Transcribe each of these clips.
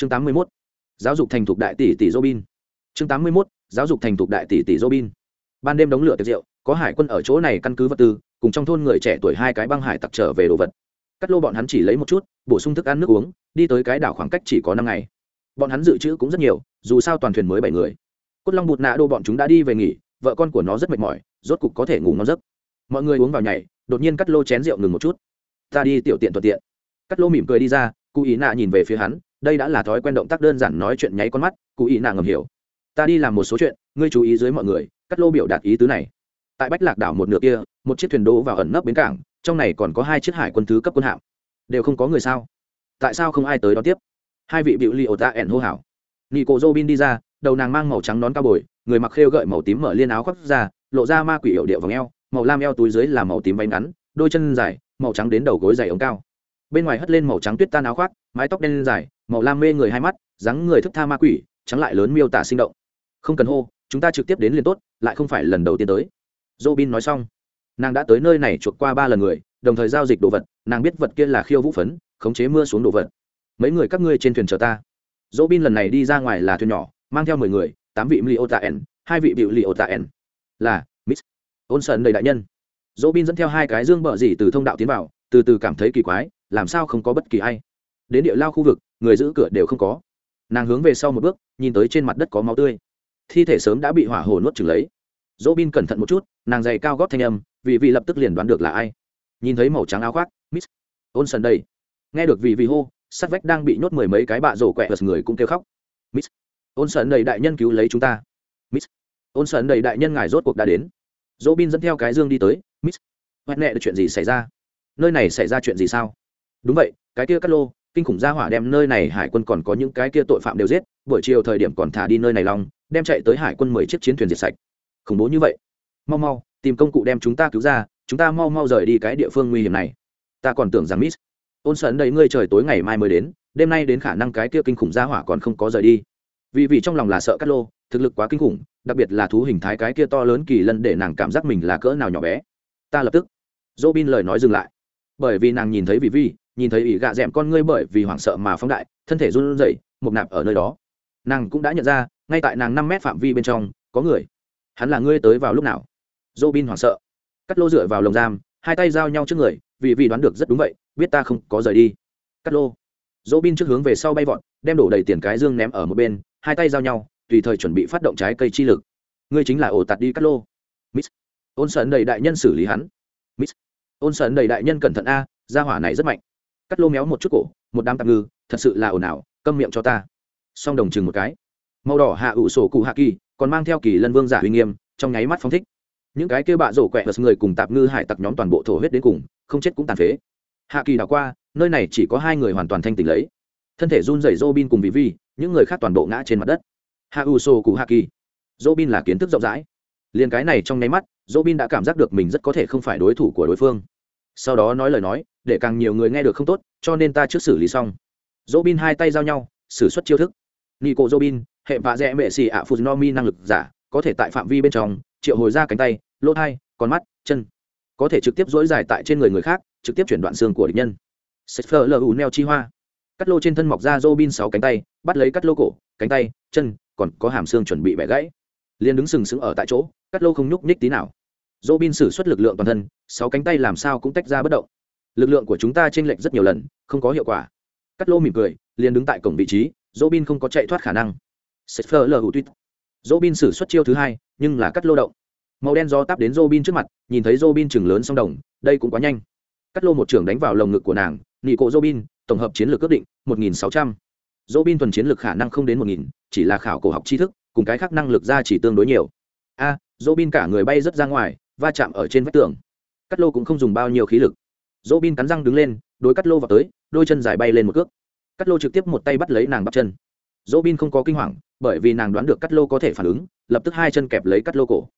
chương tám mươi 81. giáo dục thành thục đại tỷ tỷ robin. Chương tám mươi 81. giáo dục thành thục đại tỷ tỷ robin. Ban đêm đóng lửa tiệc rượu, có hải quân ở chỗ này căn cứ vật tư, cùng trong thôn người trẻ tuổi hai cái băng hải tặc trở về đồ vật. Cắt lô bọn hắn chỉ lấy một chút, bổ sung thức ăn nước uống, đi tới cái đảo khoảng cách chỉ có năm ngày. Bọn hắn dự trữ cũng rất nhiều, dù sao toàn thuyền mới bảy người. Cốt long bụt nạ đô bọn chúng đã đi về nghỉ, vợ con của nó rất mệt mỏi, rốt cục có thể ngủ ngon giấc. Mọi người uống vào nhảy, đột nhiên cắt lô chén rượu ngừng một chút. Ta đi tiểu tiện thuận tiện. Cắt lô mỉm cười đi ra, cụ ý nạ nhìn về phía hắn đây đã là thói quen động tác đơn giản nói chuyện nháy con mắt, cụ ý nàng ngầm hiểu. Ta đi làm một số chuyện, ngươi chú ý dưới mọi người, cắt lô biểu đạt ý tứ này. Tại bách lạc đảo một nửa kia, một chiếc thuyền đỗ vào ẩn nấp bến cảng, trong này còn có hai chiếc hải quân thứ cấp quân hạm. Đều không có người sao? Tại sao không ai tới đó tiếp? Hai vị biểu li ổ tạ ẻn hô hảo nị cổ dô bin đi ra, đầu nàng mang màu trắng nón cao bồi, người mặc khêu gợi màu tím mở liên áo khoác ra, lộ ra ma quỷ ẩu điệu vòng eo, màu lam eo túi dưới là màu tím váy ngắn, đôi chân dài, màu trắng đến đầu gối dày ống cao bên ngoài hất lên màu trắng tuyết tan áo khoác, mái tóc đen dài, màu lam mê người hai mắt, dáng người thức tha ma quỷ, trắng lại lớn miêu tả sinh động. Không cần hô, chúng ta trực tiếp đến liền tốt, lại không phải lần đầu tiên tới. Dô bin nói xong, nàng đã tới nơi này chuộc qua ba lần người, đồng thời giao dịch đồ vật, nàng biết vật kia là khiêu vũ phấn, khống chế mưa xuống đồ vật. Mấy người các ngươi trên thuyền chờ ta. Dỗ bin lần này đi ra ngoài là thuyền nhỏ, mang theo mười người, tám vị mli ota n hai vị bịu li ota n là, miss ôn sơn đầy đại nhân. Dỗ bin dẫn theo hai cái dương bờ dỉ từ thông đạo tiến vào, từ từ cảm thấy kỳ quái làm sao không có bất kỳ ai? Đến địa lao khu vực, người giữ cửa đều không có. Nàng hướng về sau một bước, nhìn tới trên mặt đất có máu tươi. Thi thể sớm đã bị hỏa hồ nuốt chừng lấy. Dỗ bin cẩn thận một chút, nàng giày cao góp thanh âm, vì vị lập tức liền đoán được là ai. Nhìn thấy màu trắng áo khoác, miss ôn sần đây. Nghe được vì vị hô sắt vách đang bị nhốt mười mấy cái bạ rổ quẹt người cũng kêu khóc. Miss ôn sần đầy đại nhân cứu lấy chúng ta. Miss ôn sần đầy đại nhân ngài rốt cuộc đã đến. Dỗ bin dẫn theo cái dương đi tới. Miss hoẹn nẹ được chuyện gì xảy ra? Nơi này xảy ra chuyện gì sao? Đúng vậy, cái kia cắt lô, kinh khủng gia hỏa đem nơi này hải quân còn có những cái kia tội phạm đều giết, buổi chiều thời điểm còn thả đi nơi này long, đem chạy tới hải quân mười chiếc chiến thuyền diệt sạch. Khủng bố như vậy. Mau mau, tìm công cụ đem chúng ta cứu ra, chúng ta mau mau rời đi cái địa phương nguy hiểm này. Ta còn tưởng rằng miss. Ôn sấn đấy ngươi trời tối ngày mai mới đến, đêm nay đến khả năng cái kia kinh khủng gia hỏa còn không có rời đi. Vì vì trong lòng là sợ cắt lô, thực lực quá kinh khủng, đặc biệt là thú hình thái cái kia to lớn kỳ lân để nàng cảm giác mình là cỡ nào nhỏ bé. Ta lập tức. Dỗ bin lời nói dừng lại. Bởi vì nàng nhìn thấy vì vi nhìn thấy ỷ gạ d ẹ m con ngươi bởi vì hoảng sợ mà phóng đại, thân thể run rẩy mục nạp ở nơi đó. Nàng cũng đã nhận ra, ngay tại nàng năm mét phạm vi bên trong, có người. Hắn là ngươi tới vào lúc nào? Dô bin hoảng sợ. Cắt lô dựa vào lồng giam, hai tay giao nhau trước người, vì vì đoán được rất đúng vậy, biết ta không có rời đi. Cắt lô. Dô bin trước hướng về sau bay vọt, đem đổ đầy tiền cái dương ném ở một bên, hai tay giao nhau, tùy thời chuẩn bị phát động trái cây chi lực. Ngươi chính là ổ tạt đi, cắt lô. Miss. Ôn sơn đầy đại nhân xử lý hắn. Miss. Ôn sơn đầy đại nhân cẩn thận a, gia hỏa này rất mạnh cắt lô méo một chút cổ một đám tạm ngư thật sự là ồn ào câm miệng cho ta song đồng chừng một cái màu đỏ hạ ủ sổ cụ hạ kỳ còn mang theo kỳ lân vương giả uy nghiêm trong nháy mắt phong thích những cái kia bạ rổ quẹ vật người cùng tạp ngư hải tặc nhóm toàn bộ thổ huyết đến cùng không chết cũng tàn phế hạ kỳ đảo qua nơi này chỉ có hai người hoàn toàn thanh tỉnh lấy thân thể run rẩy Robin cùng vì Vi, những người khác toàn bộ ngã trên mặt đất. Hạ ụ sổ cụ Hạ Kỳ. Robin là kiến thức rộng rãi. liền cái này trong nháy mắt, Robin đã cảm giác được mình rất có thể không phải đối thủ của đối phương. Sau đó nói lời nói, để càng nhiều người nghe được không tốt, cho nên ta trước xử lý xong. Robin hai tay giao nhau, sử xuất chiêu thức. Nico Robin, hệ vạ rẽ mẹ xì ạ Fujinomi năng lực giả, có thể tại phạm vi bên trong triệu hồi ra cánh tay, lỗ hai, con mắt, chân, có thể trực tiếp dối dài tại trên người người khác, trực tiếp chuyển đoạn xương của địch nhân. Sefler lu neo chi hoa cắt lô trên thân mọc ra Robin sáu cánh tay, bắt lấy cắt lô cổ, cánh tay, chân, còn có hàm xương chuẩn bị bẻ gãy. Liên đứng sừng sững ở tại chỗ, cắt lô không nhúc nhích tí nào. Robin sử xuất lực lượng toàn thân, sáu cánh tay làm sao cũng tách ra bất động. Lực lượng của chúng ta chênh lệch rất nhiều lần, không có hiệu quả. Cắt lô mỉm cười, liền đứng tại cổng vị trí, Robin không có chạy thoát khả năng. Sefler lờ tuyết. Robin sử xuất chiêu thứ hai, nhưng là cắt lô động. Màu đen gió táp đến Robin trước mặt, nhìn thấy Robin chừng lớn song đồng, đây cũng quá nhanh. Cắt lô một trưởng đánh vào lồng ngực của nàng, nị cổ bin tổng hợp chiến lược ước định 1.600. dỗ bin thuần chiến lược khả năng không đến 1.000, chỉ là khảo cổ học tri thức cùng cái khác năng lực ra chỉ tương đối nhiều a à, dỗ bin cả người bay rất ra ngoài va chạm ở trên vách tường cắt lô cũng không dùng bao nhiêu khí lực dỗ bin cắn răng đứng lên đôi cắt lô vào tới đôi chân dài bay lên một cước cắt lô trực tiếp một tay bắt lấy nàng bắt chân dỗ bin không có kinh hoàng bởi vì nàng đoán được cắt lô có thể phản ứng lập tức hai chân kẹp lấy cắt lô cổ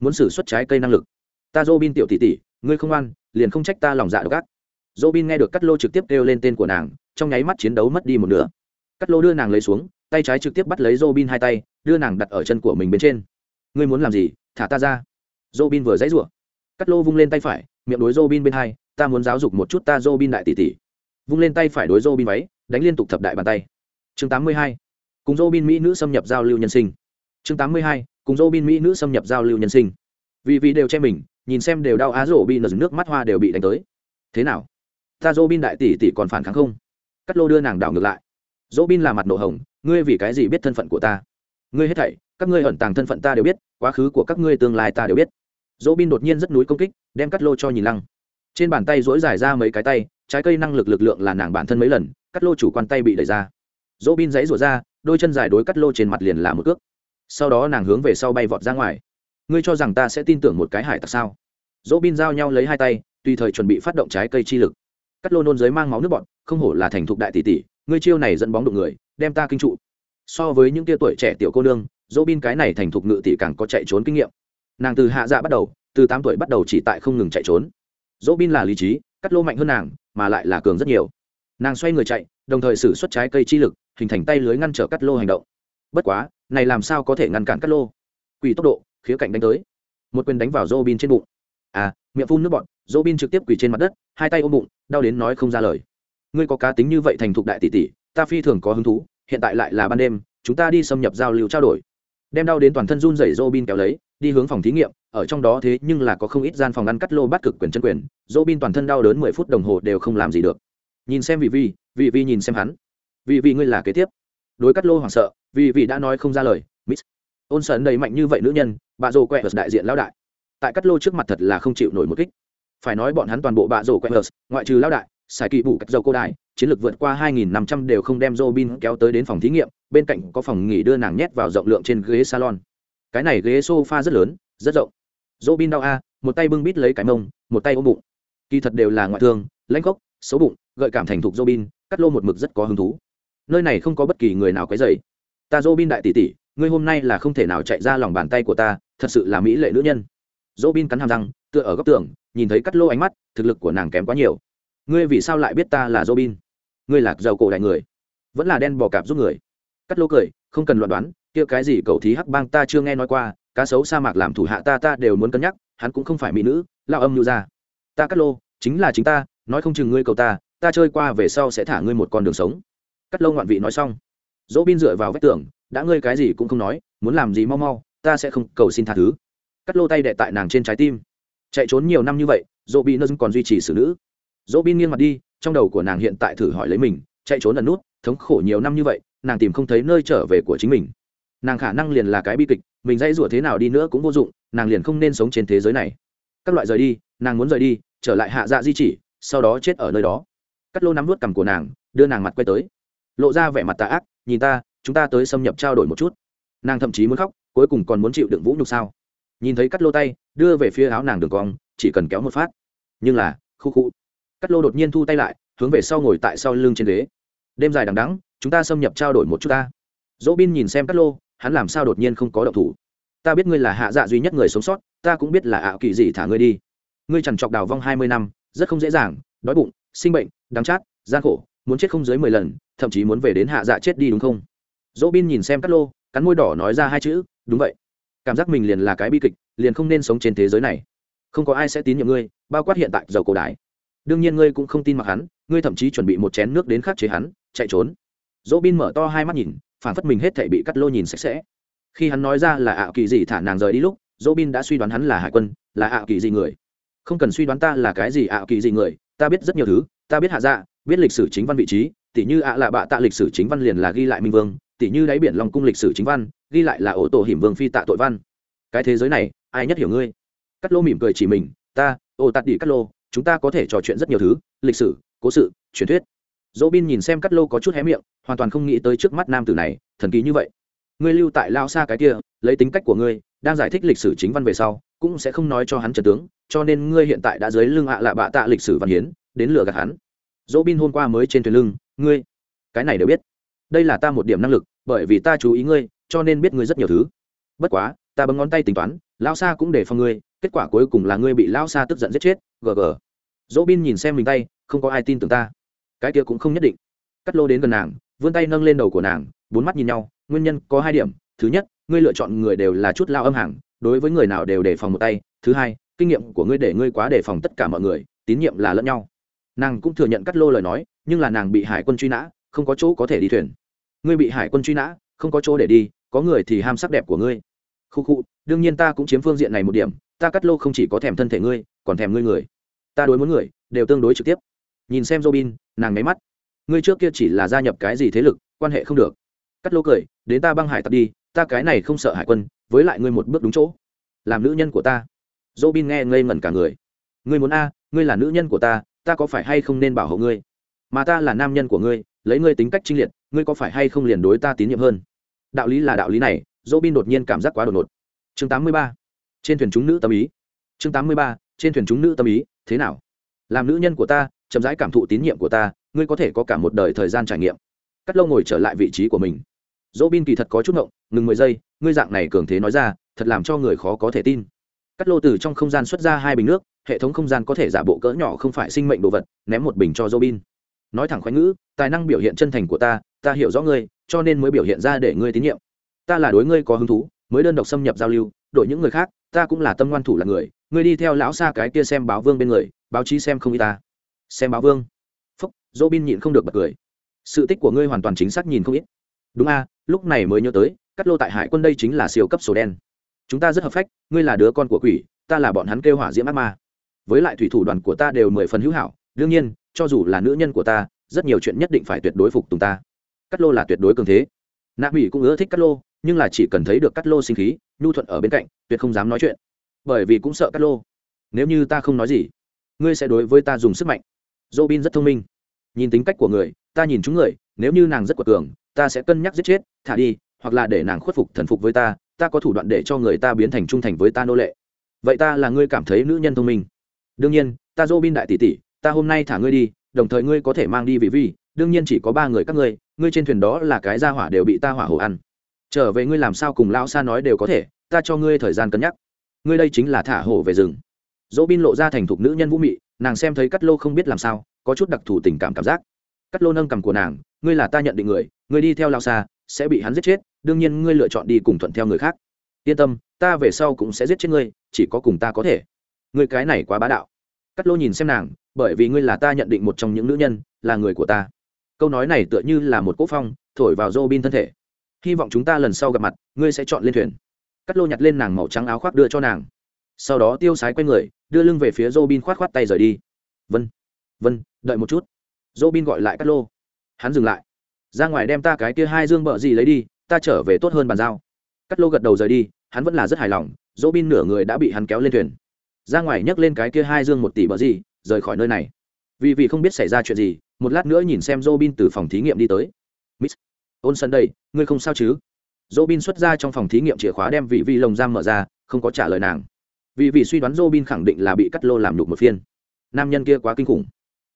muốn xử xuất trái cây năng lực ta dỗ bin tiểu tỷ tỷ ngươi không ăn liền không trách ta lòng dạ độc ác bin nghe được Cắt Lô trực tiếp kêu lên tên của nàng, trong nháy mắt chiến đấu mất đi một nửa. Cắt Lô đưa nàng lấy xuống, tay trái trực tiếp bắt lấy Robin hai tay, đưa nàng đặt ở chân của mình bên trên. Ngươi muốn làm gì? Thả ta ra. Robin vừa giãy rủa. Cắt Lô vung lên tay phải, miệng đối Robin bên hai, ta muốn giáo dục một chút ta Robin đại tỷ tỷ. Vung lên tay phải đối Robin váy, đánh liên tục thập đại bàn tay. chương 82. cùng Robin mỹ nữ xâm nhập giao lưu nhân sinh chương 82. cùng Robin mỹ nữ xâm nhập giao lưu nhân sinh vì vì đều che mình nhìn xem đều đau á Robin nước mắt hoa đều bị đánh tới thế nào ta Robin đại tỷ tỷ còn phản kháng không cắt lô đưa nàng đảo ngược lại Robin là mặt nộ hồng ngươi vì cái gì biết thân phận của ta ngươi hết thảy, các ngươi ẩn tàng thân phận ta đều biết, quá khứ của các ngươi tương lai ta đều biết. Dỗ bin đột nhiên rất núi công kích, đem cắt lô cho nhìn lăng. Trên bàn tay dỗi dài ra mấy cái tay, trái cây năng lực lực lượng là nàng bản thân mấy lần cắt lô chủ quan tay bị đẩy ra. Dỗ bin dãy rủa ra, đôi chân dài đối cắt lô trên mặt liền là một cước. Sau đó nàng hướng về sau bay vọt ra ngoài. Ngươi cho rằng ta sẽ tin tưởng một cái hải tặc sao? Dỗ bin giao nhau lấy hai tay, tùy thời chuẩn bị phát động trái cây chi lực. Cắt lô nôn dưới mang máu nước bọn không hổ là thành thục đại tỷ tỷ, ngươi chiêu này dẫn bóng đụng người, đem ta kinh trụ so với những tia tuổi trẻ tiểu cô nương dỗ bin cái này thành thục ngự tỷ càng có chạy trốn kinh nghiệm. Nàng từ hạ dạ bắt đầu, từ tám tuổi bắt đầu chỉ tại không ngừng chạy trốn. Dỗ bin là lý trí, cắt lô mạnh hơn nàng, mà lại là cường rất nhiều. Nàng xoay người chạy, đồng thời xử suất trái cây chi lực, hình thành tay lưới ngăn trở cắt lô hành động. Bất quá, này làm sao có thể ngăn cản cắt lô? Quỳ tốc độ, khía cạnh đánh tới. Một quyền đánh vào Dỗ bin trên bụng. À miệng phun nước bọn Dỗ bin trực tiếp quỳ trên mặt đất, hai tay ôm bụng, đau đến nói không ra lời. Ngươi có cá tính như vậy thành thục đại tỷ tỷ, ta phi thường có hứng thú hiện tại lại là ban đêm chúng ta đi xâm nhập giao lưu trao đổi đem đau đến toàn thân run rẩy Robin kéo lấy, đi hướng phòng thí nghiệm, ở trong đó thế nhưng là có không ít gian phòng ngăn cắt lô bắt cực quyền chân quyền, Robin toàn thân đau đớn mười phút đồng hồ đều không làm gì được. Nhìn xem Vị Vi, Vị Vi nhìn xem hắn. Vị Vi ngươi là kế tiếp. Đối cắt lô hoảng sợ, Vị Vi đã nói không ra lời, Miss. Ôn sơn đầy mạnh như vậy nữ nhân, bà rồ quẹt đại diện lão đại. Tại cắt lô trước mặt thật là không chịu nổi một kích. Phải nói bọn hắn toàn bộ bà rồ quẹt ngoại trừ lão đại, xài kỳ bù cách dầu cô đại chiến lược vượt qua 2.500 đều không đem Robin kéo tới đến phòng thí nghiệm, bên cạnh có phòng nghỉ đưa nàng nhét vào rộng lượng trên ghế salon. Cái này ghế sofa rất lớn, rất rộng. Robin đau a, một tay bưng bít lấy cái mông, một tay ôm bụng. Kỳ thật đều là ngoại thương, lãnh gốc, xấu bụng, gợi cảm thành thục Robin, cắt lô một mực rất có hứng thú. Nơi này không có bất kỳ người nào quấy rầy. Ta Robin đại tỷ tỷ, ngươi hôm nay là không thể nào chạy ra lòng bàn tay của ta, thật sự là mỹ lệ nữ nhân. Robin cắn hàm răng, tựa ở góc tường, nhìn thấy cắt lô ánh mắt, thực lực của nàng kém quá nhiều. Ngươi vì sao lại biết ta là robin? Ngươi là giàu cổ đại người, vẫn là đen bò cạp giúp người. Cắt lô cười, không cần loạn đoán, kia cái gì cậu thí hắc bang ta chưa nghe nói qua, cá sấu sa mạc làm thủ hạ ta ta đều muốn cân nhắc, hắn cũng không phải mỹ nữ lao âm nhu ra. Ta cắt lô, chính là chính ta, nói không chừng ngươi cầu ta ta chơi qua về sau sẽ thả ngươi một con đường sống. Cắt lô ngoạn vị nói xong. Dỗ bin dựa vào vách tường, đã ngươi cái gì cũng không nói, muốn làm gì mau mau, ta sẽ không cầu xin tha thứ. Cắt lô tay đệ tại nàng trên trái tim. Chạy trốn nhiều năm như vậy, dỗ bị nơ còn duy trì xử nữ. Dỗ bin nghiêng mặt đi trong đầu của nàng hiện tại thử hỏi lấy mình, chạy trốn lần nút, thống khổ nhiều năm như vậy, nàng tìm không thấy nơi trở về của chính mình. Nàng khả năng liền là cái bi kịch, mình dãy rủa thế nào đi nữa cũng vô dụng, nàng liền không nên sống trên thế giới này. Các loại rời đi, nàng muốn rời đi, trở lại hạ dạ di chỉ, sau đó chết ở nơi đó. Cắt lô nắm vút cằm của nàng, đưa nàng mặt quay tới. Lộ ra vẻ mặt tà ác, nhìn ta, chúng ta tới xâm nhập trao đổi một chút. Nàng thậm chí muốn khóc, cuối cùng còn muốn chịu đựng vũ nhục sao? Nhìn thấy cắt lô tay, đưa về phía áo nàng đường cong, chỉ cần kéo một phát. Nhưng là, khu khu cắt lô đột nhiên thu tay lại, hướng về sau ngồi tại sau lưng trên ghế. Đêm dài đằng đắng chúng ta xâm nhập trao đổi một chút ta. Dỗ bin nhìn xem cắt lô, hắn làm sao đột nhiên không có động thủ? Ta biết ngươi là hạ dạ duy nhất người sống sót, ta cũng biết là ảo kỳ gì thả ngươi đi. Ngươi chẳng chọc đào vong hai mươi năm, rất không dễ dàng, đói bụng, sinh bệnh, đắng chát, gian khổ, muốn chết không dưới mười lần, thậm chí muốn về đến hạ dạ chết đi đúng không? Dỗ bin nhìn xem cắt lô, cắn môi đỏ nói ra hai chữ, đúng vậy. Cảm giác mình liền là cái bi kịch, liền không nên sống trên thế giới này. Không có ai sẽ tín nhiệm ngươi, bao quát hiện tại dầu cổ đái đương nhiên ngươi cũng không tin mặc hắn, ngươi thậm chí chuẩn bị một chén nước đến khắc chế hắn, chạy trốn. Dỗ bin mở to hai mắt nhìn phản phất mình hết thể bị cắt lô nhìn sạch sẽ. Khi hắn nói ra là ảo kỳ gì thả nàng rời đi lúc dỗ bin đã suy đoán hắn là hải quân, là ảo kỳ gì người. Không cần suy đoán ta là cái gì ảo kỳ gì người, ta biết rất nhiều thứ, ta biết hạ dạ biết lịch sử chính văn vị trí tỷ như ạ là bạ tạ lịch sử chính văn liền là ghi lại minh vương tỷ như đáy biển long cung lịch sử chính văn, ghi lại là ổ tổ hiểm vương phi tạ tội văn. Cái thế giới này, ai nhất hiểu ngươi? Cắt lô mỉm cười chỉ mình, ta, ô tạt đi cắt lô chúng ta có thể trò chuyện rất nhiều thứ, lịch sử, cố sự, truyền thuyết. Dỗ bin nhìn xem cắt lô có chút hé miệng, hoàn toàn không nghĩ tới trước mắt nam tử này, thần kỳ như vậy. Ngươi lưu tại lao xa cái kia, lấy tính cách của ngươi, đang giải thích lịch sử chính văn về sau, cũng sẽ không nói cho hắn trần tướng, cho nên ngươi hiện tại đã dưới lưng hạ lạ bạ tạ lịch sử văn hiến, đến lừa gạt hắn. Dỗ bin hôm qua mới trên thuyền lưng, ngươi, cái này đều biết. Đây là ta một điểm năng lực, bởi vì ta chú ý ngươi, cho nên biết ngươi rất nhiều thứ. Bất quá ta bấm ngón tay tính toán lao xa cũng để phòng ngươi, kết quả cuối cùng là ngươi bị lao xa tức giận giết chết, gg. Dỗ bin nhìn xem mình tay, không có ai tin tưởng ta. Cái kia cũng không nhất định. Cắt lô đến gần nàng, vươn tay nâng lên đầu của nàng, bốn mắt nhìn nhau, nguyên nhân có hai điểm. Thứ nhất, ngươi lựa chọn người đều là chút lao âm hàng, đối với người nào đều đề phòng một tay. Thứ hai, kinh nghiệm của ngươi để ngươi quá đề phòng tất cả mọi người, tín nhiệm là lẫn nhau. Nàng cũng thừa nhận cắt lô lời nói, nhưng là nàng bị hải quân truy nã, không có chỗ có thể đi thuyền. Ngươi bị hải quân truy nã, không có chỗ để đi, có người thì ham sắc đẹp của ngươi khu khu đương nhiên ta cũng chiếm phương diện này một điểm, ta cắt lô không chỉ có thèm thân thể ngươi, còn thèm ngươi người. Ta đối muốn người, đều tương đối trực tiếp. Nhìn xem robin, nàng nháy mắt. Ngươi trước kia chỉ là gia nhập cái gì thế lực, quan hệ không được. Cắt lô cười, đến ta băng hải tặc đi, ta cái này không sợ hải quân, với lại ngươi một bước đúng chỗ. Làm nữ nhân của ta. Robin nghe ngây ngẩn cả người. Ngươi muốn a, ngươi là nữ nhân của ta ta có phải hay không nên bảo hộ ngươi? Mà ta là nam nhân của ngươi, lấy ngươi tính cách trinh liệt, ngươi có phải hay không liền đối ta tín nhiệm hơn? Đạo lý là đạo lý này dỗ bin đột nhiên cảm giác quá đột ngột. Chương 83. trên thuyền chúng nữ tâm ý. Chương 83. trên thuyền chúng nữ tâm ý, thế nào? Làm nữ nhân của ta, chậm rãi cảm thụ tín nhiệm của ta, ngươi có thể có cả một đời thời gian trải nghiệm. Cắt lâu ngồi trở lại vị trí của mình. Dỗ bin kỳ thật có chút ngộng, ngừng mười giây, ngươi dạng này cường thế nói ra, thật làm cho người khó có thể tin. Cắt lô từ trong không gian xuất ra hai bình nước, hệ thống không gian có thể giả bộ cỡ nhỏ không phải sinh mệnh đồ vật, ném một bình cho dỗ bin nói thẳng khoái ngữ, tài năng biểu hiện chân thành của ta ta hiểu rõ ngươi, cho nên mới biểu hiện ra để ngươi tín nhiệm ta là đối ngươi có hứng thú, mới đơn độc xâm nhập giao lưu đội những người khác, ta cũng là tâm ngoan thủ là người, ngươi đi theo lão xa cái kia xem báo vương bên người, báo chí xem không y ta. Xem báo vương. Phúc dỗ bin nhịn không được bật cười. Sự tích của ngươi hoàn toàn chính xác nhìn không ít. Đúng a, lúc này mới nhớ tới, cắt lô tại hải quân đây chính là siêu cấp sổ đen. Chúng ta rất hợp phách, ngươi là đứa con của quỷ, ta là bọn hắn kêu hỏa diễm ác ma. Với lại thủy thủ đoàn của ta đều mười phần hữu hảo, đương nhiên, cho dù là nữ nhân của ta, rất nhiều chuyện nhất định phải tuyệt đối phục tùng ta. Cắt lô là tuyệt đối cường thế. Nạ mỹ cũng ưa thích cắt lô nhưng là chỉ cần thấy được cắt lô sinh khí, nhu thuận ở bên cạnh, tuyệt không dám nói chuyện. Bởi vì cũng sợ cắt lô. Nếu như ta không nói gì, ngươi sẽ đối với ta dùng sức mạnh. Dô bin rất thông minh. Nhìn tính cách của người, ta nhìn chúng người, nếu như nàng rất quật cường, ta sẽ cân nhắc giết chết, thả đi, hoặc là để nàng khuất phục thần phục với ta ta có thủ đoạn để cho người ta biến thành trung thành với ta nô lệ. Vậy ta là ngươi cảm thấy nữ nhân thông minh. Đương nhiên, ta dô bin đại tỷ tỷ, ta hôm nay thả ngươi đi, đồng thời ngươi có thể mang đi vị vi, đương nhiên chỉ có ba người các ngươi ngươi trên thuyền đó là cái ra hỏa đều bị ta hỏa hổ ăn trở về ngươi làm sao cùng lão xa nói đều có thể, ta cho ngươi thời gian cân nhắc. Ngươi đây chính là thả hổ về rừng. Dỗ bin lộ ra thành thục nữ nhân vũ mị, nàng xem thấy cắt lô không biết làm sao, có chút đặc thù tình cảm cảm giác. Cắt lô nâng cầm của nàng, ngươi là ta nhận định người, ngươi đi theo lao xa sẽ bị hắn giết chết, đương nhiên ngươi lựa chọn đi cùng thuận theo người khác. Yên tâm, ta về sau cũng sẽ giết chết ngươi, chỉ có cùng ta có thể. Ngươi cái này quá bá đạo. Cắt lô nhìn xem nàng, bởi vì ngươi là ta nhận định một trong những nữ nhân, là người của ta. Câu nói này tựa như là một cỗ phong, thổi vào dô bin thân thể hy vọng chúng ta lần sau gặp mặt ngươi sẽ chọn lên thuyền. Cắt lô nhặt lên nàng màu trắng áo khoác đưa cho nàng. Sau đó tiêu sái q u a y người đưa lưng về phía dô bin khoát khoát tay rời đi. Vân vân đợi một chút. Dô bin gọi lại cắt lô. Hắn dừng lại. Ra ngoài đem ta cái kia hai dương bợ gì lấy đi ta trở về tốt hơn bàn giao. Cắt lô gật đầu rời đi hắn vẫn là rất hài lòng dô bin nửa người đã bị hắn kéo lên thuyền. Ra ngoài nhấc lên cái kia hai dương một tỷ bợ gì rời khỏi nơi này. Vì vì không biết xảy ra chuyện gì một lát nữa nhìn xem Robin từ phòng thí nghiệm đi tới. Miss, ôn sân đây, ngươi không sao chứ? Robin xuất ra trong phòng thí nghiệm chìa khóa đem vị vi lồng giam mở ra, không có trả lời nàng. Vì vì suy đoán Robin khẳng định là bị cắt lô làm nhục một phiên. Nam nhân kia quá kinh khủng.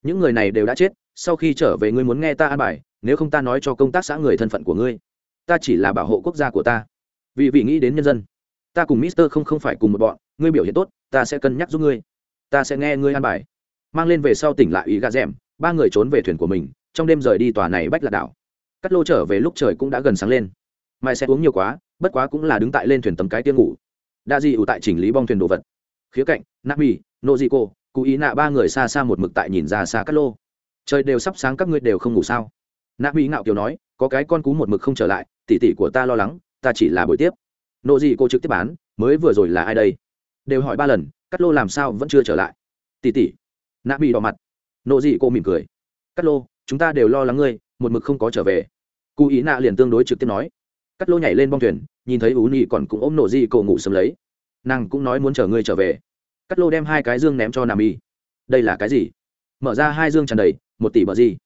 Những người này đều đã chết, sau khi trở về ngươi muốn nghe ta an bài, nếu không ta nói cho công tác xã người thân phận của ngươi. Ta chỉ là bảo hộ quốc gia của ta. Vì vì nghĩ đến nhân dân. Ta cùng Mister không không phải cùng một bọn, ngươi biểu hiện tốt, ta sẽ cân nhắc giúp ngươi. Ta sẽ nghe ngươi an bài. Mang lên về sau tỉnh lại ý gà rèm, ba người trốn về thuyền của mình trong đêm rời đi tòa này bách lạc đảo cắt lô trở về lúc trời cũng đã gần sáng lên. Mai sẽ uống nhiều quá, bất quá cũng là đứng tại lên thuyền tấm cái tiêu ngủ. Đa di ủ tại chỉnh lý bong thuyền đồ vật. Khía cạnh nạp mì nô di cô cụ ý nạ ba người xa xa một mực tại nhìn ra xa cắt lô. Trời đều sắp sáng, các ngươi đều không ngủ sao? Nạp mỹ ngạo kiều nói, có cái con cú một mực không trở lại tỉ tỉ của ta lo lắng, ta chỉ là buổi tiếp. Nô di cô trực tiếp bán, mới vừa rồi là ai đây? Đều hỏi ba lần, cắt lô làm sao vẫn chưa trở lại? Tỉ tỉ nạp mỹ đỏ mặt. Nộ dị cô mỉm cười. Cắt lô, chúng ta đều lo lắng ngươi một mực không có trở về. Cụ ý nạ liền tương đối trực tiếp nói. Cắt lô nhảy lên bong thuyền, nhìn thấy ú nhị còn cũng ôm nổ dị cổ ngủ sớm lấy. Nàng cũng nói muốn chở ngươi trở về. Cắt lô đem hai cái dương ném cho nam y đây là cái gì? Mở ra hai dương tràn đầy, một tỷ bờ gì?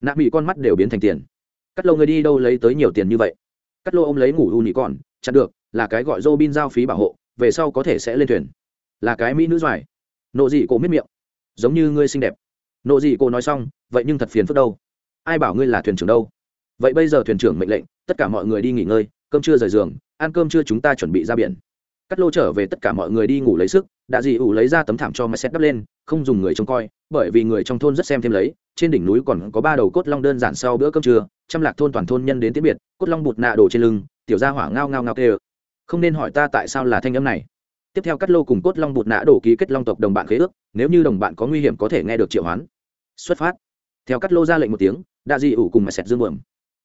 Nam y con mắt đều biến thành tiền. Cắt lô ngươi đi đâu lấy tới nhiều tiền như vậy? Cắt lô ôm lấy ngủ u nhị còn chặt được, là cái gọi dô bin giao phí bảo hộ, về sau có thể sẽ lên thuyền. Là cái mỹ nữ doài nộ dị cổ miết miệng. Giống như ngươi xinh đẹp. Nộ dị cổ nói xong, vậy nhưng thật phiền phức đâu ai bảo ngươi là thuyền trưởng đâu? Vậy bây giờ thuyền trưởng mệnh lệnh, tất cả mọi người đi nghỉ ngơi, cơm trưa rời giường, ăn cơm trưa chúng ta chuẩn bị ra biển. Cắt lô trở về tất cả mọi người đi ngủ lấy sức, đã dị ủ lấy ra tấm thảm cho máy xét đắp lên, không dùng người trông coi, bởi vì người trong thôn rất xem thêm lấy, trên đỉnh núi còn có ba đầu cốt long đơn giản sau bữa cơm trưa, trăm lạc thôn toàn thôn nhân đến tiễn biệt, cốt long bụt nạ đổ trên lưng, tiểu gia hỏa ngao ngao ngao kê không nên hỏi ta tại sao là thanh âm này. Tiếp theo cắt lô cùng cốt long bụt nạ đổ ký kết long tộc đồng bạn khế ước, nếu như đồng bạn có nguy hiểm có thể nghe được triệu hoán. Xuất phát. Theo cắt lô ra lệnh một tiếng đa di ủ cùng mẹ sẹt dương buồm.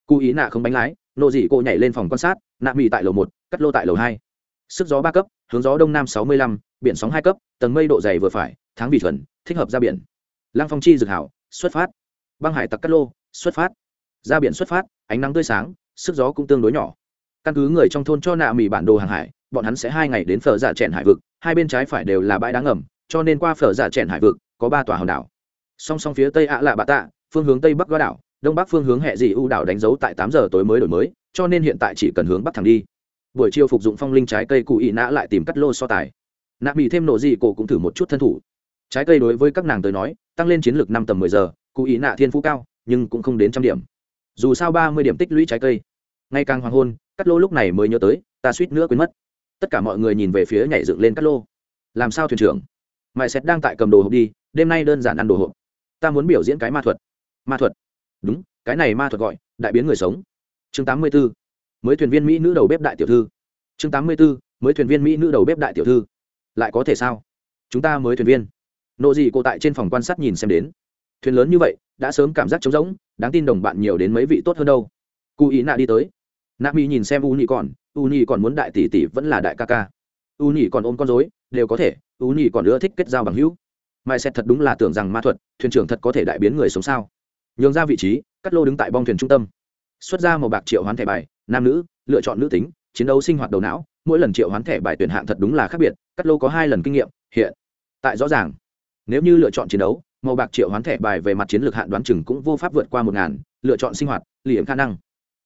Cụ ý nạ không bánh lái nộ dị cô nhảy lên phòng quan sát, nạ mì tại lầu một, cắt lô tại lầu hai. Sức gió ba cấp, hướng gió đông nam sáu mươi lăm, biển sóng hai cấp, tầng mây độ dày vừa phải, tháng vị thuần, thích hợp ra biển. Lăng phong chi dược hảo, xuất phát. Băng hải tặc cắt lô, xuất phát. Ra biển xuất phát, ánh nắng tươi sáng, sức gió cũng tương đối nhỏ. Căn cứ người trong thôn cho nạ mì bản đồ hàng hải, bọn hắn sẽ hai ngày đến phở dạ trẻn hải vực, hai bên trái phải đều là bãi đá ngầm, cho nên qua phở dạ trẻn hải vực, có ba tòa hòn đảo. Song song phía tây ạ lạ bạ tạ, phương hướng tây bắc gõ đảo đông bắc phương hướng hệ dị ưu đảo đánh dấu tại tám giờ tối mới đổi mới, cho nên hiện tại chỉ cần hướng bắc thẳng đi. Buổi chiều phục dụng phong linh trái cây cụ ị nã lại tìm cắt lô so tài. Nạ bị thêm nộ dị cổ cũng thử một chút thân thủ. Trái cây đối với các nàng tới nói, tăng lên chiến lược năm tầm mười giờ, cụ ý nạ thiên phú cao, nhưng cũng không đến trăm điểm. Dù sao ba mươi điểm tích lũy trái cây. Ngày càng hoàng hôn, cắt lô lúc này mới nhớ tới, ta suýt nữa quên mất. Tất cả mọi người nhìn về phía nhảy dựng lên cắt lô. Làm sao thuyền trưởng? Mãi xét đang tại cầm đồ hộp đi, đêm nay đơn giản ăn đồ hộp. Ta muốn biểu diễn cái ma thuật. Ma thuật? Đúng, cái này ma thuật gọi, đại biến người sống. Chương tám mươi b ố mới thuyền viên mỹ nữ đầu bếp đại tiểu thư. Chương tám mươi b ố mới thuyền viên mỹ nữ đầu bếp đại tiểu thư. Lại có thể sao? Chúng ta mới thuyền viên. Nộ gì cô tại trên phòng quan sát nhìn xem đến. Thuyền lớn như vậy, đã sớm cảm giác trống rỗng, đáng tin đồng bạn nhiều đến mấy vị tốt hơn đâu. Cụ ý nạ đi tới. Nạ mỹ nhìn xem u nhị còn, u nhị còn muốn đại tỷ tỷ vẫn là đại ca ca. U nhị còn ôm con dối đều có thể, u nhị còn ưa thích kết giao bằng hữu. Mai xét thật đúng là tưởng rằng ma thuật, thuyền trưởng thật có thể đại biến người sống sao? Nhường ra vị trí, cắt lô đứng tại bong thuyền trung tâm. Xuất ra một bạc triệu hoán thẻ bài, nam nữ, lựa chọn nữ tính, chiến đấu sinh hoạt đầu não, mỗi lần triệu hoán thẻ bài tuyển hạng thật đúng là khác biệt, cắt lô có hai lần kinh nghiệm, hiện tại rõ ràng. Nếu như lựa chọn chiến đấu, màu bạc triệu hoán thẻ bài về mặt chiến lược hạn đoán chừng cũng vô pháp vượt qua một ngàn, lựa chọn sinh hoạt liệm khả năng.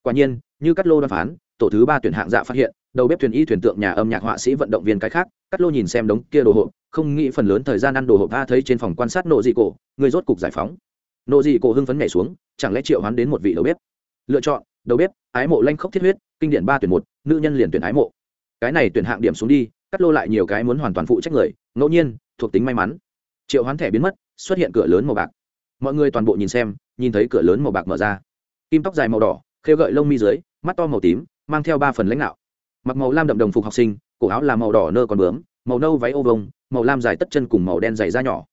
Quả nhiên, như cắt lô đoán phán, tổ thứ ba tuyển hạng dạ phát hiện, đầu bếp thuyền y thuyền tượng nhà âm nhạc họa sĩ vận động viên cái khác, cắt lô nhìn xem đống kia đồ hộp, không nghĩ phần lớn thời gian ăn đồ hộp, a thấy trên phòng quan sát nộ dị cổ, người rốt cục giải phóng nộ dị cổ hưng phấn nhảy xuống, chẳng lẽ triệu hoán đến một vị đầu bếp? Lựa chọn, đầu bếp, ái mộ lanh khốc thiết huyết, kinh điển ba tuyển một, nữ nhân liền tuyển ái mộ. Cái này tuyển hạng điểm xuống đi, cắt lô lại nhiều cái muốn hoàn toàn phụ trách người, ngẫu nhiên, thuộc tính may mắn. Triệu hoán thẻ biến mất, xuất hiện cửa lớn màu bạc. Mọi người toàn bộ nhìn xem, nhìn thấy cửa lớn màu bạc mở ra. Kim tóc dài màu đỏ, khêu gợi lông mi dưới, mắt to màu tím, mang theo ba phần lãnh đạo. Mặc màu lam đậm đồng phục học sinh, cổ áo là màu đỏ nơ còn bướm, màu nâu váy ô vông màu lam dài tất chân cùng màu đen dày da nhỏ.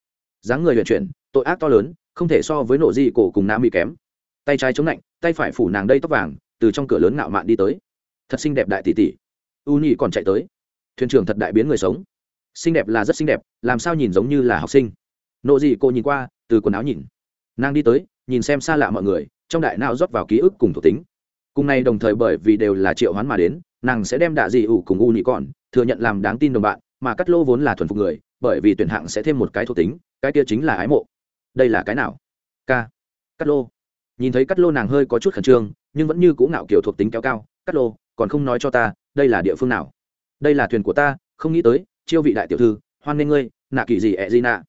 Dáng người huyền chuyển tội ác to lớn, không thể so với nộ di cổ cùng nam bị kém. Tay trái chống lạnh tay phải phủ nàng đây tóc vàng, từ trong cửa lớn ngạo mạn đi tới. Thật xinh đẹp đại tỷ tỷ. U nhị còn chạy tới. Thuyền trưởng thật đại biến người sống. Xinh đẹp là rất xinh đẹp, làm sao nhìn giống như là học sinh. Nộ Di cô nhìn qua, từ quần áo nhìn. Nàng đi tới, nhìn xem xa lạ mọi người, trong đại não rót vào ký ức cùng thuộc tính. Cùng này đồng thời bởi vì đều là triệu hoán mà đến, nàng sẽ đem đạ dị ủ cùng u nhị còn, thừa nhận làm đáng tin đồng bạn, mà cắt lô vốn là thuần phục người, bởi vì tuyển hạng sẽ thêm một cái thuộc tính, cái kia chính là ái mộ đây là cái nào? K. Cắt lô. Nhìn thấy cắt lô nàng hơi có chút khẩn trương, nhưng vẫn như cũng ngạo kiểu thuộc tính kéo cao. Cắt lô, còn không nói cho ta, đây là địa phương nào? Đây là thuyền của ta, không nghĩ tới, chiêu vị đại tiểu thư, hoan nghê ngươi, nạ kỳ gì ẹ gì nạ.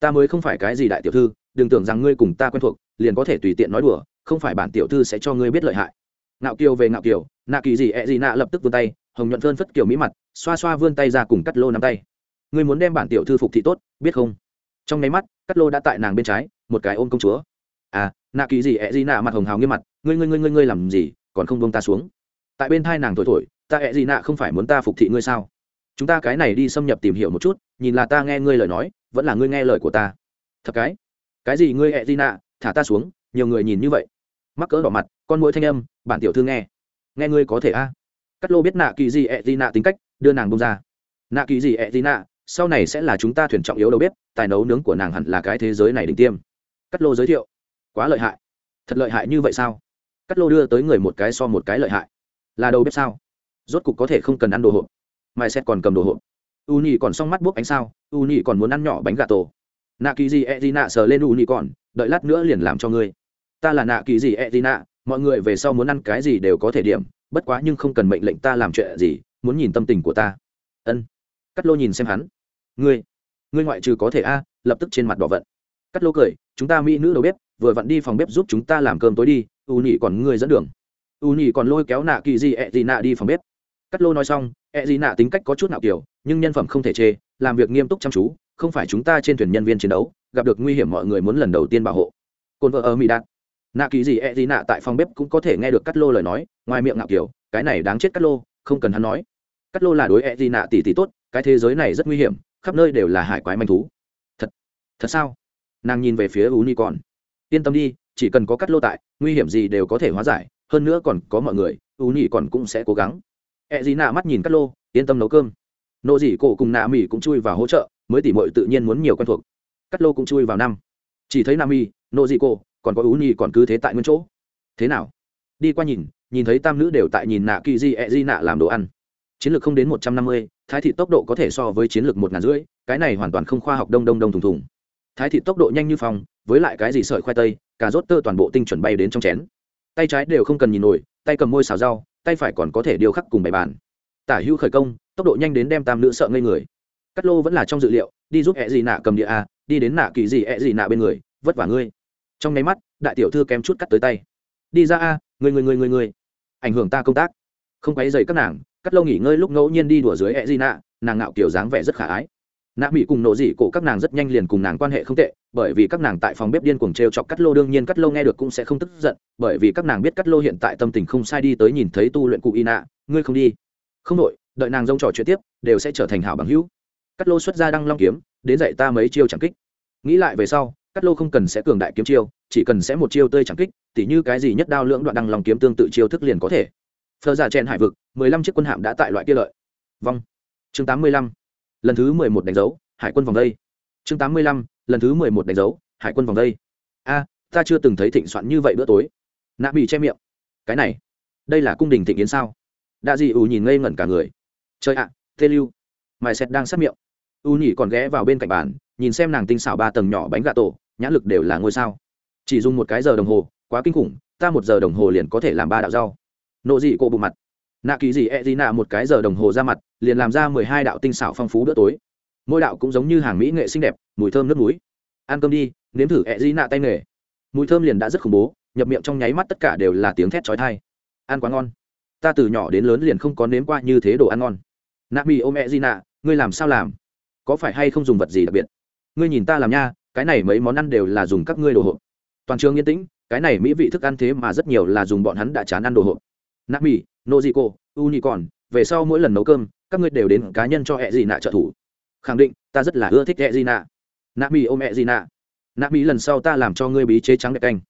Ta mới không phải cái gì đại tiểu thư, đừng tưởng rằng ngươi cùng ta quen thuộc, liền có thể tùy tiện nói đùa, không phải bản tiểu thư sẽ cho ngươi biết lợi hại. Ngạo kiều về ngạo kiều, nạ kỳ gì ẹ gì nạ lập tức vươn tay, hồng nhuận phơn phất kiểu mỹ mặt, xoa xoa vươn tay ra cùng cắt lô nắm tay. Ngươi muốn đem bản tiểu thư phục thị tốt, biết không? Trong nháy mắt cắt lô đã tại nàng bên trái, một cái ôm công chúa. À nạ kỳ gì ẹ gì nạ mặt hồng hào nghiêm mặt, ngươi ngươi ngươi ngươi ngươi làm gì, còn không buông ta xuống. Tại bên thai nàng thổi thổi, ta ẹ gì nạ không phải muốn ta phục thị ngươi sao? Chúng ta cái này đi xâm nhập tìm hiểu một chút, nhìn là ta nghe ngươi lời nói, vẫn là ngươi nghe lời của ta. Thật cái? Cái gì ngươi ẹ gì nạ, thả ta xuống, nhiều người nhìn như vậy. Mắc cỡ đỏ mặt, con mũi thanh âm, bản tiểu thư nghe. Nghe ngươi có thể a. À. cắt lô biết nạ kỳ gì ẹ gì nạ tính cách, đưa nàng bông ra. Nạ kỳ gì ẹ gì nạ sau này sẽ là chúng ta thuyền trọng yếu đầu bếp, tài nấu nướng của nàng hẳn là cái thế giới này đỉnh tiêm. Cắt lô giới thiệu. Quá lợi hại. Thật lợi hại như vậy sao? Cắt lô đưa tới người một cái so một cái lợi hại. Là đầu bếp sao? Rốt cục có thể không cần ăn đồ hộp. Mai xét còn cầm đồ hộp. U nhị còn xong mắt bốc ánh sao? U nhị còn muốn ăn nhỏ bánh gà tổ. Nạ kỳ gì e d nạ sờ lên u nhị còn, đợi lát nữa liền làm cho ngươi. Ta là nạ kỳ gì e d nạ, mọi người về sau muốn ăn cái gì đều có thể điểm, bất quá nhưng không cần mệnh lệnh ta làm chuyện gì, muốn nhìn tâm tình của ta. Ân. Cắt lô nhìn xem hắn ngươi ngươi ngoại trừ có thể a, lập tức trên mặt đỏ vận. Cắt lô cười, chúng ta mỹ nữ đầu bếp, vừa vặn đi phòng bếp giúp chúng ta làm cơm tối đi, u nhị còn ngươi dẫn đường. U nhị còn lôi kéo nạ kỳ gì, ẹ gì nạ đi phòng bếp. Cắt lô nói xong, ẹ gì nạ tính cách có chút nào kiểu, nhưng nhân phẩm không thể chê, làm việc nghiêm túc chăm chú, không phải chúng ta trên thuyền nhân viên chiến đấu, gặp được nguy hiểm mọi người muốn lần đầu tiên bảo hộ. Cồn vợ ở mỹ đạt. Nạ kỳ gì, ẹ gì nạ tại phòng bếp cũng có thể nghe được cắt lô lời nói, ngoài miệng ngạo kiểu, cái này đáng chết cắt lô, không cần hắn nói. Cắt lô là đối ẹ gì nạ tỷ tỷ tốt, cái thế giới này rất nguy hiểm khắp nơi đều là hải quái manh thú. Thật thật sao? Nàng nhìn về phía u ni còn yên tâm đi, chỉ cần có cắt lô tại, nguy hiểm gì đều có thể hóa giải, hơn nữa còn có mọi người u ni còn cũng sẽ cố gắng. E gì nạ mắt nhìn cắt lô, yên tâm nấu cơm. Nộ dị cổ cùng nạ mỹ cũng chui vào hỗ trợ, mới tỉ mội tự nhiên muốn nhiều quen thuộc. Cắt lô cũng chui vào năm. Chỉ thấy nam mỹ nộ dị cổ, còn có u ni còn cứ thế tại nguyên chỗ. Thế nào? Đi qua nhìn nhìn thấy tam nữ đều tại nhìn nạ kỳ di e di nạ làm đồ ăn. Chiến lược không đến một trăm năm mươi thái thị tốc độ có thể so với chiến lược một ngàn rưỡi, cái này hoàn toàn không khoa học đông đông đông thùng thùng. Thái thị tốc độ nhanh như phong, với lại cái gì sợi khoai tây, cà rốt tơ toàn bộ tinh chuẩn bay đến trong chén. Tay trái đều không cần nhìn nổi, tay cầm môi xào rau, tay phải còn có thể điều khắc cùng bày bàn. Tả hữu khởi công, tốc độ nhanh đến đem tam nữ sợ ngây người. Cắt lô vẫn là trong dự liệu, đi giúp ẹ gì nạ cầm địa a đi đến nạ kỳ gì ẹ gì nạ bên người, vất vả ngươi. Trong nháy mắt, đại tiểu thư kém chút cắt tới tay. Đi ra a người người người người người ảnh hưởng ta công tác. Không quấy dày các nàng cắt lâu nghỉ ngơi lúc ngẫu nhiên đi đùa dưới e ẹ gì nạ, nàng ngạo kiểu dáng vẻ rất khả ái. Nạ mỹ cùng nổ dị cổ các nàng rất nhanh liền cùng nàng quan hệ không tệ, bởi vì các nàng tại phòng bếp điên cuồng t r e o chọc cắt lô đương nhiên cắt lô nghe được cũng sẽ không tức giận, bởi vì các nàng biết cắt lô hiện tại tâm tình không sai đi tới nhìn thấy tu luyện cụ y nạ, ngươi không đi. Không đội đợi nàng dông trò chuyện tiếp, đều sẽ trở thành hảo bằng hữu. Cắt lô xuất ra đăng long kiếm, đến dạy ta mấy chiêu chẳng kích. Nghĩ lại về sau, cắt lô không cần sẽ cường đại kiếm chiêu, chỉ cần sẽ một chiêu tơi chẳng kích, tỉ như cái gì nhất đao lưỡng đoạn đăng long kiếm tương tự chiêu thức liền có thể phờ giả trên hải vực, mười lăm chiếc quân hạm đã tại loại kia lợi. Vong. Chương tám mươi lăm. Lần thứ mười một đánh dấu, hải quân vòng đây. Chương tám mươi lăm. Lần thứ mười một đánh dấu, hải quân vòng đây. A, ta chưa từng thấy thịnh soạn như vậy bữa tối. Nạ bị che miệng. Cái này, đây là cung đình thịnh yến sao? Đa dị ủ nhìn ngây ngẩn cả người. Chơi ạ, tê lưu. Mài xét đang sát miệng. U nhỉ còn ghé vào bên cạnh bàn, nhìn xem nàng tinh xảo ba tầng nhỏ bánh gà tổ nhãn lực đều là ngôi sao. Chỉ dùng một cái giờ đồng hồ, quá kinh khủng, ta một giờ đồng hồ liền có thể làm ba đạo rau nộ dị cổ bụng mặt. Nạ kỳ dị e d nạ một cái giờ đồng hồ ra mặt, liền làm ra mười hai đạo tinh xảo phong phú bữa tối. Mỗi đạo cũng giống như hàng mỹ nghệ xinh đẹp, mùi thơm nước núi. Ăn cơm đi, nếm thử e d nạ tay nghề. Mùi thơm liền đã rất khủng bố, nhập miệng trong nháy mắt tất cả đều là tiếng thét trói thai ăn quá ngon. Ta từ nhỏ đến lớn liền không có nếm qua như thế đồ ăn ngon. Nạ mỹ ôm e d nạ, ngươi làm sao làm? Có phải hay không dùng vật gì đặc biệt? Ngươi nhìn ta làm nha, cái này mấy món ăn đều là dùng các ngươi đồ hộp. Toàn trường yên tĩnh, cái này mỹ vị thức ăn thế mà rất nhiều là dùng bọn hắn đã chán ăn đồ hộp nạp mỹ nhỉ còn, về sau mỗi lần nấu cơm các ngươi đều đến cá nhân cho hệ gì nạ trợ thủ. Khẳng định ta rất là ưa thích hệ gì nạ nạp mỹ ôm hẹ gì nạ nạp mỹ lần sau ta làm cho ngươi bí chế trắng đẹp canh.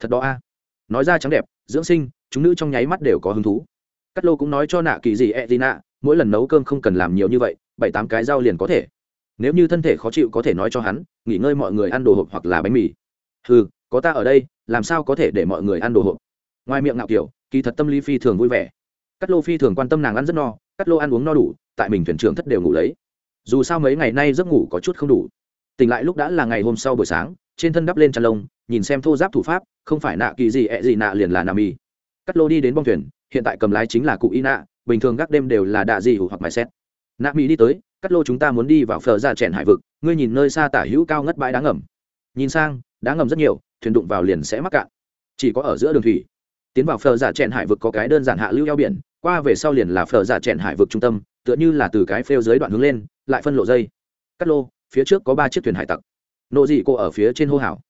Thật đó a. Nói ra trắng đẹp dưỡng sinh chúng nữ trong nháy mắt đều có hứng thú. Cắt lô cũng nói cho nạ kỳ gì hệ gì nạ mỗi lần nấu cơm không cần làm nhiều như vậy bảy tám cái rau liền có thể. Nếu như thân thể khó chịu có thể nói cho hắn nghỉ ngơi mọi người ăn đồ hộp hoặc là bánh mì. Ừ có ta ở đây làm sao có thể để mọi người ăn đồ hộp? Ngoài miệng ngạo kiểu kỳ thật tâm lý phi thường vui vẻ. Cắt lô phi thường quan tâm nàng ăn rất no cắt lô ăn uống no đủ, tại mình thuyền trưởng thất đều ngủ lấy. Dù sao mấy ngày nay giấc ngủ có chút không đủ. Tỉnh lại lúc đã là ngày hôm sau buổi sáng, trên thân đắp lên chăn lông, nhìn xem thô giáp thủ pháp, không phải nạ kỳ gì, ẹ gì nạ liền là nà mì cắt lô đi đến bong thuyền, hiện tại cầm lái chính là cụ y nạ, bình thường gác đêm đều là đạ gì hoặc mài xét. Nạ mỹ đi tới cắt lô chúng ta muốn đi vào phờ ra trẻn hải vực, ngươi nhìn nơi xa tả hữu cao ngất bãi đá ngầm. Nhìn sang, đá ngầm rất nhiều, thuyền đụng vào liền sẽ mắc cạn. Chỉ có ở giữa đường thủy tiến vào phờ giả trẹn hải vực có cái đơn giản hạ lưu eo biển qua về sau liền là phờ giả trẹn hải vực trung tâm tựa như là từ cái phêu dưới đoạn hướng lên lại phân lộ dây. Cắt lô phía trước có ba chiếc thuyền hải tặc. Nộ dị cô ở phía trên hô hào,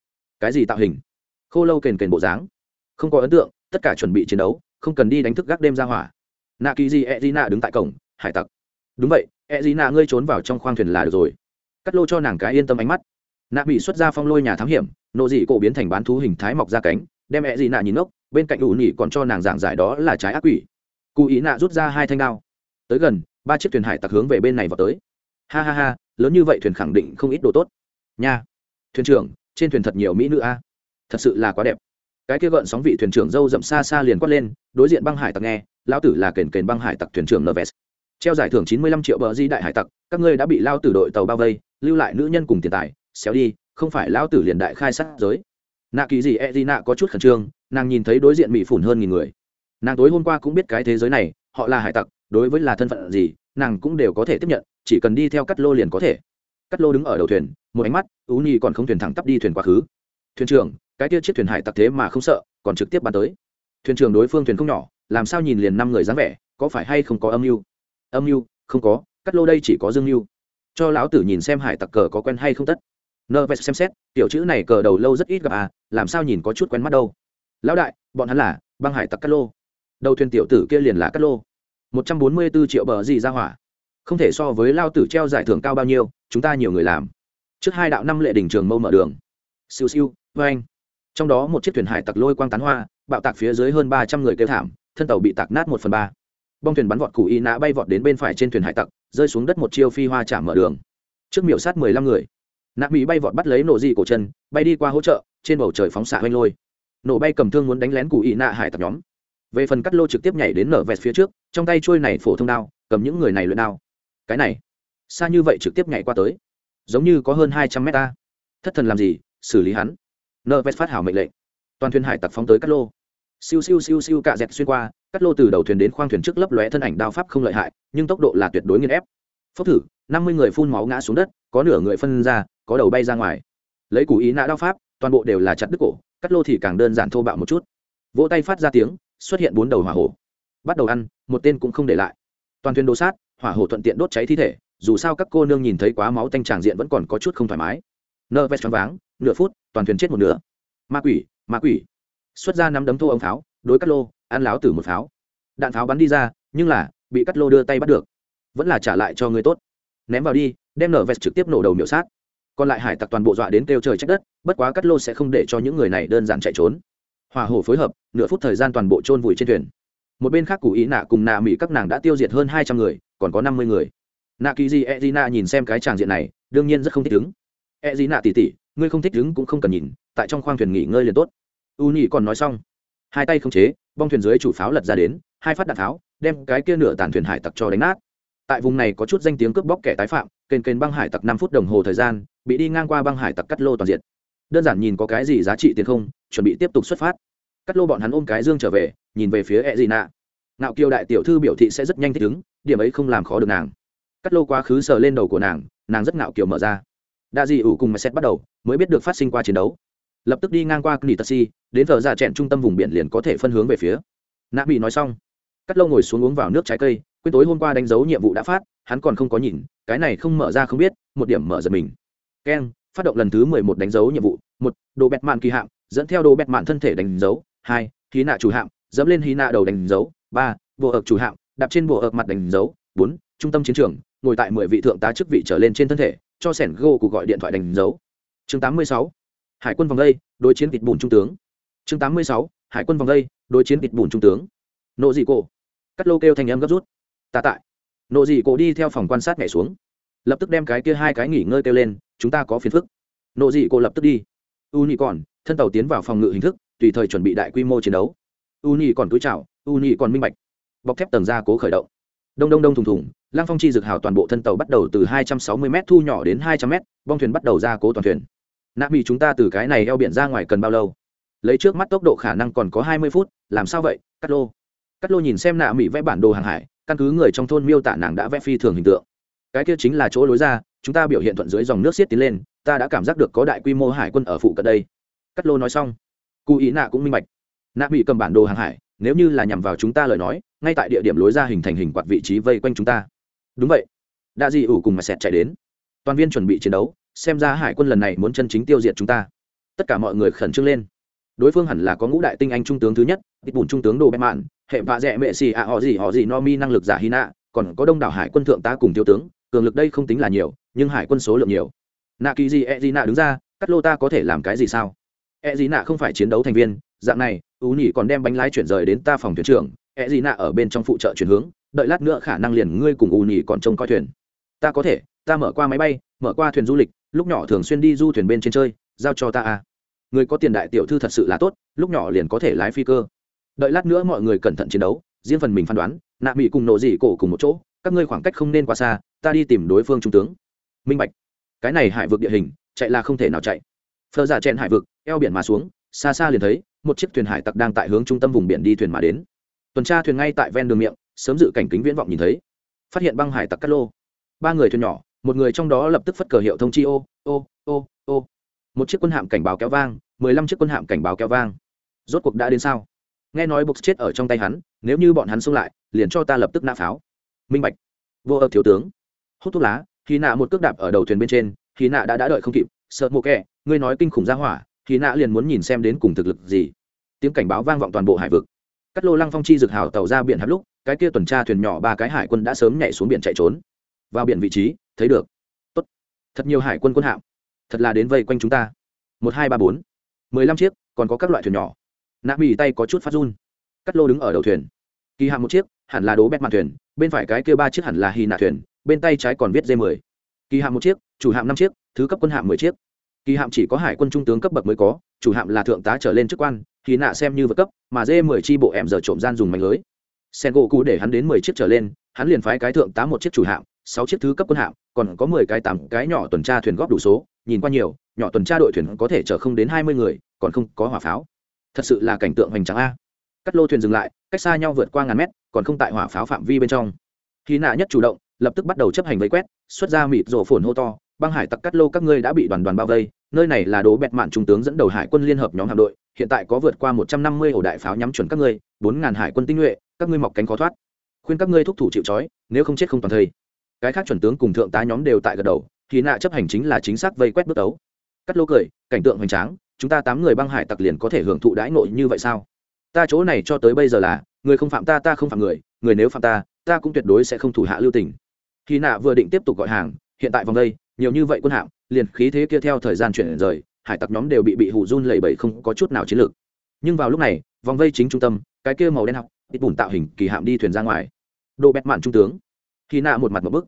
cái gì tạo hình? Khô lâu kền kền bộ dáng. Không có ấn tượng tất cả chuẩn bị chiến đấu không cần đi đánh thức gác đêm ra hỏa. Nạ kỳ di e d nạ đứng tại cổng hải tặc. Đúng vậy e d nạ ngươi trốn vào trong khoang thuyền là được rồi. Cắt lô cho nàng cái yên tâm ánh mắt. Nạ bị xuất ra phong lôi nhà thám hiểm nộ dị cổ biến thành bán thú hình thái mọc ra cánh đem e d nạ nhìn ốc bên cạnh ủ nhị còn cho nàng giảng giải đó là trái ác quỷ. Cụ ý nạ rút ra hai thanh đao. Tới gần, ba chiếc thuyền hải tặc hướng về bên này vào tới. Ha ha ha, lớn như vậy thuyền khẳng định không ít đồ tốt. Nha, thuyền trưởng, trên thuyền thật nhiều mỹ nữ a. Thật sự là quá đẹp. Cái kia gợn sóng vị thuyền trưởng dâu rậm xa xa liền quát lên, đối diện băng hải tặc nghe lao tử là kền kền băng hải tặc thuyền trưởng Neves. treo giải thưởng chín mươi lăm triệu bờ di đại hải tặc, các ngươi đã bị lao tử đội tàu bao vây, lưu lại nữ nhân cùng tiền tài, xéo đi, không phải lao tử liền đại khai sát giới nạ kỳ gì e gì nạ có chút khẩn trương, nàng nhìn thấy đối diện mỹ phủn hơn nghìn người. Nàng tối hôm qua cũng biết cái thế giới này, họ là hải tặc, đối với là thân phận gì, nàng cũng đều có thể tiếp nhận, chỉ cần đi theo cắt lô liền có thể. Cắt lô đứng ở đầu thuyền, một ánh mắt ú nhi còn không thuyền thẳng tắp đi thuyền quá khứ. Thuyền trưởng, cái kia chiếc thuyền hải tặc thế mà không sợ, còn trực tiếp bắn tới. Thuyền trưởng đối phương thuyền không nhỏ, làm sao nhìn liền năm người dáng vẻ, có phải hay không có âm mưu? Âm mưu, không có, cắt lô đây chỉ có dương mưu. Cho lão tử nhìn xem hải tặc cờ có quen hay không tất. Nơ vest xem xét tiểu chữ này cờ đầu lâu rất ít gặp à làm sao nhìn có chút quen mắt đâu. Lão đại, bọn hắn là băng hải tặc cát lô. Đầu thuyền tiểu tử kia liền là cát lô. Một trăm bốn mươi bốn triệu bờ gì ra hỏa. Không thể so với lao tử treo giải thưởng cao bao nhiêu, chúng ta nhiều người làm. Trước hai đạo năm lệ đỉnh trường mâu mở đường. Siêu siêu vê anh. Trong đó một chiếc thuyền hải tặc lôi quang tán hoa, bạo tạc phía dưới hơn ba trăm người kêu thảm, thân tàu bị tạc nát một phần ba. Bong thuyền bắn vọt cụ y nã bay vọt đến bên phải trên thuyền hải tặc, rơi xuống đất một chiêu phi hoa chạm mở đường. Trước miểu sát mười lăm người nạ mỹ bay vọt bắt lấy nổ dị cổ chân, bay đi qua hỗ trợ, trên bầu trời phóng xạ hoanh lôi. Nổ bay cầm thương muốn đánh lén cụ y nạ hải tặc nhóm. Về phần cắt lô trực tiếp nhảy đến nở vẹt phía trước, trong tay trôi này phổ thông đao, cầm những người này luyện đao. Cái này, xa như vậy trực tiếp nhảy qua tới, giống như có hơn hai trăm mét ta. Thất thần làm gì, xử lý hắn. Nở vẹt phát hảo mệnh lệnh. Toàn thuyền hải tặc phóng tới cắt lô. Siêu siêu siêu siêu cạ dẹt xuyên qua, cắt lô từ đầu thuyền đến khoang thuyền trước lấp lóe thân ảnh đao pháp không lợi hại, nhưng tốc độ là tuyệt đối nghiên ép. Phốc thử, năm mươi người phun máu ngã xuống đất, có nửa người phân ra có đầu bay ra ngoài. Lấy củ ý nã đao pháp, toàn bộ đều là chặt đứt cổ, cắt lô thì càng đơn giản thô bạo một chút. Vỗ tay phát ra tiếng, xuất hiện bốn đầu hỏa hổ. Bắt đầu ăn, một tên cũng không để lại. Toàn thuyền đồ sát, hỏa hổ thuận tiện đốt cháy thi thể, dù sao các cô nương nhìn thấy quá máu tanh tràng diện vẫn còn có chút không thoải mái. Nơ vest choáng váng, nửa phút, toàn thuyền chết một nửa. Ma quỷ ma quỷ. Xuất ra năm đấm thô ống pháo, đối cắt lô, ăn láo từ một pháo. Đạn pháo bắn đi ra, nhưng là, bị cắt lô đưa tay bắt được. Vẫn là trả lại cho người tốt. Ném vào đi, đem nở vest trực tiếp nổ đầu miểu sát còn lại hải tặc toàn bộ dọa đến kêu trời trách đất, bất quá cắt lô sẽ không để cho những người này đơn giản chạy trốn. Hòa hổ phối hợp, nửa phút thời gian toàn bộ chôn vùi trên thuyền. Một bên khác cụ ý nạ cùng nạ mỹ các nàng đã tiêu diệt hơn hai trăm người, còn có năm mươi người. Nạ kỳ di e d i n a nhìn xem cái tràng diện này, đương nhiên rất không thích ứng. E d i n a tỉ tỉ, ngươi không thích ứng cũng không cần nhìn, tại trong khoang thuyền nghỉ ngơi liền tốt. U nhị còn nói xong. Hai tay không chế, bong thuyền dưới chủ pháo lật ra đến, hai phát đạn pháo đem cái kia nửa tàn thuyền hải tặc cho đánh nát. Tại vùng này có chút danh tiếng cướp bóc kẻ tái phạm kênh kênh băng hải tặc năm phút đồng hồ thời gian bị đi ngang qua băng hải tặc cắt lô toàn diện. Đơn giản nhìn có cái gì giá trị tiền không, chuẩn bị tiếp tục xuất phát. Cắt lô bọn hắn ôm cái dương trở về, nhìn về phía e d d nạ ngạo kiều đại tiểu thư biểu thị sẽ rất nhanh thích ứng, điểm ấy không làm khó được nàng. Cắt lô quá khứ sờ lên đầu của nàng nàng rất ngạo kiều mở ra. Đa dị ủ cùng mà xét bắt đầu, mới biết được phát sinh qua chiến đấu. Lập tức đi ngang qua kỳ taxi, đến thờ ra trẹn trung tâm vùng biển liền có thể phân hướng về phía. Nạ bị nói xong, cắt lô ngồi xuống uống vào nước trái cây, quên tối hôm qua đánh dấu nhiệm vụ đã phát, hắn còn không có nhìn, cái này không mở ra không biết, một điểm mở giật mình keng, phát động lần thứ mười một đánh dấu nhiệm vụ. Một, đồ bẹt mạn kỳ hạng dẫn theo đồ bẹt mạn thân thể đánh dấu. Hai khí nạ chủ hạng dẫm lên khí nạ đầu đánh dấu. Ba, bộ ợp chủ hạng đạp trên bộ ợp mặt đánh dấu. Bốn, trung tâm chiến trường, ngồi tại mười vị thượng tá chức vị trở lên trên thân thể, cho sẻn gô cuộc gọi điện thoại đánh dấu. Chương tám mươi sáu, hải quân vòng đây, đối chiến kịch bùn trung tướng. Chương tám mươi sáu, hải quân vòng đây, đối chiến kịch bùn trung tướng. Nộ dị cổ. Cắt lô kêu thành em gấp rút. Tạ tại. Nộ dị cổ đi theo phòng quan sát nhảy xuống lập tức đem cái kia hai cái nghỉ ngơi kêu lên, chúng ta có phiền phức. Nộ dị cô lập tức đi. U nhị còn thân tàu tiến vào phòng ngự hình thức, tùy thời chuẩn bị đại quy mô chiến đấu. U nhị còn túi chảo u nhị còn minh bạch. Bọc thép tầng ra cố khởi động. Đông đông đông thùng thùng lang phong chi dực hào toàn bộ thân tàu bắt đầu từ hai trăm sáu mươi m thu nhỏ đến hai trăm m bong thuyền bắt đầu ra cố toàn thuyền. Nạp bị chúng ta từ cái này eo biển ra ngoài cần bao lâu? Lấy trước mắt tốc độ khả năng còn có hai mươi phút, làm sao vậy? Cắt lô. Cắt lô nhìn xem nạ mỹ vẽ bản đồ hàng hải, căn cứ người trong thôn miêu tả nàng đã vẽ phi thường hình tượng cái kia chính là chỗ lối ra, chúng ta biểu hiện thuận dưới dòng nước xiết tiến lên, ta đã cảm giác được có đại quy mô hải quân ở phụ cận đây. Cắt lô nói xong cụ ý nạ cũng minh bạch. Nạ bị cầm bản đồ hàng hải, nếu như là nhằm vào chúng ta lời nói, ngay tại địa điểm lối ra hình thành hình quạt vị trí vây quanh chúng ta. Đúng vậy. Đa di ủ cùng mà sẹt chạy đến. Toàn viên chuẩn bị chiến đấu, xem ra hải quân lần này muốn chân chính tiêu diệt chúng ta. Tất cả mọi người khẩn trương lên. Đối phương hẳn là có ngũ đại tinh anh trung tướng thứ nhất ít bùn trung tướng đồ bẹ mạn, hệ vạ dẹ mệ xì ạ, họ gì họ gì no mi năng lực giả hy nạ, còn có đông đảo hải quân thượng tá cùng thiếu tướng cường lực đây không tính là nhiều, nhưng hải quân số lượng nhiều. Nạ kỳ gì e gì nạ đứng ra, cắt lô ta có thể làm cái gì sao? E gì nạ không phải chiến đấu thành viên, dạng này, ú nhỉ còn đem bánh lái chuyển rời đến ta phòng thuyền trưởng e gì nạ ở bên trong phụ trợ chuyển hướng, đợi lát nữa khả năng liền ngươi cùng ú nhỉ còn trông coi thuyền. Ta có thể, ta mở qua máy bay, mở qua thuyền du lịch, lúc nhỏ thường xuyên đi du thuyền bên trên chơi, giao cho ta à. Người có tiền đại tiểu thư thật sự là tốt, lúc nhỏ liền có thể lái phi cơ. Đợi lát nữa mọi người cẩn thận chiến đấu, riêng phần mình phán đoán, nạ mỹ cùng nổ dị cổ cùng một chỗ, các ngươi khoảng cách không nên quá xa ta đi tìm đối phương trung tướng. Minh bạch. Cái này hải vực địa hình, chạy là không thể nào chạy. Phờ giả chen hải vực, eo biển mà xuống, xa xa liền thấy, một chiếc thuyền hải tặc đang tại hướng trung tâm vùng biển đi thuyền mà đến. Tuần tra thuyền ngay tại ven đường miệng, sớm dự cảnh kính viễn vọng nhìn thấy. Phát hiện băng hải tặc cắt lô. Ba người thuyền nhỏ, một người trong đó lập tức phất cờ hiệu thông chi ô ô ô ô. Một chiếc quân hạm cảnh báo kéo vang, mười lăm chiếc quân hạm cảnh báo kéo vang. Rốt cuộc đã đến sao? Nghe nói bục chết ở trong tay hắn, nếu như bọn hắn xông lại, liền cho ta lập tức nã pháo. Minh bạch. Vô ơ thiếu tướng hút thuốc lá khi nạ một cước đạp ở đầu thuyền bên trên khi nạ đã đã đợi không kịp, sợ mộ kẹ ngươi nói kinh khủng ra hỏa khi nạ liền muốn nhìn xem đến cùng thực lực gì. Tiếng cảnh báo vang vọng toàn bộ hải vực. Cắt lô lăng phong chi dực hào tàu ra biển hấp lúc, cái kia tuần tra thuyền nhỏ ba cái hải quân đã sớm nhảy xuống biển chạy trốn. Vào biển vị trí, thấy được. Tốt. Thật nhiều hải quân quân hạm. Thật là đến vây quanh chúng ta. Một, hai, ba, bốn. Mười lăm chiếc, còn có các loại thuyền nhỏ. Nạ mỹ tay có chút phát run. Cắt lô đứng ở đầu thuyền. Kỳ hạ một chiếc, hẳn là đố bét mặt thuyền, bên phải cái kia ba chiếc hẳn là hy nạ thuyền bên tay trái còn viết d 10 kỳ hạm một chiếc, chủ hạm năm chiếc, thứ cấp quân hạm mười chiếc. Kỳ hạm chỉ có hải quân trung tướng cấp bậc mới có, chủ hạm là thượng tá trở lên chức quan, thì nạ xem như vượt cấp, mà d 10 chi bộ em giờ trộm gian dùng mạnh lưới. Sen gỗ cụ để hắn đến mười chiếc trở lên, hắn liền phái cái thượng tá một chiếc chủ hạm, sáu chiếc thứ cấp quân hạm, còn có mười cái tám cái nhỏ tuần tra thuyền góp đủ số, nhìn qua nhiều, nhỏ tuần tra đội thuyền có thể chở không đến hai mươi người, còn không có hỏa pháo. Thật sự là cảnh tượng hoành tráng a. Cắt lô thuyền dừng lại, cách xa nhau vượt qua ngàn mét, còn không tại hỏa pháo phạm vi bên trong. Khi nạ nhất chủ động lập tức bắt đầu chấp hành vây quét, xuất ra mịt rổ phồn hô to, băng hải tặc cắt lô các ngươi đã bị đoàn đoàn bao vây, nơi này là đố bẹt mạn trung tướng dẫn đầu hải quân liên hợp nhóm hạm đội, hiện tại có vượt qua một trăm năm mươi ổ đại pháo nhắm chuẩn các ngươi, bốn ngàn hải quân tinh nhuệ, các ngươi mọc cánh khó thoát. Khuyên các ngươi thúc thủ chịu trói, nếu không chết không toàn thây. Cái khác chuẩn tướng cùng thượng tá nhóm đều tại gật đầu, thì nạ chấp hành chính là chính xác vây quét bước tấu cắt lô cười, cảnh tượng hoành tráng, chúng ta tám người băng hải tặc liền có thể hưởng thụ đãi nội như vậy sao? Ta chỗ này cho tới bây giờ là, người không phạm ta ta không phạm người người nếu phạm ta ta cũng tuyệt đối sẽ không thủ hạ lưu tình khi nạ vừa định tiếp tục gọi hàng, hiện tại vòng đây, nhiều như vậy quân hạm, liền khí thế kia theo thời gian chuyển rời, hải tặc nhóm đều bị bị hụ run lẩy bẩy không có chút nào chiến lược. Nhưng vào lúc này, vòng vây chính trung tâm, cái kia màu đen học ít bùn tạo hình kỳ hạm đi thuyền ra ngoài. Độ bẹt mạn trung tướng. Khi nạ một mặt một bức.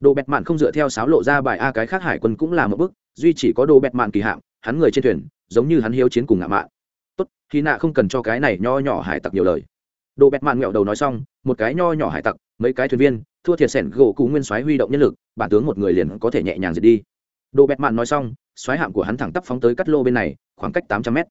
Độ bẹt mạn không dựa theo sáo lộ ra bài a cái khác hải quân cũng là một bức, duy chỉ có độ bẹt mạn kỳ hạm, hắn người trên thuyền, giống như hắn hiếu chiến cùng ngạ mạn. Tốt, khi nạ không cần cho cái này nho nhỏ hải tặc nhiều lời. Độ bẹt mạn nghẹo đầu nói xong, một cái nho nhỏ hải tặc, mấy cái thuyền viên thua thiệt sẻn gỗ cú nguyên soái huy động nhân lực, bản tướng một người liền có thể nhẹ nhàng diệt đi. Đồ bẹt mạn nói xong, soái hạm của hắn thẳng tắp phóng tới cắt lô bên này, khoảng cách tám trăm mét.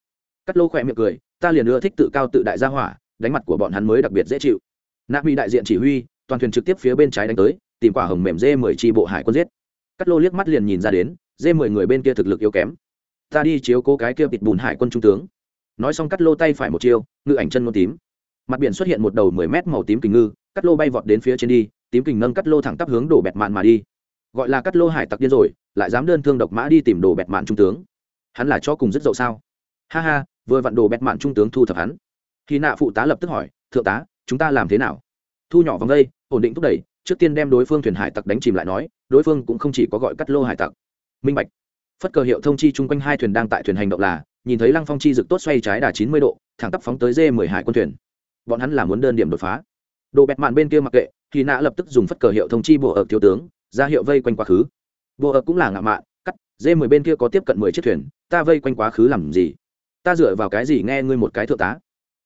Cắt lô khỏe miệng cười, ta liền ưa thích tự cao tự đại gia hỏa, đánh mặt của bọn hắn mới đặc biệt dễ chịu. Nạp bị đại diện chỉ huy, toàn thuyền trực tiếp phía bên trái đánh tới, tìm quả hồng mềm dê mười tri bộ hải quân giết. Cắt lô liếc mắt liền nhìn ra đến dê mười người bên kia thực lực yếu kém. Ta đi chiếu cố cái kia bịt bùn hải quân trung tướng. Nói xong cắt lô tay phải một chiêu, ngự ảnh chân nôn tím. Mặt biển xuất hiện một đầu mười mét màu tím kình ngư, cắt lô bay vọt đến phía trên đi tím kình nâng cắt lô thẳng tắp hướng đổ bẹt mạn mà đi. Gọi là cắt lô hải tặc điên rồi, lại dám đơn thương độc mã đi tìm đồ bẹt mạn trung tướng. Hắn là cho cùng rất dậu sao? Ha ha, vừa vặn đồ bẹt mạn trung tướng thu thập hắn. Khi nạ phụ tá lập tức hỏi, thượng tá, chúng ta làm thế nào? Thu nhỏ vòng đây, ổn định thúc đẩy, trước tiên đem đối phương thuyền hải tặc đánh chìm lại nói, đối phương cũng không chỉ có gọi cắt lô hải tặc. Minh bạch. Phất cờ hiệu thông chi chung quanh hai thuyền đang tại thuyền hành động là, nhìn thấy lăng phong chi rực tốt xoay trái đà chín mươi độ, thẳng tắp phóng tới dê mười hải quân thuyền. Bọn hắn là muốn đơn điểm đột phá. Đồ bẹt mạn bên kia mặc kệ thì nạ lập tức dùng phất cờ hiệu thông chi bộ ở thiếu tướng, ra hiệu vây quanh quá khứ. Bộ ở cũng là ngạo mạn, cắt, dê mười bên kia có tiếp cận mười chiếc thuyền, ta vây quanh quá khứ làm gì? Ta dựa vào cái gì nghe ngươi một cái thượng tá?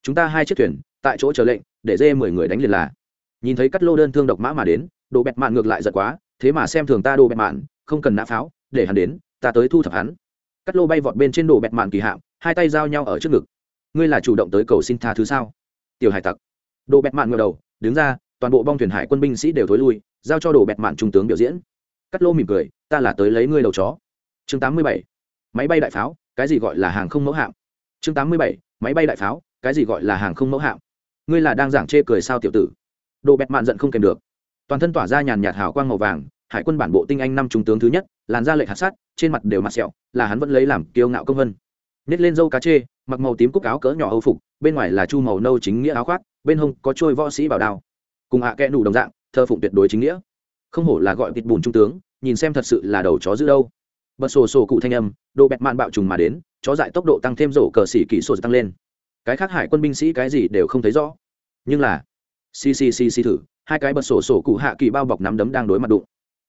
Chúng ta hai chiếc thuyền, tại chỗ chờ lệnh, để dê mười người đánh liền là. Nhìn thấy cắt lô đơn thương độc mã mà đến, đồ bẹt mạn ngược lại giật quá, thế mà xem thường ta đồ bẹt mạn, không cần nã pháo, để hắn đến, ta tới thu thập hắn. Cắt lô bay vọt bên trên đồ bẹt mạn kỳ hạm, hai tay giao nhau ở trước ngực. Ngươi là chủ động tới cầu xin tha thứ sao? Tiểu hải tặc. Đồ bẹt mạn ngờ đầu, đứng ra toàn bộ bong thuyền hải quân binh sĩ đều thối lui, giao cho đồ bẹt mạn trung tướng biểu diễn. Cắt lô mỉm cười, ta là tới lấy ngươi đầu chó. Chương tám mươi bảy. Máy bay đại pháo, cái gì gọi là hàng không mẫu hạm? Chương tám mươi bảy. Máy bay đại pháo, cái gì gọi là hàng không mẫu hạm? Ngươi là đang giảng chê cười sao tiểu tử? Đồ bẹt mạn giận không kèm được. Toàn thân tỏa ra nhàn nhạt hào quang màu vàng, hải quân bản bộ tinh anh năm trung tướng thứ nhất, làn da lệnh hạt sát trên mặt đều mặt sẹo, là hắn vẫn lấy làm kiêu ngạo công vân. Nhét lên dâu cá chê, mặc màu tím cúc áo cỡ nhỏ âu phục, bên ngoài là chu màu nâu chính nghĩa áo khoác, bên hông có trôi võ sĩ bảo đao cùng hạ à kẽ đủ đồng dạng, thơ phụng tuyệt đối chính nghĩa. Không hổ là gọi vịt bùn trung tướng, nhìn xem thật sự là đầu chó giữ đâu. Bật sổ sổ cụ thanh âm, độ bẹt mạn bạo trùng mà đến, chó dại tốc độ tăng thêm rổ cờ xỉ kỹ sổ tăng lên. Cái khác hải quân binh sĩ cái gì đều không thấy rõ. Nhưng là ccc thử, hai cái bật sổ sổ cụ hạ kỳ bao bọc nắm đấm đang đối mặt đụng.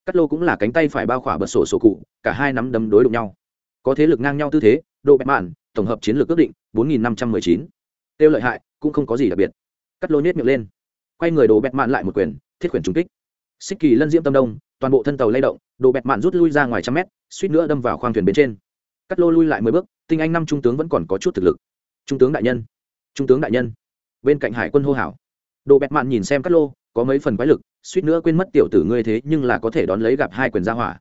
Cắt lô cũng là cánh tay phải bao khỏa bật sổ sổ cụ, cả hai nắm đấm đối đụng nhau. Có thế lực ngang nhau tư thế, độ bẹt mạn, tổng hợp chiến lược ước định, bốn nghìn năm trăm mười chín. Tiêu lợi hại, cũng không có gì đặc biệt. Cắt lô nhét miệng lên quay người đồ bẹt mạn lại một quyền, thiết quyền trúng kích. Xích kỳ lân diễm tâm đông, toàn bộ thân tàu lay động, đồ bẹt mạn rút lui ra ngoài trăm mét, suýt nữa đâm vào khoang thuyền bên trên. Cắt lô lui lại mười bước, tinh anh năm trung tướng vẫn còn có chút thực lực. Trung tướng đại nhân, trung tướng đại nhân. Bên cạnh hải quân hô hảo đồ bẹt mạn nhìn xem cắt lô, có mấy phần quái lực, suýt nữa quên mất tiểu tử ngươi thế nhưng là có thể đón lấy gặp hai quyền gia hỏa.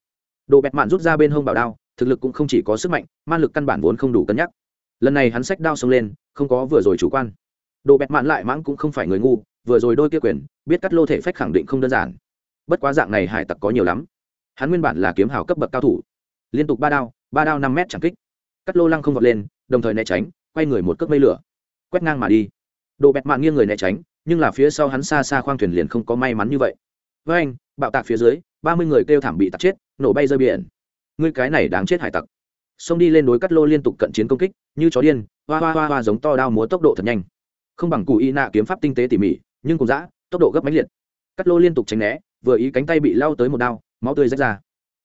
Đồ bẹt mạn rút ra bên hông bảo đao, thực lực cũng không chỉ có sức mạnh, man lực căn bản vốn không đủ cân nhắc. Lần này hắn sách đao xông lên, không có vừa rồi chủ quan. Đồ bẹt mạn lại mãng cũng không phải người ngu vừa rồi đôi kia quyền, biết cắt lô thể phách khẳng định không đơn giản. Bất quá dạng này hải tặc có nhiều lắm. Hắn nguyên bản là kiếm hào cấp bậc cao thủ. Liên tục ba đao ba đao năm mét chẳng kích. Cắt lô lăng không vọt lên, đồng thời né tránh, quay người một cước mây lửa. Quét ngang mà đi. Đồ bẹt mạng nghiêng người né tránh, nhưng là phía sau hắn xa xa khoang thuyền liền không có may mắn như vậy. Với anh, bạo tạc phía dưới, ba mươi người kêu thảm bị tạc chết, nổ bay rơi biển. Ngươi cái này đáng chết hải tặc. Xông đi lên đối cắt lô liên tục cận chiến công kích, như chó điên, hoa hoa hoa hoa giống to đao múa tốc độ thật nhanh. Không bằng cụ y nạ kiếm pháp tinh tế tỉ mỉ nhưng cùng dã, tốc độ gấp máy liệt. Cắt lô liên tục tránh né, vừa ý cánh tay bị lao tới một đao, máu tươi rách ra.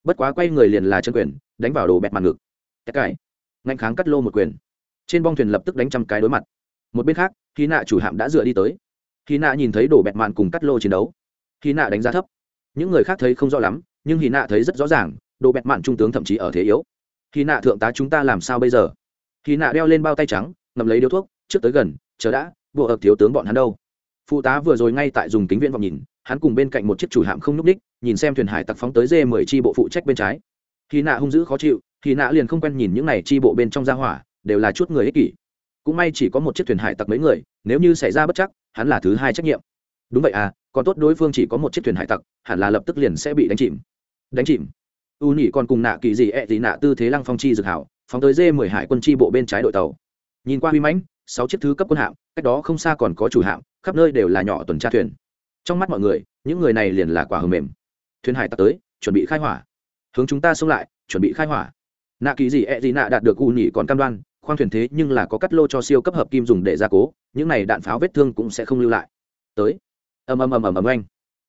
Bất quá quay người liền là chân quyền, đánh vào đồ bẹt mặt ngực. Tất cải. Ngạnh kháng cắt lô một quyền. Trên bong thuyền lập tức đánh trăm cái đối mặt. Một bên khác khi nạ chủ hạm đã dựa đi tới. Khi nạ nhìn thấy đồ bẹt mạn cùng cắt lô chiến đấu. Khi nạ đánh giá thấp. Những người khác thấy không rõ lắm, nhưng hy nạ thấy rất rõ ràng, đồ bẹt mạn trung tướng thậm chí ở thế yếu. Hy nạ thượng tá chúng ta làm sao bây giờ? Hy nạ đeo lên bao tay trắng ngầm lấy điếu thuốc, trước tới gần, chờ đã bộ ập thiếu tướng bọn hắn đâu? Phụ tá vừa rồi ngay tại dùng kính viễn vọng nhìn, hắn cùng bên cạnh một chiếc chủ hạm không n ú c ních nhìn xem thuyền hải tặc phóng tới dê mười tri bộ phụ trách bên trái. Khi nạ hung dữ khó chịu thì nạ liền không quen nhìn những này tri bộ bên trong gia hỏa, đều là chút người ích kỷ. Cũng may chỉ có một chiếc thuyền hải tặc mấy người, nếu như xảy ra bất chắc, hắn là thứ hai trách nhiệm. Đúng vậy à còn tốt đối phương chỉ có một chiếc thuyền hải tặc, hẳn là lập tức liền sẽ bị đánh chìm. Đánh chìm. U nhị còn cùng nạ kỳ gì ẹ gì nạ tư thế lăng phong chi dực hảo, phóng tới dê mười hải quân chi bộ bên trái đội tàu. Nhìn qua huy mãnh, sáu chiếc thứ cấp quân hạm, cách đó không xa còn có chủ hạm khắp nơi đều là nhỏ tuần tra thuyền. Trong mắt mọi người, những người này liền là quả hầm mềm. Thuyền hải tặc tới, chuẩn bị khai hỏa. Hướng chúng ta xông lại, chuẩn bị khai hỏa. Nạ kỳ gì e gì nạ đạt được u nhị còn cam đoan, khoang thuyền thế nhưng là có cắt lô cho siêu cấp hợp kim dùng để gia cố, những này đạn pháo vết thương cũng sẽ không lưu lại. Tới. Ầm ầm ầm ầm ầm anh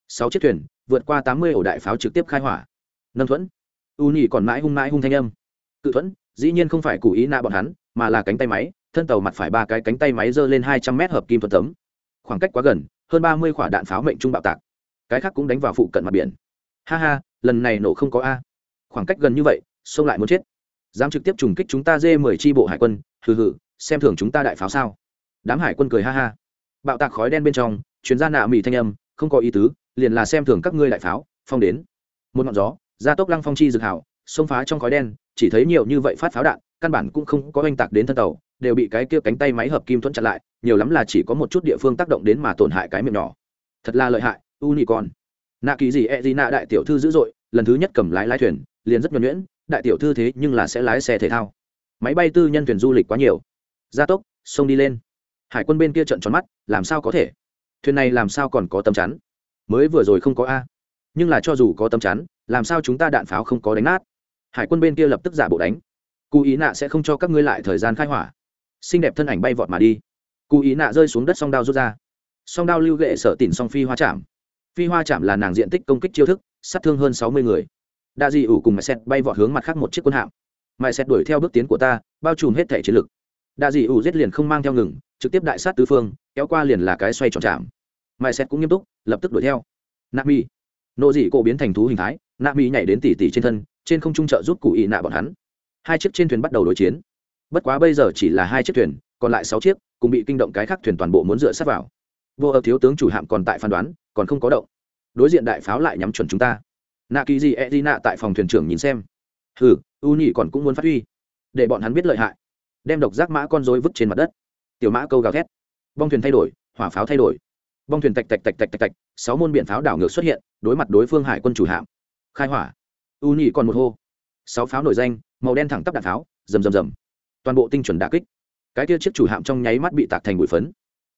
sáu chiếc thuyền, vượt qua tám mươi ổ đại pháo trực tiếp khai hỏa. Nâng thuẫn. U nhị còn mãi hung mãi hung thanh âm. Cự thuẫn, dĩ nhiên không phải cụ ý nạ bọn hắn, mà là cánh tay máy, thân tàu mặt phải ba cái cánh tay máy giơ lên hai trăm mét hợp kim thuật tấm khoảng cách quá gần, hơn ba mươi quả đạn pháo mệnh trung bạo tạc. Cái khác cũng đánh vào phụ cận mặt biển. Ha ha, lần này nổ không có a. Khoảng cách gần như vậy, xông lại muốn chết. Dám trực tiếp trùng kích chúng ta dê mười tri bộ hải quân, hừ hừ, xem thường chúng ta đại pháo sao? Đám hải quân cười ha ha. Bạo tạc khói đen bên trong chuyến ra nạ mỹ thanh âm, không có ý tứ, liền là xem thường các ngươi đại pháo, phong đến. Một ngọn gió, gia tốc lăng phong chi dực hảo xông phá trong khói đen, chỉ thấy nhiều như vậy phát pháo đạn, căn bản cũng không có oanh tạc đến thân tàu đều bị cái kia cánh tay máy hợp kim thuẫn chặn lại, nhiều lắm là chỉ có một chút địa phương tác động đến mà tổn hại cái miệng nhỏ. Thật là lợi hại u nị con nạ kỳ gì e gì nạ đại tiểu thư dữ dội, lần thứ nhất cầm lái lái thuyền, liền rất nhuẩn nhuyễn, đại tiểu thư thế nhưng là sẽ lái xe thể thao. Máy bay tư nhân thuyền du lịch quá nhiều. Gia tốc sông đi lên. Hải quân bên kia trận tròn mắt, làm sao có thể? Thuyền này làm sao còn có tấm chắn? Mới vừa rồi không có a. Nhưng là cho dù có tấm chắn, làm sao chúng ta đạn pháo không có đánh nát? Hải quân bên kia lập tức giả bộ đánh. Cụ ý nạ sẽ không cho các ngươi lại thời gian khai hỏa xinh đẹp thân ảnh bay vọt mà đi. Cụ ý nạ rơi xuống đất song đao rút ra. Song đao lưu gệ sợ tỉn song phi hoa chạm. Phi hoa chạm là nàng diện tích công kích chiêu thức, sát thương hơn sáu mươi người. Đa di ủ cùng mẹ xét bay vọt hướng mặt khác một chiếc quân hạm. Mẹ xét đuổi theo bước tiến của ta, bao trùm hết thẻ chiến lực. Đa di ủ giết liền không mang theo ngừng, trực tiếp đại sát tứ phương, kéo qua liền là cái xoay tròn chạm. Mẹ xét cũng nghiêm túc, lập tức đuổi theo. Nạ mi. Nộ dị cổ biến thành thú hình thái, nạ mi nhảy đến tỉ tỉ trên thân, trên không trung trợ giúp cụ ý nạ bọn hắn. Hai chiếc trên thuyền bắt đầu đối chiến bất quá bây giờ chỉ là hai chiếc thuyền, còn lại sáu chiếc cũng bị kinh động cái khác thuyền toàn bộ muốn dựa sát vào. Vô ở thiếu tướng chủ hạm còn tại phán đoán, còn không có động. Đối diện đại pháo lại nhắm chuẩn chúng ta. Nạ kỳ gì e d nạ tại phòng thuyền trưởng nhìn xem. Hừ u nhị còn cũng muốn phát huy. Để bọn hắn biết lợi hại. Đem độc giác mã con dối vứt trên mặt đất. Tiểu mã câu gào thét. Bong thuyền thay đổi, hỏa pháo thay đổi. Bong thuyền tạch tạch tạch tạch tạch tạch, sáu môn biển pháo đảo ngược xuất hiện, đối mặt đối phương hải quân chủ hạm. Khai hỏa. U nhị còn một hô. Sáu pháo nổi danh, màu đen thẳng tắp đạn pháo, rầm rầm rầm toàn bộ tinh chuẩn đà kích. Cái kia chiếc chủ hạm trong nháy mắt bị tạc thành bụi phấn.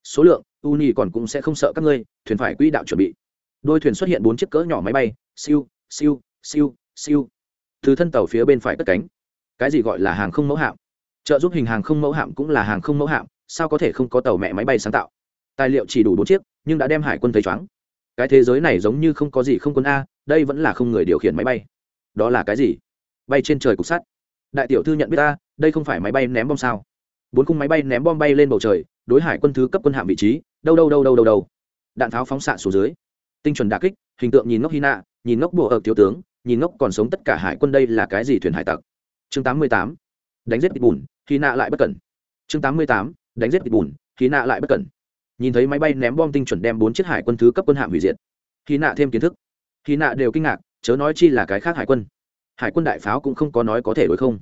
Số lượng u nhị còn cũng sẽ không sợ các ngươi, thuyền phải quỹ đạo chuẩn bị. Đôi thuyền xuất hiện bốn chiếc cỡ nhỏ máy bay, siêu siêu siêu siêu. Từ thân tàu phía bên phải cất cánh. Cái gì gọi là hàng không mẫu hạm? Trợ giúp hình hàng không mẫu hạm cũng là hàng không mẫu hạm, sao có thể không có tàu mẹ máy bay sáng tạo? Tài liệu chỉ đủ bốn chiếc, nhưng đã đem hải quân thấy chóng cái thế giới này giống như không có gì không quân a, đây vẫn là không người điều khiển máy bay. Đó là cái gì? Bay trên trời cục sắt đại tiểu thư nhận biết ta, đây không phải máy bay ném bom sao? Bốn khung máy bay ném bom bay lên bầu trời, đối hải quân thứ cấp quân hạm vị trí, đâu đâu đâu đâu đâu đâu. Đạn pháo phóng xạ xuống dưới. Tinh chuẩn đà kích, hình tượng nhìn ngốc hina nạ nhìn ngốc bộ ở thiếu tướng, nhìn ngốc còn sống tất cả hải quân đây là cái gì thuyền hải tặc? Chương tám mươi tám, đánh giết bùn khi nạ lại bất cẩn. Chương tám mươi tám, đánh giết bùn khi nạ lại bất cẩn. Nhìn thấy máy bay ném bom tinh chuẩn đem bốn chiếc hải quân thứ cấp quân hạm hủy diệt. Khi nạ thêm kiến thức. Khi nạ đều kinh ngạc, chớ nói chi là cái khác hải quân hải quân đại pháo cũng không có nói có thể đối không.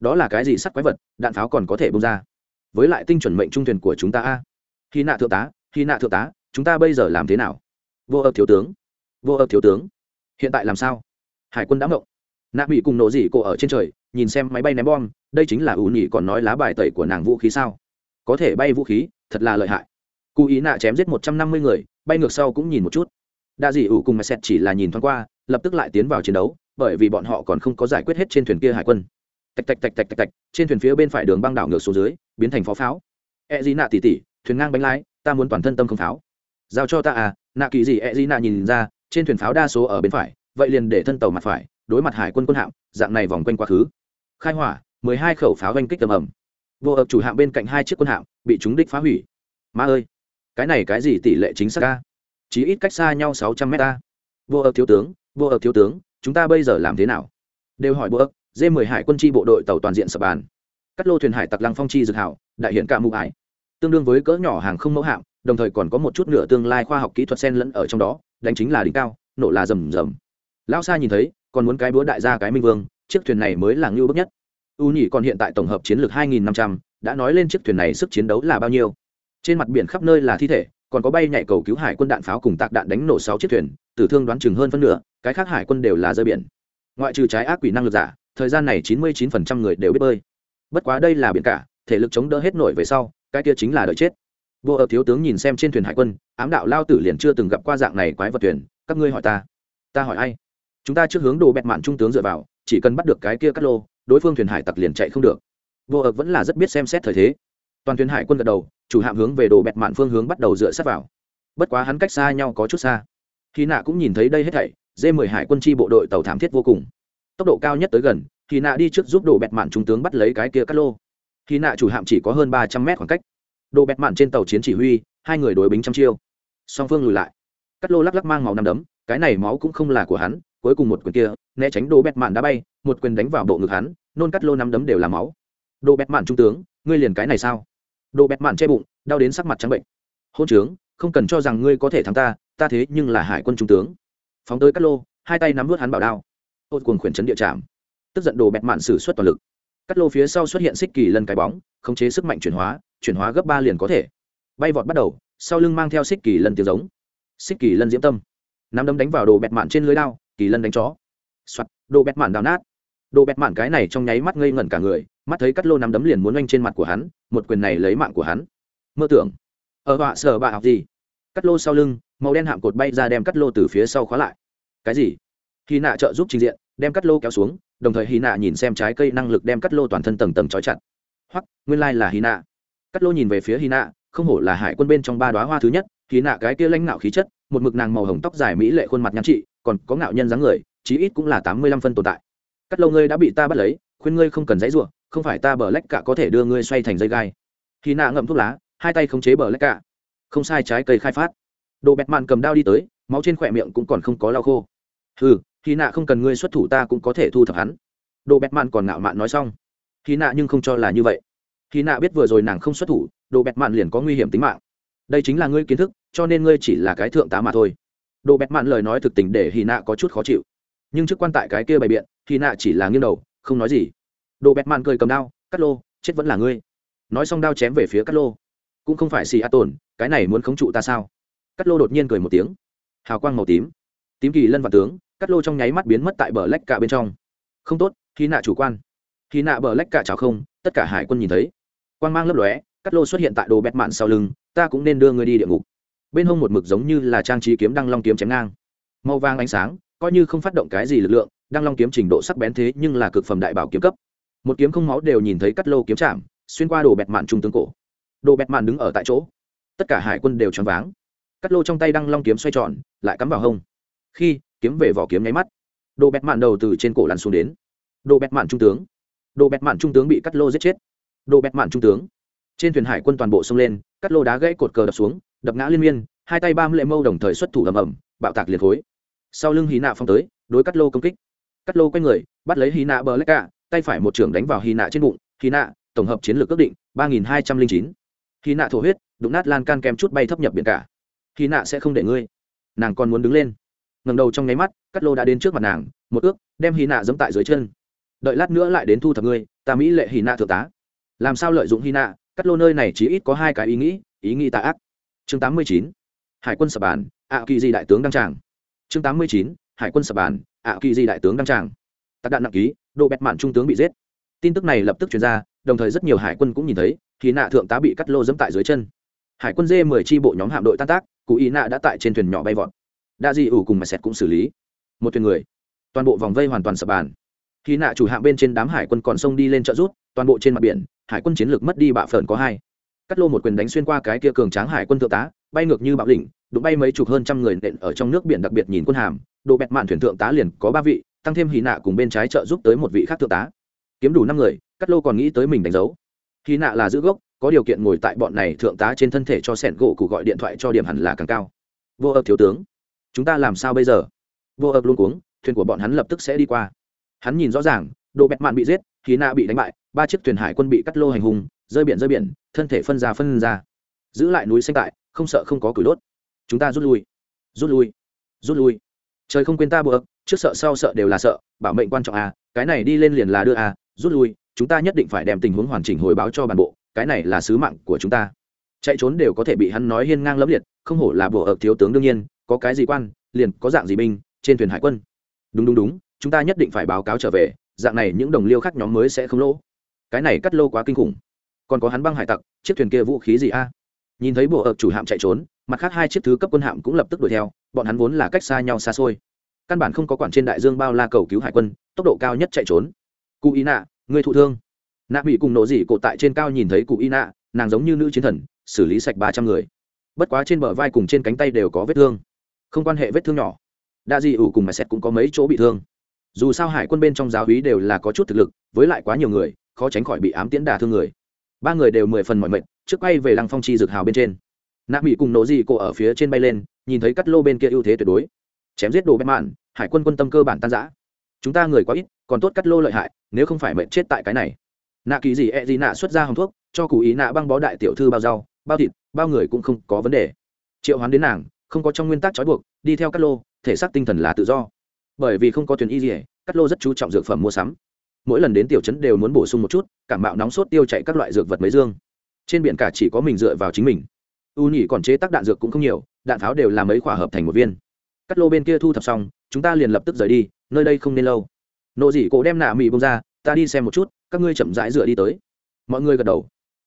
Đó là cái gì sắt quái vật, đạn pháo còn có thể bung ra. Với lại tinh chuẩn mệnh trung thuyền của chúng ta a. Hy nạ thượng tá hy nạ thượng tá, chúng ta bây giờ làm thế nào? Vô ập thiếu tướng. Vô ập thiếu tướng. Hiện tại làm sao? Hải quân đã ngộng. Nạ mỹ cùng nổ dị cổ ở trên trời, nhìn xem máy bay ném bom, đây chính là ủ nhị còn nói lá bài tẩy của nàng vũ khí sao? Có thể bay vũ khí, thật là lợi hại. Cụ ý nạ chém giết một trăm năm mươi người, bay ngược sau cũng nhìn một chút. Đa dị ủ cùng mẹ xét chỉ là nhìn thoáng qua, lập tức lại tiến vào chiến đấu bởi vì bọn họ còn không có giải quyết hết trên thuyền kia hải quân. Tạch tạch tạch tạch tạch tạch, trên thuyền phía bên phải đường băng đảo ngược xuống dưới, biến thành phó pháo. E d nạ tỉ tỉ, thuyền ngang bánh lái, ta muốn toàn thân tâm không pháo. Giao cho ta à nạ kỳ gì e d nạ nhìn ra, trên thuyền pháo đa số ở bên phải, vậy liền để thân tàu mặt phải, đối mặt hải quân quân hạm, dạng này vòng quanh quá khứ. Khai hỏa, mười hai khẩu pháo oanh kích tầm ầm. Vô ập chủ hạm bên cạnh hai chiếc quân hạm, bị chúng đích phá hủy. Ma ơi, cái này cái gì tỷ lệ chính xác ca chỉ ít cách xa nhau sáu trăm mét ta vô ập thiếu tướng, vô ập thiếu tướng chúng ta bây giờ làm thế nào? Đều hỏi bữa ập d mười hải quân chi bộ đội tàu toàn diện sập bàn. Cắt lô thuyền hải tặc lăng phong chi dược hảo đại hiện cả mụ ải. Tương đương với cỡ nhỏ hàng không mẫu hạm đồng thời còn có một chút nửa tương lai khoa học kỹ thuật sen lẫn ở trong đó đánh chính là đỉnh cao nổ là rầm rầm. Lão sa nhìn thấy còn muốn cái búa đại gia cái minh vương chiếc thuyền này mới là ngưu bức nhất. U nhị còn hiện tại tổng hợp chiến lược 2.500, đã nói lên chiếc thuyền này sức chiến đấu là bao nhiêu. Trên mặt biển khắp nơi là thi thể còn có bay nhảy cầu cứu hải quân đạn pháo cùng tạc đạn đánh nổ sáu chiếc thuyền, tử thương đoán chừng hơn phân nửa, cái khác hải quân đều là rơi biển. Ngoại trừ trái ác quỷ năng lực giả, thời gian này 99% người đều biết bơi. Bất quá đây là biển cả, thể lực chống đỡ hết nổi về sau, cái kia chính là đợi chết. Vô ở thiếu tướng nhìn xem trên thuyền hải quân, ám đạo lao tử liền chưa từng gặp qua dạng này quái vật thuyền, các ngươi hỏi ta. Ta hỏi ai? Chúng ta trước hướng đồ bẹt mạn trung tướng dựa vào, chỉ cần bắt được cái kia cắt lô, đối phương thuyền hải tặc liền chạy không được. Vô ở vẫn là rất biết xem xét thời thế toàn thuyền hải quân gật đầu, chủ hạm hướng về đồ bẹt mạn phương hướng bắt đầu dựa sát vào. Bất quá hắn cách xa nhau có chút xa. Khi nạ cũng nhìn thấy đây hết thảy dê mười hải quân chi bộ đội tàu thảm thiết vô cùng. Tốc độ cao nhất tới gần, khi nạ đi trước giúp đồ bẹt mạn trung tướng bắt lấy cái kia cắt lô. Khi nạ chủ hạm chỉ có hơn ba trăm mét khoảng cách. Đồ bẹt mạn trên tàu chiến chỉ huy, hai người đối bính trăm chiêu. Song phương lùi lại. Cắt lô lắc lắc mang màu năm đấm, cái này máu cũng không là của hắn, cuối cùng một quyền kia, né tránh đồ bẹt mạn đã bay, một quyền đánh vào bộ ngực hắn, nôn cắt lô năm đấm đều là máu. Đồ bẹt mạn trung tướng, ngươi liền cái này sao? Đồ bẹt mạn che bụng, đau đến sắc mặt trắng bệnh. Hôn trướng, không cần cho rằng ngươi có thể thắng ta ta thế nhưng là hải quân trung tướng. Phóng tới cắt lô, hai tay nắm vớt hắn bảo đao. Ôn cuồng khuyển chấn địa trạm tức giận đồ bẹt mạn xử suất toàn lực. Cắt lô phía sau xuất hiện xích kỳ lân cái bóng, khống chế sức mạnh chuyển hóa chuyển hóa gấp ba liền có thể. Bay vọt bắt đầu, sau lưng mang theo xích kỳ lân tiếng giống. Xích kỳ lân diễm tâm. Nắm đấm đánh vào đồ bẹt mạn trên lưới đao, kỳ lân đánh chó. Soạt, đồ bẹt mạn đào nát đồ bẹt mạn cái này trong nháy mắt ngây ngẩn cả người, mắt thấy cắt lô nắm đấm liền muốn oanh trên mặt của hắn, một quyền này lấy mạng của hắn. Mơ tưởng. Ở họa sở bạ học gì? Cắt lô sau lưng, màu đen hạm cột bay ra đem cắt lô từ phía sau khóa lại. Cái gì? Hy nạ trợ giúp trình diện, đem cắt lô kéo xuống, đồng thời hy nạ nhìn xem trái cây năng lực đem cắt lô toàn thân tầng tầng trói chặt. Hoặc nguyên lai là hy nạ. Cắt lô nhìn về phía hy nạ, không hổ là hải quân bên trong ba đoá hoa thứ nhất hy nạ cái kia lãnh ngạo khí chất, một mực nàng màu hồng tóc dài mỹ lệ khuôn mặt nhắn trị còn có ngạo nhân dáng người, chí ít cũng là tám mươi lăm phân tồn tại cắt lâu ngươi đã bị ta bắt lấy, khuyên ngươi không cần dãy ruộng không phải ta bờ lách cả có thể đưa ngươi xoay thành dây gai. Khi nạ ngậm thuốc lá, hai tay khống chế bờ lách cả. Không sai, trái cây khai phát. Đồ bẹt mạn cầm đao đi tới, máu trên khỏe miệng cũng còn không có lau khô. Ừ khi nạ không cần ngươi xuất thủ ta cũng có thể thu thập hắn. Đồ bẹt mạn còn ngạo mạn nói xong. Khi nạ nhưng không cho là như vậy. Khi nạ biết vừa rồi nàng không xuất thủ, đồ bẹt mạn liền có nguy hiểm tính mạng. Đây chính là ngươi kiến thức, cho nên ngươi chỉ là cái thượng tá mà thôi. Đồ bẹt mạn lời nói thực tình để hy nạ có chút khó chịu nhưng chức quan tại cái kia bày biện hy nạ chỉ là nghiêng đầu, không nói gì. Đồ bẹt mạn cười cầm đao cắt lô, chết vẫn là ngươi. Nói xong đao chém về phía cắt lô. Cũng không phải xì a tồn, cái này muốn khống trụ ta sao? Cắt lô đột nhiên cười một tiếng. Hào quang màu tím. Tím kỳ lân và tướng cắt lô trong nháy mắt biến mất tại bờ lách cả bên trong. Không tốt, khi nạ chủ quan. Khi nạ bờ lách cả chào không, tất cả hải quân nhìn thấy. Quang mang lấp lóe cắt lô xuất hiện tại đồ bẹt mạn sau lưng, ta cũng nên đưa người đi địa ngục. Bên hông một mực giống như là trang trí kiếm đăng long kiếm chém ngang. Màu vàng ánh sáng coi như không phát động cái gì lực lượng, đăng long kiếm trình độ sắc bén thế nhưng là cực phẩm đại bảo kiếm cấp. Một kiếm không máu đều nhìn thấy cắt lô kiếm chạm, xuyên qua đồ bẹt mạn trung tướng cổ. Đồ bẹt mạn đứng ở tại chỗ. Tất cả hải quân đều choáng váng. Cắt lô trong tay đăng long kiếm xoay tròn, lại cắm vào hông. Khi, kiếm về vỏ kiếm nháy mắt, đồ bẹt mạn đầu từ trên cổ lăn xuống đến. Đồ bẹt mạn trung tướng. Đồ bẹt mạn trung tướng bị cắt lô giết chết. Đồ bẹt mạn trung tướng. Trên thuyền hải quân toàn bộ xông lên, cắt lô đá gãy cột cờ đập xuống, đập ngã liên miên, hai tay ba mươi lệ mâu đồng thời xuất thủ ầm ầm, bạo tạc liệt khối sau lưng hí nạ phong tới, đối cắt lô công kích. Cắt lô quay người, bắt lấy hí nạ bờ lách cả tay phải một trưởng đánh vào hí nạ trên bụng. Hí nạ, tổng hợp chiến lược ước định, ba nghìn hai trăm linh chín. Hí nạ thổ huyết, đụng nát lan can kem chút bay thấp nhập biển cả. Hí nạ sẽ không để ngươi. Nàng còn muốn đứng lên. Ngầm đầu trong nháy mắt cắt lô đã đến trước mặt nàng, một ước, đem hí nạ dẫm tại dưới chân. Đợi lát nữa lại đến thu thập ngươi, ta mỹ lệ hí nạ thượng tá. Làm sao lợi dụng hí nạ? Cắt lô nơi này chỉ ít có hai cái ý nghĩ ý nghĩ tạ ác. Chương tám mươi chín. Hải quân sập bàn, ạ kỳ di đại tướng đăng tràng chương tám mươi chín, hải quân sập bàn, ạ kỳ di đại tướng đăng tràng. Tạc đạn nặng ký, độ bẹt mạn trung tướng bị giết. Tin tức này lập tức truyền ra, đồng thời rất nhiều hải quân cũng nhìn thấy khi nạ thượng tá bị cắt lô dẫm tại dưới chân. Hải quân dê mười tri bộ nhóm hạm đội tan tác, cụ ý nạ đã tại trên thuyền nhỏ bay vọt. Đa di ủ cùng mà sẹt cũng xử lý. Một thuyền người. Toàn bộ vòng vây hoàn toàn sập bàn. Khi nạ chủ hạm bên trên đám hải quân còn sông đi lên trợ rút toàn bộ trên mặt biển, hải quân chiến lược mất đi bạ phởn có hai. Cắt lô một quyền đánh xuyên qua cái kia cường tráng hải quân thượng tá, bay ngược như bạo đỉnh đụng bay mấy chục hơn trăm người nện ở trong nước biển đặc biệt nhìn quân hàm, độ bẹt mạn thuyền thượng tá liền có ba vị, tăng thêm hì nạ cùng bên trái trợ giúp tới một vị khác thượng tá. Kiếm đủ năm người cắt lô còn nghĩ tới mình đánh dấu. Hì nạ là giữ gốc, có điều kiện ngồi tại bọn này thượng tá trên thân thể cho sẻn gỗ cụ gọi điện thoại cho điểm hẳn là càng cao. Vô ập thiếu tướng, chúng ta làm sao bây giờ? Vô ập luôn cuống, thuyền của bọn hắn lập tức sẽ đi qua. Hắn nhìn rõ ràng đồ bẹt mạn bị giết, hì nạ bị đánh bại, ba chiếc thuyền hải quân bị cắt lô hành hùng rơi biển rơi biển, thân thể phân ra phân ra. Giữ lại núi xanh tại, không sợ không có cửi đốt chúng ta rút lui rút lui rút lui. Trời không quên ta bữa trước sợ sau sợ đều là sợ, bảo mệnh quan trọng à cái này đi lên liền là đưa à rút lui, chúng ta nhất định phải đem tình huống hoàn chỉnh hồi báo cho bản bộ, cái này là sứ mạng của chúng ta. Chạy trốn đều có thể bị hắn nói hiên ngang lẫm liệt, không hổ là bộ ợp thiếu tướng đương nhiên, có cái gì quan, liền có dạng gì binh, trên thuyền hải quân. Đúng đúng đúng, chúng ta nhất định phải báo cáo trở về, dạng này những đồng liêu khác nhóm mới sẽ không lỗ. Cái này cắt lô quá kinh khủng. Còn có hắn băng hải tặc, chiếc thuyền kia vũ khí gì a nhìn thấy bộ ợp chủ hạm chạy trốn, mặt khác hai chiếc thứ cấp quân hạm cũng lập tức đuổi theo, bọn hắn vốn là cách xa nhau xa xôi. Căn bản không có quản trên đại dương bao la cầu cứu hải quân, tốc độ cao nhất chạy trốn. Cụ y nạ, người thụ thương. Nạ bị cùng nổ dị cổ tại trên cao nhìn thấy cụ y nạ, nàng giống như nữ chiến thần, xử lý sạch ba trăm người. Bất quá trên bờ vai cùng trên cánh tay đều có vết thương. Không quan hệ vết thương nhỏ. Đa dị ủ cùng mẹ xét cũng có mấy chỗ bị thương. Dù sao hải quân bên trong giáo hí đều là có chút thực lực, với lại quá nhiều người, khó tránh khỏi bị ám tiễn đả thương người ba người đều mười phần mọi mệnh trước quay về lăng phong chi dực hào bên trên. Nạ mỹ cùng nổ dị cổ ở phía trên bay lên, nhìn thấy cắt lô bên kia ưu thế tuyệt đối. Chém giết đồ bét mạn, hải quân quân tâm cơ bản tan giã chúng ta người quá ít, còn tốt cắt lô lợi hại, nếu không phải mệnh chết tại cái này. Nạ kỳ gì e gì nạ xuất ra hồng thuốc, cho cụ ý nạ băng bó đại tiểu thư bao rau, bao thịt, bao người cũng không có vấn đề. Triệu hoán đến nàng, không có trong nguyên tắc trói buộc, đi theo cắt lô, thể xác tinh thần là tự do. Bởi vì không có thuyền y gì cắt lô rất chú trọng dược phẩm mua sắm mỗi lần đến tiểu trấn đều muốn bổ sung một chút cảm mạo nóng sốt tiêu chạy các loại dược vật mấy dương. Trên biển cả chỉ có mình dựa vào chính mình. U nhị còn chế tác đạn dược cũng không nhiều, đạn pháo đều là mấy khỏa hợp thành một viên. Cắt lô bên kia thu thập xong, chúng ta liền lập tức rời đi, nơi đây không nên lâu. Nộ dị cổ đem nạ mì bông ra, ta đi xem một chút, các ngươi chậm rãi dựa đi tới. Mọi người gật đầu.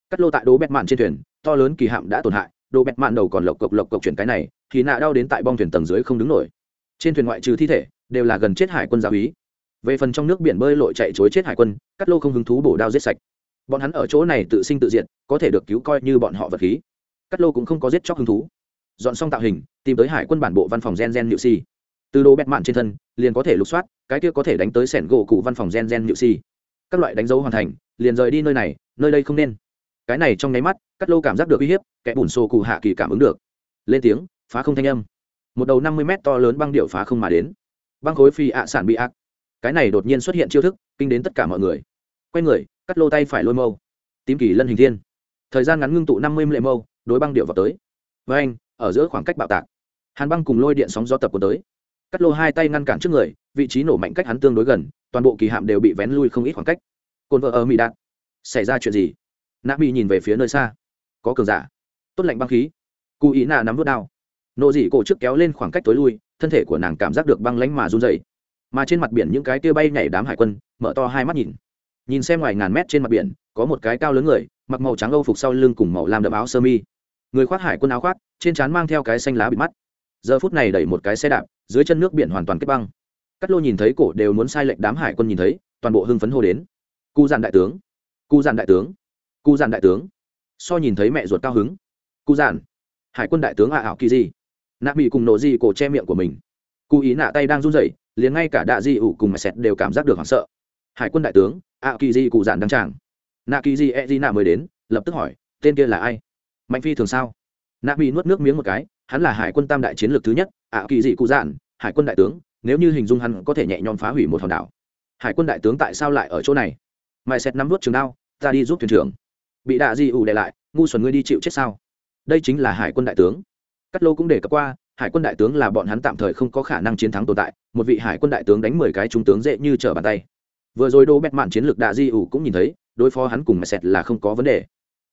Cắt lô tại đố bẹt mạn trên thuyền, to lớn kỳ hạm đã tổn hại đồ bẹt mạn đầu còn lộc cộc lộc cộc chuyển cái này, thì nạ đau đến tại bong thuyền tầng dưới không đứng nổi. Trên thuyền ngoại trừ thi thể, đều là gần chết hải quân giáo úy về phần trong nước biển bơi lội chạy chối chết hải quân cắt lô không hứng thú bổ đao giết sạch. Bọn hắn ở chỗ này tự sinh tự diệt, có thể được cứu coi như bọn họ vật khí. Cắt lô cũng không có giết chóc hứng thú. Dọn xong tạo hình, tìm tới hải quân bản bộ văn phòng gen gen nhự si. Từ đồ bẹt mạn trên thân, liền có thể lục soát, cái kia có thể đánh tới sẻn gỗ cụ văn phòng gen gen nhự si. Các loại đánh dấu hoàn thành, liền rời đi nơi này, nơi đây không nên. Cái này trong nháy mắt cắt lô cảm giác được uy hiếp, kẻ bùn xô cụ hạ kỳ cảm ứng được. Lên tiếng, phá không thanh âm. Một đầu năm mươi mét to lớn băng điệu phá không mà đến. Băng khối phi ạ sản bị ác cái này đột nhiên xuất hiện chiêu thức, kinh đến tất cả mọi người. Quay người, cắt lô tay phải lôi mâu. Tím kỳ lân hình thiên. Thời gian ngắn ngưng tụ năm mươi lệ mâu, đối băng điệu vào tới. Với anh, ở giữa khoảng cách bạo tạc, hàn băng cùng lôi điện sóng gió tập của tới. Cắt lô hai tay ngăn cản trước người, vị trí nổ mạnh cách hắn tương đối gần, toàn bộ kỳ hạm đều bị vén lui không ít khoảng cách. Cồn vợ ở mỹ đạt. Xảy ra chuyện gì? Nạ mỹ nhìn về phía nơi xa. Có cường giả. Tốt lạnh băng khí. Cụ ý nạ nắm vớt đao. Nộ dị cổ trước kéo lên khoảng cách tối lui, thân thể của nàng cảm giác được băng lánh mà run dày mà trên mặt biển những cái kia bay nhảy đám hải quân, mở to hai mắt nhìn. Nhìn xem ngoài ngàn mét trên mặt biển, có một cái cao lớn người, mặc màu trắng âu phục sau lưng cùng màu làm đậm áo sơ mi. Người khoác hải quân áo khoác, trên trán mang theo cái xanh lá bị mắt. Giờ phút này đẩy một cái xe đạp, dưới chân nước biển hoàn toàn kết băng. Cắt lô nhìn thấy cổ đều muốn sai lệnh đám hải quân nhìn thấy, toàn bộ hưng phấn hô đến. Cụ dàn đại tướng! Cụ dàn đại tướng! Cụ dàn đại tướng! So nhìn thấy mẹ ruột cao hứng. Cụ dàn hải quân đại tướng ạ ảo kỳ gì nạ bị cùng nổ gì cổ che miệng của mình. Cụ ý nạ tay đang run rẩy liền ngay cả đạ di ủ cùng mẹ sẹt đều cảm giác được hoảng sợ. Hải quân đại tướng ạ kỳ di cụ giản đăng tràng. Nạ kỳ di e di nạ mới đến, lập tức hỏi, tên kia là ai? Mạnh phi thường sao? Nạ bị nuốt nước miếng một cái, hắn là hải quân tam đại chiến lược thứ nhất ạ kỳ di cụ dạn hải quân đại tướng, nếu như hình dung hắn có thể nhẹ nhõm phá hủy một hòn đảo. Hải quân đại tướng tại sao lại ở chỗ này? Mãi xét nắm vút trường đao, ta đi giúp thuyền trưởng. Bị đạ di ủ để lại, ngu xuẩn ngươi đi chịu chết sao? Đây chính là hải quân đại tướng. Cắt lô cũng để cập qua hải quân đại tướng là bọn hắn tạm thời không có khả năng chiến thắng tồn tại một vị hải quân đại tướng đánh mười cái trung tướng dễ như trở bàn tay. Vừa rồi đô bẹt mạn chiến lược đạ di ủ cũng nhìn thấy đối phó hắn cùng mẹ sẹt là không có vấn đề.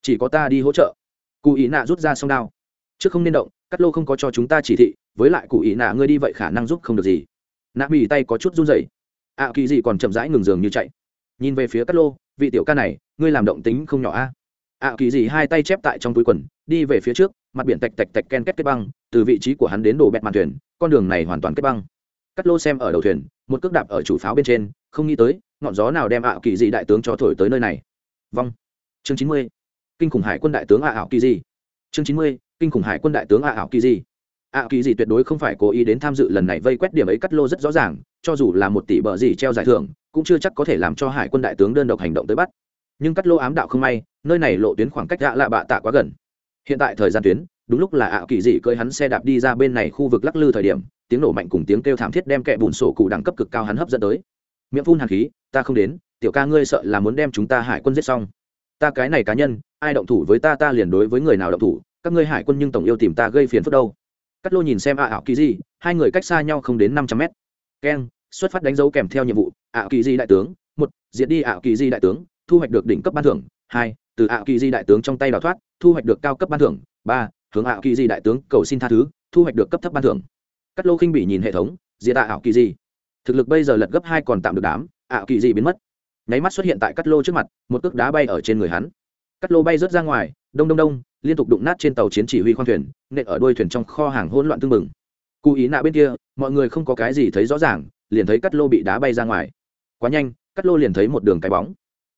Chỉ có ta đi hỗ trợ. Cụ ý nạ rút ra song đao. Trước không nên động cắt lô không có cho chúng ta chỉ thị với lại cụ ý nạ ngươi đi vậy khả năng giúp không được gì. Nạ mỹ tay có chút run rẩy. Ạ à, kỳ gì còn chậm rãi ngừng giường như chạy. Nhìn về phía cắt lô vị tiểu ca này ngươi làm động tính không nhỏ a ạ à, kỳ gì hai tay chép tại trong túi quần đi về phía trước mặt biển tạch tạch tạch ken kết kết băng từ vị trí của hắn đến đổ bẹt màn thuyền con đường này hoàn toàn kết băng. Cắt lô xem ở đầu thuyền một cước đạp ở chủ pháo bên trên không nghĩ tới ngọn gió nào đem ảo kỳ dị đại tướng cho thổi tới nơi này. Vong chương chín mươi. Kinh khủng hải quân đại tướng ạ ảo kỳ dị chương chín mươi kinh khủng hải quân đại tướng ạ ảo kỳ dị ạ kỳ dị tuyệt đối không phải cố ý đến tham dự lần này vây quét điểm ấy cắt lô rất rõ ràng cho dù là một tỷ bờ gì treo giải thưởng cũng chưa chắc có thể làm cho hải quân đại tướng đơn độc hành động tới bắt nhưng cắt lô ám đạo không may nơi này lộ tuyến khoảng cách ạ lạ bạ tạ quá gần. Hiện tại thời gian tuyến đúng lúc là ạ kỳ dị cơi hắn xe đạp đi ra bên này khu vực lắc lư thời điểm tiếng nổ mạnh cùng tiếng kêu thảm thiết đem kẹ bùn sổ cụ đẳng cấp cực cao hắn hấp dẫn tới. Miệng phun hàn khí ta không đến tiểu ca ngươi sợ là muốn đem chúng ta hải quân giết xong. Ta cái này cá nhân ai động thủ với ta ta liền đối với người nào động thủ các ngươi hải quân nhưng tổng yêu tìm ta gây phiền phức đâu. Cắt lô nhìn xem ạ ảo kỳ dị, hai người cách xa nhau không đến năm trăm mét. Keng xuất phát đánh dấu kèm theo nhiệm vụ ạ kỳ di đại tướng một diện đi ạ kỳ di đại tướng thu hoạch được đỉnh cấp ban thưởng, hai, từ ạ kỳ di đại tướng trong tay đào thoát, thu hoạch được cao cấp ban thưởng, ba, hướng ạ kỳ di đại tướng cầu xin tha thứ, thu hoạch được cấp thấp ban thưởng. Cắt lô khinh bị nhìn hệ thống, diệt tạ ảo kỳ di. Thực lực bây giờ lật gấp hai còn tạm được đám, ạ kỳ di biến mất. Nháy mắt xuất hiện tại cắt lô trước mặt, một cước đá bay ở trên người hắn. Cắt lô bay rớt ra ngoài, đông đông đông, liên tục đụng nát trên tàu chiến chỉ huy khoang thuyền, nện ở đuôi thuyền trong kho hàng hỗn loạn tương mừng cụ ý nạ bên kia, mọi người không có cái gì thấy rõ ràng, liền thấy cắt lô bị đá bay ra ngoài. Quá nhanh, cắt lô liền thấy một đường cái bóng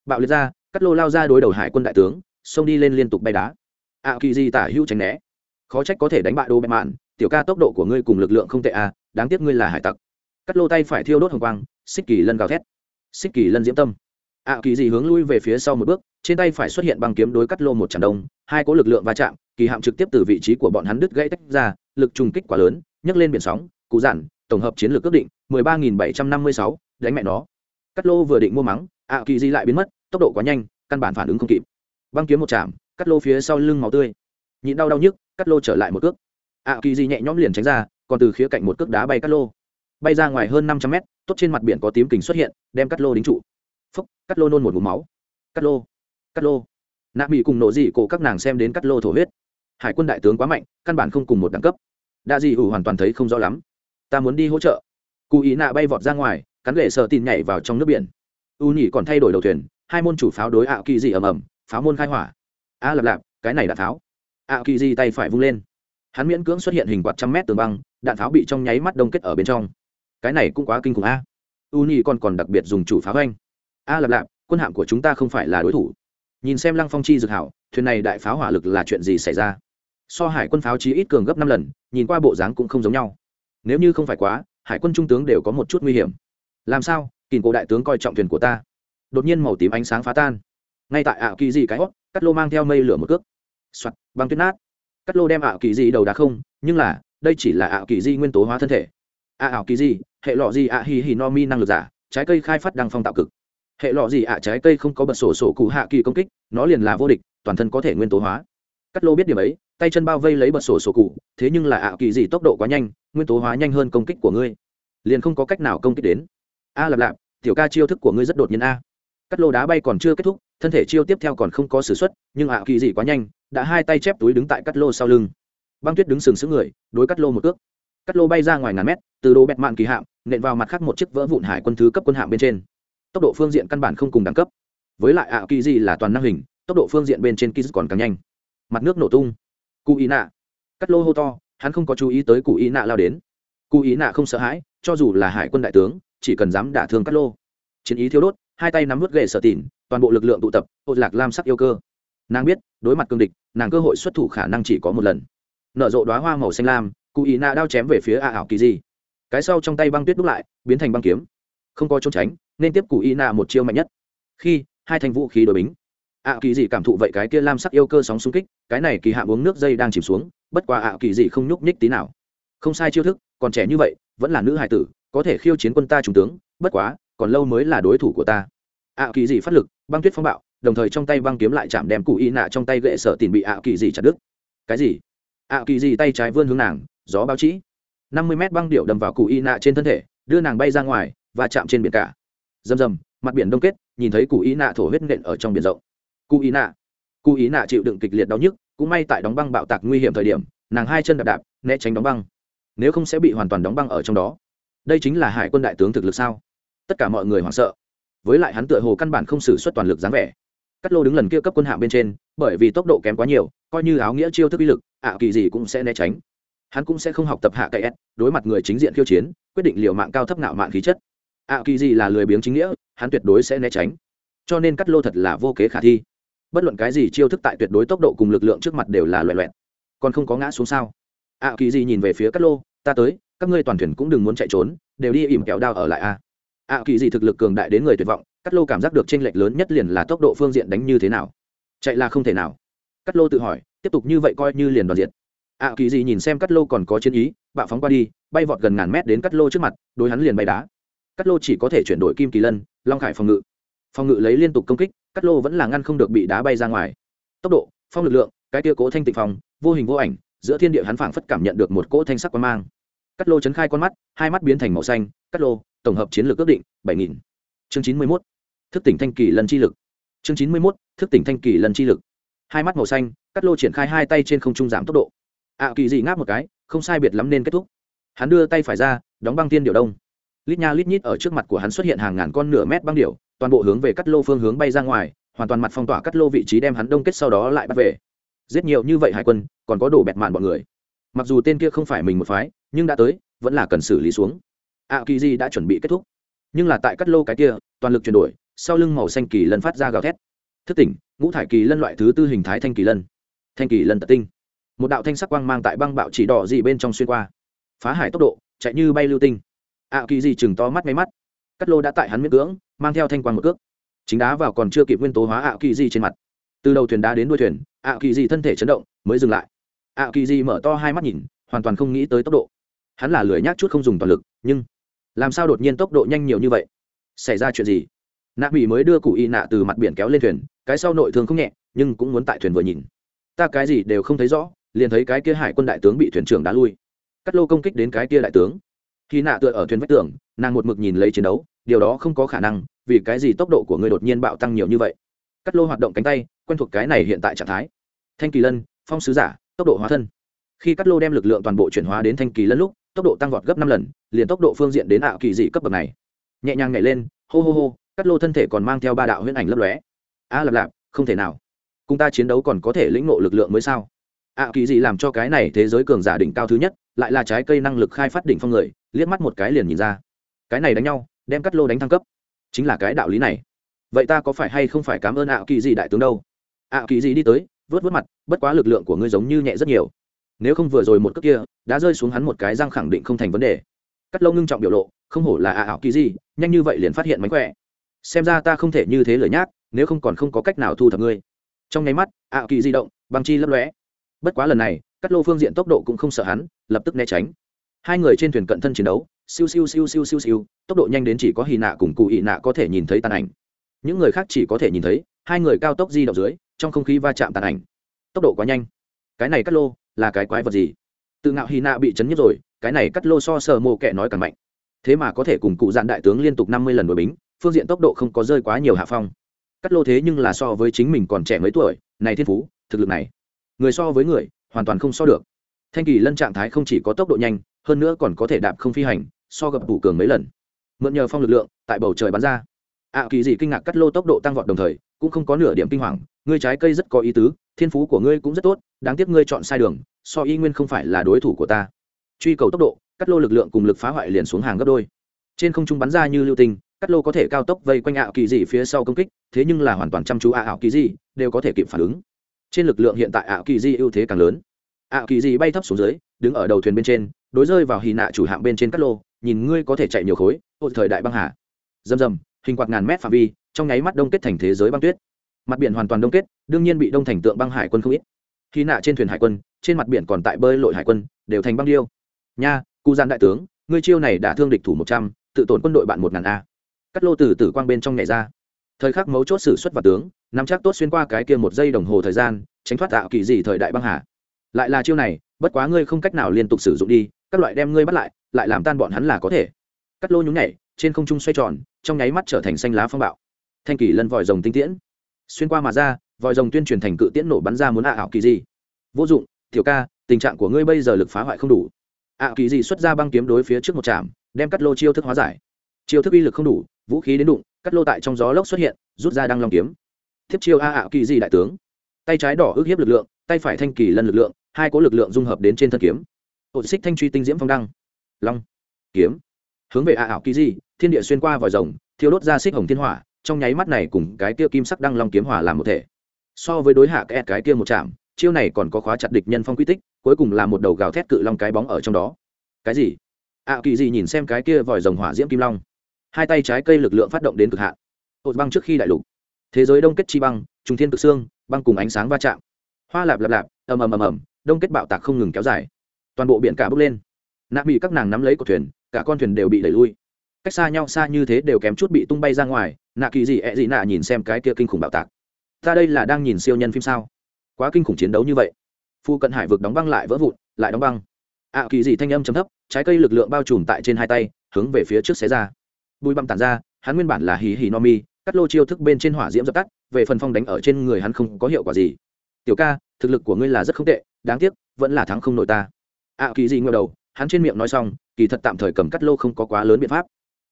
bạo liệt ra, cắt lô lao ra đối đầu hải quân đại tướng, xông đi lên liên tục bay đá. Ạ kỳ di tả hữu tránh né. Khó trách có thể đánh bại đô bẹ mạn, tiểu ca tốc độ của ngươi cùng lực lượng không tệ à đáng tiếc ngươi là hải tặc. Cắt lô tay phải thiêu đốt hồng quang, xích kỳ lân gào thét. Xích kỳ lân diễm tâm. Ạ kỳ di hướng lui về phía sau một bước, trên tay phải xuất hiện băng kiếm đối cắt lô một tràn đông, hai có lực lượng va chạm, kỳ hạm trực tiếp từ vị trí của bọn hắn đứt gãy tách ra, lực trùng kích quá lớn, nhấc lên biển sóng, cụ giản, tổng hợp chiến lược ước định, mười ba nghìn bảy trăm năm mươi sáu, đánh mẹ nó cắt lô vừa định mua mắng, ạ kỳ di lại biến mất, tốc độ quá nhanh, căn bản phản ứng không kịp. Băng kiếm một chạm, cắt lô phía sau lưng máu tươi. Nhịn đau đau nhức, cắt lô trở lại một cước. Ạ kỳ di nhẹ nhõm liền tránh ra, còn từ khía cạnh một cước đá bay cắt lô. Bay ra ngoài hơn năm trăm mét, tốt trên mặt biển có tím kình xuất hiện, đem cắt lô đính trụ. Phúc, cắt lô nôn một vùng máu. Cắt lô cắt lô. Nạ mỹ cùng nộ dị cổ các nàng xem đến cắt lô thổ huyết. Hải quân đại tướng quá mạnh, căn bản không cùng một đẳng cấp. Đa dị ủ hoàn toàn thấy không rõ lắm. Ta muốn đi hỗ trợ. Cụ ý nạ bay vọt ra ngoài cắn lệ sợ tin nhảy vào trong nước biển. U nhỉ còn thay đổi đầu thuyền, hai môn chủ pháo đối ạ kỳ dị ầm ầm, pháo môn khai hỏa. A lạp lạp, cái này đạn pháo. ạ kỳ dị tay phải vung lên. Hắn miễn cưỡng xuất hiện hình quạt trăm mét tường băng, đạn pháo bị trong nháy mắt đông kết ở bên trong. Cái này cũng quá kinh khủng a. U nhỉ còn còn đặc biệt dùng chủ pháo anh a lạp lạp, quân hạm của chúng ta không phải là đối thủ. Nhìn xem lăng phong chi dược hảo, thuyền này đại pháo hỏa lực là chuyện gì xảy ra? So hải quân pháo chí ít cường gấp năm lần, nhìn qua bộ dáng cũng không giống nhau. Nếu như không phải quá, hải quân trung tướng đều có một chút nguy hiểm làm sao? Kỳ cổ đại tướng coi trọng thuyền của ta. Đột nhiên màu tím ánh sáng phá tan. Ngay tại ảo kỳ dị cái hót cắt lô mang theo mây lửa một cước. Soạt, băng tuyết nát. Cắt lô đem ảo kỳ dị đầu đá không, nhưng là, đây chỉ là ảo kỳ dị nguyên tố hóa thân thể. À ảo kỳ dị hệ lọ gì ạ hì hì no mi năng lực giả, trái cây khai phát đăng phong tạo cực. Hệ lọ gì ạ trái cây không có bật sổ sổ cụ hạ kỳ công kích, nó liền là vô địch, toàn thân có thể nguyên tố hóa. Cắt lô biết điểm ấy, tay chân bao vây lấy bật sổ sổ cụ, thế nhưng là ảo kỳ dị tốc độ quá nhanh, nguyên tố hóa nhanh hơn công kích của ngươi. Liền không có cách nào công kích đến a lạp lạp, tiểu ca chiêu thức của ngươi rất đột nhiên a. Cắt lô đá bay còn chưa kết thúc, thân thể chiêu tiếp theo còn không có s ử x u ấ t nhưng ảo kỳ dị quá nhanh, đã hai tay chép túi đứng tại cắt lô sau lưng. Băng tuyết đứng sừng sững người, đối cắt lô một cước. Cắt lô bay ra ngoài ngàn mét, từ đồ bẹt mạng kỳ hạm, nện vào mặt khác một chiếc vỡ vụn hải quân thứ cấp quân hạm bên trên. Tốc độ phương diện căn bản không cùng đẳng cấp. Với lại ạ kỳ dị là toàn năng hình, tốc độ phương diện bên trên kỳ còn càng nhanh. Mặt nước nổ tung. Cụ ý nạ. Cắt lô hô to, hắn không có chú ý tới cụ ý nạ lao đến. Cụ ý nạ không sợ hãi, cho dù là hải quân đại tướng chỉ cần dám đả thương cắt lô. Chiến ý thiếu đốt, hai tay nắm vút ghệ sở tỉn, toàn bộ lực lượng tụ tập, ô lạc lam sắc yêu cơ. Nàng biết, đối mặt cương địch, nàng cơ hội xuất thủ khả năng chỉ có một lần. Nở rộ đoá hoa màu xanh lam cụ ý nạ đao chém về phía a ảo kỳ di. Cái sau trong tay băng tuyết đúc lại, biến thành băng kiếm. Không có trốn tránh, nên tiếp cụ ý nạ một chiêu mạnh nhất. Khi, hai thành vũ khí đổi bính. Ạ kỳ dị cảm thụ vậy cái kia lam sắc yêu cơ sóng xung kích, cái này kỳ hạ uống nước dây đang chìm xuống, bất quá ạ kỳ dị không nhúc nhích tí nào. Không sai chiêu thức, còn trẻ như vậy, vẫn là nữ hải tử có thể khiêu chiến quân ta trung tướng, bất quá, còn lâu mới là đối thủ của ta. Ạ kỳ dị phát lực, băng tuyết phong bạo, đồng thời trong tay băng kiếm lại chạm đem cụ y nạ trong tay gậy sợ tìm bị ạ kỳ dị chặt đứt. Cái gì? Ạ kỳ dị tay trái vươn hướng nàng, gió báo chí. Năm mươi mét băng điệu đâm vào cụ y nạ trên thân thể, đưa nàng bay ra ngoài, và chạm trên biển cả. Rầm rầm, mặt biển đông kết, nhìn thấy cụ y nạ thổ huyết nện ở trong biển rộng. Cụ y nạ. Cụ y nạ chịu đựng kịch liệt đau nhức, cũng may tại đóng băng bạo tạc nguy hiểm thời điểm, nàng hai chân đạp đạp, né tránh đóng băng. Nếu không sẽ bị hoàn toàn đóng băng ở trong đó đây chính là hải quân đại tướng thực lực sao? Tất cả mọi người hoảng sợ. Với lại hắn tựa hồ căn bản không xử suất toàn lực dáng vẻ. Cắt lô đứng lần kia cấp quân hạng bên trên, bởi vì tốc độ kém quá nhiều, coi như áo nghĩa chiêu thức uy lực, ạ, kỳ gì cũng sẽ né tránh. Hắn cũng sẽ không học tập hạ cậy s, đối mặt người chính diện khiêu chiến, quyết định liều mạng cao thấp nạo mạng khí chất. Ạ, kỳ gì là lười biếng chính nghĩa, hắn tuyệt đối sẽ né tránh. Cho nên cắt lô thật là vô kế khả thi. Bất luận cái gì chiêu thức tại tuyệt đối tốc độ cùng lực lượng trước mặt đều là loẹ loẹt. Còn không có ngã xuống sao? Ạ, kỳ gì nhìn về phía cắt lô, ta tới các ngươi toàn thuyền cũng đừng muốn chạy trốn, đều đi ỉm kéo đao ở lại a ạ kỳ gì thực lực cường đại đến người tuyệt vọng, cắt lô cảm giác được tranh lệch lớn nhất liền là tốc độ phương diện đánh như thế nào. Chạy là không thể nào. Cắt lô tự hỏi, tiếp tục như vậy coi như liền đoàn diện. Ạ kỳ gì nhìn xem cắt lô còn có chiến ý, bạo phóng qua đi, bay vọt gần ngàn mét đến cắt lô trước mặt, đối hắn liền bay đá. Cắt lô chỉ có thể chuyển đổi kim kỳ lân, long khải phòng ngự. Phòng ngự lấy liên tục công kích, cắt lô vẫn là ngăn không được bị đá bay ra ngoài. Tốc độ, phong lực lượng, cái tia cố thanh tịnh phòng, vô hình vô ảnh, giữa thiên địa hắn phảng phất cảm nhận được một cỗ thanh sắc quan mang cắt lô chấn khai con mắt, hai mắt biến thành màu xanh, cắt lô, tổng hợp chiến lược ước định, bảy nghìn. Chương chín mươi mốt, thức tỉnh thanh kỳ lần chi lực. Chương chín mươi mốt, thức tỉnh thanh kỳ lần chi lực. Hai mắt màu xanh, cắt lô triển khai hai tay trên không trung giảm tốc độ. Ạ kỳ dị ngáp một cái, không sai biệt lắm nên kết thúc. Hắn đưa tay phải ra, đóng băng tiên điệu đông. Lít nha lít nhít ở trước mặt của hắn xuất hiện hàng ngàn con nửa mét băng điệu toàn bộ hướng về cắt lô phương hướng bay ra ngoài, hoàn toàn mặt phong tỏa cắt lô vị trí đem hắn đông kết sau đó lại bắt về. Giết nhiều như vậy hải quân, còn có đổ bẹt mạn bọn người. Mặc dù tên kia không phải mình một phái nhưng đã tới, vẫn là cần xử lý xuống. Ạ kỳ di đã chuẩn bị kết thúc. Nhưng là tại cắt lô cái kia, toàn lực chuyển đổi, sau lưng màu xanh kỳ lân phát ra gào thét. Thức tỉnh, ngũ thải kỳ lân loại thứ tư hình thái thanh kỳ lân. Thanh kỳ lân tật tinh. Một đạo thanh sắc quang mang tại băng bạo chỉ đỏ gì bên trong xuyên qua. Phá hải tốc độ, chạy như bay lưu tinh. Ạ kỳ di chừng to mắt máy mắt. Cắt lô đã tại hắn miễn cưỡng, mang theo thanh quang một cước. Chính đá vào còn chưa kịp nguyên tố hóa ạ kỳ di trên mặt. Từ đầu thuyền đá đến đuôi thuyền ạ kỳ di thân thể chấn động, mới dừng lại. Ạ kỳ di mở to hai mắt nhìn, hoàn toàn không nghĩ tới tốc độ hắn là lười nhác chút không dùng toàn lực, nhưng làm sao đột nhiên tốc độ nhanh nhiều như vậy? Xảy ra chuyện gì? Nạ mỹ mới đưa cụ y nạ từ mặt biển kéo lên thuyền, cái sau nội thương không nhẹ, nhưng cũng muốn tại thuyền vừa nhìn. Ta cái gì đều không thấy rõ, liền thấy cái kia hải quân đại tướng bị thuyền trưởng đá lui. Cắt lô công kích đến cái kia đại tướng. Khi nạ tựa ở thuyền vách tường, nàng một mực nhìn lấy chiến đấu, điều đó không có khả năng, vì cái gì tốc độ của ngươi đột nhiên bạo tăng nhiều như vậy? Cắt lô hoạt động cánh tay, quen thuộc cái này hiện tại trạng thái. Thanh kỳ lân, phong sứ giả, tốc độ hóa thân. Khi cắt lô đem lực lượng toàn bộ chuyển hóa đến thanh kỳ lân lúc tốc độ tăng vọt gấp năm lần liền tốc độ phương diện đến ảo kỳ dị cấp bậc này. Nhẹ nhàng nhảy lên hô hô hô cắt lô thân thể còn mang theo ba đạo huyễn ảnh lấp lóe. A à, lạp lạp không thể nào. Cùng ta chiến đấu còn có thể lĩnh ngộ lực lượng mới sao? Ạ kỳ dị làm cho cái này thế giới cường giả đỉnh cao thứ nhất lại là trái cây năng lực khai phát đỉnh phong người liếc mắt một cái liền nhìn ra. Cái này đánh nhau đem cắt lô đánh thăng cấp. Chính là cái đạo lý này. Vậy ta có phải hay không phải cảm ơn ạ kỳ dị đại tướng đâu? Ạ kỳ dị đi tới vớt vớt mặt bất quá lực lượng của ngươi giống như nhẹ rất nhiều nếu không vừa rồi một cước kia, đã rơi xuống hắn một cái răng khẳng định không thành vấn đề. Cắt lâu ngưng trọng biểu lộ, không hổ là ạ ảo kỳ gì nhanh như vậy liền phát hiện mánh khỏe. Xem ra ta không thể như thế lời nhác, nếu không còn không có cách nào thu thập ngươi. Trong nháy mắt ạ kỳ di động, băng chi lấp lóe. Bất quá lần này, cắt lô phương diện tốc độ cũng không sợ hắn, lập tức né tránh. Hai người trên thuyền cận thân chiến đấu, siêu siêu siêu siêu siêu siêu, tốc độ nhanh đến chỉ có hì nạ cùng cụ ị nạ có thể nhìn thấy tàn ảnh. Những người khác chỉ có thể nhìn thấy, hai người cao tốc di động dưới, trong không khí va chạm tàn ảnh. Tốc độ quá nhanh. Cái này cắt lô là cái quái vật gì? Tự ngạo hy nạ bị chấn nhất rồi, cái này cắt lô so sờ mồ kệ nói càng mạnh. Thế mà có thể cùng cụ dạn đại tướng liên tục năm mươi lần đổi bính, phương diện tốc độ không có rơi quá nhiều hạ phong. Cắt lô thế nhưng là so với chính mình còn trẻ mấy tuổi, này thiên phú, thực lực này. Người so với người, hoàn toàn không so được. Thanh kỳ lân trạng thái không chỉ có tốc độ nhanh, hơn nữa còn có thể đạp không phi hành, so gặp đủ cường mấy lần. Mượn nhờ phong lực lượng, tại bầu trời bắn ra. Ạ kỳ dị kinh ngạc cắt lô tốc độ tăng vọt đồng thời, cũng không có nửa điểm kinh hoàng, ngươi trái cây rất có ý tứ thiên phú của ngươi cũng rất tốt, đáng tiếc ngươi chọn sai đường, so y nguyên không phải là đối thủ của ta. Truy cầu tốc độ, cắt lô lực lượng cùng lực phá hoại liền xuống hàng gấp đôi. Trên không trung bắn ra như lưu tinh, cắt lô có thể cao tốc vây quanh ảo kỳ dị phía sau công kích, thế nhưng là hoàn toàn chăm chú ảo kỳ dị, đều có thể kịp phản ứng. Trên lực lượng hiện tại ảo kỳ dị ưu thế càng lớn. Ảo kỳ dị bay thấp xuống dưới, đứng ở đầu thuyền bên trên, đối rơi vào hì nạ chủ hạng bên trên cắt lô, nhìn ngươi có thể chạy nhiều khối, ô thời đại băng hà. Dầm dầm hình quạt ngàn mét phạm vi, trong nháy mắt đông kết thành thế giới băng tuyết mặt biển hoàn toàn đông kết, đương nhiên bị đông thành tượng băng hải quân không ít. Khi nạ trên thuyền hải quân, trên mặt biển còn tại bơi lội hải quân, đều thành băng điêu. Nha cụ gian đại tướng, ngươi chiêu này đã thương địch thủ một trăm, tự tổn quân đội bạn một ngàn a. Cắt lô từ tử quang bên trong nhảy ra. Thời khắc mấu chốt xử xuất và tướng, nắm chắc tốt xuyên qua cái kia một giây đồng hồ thời gian, tránh thoát tạo kỳ gì thời đại băng hà. Lại là chiêu này, bất quá ngươi không cách nào liên tục sử dụng đi, các loại đem ngươi bắt lại lại làm tan bọn hắn là có thể. Cắt lô nhúng nhảy, trên không trung xoay tròn, trong nháy mắt trở thành xanh lá phong bạo. Thanh kỳ lân vòi rồng tinh tiễn xuyên qua mà ra, vòi rồng tuyên truyền thành cự tiễn nổ bắn ra muốn ạ ảo kỳ gì. Vô dụng, tiểu ca, tình trạng của ngươi bây giờ lực phá hoại không đủ. Ạ kỳ gì xuất ra băng kiếm đối phía trước một trạm, đem cắt lô chiêu thức hóa giải. Chiêu thức uy lực không đủ, vũ khí đến đụng, cắt lô tại trong gió lốc xuất hiện, rút ra đăng long kiếm. Tiếp chiêu a ạ kỳ gì đại tướng. Tay trái đỏ ước hiếp lực lượng, tay phải thanh kỳ lân lực lượng, hai cố lực lượng dung hợp đến trên thân kiếm. Hội xích thanh truy tinh diễm phong đăng. Long. Kiếm. Hướng về a ảo kỳ di thiên địa xuyên qua vòi rồng, thiêu đốt ra xích hồng thiên hỏa trong nháy mắt này cùng cái kia kim sắc đăng long kiếm hỏa làm một thể. So với đối hạ cái cái kia một chạm, chiêu này còn có khóa chặt địch nhân phong quy tích, cuối cùng là một đầu gào thét cự long cái bóng ở trong đó. Cái gì? Ạ kỳ gì nhìn xem cái kia vòi rồng hỏa diễm kim long. Hai tay trái cây lực lượng phát động đến cực hạn. Hột băng trước khi đại lục. Thế giới đông kết chi băng, trùng thiên cực xương, băng cùng ánh sáng va chạm. Hoa lạp lạp lạp, ầm ầm ầm ầm, đông kết bạo tạc không ngừng kéo dài. Toàn bộ biển cả bốc lên. Nạ bị các nàng nắm lấy cột thuyền, cả con thuyền đều bị đẩy lui cách xa nhau xa như thế đều kém chút bị tung bay ra ngoài, nạ kỳ gì ẹ gì nạ nhìn xem cái kia kinh khủng bạo tạc. Ta đây là đang nhìn siêu nhân phim sao? Quá kinh khủng chiến đấu như vậy. Phu cận hải vực đóng băng lại vỡ vụn, lại đóng băng. Ạ kỳ gì thanh âm chấm thấp, trái cây lực lượng bao trùm tại trên hai tay, hướng về phía trước xé ra. Bùi băng tản ra, hắn nguyên bản là hì hì no mi, cắt lô chiêu thức bên trên hỏa diễm dập tắt, về phần phong đánh ở trên người hắn không có hiệu quả gì. Tiểu ca, thực lực của ngươi là rất không tệ, đáng tiếc, vẫn là thắng không nổi ta. Ạ kỳ gì ngờ đầu, hắn trên miệng nói xong, kỳ thật tạm thời cầm cắt lô không có quá lớn biện pháp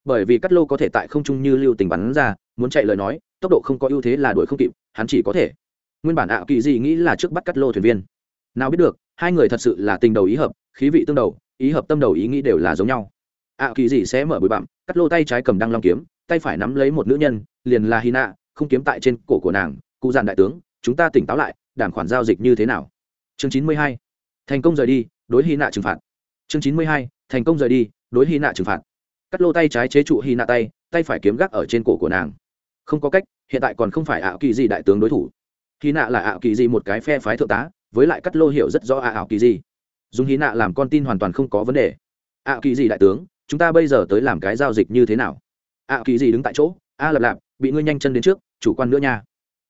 bởi vì cắt lô có thể tại không trung như lưu tình bắn ra, muốn chạy lời nói, tốc độ không có ưu thế là đuổi không kịp, hắn chỉ có thể. Nguyên bản ạ, kỳ gì nghĩ là trước bắt cắt lô thuyền viên. Nào biết được, hai người thật sự là tình đầu ý hợp, khí vị tương đầu, ý hợp tâm đầu ý nghĩ đều là giống nhau. Ạ, kỳ gì sẽ mở bụi bặm cắt lô tay trái cầm đăng long kiếm, tay phải nắm lấy một nữ nhân, liền là hy nạ không kiếm tại trên cổ của nàng, cụ dàn đại tướng, chúng ta tỉnh táo lại đảm khoản giao dịch như thế nào? Chương chín mươi hai, thành công rời đi, đối hy nạ trừng phạt. Chương chín mươi hai, thành công rời đi, đối hy nạ trừng phạt cắt lô tay trái chế trụ hy nạ tay tay phải kiếm gác ở trên cổ của nàng. Không có cách, hiện tại còn không phải ảo kỳ gì đại tướng đối thủ. Hy nạ là ảo kỳ gì một cái phe phái thượng tá, với lại cắt lô hiểu rất rõ ảo kỳ gì. Dùng hy nạ làm con tin hoàn toàn không có vấn đề. Ảo kỳ gì đại tướng, chúng ta bây giờ tới làm cái giao dịch như thế nào? Ảo kỳ gì đứng tại chỗ, a lập lạp, bị ngươi nhanh chân đến trước, chủ quan nữa nha.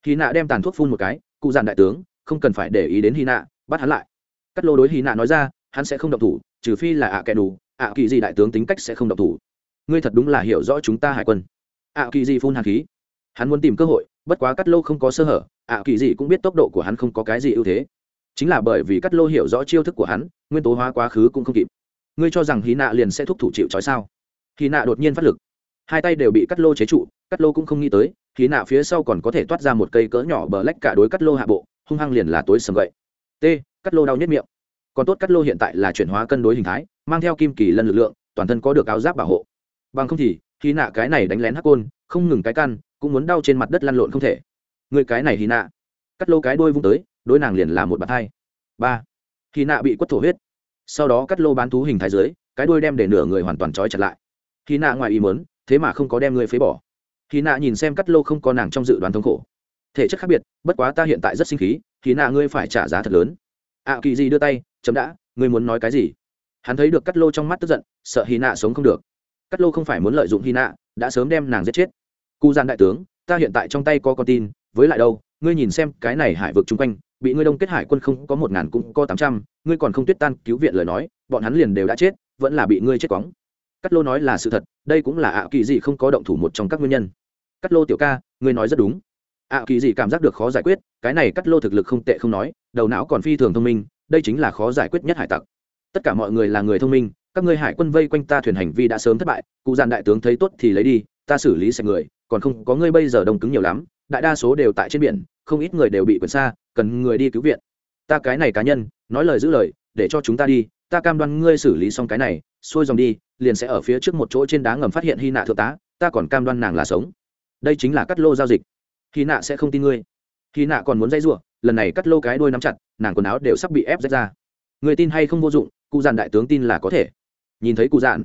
Hy nạ đem tàn thuốc phun một cái, cụ dàn đại tướng, không cần phải để ý đến hy nạ, bắt hắn lại. Cắt lô đối hy nạ nói ra, hắn sẽ không động thủ, trừ phi là ạ kẻ đủ, ạ kỳ gì đại tướng tính cách sẽ không động thủ ngươi thật đúng là hiểu rõ chúng ta hải quân. Ạ kỳ gì phun hàn khí. Hắn muốn tìm cơ hội, bất quá cắt lô không có sơ hở, ạ kỳ gì cũng biết tốc độ của hắn không có cái gì ưu thế. Chính là bởi vì cắt lô hiểu rõ chiêu thức của hắn, nguyên tố hóa quá khứ cũng không kịp. Ngươi cho rằng hí nạ liền sẽ thúc thủ chịu trói sao? Hí nạ đột nhiên phát lực. Hai tay đều bị cắt lô chế trụ cắt lô cũng không nghĩ tới, hí nạ phía sau còn có thể toát ra một cây cỡ nhỏ bờ lách cả đối cắt lô hạ bộ, hung hăng liền là tối sầm gậy. T cắt lô đau nhất miệng. Còn tốt cắt lô hiện tại là chuyển hóa cân đối hình thái, mang theo kim kỳ lân lực lượng, toàn thân có được áo giáp bảo hộ bằng không thì hy nạ cái này đánh lén hắc côn, không ngừng cái căn, cũng muốn đau trên mặt đất lăn lộn không thể. Người cái này hy nạ. Cắt lô cái đôi vung tới đôi nàng liền là một bàn hai ba. Hy nạ bị quất thổ huyết. Sau đó cắt lô bán thú hình thái dưới, cái đôi đem để nửa người hoàn toàn trói chặt lại. Hy nạ ngoài ý mớn thế mà không có đem người phế bỏ. Hy nạ nhìn xem cắt lô không có nàng trong dự đoán thống khổ. Thể chất khác biệt, bất quá ta hiện tại rất sinh khí hy nạ ngươi phải trả giá thật lớn. Ạ kỳ gì đưa tay, chấm đã, ngươi muốn nói cái gì? Hắn thấy được cắt lô trong mắt tức giận, sợ hy nạ sống không được cắt lô không phải muốn lợi dụng hy nạ đã sớm đem nàng giết chết. Cụ gian đại tướng, ta hiện tại trong tay có con tin, với lại đâu, ngươi nhìn xem cái này hải vực chung quanh, bị ngươi đông kết hải quân không có một ngàn cũng có tám trăm, ngươi còn không tuyết tan cứu viện lời nói, bọn hắn liền đều đã chết, vẫn là bị ngươi chết quóng. Cắt lô nói là sự thật, đây cũng là ạ kỳ gì không có động thủ một trong các nguyên nhân. Cắt lô tiểu ca, ngươi nói rất đúng. Ạ kỳ gì cảm giác được khó giải quyết, cái này cắt lô thực lực không tệ không nói, đầu não còn phi thường thông minh, đây chính là khó giải quyết nhất hải tặc. Tất cả mọi người là người thông minh các ngươi hải quân vây quanh ta thuyền hành vi đã sớm thất bại, cụ dàn đại tướng thấy tốt thì lấy đi, ta xử lý sạch người, còn không có ngươi bây giờ đông cứng nhiều lắm, đại đa số đều tại trên biển, không ít người đều bị quyền xa, cần người đi cứu viện. Ta cái này cá nhân, nói lời giữ lời, để cho chúng ta đi, ta cam đoan ngươi xử lý xong cái này, xuôi dòng đi, liền sẽ ở phía trước một chỗ trên đá ngầm phát hiện hy nạ thượng tá, ta còn cam đoan nàng là sống. Đây chính là cắt lô giao dịch. Hy nạ sẽ không tin ngươi. Hy nạ còn muốn dây giụa lần này cắt lô cái đuôi nắm chặt, nàng quần áo đều sắp bị ép rách ra. Người tin hay không vô dụng, cụ dàn đại tướng tin là có thể nhìn thấy cụ dạn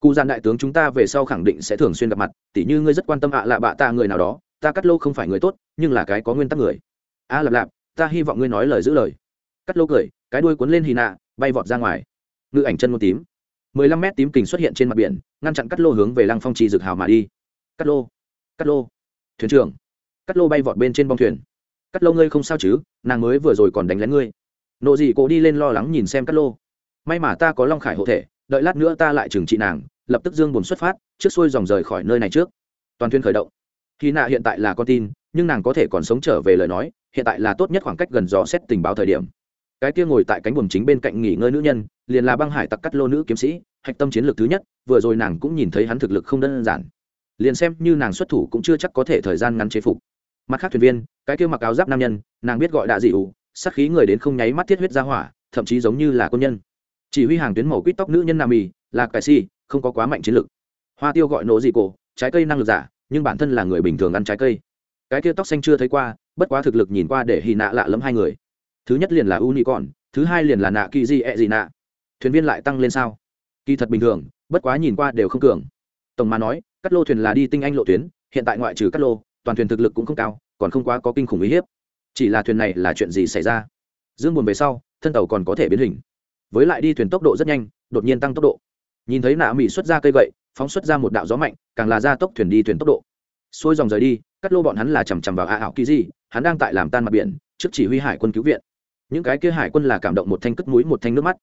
cụ dạn đại tướng chúng ta về sau khẳng định sẽ thường xuyên gặp mặt tỉ như ngươi rất quan tâm ạ lạ bạ ta người nào đó ta cắt lô không phải người tốt nhưng là cái có nguyên tắc người. A à, lạp lạp ta hy vọng ngươi nói lời giữ lời. Cắt lô cười cái đuôi cuốn lên hy nạ bay vọt ra ngoài. Ngự ảnh chân một tím. Mười lăm mét tím kình xuất hiện trên mặt biển ngăn chặn cắt lô hướng về lăng phong trì Dực hào mà đi. Cắt lô cắt lô. Thuyền trưởng. Cắt lô bay vọt bên trên bong thuyền. Cắt lô ngươi không sao chứ nàng mới vừa rồi còn đánh lén ngươi. Nộ dị cố đi lên lo lắng nhìn xem cắt lô. May mà ta có long khải hộ thể đợi lát nữa ta lại trừng trị nàng, lập tức dương buồn xuất phát, trước xuôi dòng rời khỏi nơi này trước. Toàn thuyền khởi động. Khi nạ hiện tại là con tin, nhưng nàng có thể còn sống trở về lời nói, hiện tại là tốt nhất khoảng cách gần dò xét tình báo thời điểm. Cái kia ngồi tại cánh buồm chính bên cạnh nghỉ ngơi nữ nhân, liền là băng hải tặc cắt lô nữ kiếm sĩ, hạch tâm chiến lược thứ nhất, vừa rồi nàng cũng nhìn thấy hắn thực lực không đơn giản. Liền xem như nàng xuất thủ cũng chưa chắc có thể thời gian ngắn chế phục. Mặt khác thuyền viên, cái kia mặc áo giáp nam nhân, nàng biết gọi đạ dị ủ sắc khí người đến không nháy mắt thiết huyết ra hỏa, thậm chí giống như là quân nhân chỉ huy hàng tuyến màu quýt tóc nữ nhân nam mì là cải si, không có quá mạnh chiến lược hoa tiêu gọi nổ dị cổ, trái cây năng lực giả, nhưng bản thân là người bình thường ăn trái cây. Cái kia tóc xanh chưa thấy qua, bất quá thực lực nhìn qua để hì nạ lạ lẫm hai người. Thứ nhất liền là u nhị còn thứ hai liền là nạ kỳ di ẹ gì nạ thuyền viên lại tăng lên sao? Kỳ thật bình thường, bất quá nhìn qua đều không cường. Tổng mà nói, cắt lô thuyền là đi tinh anh lộ tuyến, hiện tại ngoại trừ cắt lô, toàn thuyền thực lực cũng không cao, còn không quá có kinh khủng uy hiếp. Chỉ là thuyền này là chuyện gì xảy ra? Dương buồn về sau, thân tàu còn có thể biến hình với lại đi thuyền tốc độ rất nhanh đột nhiên tăng tốc độ. Nhìn thấy nạ mỹ xuất ra cây gậy phóng xuất ra một đạo gió mạnh càng là ra tốc thuyền đi thuyền tốc độ. Xuôi dòng rời đi cắt lô bọn hắn là chằm chằm vào a ảo kỳ di, hắn đang tại làm tan mặt biển trước chỉ huy hải quân cứu viện. Những cái kia hải quân là cảm động một thanh cất mũi một thanh nước mắt.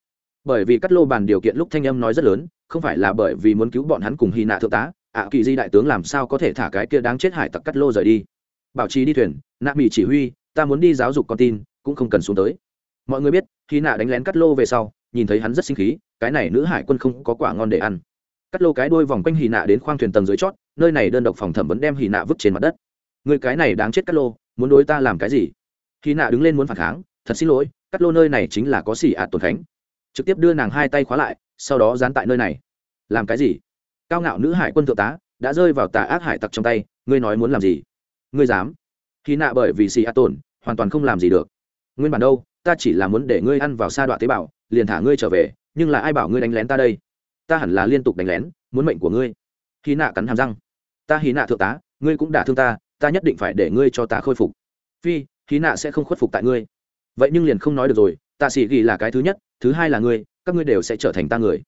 Bởi vì cắt lô bàn điều kiện lúc thanh âm nói rất lớn không phải là bởi vì muốn cứu bọn hắn cùng hy nạ thượng tá ạ kỳ di đại tướng làm sao có thể thả cái kia đáng chết hải tặc cắt lô rời đi. Bảo trì đi thuyền nạ mỹ chỉ huy ta muốn đi giáo dục con tin cũng không cần xuống tới. Mọi người biết khi nạ đánh lén cắt lô về sau nhìn thấy hắn rất sinh khí, cái này nữ hải quân không có quả ngon để ăn. Cắt lô cái đôi vòng quanh hì nạ đến khoang thuyền tầng dưới chót, nơi này đơn độc phòng thẩm vấn đem hì nạ vứt trên mặt đất. Người cái này đáng chết cắt lô, muốn đối ta làm cái gì? Hì nạ đứng lên muốn phản kháng, thật xin lỗi, cắt lô nơi này chính là có xỉ ạt tổn khánh. Trực tiếp đưa nàng hai tay khóa lại, sau đó dán tại nơi này. Làm cái gì? Cao ngạo nữ hải quân thượng tá, đã rơi vào tà ác hải tặc trong tay, ngươi nói muốn làm gì? Ngươi dám? Khi nạ bởi vì xì a tổn, hoàn toàn không làm gì được. Nguyên bản đâu, ta chỉ là muốn để ngươi ăn vào sa đoạn tế bào liền thả ngươi trở về, nhưng là ai bảo ngươi đánh lén ta đây? Ta hẳn là liên tục đánh lén, muốn mệnh của ngươi. Hy nạ cắn hàm răng. Ta hy nạ thượng tá, ngươi cũng đả thương ta ta nhất định phải để ngươi cho ta khôi phục. Phi hy nạ sẽ không khuất phục tại ngươi. Vậy nhưng liền không nói được rồi, ta sĩ ghi là cái thứ nhất, thứ hai là ngươi, các ngươi đều sẽ trở thành ta người.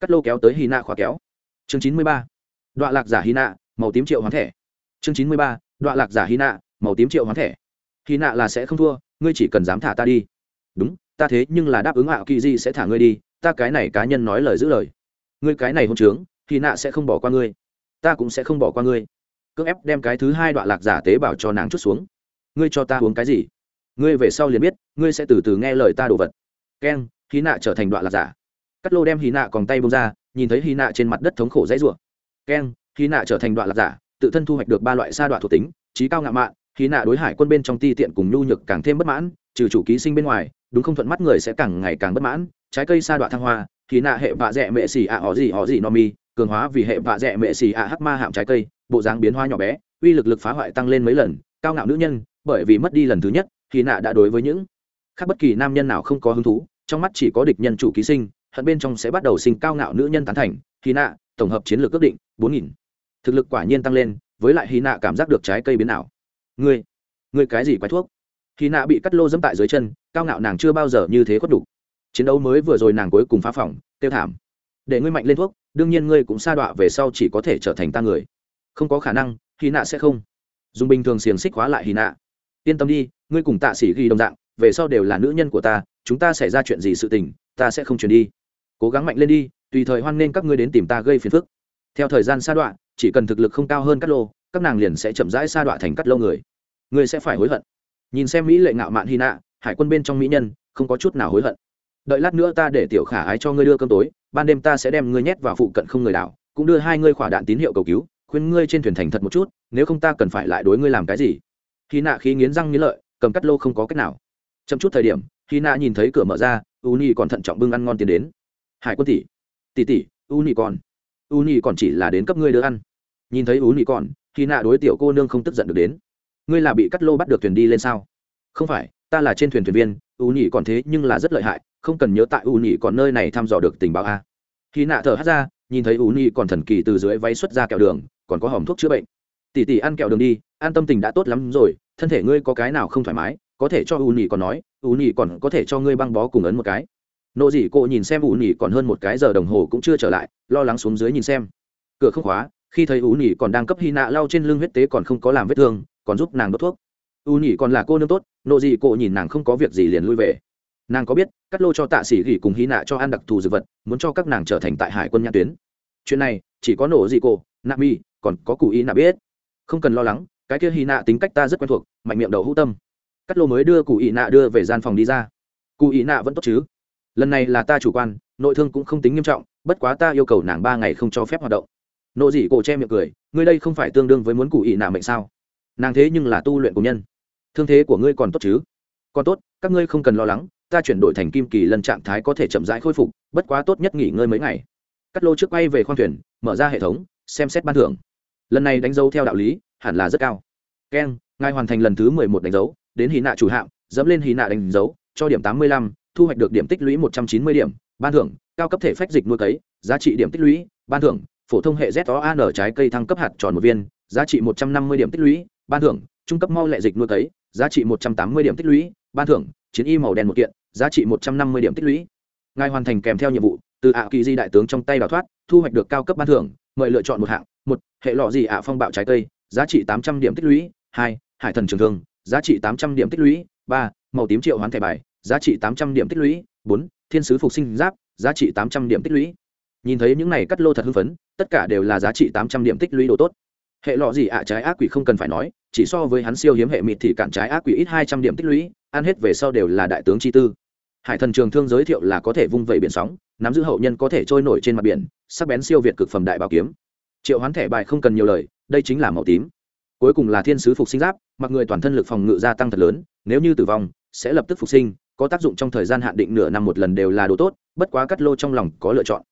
Cắt lô kéo tới hy nạ khóa kéo. Chương chín mươi ba. Đoạn lạc giả hy nạ, màu tím triệu hoán thẻ. Chương chín mươi ba. Đoạn lạc giả hy nạ, màu tím triệu hoán thẻ. Hy nạ là sẽ không thua, ngươi chỉ cần dám thả ta đi. Đúng ta thế nhưng là đáp ứng ạ kỳ di sẽ thả ngươi đi, ta cái này cá nhân nói lời giữ lời. Ngươi cái này hôn trướng, thì nạ sẽ không bỏ qua ngươi. Ta cũng sẽ không bỏ qua ngươi. Cưỡng ép đem cái thứ hai đoạn lạc giả tế bảo cho nàng chút xuống. Ngươi cho ta uống cái gì? Ngươi về sau liền biết, ngươi sẽ từ từ nghe lời ta đồ vật. Keng hy nạ trở thành đoạn lạc giả. Cắt lô đem hy nạ còn tay bông ra, nhìn thấy hy nạ trên mặt đất thống khổ dãy rủa. Keng hy nạ trở thành đoạn lạc giả, tự thân thu hoạch được ba loại sa đoạn thuộc tính, trí cao ngạo mạn hy nạ đối hải quân bên trong ti tiện cùng nhu nhược càng thêm bất mãn trừ chủ ký sinh bên ngoài, đúng không thuận mắt người sẽ càng ngày càng bất mãn. Trái cây sa đoạn thăng hoa, thì nạ hệ vạ dẹ mệ xì ạ, họ gì họ gì no mi, cường hóa vì hệ vạ dẹ mệ xì ạ, hắc ma hạm trái cây, bộ dáng biến hoa nhỏ bé, uy lực lực phá hoại tăng lên mấy lần, cao ngạo nữ nhân, bởi vì mất đi lần thứ nhất, thì nạ đã đối với những khác bất kỳ nam nhân nào không có hứng thú, trong mắt chỉ có địch nhân chủ ký sinh, hận bên trong sẽ bắt đầu sinh cao ngạo nữ nhân tán thành, thì nạ, tổng hợp chiến lược ước định, bốn nghìn. Thực lực quả nhiên tăng lên, với lại hy nạ cảm giác được trái cây biến ảo. Ngươi ngươi cái gì quái thuốc? Khi nạ bị cắt lô dẫm tại dưới chân, cao ngạo nàng chưa bao giờ như thế khuất đủ. chiến đấu mới vừa rồi nàng cuối cùng phá phỏng tiêu thảm. Để ngươi mạnh lên thuốc, đương nhiên ngươi cũng sa đọa về sau chỉ có thể trở thành ta người. Không có khả năng hy nạ sẽ không. Dùng bình thường xiềng xích hóa lại hy nạ yên tâm đi, ngươi cùng tạ sĩ ghi đồng dạng, về sau đều là nữ nhân của ta, chúng ta xảy ra chuyện gì sự tình, ta sẽ không chuyển đi. Cố gắng mạnh lên đi, tùy thời hoan nghênh các ngươi đến tìm ta gây phiền phức. Theo thời gian sa đọa, chỉ cần thực lực không cao hơn cắt lô, các nàng liền sẽ chậm rãi sa đọa thành cắt lô người. Ngươi sẽ phải hối hận nhìn xem mỹ lệ ngạo mạn hy nạ hải quân bên trong mỹ nhân, không có chút nào hối hận. Đợi lát nữa ta để tiểu khả ái cho ngươi đưa cơm tối, ban đêm ta sẽ đem ngươi nhét vào phụ cận không người đảo, cũng đưa hai ngươi khỏa đạn tín hiệu cầu cứu, khuyên ngươi trên thuyền thành thật một chút, nếu không ta cần phải lại đối ngươi làm cái gì? Hy nạ khí nghiến răng nghiến lợi, cầm cắt lô không có cách nào. Chậm chút thời điểm hy nạ nhìn thấy cửa mở ra u nhi còn thận trọng bưng ăn ngon tiến đến. Hải quân tỷ tỷ tỷ u nhi còn u nhi còn chỉ là đến cấp ngươi đưa ăn. Nhìn thấy u nhi còn khi nạ đối tiểu cô nương không tức giận được đến ngươi là bị cắt lô bắt được thuyền đi lên sao? Không phải, ta là trên thuyền thuyền viên, u Nhị còn thế nhưng là rất lợi hại, không cần nhớ tại u Nhị còn nơi này thăm dò được tình báo a. Khi nạ thở hắt ra, nhìn thấy u Nhị còn thần kỳ từ dưới váy xuất ra kẹo đường, còn có hòm thuốc chữa bệnh. Tỷ tỷ ăn kẹo đường đi, an tâm tình đã tốt lắm rồi, thân thể ngươi có cái nào không thoải mái, có thể cho u nhị còn nói, u nhị còn có thể cho ngươi băng bó cùng ấn một cái. Nộ dị cô nhìn xem u nhị còn hơn một cái giờ đồng hồ cũng chưa trở lại, lo lắng xuống dưới nhìn xem. Cửa không khóa, khi thấy u nhị còn đang cấp hy nạ lau trên lưng huyết tế còn không có làm vết thương còn giúp nàng đốt thuốc. U nhị còn là cô nương tốt nộ dị cô nhìn nàng không có việc gì liền lui về. Nàng có biết, cắt lô cho tạ sĩ gỉ cùng hy nạ cho ăn đặc thù dược vật, muốn cho các nàng trở thành tại hải quân nhãn tuyến. Chuyện này, chỉ có nổ dị cô, nạ mi, còn có cụ ý nạ biết. Không cần lo lắng, cái kia hy nạ tính cách ta rất quen thuộc, mạnh miệng đầu hữu tâm. Cắt lô mới đưa cụ ý nạ đưa về gian phòng đi ra. Cụ ý nạ vẫn tốt chứ? Lần này là ta chủ quan, nội thương cũng không tính nghiêm trọng, bất quá ta yêu cầu nàng ba ngày không cho phép hoạt động. Nộ dị cổ che miệng cười, ngươi đây không phải tương đương với muốn cụ ý nạ mệnh sao? Nàng thế nhưng là tu luyện của nhân. Thương thế của ngươi còn tốt chứ? Còn tốt, các ngươi không cần lo lắng, ta chuyển đổi thành kim kỳ lần trạng thái có thể chậm rãi khôi phục, bất quá tốt nhất nghỉ ngơi mấy ngày. Cắt lô trước quay về khoang thuyền, mở ra hệ thống, xem xét ban thưởng. Lần này đánh dấu theo đạo lý, hẳn là rất cao. Keng ngài hoàn thành lần thứ mười một đánh dấu, đến hì nạ chủ hạm, dẫm lên hì nạ đánh dấu, cho điểm tám mươi lăm, thu hoạch được điểm tích lũy một trăm chín mươi điểm, ban thưởng, cao cấp thể phách dịch nuôi cấy, giá trị điểm tích lũy, ban thưởng, phổ thông hệ z o an trái cây thăng cấp hạt tròn một viên, giá trị một trăm năm mươi điểm tích lũy ban thưởng, trung cấp mau lệ dịch nuôi cấy, giá trị một trăm tám mươi điểm tích lũy, ban thưởng, chiến y màu đen một kiện, giá trị một trăm năm mươi điểm tích lũy. Ngài hoàn thành kèm theo nhiệm vụ, từ ạ kỳ di đại tướng trong tay đào thoát, thu hoạch được cao cấp ban thưởng, mời lựa chọn một hạng, một, hệ lọ gì ạ phong bạo trái cây, giá trị tám trăm điểm tích lũy, hai, hải thần trường thương, giá trị tám trăm điểm tích lũy, ba, màu tím triệu hoán thẻ bài, giá trị tám trăm điểm tích lũy, bốn, thiên sứ phục sinh giáp, giá trị tám trăm điểm tích lũy. Nhìn thấy những này cắt lô thật hưng phấn, tất cả đều là giá trị tám trăm điểm tích lũy đồ tốt hệ lọ gì ạ? À, trái ác quỷ không cần phải nói, chỉ so với hắn siêu hiếm hệ mịt thì cản trái ác quỷ ít hai trăm điểm tích lũy, ăn hết về sau đều là đại tướng chi tư. Hải thần trường thương giới thiệu là có thể vung vẩy biển sóng, nắm giữ hậu nhân có thể trôi nổi trên mặt biển, sắc bén siêu việt cực phẩm đại bảo kiếm. Triệu hoán thẻ bài không cần nhiều lời, đây chính là màu tím. Cuối cùng là thiên sứ phục sinh giáp, mặc người toàn thân lực phòng ngự gia tăng thật lớn, nếu như tử vong, sẽ lập tức phục sinh, có tác dụng trong thời gian hạn định nửa năm một lần đều là đồ tốt, bất quá cắt lô trong lòng có lựa chọn.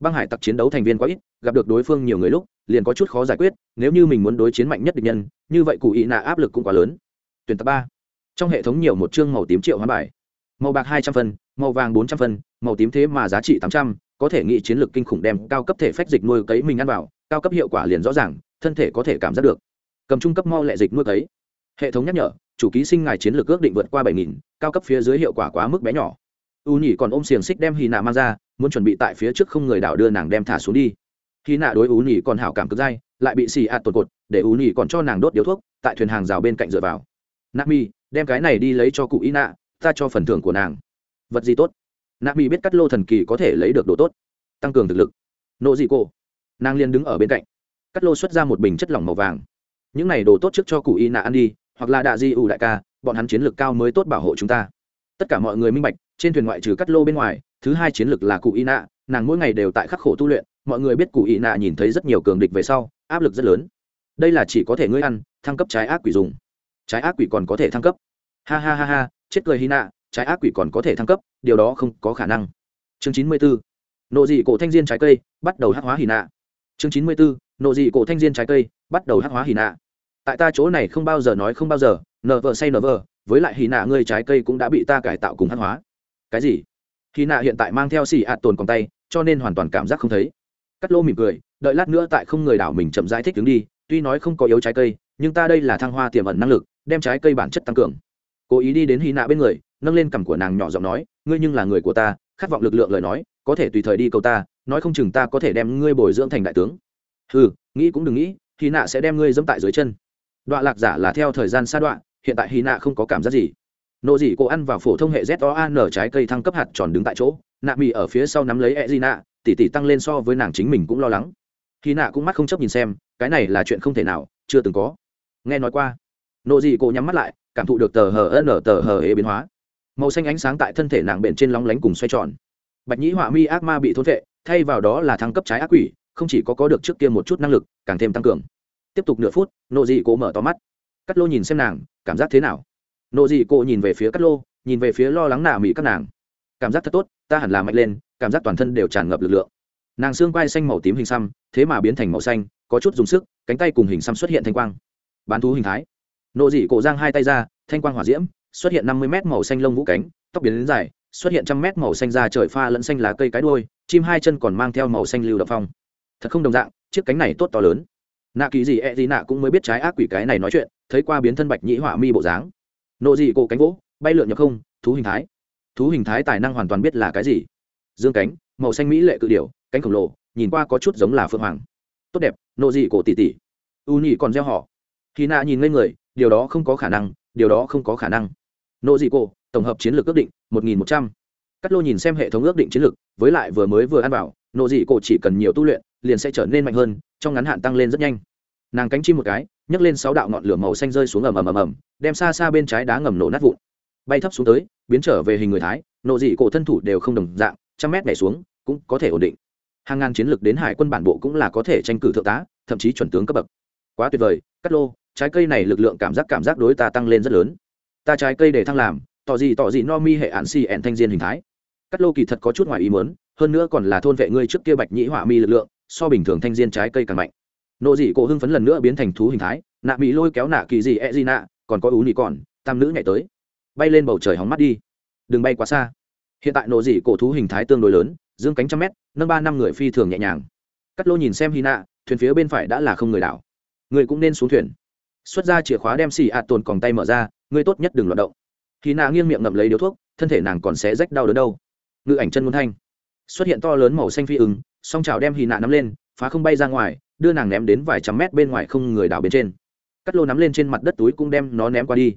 Băng hải tặc chiến đấu thành viên quá ít, gặp được đối phương nhiều người lúc liền có chút khó giải quyết, nếu như mình muốn đối chiến mạnh nhất địch nhân, như vậy cụ ý nạ áp lực cũng quá lớn. Tuyển tập ba. Trong hệ thống nhiều một chương màu tím triệu hoán bài. Màu bạc hai trăm phân, màu vàng bốn trăm phân, màu tím thế mà giá trị tám trăm, có thể nghĩ chiến lược kinh khủng đem cao cấp thể phách dịch nuôi cấy mình ăn vào, cao cấp hiệu quả liền rõ ràng, thân thể có thể cảm giác được. Cầm trung cấp mau lệ dịch nuôi cấy. Hệ thống nhắc nhở, chủ ký sinh ngài chiến lược ước định vượt qua bảy nghìn, cao cấp phía dưới hiệu quả quá mức bé nhỏ. U nhỉ còn ôm xiềng xích đem hy nạ mang ra, muốn chuẩn bị tại phía trước không người đảo đưa nàng đem thả xuống đi. Khi nạ đối ú nhỉ còn hảo cảm cực dai, lại bị xì ạt tột cột, để ú nhỉ còn cho nàng đốt điếu thuốc, tại thuyền hàng rào bên cạnh dựa vào. Nami đem cái này đi lấy cho cụ y nạ, ta cho phần thưởng của nàng. Vật gì tốt? Nami biết cắt lô thần kỳ có thể lấy được đồ tốt. Tăng cường thực lực. Nộ dị cô nàng liền đứng ở bên cạnh. Cắt lô xuất ra một bình chất lỏng màu vàng. Những này đồ tốt trước cho cụ y nạ ăn đi, hoặc là đạ di ủ đại ca, bọn hắn chiến lược cao mới tốt bảo hộ chúng ta. Tất cả mọi người minh bạch, trên thuyền ngoại trừ cắt lô bên ngoài, thứ hai chiến lược là cụ y nạ, nàng mỗi ngày đều tại khắc khổ tu luyện mọi người biết cụ ý nạ nhìn thấy rất nhiều cường địch về sau, áp lực rất lớn. Đây là chỉ có thể ngươi ăn, thăng cấp trái ác quỷ dùng. Trái ác quỷ còn có thể thăng cấp. Ha ha ha ha, chết cười hy nạ, trái ác quỷ còn có thể thăng cấp, điều đó không có khả năng. Chương chín mươi bốn nộ dị cổ thanh diên trái cây, bắt đầu hắc hóa hy nạ. Chương chín mươi bốn nộ dị cổ thanh diên trái cây, bắt đầu hắc hóa hy nạ. Tại ta chỗ này không bao giờ nói không bao giờ, nờ vờ say nờ vờ, với lại hy nạ ngươi trái cây cũng đã bị ta cải tạo cùng hắc hóa. Cái gì? Hy nạ hiện tại mang theo xì ạt tồn còn tay, cho nên hoàn toàn cảm giác không thấy cắt lô mỉm cười, đợi lát nữa tại không người đảo mình chậm rãi thích đứng đi, tuy nói không có yếu trái cây, nhưng ta đây là thăng hoa tiềm ẩn năng lực, đem trái cây bản chất tăng cường. Cố ý đi đến hy nạ bên người, nâng lên cằm của nàng nhỏ giọng nói, ngươi nhưng là người của ta, khát vọng lực lượng lời nói, có thể tùy thời đi cầu ta, nói không chừng ta có thể đem ngươi bồi dưỡng thành đại tướng. Ừ nghĩ cũng đừng nghĩ, hy nạ sẽ đem ngươi dẫm tại dưới chân. Đoạn lạc giả là theo thời gian xa đoạn hiện tại hy nạ không có cảm giác gì nộ dị cô ăn vào phổ thông hệ z o a n trái cây thăng cấp hạt tròn đứng tại chỗ, nạ mì ở phía sau nắm lấy e di nạ, tỉ tỉ tăng lên so với nàng chính mình cũng lo lắng. Khi nạ cũng mắt không chấp nhìn xem, cái này là chuyện không thể nào, chưa từng có. Nghe nói qua, nộ dị cô nhắm mắt lại, cảm thụ được tờ hờ n tờ hờ ế biến hóa. Màu xanh ánh sáng tại thân thể nàng bện trên lóng lánh cùng xoay tròn. Bạch nhĩ họa mi ác ma bị thôn vệ, thay vào đó là thăng cấp trái ác quỷ, không chỉ có có được trước kia một chút năng lực, càng thêm tăng cường. Tiếp tục nửa phút, nộ dị cô mở to mắt. Cắt lô nhìn xem nàng, cảm giác thế nào? Nộ dị cô nhìn về phía cắt lô, nhìn về phía lo lắng nạ mỹ các nàng. Cảm giác thật tốt, ta hẳn là mạnh lên, cảm giác toàn thân đều tràn ngập lực lượng. Nàng xương quai xanh màu tím hình xăm, thế mà biến thành màu xanh, có chút dùng sức, cánh tay cùng hình xăm xuất hiện thanh quang. Bán thú hình thái. Nộ dị cổ giang hai tay ra, thanh quang hỏa diễm, xuất hiện năm mươi m màu xanh lông vũ cánh, tóc biến đến dài, xuất hiện trăm mét màu xanh da trời pha lẫn xanh lá cây cái đôi chim hai chân còn mang theo màu xanh lưu đập phong. Thật không đồng dạng, chiếc cánh này tốt to lớn. Nạ kỳ gì e gì nạ cũng mới biết trái ác quỷ cái này nói chuyện, thấy qua biến thân bạch nhĩ họa mi bộ dáng nộ dị cổ cánh vỗ, bay lượn nhập không, thú hình thái. Thú hình thái tài năng hoàn toàn biết là cái gì. Dương cánh, màu xanh mỹ lệ cự điểu, cánh khổng lồ, nhìn qua có chút giống là phượng hoàng. Tốt đẹp, nộ dị cổ tỷ tỷ. U nhị còn gieo họ. Khi nạ nhìn ngây người, điều đó không có khả năng, điều đó không có khả năng. Nộ dị cổ, tổng hợp chiến lược ước định, một nghìn một trăm. Cắt lô nhìn xem hệ thống ước định chiến lược, với lại vừa mới vừa ăn bảo nộ dị cổ chỉ cần nhiều tu luyện, liền sẽ trở nên mạnh hơn, trong ngắn hạn tăng lên rất nhanh. Nàng cánh chim một cái nhấc lên sáu đạo ngọn lửa màu xanh rơi xuống ầm ầm ầm ầm, đem xa xa bên trái đá ngầm nổ nát vụn. Bay thấp xuống tới, biến trở về hình người thái, nộ dị cổ thân thủ đều không đồng dạng, trăm mét nhảy xuống, cũng có thể ổn định. Hàng ngàn chiến lược đến hải quân bản bộ cũng là có thể tranh cử thượng tá, thậm chí chuẩn tướng cấp bậc. Quá tuyệt vời, cắt lô, trái cây này lực lượng cảm giác cảm giác đối ta tăng lên rất lớn. Ta trái cây để thăng làm, tỏ gì tỏ gì no mi hệ ạn si ẹn thanh diên hình thái. Cắt lô kỳ thật có chút ngoài ý muốn, hơn nữa còn là thôn vệ ngươi trước kia bạch nhĩ hỏa mi lực lượng, so bình thường thanh diên trái cây càng mạnh nộ dị cổ hưng phấn lần nữa biến thành thú hình thái, nạ bị lôi kéo nạ kỳ dị e di nạ, còn có ú nị còn, tam nữ nhảy tới. Bay lên bầu trời hóng mắt đi. Đừng bay quá xa. Hiện tại nộ dị cổ thú hình thái tương đối lớn, dương cánh trăm mét, nâng ba năm người phi thường nhẹ nhàng. Cắt lô nhìn xem hy nạ, thuyền phía bên phải đã là không người đảo. Người cũng nên xuống thuyền. Xuất ra chìa khóa đem xì ạt tồn còn tay mở ra, người tốt nhất đừng loạt động. Hy nạ nghiêng miệng ngậm lấy điếu thuốc, thân thể nàng còn sẽ rách đau đớn đâu. Ngự ảnh chân muốn thanh. Xuất hiện to lớn màu xanh phi ứng song trào đem hy nạ nắm lên, phá không bay ra ngoài đưa nàng ném đến vài trăm mét bên ngoài không người đảo bên trên. Cắt lô nắm lên trên mặt đất túi cũng đem nó ném qua đi.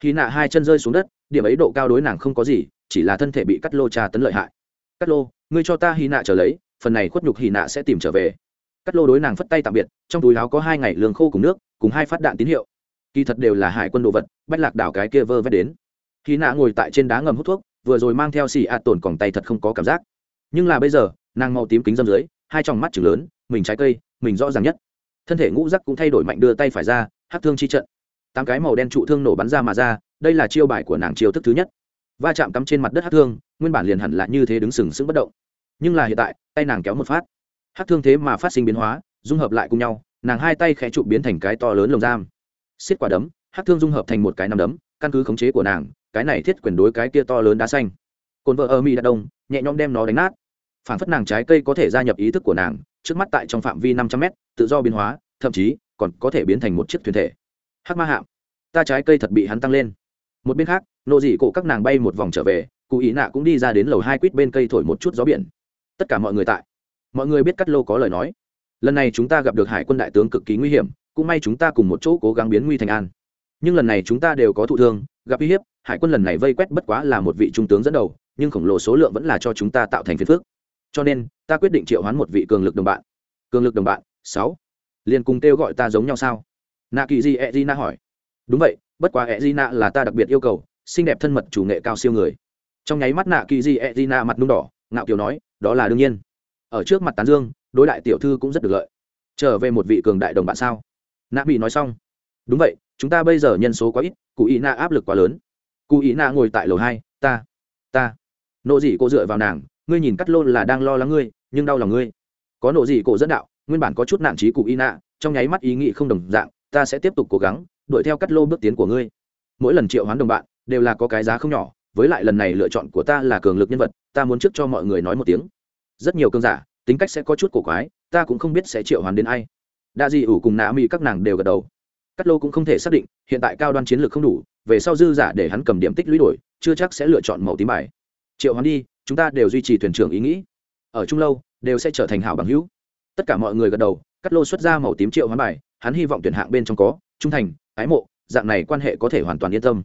Khi nạ hai chân rơi xuống đất, điểm ấy độ cao đối nàng không có gì, chỉ là thân thể bị cắt lô tra tấn lợi hại. Cắt lô, ngươi cho ta hy nạ trở lấy, phần này khuất nhục hy nạ sẽ tìm trở về. Cắt lô đối nàng phất tay tạm biệt, trong túi áo có hai ngày lương khô cùng nước, cùng hai phát đạn tín hiệu. Kỳ thật đều là hải quân đồ vật, bách lạc đảo cái kia vơ vét đến. Hy nạ ngồi tại trên đá ngầm hút thuốc, vừa rồi mang theo xì ạt tổn còng tay thật không có cảm giác. Nhưng là bây giờ, nàng màu tím kính dâm dưới, hai tròng mắt chừng lớn mình trái cây, mình rõ ràng nhất. Thân thể ngũ rắc cũng thay đổi mạnh đưa tay phải ra hát thương chi trận. Tám cái màu đen trụ thương nổ bắn ra mà ra, đây là chiêu bài của nàng chiêu thức thứ nhất. Va chạm cắm trên mặt đất hát thương, nguyên bản liền hẳn là như thế đứng sừng sững bất động. Nhưng là hiện tại, tay nàng kéo một phát. Hát thương thế mà phát sinh biến hóa, dung hợp lại cùng nhau, nàng hai tay khẽ trụ biến thành cái to lớn lồng giam. Xiết quả đấm hát thương dung hợp thành một cái nằm đấm, căn cứ khống chế của nàng, cái này thiết quyền đối cái kia to lớn đá xanh. Cồn vợ ở mỹ đạt đông, nhẹ nhõm đem nó đánh nát phản phất nàng trái cây có thể gia nhập ý thức của nàng, trước mắt tại trong phạm vi năm trăm mét, tự do biến hóa, thậm chí còn có thể biến thành một chiếc thuyền thể. Hắc ma hạm, ta trái cây thật bị hắn tăng lên. Một bên khác nộ dị cổ các nàng bay một vòng trở về, cụ ý nạ cũng đi ra đến lầu hai quýt bên cây thổi một chút gió biển. Tất cả mọi người tại. Mọi người biết cắt lô có lời nói. Lần này chúng ta gặp được hải quân đại tướng cực kỳ nguy hiểm, cũng may chúng ta cùng một chỗ cố gắng biến nguy thành an. Nhưng lần này chúng ta đều có thụ thương, gặp uy hiếp, hải quân lần này vây quét bất quá là một vị trung tướng dẫn đầu, nhưng khổng lồ số lượng vẫn là cho chúng ta tạo thành phiền phước cho nên, ta quyết định triệu hoán một vị cường lực đồng bạn. Cường lực đồng bạn, sáu. Liền cùng kêu gọi ta giống nhau sao? Nạ kỳ di e di na hỏi. Đúng vậy, bất quá e di na là ta đặc biệt yêu cầu, xinh đẹp thân mật chủ nghệ cao siêu người. Trong nháy mắt nạ kỳ di e di na mặt nung đỏ, ngạo kiều nói, đó là đương nhiên. Ở trước mặt tán dương, đối đại tiểu thư cũng rất được lợi. Trở về một vị cường đại đồng bạn sao? Nạ bị nói xong. Đúng vậy, chúng ta bây giờ nhân số quá ít, cụ ý na áp lực quá lớn. Cụ ý na ngồi tại lầu hai, ta ta. Nộ dị cô dựa vào nàng ngươi nhìn cắt lôn là đang lo lắng ngươi, nhưng đau lòng ngươi. Có nộ gì cổ dẫn đạo, nguyên bản có chút nản trí cụ y nạ, trong nháy mắt ý nghĩ không đồng dạng, ta sẽ tiếp tục cố gắng, đuổi theo cắt lô bước tiến của ngươi. Mỗi lần triệu hoán đồng bạn, đều là có cái giá không nhỏ, với lại lần này lựa chọn của ta là cường lực nhân vật, ta muốn trước cho mọi người nói một tiếng. Rất nhiều cơn giả, tính cách sẽ có chút cổ quái, ta cũng không biết sẽ triệu hoán đến ai. Đa dị ủ cùng nạ mỹ các nàng đều gật đầu. Cắt lô cũng không thể xác định, hiện tại cao đoan chiến lược không đủ, về sau dư giả để hắn cầm điểm tích lũy đổi, chưa chắc sẽ lựa chọn màu tím bài. Triệu hoán đi chúng ta đều duy trì thuyền trưởng ý nghĩ. Ở trung lâu, đều sẽ trở thành hảo bằng hữu. Tất cả mọi người gật đầu, cắt lô xuất ra màu tím triệu hoán bài, hắn hy vọng tuyển hạng bên trong có, trung thành, ái mộ, dạng này quan hệ có thể hoàn toàn yên tâm.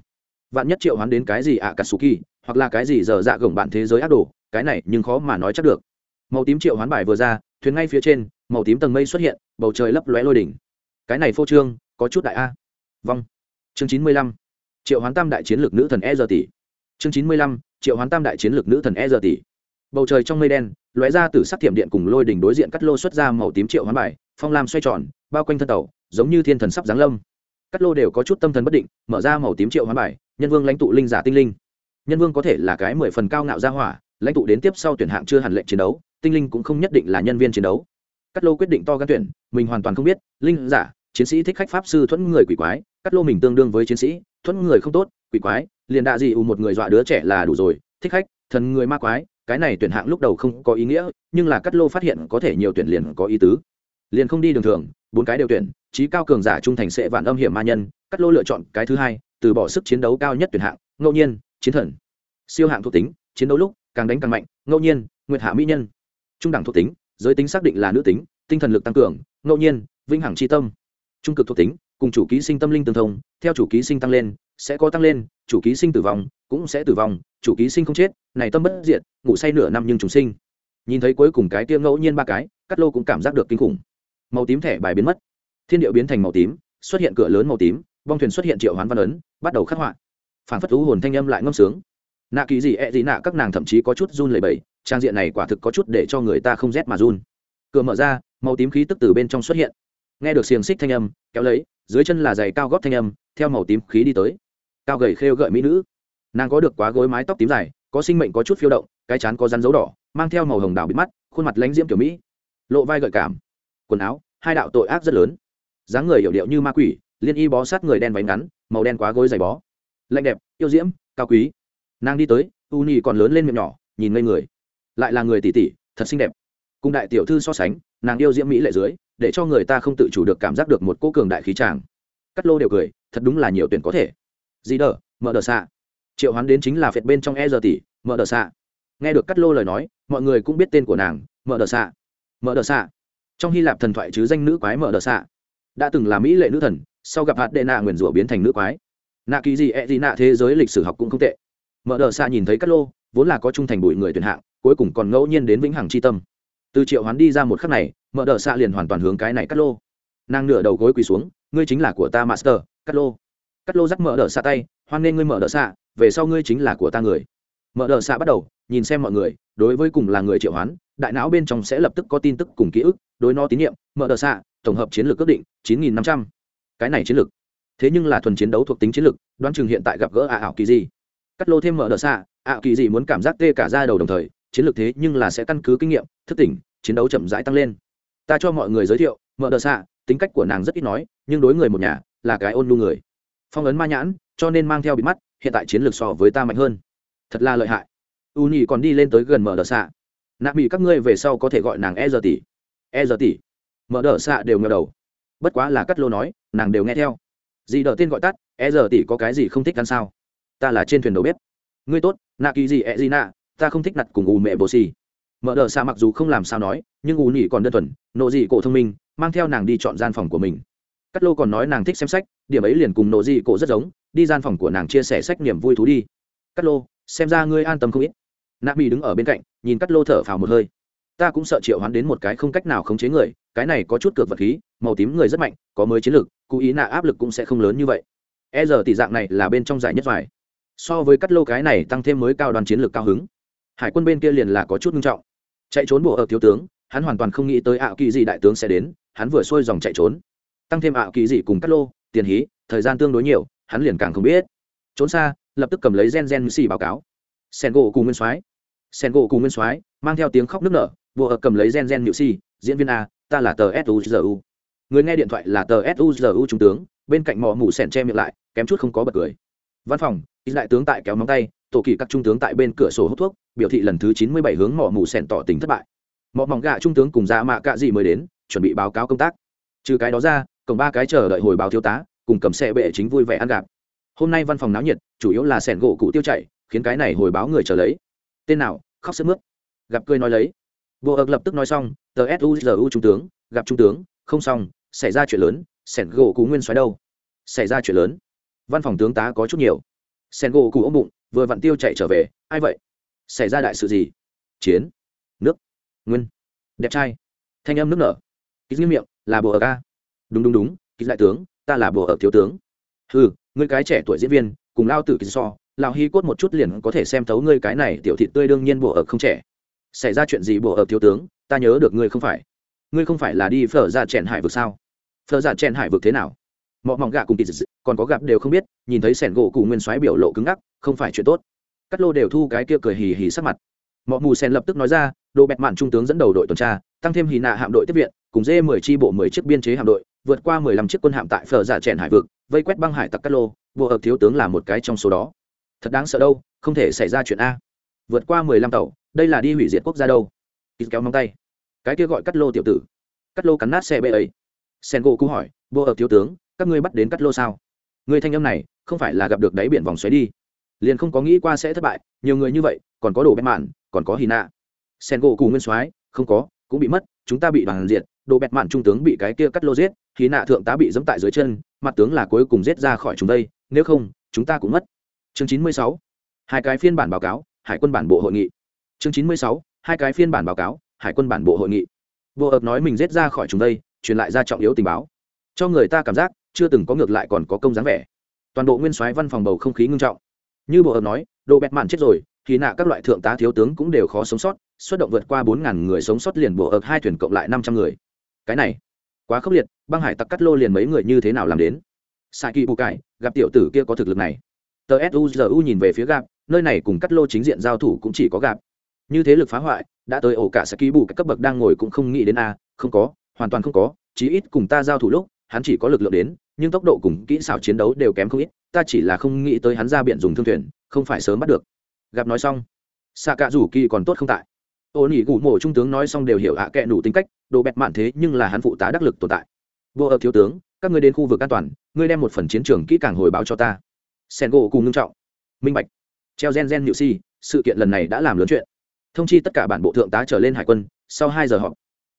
Vạn nhất triệu hoán đến cái gì ạ cà sù kỳ hoặc là cái gì giờ dạ gồng bạn thế giới ác đồ, cái này nhưng khó mà nói chắc được. Màu tím triệu hoán bài vừa ra, thuyền ngay phía trên, màu tím tầng mây xuất hiện, bầu trời lấp lóe lôi đỉnh. Cái này phô trương, có chút đại a. Vong chương chín mươi lăm. Triệu hoán tam đại chiến lược nữ thần e giờ tỷ. Chương chín mươi lăm triệu hoán tam đại chiến lược nữ thần e giờ tỷ bầu trời trong mây đen, lóe ra từ sắc thiểm điện cùng lôi đỉnh đối diện cắt lô xuất ra màu tím triệu hoán bài, phong lam xoay tròn, bao quanh thân tàu, giống như thiên thần sắp giáng lâm. Cắt lô đều có chút tâm thần bất định, mở ra màu tím triệu hoán bài, nhân vương lãnh tụ linh giả tinh linh. Nhân vương có thể là cái mười phần cao ngạo gia hỏa, lãnh tụ đến tiếp sau tuyển hạng chưa hẳn lệnh chiến đấu, tinh linh cũng không nhất định là nhân viên chiến đấu. Cắt lô quyết định to gan tuyển, mình hoàn toàn không biết, linh giả, chiến sĩ thích khách pháp sư thuẫn người quỷ quái, cắt lô mình tương đương với chiến sĩ, thuẫn người không tốt, quỷ quái liền đạ dị ù một người dọa đứa trẻ là đủ rồi, thích khách, thần người ma quái, cái này tuyển hạng lúc đầu không có ý nghĩa, nhưng là cắt lô phát hiện có thể nhiều tuyển liền có ý tứ. Liền không đi đường thường, bốn cái đều tuyển, trí cao cường giả trung thành sẽ vạn âm hiểm ma nhân, cắt lô lựa chọn cái thứ hai, từ bỏ sức chiến đấu cao nhất tuyển hạng, ngẫu nhiên, chiến thần. Siêu hạng thuộc tính, chiến đấu lúc, càng đánh càng mạnh, ngẫu nhiên, nguyệt hạ mỹ nhân. Trung đẳng thuộc tính, giới tính xác định là nữ tính, tinh thần lực tăng cường, ngẫu nhiên vinh hằng c h i tâm. Trung cực thuộc tính, cùng chủ ký sinh tâm linh tương thông, theo chủ ký sinh tăng lên sẽ có tăng lên, chủ ký sinh tử vong cũng sẽ tử vong, chủ ký sinh không chết, này tâm bất diện ngủ say nửa năm nhưng chúng sinh. Nhìn thấy cuối cùng cái tiêm ngẫu nhiên ba cái cắt lô cũng cảm giác được kinh khủng. Màu tím thẻ bài biến mất. Thiên điệu biến thành màu tím, xuất hiện cửa lớn màu tím, bong thuyền xuất hiện triệu hoán văn ấn, bắt đầu khắc họa. Phản phất thú hồn thanh âm lại ngâm sướng. Nạ kỳ gì, ẹ、e、gì nạ, các nàng thậm chí có chút run lầy bẫy trang diện này quả thực có chút để cho người ta không rét mà run. Cửa mở ra, màu tím khí tức từ bên trong xuất hiện. Nghe được xiềng xích thanh âm, kéo lấy, dưới chân là giày cao góp thanh âm, theo màu tím khí đi tới cao gầy khêu gợi mỹ nữ. Nàng có được quá gối mái tóc tím dài, có sinh mệnh có chút phiêu động, cái chán có rắn dấu đỏ, mang theo màu hồng đào bịt mắt, khuôn mặt lãnh diễm kiểu mỹ. Lộ vai gợi cảm. Quần áo, hai đạo tội ác rất lớn. Dáng người hiểu điệu như ma quỷ, liên y bó sát người đen váy ngắn, màu đen quá gối dày bó. Lạnh đẹp, yêu diễm, cao quý. Nàng đi tới, u nhi còn lớn lên miệng nhỏ, nhìn ngây người. Lại là người tỷ tỷ thật xinh đẹp. Cùng đại tiểu thư so sánh, nàng yêu diễm mỹ lệ dưới, để cho người ta không tự chủ được cảm giác được một cô cường đại khí tràng cắt lô đều cười, thật đúng là nhiều tuyển có thể dì đờ? Mở đờ xạ. Triệu hoán đến chính là phệt bên trong e giờ tỷ, mở đờ xạ. Nghe được cắt lô lời nói, mọi người cũng biết tên của nàng, mở đờ xạ. Mở đờ xạ. Trong hy lạp thần thoại chứ danh nữ quái mở đờ xạ. Đã từng là mỹ lệ nữ thần, sau gặp hạt đệ nạ nguyền rủa biến thành nữ quái. Nạ kỳ gì e gì nạ thế giới lịch sử học cũng không tệ. Mở đờ xạ nhìn thấy cắt lô, vốn là có trung thành bụi người tuyển hạng, cuối cùng còn ngẫu nhiên đến vĩnh hằng c tâm. Từ triệu hoán đi ra một khắc này, mở đờ xạ liền hoàn toàn hướng cái này cắt lô. Nàng nửa đầu gối quỳ xuống, ngươi chính là của ta, master, cắt lô cắt lô dắt mở đờ xạ tay, hoan nên ngươi mở đờ xạ, về sau ngươi chính là của ta người. Mở đờ xạ bắt đầu, nhìn xem mọi người, đối với cùng là người triệu hoán, đại não bên trong sẽ lập tức có tin tức cùng ký ức, đối nó tín nhiệm, mở đờ xạ, tổng hợp chiến lược ước định, chín nghìn năm trăm. Cái này chiến lược. Thế nhưng là thuần chiến đấu thuộc tính chiến lược, đoán chừng hiện tại gặp gỡ ả ảo kỳ gì cắt lô thêm mở đờ xạ ảo kỳ gì muốn cảm giác tê cả ra đầu đồng thời, chiến lược thế nhưng là sẽ căn cứ kinh nghiệm, thức tỉnh, chiến đấu chậm rãi tăng lên. Ta cho mọi người giới thiệu, mở đờ xạ, tính cách của nàng rất ít nói, nhưng đối người một nhà, là cái ôn lu người phong ấn ma nhãn, cho nên mang theo bị mắt, hiện tại chiến lược so với ta mạnh hơn. Thật là lợi hại. U nhì còn đi lên tới gần mở đờ xạ. Nạp bị các ngươi về sau có thể gọi nàng e giờ tỷ e giờ tỷ mở đờ xạ đều ngờ đầu. Bất quá là cắt lô nói, nàng đều nghe theo. Gì đờ tên gọi tắt e giờ tỷ có cái gì không thích ăn sao? Ta là trên thuyền đầu bếp. Ngươi tốt, nạ kỳ gì e gì nạ, ta không thích nặt cùng ù mẹ bồ xì. Mở đờ xạ mặc dù không làm sao nói, nhưng ù nhì còn đơn thuần, nộ dị cổ thông minh, mang theo nàng đi chọn gian phòng của mình cắt lô còn nói nàng thích xem sách, điểm ấy liền cùng nộ dị cổ rất giống, đi gian phòng của nàng chia sẻ sách niềm vui thú đi. Cắt lô, xem ra ngươi an tâm không ít. Nạ mỹ đứng ở bên cạnh, nhìn cắt lô thở phào một hơi. Ta cũng sợ triệu hoán đến một cái không cách nào khống chế người, cái này có chút cược vật khí, màu tím người rất mạnh, có mới chiến lược cố ý nạ áp lực cũng sẽ không lớn như vậy. E giờ tỷ dạng này là bên trong giải nhất vải so với cắt lô cái này tăng thêm mới cao đoàn chiến lược cao hứng. Hải quân bên kia liền là có chút nghiêm trọng. Chạy trốn bộ ở thiếu tướng, hắn hoàn toàn không nghĩ tới ảo kỳ gì đại tướng sẽ đến, hắn vừa xuôi dòng chạy trốn tăng thêm ảo kỳ gì cùng cắt lô, tiền hí, thời gian tương đối nhiều, hắn liền càng không biết. Trốn xa, lập tức cầm lấy gen gen xì báo cáo. Sen gỗ cùng nguyên soái. Sen gỗ cùng nguyên soái, mang theo tiếng khóc nức nở vừa ở cầm lấy gen gen nhự xì, diễn viên a, ta là tờ suzu người nghe điện thoại là tờ suzu trung tướng, bên cạnh mỏ mủ sèn che miệng lại, kém chút không có bật cười. Văn phòng ít đại tướng tại kéo móng tay, tổ kỳ các trung tướng tại bên cửa sổ hút thuốc, biểu thị lần thứ chín mươi bảy hướng mỏ mủ sèn tỏ tình thất bại. Mỏ mỏng gạ trung tướng cùng dạ mạ cạ gì mới đến, chuẩn bị báo cáo công tác. Trừ cái đó ra cổng ba cái chờ đợi hồi báo thiếu tá, cùng cầm xe bệ chính vui vẻ ăn gạp. Hôm nay văn phòng náo nhiệt, chủ yếu là sẻn gỗ cụ tiêu chảy, khiến cái này hồi báo người chờ lấy. Tên nào? Khóc sức mướt. Gặp cười nói lấy. Vô ực lập tức nói xong, tờ suzu trung tướng, gặp trung tướng, không xong, xảy ra chuyện lớn, sẻn gỗ cụ nguyên xoáy đâu? Xảy ra chuyện lớn. Văn phòng tướng tá có chút nhiều. Sẻn gỗ cụ ôm bụng, vừa vặn tiêu chạy trở về, ai vậy? Xảy ra đại sự gì? Chiến. Nước. Nguyên. Đẹp trai. Thanh âm nước nở. Ít nghiêm miệng, là bồ ở ca đúng đúng đúng ký đại tướng, ta là bộ ở thiếu tướng. Ừ ngươi cái trẻ tuổi diễn viên, cùng lao tử ký so lao hy cốt một chút liền có thể xem thấu ngươi cái này tiểu thị tươi đương nhiên bộ ở không trẻ. Xảy ra chuyện gì bộ ở thiếu tướng, ta nhớ được ngươi không phải. Ngươi không phải là đi phở ra chèn hải vực sao? Phở ra chèn hải vực thế nào? Mọ mỏng gạ cùng kỳ dị còn có gặp đều không biết, nhìn thấy sẻn gỗ cụ nguyên soái biểu lộ cứng ngắc, không phải chuyện tốt. Cắt lô đều thu cái kia cười hì hì sắc mặt. Mọ mù sen lập tức nói ra, đồ bẹt mạn trung tướng dẫn đầu đội tuần tra, tăng thêm hì nạ hạm đội tiếp viện, cùng dê mười chi bộ mười chiếc biên chế hạm đội vượt qua mười lăm chiếc quân hạm tại phở giả chèn hải vực, vây quét băng hải tặc cát lô, bộ hợp thiếu tướng là một cái trong số đó. Thật đáng sợ đâu, không thể xảy ra chuyện a. Vượt qua mười lăm tàu, đây là đi hủy diệt quốc gia đâu? Ít kéo móng tay. Cái kia gọi cắt lô tiểu tử. Cắt lô cắn nát xe bê ấy. Sen gỗ cú hỏi, bộ hợp thiếu tướng, các ngươi bắt đến cắt lô sao? Người thanh âm này, không phải là gặp được đáy biển vòng xoáy đi. Liền không có nghĩ qua sẽ thất bại, nhiều người như vậy, còn có đồ bét mạn, còn có hì nạ sen gỗ cù nguyên soái, không có, cũng bị mất, chúng ta bị đoàn diệt đồ bẹt mạn trung tướng bị cái kia cắt lô giết, khí nạ thượng tá bị dẫm tại dưới chân, mặt tướng là cuối cùng giết ra khỏi chúng đây, nếu không, chúng ta cũng mất. Chương chín mươi sáu, hai cái phiên bản báo cáo, hải quân bản bộ hội nghị. Chương chín mươi sáu, hai cái phiên bản báo cáo, hải quân bản bộ hội nghị. Bộ ập nói mình giết ra khỏi chúng đây, truyền lại ra trọng yếu tình báo. Cho người ta cảm giác, chưa từng có ngược lại còn có công dáng vẻ. Toàn bộ nguyên soái văn phòng bầu không khí ngưng trọng. Như bộ ập nói, đồ bẹt mạn chết rồi thì nạ các loại thượng tá thiếu tướng cũng đều khó sống sót, xuất động vượt qua bốn ngàn người sống sót liền bộ ập hai thuyền cộng lại năm trăm người cái này quá khốc liệt, băng hải tặc cắt lô liền mấy người như thế nào làm đến? Sai kỳ bù cải, gặp tiểu tử kia có thực lực này. Tờ suzu nhìn về phía gạp, nơi này cùng cắt lô chính diện giao thủ cũng chỉ có gạp. Như thế lực phá hoại, đã tới ổ cả sai kỳ bù các cấp bậc đang ngồi cũng không nghĩ đến a, không có, hoàn toàn không có, chí ít cùng ta giao thủ lúc, hắn chỉ có lực lượng đến, nhưng tốc độ cùng kỹ xảo chiến đấu đều kém không ít, ta chỉ là không nghĩ tới hắn ra biển dùng thương thuyền, không phải sớm bắt được. Gặp nói xong xạ cạ rủ kỳ còn tốt không tại ô nỉ gù mổ trung tướng nói xong đều hiểu ạ à kệ đủ tính cách, đồ bẹt mạn thế nhưng là hắn phụ tá đắc lực tồn tại. Vô ập thiếu tướng, các ngươi đến khu vực an toàn, ngươi đem một phần chiến trường kỹ càng hồi báo cho ta. Sen gỗ cùng ngưng trọng. Minh bạch. Treo gen gen nhự si, sự kiện lần này đã làm lớn chuyện. Thông chi tất cả bản bộ thượng tá trở lên hải quân, sau hai giờ họp,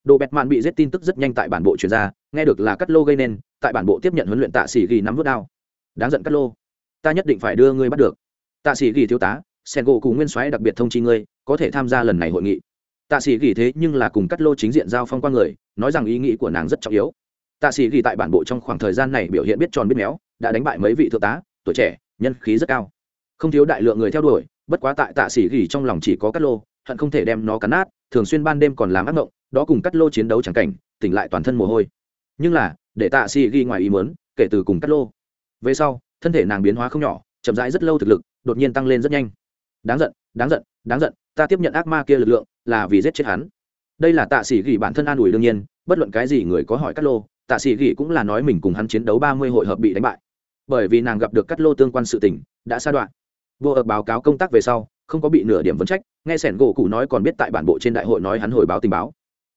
đồ bẹt mạn bị giết tin tức rất nhanh tại bản bộ chuyển ra, nghe được là cắt lô gây nên, tại bản bộ tiếp nhận huấn luyện tạ sĩ ghi nắm vút đao. Đáng giận cắt lô. Ta nhất định phải đưa ngươi bắt được. Tạ sĩ ghi thiếu tá sen gỗ cùng nguyên soái đặc biệt thông chi ngươi, có thể tham gia lần này hội nghị. Tạ sĩ gỉ thế nhưng là cùng cắt lô chính diện giao phong qua người, nói rằng ý nghĩ của nàng rất trọng yếu. Tạ sĩ gỉ tại bản bộ trong khoảng thời gian này biểu hiện biết tròn biết méo, đã đánh bại mấy vị thượng tá, tuổi trẻ, nhân khí rất cao. Không thiếu đại lượng người theo đuổi, bất quá tại tạ sĩ gỉ trong lòng chỉ có cắt lô, hận không thể đem nó cắn nát, thường xuyên ban đêm còn làm ác mộng, đó cùng cắt lô chiến đấu chẳng cảnh, tỉnh lại toàn thân mồ hôi. Nhưng là, để tạ sĩ ghi ngoài ý muốn, kể từ cùng cắt lô. Về sau, thân thể nàng biến hóa không nhỏ, chậm rãi rất lâu thực lực, đột nhiên tăng lên rất nhanh đáng giận đáng giận đáng giận, ta tiếp nhận ác ma kia lực lượng là vì giết chết hắn. Đây là tạ sĩ gỉ bản thân an ủi đương nhiên, bất luận cái gì người có hỏi cắt lô, tạ sĩ gỉ cũng là nói mình cùng hắn chiến đấu ba mươi hội hợp bị đánh bại. Bởi vì nàng gặp được cắt lô tương quan sự tình, đã sa đoạn. Vô hợp báo cáo công tác về sau, không có bị nửa điểm vấn trách, nghe sẻn gỗ cụ nói còn biết tại bản bộ trên đại hội nói hắn hồi báo tình báo.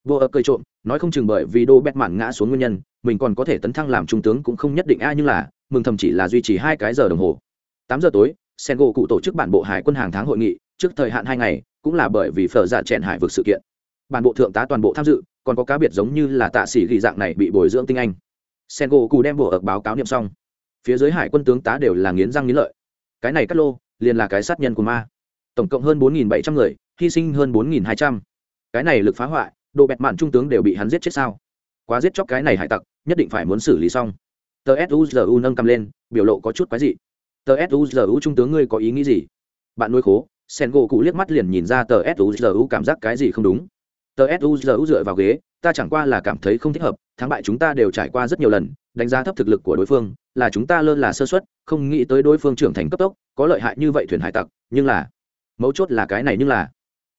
Vô hợp cơi trộm, nói không chừng bởi vì đô bét mản ngã xuống nguyên nhân, mình còn có thể tấn thăng làm trung tướng cũng không nhất định a, nhưng là, mừng thầm chỉ là duy trì hai cái giờ đồng hồ. Tám giờ tối sen gỗ cụ tổ chức bản bộ hải quân hàng tháng hội nghị, trước thời hạn hai ngày, cũng là bởi vì phở dạ chèn hải vực sự kiện. Bản bộ thượng tá toàn bộ tham dự, còn có cá biệt giống như là tạ sĩ ghi dạng này bị bồi dưỡng tinh anh. Sen gỗ cụ đem bộ ập báo cáo niệm xong. Phía dưới hải quân tướng tá đều là nghiến răng nghiến lợi. Cái này cắt lô, liền là cái sát nhân của ma. Tổng cộng hơn bốn bảy trăm người, hy sinh hơn bốn hai trăm. Cái này lực phá hoại độ bẹt mạn trung tướng đều bị hắn giết chết sao? Quá giết chóc cái này hải tặc, nhất định phải muốn xử lý xong. Tờ suzu nâng cầm lên, biểu lộ có chút quái dị tờ suzu trung tướng ngươi có ý nghĩ gì? Bạn nuôi khố, sen gỗ cụ liếc mắt liền nhìn ra tờ suzu cảm giác cái gì không đúng. Tờ suzu dựa vào ghế, ta chẳng qua là cảm thấy không thích hợp, thắng bại chúng ta đều trải qua rất nhiều lần, đánh giá thấp thực lực của đối phương, là chúng ta lơ là sơ xuất không nghĩ tới đối phương trưởng thành cấp tốc, có lợi hại như vậy thuyền hải tặc, nhưng là, mấu chốt là cái này nhưng là,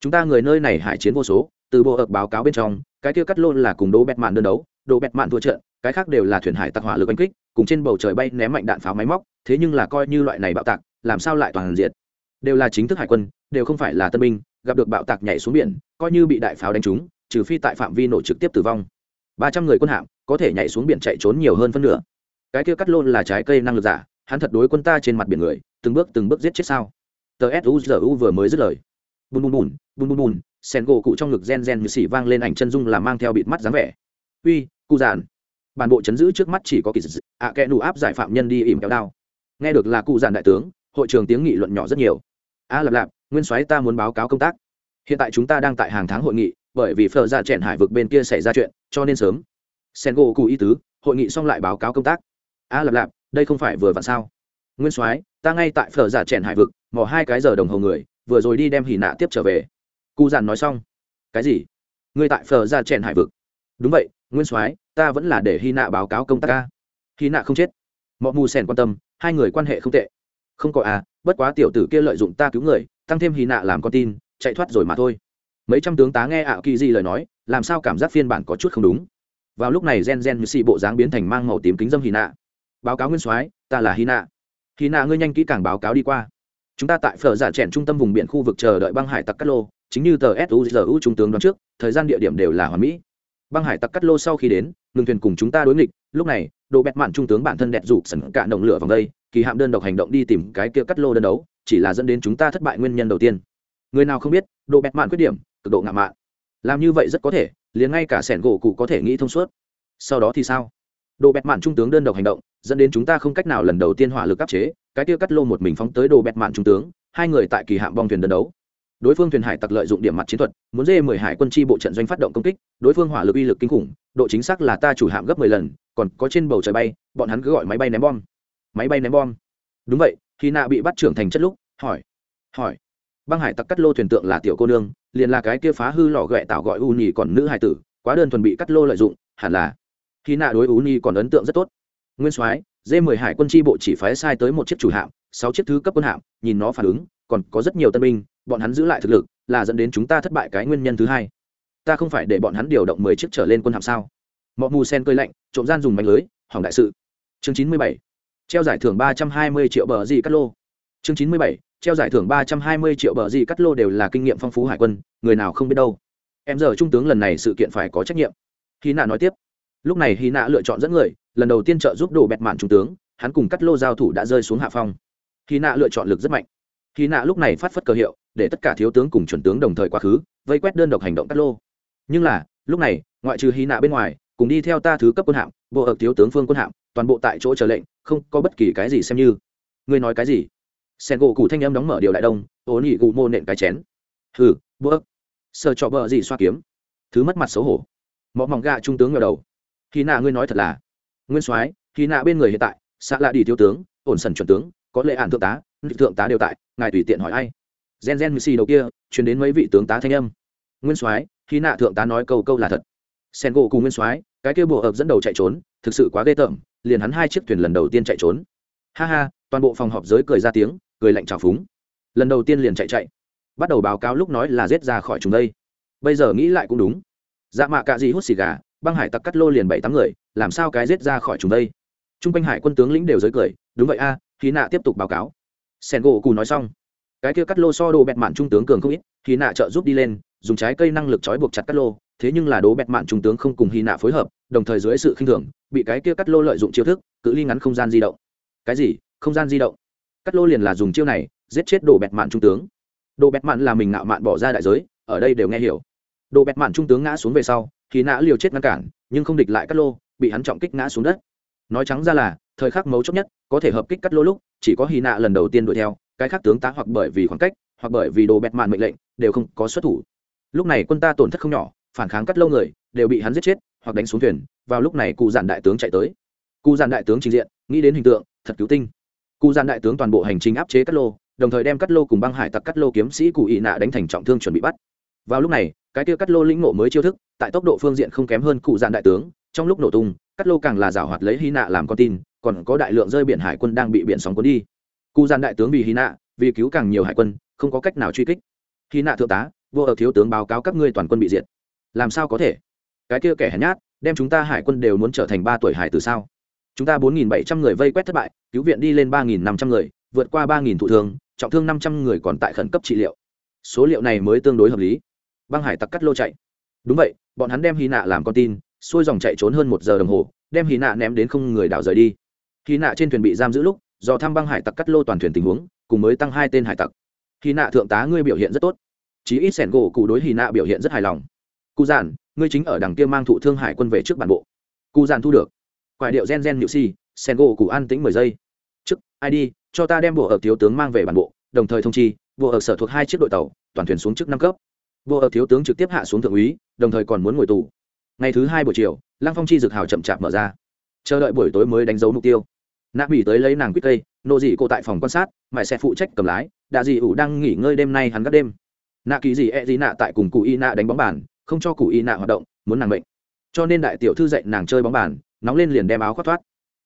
chúng ta người nơi này hải chiến vô số, từ bộ ập báo cáo bên trong, cái kia cắt lôn là cùng đố bẹt mạn đơn đấu đồ bẹt mạn thua trận, cái khác đều là thuyền hải tặc hỏa lực oanh kích, cùng trên bầu trời bay ném mạnh đạn pháo máy móc thế nhưng là coi như loại này bạo tạc, làm sao lại toàn diện? Đều là chính thức hải quân, đều không phải là tân binh, gặp được bạo tạc nhảy xuống biển, coi như bị đại pháo đánh trúng, trừ phi tại phạm vi nổ trực tiếp tử vong. Ba trăm người quân hạm, có thể nhảy xuống biển chạy trốn nhiều hơn phân nửa. Cái kia cắt lôn là trái cây năng lực giả, hắn thật đối quân ta trên mặt biển người, từng bước từng bước giết chết sao? Tờ suzu vừa mới dứt lời. Bùn bùn bùn bùn bùn bùn, sen gỗ cụ trong ngực gen gen như xỉ vang lên ảnh chân dung là mang theo bịt mắt dáng vẻ. Uy cụ giản bản bộ chấn giữ trước mắt chỉ có kỳ dị, ạ kẽ nụ áp giải phạm nhân đi ỉm kéo đao nghe được là cụ giản đại tướng hội trường tiếng nghị luận nhỏ rất nhiều. A à, lạp lạp nguyên soái ta muốn báo cáo công tác. Hiện tại chúng ta đang tại hàng tháng hội nghị bởi vì phở ra trẻn hải vực bên kia xảy ra chuyện cho nên sớm. Sen gỗ cụ y tứ hội nghị xong lại báo cáo công tác. A à, lạp lạp đây không phải vừa vặn sao? Nguyên soái ta ngay tại phở giả trẻn hải vực mò hai cái giờ đồng hồ người vừa rồi đi đem hỉ nạ tiếp trở về. Cụ giản nói xong. Cái gì? Người tại phở ra trẻn hải vực? Đúng vậy nguyên soái ta vẫn là để hy nạ báo cáo công tác ca hy nạ không chết mọ mù sen quan tâm, hai người quan hệ không tệ. Không có à bất quá tiểu tử kia lợi dụng ta cứu người, tăng thêm hy nạ làm con tin, chạy thoát rồi mà thôi. Mấy trăm tướng tá nghe ảo kỳ di lời nói, làm sao cảm giác phiên bản có chút không đúng? Vào lúc này gen gen như xì bộ dáng biến thành mang màu tím kính dâm hy nạ. Báo cáo nguyên soái, ta là hy nạ. Hy nạ ngươi nhanh kỹ càng báo cáo đi qua. Chúng ta tại phở giả trẻn trung tâm vùng biển khu vực chờ đợi băng hải tặc cát lô, chính như tờ suzu trung tướng đoán trước, thời gian địa điểm đều là hoàn mỹ. Băng hải tặc cắt lô sau khi đến, ngừng thuyền cùng chúng ta đối nghịch, lúc này đồ bẹt mạn trung tướng bản thân đẹp rụp sẩn cả nồng lửa vòng đây, kỳ hạm đơn độc hành động đi tìm cái kia cắt lô đơn đấu, chỉ là dẫn đến chúng ta thất bại nguyên nhân đầu tiên. Người nào không biết, đồ bẹt mạn khuyết điểm, cực độ ngạo mạn. Làm như vậy rất có thể, liền ngay cả sẻn gỗ cụ có thể nghĩ thông suốt. Sau đó thì sao? Đồ bẹt mạn trung tướng đơn độc hành động, dẫn đến chúng ta không cách nào lần đầu tiên hỏa lực áp chế, cái kia cắt lô một mình phóng tới đồ bẹt mạn trung tướng, hai người tại kỳ hạm bong thuyền đơn đấu đối phương thuyền hải tặc lợi dụng điểm mặt chiến thuật, muốn dê mười hải quân chi bộ trận doanh phát động công kích, đối phương hỏa lực uy lực kinh khủng, độ chính xác là ta chủ hạm gấp mười lần, còn có trên bầu trời bay, bọn hắn cứ gọi máy bay ném bom. Máy bay ném bom. Đúng vậy, khi nạ bị bắt trưởng thành chất lúc, hỏi hỏi, băng hải tặc cắt lô thuyền tượng là tiểu cô nương, liền là cái kia phá hư lò ghẹ tạo gọi u nhì còn nữ hải tử, quá đơn thuần bị cắt lô lợi dụng, hẳn là, khi nạ đối u nhì còn ấn tượng rất tốt. Nguyên soái, dê mười hải quân chi bộ chỉ phái sai tới một chiếc chủ hạm, sáu chiếc thứ cấp quân hạm, nhìn nó phản ứng còn có rất nhiều tân binh, bọn hắn giữ lại thực lực, là dẫn đến chúng ta thất bại cái nguyên nhân thứ hai. Ta không phải để bọn hắn điều động mười chiếc trở lên quân hạm sao? Mọi mù sen cơi lạnh, trộm gian dùng mánh lưới, hỏng đại sự. Chương chín mươi bảy, treo giải thưởng ba trăm hai mươi triệu bờ gì cắt lô. Chương chín mươi bảy, treo giải thưởng ba trăm hai mươi triệu bờ gì cắt lô đều là kinh nghiệm phong phú hải quân, người nào không biết đâu. Em giờ trung tướng lần này sự kiện phải có trách nhiệm. Hy nạ nói tiếp. Lúc này hy nạ lựa chọn dẫn người, lần đầu tiên trợ giúp đổ bẹt mạn trung tướng, hắn cùng cắt lô giao thủ đã rơi xuống hạ phong. Hy nạ lựa chọn lực rất mạnh hy nạ lúc này phát phất cờ hiệu, để tất cả thiếu tướng cùng chuẩn tướng đồng thời quá khứ, vây quét đơn độc hành động cắt lô. Nhưng là, lúc này, ngoại trừ hy nạ bên ngoài, cùng đi theo ta thứ cấp quân hạm, bộ ở thiếu tướng phương quân hạm, toàn bộ tại chỗ chờ lệnh, không có bất kỳ cái gì xem như. Ngươi nói cái gì? Sen gỗ cụ thanh em đóng mở điều đại đông, ố nhị gù mô nện cái chén. Hừ, bộ ức sợ cho bờ gì xoa kiếm. Thứ mất mặt xấu hổ. Mọ mỏng gà trung tướng ngờ đầu. Khi nạ ngươi nói thật là. Nguyên soái khi nạ bên người hiện tại, xạ lạ đi thiếu tướng, ổn sần chuẩn tướng, có lệ ản thượng tá thượng tá đều tại ngài tùy tiện hỏi ai? Gen gen missy đầu kia chuyển đến mấy vị tướng tá thanh âm. Nguyên soái, khi nạ thượng tá nói câu câu là thật. Sen gỗ cùng nguyên soái, cái kia bộ ập dẫn đầu chạy trốn, thực sự quá ghê tởm, liền hắn hai chiếc thuyền lần đầu tiên chạy trốn. Ha ha, toàn bộ phòng họp giới cười ra tiếng, cười lạnh trào phúng. Lần đầu tiên liền chạy chạy. Bắt đầu báo cáo lúc nói là giết ra khỏi chúng đây. Bây giờ nghĩ lại cũng đúng. Dạ mạ cạ gì hút xì gà, băng hải tặc cắt lô liền bảy tám người, làm sao cái giết ra khỏi chúng đây? T r u n g quanh hải quân tướng lĩnh đều giới cười, đúng vậy a khí nạ tiếp tục báo cáo sen gỗ cù nói xong. Cái kia cắt lô so đồ bẹt mạn trung tướng cường không ít khí nạ trợ giúp đi lên, dùng trái cây năng lực trói buộc chặt cắt lô, thế nhưng là đố bẹt mạn trung tướng không cùng hy nạ phối hợp, đồng thời dưới sự khinh thường, bị cái kia cắt lô lợi dụng chiêu thức, cự ly ngắn không gian di động. Cái gì? Không gian di động? Cắt lô liền là dùng chiêu này, giết chết đồ bẹt mạn trung tướng. Đồ bẹt mạn là mình ngạo mạn bỏ ra đại giới, ở đây đều nghe hiểu. Đồ bẹt mạn trung tướng ngã xuống về sau thì nã liều chết ngăn cản, nhưng không địch lại cắt lô, bị hắn trọng kích ngã xuống đất nói trắng ra là, thời khắc mấu chốt nhất, có thể hợp kích cắt lô lúc, chỉ có hy nạ lần đầu tiên đuổi theo, cái khác tướng tá hoặc bởi vì khoảng cách, hoặc bởi vì đồ bẹt mạn mệnh lệnh, đều không có xuất thủ. Lúc này quân ta tổn thất không nhỏ, phản kháng cắt lâu người, đều bị hắn giết chết, hoặc đánh xuống thuyền, vào lúc này cụ giản đại tướng chạy tới. Cụ giản đại tướng trình diện, nghĩ đến hình tượng, thật cứu tinh. Cụ giản đại tướng toàn bộ hành trình áp chế cắt lô, đồng thời đem cắt lô cùng băng hải tặc cắt lô kiếm sĩ cụ ị nạ đánh thành trọng thương chuẩn bị bắt. Vào lúc này, cái kia cắt lô lĩnh ngộ mới chiêu thức, tại tốc độ phương diện không kém hơn cụ giản đại tướng trong lúc nổ tung, cắt lô càng là giảo hoạt lấy hy nạ làm con tin, còn có đại lượng rơi biển hải quân đang bị biển sóng cuốn đi. Cụ Gian đại tướng vì hy nạ vì cứu càng nhiều hải quân, không có cách nào truy kích. Hy nạ thượng tá vô ở thiếu tướng báo cáo các ngươi toàn quân bị diệt. Làm sao có thể? Cái kia kẻ hèn nhát, đem chúng ta hải quân đều muốn trở thành ba tuổi hải từ sao? Chúng ta bốn nghìn bảy trăm người vây quét thất bại, cứu viện đi lên ba nghìn năm trăm người, vượt qua ba nghìn thụ thương, trọng thương năm trăm người còn tại khẩn cấp trị liệu. Số liệu này mới tương đối hợp lý. Băng hải tặc cắt lô chạy. Đúng vậy, bọn hắn đem hy nạ làm con tin xuôi dòng chạy trốn hơn một giờ đồng hồ, đem hy nạ ném đến không người đảo rời đi. Hy nạ trên thuyền bị giam giữ lúc, do thăm băng hải tặc cắt lô toàn thuyền tình huống, cùng mới tăng hai tên hải tặc. Hy nạ thượng tá ngươi biểu hiện rất tốt. Chí ít sẻn gỗ cụ đối hy nạ biểu hiện rất hài lòng. Cụ giản, ngươi chính ở đằng kia mang thụ thương hải quân về trước bản bộ. Cụ giản thu được. Quại điệu gen gen nhự si, sẻn gỗ cụ an tĩnh mười giây. Trước ai đi, cho ta đem bộ ở thiếu tướng mang về bản bộ, đồng thời thông chi, bộ ở sở thuộc hai chiếc đội tàu, toàn thuyền xuống trước năm cấp. Bộ ở thiếu tướng trực tiếp hạ xuống thượng úy, đồng thời còn muốn ngồi tù ngày thứ hai buổi chiều, lăng phong chi dược hào chậm chạp mở ra. Chờ đợi buổi tối mới đánh dấu mục tiêu. Nạ mỹ tới lấy nàng quýt cây nộ dị cô tại phòng quan sát mãi sẽ phụ trách cầm lái, đạ dị ủ đang nghỉ ngơi đêm nay hắn gác đêm. Nạ kỳ dị e dị nạ tại cùng cụ y nạ đánh bóng bàn, không cho cụ y nạ hoạt động, muốn nàng bệnh cho nên đại tiểu thư dạy nàng chơi bóng bàn, nóng lên liền đem áo khoác thoát.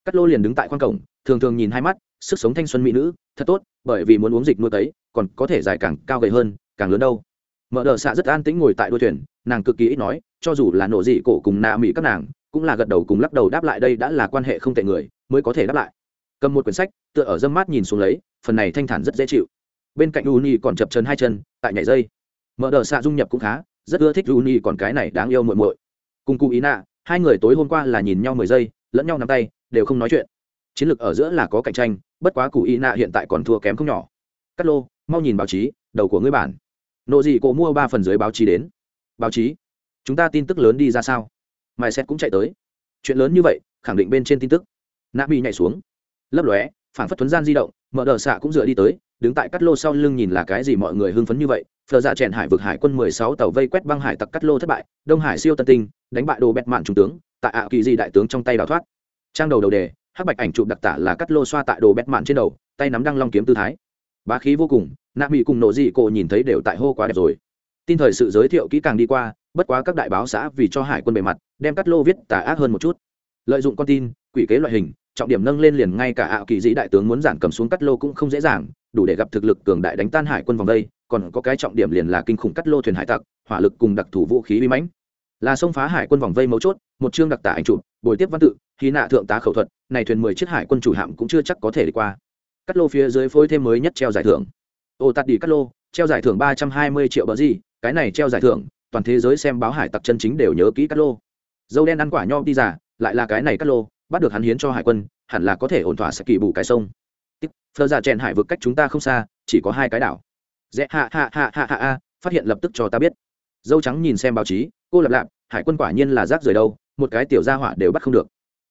Cắt lô liền đứng tại khoang cổng, thường thường nhìn hai mắt, sức sống thanh xuân mỹ nữ, thật tốt, bởi vì muốn uống dịch nuôi tấy, còn có thể dài càng cao gầy hơn, càng lớn đâu. Mở đờ xạ rất an tĩnh ngồi tại đuôi thuyền nàng cực kỳ ít nói, cho dù là nổ dị cổ cùng nạ mỹ các nàng, cũng là gật đầu cùng lắc đầu đáp lại đây đã là quan hệ không tệ người, mới có thể đáp lại. Cầm một quyển sách, tựa ở dâm mát nhìn xuống lấy, phần này thanh thản rất dễ chịu. Bên cạnh uni còn chập chân hai chân, tại nhảy dây. Mở đờ xạ dung nhập cũng khá, rất ưa thích uni còn cái này đáng yêu muội muội. Cùng cụ ý nạ, hai người tối hôm qua là nhìn nhau mười giây, lẫn nhau nắm tay, đều không nói chuyện. Chiến lược ở giữa là có cạnh tranh, bất quá cụ ý nạ hiện tại còn thua kém không nhỏ. Cắt lô, mau nhìn báo chí, đầu của ngươi bản. Nộ gì cổ mua ba phần dưới báo chí đến báo chí. Chúng ta tin tức lớn đi ra sao? Mai xét cũng chạy tới. Chuyện lớn như vậy, khẳng định bên trên tin tức. Nạ bị nhảy xuống. Lấp lóe, phản phất thuấn gian di động, mở đờ xạ cũng dựa đi tới, đứng tại cắt lô sau lưng nhìn là cái gì mọi người hưng phấn như vậy. Phờ dạ chèn hải vực hải quân mười sáu tàu vây quét băng hải tặc cắt lô thất bại, đông hải siêu tân tinh, đánh bại đồ bẹt mạn trung tướng, tại ạ kỳ di đại tướng trong tay đào thoát. Trang đầu đầu đề, hắc bạch ảnh chụp đặc tả là cắt lô xoa tại đồ bẹt mạn trên đầu, tay nắm đăng long kiếm tư thái. Bá khí vô cùng nạ mỹ cùng nộ dị cổ nhìn thấy đều tại hô quá đẹp rồi tin thời sự giới thiệu kỹ càng đi qua, bất quá các đại báo xã vì cho hải quân bề mặt, đem cắt lô viết tà ác hơn một chút. Lợi dụng con tin, quỷ kế loại hình, trọng điểm nâng lên liền ngay cả ảo kỳ dĩ đại tướng muốn giản cầm xuống cắt lô cũng không dễ dàng, đủ để gặp thực lực cường đại đánh tan hải quân vòng đây, còn có cái trọng điểm liền là kinh khủng cắt lô thuyền hải tặc, hỏa lực cùng đặc thù vũ khí bí mãnh. Là xông phá hải quân vòng vây mấu chốt, một chương đặc tả ảnh chụp, bồi tiếp văn tự, khi nạ thượng tá khẩu thuật, này thuyền mười chiếc hải quân chủ hạm cũng chưa chắc có thể đi qua. Cắt lô phía dưới phối thêm mới nhất treo giải thưởng. Ô tạt đi cắt lô, treo giải thưởng ba trăm hai mươi triệu bờ gì cái này treo giải thưởng, toàn thế giới xem báo hải tặc chân chính đều nhớ kỹ cát lô. Dâu đen ăn quả nho đi giả lại là cái này cát lô, bắt được hắn hiến cho hải quân, hẳn là có thể ổn thỏa sẽ kỳ bù cái sông. Phơ ra chèn hải vực cách chúng ta không xa, chỉ có hai cái đảo. Dễ hạ hạ hạ hạ hạ a phát hiện lập tức cho ta biết. Dâu trắng nhìn xem báo chí, cô lập lạp, hải quân quả nhiên là rác rời đâu, một cái tiểu gia hỏa đều bắt không được.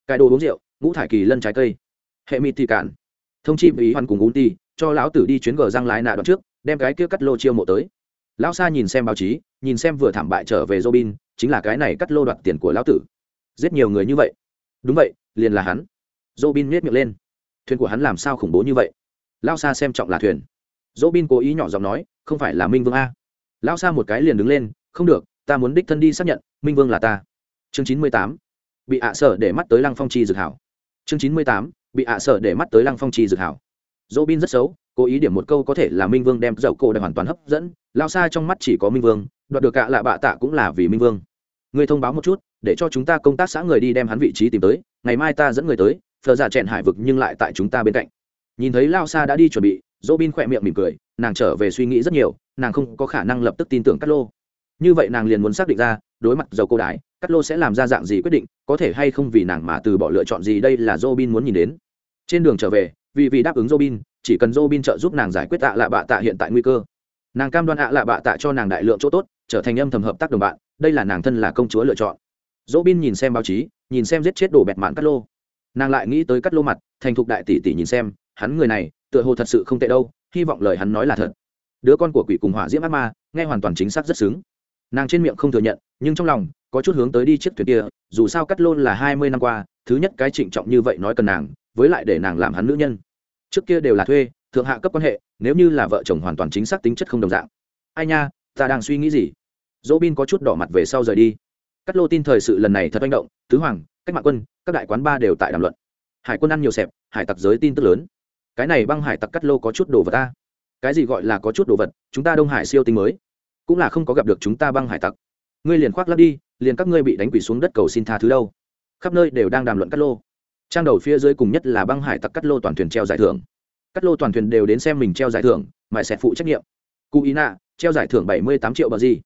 Cái đồ uống rượu, ngũ thải kỳ lân trái cây. Hệ mịt thì cản thông chi ý hoàn cùng ún ti, cho lão tử đi chuyến gờ răng lái nạ đoạn trước, đem cái kia cắt lô chiêu mộ tới lão sa nhìn xem báo chí, nhìn xem vừa thảm bại trở về robin, chính là cái này cắt lô đoạt tiền của lão tử. Giết nhiều người như vậy. Đúng vậy, liền là hắn. Robin miết miệng lên. Thuyền của hắn làm sao khủng bố như vậy? Lão sa xem trọng là thuyền. Robin cố ý nhỏ giọng nói, không phải là minh vương a. Lão sa một cái liền đứng lên, không được, ta muốn đích thân đi xác nhận, minh vương là ta. Chương chín mươi tám. Bị ạ sở để mắt tới lăng phong chi dược hảo. Chương chín mươi tám. Bị ạ sở để mắt tới lăng phong chi dược hảo. Robin rất xấu cố ý điểm một câu có thể là minh vương đem dậu cổ để hoàn toàn hấp dẫn, lao xa trong mắt chỉ có minh vương, đoạt được cả lạ bạ tạ cũng là vì minh vương. Người thông báo một chút, để cho chúng ta công tác xã người đi đem hắn vị trí tìm tới, ngày mai ta dẫn người tới, phờ giả chèn hải vực nhưng lại tại chúng ta bên cạnh. Nhìn thấy lao xa đã đi chuẩn bị dỗ bin khỏe miệng mỉm cười, nàng trở về suy nghĩ rất nhiều, nàng không có khả năng lập tức tin tưởng Cát lô như vậy nàng liền muốn xác định ra, đối mặt dầu cô đái Cát lô sẽ làm ra dạng gì quyết định, có thể hay không vì nàng mà từ bỏ lựa chọn gì đây là dô bin muốn nhìn đến. Trên đường trở về, vì vì đáp ứng dô bin chỉ cần Robin trợ giúp nàng giải quyết tạ lạ bạ tạ hiện tại nguy cơ. Nàng cam đoan ạ lạ bạ tạ cho nàng đại lượng chỗ tốt, trở thành âm thầm hợp tác đồng bạn, đây là nàng thân là công chúa lựa chọn. Robin nhìn xem báo chí, nhìn xem giết chết đồ bẹt mạn cắt lô. Nàng lại nghĩ tới cắt lô mặt, thành thục đại tỷ tỷ nhìn xem, hắn người này, tựa hồ thật sự không tệ đâu, hy vọng lời hắn nói là thật. Đứa con của quỷ cùng hỏa diễm ác ma, nghe hoàn toàn chính xác rất sướng nàng trên miệng không thừa nhận, nhưng trong lòng, có chút hướng tới đi chiếc thuyền kia, dù sao cắt lô là hai mươi năm qua, thứ nhất cái trịnh trọng như vậy nói cần nàng, với lại để nàng làm hắn nữ nhân trước kia đều là thuê, thượng hạ cấp quan hệ, nếu như là vợ chồng hoàn toàn chính xác tính chất không đồng dạng. Ai nha, ta đang suy nghĩ gì? Dỗ bin có chút đỏ mặt về sau rời đi. Cắt lô tin thời sự lần này thật manh động, tứ hoàng, cách mạng quân, các đại quán ba đều tại đàm luận. Hải quân ăn nhiều xẹp, hải tặc giới tin tức lớn. Cái này băng hải tặc cắt lô có chút đồ vật ta. Cái gì gọi là có chút đồ vật, chúng ta đông hải siêu tinh mới. Cũng là không có gặp được chúng ta băng hải tặc. Ngươi liền khoác lắp đi, liền các ngươi bị đánh quỷ xuống đất cầu xin tha thứ đâu. Khắp nơi đều đang đàm luận cắt lô trang đầu phía dưới cùng nhất là băng hải tặc cắt lô toàn thuyền treo giải thưởng. Cắt lô toàn thuyền đều đến xem mình treo giải thưởng, mãi sẽ phụ trách nhiệm. Cụ ý nạ, treo giải thưởng bảy mươi tám triệu bờ gì.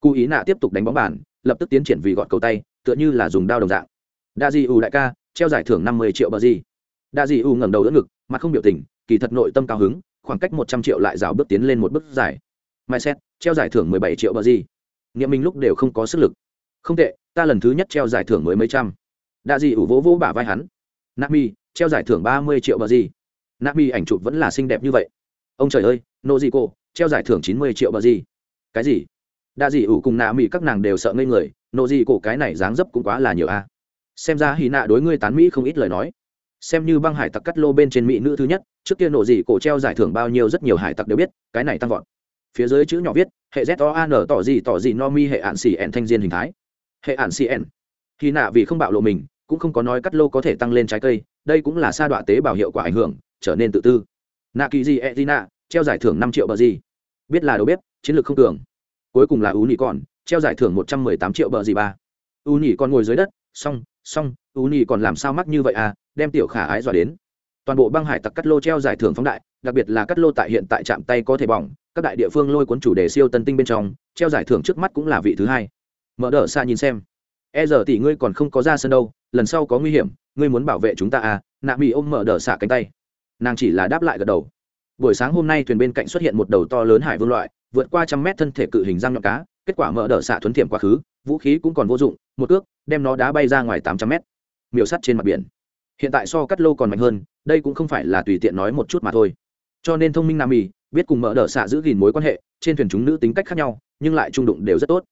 Cụ ý nạ tiếp tục đánh bóng bàn, lập tức tiến triển vì gọn cầu tay, tựa như là dùng đao đồng dạng. Đa di u đại ca, treo giải thưởng năm mươi triệu bờ gì. Đa di u ngẩng đầu đỡ ngực, mặt không biểu tình, kỳ thật nội tâm cao hứng, khoảng cách một trăm triệu lại rào bước tiến lên một bước giải mai xét treo giải thưởng mười bảy triệu bờ gì. Nghĩa minh lúc đều không có sức lực. Không tệ, ta lần thứ nhất treo giải thưởng mới mấy trăm. Đa di ủ vỗ vỗ bả vai hắn nami, treo giải thưởng ba mươi triệu bờ gì? Nami ảnh chụp vẫn là xinh đẹp như vậy. Ông trời ơi nô gì cô treo giải thưởng chín mươi triệu bờ gì? Cái gì? Đa dị ủ cùng nạ mỹ các nàng đều sợ ngây người nộ dị cổ cái này dáng dấp cũng quá là nhiều a. Xem ra hy nạ đối ngươi tán mỹ không ít lời nói. Xem như băng hải tặc cắt lô bên trên mỹ nữ thứ nhất, trước kia nộ dị cổ treo giải thưởng bao nhiêu rất nhiều hải tặc đều biết, cái này tăng vọt. Phía dưới chữ nhỏ viết, hệ z o an tỏ gì tỏ gì no mi hệ ạn xì ẻn thanh diên hình thái. Hệ ạn xì ẻn. Hy nạ vì không bạo lộ mình cũng không có nói cắt lô có thể tăng lên trái cây, đây cũng là sa đọa tế bào hiệu quả ảnh hưởng, trở nên tự tư. Nạ kỳ gì e treo giải thưởng năm triệu bờ gì? Biết là đầu bếp, chiến lược không cường cuối cùng là u nhị còn treo giải thưởng một trăm mười tám triệu bờ gì ba? U nhị còn ngồi dưới đất, xong xong u nhị còn làm sao mắc như vậy à đem tiểu khả ái dọa đến. Toàn bộ băng hải tặc cắt lô treo giải thưởng phóng đại, đặc biệt là cắt lô tại hiện tại trạm tay có thể bỏng, các đại địa phương lôi cuốn chủ đề siêu tân tinh bên trong, treo giải thưởng trước mắt cũng là vị thứ hai. Mở đỡ xa nhìn xem e giờ tỷ ngươi còn không có ra sân đâu, lần sau có nguy hiểm, ngươi muốn bảo vệ chúng ta à? Nạ mỹ ôm mở đờ xả cánh tay. Nàng chỉ là đáp lại gật đầu. Buổi sáng hôm nay thuyền bên cạnh xuất hiện một đầu to lớn hải vương loại, vượt qua trăm mét thân thể cự hình răng nhọn cá, kết quả mở đờ xả thuấn thiểm quá khứ, vũ khí cũng còn vô dụng, một ước, đem nó đá bay ra ngoài tám trăm mét. Miều sắt trên mặt biển. Hiện tại so cắt lô còn mạnh hơn, đây cũng không phải là tùy tiện nói một chút mà thôi. Cho nên thông minh nam mì biết cùng mở đờ xạ giữ gìn mối quan hệ, trên thuyền chúng nữ tính cách khác nhau, nhưng lại trung đụng đều rất tốt.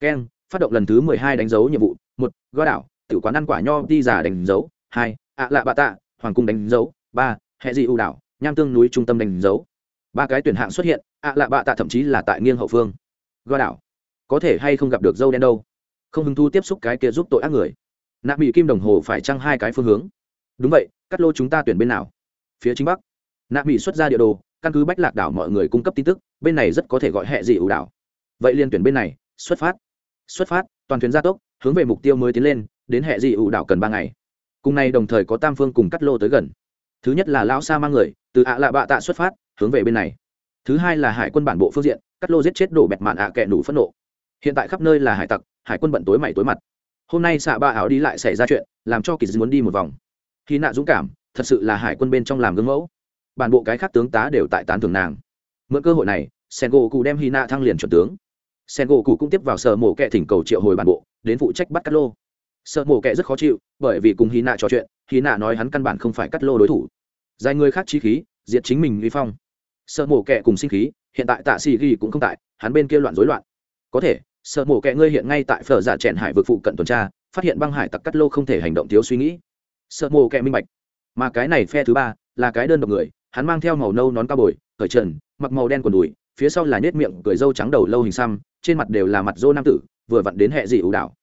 Keng phát động lần thứ mười hai đánh dấu nhiệm vụ, một, gõ đảo tự quán ăn quả nho đi giả đánh dấu, hai, ạ lạ bạ tạ, hoàng cung đánh dấu, ba hệ dị ưu đảo, nham tương núi trung tâm đánh dấu. Ba cái tuyển hạng xuất hiện, ạ lạ bạ tạ thậm chí là tại nghiêng hậu phương. Gõ đảo, có thể hay không gặp được dâu đen đâu? Không hứng thu tiếp xúc cái kia giúp tội ác người. Nạp bị kim đồng hồ phải trăng hai cái phương hướng. Đúng vậy, cắt lô chúng ta tuyển bên nào? Phía chính bắc. Nạp bị xuất ra địa đồ, căn cứ bách lạc đảo mọi người cung cấp tin tức, bên này rất có thể gọi hệ dị ưu đảo. Vậy liên tuyển bên này, xuất phát xuất phát, toàn thuyền gia tốc, hướng về mục tiêu mới tiến lên, đến hệ dị ủ đảo cần ba ngày. Cùng nay đồng thời có tam phương cùng cắt lô tới gần. Thứ nhất là lão sa mang người, từ ạ lạ bạ tạ xuất phát, hướng về bên này. Thứ hai là hải quân bản bộ phương diện, cắt lô giết chết đổ bẹt mạn ạ kẹ nủ phẫn nộ. Hiện tại khắp nơi là hải tặc, hải quân bận tối mày tối mặt. Hôm nay xạ ba áo đi lại xảy ra chuyện, làm cho kỳ muốn đi một vòng. Khi nạ dũng cảm, thật sự là hải quân bên trong làm gương mẫu. Bản bộ cái khác tướng tá đều tại tán thường nàng. Mượn cơ hội này sen gỗ cụ đem hy nạ thăng liền chuẩn tướng sen gỗ cụ cũng tiếp vào sở mổ kẹ thỉnh cầu triệu hồi bản bộ, đến phụ trách bắt cắt lô. Sợ mổ kẹ rất khó chịu, bởi vì cùng hy nạ trò chuyện hy nạ nói hắn căn bản không phải cắt lô đối thủ. Dài người khác chi khí, diệt chính mình uy phong. Sợ mổ kẹ cùng sinh khí, hiện tại tạ xì ghi cũng không tại, hắn bên kia loạn rối loạn. Có thể sợ mổ kẹ ngươi hiện ngay tại phở giả trẻn hải vực phụ cận tuần tra, phát hiện băng hải tặc cắt lô không thể hành động thiếu suy nghĩ. Sợ mổ kẹ minh bạch. Mà cái này phe thứ ba, là cái đơn độc người, hắn mang theo màu nâu nón cao bồi, cởi trần, mặc màu đen quần đùi, phía sau là nết miệng, cười dâu trắng đầu lâu hình xăm trên mặt đều là mặt dô nam tử, vừa vặn đến hệ dị ủ đảo.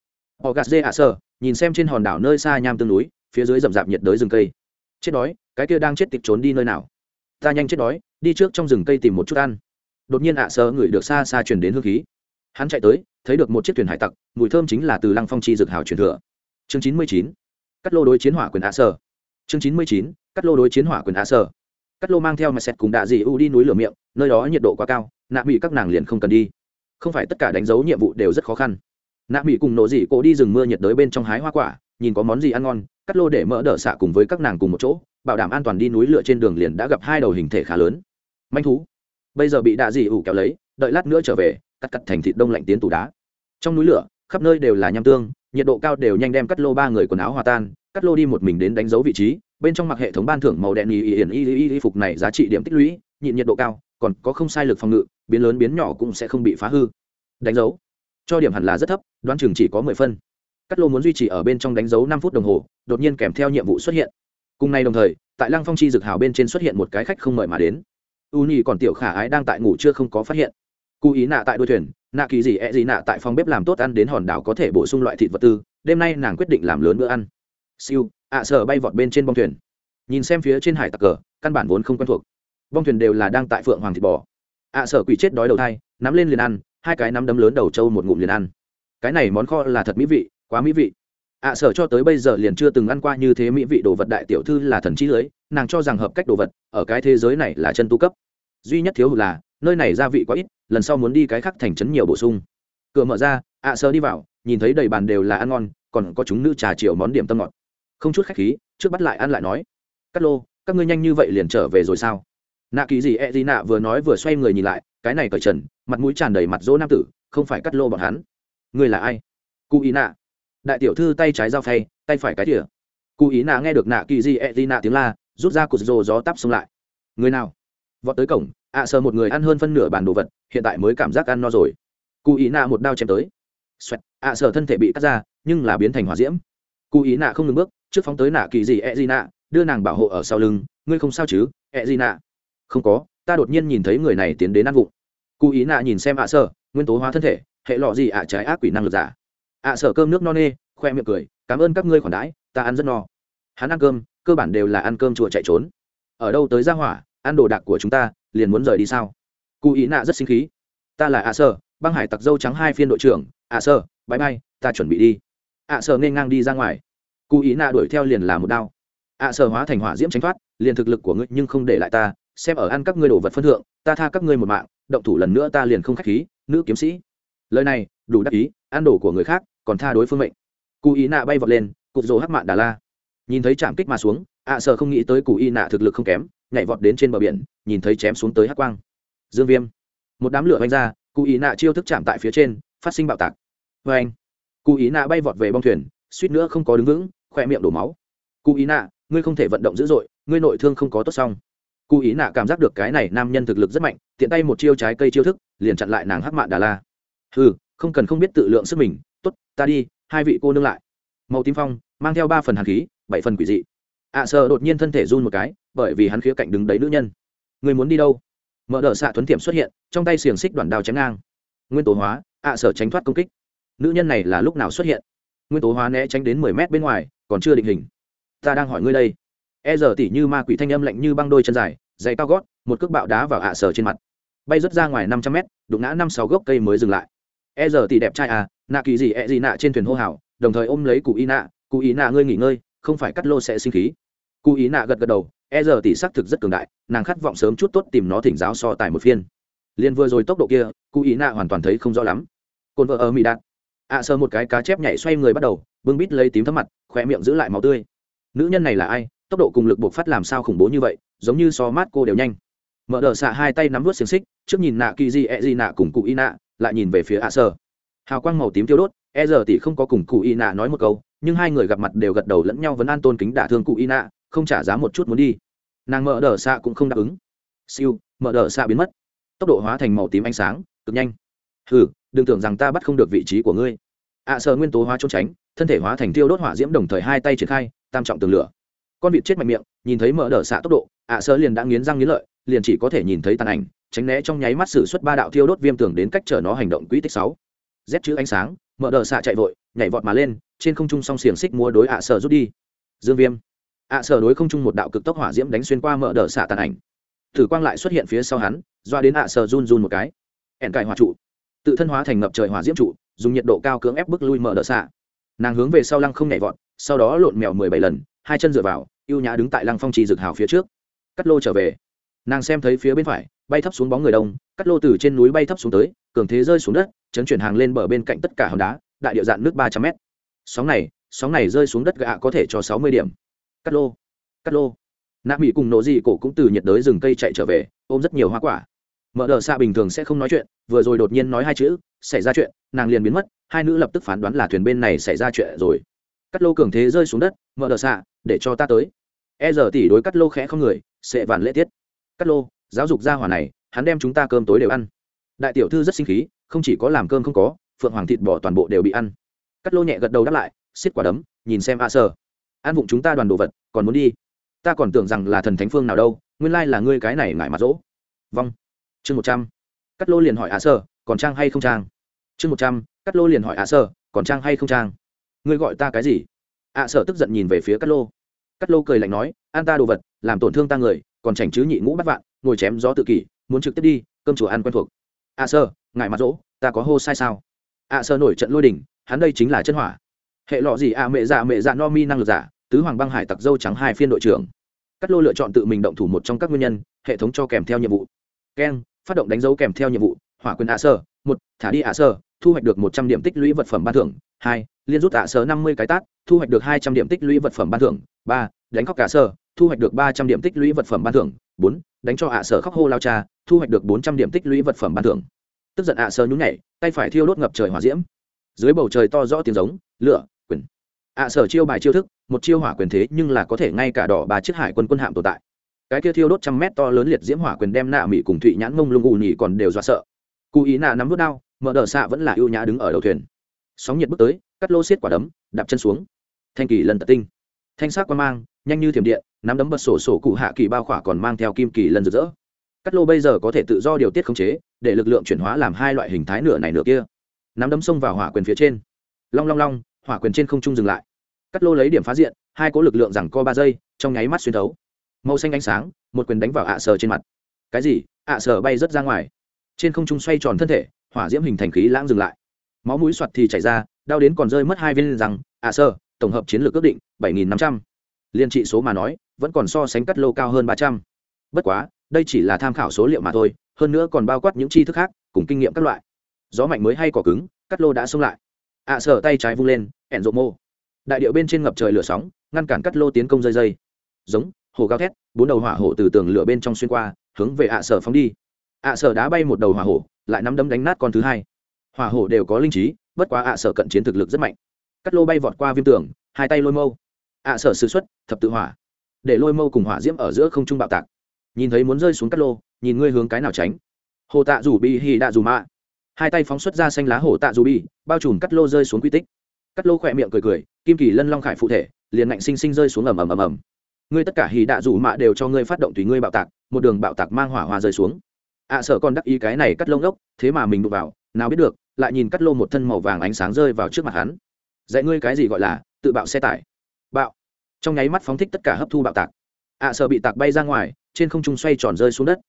Họ gạt dê ạ sơ nhìn xem trên hòn đảo nơi xa nham tương núi, phía dưới rậm rạp nhiệt đới rừng cây. Chết đói, cái kia đang chết tịch trốn đi nơi nào? Ta nhanh chết đói, đi trước trong rừng cây tìm một chút ăn. Đột nhiên ạ sơ ngửi được xa xa truyền đến hương khí. Hắn chạy tới, thấy được một chiếc thuyền hải tặc, mùi thơm chính là từ lăng phong chi dược hào truyền thừa. Chương chín mươi chín, cắt lô đối chiến hỏa quyền ạ sơ chương chín mươi chín, cắt lô đối chiến hỏa quyền ạ sơ cắt lô mang theo mà sẹt cùng đạ dị u đi núi lửa miệng, nơi đó nhiệt độ quá cao, nạ bị các nàng liền không cần đi không phải tất cả đánh dấu nhiệm vụ đều rất khó khăn. Nạ bị cùng nổ dị cổ đi rừng mưa nhiệt đới bên trong hái hoa quả, nhìn có món gì ăn ngon, cắt lô để mỡ đỡ xạ cùng với các nàng cùng một chỗ, bảo đảm an toàn đi núi lửa trên đường liền đã gặp hai đầu hình thể khá lớn. Manh thú. Bây giờ bị đạ dị ủ kéo lấy, đợi lát nữa trở về, cắt cắt thành thịt đông lạnh tiến tủ đá. Trong núi lửa, khắp nơi đều là nham tương, nhiệt độ cao đều nhanh đem cắt lô ba người quần áo hòa tan, cắt lô đi một mình đến đánh dấu vị trí, bên trong mặc hệ thống ban thưởng màu đen y y y y y phục này giá trị điểm tích lũy, nhịn nhiệt độ cao còn có không sai lực phòng ngự, biến lớn biến nhỏ cũng sẽ không bị phá hư. Đánh dấu. Cho điểm hẳn là rất thấp, đoán chừng chỉ có mười phân. Cắt lô muốn duy trì ở bên trong đánh dấu năm phút đồng hồ, đột nhiên kèm theo nhiệm vụ xuất hiện. Cùng ngày đồng thời, tại lăng phong chi dực hào bên trên xuất hiện một cái khách không mời mà đến. U nhi còn tiểu khả ái đang tại ngủ chưa không có phát hiện. Cụ ý nạ tại đuôi thuyền, nạ kỳ gì ẹ、e、gì nạ tại phòng bếp làm tốt ăn đến hòn đảo có thể bổ sung loại thịt vật tư, đêm nay nàng quyết định làm lớn bữa ăn. Siêu, ạ à sở bay vọt bên trên bong thuyền. Nhìn xem phía trên hải tặc cờ, căn bản vốn không quen thuộc bong thuyền đều là đang tại phượng hoàng thịt bò. Ạ à sở quỷ chết đói đầu thai, nắm lên liền ăn, hai cái nắm đấm lớn đầu trâu một ngụm liền ăn. Cái này món kho là thật mỹ vị, quá mỹ vị. Ạ sở cho tới bây giờ liền chưa từng ăn qua như thế mỹ vị đồ vật đại tiểu thư là thần trí lưới, nàng cho rằng hợp cách đồ vật, ở cái thế giới này là chân tu cấp. Duy nhất thiếu hụt là, nơi này gia vị quá ít, lần sau muốn đi cái khác thành trấn nhiều bổ sung. Cửa mở ra, ạ sở đi vào, nhìn thấy đầy bàn đều là ăn ngon, còn có chúng nữ trà chiều món điểm tâm ngọt. Không chút khách khí, trước bắt lại ăn lại nói cắt lô, các ngươi nhanh như vậy liền trở về rồi sao? Nạ kỳ gì e gì nạ vừa nói vừa xoay người nhìn lại, cái này cởi trần, mặt mũi tràn đầy mặt dỗ nam tử, không phải cắt lô bọn hắn. Người là ai? Cụ ý nạ. Đại tiểu thư tay trái dao phay, tay phải cái tỉa cụ ý nạ nghe được nạ kỳ gì e gì nạ tiếng la, rút ra cột rồ gió tắp xông lại. Người nào? Vọt tới cổng, ạ à sờ một người ăn hơn phân nửa bàn đồ vật, hiện tại mới cảm giác ăn no rồi. Cụ ý nạ một đao chém tới. Xoẹt, ạ à sờ thân thể bị cắt ra, nhưng là biến thành hỏa diễm. Cụ ý nạ không ngừng bước, trước phóng tới nạ kỳ gì e gì nạ đưa nàng bảo hộ ở sau lưng. Ngươi không sao chứ e gì nạ không có, ta đột nhiên nhìn thấy người này tiến đến ăn vụng. Cụ ý nạ nhìn xem ạ à nguyên tố hóa thân thể, hệ lọ gì ạ, trái ác quỷ năng lực giả. Ạ à sở cơm nước no nê, khoe miệng cười, cảm ơn các ngươi khoản đãi, ta ăn rất no. Hắn ăn cơm, cơ bản đều là ăn cơm chùa chạy trốn. Ở đâu tới ra hỏa, ăn đồ đạc của chúng ta, liền muốn rời đi sao? Cụ ý nạ rất sinh khí. Ta là ạ sở băng hải tặc dâu trắng hai phiên đội trưởng. Ạ sở bãi bay ta chuẩn bị đi. Ạ sở nên ngang đi ra ngoài. Cụ ý nạ đuổi theo liền là một đao. Ạ sở hóa thành hỏa diễm tránh thoát, liền thực lực của ngươi nhưng không để lại ta xem ở ăn các ngươi đồ vật phân thượng, ta tha các ngươi một mạng, động thủ lần nữa ta liền không khách khí, nữ kiếm sĩ. Lời này, đủ đắc ý, ăn đồ của người khác, còn tha đối phương mệnh. Cụ ý nạ bay vọt lên, cụt rồ hắc mạn đà la. Nhìn thấy chạm kích mà xuống, ạ à sợ không nghĩ tới cụ y nạ thực lực không kém, nhảy vọt đến trên bờ biển, nhìn thấy chém xuống tới hắc quang. Dương viêm. Một đám lửa vanh ra cụ ý nạ chiêu thức chạm tại phía trên, phát sinh bạo tạc. Vê anh cụ ý nạ bay vọt về bong thuyền, suýt nữa không có đứng vững khoe miệng đổ máu. Cụ ý nạ, ngươi không thể vận động dữ dội, ngươi nội thương không có tốt xong cụ ý nạ cảm giác được cái này nam nhân thực lực rất mạnh tiện tay một chiêu trái cây chiêu thức liền chặn lại nàng hắc mạn đà la. Ừ không cần không biết tự lượng sức mình t ố t ta đi hai vị cô nương lại. Màu tím phong mang theo ba phần hàn khí bảy phần quỷ dị. Ạ à, sợ đột nhiên thân thể run một cái bởi vì hắn khía cạnh đứng đấy nữ nhân. Người muốn đi đâu? Mở đ ợ xạ thuấn tiệm xuất hiện trong tay xiềng xích đoạn đao chém ngang. Nguyên tố hóa ạ à, sợ tránh thoát công kích. Nữ nhân này là lúc nào xuất hiện? Nguyên tố hóa né tránh đến mười mét bên ngoài còn chưa định hình. Ta đang hỏi ngươi đây e giờ tỉ như ma quỷ thanh âm lạnh như băng đôi chân dài dày cao gót một cước bạo đá vào ạ sở trên mặt. Bay rớt ra ngoài năm trăm mét đụng ngã năm sáu gốc cây mới dừng lại. E giờ tỉ đẹp trai à nạ kỳ gì e gì nạ trên thuyền hô hào đồng thời ôm lấy cụ y nạ cụ ý nạ ngươi nghỉ ngơi không phải cắt lô sẽ sinh khí. Cụ ý nạ gật gật đầu e giờ tỷ xác thực rất cường đại nàng khát vọng sớm chút tốt tìm nó thỉnh giáo so tài một phiên. Liền vừa rồi tốc độ kia cụ ý nạ hoàn toàn thấy không rõ lắm. Cồn vợ ở mỹ đạt ạ à, sờ một cái cá chép nhảy xoay người bắt đầu bưng bít lấy tím thấm mặt khoe miệng giữ lại máu tươi. Nữ nhân này là ai? Tốc độ cùng lực buộc phát làm sao khủng bố như vậy giống như so mát cô đều nhanh. Mở đờ xạ hai tay nắm vớt xiềng xích trước nhìn nạ kỳ di e di nạ cùng cụ y nạ lại nhìn về phía ạ sơ hào quang màu tím tiêu đốt e giờ tỷ không có cùng cụ y nạ nói một câu nhưng hai người gặp mặt đều gật đầu lẫn nhau vẫn an tôn kính đả thương cụ y nạ không trả giá một chút muốn đi. Nàng mở đờ xạ cũng không đáp ứng. Siêu mở đờ xạ biến mất. Tốc độ hóa thành màu tím ánh sáng cực nhanh. Hừ đừng tưởng rằng ta bắt không được vị trí của ngươi. Ạ à, nguyên tố hóa trốn tránh thân thể hóa thành tiêu đốt hỏa diễm đồng thời hai tay triển khai tam trọng tường lửa con vịt chết mạnh miệng nhìn thấy mở đờ xạ tốc độ ạ à, liền đã nghiến răng nghiến lợi liền chỉ có thể nhìn thấy tàn ảnh tránh né trong nháy mắt xử suất ba đạo thiêu đốt viêm tưởng đến cách chở nó hành động quỹ tích sáu. Z chữ ánh sáng mở đờ xạ chạy vội nhảy vọt mà lên trên không trung song xiềng xích múa đối ạ à rút đi. Dương viêm. Ạ sở đối không trung một đạo cực tốc hỏa diễm đánh xuyên qua mở đờ xạ tàn ảnh. Thử quang lại xuất hiện phía sau hắn doa đến ạ sở run run một cái. Ẻn cải hỏa trụ. Tự thân hóa thành ngập trời hỏa diễm trụ dùng nhiệt độ cao cưỡng ép bức lui mở đờ xạ. Nàng hướng về sau lăng không nhảy vọt sau đó lộn mèo mười bảy lần hai chân dựa vào ưu nhã đứng tại lăng phong trì rực hào phía trước. Cắt lô trở về. Nàng xem thấy phía bên phải, bay thấp xuống bóng người đông, cắt lô từ trên núi bay thấp xuống tới, cường thế rơi xuống đất, chấn chuyển hàng lên bờ bên cạnh tất cả hòn đá, đại địa dạn nước ba trăm mét. Sóng này sóng này rơi xuống đất gạ có thể cho sáu mươi điểm. Cắt lô cắt lô. Nạ mỹ cùng nổ dị cổ cũng từ nhiệt đới rừng cây chạy trở về, ôm rất nhiều hoa quả. Mở đờ xa bình thường sẽ không nói chuyện, vừa rồi đột nhiên nói hai chữ, xảy ra chuyện, nàng liền biến mất, hai nữ lập tức phán đoán là thuyền bên này xảy ra chuyện rồi cắt lô cường thế rơi xuống đất, mở đờ xạ, để cho ta tới. E giờ tỷ đối cắt lô khẽ không người sẽ vạn lễ tiết. Cắt lô, giáo dục gia hỏa này, hắn đem chúng ta cơm tối đều ăn. Đại tiểu thư rất sinh khí, không chỉ có làm cơm không có, phượng hoàng thịt bò toàn bộ đều bị ăn. Cắt lô nhẹ gật đầu đáp lại, xiết quả đấm, nhìn xem a à sơ. Ăn vụng chúng ta đoàn đồ vật, còn muốn đi? Ta còn tưởng rằng là thần thánh phương nào đâu, nguyên lai là ngươi cái này ngại mặt rỗ vong chương một trăm. Cắt lô liền hỏi à sơ, còn trang hay không trang? Chương một trăm. Cắt lô liền hỏi à sơ, còn trang hay không trang? Ngươi gọi ta cái gì? Ạ sở tức giận nhìn về phía Cát lô. Cát lô cười lạnh nói, an ta đồ vật, làm tổn thương ta người, còn chảnh chứ nhị ngũ bắt vạn, ngồi chém gió tự kỷ, muốn trực tiếp đi, cơm chùa ăn quen thuộc. Ạ sơ ngại mặt rỗ ta có hô sai sao? Ạ sơ nổi trận lôi đỉnh, hắn đây chính là chân hỏa. Hệ lọ gì ạ mẹ dạ mẹ dạ no mi năng lực giả tứ hoàng băng hải tặc dâu trắng hai phiên đội trưởng. Cát lô lựa chọn tự mình động thủ một trong các nguyên nhân, hệ thống cho kèm theo nhiệm vụ. Keng, phát động đánh dấu kèm theo nhiệm vụ, hỏa quyền ạ sơ một, thả đi ạ sơ thu hoạch được một trăm điểm tích lũy vật phẩm ban thưởng, hai liên rút tạ sơ năm mươi cái tát, thu hoạch được hai trăm điểm tích lũy vật phẩm ban thưởng. Ba, đánh khóc cả sơ thu hoạch được ba trăm điểm tích lũy vật phẩm ban thưởng. Bốn, đánh cho ạ sơ khóc hô lao cha, thu hoạch được bốn trăm điểm tích lũy vật phẩm ban thưởng. Tức giận ạ sơ nhún nhảy, tay phải thiêu đốt ngập trời hỏa diễm. Dưới bầu trời to rõ tiếng giống, lửa, quyền. Ạ sở chiêu bài chiêu thức, một chiêu hỏa quyền thế nhưng là có thể ngay cả đỏ ba chiếc hải quân quân hạm tồn tại. Cái kia thiêu đốt trăm mét to lớn liệt diễm hỏa quyền đem nạ mỹ cùng thụy nhãn mông lung ù nhỉ còn đều dọa sợ. Cụ ý nạ nắm vút đao, mở đờ xạ vẫn là ưu nhã đứng ở đầu thuyền. Sóng nhiệt bước tới cắt lô xiết quả đấm, đạp chân xuống. Thanh kỳ lần tật tinh. Thanh sắc quan mang, nhanh như thiểm điện, nắm đấm bật sổ sổ cụ hạ kỳ bao khỏa còn mang theo kim kỳ lần rực rỡ. Cắt lô bây giờ có thể tự do điều tiết khống chế, để lực lượng chuyển hóa làm hai loại hình thái nửa này nửa kia. Nắm đấm xông vào hỏa quyền phía trên. Long long long, hỏa quyền trên không trung dừng lại. Cắt lô lấy điểm phá diện, hai cố lực lượng rằng co ba giây, trong nháy mắt xuyên thấu. Màu xanh ánh sáng, một quyền đánh vào ạ sờ trên mặt. Cái gì? Ạ sờ bay rớt ra ngoài. Trên không trung xoay tròn thân thể, hỏa diễm hình thành khí lãng dừng lại. Máu mũi soạt thì chảy ra đau đến còn rơi mất hai viên rằng ạ sơ tổng hợp chiến lược ước định, bảy nghìn năm trăm. Liên trị số mà nói, vẫn còn so sánh cắt lô cao hơn ba trăm. Bất quá, đây chỉ là tham khảo số liệu mà thôi, hơn nữa còn bao quát những tri thức khác, cùng kinh nghiệm các loại. Gió mạnh mới hay cỏ cứng, cắt lô đã xông lại. À, ạ sờ tay trái vung lên, ẻn rộ mô. Đại điệu bên trên ngập trời lửa sóng, ngăn cản cắt lô tiến công dây dây giống, hồ gào thét, bốn đầu hỏa hổ từ tường lửa bên trong xuyên qua, hướng về ạ sở phóng đi. ạ sở đá bay một đầu hỏa hổ, lại nắm đấm đánh nát con thứ hai. Hỏa hổ đều có linh trí bất quá ạ sở cận chiến thực lực rất mạnh. Cắt lô bay vọt qua viêm tường hai tay lôi mâu. Ạ sở xử xuất thập tự hỏa. Để lôi mâu cùng hỏa diễm ở giữa không trung bạo tạc. Nhìn thấy muốn rơi xuống cắt lô nhìn ngươi hướng cái nào tránh. Hồ tạ rủ bi hì đạ dù mạ hai tay phóng xuất ra xanh lá hổ tạ dù bi bao trùm cắt lô rơi xuống quy tích. Cắt lô khỏe miệng cười cười kim kỳ lân long khải phụ thể liền ngạnh sinh sinh rơi xuống ầm ầm ầm ầm. Ngươi tất cả hì đạ dù mạ đều cho ngươi phát động tùy ngươi bạo tạc một đường bạo tạc mang hỏa hoa rơi xuống. Ạ à, sợ còn đắc ý cái này cắt lông ốc thế mà mình đụng vào nào biết được lại nhìn cắt lô một thân màu vàng ánh sáng rơi vào trước mặt hắn. Dạy ngươi cái gì gọi là tự bạo xe tải? Bạo. Trong nháy mắt phóng thích tất cả hấp thu bạo tạc. Ạ à, sợ bị tạc bay ra ngoài trên không trung xoay tròn rơi xuống đất.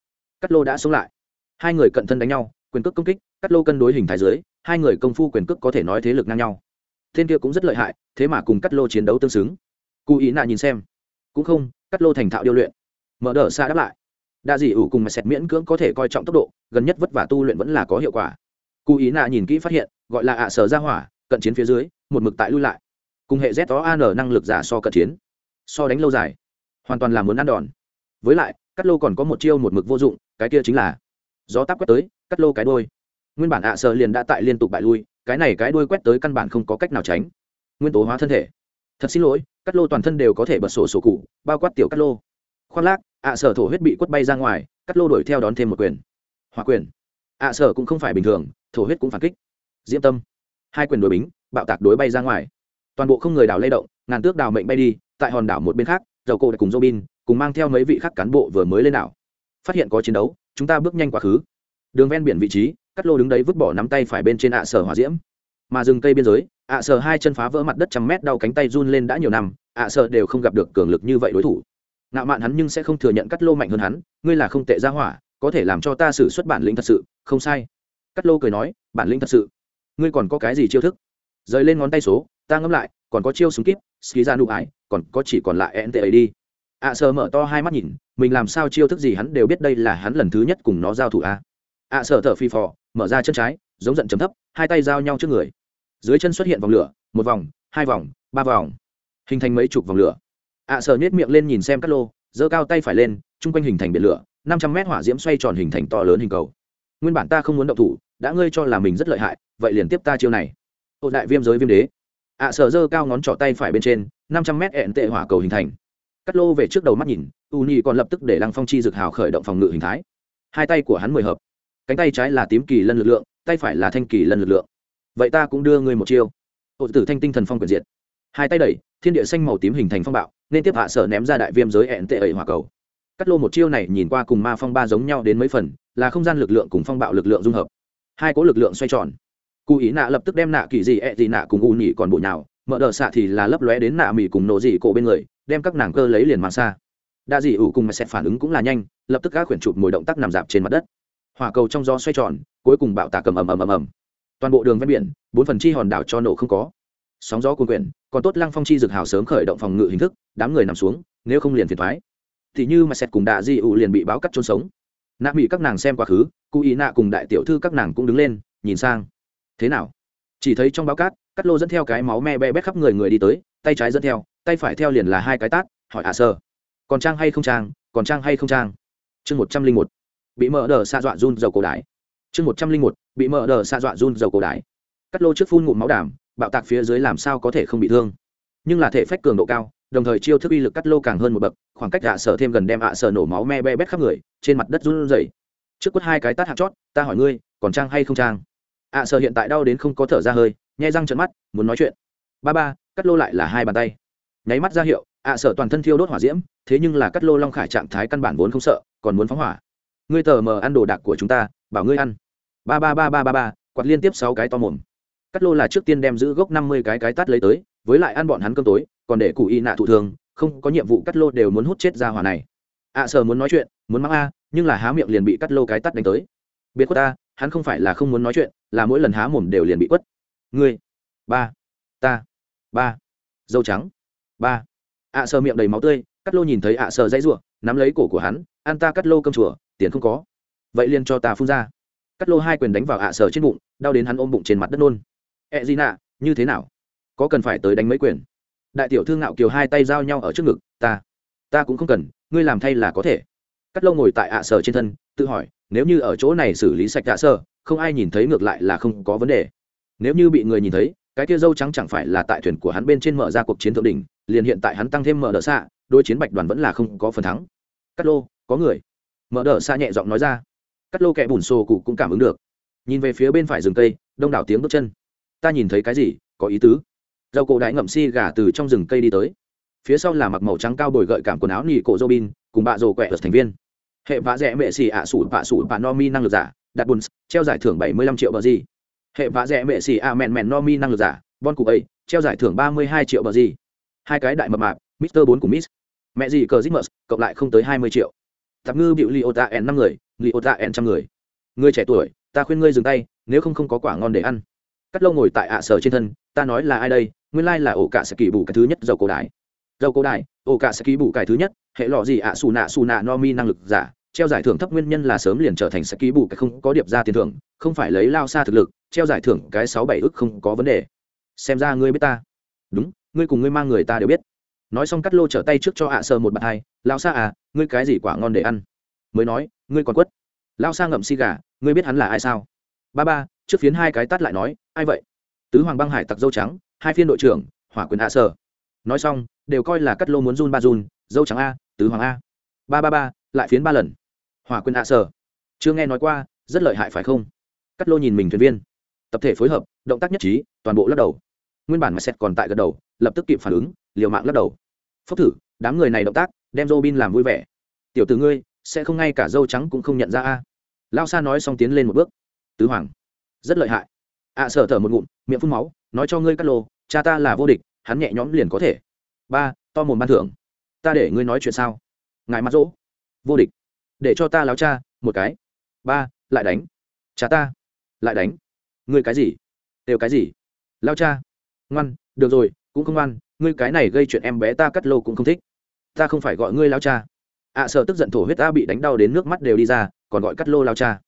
Cắt lô đã xuống lại. Hai người cận thân đánh nhau quyền cước công kích cắt lô cân đối hình thái dưới hai người công phu quyền cước có thể nói thế lực ngang nhau. Tên kia cũng rất lợi hại thế mà cùng cắt lô chiến đấu tương xứng. Cụ ý nạ nhìn xem. Cũng không cắt lô thành thạo điêu luyện. Mở đờ xa đáp lại. Đa dị ủ cùng mà sẹt miễn cưỡng có thể coi trọng tốc độ gần nhất vất vả tu luyện vẫn là có hiệu quả cụ ý nạ nhìn kỹ phát hiện, gọi là ạ sở ra hỏa, cận chiến phía dưới, một mực tại lui lại. Cùng hệ z đó an năng lực giả so cận chiến, so đánh lâu dài, hoàn toàn là muốn ăn đòn. Với lại, cắt lô còn có một chiêu một mực vô dụng, cái kia chính là gió táp quét tới, cắt lô cái đôi nguyên bản ạ sở liền đã tại liên tục bại lui, cái này cái đôi quét tới căn bản không có cách nào tránh. Nguyên tố hóa thân thể. Thật xin lỗi, cắt lô toàn thân đều có thể bật sổ sổ cụ, bao quát tiểu cắt lô. Khoan lác, ạ sở thổ huyết bị quất bay ra ngoài, cắt lô đuổi theo đón thêm một quyền. Hỏa quyền. Ạ sở cũng không phải bình thường thổ huyết cũng phản kích. Diễm tâm. Hai quyền đối bính, bạo tạc đối bay ra ngoài. Toàn bộ không người đảo lay động, ngàn tước đào mệnh bay đi, tại hòn đảo một bên khác, dầu cổ cùng robin cùng mang theo mấy vị khác cán bộ vừa mới lên đảo. Phát hiện có chiến đấu, chúng ta bước nhanh quá khứ. Đường ven biển vị trí, cắt lô đứng đấy vứt bỏ nắm tay phải bên trên ạ sở hỏa diễm. Mà rừng cây biên giới, ạ sở hai chân phá vỡ mặt đất trăm mét đau cánh tay run lên đã nhiều năm, ạ sở đều không gặp được cường lực như vậy đối thủ. Ngạo mạn hắn nhưng sẽ không thừa nhận cắt lô mạnh hơn hắn, ngươi là không tệ ra hỏa, có thể làm cho ta xử xuất bản lĩnh thật sự, không sai cắt lô cười nói, bản lĩnh thật sự, ngươi còn có cái gì chiêu thức? Rời lên ngón tay số, ta ngẫm lại, còn có chiêu súng kíp ski ra nụ ái còn có chỉ còn lại nt ấy đi ạ sở mở to hai mắt nhìn, mình làm sao chiêu thức gì hắn đều biết đây là hắn lần thứ nhất cùng nó giao thủ a. Ạ sở thở phi phò, mở ra chân trái, giống giận chấm thấp, hai tay giao nhau trước người. Dưới chân xuất hiện vòng lửa, một vòng, hai vòng, ba vòng. Hình thành mấy chục vòng lửa. Ạ sở nhét miệng lên nhìn xem cắt lô, giơ cao tay phải lên, chung quanh hình thành biển lửa, năm trăm mét hỏa diễm xoay tròn hình thành to lớn hình cầu nguyên bản ta không muốn động thủ, đã ngươi cho là mình rất lợi hại, vậy liền tiếp ta chiêu này. Ô đại viêm giới viêm đế. Ạ sở dơ cao ngón trỏ tay phải bên trên, năm trăm mét ẹn tệ hỏa cầu hình thành. Cắt lô về trước đầu mắt nhìn, u nhi còn lập tức để lăng phong chi dực hào khởi động phòng ngự hình thái. Hai tay của hắn mười hợp. Cánh tay trái là tím kỳ lân lực lượng, tay phải là thanh kỳ lân lực lượng. Vậy ta cũng đưa ngươi một chiêu. Hộ tử thanh tinh thần phong quyền diệt. Hai tay đẩy, thiên địa xanh màu tím hình thành phong bạo, nên tiếp hạ sở ném ra đại viêm giới ẹn tệ ẩy hỏa cầu. Cắt lô một chiêu này nhìn qua cùng ma phong ba giống nhau đến mấy phần là không gian lực lượng cùng phong bạo lực lượng dung hợp. Hai cố lực lượng xoay tròn. Cụ ý nạ lập tức đem nạ kỳ gì ẹ gì nạ cùng u nhị còn bộ nhào, mở đờ xạ thì là lấp lóe đến nạ mì cùng nổ dị cổ bên người, đem các nàng cơ lấy liền mang xa. Đa dị ủ cùng mà sẽ phản ứng cũng là nhanh, lập tức các khuyển chụp mồi động tác nằm dạp trên mặt đất. Hỏa cầu trong gió xoay tròn, cuối cùng bạo tạc cầm ầm ầm ầm ầm. Toàn bộ đường ven biển, bốn phần chi hòn đảo cho nổ không có. Sóng gió cuồn quyển còn tốt lăng phong chi dực hào sớm khởi động phòng ngự hình thức, đám người nằm xuống, nếu không liền phiền thoái thì như mà sẹt cùng đạ di ủ liền bị báo cắt trôn sống nạ bị các nàng xem quá khứ, cụ ý nạ cùng đại tiểu thư các nàng cũng đứng lên, nhìn sang. Thế nào? Chỉ thấy trong báo cát cắt lô dẫn theo cái máu me be bét khắp người người đi tới, tay trái dẫn theo, tay phải theo liền là hai cái tát, hỏi ạ sơ. Còn trang hay không trang, còn trang hay không trang? Chương một trăm linh một. Bị mở đờ xa dọa run dầu cổ đái chương một trăm linh một. Bị mở đờ xa dọa run dầu cổ đái cắt lô trước phun ngụm máu đảm, bạo tạc phía dưới làm sao có thể không bị thương. Nhưng là thể phách cường độ cao, đồng thời chiêu thức uy lực cắt lô càng hơn một bậc, khoảng cách ạ sở thêm gần đem ạ sở nổ máu me be bét khắp người trên mặt đất run rẩy. Trước quất hai cái tát hạt chót, ta hỏi ngươi, còn trang hay không trang? À, ạ sở hiện tại đau đến không có thở ra hơi nhai răng trợn mắt, muốn nói chuyện. Ba ba, cắt lô lại là hai bàn tay. Nháy mắt ra hiệu à, ạ sở toàn thân thiêu đốt hỏa diễm, thế nhưng là cắt lô long khải trạng thái căn bản vốn không sợ, còn muốn phóng hỏa. Ngươi tờ mờ ăn đồ đạc của chúng ta, bảo ngươi ăn. Ba ba ba ba ba ba, quạt liên tiếp sáu cái to mồm. Cắt lô là trước tiên đem giữ gốc năm mươi cái cái tát lấy tới, với lại ăn bọn hắn cơm tối, còn để cụ y nạ thụ thường, không có nhiệm vụ cắt lô đều muốn hút chết ra hỏa này ạ sở muốn nói chuyện, muốn mắng a, nhưng là há miệng liền bị cắt lô cái tắt đánh tới. Biệt quất ta hắn không phải là không muốn nói chuyện, là mỗi lần há mồm đều liền bị quất. Ngươi, ba, ta, ba, dâu trắng, ba. ạ sờ miệng đầy máu tươi, cắt lô nhìn thấy ạ sờ dãy ruộng nắm lấy cổ của hắn, ăn ta cắt lô cơm chùa, tiền không có. Vậy liền cho ta phun ra. Cắt lô hai quyền đánh vào ạ sờ trên bụng, đau đến hắn ôm bụng trên mặt đất nôn. Ẹ gì nạ, như thế nào? Có cần phải tới đánh mấy quyền? Đại tiểu thư ngạo kiều hai tay giao nhau ở trước ngực, ta ta cũng không cần ngươi làm thay là có thể. Cắt lô ngồi tại ạ sở trên thân, tự hỏi, nếu như ở chỗ này xử lý sạch ạ sở, không ai nhìn thấy ngược lại là không có vấn đề. Nếu như bị người nhìn thấy, cái kia dâu trắng chẳng phải là tại thuyền của hắn bên trên mở ra cuộc chiến thượng đỉnh, liền hiện tại hắn tăng thêm mở đỡ xạ đôi chiến bạch đoàn vẫn là không có phần thắng. Cắt lô, có người. Mở đỡ xạ nhẹ giọng nói ra. Cắt lô kẹ bùn xô cụ cũng cảm ứng được. Nhìn về phía bên phải rừng cây, đông đảo tiếng bước chân. Ta nhìn thấy cái gì? Có ý tứ. Dầu cổ đại ngậm si gà từ trong rừng cây đi tới phía sau là mặc màu trắng cao bồi gợi cảm quần áo nỉ cổ robin, cùng bạ rồ quẹ ở thành viên. Hệ vã rẽ mệ xì ạ sủ bạ sủ bạ no mi năng lực giả, đặt bùn treo giải thưởng bảy mươi lăm triệu bờ gì. Hệ vã rẽ mệ xì ạ mẹn mẹn no mi năng lực giả, bon cụ ấy, treo giải thưởng ba mươi hai triệu bờ gì. Hai cái đại mập mạp, mister bốn của miss. Mẹ gì cờ zimmer, cộng lại không tới hai mươi triệu. Tạp ngư bịu li ô tạ n năm người li ô tạ n trăm người. Người trẻ tuổi, ta khuyên ngươi dừng tay, nếu không không có quả ngon để ăn. Cắt lâu ngồi tại ạ sở trên thân, ta nói là ai đây, nguyên lai là ổ cả sẽ kỳ bù cái thứ nhất dầu cổ đại dầu cổ đại ô cả sẽ ký bù cái thứ nhất, hệ lọ gì ạ, xù nạ xù nạ no mi năng lực giả, treo giải thưởng thấp nguyên nhân là sớm liền trở thành sẽ ký bù cái không có điệp ra tiền thưởng, không phải lấy lao xa thực lực, treo giải thưởng cái sáu bảy ức không có vấn đề. Xem ra ngươi biết ta. Đúng, ngươi cùng ngươi mang người ta đều biết. Nói xong cắt lô trở tay trước cho ạ sơ một bàn hai, lao xa à ngươi cái gì quả ngon để ăn? Mới nói, ngươi còn quất. Lao xa ngậm xi gà, ngươi biết hắn là ai sao? Ba ba, trước phiến hai cái tắt lại nói, ai vậy? Tứ hoàng băng hải tặc dâu trắng, hai phiên đội trưởng, hỏa quyền ạ sơ. Nói xong đều coi là cắt lô muốn run ba run dâu trắng a tứ hoàng a. Ba ba ba lại phiến ba lần. Hỏa quyền a sở. Chưa nghe nói qua rất lợi hại phải không? Cắt lô nhìn mình thuyền viên. Tập thể phối hợp động tác nhất trí toàn bộ lắc đầu. Nguyên bản mà xét còn tại gật đầu lập tức kịp phản ứng liều mạng lắc đầu. Phốc thử đám người này động tác đem dô bin làm vui vẻ. Tiểu từ ngươi sẽ không ngay cả dâu trắng cũng không nhận ra a. Lao sa nói xong tiến lên một bước. Tứ hoàng. Rất lợi hại. Ạ à, sợ thở một ngụm miệng phun máu nói cho ngươi cắt lô cha ta là vô địch hắn nhẹ nhõm liền có thể ba to mồm ban thưởng. Ta để ngươi nói chuyện sao? Ngài mắt dỗ. Vô địch. Để cho ta láo cha một cái. Ba lại đánh. Cha ta. Lại đánh. Ngươi cái gì? Đều cái gì? Lao cha. Ngoan được rồi cũng không ngoan. Ngươi cái này gây chuyện em bé ta cắt lô cũng không thích. Ta không phải gọi ngươi lao cha. Ạ à, sợ tức giận thổ huyết ta bị đánh đau đến nước mắt đều đi ra còn gọi cắt lô lao cha.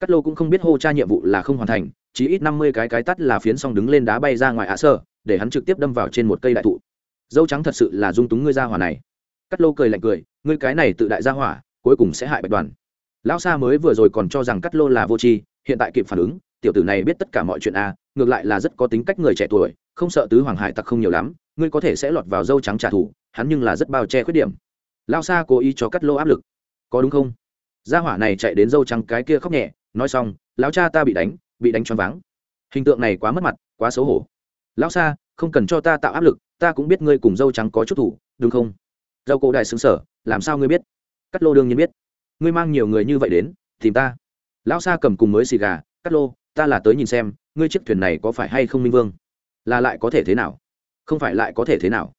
Cắt lô cũng không biết hô cha nhiệm vụ là không hoàn thành chỉ ít năm mươi cái cái tắt là phiến xong đứng lên đá bay ra ngoài ạ à sợ để hắn trực tiếp đâm vào trên một cây đại thụ dâu trắng thật sự là dung túng ngươi ra hỏa này. Cắt lô cười lạnh cười, ngươi cái này tự đại ra hỏa, cuối cùng sẽ hại bạch đoàn. Lão sa mới vừa rồi còn cho rằng cắt lô là vô tri, hiện tại kịp phản ứng, tiểu tử này biết tất cả mọi chuyện a ngược lại là rất có tính cách người trẻ tuổi, không sợ tứ hoàng hải tặc không nhiều lắm, ngươi có thể sẽ lọt vào dâu trắng trả thù, hắn nhưng là rất bao che khuyết điểm. Lao sa cố ý cho cắt lô áp lực. Có đúng không? Gia hỏa này chạy đến dâu trắng cái kia khóc nhẹ, nói xong, lão cha ta bị đánh bị đánh choáng váng. Hình tượng này quá mất mặt, quá xấu hổ. Lão sa không cần cho ta tạo áp lực, ta cũng biết ngươi cùng dâu trắng có chút thủ, đúng không? Dâu cổ đại xứng sở, làm sao ngươi biết? Cắt lô đương nhiên biết. Ngươi mang nhiều người như vậy đến, tìm ta. Lão sa cầm cùng mới xì gà cắt lô, ta là tới nhìn xem, ngươi chiếc thuyền này có phải hay không minh vương? Là lại có thể thế nào? Không phải lại có thể thế nào?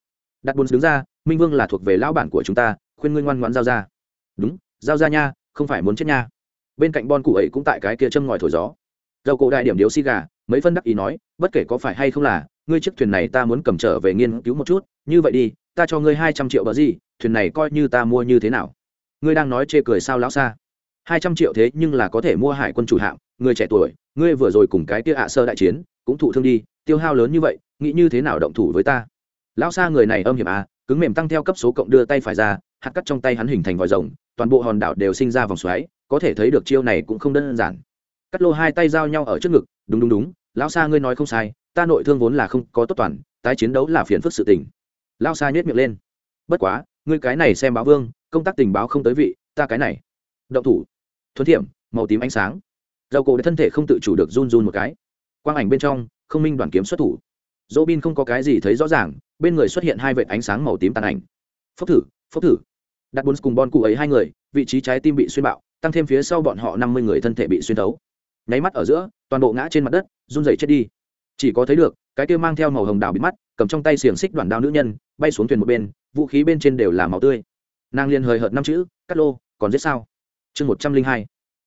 Đặt bùn đứng ra, minh vương là thuộc về lão bản của chúng ta, khuyên ngươi ngoan ngoãn giao ra. Đúng, giao ra nha, không phải muốn chết nha. Bên cạnh bon cụ ấy cũng tại cái kia châm ngòi thổi gió. Dầu cổ đại điểm điếu xì gà mấy phân đắc ý nói, bất kể có phải hay không là, ngươi chiếc thuyền này ta muốn cầm trở về nghiên cứu một chút, như vậy đi, ta cho ngươi hai trăm triệu bờ gì, thuyền này coi như ta mua như thế nào. Ngươi đang nói chê cười sao lão xa. Hai trăm triệu thế nhưng là có thể mua hải quân chủ hạm, người trẻ tuổi, ngươi vừa rồi cùng cái Tia ạ sơ đại chiến, cũng thụ thương đi, tiêu hao lớn như vậy, nghĩ như thế nào động thủ với ta? Lão xa người này âm hiểm à cứng mềm tăng theo cấp số cộng đưa tay phải ra, hạt cắt trong tay hắn hình thành vòi rồng, toàn bộ hòn đảo đều sinh ra vòng xoáy, có thể thấy được chiêu này cũng không đơn giản. Cắt lô hai tay giao nhau ở trước ngực, đúng đúng đúng lão Sa ngươi nói không sai, ta nội thương vốn là không có tốt toàn, tái chiến đấu là phiền phức sự tình. Lão Sa nhét miệng lên. Bất quá, ngươi cái này xem báo vương, công tác tình báo không tới vị, ta cái này. Động thủ. Thuấn thiểm, màu tím ánh sáng. Dầu cổ để thân thể không tự chủ được run run một cái. Quang ảnh bên trong, không minh đoàn kiếm xuất thủ. Dỗ bin không có cái gì thấy rõ ràng, bên người xuất hiện hai vệt ánh sáng màu tím tàn ảnh. Phốc thử phốc thử. Đặt bốn cùng bon cụ ấy hai người, vị trí trái tim bị xuyên bạo, tăng thêm phía sau bọn họ năm mươi người thân thể bị xuyên thấu nháy mắt ở giữa, toàn bộ ngã trên mặt đất, run rẩy chết đi. Chỉ có thấy được, cái kia mang theo màu hồng đào bị mắt, cầm trong tay xiềng xích đoạn đao nữ nhân, bay xuống thuyền một bên, vũ khí bên trên đều là màu tươi. Nàng liền hời hợt năm chữ, cắt lô, còn giết sao? Chương một trăm linh hai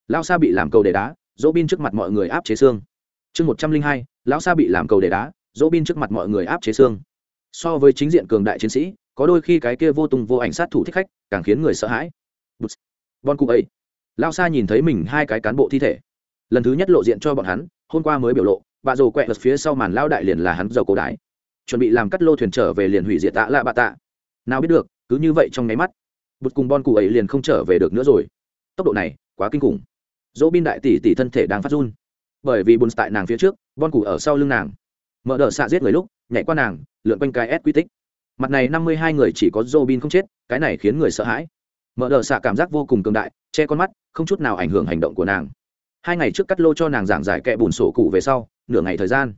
lao sa bị làm cầu để đá, dỗ bin trước mặt mọi người áp chế xương. Chương một trăm linh hai, lão sa bị làm cầu để đá, dỗ bin trước mặt mọi người áp chế xương. So với chính diện cường đại chiến sĩ, có đôi khi cái kia vô tung vô ảnh sát thủ thích khách, càng khiến người sợ hãi. Bon cụ ấy. Lao sa nhìn thấy mình hai cái cán bộ thi thể lần thứ nhất lộ diện cho bọn hắn, hôm qua mới biểu lộ, bà rồ quẹt lật phía sau màn lao đại liền là hắn dầu cổ đái chuẩn bị làm cắt lô thuyền trở về liền hủy diệt tạ lạ bạ tạ. Nào biết được, cứ như vậy trong nháy mắt, bụt cùng bon cụ ấy liền không trở về được nữa rồi. Tốc độ này quá kinh khủng. Dỗ bin đại tỷ tỷ thân thể đang phát run. Bởi vì bùn tại nàng phía trước, bon cụ ở sau lưng nàng. Mở đờ xạ giết người lúc, nhảy qua nàng, lượn quanh cái s quy tích. Mặt này năm mươi hai người chỉ có dô bin không chết, cái này khiến người sợ hãi. Mở đờ xạ cảm giác vô cùng cường đại, che con mắt, không chút nào ảnh hưởng hành động của nàng hai ngày trước cắt lô cho nàng giảng giải kẽ bùn sổ cụ về sau, nửa ngày thời gian,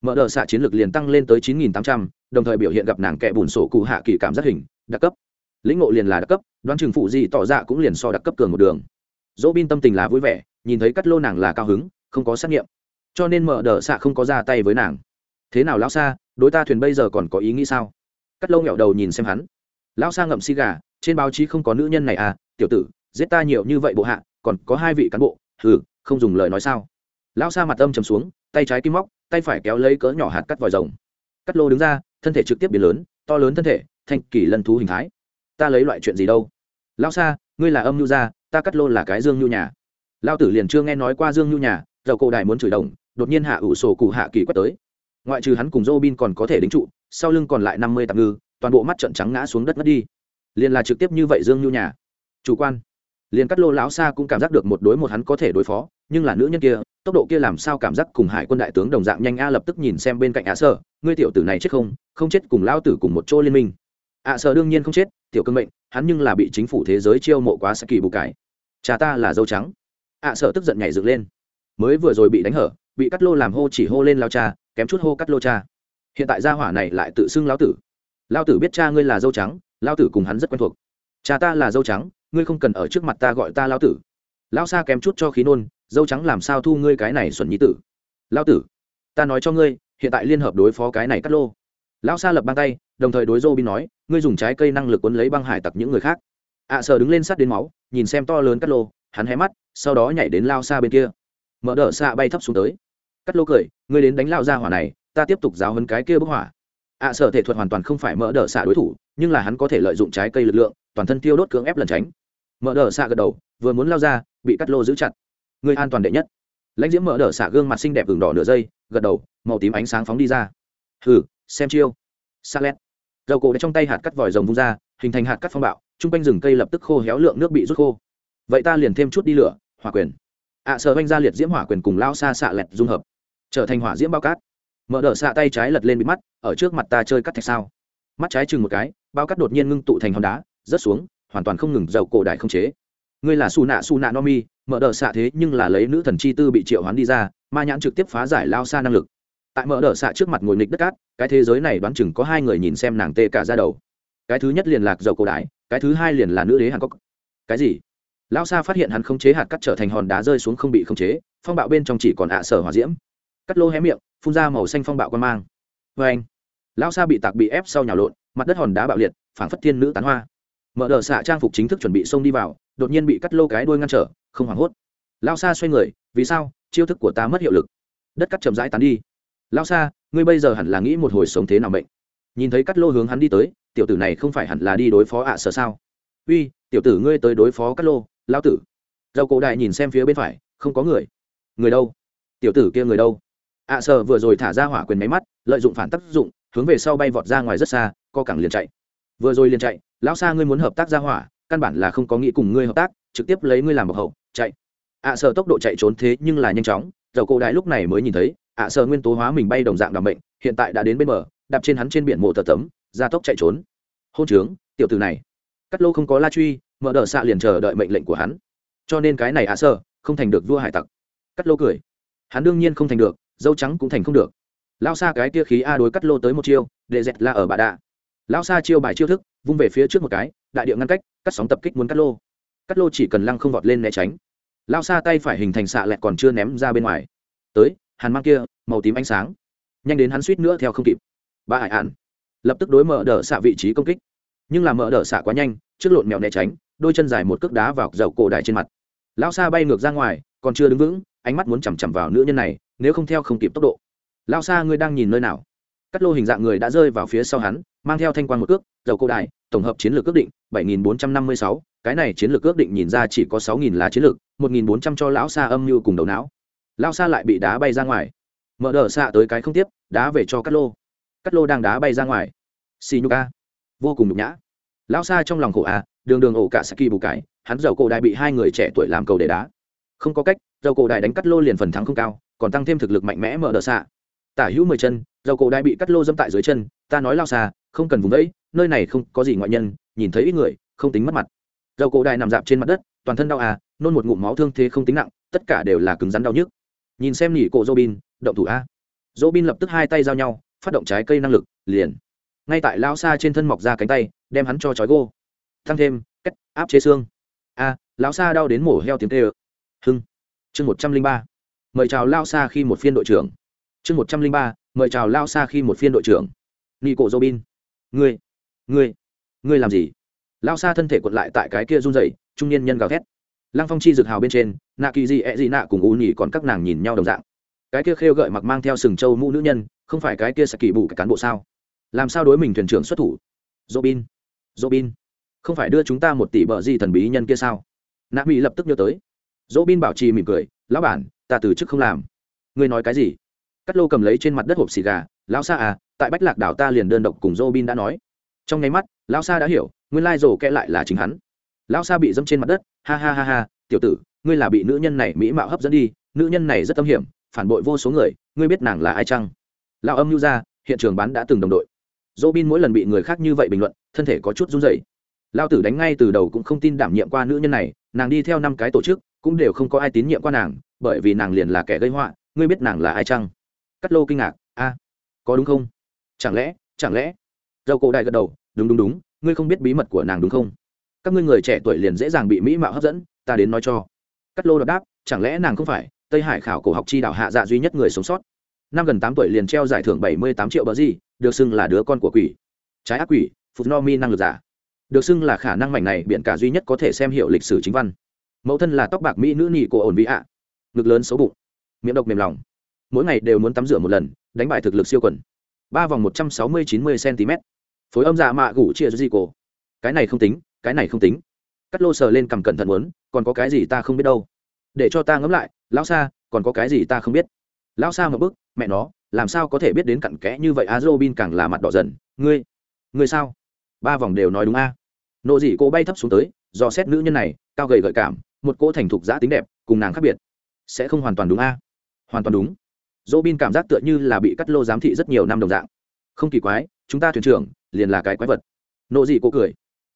mở đờ xạ chiến lược liền tăng lên tới chín nghìn tám trăm, đồng thời biểu hiện gặp nàng kẽ bùn sổ cụ hạ kỳ cảm giác hình, đặc cấp. Lĩnh ngộ liền là đặc cấp, đoán chừng phụ gì tỏ ra cũng liền so đặc cấp cường một đường. Dỗ bin tâm tình là vui vẻ, nhìn thấy cắt lô nàng là cao hứng, không có xét nghiệm. Cho nên mở đờ xạ không có ra tay với nàng. Thế nào lão xa đối ta thuyền bây giờ còn có ý nghĩ sao? Cắt lô nghẹo đầu nhìn xem hắn. Lão xa ngậm xi gà, trên báo chí không có nữ nhân này à tiểu tử, giết ta nhiều như vậy bộ hạ, còn có hai vị cán bộ, hừ không dùng lời nói sao? Lão Sa mặt âm trầm xuống tay trái kim móc tay phải kéo lấy cỡ nhỏ hạt cắt vòi rồng. Cắt lô đứng ra thân thể trực tiếp biến lớn to lớn thân thể thanh kỳ lân thú hình thái. Ta lấy loại chuyện gì đâu? Lão Sa, ngươi là âm nhu gia ta cắt lô là cái dương nhu nhà. Lao tử liền chưa nghe nói qua dương nhu nhà dầu cổ đại muốn chửi đồng đột nhiên hạ ủ sổ cụ hạ kỳ quất tới. Ngoại trừ hắn cùng dô bin còn có thể đính trụ sau lưng còn lại năm mươi tạm ngư toàn bộ mắt trận trắng ngã xuống đất mất đi. Liền là trực tiếp như vậy dương nhu nhà. Chủ quan. Liền cắt lô lão xa cũng cảm giác được một đối một hắn có thể đối phó nhưng là nữ nhân kia, tốc độ kia làm sao cảm giác cùng hải quân đại tướng đồng dạng nhanh a lập tức nhìn xem bên cạnh ạ sơ, ngươi tiểu tử này chết không không chết cùng lao tử cùng một chỗ liên minh. ạ sơ đương nhiên không chết, tiểu cương mệnh, hắn nhưng là bị chính phủ thế giới chiêu mộ quá sa kỳ bù cải. Cha ta là dâu trắng. ạ sơ tức giận nhảy dựng lên. Mới vừa rồi bị đánh hở, bị cắt lô làm hô chỉ hô lên lao cha, kém chút hô cắt lô cha. Hiện tại gia hỏa này lại tự xưng lao tử. Lao tử biết cha ngươi là dâu trắng, lao tử cùng hắn rất quen thuộc. Cha ta là dâu trắng, ngươi không cần ở trước mặt ta gọi ta lao tử lao xa kém chút cho khí nôn dâu trắng làm sao thu ngươi cái này xuẩn nhí tử? Lao tử ta nói cho ngươi hiện tại liên hợp đối phó cái này cắt lô. Lão sa lập băng tay đồng thời đối dô bin nói ngươi dùng trái cây năng lực quấn lấy băng hải tặc những người khác. Ạ à, sợ đứng lên sát đến máu nhìn xem to lớn cắt lô hắn hé mắt sau đó nhảy đến lao xa bên kia. Mở đỡ xạ bay thấp xuống tới. Cắt lô cười ngươi đến đánh lao ra hỏa này ta tiếp tục giáo hấn cái kia bức hỏa ạ à, sợ thể thuật hoàn toàn không phải mở đỡ xạ đối thủ nhưng là hắn có thể lợi dụng trái cây lực lượng toàn thân tiêu đốt cưỡng ép lần tránh. Mở đỡ xạ gật đầu vừa muốn lao ra bị cắt lô giữ chặt. Người an toàn đệ nhất. Lãnh diễm mở đỡ xả gương mặt xinh đẹp vừng đỏ nửa giây gật đầu màu tím ánh sáng phóng đi ra. Hừ xem chiêu. Sa lét dầu cổ trong tay hạt cắt vòi rồng vung ra hình thành hạt cắt phong bạo t r u n g quanh rừng cây lập tức khô héo lượng nước bị rút khô. Vậy ta liền thêm chút đi lửa hỏa quyền. Ạ à, sợ oanh ra liệt diễm hỏa quyền cùng lao xa xạ lẹt dung hợp. Trở thành hỏa diễm bao cát. Mở đỡ xạ tay trái lật lên bị mắt ở trước mặt ta chơi cắt thạch sao? Mắt trái chừng một cái bao cát đột nhiên ngưng tụ thành hòn đá rớt xuống hoàn toàn không ngừng dầu cổ đại không chế ngươi là su nạ su nạ no mi, mở đỡ xạ thế nhưng là lấy nữ thần chi tư bị triệu hoán đi ra, ma nhãn trực tiếp phá giải lao xa năng lực. Tại mở đỡ xạ trước mặt ngồi nghịch đất cát, cái thế giới này đoán chừng có hai người nhìn xem nàng tê cả ra đầu. Cái thứ nhất liền lạc dầu cổ đại, cái thứ hai liền là nữ đế hàn cốc cái gì? Lão sa phát hiện hắn không chế hạt cắt trở thành hòn đá rơi xuống không bị khống chế, phong bạo bên trong chỉ còn ạ sở hỏa diễm. Cắt lô hé miệng, phun ra màu xanh phong bạo quan mang. Vê anh lão sa bị tạc bị ép sau nhào lộn, mặt đất hòn đá bạo liệt, phảng phất thiên nữ tán hoa. Mở đờ xạ trang phục chính thức chuẩn bị xông đi vào đột nhiên bị cắt lô cái đuôi ngăn trở, không hoảng hốt. Lao xa xoay người, vì sao? Chiêu thức của ta mất hiệu lực. Đất cắt chậm rãi tán đi. Lao xa ngươi bây giờ hẳn là nghĩ một hồi sống thế nào mệnh? Nhìn thấy cắt lô hướng hắn đi tới, tiểu tử này không phải hẳn là đi đối phó ạ sở sao? Uy, tiểu tử ngươi tới đối phó cắt lô, lao tử. Dầu cổ đại nhìn xem phía bên phải, không có người. Người đâu? Tiểu tử kia người đâu? Ạ sở vừa rồi thả ra hỏa quyền máy mắt, lợi dụng phản tác dụng, hướng về sau bay vọt ra ngoài rất xa, co cẳng liền chạy. Vừa rồi liền chạy lão xa ngươi muốn hợp tác ra hỏa căn bản là không có nghĩ cùng ngươi hợp tác, trực tiếp lấy ngươi làm bọc hậu, chạy. Ạ sợ tốc độ chạy trốn thế nhưng là nhanh chóng, dầu cổ đại lúc này mới nhìn thấy, ạ à sợ nguyên tố hóa mình bay đồng dạng đảm bệnh, hiện tại đã đến bên bờ, đạp trên hắn trên biển mộ tờ tấm, ra tốc chạy trốn. Hôn trướng, tiểu từ này. Cắt lô không có la truy, mở đờ xạ liền chờ đợi mệnh lệnh của hắn. Cho nên cái này ạ à sợ không thành được vua hải tặc. Cắt lô cười. Hắn đương nhiên không thành được, dâu trắng cũng thành không được. Lao xa cái tia khí a đối cắt lô tới một chiêu để dẹt là ở bà đạ. Lao xa chiêu bài chiêu thức, vung về phía trước một cái, đại điệu ngăn cách cắt sóng tập kích muốn cắt lô. Cắt lô chỉ cần lăng không vọt lên né tránh. Lao xa tay phải hình thành xạ lẹt còn chưa ném ra bên ngoài. Tới, hàn mang kia, màu tím ánh sáng. Nhanh đến hắn suýt nữa theo không kịp. Ba hải ạn lập tức đối mở đỡ xạ vị trí công kích. Nhưng là mở đỡ xạ quá nhanh, trước lộn mèo né tránh, đôi chân dài một cước đá vào dầu cổ đại trên mặt. Lão xa bay ngược ra ngoài, còn chưa đứng vững, ánh mắt muốn chằm chằm vào nữ nhân này, nếu không theo không kịp tốc độ. Lão xa ngươi đang nhìn nơi nào? Cắt lô hình dạng người đã rơi vào phía sau hắn, mang theo thanh quan một cước, dầu cổ đại tổng hợp chiến lược ước định 7456, cái này chiến lược ước định nhìn ra chỉ có 6000 là chiến lược 1400 cho lão sa âm như cùng đầu não. Lão sa lại bị đá bay ra ngoài. Mở đỡ xạ tới cái không tiếp đá về cho cắt lô. Cắt lô đang đá bay ra ngoài. Xì nhục a. Vô cùng nhục nhã. Lão sa trong lòng khổ a đường đường ổ cả saki bù cái hắn dầu cổ đại bị hai người trẻ tuổi làm cầu để đá. Không có cách dầu cổ đại đánh cắt lô liền phần thắng không cao còn tăng thêm thực lực mạnh mẽ mở đỡ xạ tả hữu mười chân dầu cổ đại bị cắt lô dâm tại dưới chân ta nói lão sa không cần vùng đấy nơi này không có gì ngoại nhân nhìn thấy ít người không tính mất mặt. Dầu cổ đại nằm dạp trên mặt đất toàn thân đau à nôn một ngụm máu thương thế không tính nặng tất cả đều là cứng rắn đau nhức. Nhìn xem nỉ cổ robin động thủ a. Robin lập tức hai tay giao nhau phát động trái cây năng lực liền. Ngay tại lao xa trên thân mọc ra cánh tay đem hắn cho trói gô. Thăng thêm cách áp chế xương. A à, lão xa đau đến mổ heo tiếng tê ơ hưng. Chương một trăm linh ba. Mời chào lao xa khi một phiên đội trưởng. Chương một trăm linh ba mời chào lao xa khi một phiên đội trưởng. Nị cổ robin. Ngươi ngươi ngươi làm gì? Lao xa thân thể quật lại tại cái kia run rẩy, trung niên nhân gào thét. Lăng phong chi dực hào bên trên nạ kỳ gì ẹ gì nạ cùng u nhỉ còn các nàng nhìn nhau đồng dạng. Cái kia khêu gợi mặc mang theo sừng trâu mũ nữ nhân, không phải cái kia sẽ kỳ bù cái cán bộ sao? Làm sao đối mình thuyền trưởng xuất thủ? Robin robin, không phải đưa chúng ta một tỷ bờ di thần bí nhân kia sao? Nạ mỹ lập tức nhớ tới. Robin bảo trì mỉm cười, lão bản, ta từ chức không làm. Ngươi nói cái gì? Cắt lô cầm lấy trên mặt đất hộp xì gà, lão sa à tại bách lạc đảo ta liền đơn độc cùng robin đã nói trong nháy mắt, lão sa đã hiểu, nguyên lai rổ kẽ lại là chính hắn. Lão sa bị dâm trên mặt đất, ha ha ha ha, tiểu tử, ngươi là bị nữ nhân này mỹ mạo hấp dẫn đi, nữ nhân này rất tâm hiểm, phản bội vô số người, ngươi biết nàng là ai chăng? Lão âm lưu ra, hiện trường bán đã từng đồng đội. Dỗ bin mỗi lần bị người khác như vậy bình luận, thân thể có chút run rẩy. Lao tử đánh ngay từ đầu cũng không tin đảm nhiệm qua nữ nhân này, nàng đi theo năm cái tổ chức, cũng đều không có ai tín nhiệm qua nàng, bởi vì nàng liền là kẻ gây họa, ngươi biết nàng là ai chăng? Cắt lô kinh ngạc, a, có đúng không? Chẳng lẽ chẳng lẽ? Dầu cổ đại gật đầu đúng đúng đúng, ngươi không biết bí mật của nàng đúng không? Các ngươi người trẻ tuổi liền dễ dàng bị mỹ mạo hấp dẫn, ta đến nói cho. Cắt lô đọc đáp, chẳng lẽ nàng không phải tây hải khảo cổ học chi đạo hạ dạ duy nhất người sống sót? Năm gần tám tuổi liền treo giải thưởng bảy mươi tám triệu bờ gì, được xưng là đứa con của quỷ. Trái ác quỷ, phục no mi năng lực giả. Được xưng là khả năng mảnh này biện cả duy nhất có thể xem hiểu lịch sử chính văn. Mẫu thân là tóc bạc mỹ nữ nị của ổn vị ạ. Ngực lớn xấu bụng. Miệng độc mềm lòng. Mỗi ngày đều muốn tắm rửa một lần, đánh bại thực lực siêu quần. Ba vòng một trăm sáu mươi chín mươi cm phối âm dạ mạ gủ chia gì cổ. Cái này không tính, cái này không tính. Cắt lô sờ lên cầm cẩn thận muốn, còn có cái gì ta không biết đâu. Để cho ta ngẫm lại, lão xa còn có cái gì ta không biết? Lão xa một bức, mẹ nó, làm sao có thể biết đến cặn kẽ như vậy? A robin càng là mặt đỏ dần. Ngươi ngươi sao? Ba vòng đều nói đúng a. Nộ dị cô bay thấp xuống tới do xét nữ nhân này, cao gầy gợi cảm, một cô thành thục giã tính đẹp, cùng nàng khác biệt. Sẽ không hoàn toàn đúng a. Hoàn toàn đúng. Robin cảm giác tựa như là bị cắt lô giám thị rất nhiều năm đồng dạng. Không kỳ quái, chúng ta thuyền trưởng liền là cái quái vật. Nộ dị cô cười.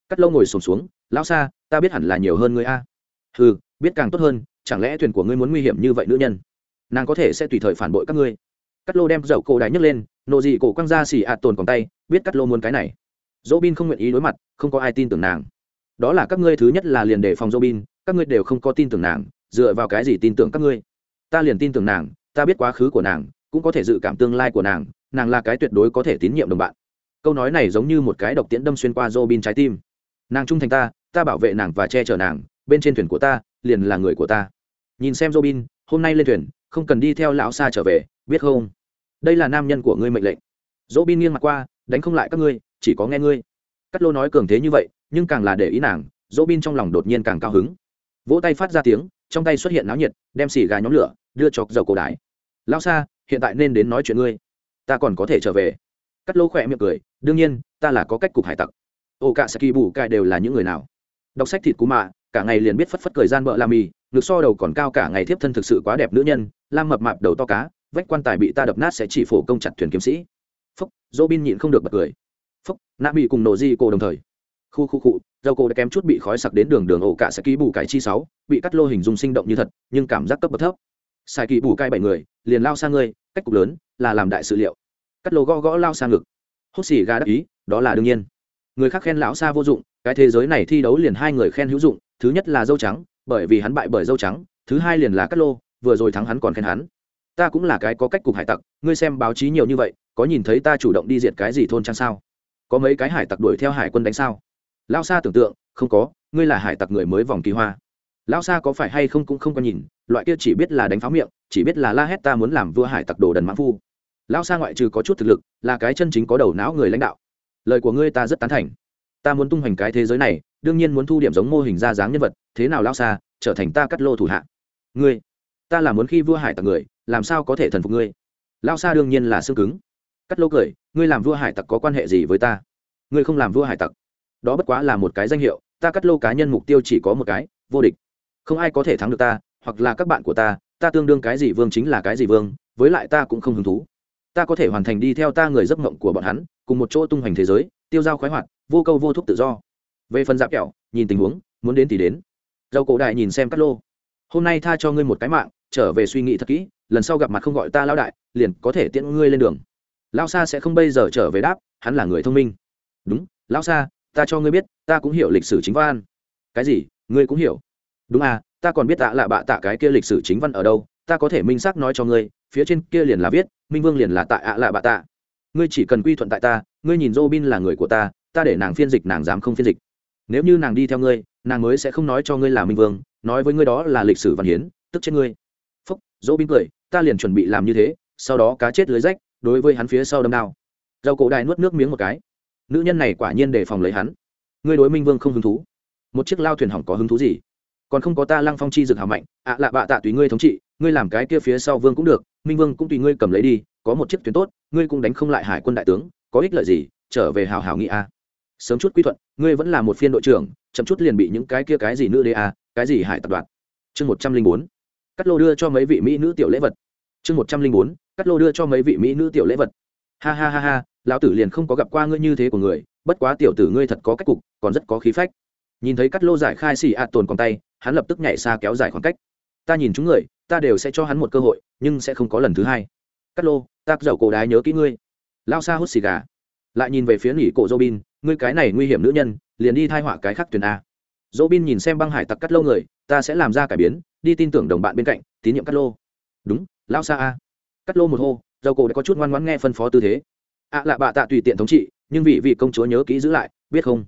Cắt lô ngồi sồn xuống, lão xa ta biết hẳn là nhiều hơn ngươi a. Ừ biết càng tốt hơn chẳng lẽ thuyền của ngươi muốn nguy hiểm như vậy nữ nhân? Nàng có thể sẽ tùy thời phản bội các ngươi. Cắt lô đem dầu cổ đài nhấc lên nộ dị cổ quăng ra xì ạt tồn còn tay biết cắt lô muốn cái này. Dỗ bin không nguyện ý đối mặt không có ai tin tưởng nàng. Đó là các ngươi thứ nhất là liền đề phòng dỗ bin các ngươi đều không có tin tưởng nàng dựa vào cái gì tin tưởng các ngươi? Ta liền tin tưởng nàng ta biết quá khứ của nàng cũng có thể dự cảm tương lai của nàng nàng là cái tuyệt đối có thể tín nhiệm đồng bạn câu nói này giống như một cái độc tiễn đâm xuyên qua robin trái tim. Nàng trung thành ta ta bảo vệ nàng và che chở nàng, bên trên thuyền của ta, liền là người của ta. Nhìn xem robin, hôm nay lên thuyền, không cần đi theo lão xa trở về, biết không? Đây là nam nhân của ngươi mệnh lệnh. Robin nghiêng mặt qua, đánh không lại các ngươi, chỉ có nghe ngươi. Cắt lô nói cường thế như vậy, nhưng càng là để ý nàng, robin trong lòng đột nhiên càng cao hứng. Vỗ tay phát ra tiếng, trong tay xuất hiện náo nhiệt, đem xì gà nhóm lửa, đưa chọc dầu cổ đái lao xa, hiện tại nên đến nói chuyện ngươi. Ta còn có thể trở về. Cắt lô khỏe miệng cười đương nhiên, ta là có cách cục hải tặc. Ô, cả saki bù cai đều là những người nào? Đọc sách thịt cú mạ, cả ngày liền biết phất phất cười gian bợ la mì, ngực so đầu còn cao cả ngày thiếp thân thực sự quá đẹp nữ nhân, lam mập mạp đầu to cá, vách quan tài bị ta đập nát sẽ chỉ phổ công chặt thuyền kiếm sĩ. Phúc dỗ bin nhịn không được bật cười. Phúc, nạ bị cùng nổ di cổ đồng thời. Khu khu cụ dầu cổ đã kém chút bị khói sặc đến đường đường ổ cả sẽ ký bù cải chi sáu, bị cắt lô hình dung sinh động như thật, nhưng cảm giác cấp bậc thấp. Sai kỳ bù cai bảy người, liền lao sang ngươi, cách cục lớn là làm đại sự liệu. Cắt lô gõ gõ lao sang ngực hốt xì gà đắc ý, đó là đương nhiên. Người khác khen lão xa vô dụng, cái thế giới này thi đấu liền hai người khen hữu dụng, thứ nhất là dâu trắng, bởi vì hắn bại bởi dâu trắng, thứ hai liền là cát lô, vừa rồi thắng hắn còn khen hắn. Ta cũng là cái có cách cục hải tặc, ngươi xem báo chí nhiều như vậy, có nhìn thấy ta chủ động đi diệt cái gì thôn trang sao? Có mấy cái hải tặc đuổi theo hải quân đánh sao? Lao xa tưởng tượng, không có, ngươi là hải tặc người mới vòng kỳ hoa. Lao xa có phải hay không cũng không có nhìn, loại kia chỉ biết là đánh pháo miệng, chỉ biết là la hét ta muốn làm vua hải tặc đồ đần mãn phu. Lão Sa ngoại trừ có chút thực lực, là cái chân chính có đầu não người lãnh đạo. Lời của ngươi ta rất tán thành. Ta muốn tung hoành cái thế giới này, đương nhiên muốn thu điểm giống mô hình ra dáng nhân vật, thế nào lao xa trở thành ta cắt lô thủ hạ. Ngươi, ta là muốn khi vua hải tặc người, làm sao có thể thần phục ngươi? Lao xa đương nhiên là xương cứng. Cắt lô cười, ngươi làm vua hải tặc có quan hệ gì với ta? Ngươi không làm vua hải tặc. Đó bất quá là một cái danh hiệu, ta cắt lô cá nhân mục tiêu chỉ có một cái, vô địch. Không ai có thể thắng được ta, hoặc là các bạn của ta ta tương đương cái gì vương chính là cái gì vương, với lại ta cũng không hứng thú ta có thể hoàn thành đi theo ta người giấc mộng của bọn hắn cùng một chỗ tung hoành thế giới tiêu dao khoái hoạt vô câu vô thúc tự do. Về phần dạp kẹo nhìn tình huống muốn đến thì đến. Dầu cổ đại nhìn xem cát lô. Hôm nay tha cho ngươi một cái mạng trở về suy nghĩ thật kỹ lần sau gặp mặt không gọi ta lao đại liền có thể tiễn ngươi lên đường. Lao Sa sẽ không bây giờ trở về đáp hắn là người thông minh. Đúng lao Sa, ta cho ngươi biết ta cũng hiểu lịch sử chính văn. Cái gì? Ngươi cũng hiểu. Đúng à ta còn biết tạ lạ bạ tạ cái kia lịch sử chính văn ở đâu ta có thể minh xác nói cho ngươi phía trên kia liền là viết minh vương liền là tại ạ lạ bạ tạ. Ngươi chỉ cần quy thuận tại ta, ngươi nhìn robin là người của ta ta để nàng phiên dịch, nàng dám không phiên dịch. Nếu như nàng đi theo ngươi, nàng mới sẽ không nói cho ngươi là minh vương, nói với ngươi đó là lịch sử văn hiến, tức chết ngươi. Phúc dỗ bin cười, ta liền chuẩn bị làm như thế, sau đó cá chết lưới rách, đối với hắn phía sau đâm đao. Dầu cổ đài nuốt nước miếng một cái. Nữ nhân này quả nhiên đề phòng lấy hắn. Ngươi đối minh vương không hứng thú. Một chiếc lao thuyền hỏng có hứng thú gì? Còn không có ta lăng phong chi dực hào mạnh, ạ à lạ bạ tạ tùy ngươi thống trị, ngươi làm cái kia phía sau vương cũng được minh vương cũng tùy ngươi cầm lấy đi, có một chiếc thuyền tốt, ngươi cũng đánh không lại hải quân đại tướng, có ích lợi gì, trở về hào hào nghị a. Sớm chút quy thuận, ngươi vẫn là một phiên đội trưởng, chậm chút liền bị những cái kia cái gì nữ đê a, cái gì hải tập đoàn. Chương một trăm linh bốn, cắt lô đưa cho mấy vị mỹ nữ tiểu lễ vật. Chương một trăm linh bốn, cắt lô đưa cho mấy vị mỹ nữ tiểu lễ vật. Ha ha ha ha, lão tử liền không có gặp qua ngươi như thế của người, bất quá tiểu tử ngươi thật có cách cục, còn rất có khí phách. Nhìn thấy cắt lô giải khai xì ạt tồn còn tay, hắn lập tức nhảy xa kéo dài khoảng cách ta nhìn chúng người, ta đều sẽ cho hắn một cơ hội, nhưng sẽ không có lần thứ hai. Cắt lô, ta dầu cổ đái nhớ kỹ ngươi. Lao xa hút xì gà. Lại nhìn về phía nghỉ cổ dô bin ngươi cái này nguy hiểm nữ nhân, liền đi thai họa cái khác tuyển a. Dô bin nhìn xem băng hải tặc cắt lâu người, ta sẽ làm ra cải biến, đi tin tưởng đồng bạn bên cạnh, tín nhiệm cắt lô. Đúng, lao xa a. Cắt lô một hô dầu cổ đã có chút ngoan ngoãn nghe phân phó tư thế. Ạ lạ bạ tạ tùy tiện thống trị, nhưng vị vị công chúa nhớ kỹ giữ lại, biết không?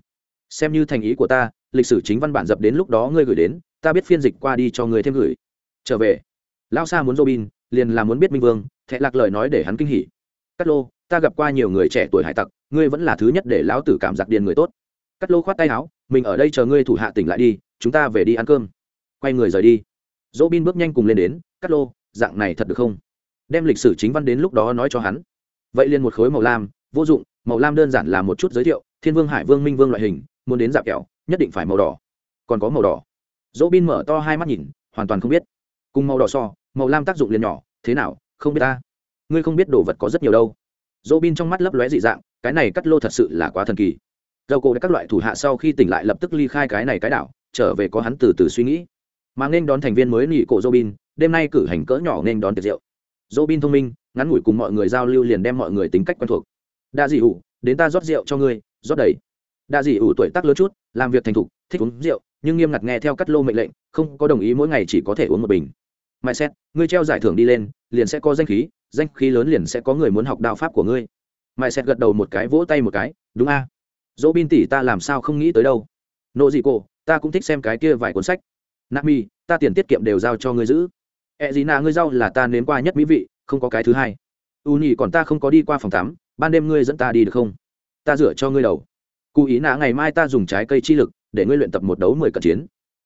Xem như thành ý của ta, lịch sử chính văn bản dập đến lúc đó ngươi gửi đến, ta biết phiên dịch qua đi cho người thêm gửi trở về. Lao xa muốn robin, liền là muốn biết minh vương thẹ lạc lời nói để hắn kinh hỉ. Cắt lô, ta gặp qua nhiều người trẻ tuổi hải tặc, ngươi vẫn là thứ nhất để lão tử cảm giặc điền người tốt. Cắt lô khoát tay áo, mình ở đây chờ ngươi thủ hạ tỉnh lại đi, chúng ta về đi ăn cơm. Quay người rời đi. Dỗ bin bước nhanh cùng lên đến cắt lô, dạng này thật được không? Đem lịch sử chính văn đến lúc đó nói cho hắn. Vậy liền một khối màu lam, vô dụng, màu lam đơn giản là một chút giới thiệu, thiên vương, hải vương, minh vương loại hình, muốn đến dạp kẹo, nhất định phải màu đỏ. Còn có màu đỏ. Dỗ bin mở to hai mắt nhìn, hoàn toàn không biết cùng màu đỏ so, màu lam tác dụng liền nhỏ, thế nào, không biết ta. Ngươi không biết đồ vật có rất nhiều đâu. Dỗ bin trong mắt lấp lóe dị dạng, cái này cắt lô thật sự là quá thần kỳ. Dầu cổ đã các loại thủ hạ sau khi tỉnh lại lập tức ly khai cái này cái đảo, trở về có hắn từ từ suy nghĩ. Mà nên đón thành viên mới nghỉ cổ dỗ bin đêm nay cử hành cỡ nhỏ nên đón tiệc rượu. Dỗ bin thông minh, ngắn ngủi cùng mọi người giao lưu liền đem mọi người tính cách quen thuộc. Đa dị ủ đến ta rót rượu cho ngươi, rót đầy. Đa dị ủ tuổi tác lớn chút, làm việc thành thục, thích uống rượu, nhưng nghiêm ngặt nghe theo cắt lô mệnh lệnh, không có đồng ý mỗi ngày chỉ có thể uống một bình mai xét, ngươi treo giải thưởng đi lên, liền sẽ có danh khí danh khí lớn liền sẽ có người muốn học đạo pháp của ngươi. Mai xét gật đầu một cái, vỗ tay một cái, đúng a. Dỗ bin tỷ ta làm sao không nghĩ tới đâu. Nộ dị cô ta cũng thích xem cái kia vài cuốn sách. Nami ta tiền tiết kiệm đều giao cho ngươi giữ. Ẹ gì nà ngươi rau là ta nếm qua nhất mỹ vị, không có cái thứ hai. U nhì còn ta không có đi qua phòng tắm, ban đêm ngươi dẫn ta đi được không? Ta rửa cho ngươi đầu. Cụ ý nạ ngày mai ta dùng trái cây chi lực, để ngươi luyện tập một đấu mười cận chiến.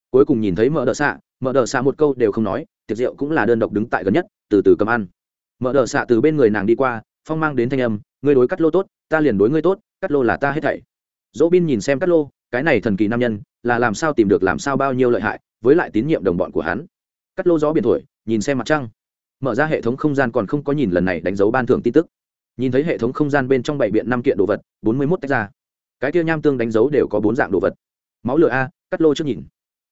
Cuối cùng nhìn thấy mở đờ xạ mở đờ xạ một câu đều không nói tiệc rượu cũng là đơn độc đứng tại gần nhất, từ từ cầm ăn. Mở đỡ xạ từ bên người nàng đi qua, phong mang đến thanh âm, ngươi đối cắt lô tốt, ta liền đối ngươi tốt, cắt lô là ta hết thảy. Dỗ bin nhìn xem cắt lô, cái này thần kỳ nam nhân, là làm sao tìm được làm sao bao nhiêu lợi hại, với lại tín nhiệm đồng bọn của hắn. Cắt lô gió biển thổi, nhìn xem mặt trăng. Mở ra hệ thống không gian còn không có nhìn lần này đánh dấu ban thưởng tin tức. Nhìn thấy hệ thống không gian bên trong bảy biện năm kiện đồ vật, bốn mươi mốt tách ra. Cái kia nham tương đánh dấu đều có bốn dạng đồ vật. Máu lửa a, cắt lô trước nhìn.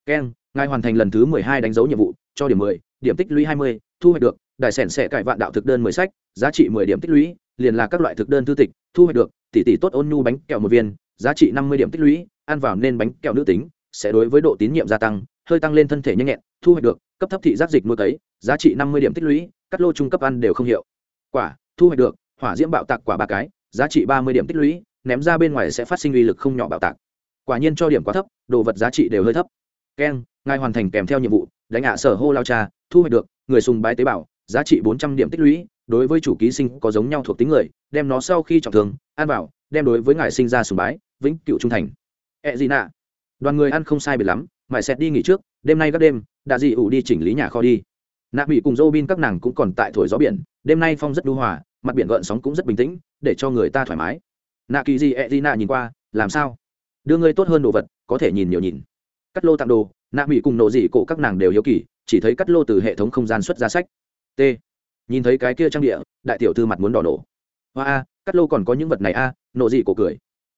Keng, ngài hoàn thành lần thứ mười hai đánh dấu nhiệm vụ, cho điểm mười điểm tích lũy hai mươi, thu hoạch được đại sẻn sẽ cải vạn đạo thực đơn mười sách, giá trị mười điểm tích lũy, liền là các loại thực đơn thư tịch, thu hoạch được, tỷ tỷ tốt ôn nhu bánh kẹo một viên, giá trị năm mươi điểm tích lũy, ăn vào nên bánh kẹo nữ tính, sẽ đối với độ tín nhiệm gia tăng, hơi tăng lên thân thể nhanh nhẹn, thu hoạch được, cấp thấp thị giác dịch nuôi cấy, giá trị năm mươi điểm tích lũy, cắt lô trung cấp ăn đều không hiệu. Quả, thu hoạch được, hỏa diễm bạo tạc quả ba cái, giá trị ba mươi điểm tích lũy, ném ra bên ngoài sẽ phát sinh uy lực không nhỏ bạo tạc. Quả nhiên cho điểm quá thấp, đồ vật giá trị đều hơi thấp keng, ngài hoàn thành kèm theo nhiệm vụ, đánh hạ sở hô lao cha, thu hoạch được, người sùng bái tế bào, giá trị bốn trăm điểm tích lũy, đối với chủ ký sinh có giống nhau thuộc tính người, đem nó sau khi trọng thương, ăn vào, đem đối với ngài sinh ra sùng bái, vĩnh cựu trung thành. Ẹ gì nạ? Đoàn người ăn không sai biệt lắm, mãi xét đi nghỉ trước, đêm nay các đêm đã dị ủ đi chỉnh lý nhà kho đi. Nạ bị cùng dô bin các nàng cũng còn tại thổi gió biển, đêm nay phong rất đu hòa, mặt biển gợn sóng cũng rất bình tĩnh, để cho người ta thoải mái. Nạ kỳ gì ẹ gì nạ nhìn qua, làm sao? Đưa ngươi tốt hơn đồ vật, có thể nhìn nhiều nhìn cắt lô tặng đồ, nạ bị cùng Nộ dị cổ các nàng đều hiếu kỳ, chỉ thấy cắt lô từ hệ thống không gian xuất ra sách. T. Nhìn thấy cái kia trang địa, đại tiểu thư mặt muốn đỏ nổ. Hoa a, cắt lô còn có những vật này a, Nộ dị cổ cười.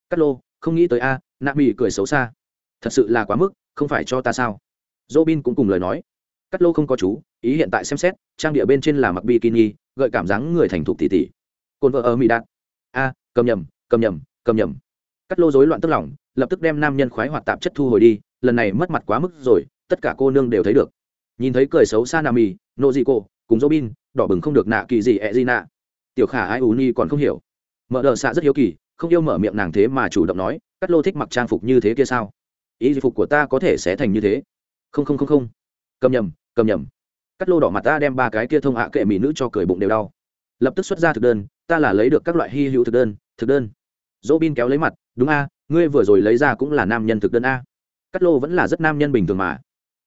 Cắt lô, không nghĩ tới a, nạ bị cười xấu xa. Thật sự là quá mức, không phải cho ta sao? Dỗ bin cũng cùng lời nói. Cắt lô không có chú, ý hiện tại xem xét, trang địa bên trên là mặc bikini, gợi cảm giác người thành thục tỉ tỉ. Cồn vợ ở mỹ đạt. A, cầm nhầm cầm nhầm cầm nhầm. Cắt lô rối loạn tức lòng, lập tức đem nam nhân khoái hoạt tạp chất thu hồi đi lần này mất mặt quá mức rồi, tất cả cô nương đều thấy được. Nhìn thấy cười xấu xa nà mì nộ dị cô cùng dô bin đỏ bừng không được nạ kỳ gì ẹ gì nạ tiểu khả ai ù ni còn không hiểu. Mở đờ xạ rất hiếu kỳ, không yêu mở miệng nàng thế mà chủ động nói, cắt lô thích mặc trang phục như thế kia sao? Ý phục của ta có thể sẽ thành như thế? Không không không không. Cầm nhầm cầm nhầm. Cắt lô đỏ mặt ta đem ba cái kia thông hạ kệ mỹ nữ cho cười bụng đều đau. Lập tức xuất ra thực đơn, ta là lấy được các loại hy hữu thực đơn thực đơn. Dỗ bin kéo lấy mặt, đúng a, ngươi vừa rồi lấy ra cũng là nam nhân thực đơn a cắt lô vẫn là rất nam nhân bình thường mà.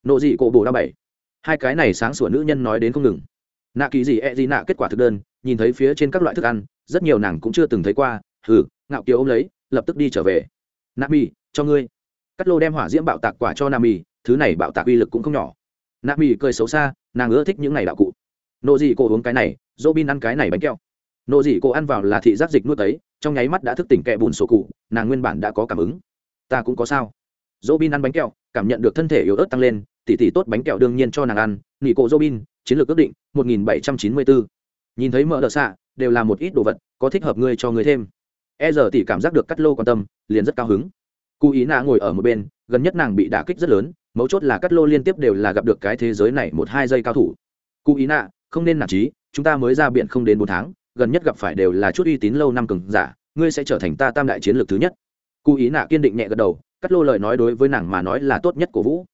Nộ dị cổ bồ đa bảy. Hai cái này sáng sủa nữ nhân nói đến không ngừng. Nạ kỳ gì e gì nạ kết quả thực đơn, nhìn thấy phía trên các loại thức ăn, rất nhiều nàng cũng chưa từng thấy qua. Hừ, ngạo kiều ôm lấy, lập tức đi trở về. Nạ mì cho ngươi. Cắt lô đem hỏa diễm bạo tạc quả cho Nạ mì thứ này bạo tạc uy lực cũng không nhỏ. Nạ mì cười xấu xa, nàng ưa thích những này đạo cụ. Nộ dị cổ uống cái này dỗ bin ăn cái này bánh kẹo. Nộ dị cổ ăn vào là thị giác dịch nuốt ấy, trong nháy mắt đã thức tỉnh kẹ bùn sổ cụ, nàng nguyên bản đã có cảm ứng. Ta cũng có sao dỗ bin ăn bánh kẹo, cảm nhận được thân thể yếu ớt tăng lên, tỉ tỉ tốt bánh kẹo đương nhiên cho nàng ăn nghỉ cổ dỗ bin chiến lược ước định, một nghìn bảy trăm chín mươi bốn nhìn thấy mỡ đỡ xạ, đều là một ít đồ vật, có thích hợp ngươi cho ngươi thêm. E giờ tỷ cảm giác được cắt lô quan tâm, liền rất cao hứng. Cụ ý nạ ngồi ở một bên, gần nhất nàng bị đả kích rất lớn, mấu chốt là cắt lô liên tiếp đều là gặp được cái thế giới này một hai giây cao thủ. Cụ ý nạ, không nên nản trí, chúng ta mới ra biển không đến bốn tháng, gần nhất gặp phải đều là chút uy tín lâu năm cường giả, ngươi sẽ trở thành ta tam đại chiến lược thứ nhất. Cụ ý nạ kiên định nhẹ gật đầu cắt lô lời nói đối với nàng mà nói là tốt nhất của vũ.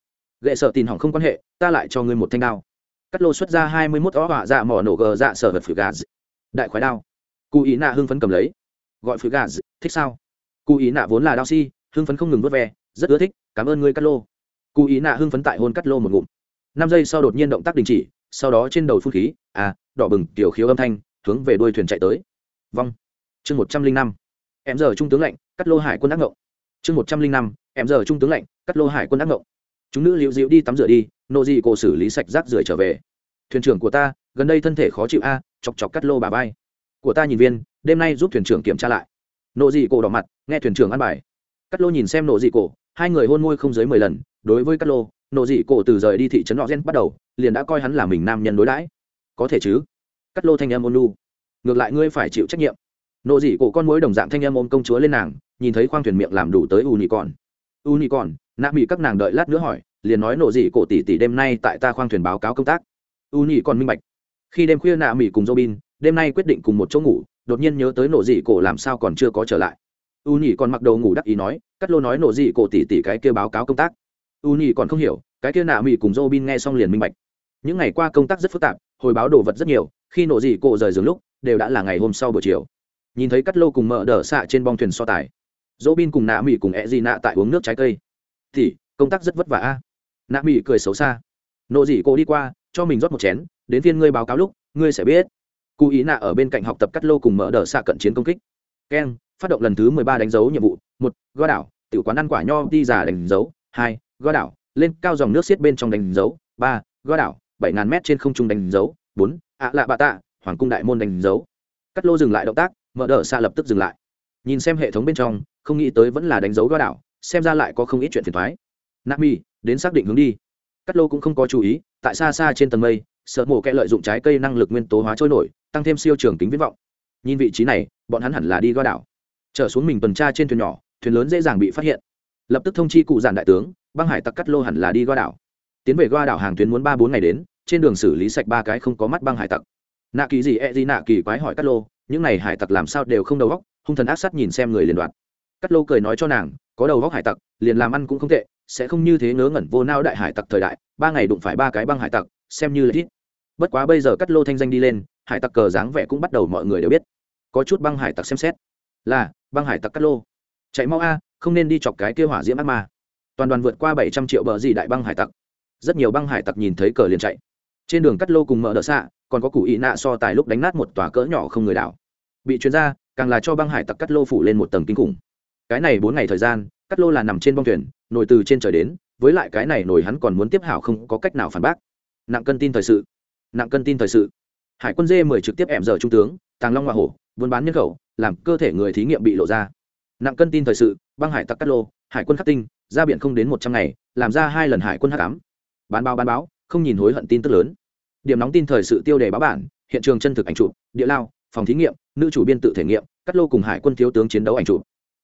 Gệ sợ tin hỏng không quan hệ, ta lại cho ngươi một thanh đao. Cắt lô xuất ra hai mươi mốt ó họa dạ mỏ nổ gờ dạ sở vật phử gà đại khoái đao. Cụ ý nạ hưng phấn cầm lấy. Gọi phử gà thích sao? Cụ ý nạ vốn là đao si, hưng phấn không ngừng vớt ve, rất ưa thích, cảm ơn ngươi cắt lô. Cụ ý nạ hưng phấn tại hôn cắt lô một ngụm. Năm giây sau đột nhiên động tác đình chỉ, sau đó trên đầu phun khí à đỏ bừng, tiểu khiếu âm thanh, hướng về đuôi thuyền chạy tới. Vong. Chương một trăm linh năm. Em giờ trung tướng lệnh cắt lô hải quân đắc ngộng chương một trăm linh năm, em giờ trung tướng lệnh cắt lô hải quân đắc ngộng. Chúng nữ liễu dịu đi tắm rửa đi, nô dị cổ xử lý sạch rác rưởi trở về. Thuyền trưởng của ta, gần đây thân thể khó chịu a, chọc chọc cắt lô bà vai. Của ta nhìn viên, đêm nay giúp thuyền trưởng kiểm tra lại. Nộ dị cổ đỏ mặt, nghe thuyền trưởng ăn bài. Cắt lô nhìn xem nộ dị cổ, hai người hôn môi không dưới mười lần. Đối với cắt lô nộ dị cổ từ rời đi thị trấn họ gen bắt đầu, liền đã coi hắn là mình nam nhân đối đãi. Có thể chứ? Cắt lô thanh em ôn lu ngược lại ngươi phải chịu trách nhiệm nộ dị cổ con mối đồng dạng thanh em ôm công chúa lên nàng, nhìn thấy khoang thuyền miệng làm đủ tới u nhị còn u nhị còn nạ bị các nàng đợi lát nữa hỏi, liền nói nộ dị cổ tỷ tỷ đêm nay tại ta khoang thuyền báo cáo công tác. U nhị còn minh bạch. Khi đêm khuya nạ mỹ cùng robin, đêm nay quyết định cùng một chỗ ngủ, đột nhiên nhớ tới nộ dị cổ làm sao còn chưa có trở lại. U nhị còn mặc đầu ngủ đắc ý nói, cắt lô nói nộ dị cổ tỷ tỷ cái kia báo cáo công tác. U nhị còn không hiểu, cái kia nạ mỹ cùng robin nghe xong liền minh bạch. Những ngày qua công tác rất phức tạp, hồi báo đồ vật rất nhiều, khi nộ dị cổ rời giường lúc, đều đã là ngày hôm sau buổi chiều nhìn thấy cắt lô cùng mở đờ xạ trên bong thuyền so tài. Dỗ bin cùng nạ mỹ cùng e di nạ tại uống nước trái cây. Thì, công tác rất vất vả a. Nạ mỹ cười xấu xa. Nộ dị cô đi qua, cho mình rót một chén, đến phiên ngươi báo cáo lúc, ngươi sẽ biết. Cụ ý nạ ở bên cạnh học tập cắt lô cùng mở đờ xạ cận chiến công kích. Keng, phát động lần thứ mười ba đánh dấu nhiệm vụ. Một, gõ đảo, tiểu quán ăn quả nho đi giả đánh dấu. Hai, gõ đảo, lên cao dòng nước xiết bên trong đánh dấu. Ba, gõ đảo, bảy ngàn mét trên không trung đánh dấu. Bốn, ạ lạ bạ tạ, hoàng cung đại môn đánh dấu. Cắt lô dừng lại động tác mở đờ xa lập tức dừng lại. Nhìn xem hệ thống bên trong, không nghĩ tới vẫn là đánh dấu đoa đảo, xem ra lại có không ít chuyện phiền thoái nami, đến xác định hướng đi. Cắt lô cũng không có chú ý, tại xa xa trên tầng mây, sợ mổ kẽ lợi dụng trái cây năng lực nguyên tố hóa trôi nổi, tăng thêm siêu trường tính viễn vọng. Nhìn vị trí này, bọn hắn hẳn là đi đoa đảo. Trở xuống mình tuần tra trên thuyền nhỏ, thuyền lớn dễ dàng bị phát hiện. Lập tức thông chi cụ giản đại tướng, băng hải tặc cắt lô hẳn là đi đoa đảo. Tiến về đoa đảo hàng tuyến muốn ba bốn ngày đến, trên đường xử lý sạch ba cái không có mắt băng hải tặc. Nạ kỳ gì e gì nạ kỳ quái hỏi cắt lô những này hải tặc làm sao đều không đầu góc hung thần ác sát nhìn xem người liền đoạn cắt lô cười nói cho nàng, có đầu góc hải tặc, liền làm ăn cũng không tệ, sẽ không như thế ngớ ngẩn vô nao đại hải tặc thời đại, ba ngày đụng phải ba cái băng hải tặc, xem như là ít bất quá bây giờ cắt lô thanh danh đi lên, hải tặc cờ dáng vẻ cũng bắt đầu mọi người đều biết. Có chút băng hải tặc xem xét. Là, băng hải tặc cắt lô. Chạy mau a, không nên đi chọc cái kêu hỏa diễm ác ma. Toàn đoàn vượt qua bảy trăm triệu bờ gì đại băng hải tặc. Rất nhiều băng hải tặc nhìn thấy cờ liền chạy. Trên đường cắt lô cùng mở đỡ xạ, còn có cụ ị nạ so tài lúc đánh nát một tòa cỡ nhỏ không người đảo bị chuyên gia, càng là cho băng hải tặc cắt lô phủ lên một tầng kinh khủng. Cái này bốn ngày thời gian, cắt lô là nằm trên bong thuyền, nổi từ trên trời đến, với lại cái này nổi hắn còn muốn tiếp hảo không có cách nào phản bác. Nặng cân tin thời sự. Nặng cân tin thời sự. Hải quân dê mười trực tiếp ẻm giờ trung tướng, tàng long hoa hổ, buôn bán nhân khẩu, làm cơ thể người thí nghiệm bị lộ ra. Nặng cân tin thời sự, băng hải tặc cắt lô, hải quân khắc tinh, ra biển không đến một trăm ngày, làm ra hai lần hải quân hắc ám. Bán báo bán báo, không nhìn hối hận tin tức lớn. Điểm nóng tin thời sự tiêu đề báo bản, hiện trường chân thực ảnh chụp, địa lao phòng thí nghiệm, nữ chủ biên tự thể nghiệm, cắt lô cùng hải quân thiếu tướng chiến đấu ảnh chụp.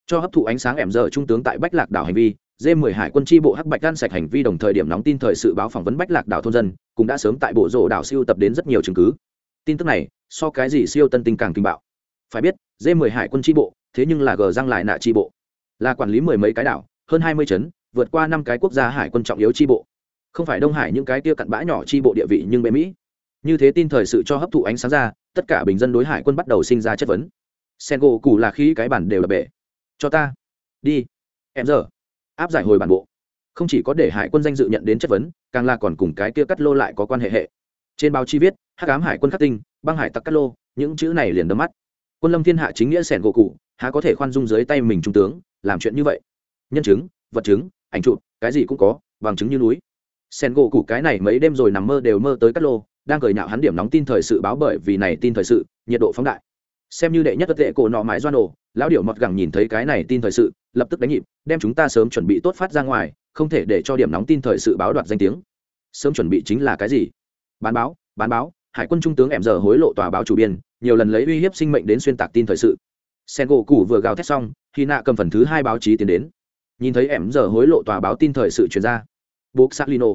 Cho hấp thụ ánh sáng ẻm giờ trung tướng tại bách lạc đảo hành vi d 10 hải quân tri bộ hắc bạch gan sạch hành vi đồng thời điểm nóng tin thời sự báo phỏng vấn bách lạc đảo thôn dân, cũng đã sớm tại bộ rộ đảo siêu tập đến rất nhiều chứng cứ. Tin tức này, so cái gì siêu tân tinh càng kinh bạo. Phải biết d 10 hải quân tri bộ, thế nhưng là gờ răng lại nạ tri bộ. Là quản lý mười mấy cái đảo, hơn hai mươi chấn, vượt qua năm cái quốc gia hải quân trọng yếu tri bộ. Không phải đông hải những cái tia cặn bã nhỏ tri bộ địa vị nhưng bệ mỹ. Như thế tin thời sự cho hấp thụ ánh sáng ra tất cả bình dân đối hải quân bắt đầu sinh ra chất vấn. Sen gỗ cù là khí, cái bản đều là bể. Cho ta. Đi. Em giờ. Áp giải hồi bản bộ. Không chỉ có để hải quân danh dự nhận đến chất vấn, càng là còn cùng cái kia cắt lô lại có quan hệ hệ. Trên báo chi viết, hắc ám hải quân khắc tinh, băng hải tặc cắt lô, những chữ này liền đấm mắt. Quân lâm thiên hạ chính nghĩa sẻn gỗ cụ há có thể khoan dung dưới tay mình trung tướng, làm chuyện như vậy? Nhân chứng, vật chứng, ảnh chụp, cái gì cũng có, bằng chứng như núi. Sen gỗ cụ cái này mấy đêm rồi nằm mơ đều mơ tới cắt lô đang cười nhạo hắn điểm nóng tin thời sự báo bởi vì này tin thời sự, nhiệt độ phóng đại. Xem như đệ nhất tệ cổ nọ mãi doan ổ lão điệu mọt gẳng nhìn thấy cái này tin thời sự, lập tức đánh nhịp, đem chúng ta sớm chuẩn bị tốt phát ra ngoài, không thể để cho điểm nóng tin thời sự báo đoạt danh tiếng. Sớm chuẩn bị chính là cái gì? Bán báo bán báo, hải quân trung tướng em giờ hối lộ tòa báo chủ biên, nhiều lần lấy uy hiếp sinh mệnh đến xuyên tạc tin thời sự. Sen gỗ cũ vừa gào thét xong khi nạ cầm phần thứ hai báo chí tiến đến. Nhìn thấy em giờ hối lộ tòa báo tin thời sự chuyển ra. Buộc xác lino.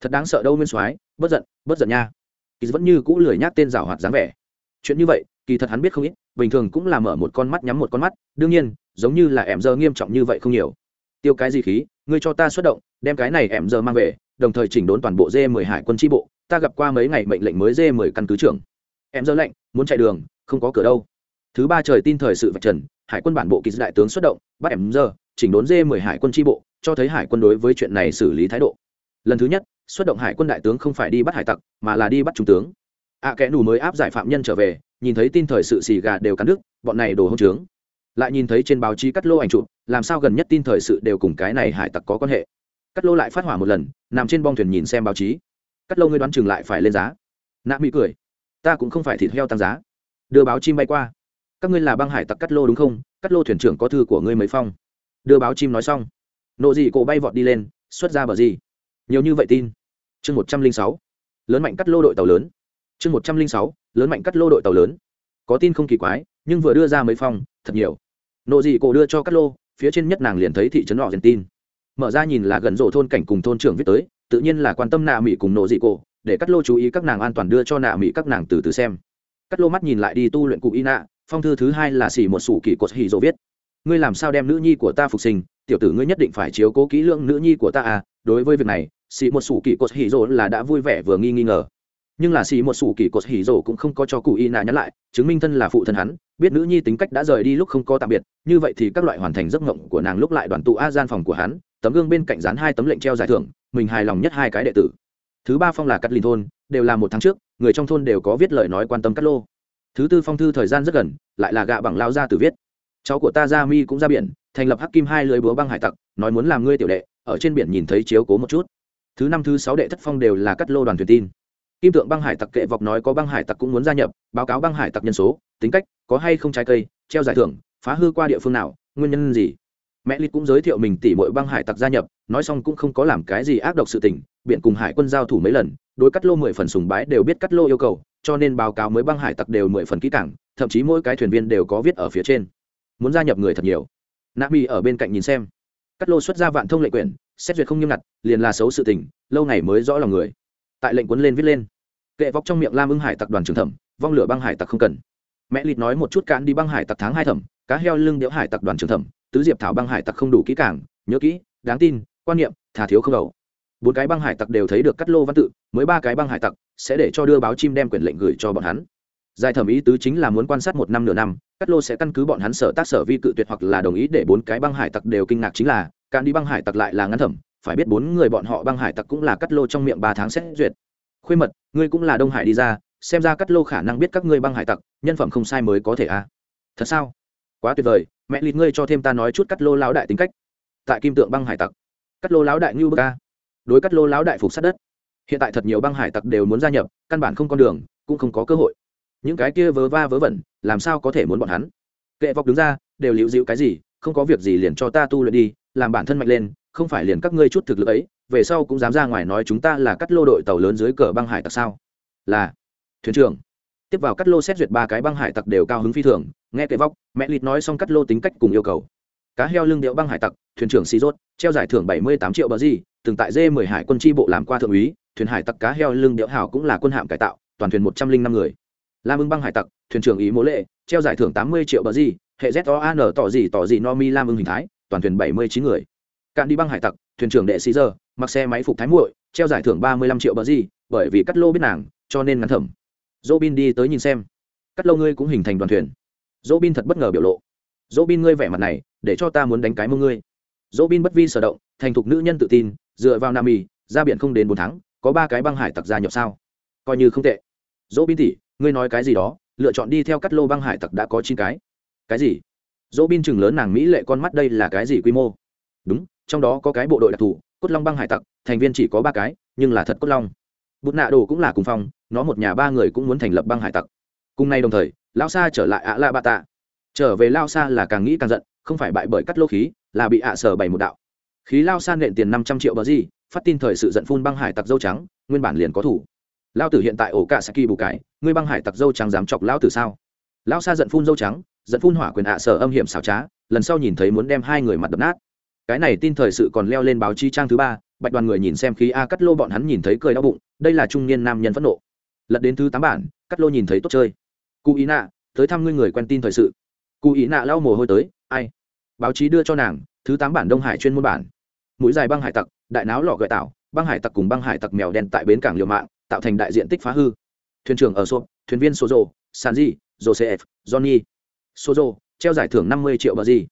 Thật đáng sợ đâu nguyên soái, bất giận bất giận nha kỳ vẫn như cũ lười nhác tên rào hoạt dáng vẻ. Chuyện như vậy, kỳ thật hắn biết không ít, bình thường cũng là mở một con mắt nhắm một con mắt, đương nhiên, giống như là em giờ nghiêm trọng như vậy không nhiều. Tiêu cái gì khí, ngươi cho ta xuất động, đem cái này em giờ mang về, đồng thời chỉnh đốn toàn bộ dê mười hải quân tri bộ, ta gặp qua mấy ngày mệnh lệnh mới dê mười căn cứ trưởng. Em giờ lệnh muốn chạy đường, không có cửa đâu. Thứ ba trời tin thời sự vạch trần, hải quân bản bộ kỳ đại tướng xuất động, bắt em giờ chỉnh đốn dê mười hải quân tri bộ, cho thấy hải quân đối với chuyện này xử lý thái độ. Lần thứ nhất xuất động hải quân đại tướng không phải đi bắt hải tặc mà là đi bắt trung tướng. Ạ à, kẽ nù mới áp giải phạm nhân trở về nhìn thấy tin thời sự xì gà đều cắn đứt bọn này đồ hông trướng. Lại nhìn thấy trên báo chí cắt lô ảnh chụp làm sao gần nhất tin thời sự đều cùng cái này hải tặc có quan hệ? Cắt lô lại phát hỏa một lần nằm trên bong thuyền nhìn xem báo chí. Cắt lô ngươi đoán chừng lại phải lên giá. Nạ mỹ cười. Ta cũng không phải thịt heo tăng giá. Đưa báo chim bay qua. Các ngươi là băng hải tặc cắt lô đúng không? Cắt lô thuyền trưởng có thư của ngươi mấy phong? Đưa báo chim nói xong. Nộ dị cổ bay vọt đi lên xuất ra bờ gì? Nhiều như vậy tin chương một trăm linh sáu, lớn mạnh cắt lô đội tàu lớn. Chương một trăm linh sáu, lớn mạnh cắt lô đội tàu lớn. Có tin không kỳ quái, nhưng vừa đưa ra mấy phong thật nhiều. Nộ dị cổ đưa cho cắt lô, phía trên nhất nàng liền thấy thị trấn họ dền tin mở ra nhìn là gần rổ thôn cảnh cùng thôn trưởng viết tới, tự nhiên là quan tâm nạ mỹ cùng nộ dị cổ, để cắt lô chú ý các nàng an toàn đưa cho nạ mỹ các nàng từ từ xem. Cắt lô mắt nhìn lại đi tu luyện cụ y nạ, phong thư thứ hai là xỉ một sủ kỳ cột hì dỗ viết. Ngươi làm sao đem nữ nhi của ta phục sinh, tiểu tử ngươi nhất định phải chiếu cố kỹ lưỡng nữ nhi của ta à đối với việc này xì một sủ kỳ cột hì rồ là đã vui vẻ vừa nghi nghi ngờ. Nhưng là xì một sủ kỳ cột hỉ rổ cũng không có cho cụ y nạ nhắn lại, chứng minh thân là phụ thân hắn, biết nữ nhi tính cách đã rời đi lúc không có tạm biệt, như vậy thì các loại hoàn thành giấc ngộng của nàng lúc lại đoàn tụ a gian phòng của hắn, tấm gương bên cạnh dán hai tấm lệnh treo giải thưởng, mình hài lòng nhất hai cái đệ tử. Thứ ba phong là cắt linh thôn, đều là một tháng trước, người trong thôn đều có viết lời nói quan tâm cắt lô. Thứ tư phong thư thời gian rất gần, lại là gạ bằng lao ra từ viết. Cháu của ta ra mi cũng ra biển, thành lập hắc kim hai lưới búa băng hải tặc, nói muốn làm ngươi tiểu đệ, ở trên biển nhìn thấy chiếu cố một chút thứ năm thứ sáu đệ thất phong đều là cắt lô đoàn thuyền tin. Kim tượng băng hải tặc kệ vọc nói có băng hải tặc cũng muốn gia nhập, báo cáo băng hải tặc nhân số, tính cách, có hay không trái cây, treo giải thưởng, phá hư qua địa phương nào, nguyên nhân gì? Mẹ lít cũng giới thiệu mình tỉ mọi băng hải tặc gia nhập, nói xong cũng không có làm cái gì ác độc sự tình, biện cùng hải quân giao thủ mấy lần, đối cắt lô mười phần sùng bái đều biết cắt lô yêu cầu, cho nên báo cáo mới băng hải tặc đều mười phần kỹ cảng thậm chí mỗi cái thuyền viên đều có viết ở phía trên. Muốn gia nhập người thật nhiều. Nạ mi ở bên cạnh nhìn xem. Cắt lô xuất ra vạn thông lệ quyển xét duyệt không nghiêm ngặt liền là xấu sự tình lâu ngày mới rõ lòng người. Tại lệnh cuốn lên viết lên. Kệ vóc trong miệng lam ưng hải tặc đoàn trưởng thẩm vong lửa băng hải tặc không cần. Mẹ lịt nói một chút cạn đi băng hải tặc tháng hai thẩm cá heo lưng điệu hải tặc đoàn trưởng thẩm tứ diệp thảo băng hải tặc không đủ kỹ càng, nhớ kỹ đáng tin quan niệm thà thiếu không đầu. Bốn cái băng hải tặc đều thấy được cắt lô văn tự mới ba cái băng hải tặc sẽ để cho đưa báo chim đem quyền lệnh gửi cho bọn hắn. Giải thẩm ý tứ chính là muốn quan sát một năm nửa năm cắt lô sẽ căn cứ bọn hắn sở tác sở vi cự tuyệt hoặc là đồng ý để bốn cái băng hải tặc đều kinh ngạc chính là cạn đi băng hải tặc lại là ngắn thẩm, phải biết bốn người bọn họ băng hải tặc cũng là cắt lô trong miệng ba tháng xét duyệt. Khuê mật, ngươi cũng là đông hải đi ra, xem ra cắt lô khả năng biết các ngươi băng hải tặc, nhân phẩm không sai mới có thể à thật sao? Quá tuyệt vời, mẹ lịt ngươi cho thêm ta nói chút cắt lô lão đại tính cách. Tại kim tượng băng hải tặc, cắt lô lão đại ngưu bơ ca đối cắt lô lão đại phục sát đất. Hiện tại thật nhiều băng hải tặc đều muốn gia nhập, căn bản không con đường, cũng không có cơ hội. Những cái kia vớ va vớ vẩn, làm sao có thể muốn bọn hắn? Kệ vọc đứng ra, đều liễu dịu cái gì, không có việc gì liền cho ta tu luyện đi làm bản thân mạnh lên, không phải liền các ngươi chút thực lực ấy, về sau cũng dám ra ngoài nói chúng ta là cắt lô đội tàu lớn dưới cờ băng hải tặc sao? Là. Thuyền trưởng. Tiếp vào cắt lô xét duyệt ba cái băng hải tặc đều cao hứng phi thường, nghe kệ vóc, mẹ lịt nói xong cắt lô tính cách cùng yêu cầu. Cá heo lương điệu băng hải tặc, thuyền trưởng xì rốt, treo giải thưởng bảy mươi tám triệu bờ di từng tại dê mười hải quân tri bộ làm qua thượng úy, thuyền hải tặc cá heo lương điệu hảo cũng là quân hạm cải tạo, toàn thuyền một trăm linh năm người. Lam ưng băng hải tặc, thuyền trưởng ý mỗ lệ, treo giải thưởng tám mươi triệu bờ di hệ z o an tỏ gì tỏ gì no mi lam ưng hình thái toàn thuyền bảy mươi chín người. Cạn đi băng hải tặc, thuyền trưởng đệ sĩ giờ mặc xe máy phục thái muội, treo giải thưởng ba mươi lăm triệu bờ gì, bởi vì cắt lô biết nàng, cho nên ngắn thẩm. Dỗ bin đi tới nhìn xem. Cắt lô ngươi cũng hình thành đoàn thuyền. Dỗ bin thật bất ngờ biểu lộ. Dỗ bin ngươi vẻ mặt này, để cho ta muốn đánh cái mông ngươi. Dỗ bin bất vi sở động, thành thục nữ nhân tự tin, dựa vào nam mì ra biển không đến bốn tháng, có ba cái băng hải tặc gia nhập sao? Coi như không tệ. Dỗ bin tỉ ngươi nói cái gì đó, lựa chọn đi theo cắt lô băng hải tặc đã có chín cái. Cái gì? Dỗ bin chừng lớn nàng mỹ lệ con mắt đây là cái gì quy mô? Đúng, trong đó có cái bộ đội đặc thù, cốt long băng hải tặc, thành viên chỉ có ba cái, nhưng là thật cốt long. Bút nạ đồ cũng là cùng phong nó một nhà ba người cũng muốn thành lập băng hải tặc. Cùng nay đồng thời lao sa trở lại ạ la ba tạ trở về lao sa là càng nghĩ càng giận, không phải bại bởi cắt lô khí, là bị ạ sở bày một đạo. Khí lao sa nện tiền năm trăm triệu bờ gì, phát tin thời sự giận phun băng hải tặc dâu trắng, nguyên bản liền có thủ. Lao tử hiện tại ổ cả saki bù cải, ngươi băng hải tặc dâu trắng dám chọc lao tử sao? Lao sa giận phun dâu trắng dẫn phun hỏa quyền ạ sở âm hiểm xảo trá, lần sau nhìn thấy muốn đem hai người mặt đập nát. Cái này tin thời sự còn leo lên báo chí trang thứ ba, bạch đoàn người nhìn xem khí a cắt lô bọn hắn nhìn thấy cười đau bụng, đây là trung niên nam nhân phẫn nộ. Lật đến thứ tám bản, cắt lô nhìn thấy tốt chơi. Cụ ý nạ, tới thăm ngươi người quen tin thời sự. Cụ ý nạ lau mồ hôi tới, ai? Báo chí đưa cho nàng, thứ tám bản đông hải chuyên môn bản. Mũi dài băng hải tặc, đại náo lọ gợi tạo, băng hải tặc cùng băng hải tặc mèo đen tại bến cảng liều mạng, tạo thành đại diện tích phá hư. Thuyền trưởng ở sộp thuyền viên sozo sanji joseph, johnny sozo treo giải thưởng năm mươi triệu bờ gì.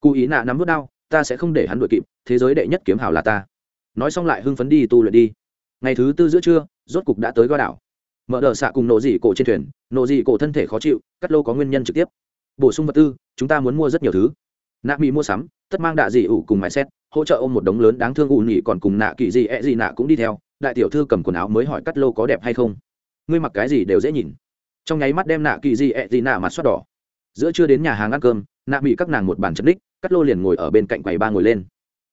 Cụ ý nạ nắm vút đao, ta sẽ không để hắn đuổi kịp, thế giới đệ nhất kiếm hảo là ta. Nói xong lại hưng phấn đi tu luyện đi. Ngày thứ tư giữa trưa, rốt cục đã tới go đảo. Mở đờ xạ cùng nổ dị cổ trên thuyền, nổ dị cổ thân thể khó chịu, cắt lô có nguyên nhân trực tiếp. Bổ sung vật tư, chúng ta muốn mua rất nhiều thứ. Nạ mỹ mua sắm, tất mang đạ dị ủ cùng mãi xét, hỗ trợ ôm một đống lớn đáng thương ủ nhị còn cùng nạ kỳ gì ẹ gì nạ cũng đi theo. Đại tiểu thư cầm quần áo mới hỏi cắt lô có đẹp hay không. Ngươi mặc cái gì đều dễ nhìn. Trong nháy mắt đem nạ kỳ gì ẹ gì nạ mặt xoát đỏ giữa chưa đến nhà hàng ăn cơm, nạ mỹ các nàng một bàn chất đích cắt lô liền ngồi ở bên cạnh quầy ba ngồi lên.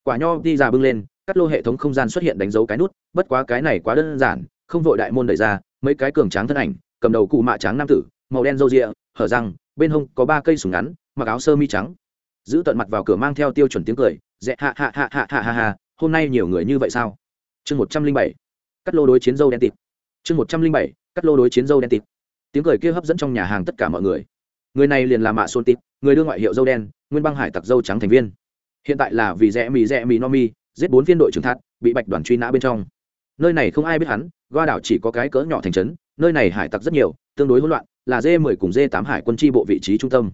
Quả nho đi ra bưng lên cắt lô hệ thống không gian xuất hiện đánh dấu cái nút, bất quá cái này quá đơn giản, không vội đại môn đẩy ra, mấy cái cường tráng thân ảnh, cầm đầu cụ mạ tráng nam tử, màu đen râu rịa, hở răng, bên hông có ba cây súng ngắn, mặc áo sơ mi trắng. Giữ tận mặt vào cửa mang theo tiêu chuẩn tiếng cười dẹ hạ hạ hạ hạ hạ hạ hạ, hôm nay nhiều người như vậy sao? Chương một trăm linh bảy cắt lô đối chiến dâu đen tịt. Chương một trăm linh bảy cắt lô đối chiến dâu đen tịt. Tiếng cười kia hấp dẫn trong nhà hàng tất cả mọi người người này liền là mạ xôn tít, người đưa ngoại hiệu dâu đen, nguyên băng hải tặc dâu trắng thành viên. Hiện tại là vì rẽ mì rẽ mì no mi, giết bốn phiên đội trưởng thắt, bị bạch đoàn truy nã bên trong. Nơi này không ai biết hắn, goa đảo chỉ có cái cỡ nhỏ thành trấn, nơi này hải tặc rất nhiều, tương đối hỗn loạn, là d 10 cùng d 8 hải quân tri bộ vị trí trung tâm.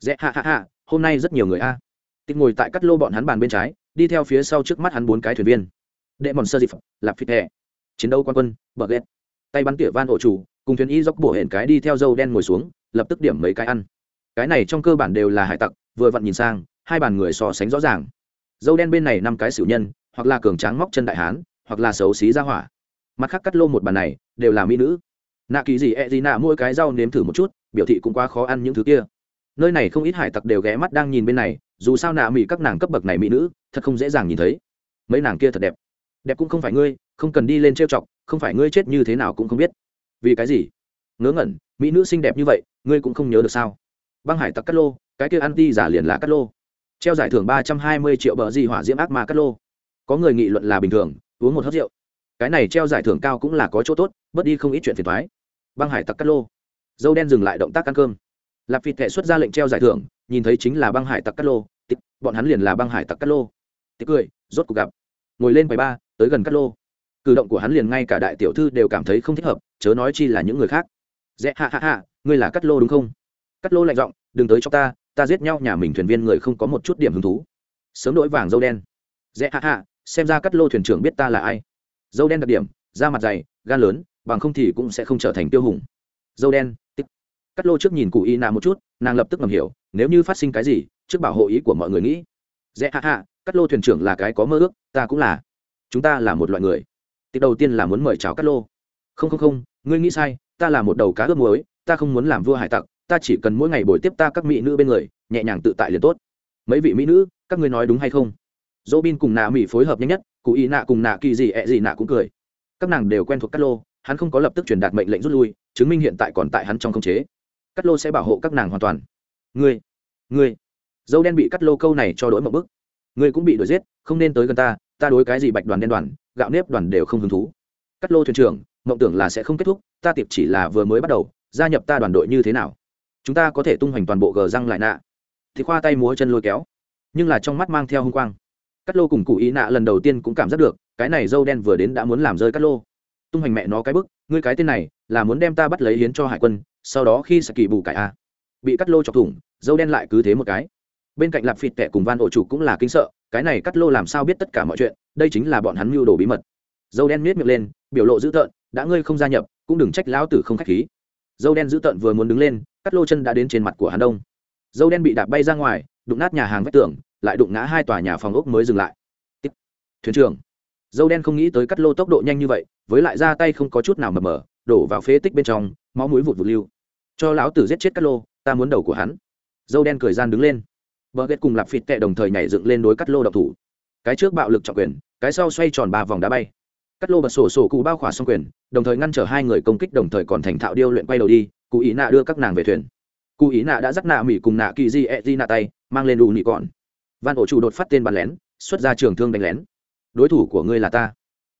Rẽ hạ hạ hạ hôm nay rất nhiều người a. Tích ngồi tại cắt lô bọn hắn bàn bên trái, đi theo phía sau trước mắt hắn bốn cái thuyền viên. Đệ mòn sơ dịp lạp phịt hẹ chiến đấu quan quân bờ ghét tay bắn tỉa van ổ chủ cùng thuyền y dốc bổ hển cái đi theo dâu đen ngồi xuống, lập tức điểm mấy cái ăn. Cái này trong cơ bản đều là hải tặc, vừa vặn nhìn sang, hai bàn người so sánh rõ ràng. Dâu đen bên này năm cái xỉu nhân, hoặc là cường tráng móc chân đại hán, hoặc là xấu xí ra hỏa. Mặt khác cắt lô một bàn này, đều là mỹ nữ. Nạ kỳ gì e gì nạ, mỗi cái rau nếm thử một chút, biểu thị cũng quá khó ăn những thứ kia. Nơi này không ít hải tặc đều ghé mắt đang nhìn bên này, dù sao nạ mỹ các nàng cấp bậc này mỹ nữ, thật không dễ dàng nhìn thấy. Mấy nàng kia thật đẹp. Đẹp cũng không phải ngươi, không cần đi lên trêu chọc, không phải ngươi chết như thế nào cũng không biết vì cái gì? Ngớ ngẩn, mỹ nữ xinh đẹp như vậy, ngươi cũng không nhớ được sao? Băng hải tặc cắt lô, cái kia anti giả liền là cắt lô. Treo giải thưởng ba trăm hai mươi triệu bờ di hỏa diễm ác ma cắt lô. Có người nghị luận là bình thường, uống một hớt rượu. Cái này treo giải thưởng cao cũng là có chỗ tốt, bớt đi không ít chuyện phiền thoái băng hải tặc cắt lô. Dâu đen dừng lại động tác ăn cơm. Lạp vịt thẻ xuất ra lệnh treo giải thưởng, nhìn thấy chính là băng hải tặc cắt lô. Tích bọn hắn liền là băng hải tặc cắt lô. Tích cười, rốt cuộc gặp. Ngồi lên quầy ba, tới gần cắt lô. Cử động của hắn liền ngay cả đại tiểu thư đều cảm thấy không thích hợp chớ nói chi là những người khác. Dễ hạ hạ hạ ngươi là cắt lô đúng không? Cắt lô lạnh giọng, đừng tới cho ta ta giết nhau nhà mình thuyền viên người không có một chút điểm hứng thú. Sớm đổi vàng dâu đen. Dễ hạ hạ xem ra cắt lô thuyền trưởng biết ta là ai. Dâu đen đặc điểm, da mặt dày, gan lớn, bằng không thì cũng sẽ không trở thành tiêu hùng. Dâu đen, tích. Cắt lô trước nhìn cụ y nạ một chút, nàng lập tức ngầm hiểu, nếu như phát sinh cái gì, trước bảo hộ ý của mọi người nghĩ. Dễ hạ hạ cắt lô thuyền trưởng là cái có mơ ước, ta cũng là. Chúng ta là một loại người. Tích đầu tiên là muốn mời chào cắt lô. Không không không ngươi nghĩ sai, ta là một đầu cá ướp muối, ta không muốn làm vua hải tặc, ta chỉ cần mỗi ngày buổi tiếp ta các mỹ nữ bên người, nhẹ nhàng tự tại liền tốt. Mấy vị mỹ nữ, các ngươi nói đúng hay không? Dỗ bin cùng nạ mỹ phối hợp nhanh nhất, cụ ý nạ cùng nạ kỳ gì ẹ gì nạ cũng cười. Các nàng đều quen thuộc Cát lô, hắn không có lập tức truyền đạt mệnh lệnh rút lui, chứng minh hiện tại còn tại hắn trong khống chế. Cát lô sẽ bảo hộ các nàng hoàn toàn. Ngươi ngươi. Dâu đen bị cắt lô câu này cho đ ố i một bức ngươi cũng bị đuổi giết, không nên tới gần ta ta đối cái gì bạch đoàn đen đoàn, gạo nếp đoàn đều không hứng thú. Cắt lô thuyền trưởng mộng tưởng là sẽ không kết thúc, ta tiệp chỉ là vừa mới bắt đầu, gia nhập ta đoàn đội như thế nào? Chúng ta có thể tung hoành toàn bộ gờ răng lại nạ. Thì khoa tay múa chân lôi kéo, nhưng là trong mắt mang theo h u n g quang. Cắt lô cùng cụ ý nạ lần đầu tiên cũng cảm giác được, cái này dâu đen vừa đến đã muốn làm rơi cắt lô. Tung hoành mẹ nó cái bức, ngươi cái tên này, là muốn đem ta bắt lấy hiến cho hải quân, sau đó khi sẽ kỳ bù cải a. Bị cắt lô chọc thủng, dâu đen lại cứ thế một cái. Bên cạnh lạp phịt tệ cùng van ổ chủ cũng là kinh sợ, cái này cắt lô làm sao biết tất cả mọi chuyện, đây chính là bọn hắn mưu đồ bí mật. Dâu đen miết miệng lên, biểu lộ dữ tợn đã ngươi không gia nhập, cũng đừng trách lão tử không khách khí. Dâu đen dữ tợn vừa muốn đứng lên, cắt lô chân đã đến trên mặt của hắn đông. Dâu đen bị đạp bay ra ngoài, đụng nát nhà hàng vách tường, lại đụng ngã hai tòa nhà phòng ốc mới dừng lại. Tiếp. thuyền trưởng. Dâu đen không nghĩ tới cắt lô tốc độ nhanh như vậy, với lại ra tay không có chút nào mờ mờ, đổ vào phế tích bên trong, máu mũi vụt vụt lưu. Cho lão tử giết chết cắt lô, ta muốn đầu của hắn. Dâu đen cười gian đứng lên. Vợ ghét cùng lạp phịt tệ đồng thời nhảy dựng lên đối cắt lô độc thủ. Cái trước bạo lực trọng quyền, cái sau xoay tròn ba vòng đá bay cắt lô bật sổ sổ cụ bao khỏa xong quyền, đồng thời ngăn trở hai người công kích, đồng thời còn thành thạo điêu luyện quay đầu đi, cụ ý nạ đưa các nàng về thuyền. Cụ ý nạ đã dắt nạ mỹ cùng nạ kỳ di e di nạ tay, mang lên đủ nị còn van ổ chủ đột phát tên bắn lén, xuất ra trường thương đánh lén. Đối thủ của ngươi là ta.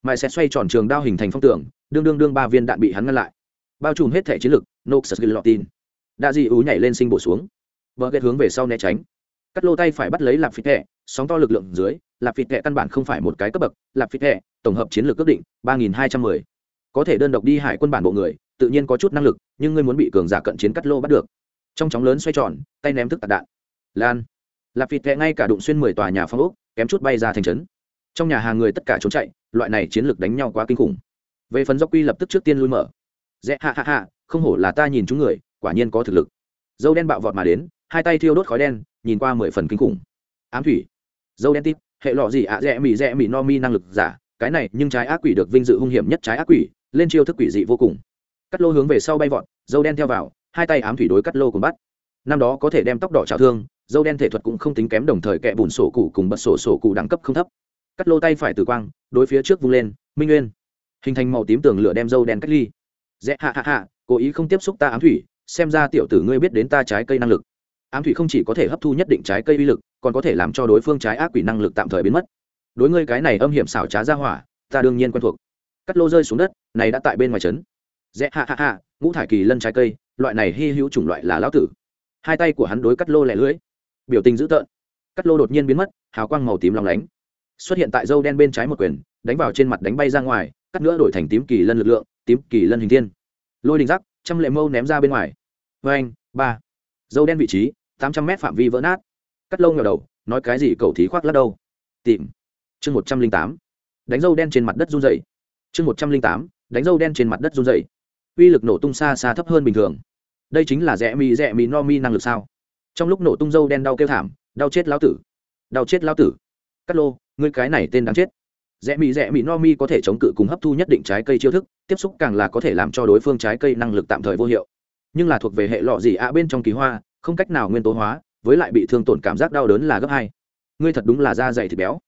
Mãi sẽ xoay tròn trường đao hình thành phong tưởng đương đương đương ba viên đạn bị hắn ngăn lại. Bao trùm hết thể chiến lực noxus tin. Đã dị ú nhảy lên sinh bổ xuống. Vợ ghét hướng về sau né tránh. Cắt lô tay phải bắt lấy lạp phí thẻ, sóng to lực lượng dưới lạp phịt thẻ căn bản không phải một cái cấp bậc, lạp phịt thẻ tổng hợp chiến lược ước định, ba nghìn hai trăm mười. Có thể đơn độc đi hải quân bản bộ người, tự nhiên có chút năng lực, nhưng ngươi muốn bị cường giả cận chiến cắt lô bắt được. Trong chóng lớn xoay tròn, tay ném thức tạc đạn. Lan. Lạp phịt thẻ ngay cả đụng xuyên mười tòa nhà phong ốc, kém chút bay ra thành trấn. Trong nhà hàng người tất cả trốn chạy, loại này chiến lược đánh nhau quá kinh khủng. Về phần do quy lập tức trước tiên lui mở. Dễ hạ hạ hạ không hổ là ta nhìn chúng người, quả nhiên có thực lực. Dâu đen bạo vọt mà đến, hai tay thiêu đốt khói đen, nhìn qua mười phần kinh khủng. Ám thủy. Dâu đen tít hệ lọ gì ạ à, rẽ mì rẽ mì no mi năng lực giả. Cái này nhưng trái ác quỷ được vinh dự hung hiểm nhất trái ác quỷ lên chiêu thức quỷ dị vô cùng. Cắt lô hướng về sau bay vọt dâu đen theo vào hai tay ám thủy đối cắt lô cùng bắt. Năm đó có thể đem tóc đỏ trào thương dâu đen thể thuật cũng không tính kém đồng thời kẹ bùn sổ cụ cùng bật sổ sổ cụ đẳng cấp không thấp. Cắt lô tay phải từ quang đối phía trước vung lên minh nguyên. Hình thành màu tím tường lửa đem dâu đen cách ly. Dễ hạ hạ hạ cố ý không tiếp xúc ta ám thủy xem ra tiểu tử ngươi biết đến ta trái cây năng lực. Ám thủy không chỉ có thể hấp thu nhất định trái cây uy lực còn có thể làm cho đối phương trái ác quỷ năng lực tạm thời biến mất. Đối ngươi cái này âm hiểm xảo trá ra hỏa, ta đương nhiên quen thuộc. Cắt lô rơi xuống đất, này đã tại bên ngoài trấn. Dễ hạ hạ hạ ngũ thải kỳ lân trái cây, loại này hy hữu chủng loại là lão tử. Hai tay của hắn đối cắt lô lẻ lưới biểu tình dữ tợn. Cắt lô đột nhiên biến mất, hào quang màu tím lòng lánh. Xuất hiện tại dâu đen bên trái một quyền, đánh vào trên mặt đánh bay ra ngoài, cắt nữa đổi thành tím kỳ lân lực lượng, tím kỳ lân hình thiên. Lôi đình rắc, trăm lệ mâu ném ra bên ngoài. Vê anh ba. Dâu đen vị trí, tám trăm mét phạm vi vỡ nát cắt lâu nghèo đầu, nói cái gì cầu thí khoác lắc đâu. Tìm. Chương một trăm linh tám. Đánh dâu đen trên mặt đất run dày chương một trăm linh tám. Đánh dâu đen trên mặt đất run dày uy lực nổ tung xa xa thấp hơn bình thường. Đây chính là rẽ mì rẽ mì no mi năng lực sao? Trong lúc nổ tung dâu đen đau kêu thảm, đau chết lão tử. Đau chết lão tử. Cắt lô, ngươi cái này tên đáng chết. Rẽ mì rẽ mì no mi có thể chống cự cùng hấp thu nhất định trái cây chiêu thức, tiếp xúc càng là có thể làm cho đối phương trái cây năng lực tạm thời vô hiệu. Nhưng là thuộc về hệ lọ gì ạ bên trong kỳ hoa, không cách nào nguyên tố hóa với lại bị thương tổn cảm giác đau đớn là gấp hai. Ngươi thật đúng là da dày thịt béo.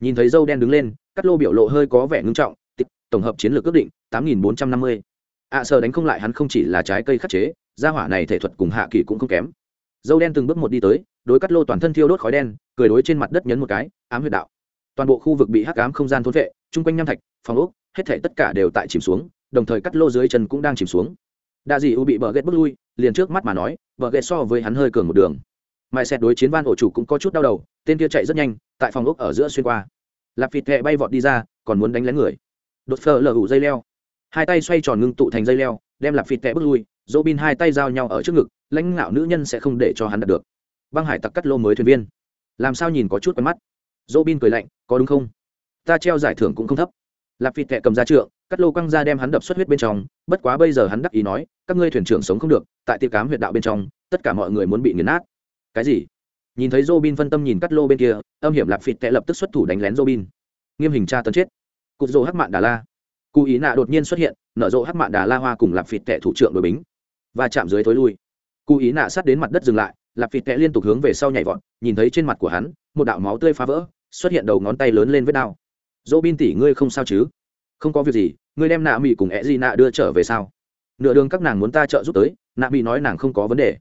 Nhìn thấy dâu đen đứng lên cắt lô biểu lộ hơi có vẻ ngưng trọng tổng hợp chiến lược ước định, tám nghìn bốn trăm năm mươi. À, Ạ sợ đánh không lại hắn không chỉ là trái cây khắc chế, gia hỏa này thể thuật cùng hạ kỳ cũng không kém. Dâu đen từng bước một đi tới, đối cắt lô toàn thân thiêu đốt khói đen, cười đối trên mặt đất nhấn một cái, ám huyệt đạo. Toàn bộ khu vực bị hắc ám không gian thốn vệ, chung quanh nham thạch, phòng ốc, hết thể tất cả đều tại chìm xuống, đồng thời cắt lô dưới chân cũng đang chìm xuống. Đa dị u bị bờ ghét bước lui, liền trước mắt mà nói, bờ ghét so với hắn hơi cường một đường mãi xét đối chiến van ổ chủ cũng có chút đau đầu, tên kia chạy rất nhanh, tại phòng ốc ở giữa xuyên qua. Lạp vịt thẹ bay vọt đi ra, còn muốn đánh lén người. Đột phờ lờ hủ dây leo. Hai tay xoay tròn ngưng tụ thành dây leo, đem lạp vịt thẹ bước lui, dỗ bin hai tay giao nhau ở trước ngực, lãnh ngạo nữ nhân sẽ không để cho hắn đạt được. Băng hải tặc cắt lô mới thuyền viên. Làm sao nhìn có chút quen mắt? Dỗ bin cười lạnh, có đúng không? Ta treo giải thưởng cũng không thấp. Lạp vịt thẹ cầm ra trượng, cắt lô quăng ra đem hắn đập xuất huyết bên trong, bất quá bây giờ hắn đắc ý nói, các ngươi thuyền trưởng sống không được, tại tiệc cám huyệt đạo bên trong, tất cả mọi người muốn bị nghiền nát cái gì? Nhìn thấy robin phân tâm nhìn cắt lô bên kia, âm hiểm lạp phịt tệ lập tức xuất thủ đánh lén robin. Nghiêm hình tra tấn chết. Cụt rỗ hắc mạn đà la. Cụ ý nạ đột nhiên xuất hiện, nở rộ hắc mạn đà la hoa cùng lạp phịt tệ thủ trưởng đội bính. Và chạm dưới thối lui. Cụ ý nạ sát đến mặt đất dừng lại, lạp phịt tệ liên tục hướng về sau nhảy vọt, nhìn thấy trên mặt của hắn, một đạo máu tươi phá vỡ, xuất hiện đầu ngón tay lớn lên vết đao dỗ bin tỷ ngươi không sao chứ? Không có việc gì, ngươi đem nạ mỹ cùng ẹ di nạ đưa trở về sao? Nửa đường các nàng muốn ta trợ giúp tới, nạ mỹ nói nàng không có vấn đề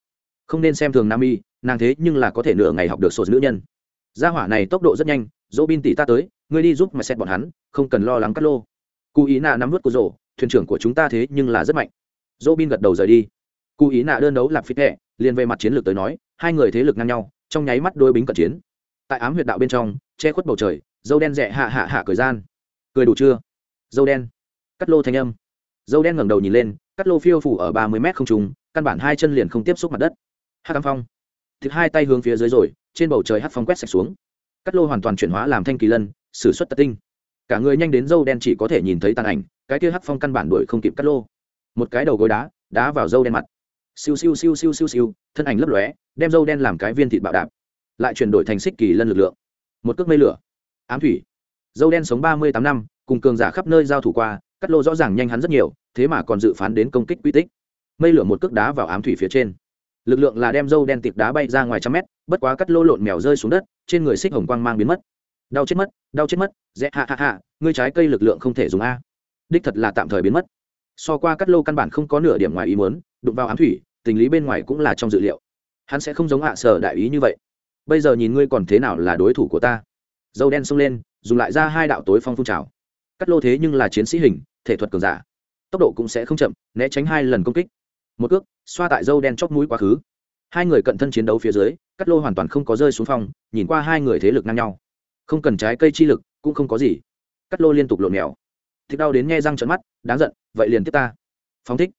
không nên xem thường nam y, nàng thế nhưng là có thể nửa ngày học được sổ nữ nhân. Gia hỏa này tốc độ rất nhanh dỗ bin tỷ ta tới, ngươi đi giúp mà xét bọn hắn, không cần lo lắng cắt lô. Cụ ý nạ nắm vớt của rổ thuyền trưởng của chúng ta thế nhưng là rất mạnh. Dỗ bin gật đầu rời đi. Cụ ý nạ đơn đấu làm phít hẹ, liền về mặt chiến lược tới nói, hai người thế lực ngang nhau, trong nháy mắt đôi bính cận chiến. Tại ám huyệt đạo bên trong, che khuất bầu trời, dâu đen rẽ hạ hạ hạ cười gian. Cười đủ chưa? Dâu đen. Cắt lô thanh âm. Dâu đen ngẩng đầu nhìn lên, cắt lô phiêu phủ ở ba mươi mét không trùng căn bản hai chân liền không tiếp xúc mặt đất hát cam phong. Thịt hai tay hướng phía dưới rồi, trên bầu trời hát phong quét sạch xuống. Cắt lô hoàn toàn chuyển hóa làm thanh kỳ lân s ử suất tật tinh. Cả người nhanh đến dâu đen chỉ có thể nhìn thấy tàn ảnh, cái kia hát phong căn bản đuổi không kịp cắt lô. Một cái đầu gối đá đá vào dâu đen mặt. Siêu siêu siêu siêu siêu siêu, thân ảnh lấp lóe, đem dâu đen làm cái viên thịt bạo đạp. Lại chuyển đổi thành xích kỳ lân lực lượng. Một cước mây lửa. Ám thủy. Dâu đen sống ba mươi tám năm, cùng cường giả khắp nơi giao thủ qua, cắt lô rõ ràng nhanh hắn rất nhiều, thế mà còn dự phán đến công kích quy tích. Mây lửa một cước đá vào ám thủy phía trên lực lượng là đem dâu đen tiệc đá bay ra ngoài trăm mét, bất quá cắt lô lộn mèo rơi xuống đất, trên người xích hồng quang mang biến mất. Đau chết mất, đau chết mất, rẽ hạ hạ hạ, ngươi trái cây lực lượng không thể dùng a. Đích thật là tạm thời biến mất. So qua cắt lô căn bản không có nửa điểm ngoài ý muốn, đụng vào ám thủy, tình lý bên ngoài cũng là trong dự liệu. Hắn sẽ không giống hạ sở đại ý như vậy. Bây giờ nhìn ngươi còn thế nào là đối thủ của ta. Dâu đen xông lên, dùng lại ra hai đạo tối phong phun trào. Cắt lô thế nhưng là chiến sĩ hình, thể thuật cường giả. Tốc độ cũng sẽ không chậm, né tránh hai lần công kích một cước, xoa tại dâu đen chóp mũi quá khứ. Hai người cận thân chiến đấu phía dưới, cắt lô hoàn toàn không có rơi xuống phòng, nhìn qua hai người thế lực ngang nhau. Không cần trái cây chi lực, cũng không có gì. Cắt lô liên tục lộn mèo thịt đau đến nghe răng trận mắt, đáng giận, vậy liền tiếp ta. Phóng thích.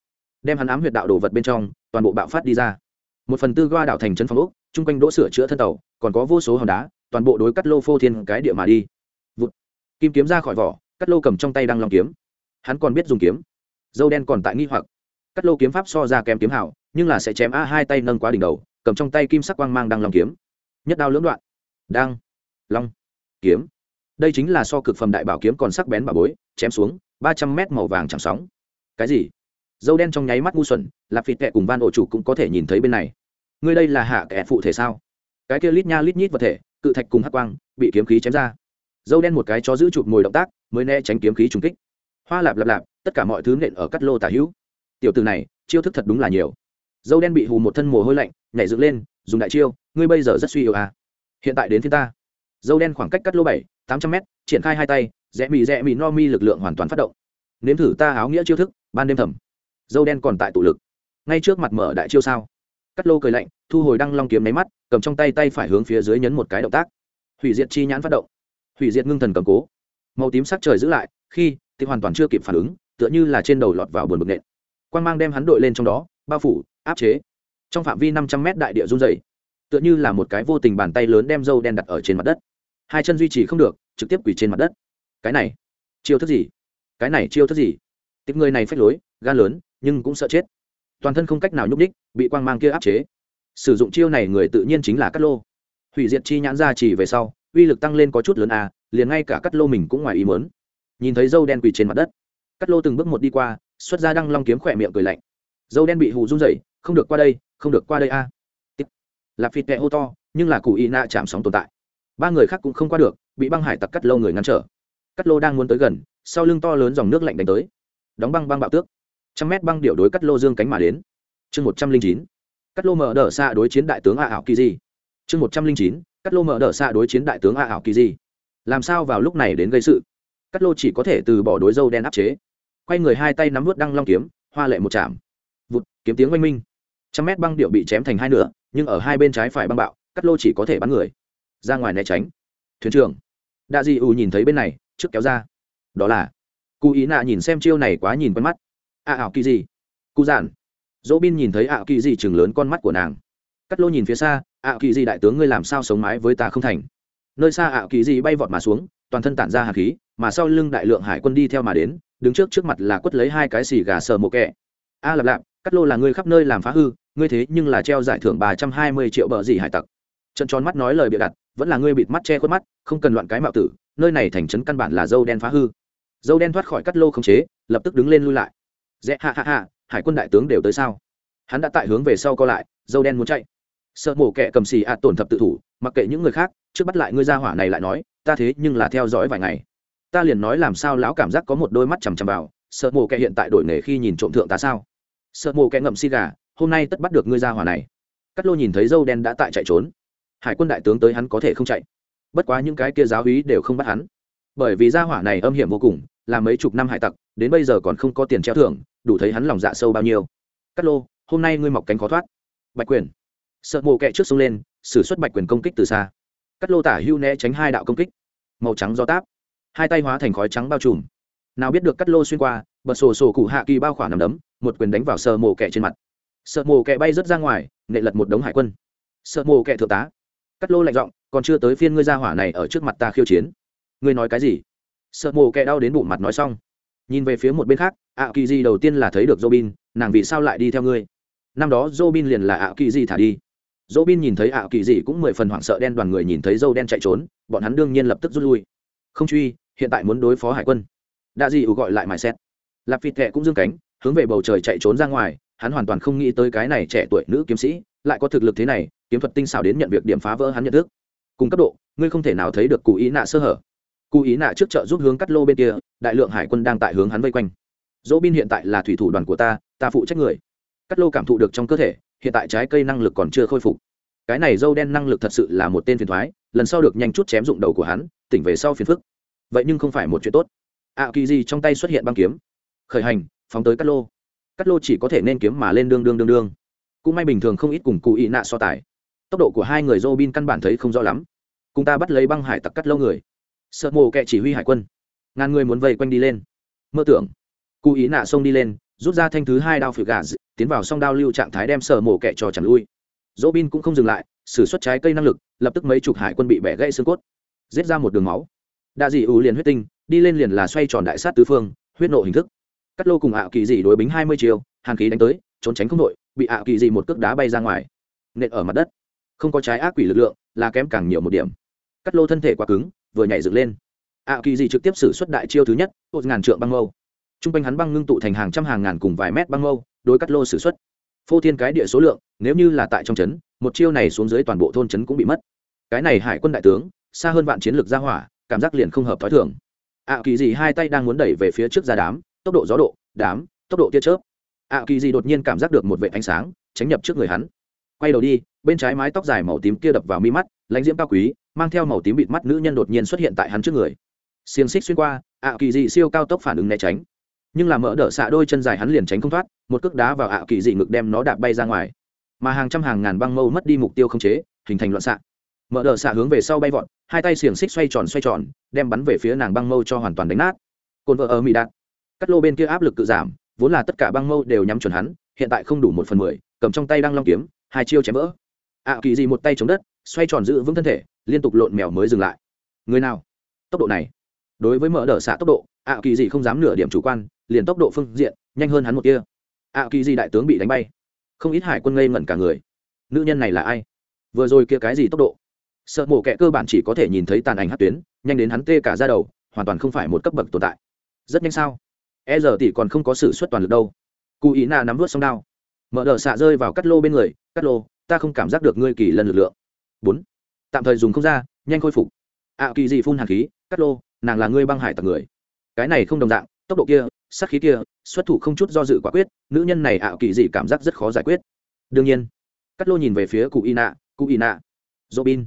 Đem hắn ám huyệt đạo đồ vật bên trong, toàn bộ bạo phát đi ra. Một phần tư goa đảo thành chân phong úc chung quanh đỗ sửa chữa thân tàu, còn có vô số hòn đá, toàn bộ đối cắt lô phô thiên cái địa mà đi. Vụt. kim kiếm ra khỏi vỏ, cắt lô cầm trong tay đang lòng kiếm. Hắn còn biết dùng kiếm. Dâu đen còn tại nghi hoặc cắt lô kiếm pháp so ra kém kiếm hảo, nhưng là sẽ chém a hai tay nâng quá đỉnh đầu, cầm trong tay kim sắc quang mang đang lòng kiếm. Nhất đao lưỡng đoạn. Đang. Long. Kiếm. Đây chính là so cực phẩm đại bảo kiếm còn sắc bén bà bối, chém xuống, ba trăm mét màu vàng chẳng sóng. Cái gì? Dâu đen trong nháy mắt ngu xuẩn lạp phịt kẹ cùng van ổ chủ cũng có thể nhìn thấy bên này. Ngươi đây là hạ kẻ phụ thể sao? Cái kia lít nha lít nhít vật thể, cự thạch cùng hắc quang, bị kiếm khí chém ra. Dâu đen một cái cho giữ chụp mồi động tác, mới né tránh kiếm khí trùng kích. Hoa lạp lạp lạp, tất cả mọi thứ nện ở cắt lô tả hữu tiểu từ này, chiêu thức thật đúng là nhiều. Dâu đen bị hù một thân mồ hôi lạnh, nhảy dựng lên, dùng đại chiêu, ngươi bây giờ rất suy yếu à. hiện tại đến phía ta. Dâu đen khoảng cách cắt lô bảy, tám trăm m triển khai hai tay, rẽ mì rẽ mì no mi lực lượng hoàn toàn phát động. Nếm thử ta áo nghĩa chiêu thức, ban đêm thầm. Dâu đen còn tại tụ lực. Ngay trước mặt mở đại chiêu sao. Cắt lô cười lạnh, thu hồi đăng long kiếm máy mắt, cầm trong tay tay phải hướng phía dưới nhấn một cái động tác. Hủy diệt chi nhãn phát động. Hủy diệt ngưng thần cầm cố. Màu tím sắc trời giữ lại, khi, thì hoàn toàn chưa kịp phản ứng, tựa như là trên đầu lọt vào buồn bực nện quan mang đem hắn đội lên trong đó, bao phủ, áp chế. Trong phạm vi năm trăm mét đại địa run dày tựa như là một cái vô tình bàn tay lớn đem dâu đen đặt ở trên mặt đất. Hai chân duy trì không được, trực tiếp quỳ trên mặt đất. Cái này, chiêu thức gì? Cái này chiêu thức gì? Tiếp người này phách lối, gan lớn, nhưng cũng sợ chết. Toàn thân không cách nào nhúc đích bị quang mang kia áp chế. Sử dụng chiêu này người tự nhiên chính là cắt lô. Hủy diệt chi nhãn ra chỉ về sau, uy lực tăng lên có chút lớn à liền ngay cả cắt lô mình cũng ngoài ý mớn nhìn thấy dâu đen quỳ trên mặt đất cắt lô từng bước một đi qua xuất ra đăng long kiếm khỏe miệng cười lạnh. Dâu đen bị hù run rẩy, không được qua đây, không được qua đây a. À. lạp phịt kẹ hô to, nhưng là cụ y na chạm sóng tồn tại. Ba người khác cũng không qua được, bị băng hải tặc cắt lô người ngăn trở. Cắt lô đang muốn tới gần, sau lưng to lớn dòng nước lạnh đánh tới. Đóng băng băng bạo tước. Trăm mét băng điệu đối cắt lô dương cánh mà đến. Chương một trăm linh chín. Cắt lô mở đờ xa đối chiến đại tướng a ảo kỳ di. Chương một trăm linh chín. Cắt lô mở đờ xa đối chiến đại tướng a ảo kỳ di. Làm sao vào lúc này đến gây sự? Cắt lô chỉ có thể từ bỏ đối dâu đen áp chế quay người hai tay nắm vút đăng long kiếm, hoa lệ một chạm vụt, kiếm tiếng oanh minh. Trăm mét băng điệu bị chém thành hai nửa, nhưng ở hai bên trái phải băng bạo, cắt lô chỉ có thể bắn người. Ra ngoài né tránh. Thuyền trưởng. Đa di u nhìn thấy bên này, trước kéo ra. Đó là. Cụ ý nạ nhìn xem chiêu này quá nhìn quen mắt. À ảo kỳ gì? Cụ giản. Dỗ bin nhìn thấy ảo kỳ gì chừng lớn con mắt của nàng. Cắt lô nhìn phía xa, ảo kỳ gì đại tướng ngươi làm sao sống mái với ta không thành? Nơi xa ảo kỳ gì bay vọt mà xuống, toàn thân tản ra hạt khí, mà sau lưng đại lượng hải quân đi theo mà đến đứng trước trước mặt là quất lấy hai cái xì gà sờ mộ kẹ. A à, lạp lạp cắt lô là người khắp nơi làm phá hư ngươi thế nhưng là treo giải thưởng ba trăm hai mươi triệu bờ gì hải tặc. Trận tròn mắt nói lời bịa đặt vẫn là ngươi bịt mắt che khuất mắt không cần loạn cái mạo tử nơi này thành trấn căn bản là dâu đen phá hư. Dâu đen thoát khỏi cắt lô không chế lập tức đứng lên lui lại. Dễ hạ hạ hạ hải quân đại tướng đều tới sao? Hắn đã tại hướng về sau co lại dâu đen muốn chạy. Sợ mổ kẻ cầm xì ạt tổn thập tự thủ mặc kệ những người khác trước bắt lại ngươi ra hỏa này lại nói ta thế nhưng là theo dõi vài ngày ta liền nói làm sao lão cảm giác có một đôi mắt chằm chằm vào, sợ mồ kẻ hiện tại đổi nghề khi nhìn trộm thượng ta sao? Sợ mồ kẻ ngậm xi gà, hôm nay tất bắt được ngươi ra hỏa này. Cắt lô nhìn thấy dâu đen đã tại chạy trốn. Hải quân đại tướng tới hắn có thể không chạy. Bất quá những cái kia giáo hí đều không bắt hắn. Bởi vì gia hỏa này âm hiểm vô cùng, là mấy chục năm hải tặc, đến bây giờ còn không có tiền treo thưởng, đủ thấy hắn lòng dạ sâu bao nhiêu. Cắt lô, hôm nay ngươi mọc cánh khó thoát. Bạch quyền. Sợ mồ kẹ trước sông lên xử suất bạch quyền công kích từ xa. Cắt lô tả hưu né tránh hai đạo công kích. Màu trắng do táp hai tay hóa thành khói trắng bao trùm. Nào biết được cắt lô xuyên qua, bật sổ sổ cụ hạ kỳ bao khỏa nằm đấm, một quyền đánh vào sợ mổ kẹ trên mặt. Sợ mổ kẹ bay rớt ra ngoài, nệ lật một đống hải quân. Sợ mổ kẹ thượng tá. Cắt lô lạnh giọng, còn chưa tới phiên ngươi ra hỏa này ở trước mặt ta khiêu chiến. Ngươi nói cái gì? Sợ mổ kẹ đau đến bụng mặt nói xong. Nhìn về phía một bên khác, ạ kỳ di đầu tiên là thấy được robin, nàng vì sao lại đi theo ngươi? Năm đó robin liền là ạ kỳ di thả đi. Robin nhìn thấy ạ kỳ di cũng mười phần hoảng sợ đen đoàn người nhìn thấy dâu đen chạy trốn, bọn hắn đương nhiên lập tức rút lui. Không truy hiện tại muốn đối phó hải quân. Đa di ủ gọi lại mài xét. Lạp phịt thẹ cũng dương cánh, hướng về bầu trời chạy trốn ra ngoài, hắn hoàn toàn không nghĩ tới cái này trẻ tuổi nữ kiếm sĩ lại có thực lực thế này, kiếm thuật tinh xảo đến nhận việc điểm phá vỡ hắn nhận thức. Cùng cấp độ, ngươi không thể nào thấy được cụ ý nạ sơ hở. Cụ ý nạ trước chợ giúp hướng cắt lô bên kia, đại lượng hải quân đang tại hướng hắn vây quanh. Dỗ bin hiện tại là thủy thủ đoàn của ta ta phụ trách người. Cắt lô cảm thụ được trong cơ thể, hiện tại trái cây năng lực còn chưa khôi phục. Cái này dâu đen năng lực thật sự là một tên phiền thoái, lần sau được nhanh chút chém dụng đầu của hắn, tỉnh về sau phiền phức vậy nhưng không phải một chuyện tốt. Ạ kỳ gì trong tay xuất hiện băng kiếm. Khởi hành, phóng tới cắt lô. Cắt lô chỉ có thể nên kiếm mà lên đương đương đương đương. Cũng may bình thường không ít cùng cụ ý nạ so tài. Tốc độ của hai người dô bin căn bản thấy không rõ lắm. Cùng ta bắt lấy băng hải tặc cắt lâu người. Sợ mồ kệ chỉ huy hải quân. Ngàn người muốn vây quanh đi lên. Mơ tưởng. Cụ ý nạ xông đi lên, rút ra thanh thứ hai đao phự gà tiến vào song đao lưu trạng thái đem sợ mồ kệ cho chẳng lui. Dỗ bin cũng không dừng lại xử suất trái cây năng lực, lập tức mấy chục hải quân bị bẻ gãy xương cốt. Giết ra một đường máu đa dị ủ liền huyết tinh, đi lên liền là xoay tròn đại sát tứ phương, huyết nộ hình thức. Cắt lô cùng ạ kỳ dị đối bính hai mươi chiều hàn khí đánh tới, trốn tránh không đội, bị ạ kỳ dị một cước đá bay ra ngoài. Nện ở mặt đất. Không có trái ác quỷ lực lượng, là kém càng nhiều một điểm. Cắt lô thân thể quá cứng, vừa nhảy dựng lên. Ạ kỳ dị trực tiếp xử suất đại chiêu thứ nhất một ngàn trượng băng mâu. T r u n g quanh hắn băng ngưng tụ thành hàng trăm hàng ngàn cùng vài mét băng mâu, đối cắt lô xử suất. Phô thiên cái địa số lượng, nếu như là tại trong trấn một chiêu này xuống dưới toàn bộ thôn trấn cũng bị mất. Cái này hải quân đại tướng, xa hơn vạn chiến lược ra hỏa cảm giác liền không hợp thói thường. Ạ kỳ dị hai tay đang muốn đẩy về phía trước ra đám, tốc độ gió độ, đám, tốc độ tia chớp. Ạ kỳ dị đột nhiên cảm giác được một vệ ánh sáng, tránh nhập trước người hắn. Quay đầu đi, bên trái mái tóc dài màu tím kia đập vào mi mắt, lãnh diễm cao quý, mang theo màu tím bịt mắt nữ nhân đột nhiên xuất hiện tại hắn trước người. Xiềng xích xuyên qua ạ kỳ dị siêu cao tốc phản ứng né tránh. Nhưng làm mỡ đỡ xạ đôi chân dài hắn liền tránh không thoát, một cước đá vào ạ kỳ dị ngực đem nó đạp bay ra ngoài. Mà hàng trăm hàng ngàn băng mâu mất đi mục tiêu không chế, hình thành loạn xạ mở đờ xạ hướng về sau bay vọt, hai tay xiềng xích xoay tròn xoay tròn, đem bắn về phía nàng băng mâu cho hoàn toàn đánh nát. Cồn vợ ở mỹ đạt. Cắt lô bên kia áp lực cự giảm, vốn là tất cả băng mâu đều nhắm chuẩn hắn, hiện tại không đủ một phần mười, cầm trong tay đang long kiếm, hai chiêu chém vỡ. Ạ kỳ gì một tay chống đất, xoay tròn giữ vững thân thể, liên tục lộn mèo mới dừng lại. Người nào? Tốc độ này. Đối với mở đờ xạ tốc độ ạ kỳ gì không dám nửa điểm chủ quan, liền tốc độ phương diện, nhanh hơn hắn một kia ạ kỳ gì đại tướng bị đánh bay. Không ít hải quân ngây ngẩn cả người. Nữ nhân này là ai? Vừa rồi kia cái gì tốc độ? Sợ mổ kẹ cơ bản chỉ có thể nhìn thấy tàn ảnh hát tuyến, nhanh đến hắn tê cả ra đầu, hoàn toàn không phải một cấp bậc tồn tại. Rất nhanh sao? E giờ tỷ còn không có sự xuất toàn lực đâu. Cụ ý nà nắm vớt xong đao. Mở đờ xạ rơi vào cắt lô bên người, cắt lô, ta không cảm giác được ngươi kỳ lần lực lượng. Bốn. Tạm thời dùng không ra, nhanh khôi phục. Ạ kỳ gì phun hàn khí, cắt lô, nàng là ngươi băng hải tặc người. Cái này không đồng dạng, tốc độ kia sắc khí kia, xuất thủ không chút do dự quả quyết, nữ nhân này ạ kỳ gì cảm giác rất khó giải quyết. Đương nhiên, cắt lô nhìn về phía cụ y nạ cụ y nạ robin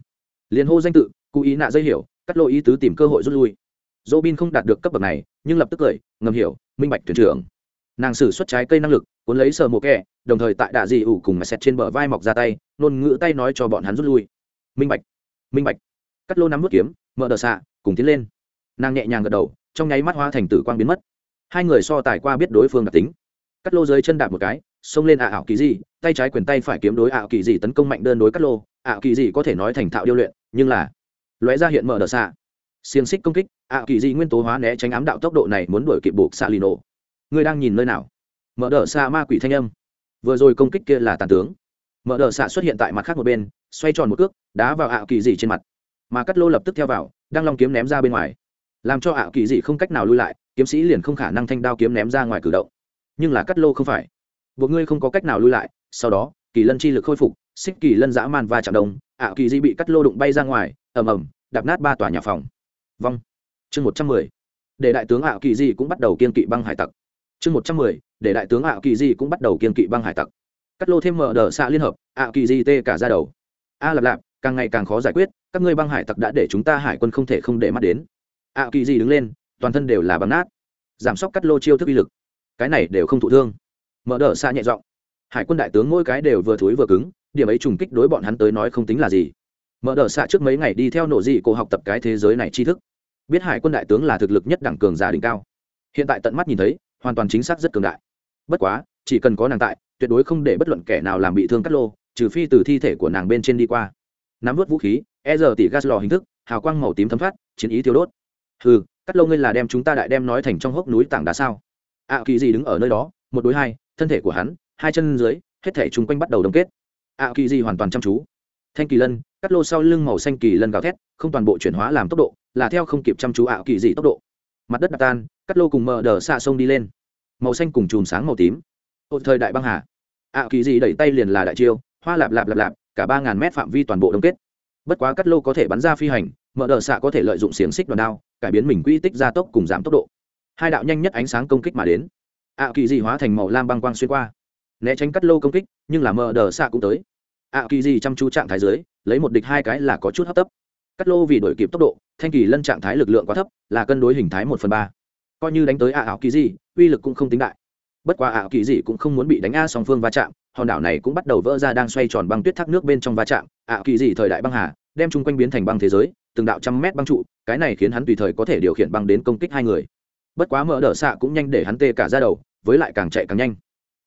liền hô danh tự, cụ ý nạ dây hiểu, cắt lô ý tứ tìm cơ hội rút lui. Dỗ bin không đạt được cấp bậc này, nhưng lập tức cười, ngầm hiểu, minh bạch thuyền trưởng. Nàng xử xuất trái cây năng lực, cuốn lấy sờ mộ kẹ, đồng thời tại đạ dị ủ cùng mà xẹt trên bờ vai mọc ra tay nôn ngữ tay nói cho bọn hắn rút lui. Minh bạch minh bạch. Cắt lô nắm vút kiếm, mở đờ xạ, cùng tiến lên. Nàng nhẹ nhàng gật đầu, trong nháy mắt hoa thành tử quang biến mất. Hai người so tài qua biết đối phương đặc tính. Cắt lô dưới chân đạp một cái, xông lên ạ ảo kỳ dị, tay trái quyền tay phải kiếm đối ảo kỳ dị tấn công mạnh đơn đối cắt lô. Ảo kỳ dị có thể nói thành thạo điêu luyện nhưng là lóe ra hiện mở đờ xạ. Xiềng xích công kích, ạ kỳ dị nguyên tố hóa né tránh ám đạo tốc độ này muốn đuổi kịp buộc xạ lì nổ. Người đang nhìn nơi nào? Mở đờ xạ ma quỷ thanh âm. Vừa rồi công kích kia là tàn tướng. Mở đờ xạ xuất hiện tại mặt khác một bên, xoay tròn một cước, đá vào ạ kỳ dị trên mặt. Mà cắt lô lập tức theo vào, đang long kiếm ném ra bên ngoài. Làm cho ạ kỳ dị không cách nào lui lại, kiếm sĩ liền không khả năng thanh đao kiếm ném ra ngoài cử động. Nhưng là cắt lô không phải. Buộc ngươi không có cách nào lui lại, sau đó, kỳ lân chi lực khôi phục xích kỳ lân dã man và chạm đông, ạ kỳ di bị cắt lô đụng bay ra ngoài, ầm ầm, đạp nát ba tòa nhà phòng. Vong. Chương một trăm mười, để đại tướng ạ kỳ di cũng bắt đầu kiên kỵ băng hải tặc. Chương một trăm mười, để đại tướng ạ kỳ di cũng bắt đầu kiên kỵ băng hải tặc. Cắt lô thêm mở đờ xạ liên hợp, ạ kỳ di tê cả ra đầu. A lạp lạp, càng ngày càng khó giải quyết, các ngươi băng hải tặc đã để chúng ta hải quân không thể không để mắt đến. Ạ kỳ di đứng lên, toàn thân đều là băng nát. Giảm sốc cắt lô chiêu thức uy lực. Cái này đều không thụ thương. Mở đờ xạ nhẹ giọng. Hải quân đại tướng mỗi cái đều vừa thối vừa cứng điểm ấy trùng kích đối bọn hắn tới nói không tính là gì. Mở đờ xạ trước mấy ngày đi theo nổ dị cổ học tập cái thế giới này tri thức. Biết hải quân đại tướng là thực lực nhất đẳng cường giả đỉnh cao. Hiện tại tận mắt nhìn thấy, hoàn toàn chính xác rất cường đại. Bất quá, chỉ cần có nàng tại, tuyệt đối không để bất luận kẻ nào làm bị thương cắt lô, trừ phi từ thi thể của nàng bên trên đi qua. Nắm vớt vũ khí e giờ tỉ gas lò hình thức, hào quang màu tím thấm thoát, chiến ý thiếu đốt. Hừ, cắt lô ngươi là đem chúng ta đại đem nói thành trong hốc núi tảng đá sao? Ạ kỳ gì đứng ở nơi đó, một đối hai, thân thể của hắn, hai chân dưới, hết thể chung quanh bắt đầu đông kết ạ kỳ gì hoàn toàn chăm chú. Thanh kỳ lân, cắt lô sau lưng màu xanh kỳ lân gào thét, không toàn bộ chuyển hóa làm tốc độ, là theo không kịp chăm chú ạ kỳ gì tốc độ. Mặt đất đạp tan, cắt lô cùng mở đờ xạ sông đi lên. Màu xanh cùng chùm sáng màu tím. Một thời đại băng hà. Ạ kỳ gì đẩy tay liền là đại chiêu, hoa lạp lạp lạp lạp, cả ba ngàn mét phạm vi toàn bộ đông kết. Bất quá cắt lô có thể bắn ra phi hành mở đờ xạ có thể lợi dụng xiềng xích đòn đao, cải biến mình quy tích gia tốc cùng giảm tốc độ. Hai đạo nhanh nhất ánh sáng công kích mà đến. Ạ kỳ di hóa thành màu lam băng quang xuyên qua. Né tránh cắt lô công kích, nhưng là mở đờ xạ cũng tới ạ kỳ dị chăm chú trạng thái dưới, lấy một địch hai cái là có chút hấp tấp. Cắt lô vì đổi kịp tốc độ, thanh kỳ lân trạng thái lực lượng quá thấp, là cân đối hình thái một phần ba. Coi như đánh tới ạ ảo kỳ dị uy lực cũng không tính đại. Bất quá ảo kỳ dị cũng không muốn bị đánh a song phương va chạm, hòn đảo này cũng bắt đầu vỡ ra đang xoay tròn băng tuyết thác nước bên trong va chạm. Ảo kỳ dị thời đại băng hà, đem chung quanh biến thành băng thế giới, từng đạo trăm mét băng trụ, cái này khiến hắn tùy thời có thể điều khiển băng đến công kích hai người. Bất quá mở đỡ xạ cũng nhanh để hắn tê cả ra đầu, với lại càng chạy càng nhanh.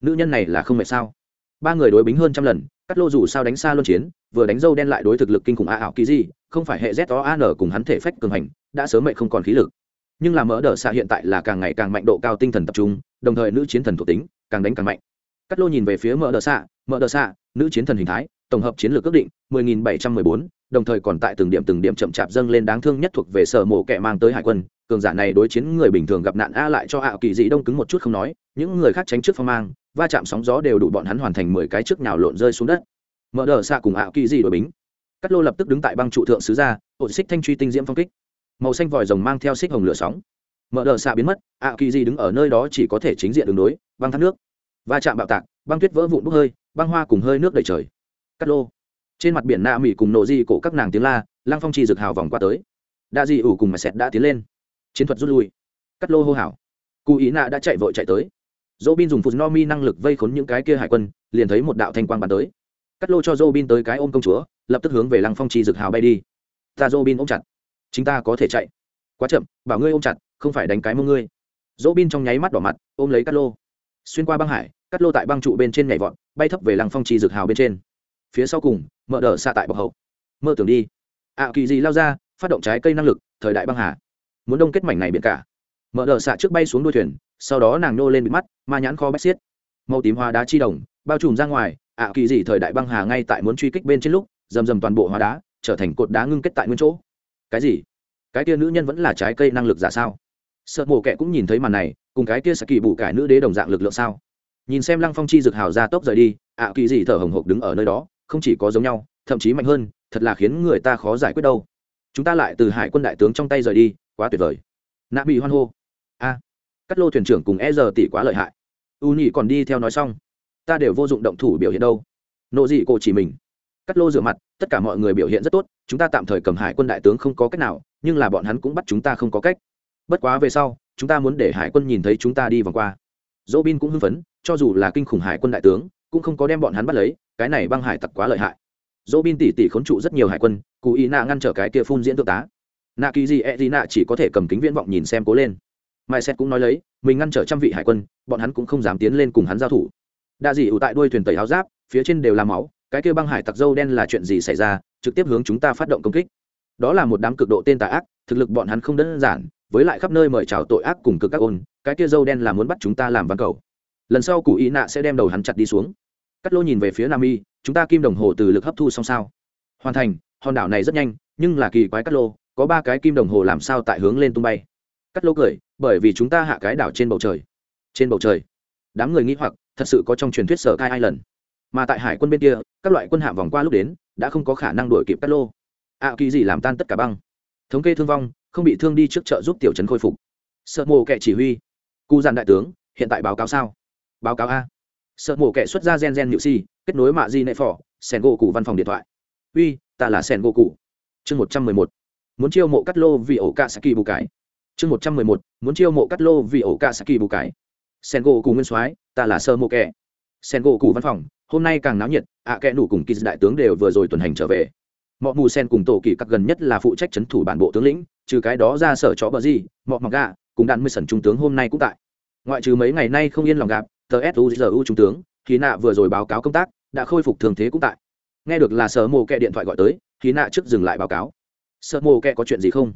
Nữ nhân này là không mệt sao? Ba người đối bính hơn trăm lần cắt lô dù sao đánh xa luân chiến, vừa đánh dâu đen lại đối thực lực kinh khủng a ảo kỳ gì không phải hệ z o an cùng hắn thể phách cường hành, đã sớm mệnh không còn khí lực. Nhưng là mỡ đỡ xạ hiện tại là càng ngày càng mạnh độ cao tinh thần tập trung, đồng thời nữ chiến thần thuộc tính càng đánh càng mạnh. Cắt lô nhìn về phía mỡ đỡ xạ mỡ đỡ xạ nữ chiến thần hình thái tổng hợp chiến lược ước định 10.714, đồng thời còn tại từng điểm từng điểm chậm chạp dâng lên đáng thương nhất thuộc về sở mộ kẻ mang tới hải quân. Cường giả này đối chiến người bình thường gặp nạn a lại cho ảo kỳ dị đông cứng một chút không nói những người khác tránh trước phong mang va chạm sóng gió đều đủ bọn hắn hoàn thành mười cái trước nhào lộn rơi xuống đất. Mở đờ xa cùng ảo kỳ dị đội bính. Cắt lô lập tức đứng tại băng trụ thượng sứ ra ổ xích thanh truy tinh diễm phong kích. Màu xanh vòi rồng mang theo xích hồng lửa sóng. Mở đờ xa biến mất ảo kỳ dị đứng ở nơi đó chỉ có thể chính diện đường đối băng thác nước. Va chạm bạo tạc băng tuyết vỡ vụn bốc hơi băng hoa cùng hơi nước đầy trời cắt lô. Trên mặt biển nạ mỹ cùng nổ di cổ các nàng tiếng la, lăng phong Chi rực hào vòng qua tới. Đa di ủ cùng mà sẹt đã tiến lên. Chiến thuật rút lui. Cắt lô hô hào. Cụ ý nạ đã chạy vội chạy tới. Dỗ bin dùng phụt no mi năng lực vây khốn những cái kia hải quân, liền thấy một đạo thanh quang bắn tới. Cắt lô cho dỗ bin tới cái ôm công chúa, lập tức hướng về lăng phong Chi rực hào bay đi. Ta dỗ bin ôm chặt. Chúng ta có thể chạy. Quá chậm, bảo ngươi ôm chặt, không phải đánh cái mông ngươi. Dỗ bin trong nháy mắt đỏ mặt, ôm lấy cắt lô. Xuyên qua băng hải, cắt lô tại băng trụ bên trên nhảy vọt, bay thấp về lăng phong trì rực hào bên trên phía sau cùng, mở đờ xạ tại bọc hậu. Mơ tưởng đi. Ạ kỳ gì lao ra, phát động trái cây năng lực, thời đại băng hà. Muốn đông kết mảnh này biển cả. Mở đờ xạ trước bay xuống đuôi thuyền, sau đó nàng nô lên bị mắt, ma nhãn kho bách xiết. Màu tím hoa đá chi đồng, bao trùm ra ngoài ạ kỳ gì thời đại băng hà ngay tại muốn truy kích bên trên lúc, dầm dầm toàn bộ hóa đá, trở thành cột đá ngưng kết tại nguyên chỗ. Cái gì? Cái kia nữ nhân vẫn là trái cây năng lực giả sao? Sợ mổ kệ cũng nhìn thấy màn này, cùng cái kia sẽ kỳ bù cải nữ đế đồng dạng lực lượng sao? Nhìn xem lăng phong chi dực hào ra tốc rời đi ạ kỳ gì thở hồng hộc đứng ở nơi đó không chỉ có giống nhau, thậm chí mạnh hơn, thật là khiến người ta khó giải quyết đâu. Chúng ta lại từ hải quân đại tướng trong tay rời đi, quá tuyệt vời. Nạ bị hoan hô. A. Cắt lô thuyền trưởng cùng e giờ tỷ quá lợi hại. U nhị còn đi theo nói xong. Ta đều vô dụng động thủ biểu hiện đâu. Nộ dị cổ chỉ mình. Cắt lô rửa mặt, tất cả mọi người biểu hiện rất tốt, chúng ta tạm thời cầm hải quân đại tướng không có cách nào, nhưng là bọn hắn cũng bắt chúng ta không có cách. Bất quá về sau, chúng ta muốn để hải quân nhìn thấy chúng ta đi vòng qua. Dỗ bin cũng hưng phấn, cho dù là kinh khủng hải quân đại tướng cũng không có đem bọn hắn bắt lấy, cái này băng hải tặc quá lợi hại. Dỗ bin tỉ tỉ khốn trụ rất nhiều hải quân cụ ý nạ ngăn trở cái kia phun diễn tượng tá. Nạ kỳ gì e gì nạ chỉ có thể cầm kính viễn vọng nhìn xem cố lên. Mai xét cũng nói lấy, mình ngăn trở trăm vị hải quân, bọn hắn cũng không dám tiến lên cùng hắn giao thủ. Đa dị ủ tại đuôi thuyền tẩy áo giáp, phía trên đều là máu, cái kia băng hải tặc dâu đen là chuyện gì xảy ra, trực tiếp hướng chúng ta phát động công kích. Đó là một đám cực độ tên tà ác, thực lực bọn hắn không đơn giản, với lại khắp nơi mời chào tội ác cùng cực các ôn, cái kia dâu đen là muốn bắt chúng ta làm văn cầu. Lần sau cụ ý nạ sẽ đem đầu hắn chặt đi xuống cắt lô nhìn về phía nam y chúng ta kim đồng hồ từ lực hấp thu xong sao? Hoàn thành hòn đảo này rất nhanh nhưng là kỳ quái cắt lô có ba cái kim đồng hồ làm sao tại hướng lên tung bay? Cắt lô cười bởi vì chúng ta hạ cái đảo trên bầu trời. Trên bầu trời? Đám người nghĩ hoặc thật sự có trong truyền thuyết sở cai hai lần. Mà tại hải quân bên kia các loại quân hạm vòng qua lúc đến đã không có khả năng đuổi kịp cắt lô. Ạ à, kỳ gì làm tan tất cả băng. Thống kê thương vong không bị thương đi trước chợ giúp tiểu trấn khôi phục. Sợ mồ kệ chỉ huy. Cụ giàn đại tướng hiện tại báo cáo sao? Báo cáo a sợ mổ kẻ xuất ra gen gen nhự si, kết nối mạ di nệ phỏ sen gỗ cụ văn phòng điện thoại. Uy, ta là sen gỗ cụ chương một trăm mười một. Muốn chiêu mộ cắt lô vì ổ ca saki bù cái chương một trăm mười một. Muốn chiêu mộ cắt lô vì ổ ca saki bù cái sen gỗ cụ nguyên soái, ta là sơ mộ kẻ. Sen gỗ cụ văn phòng, hôm nay càng náo nhiệt, ạ à kẽ nủ cùng kỳ đại tướng đều vừa rồi tuần hành trở về. Mọi mù sen cùng tổ kỳ các gần nhất là phụ trách c thủ bản bộ tướng lĩnh, trừ cái đó ra sở chó bờ gì mọi mặc gà, cùng đạn mươi sẩn trung tướng hôm nay cũng tại. Ngoại trừ mấy ngày nay không yên lòng gặp tờ suzu trung tướng khí nạ vừa rồi báo cáo công tác đã khôi phục thường thế cũng tại. Nghe được là sở mồ kẹ điện thoại gọi tới khí nạ trước dừng lại báo cáo. Sợ mồ kẹ có chuyện gì không?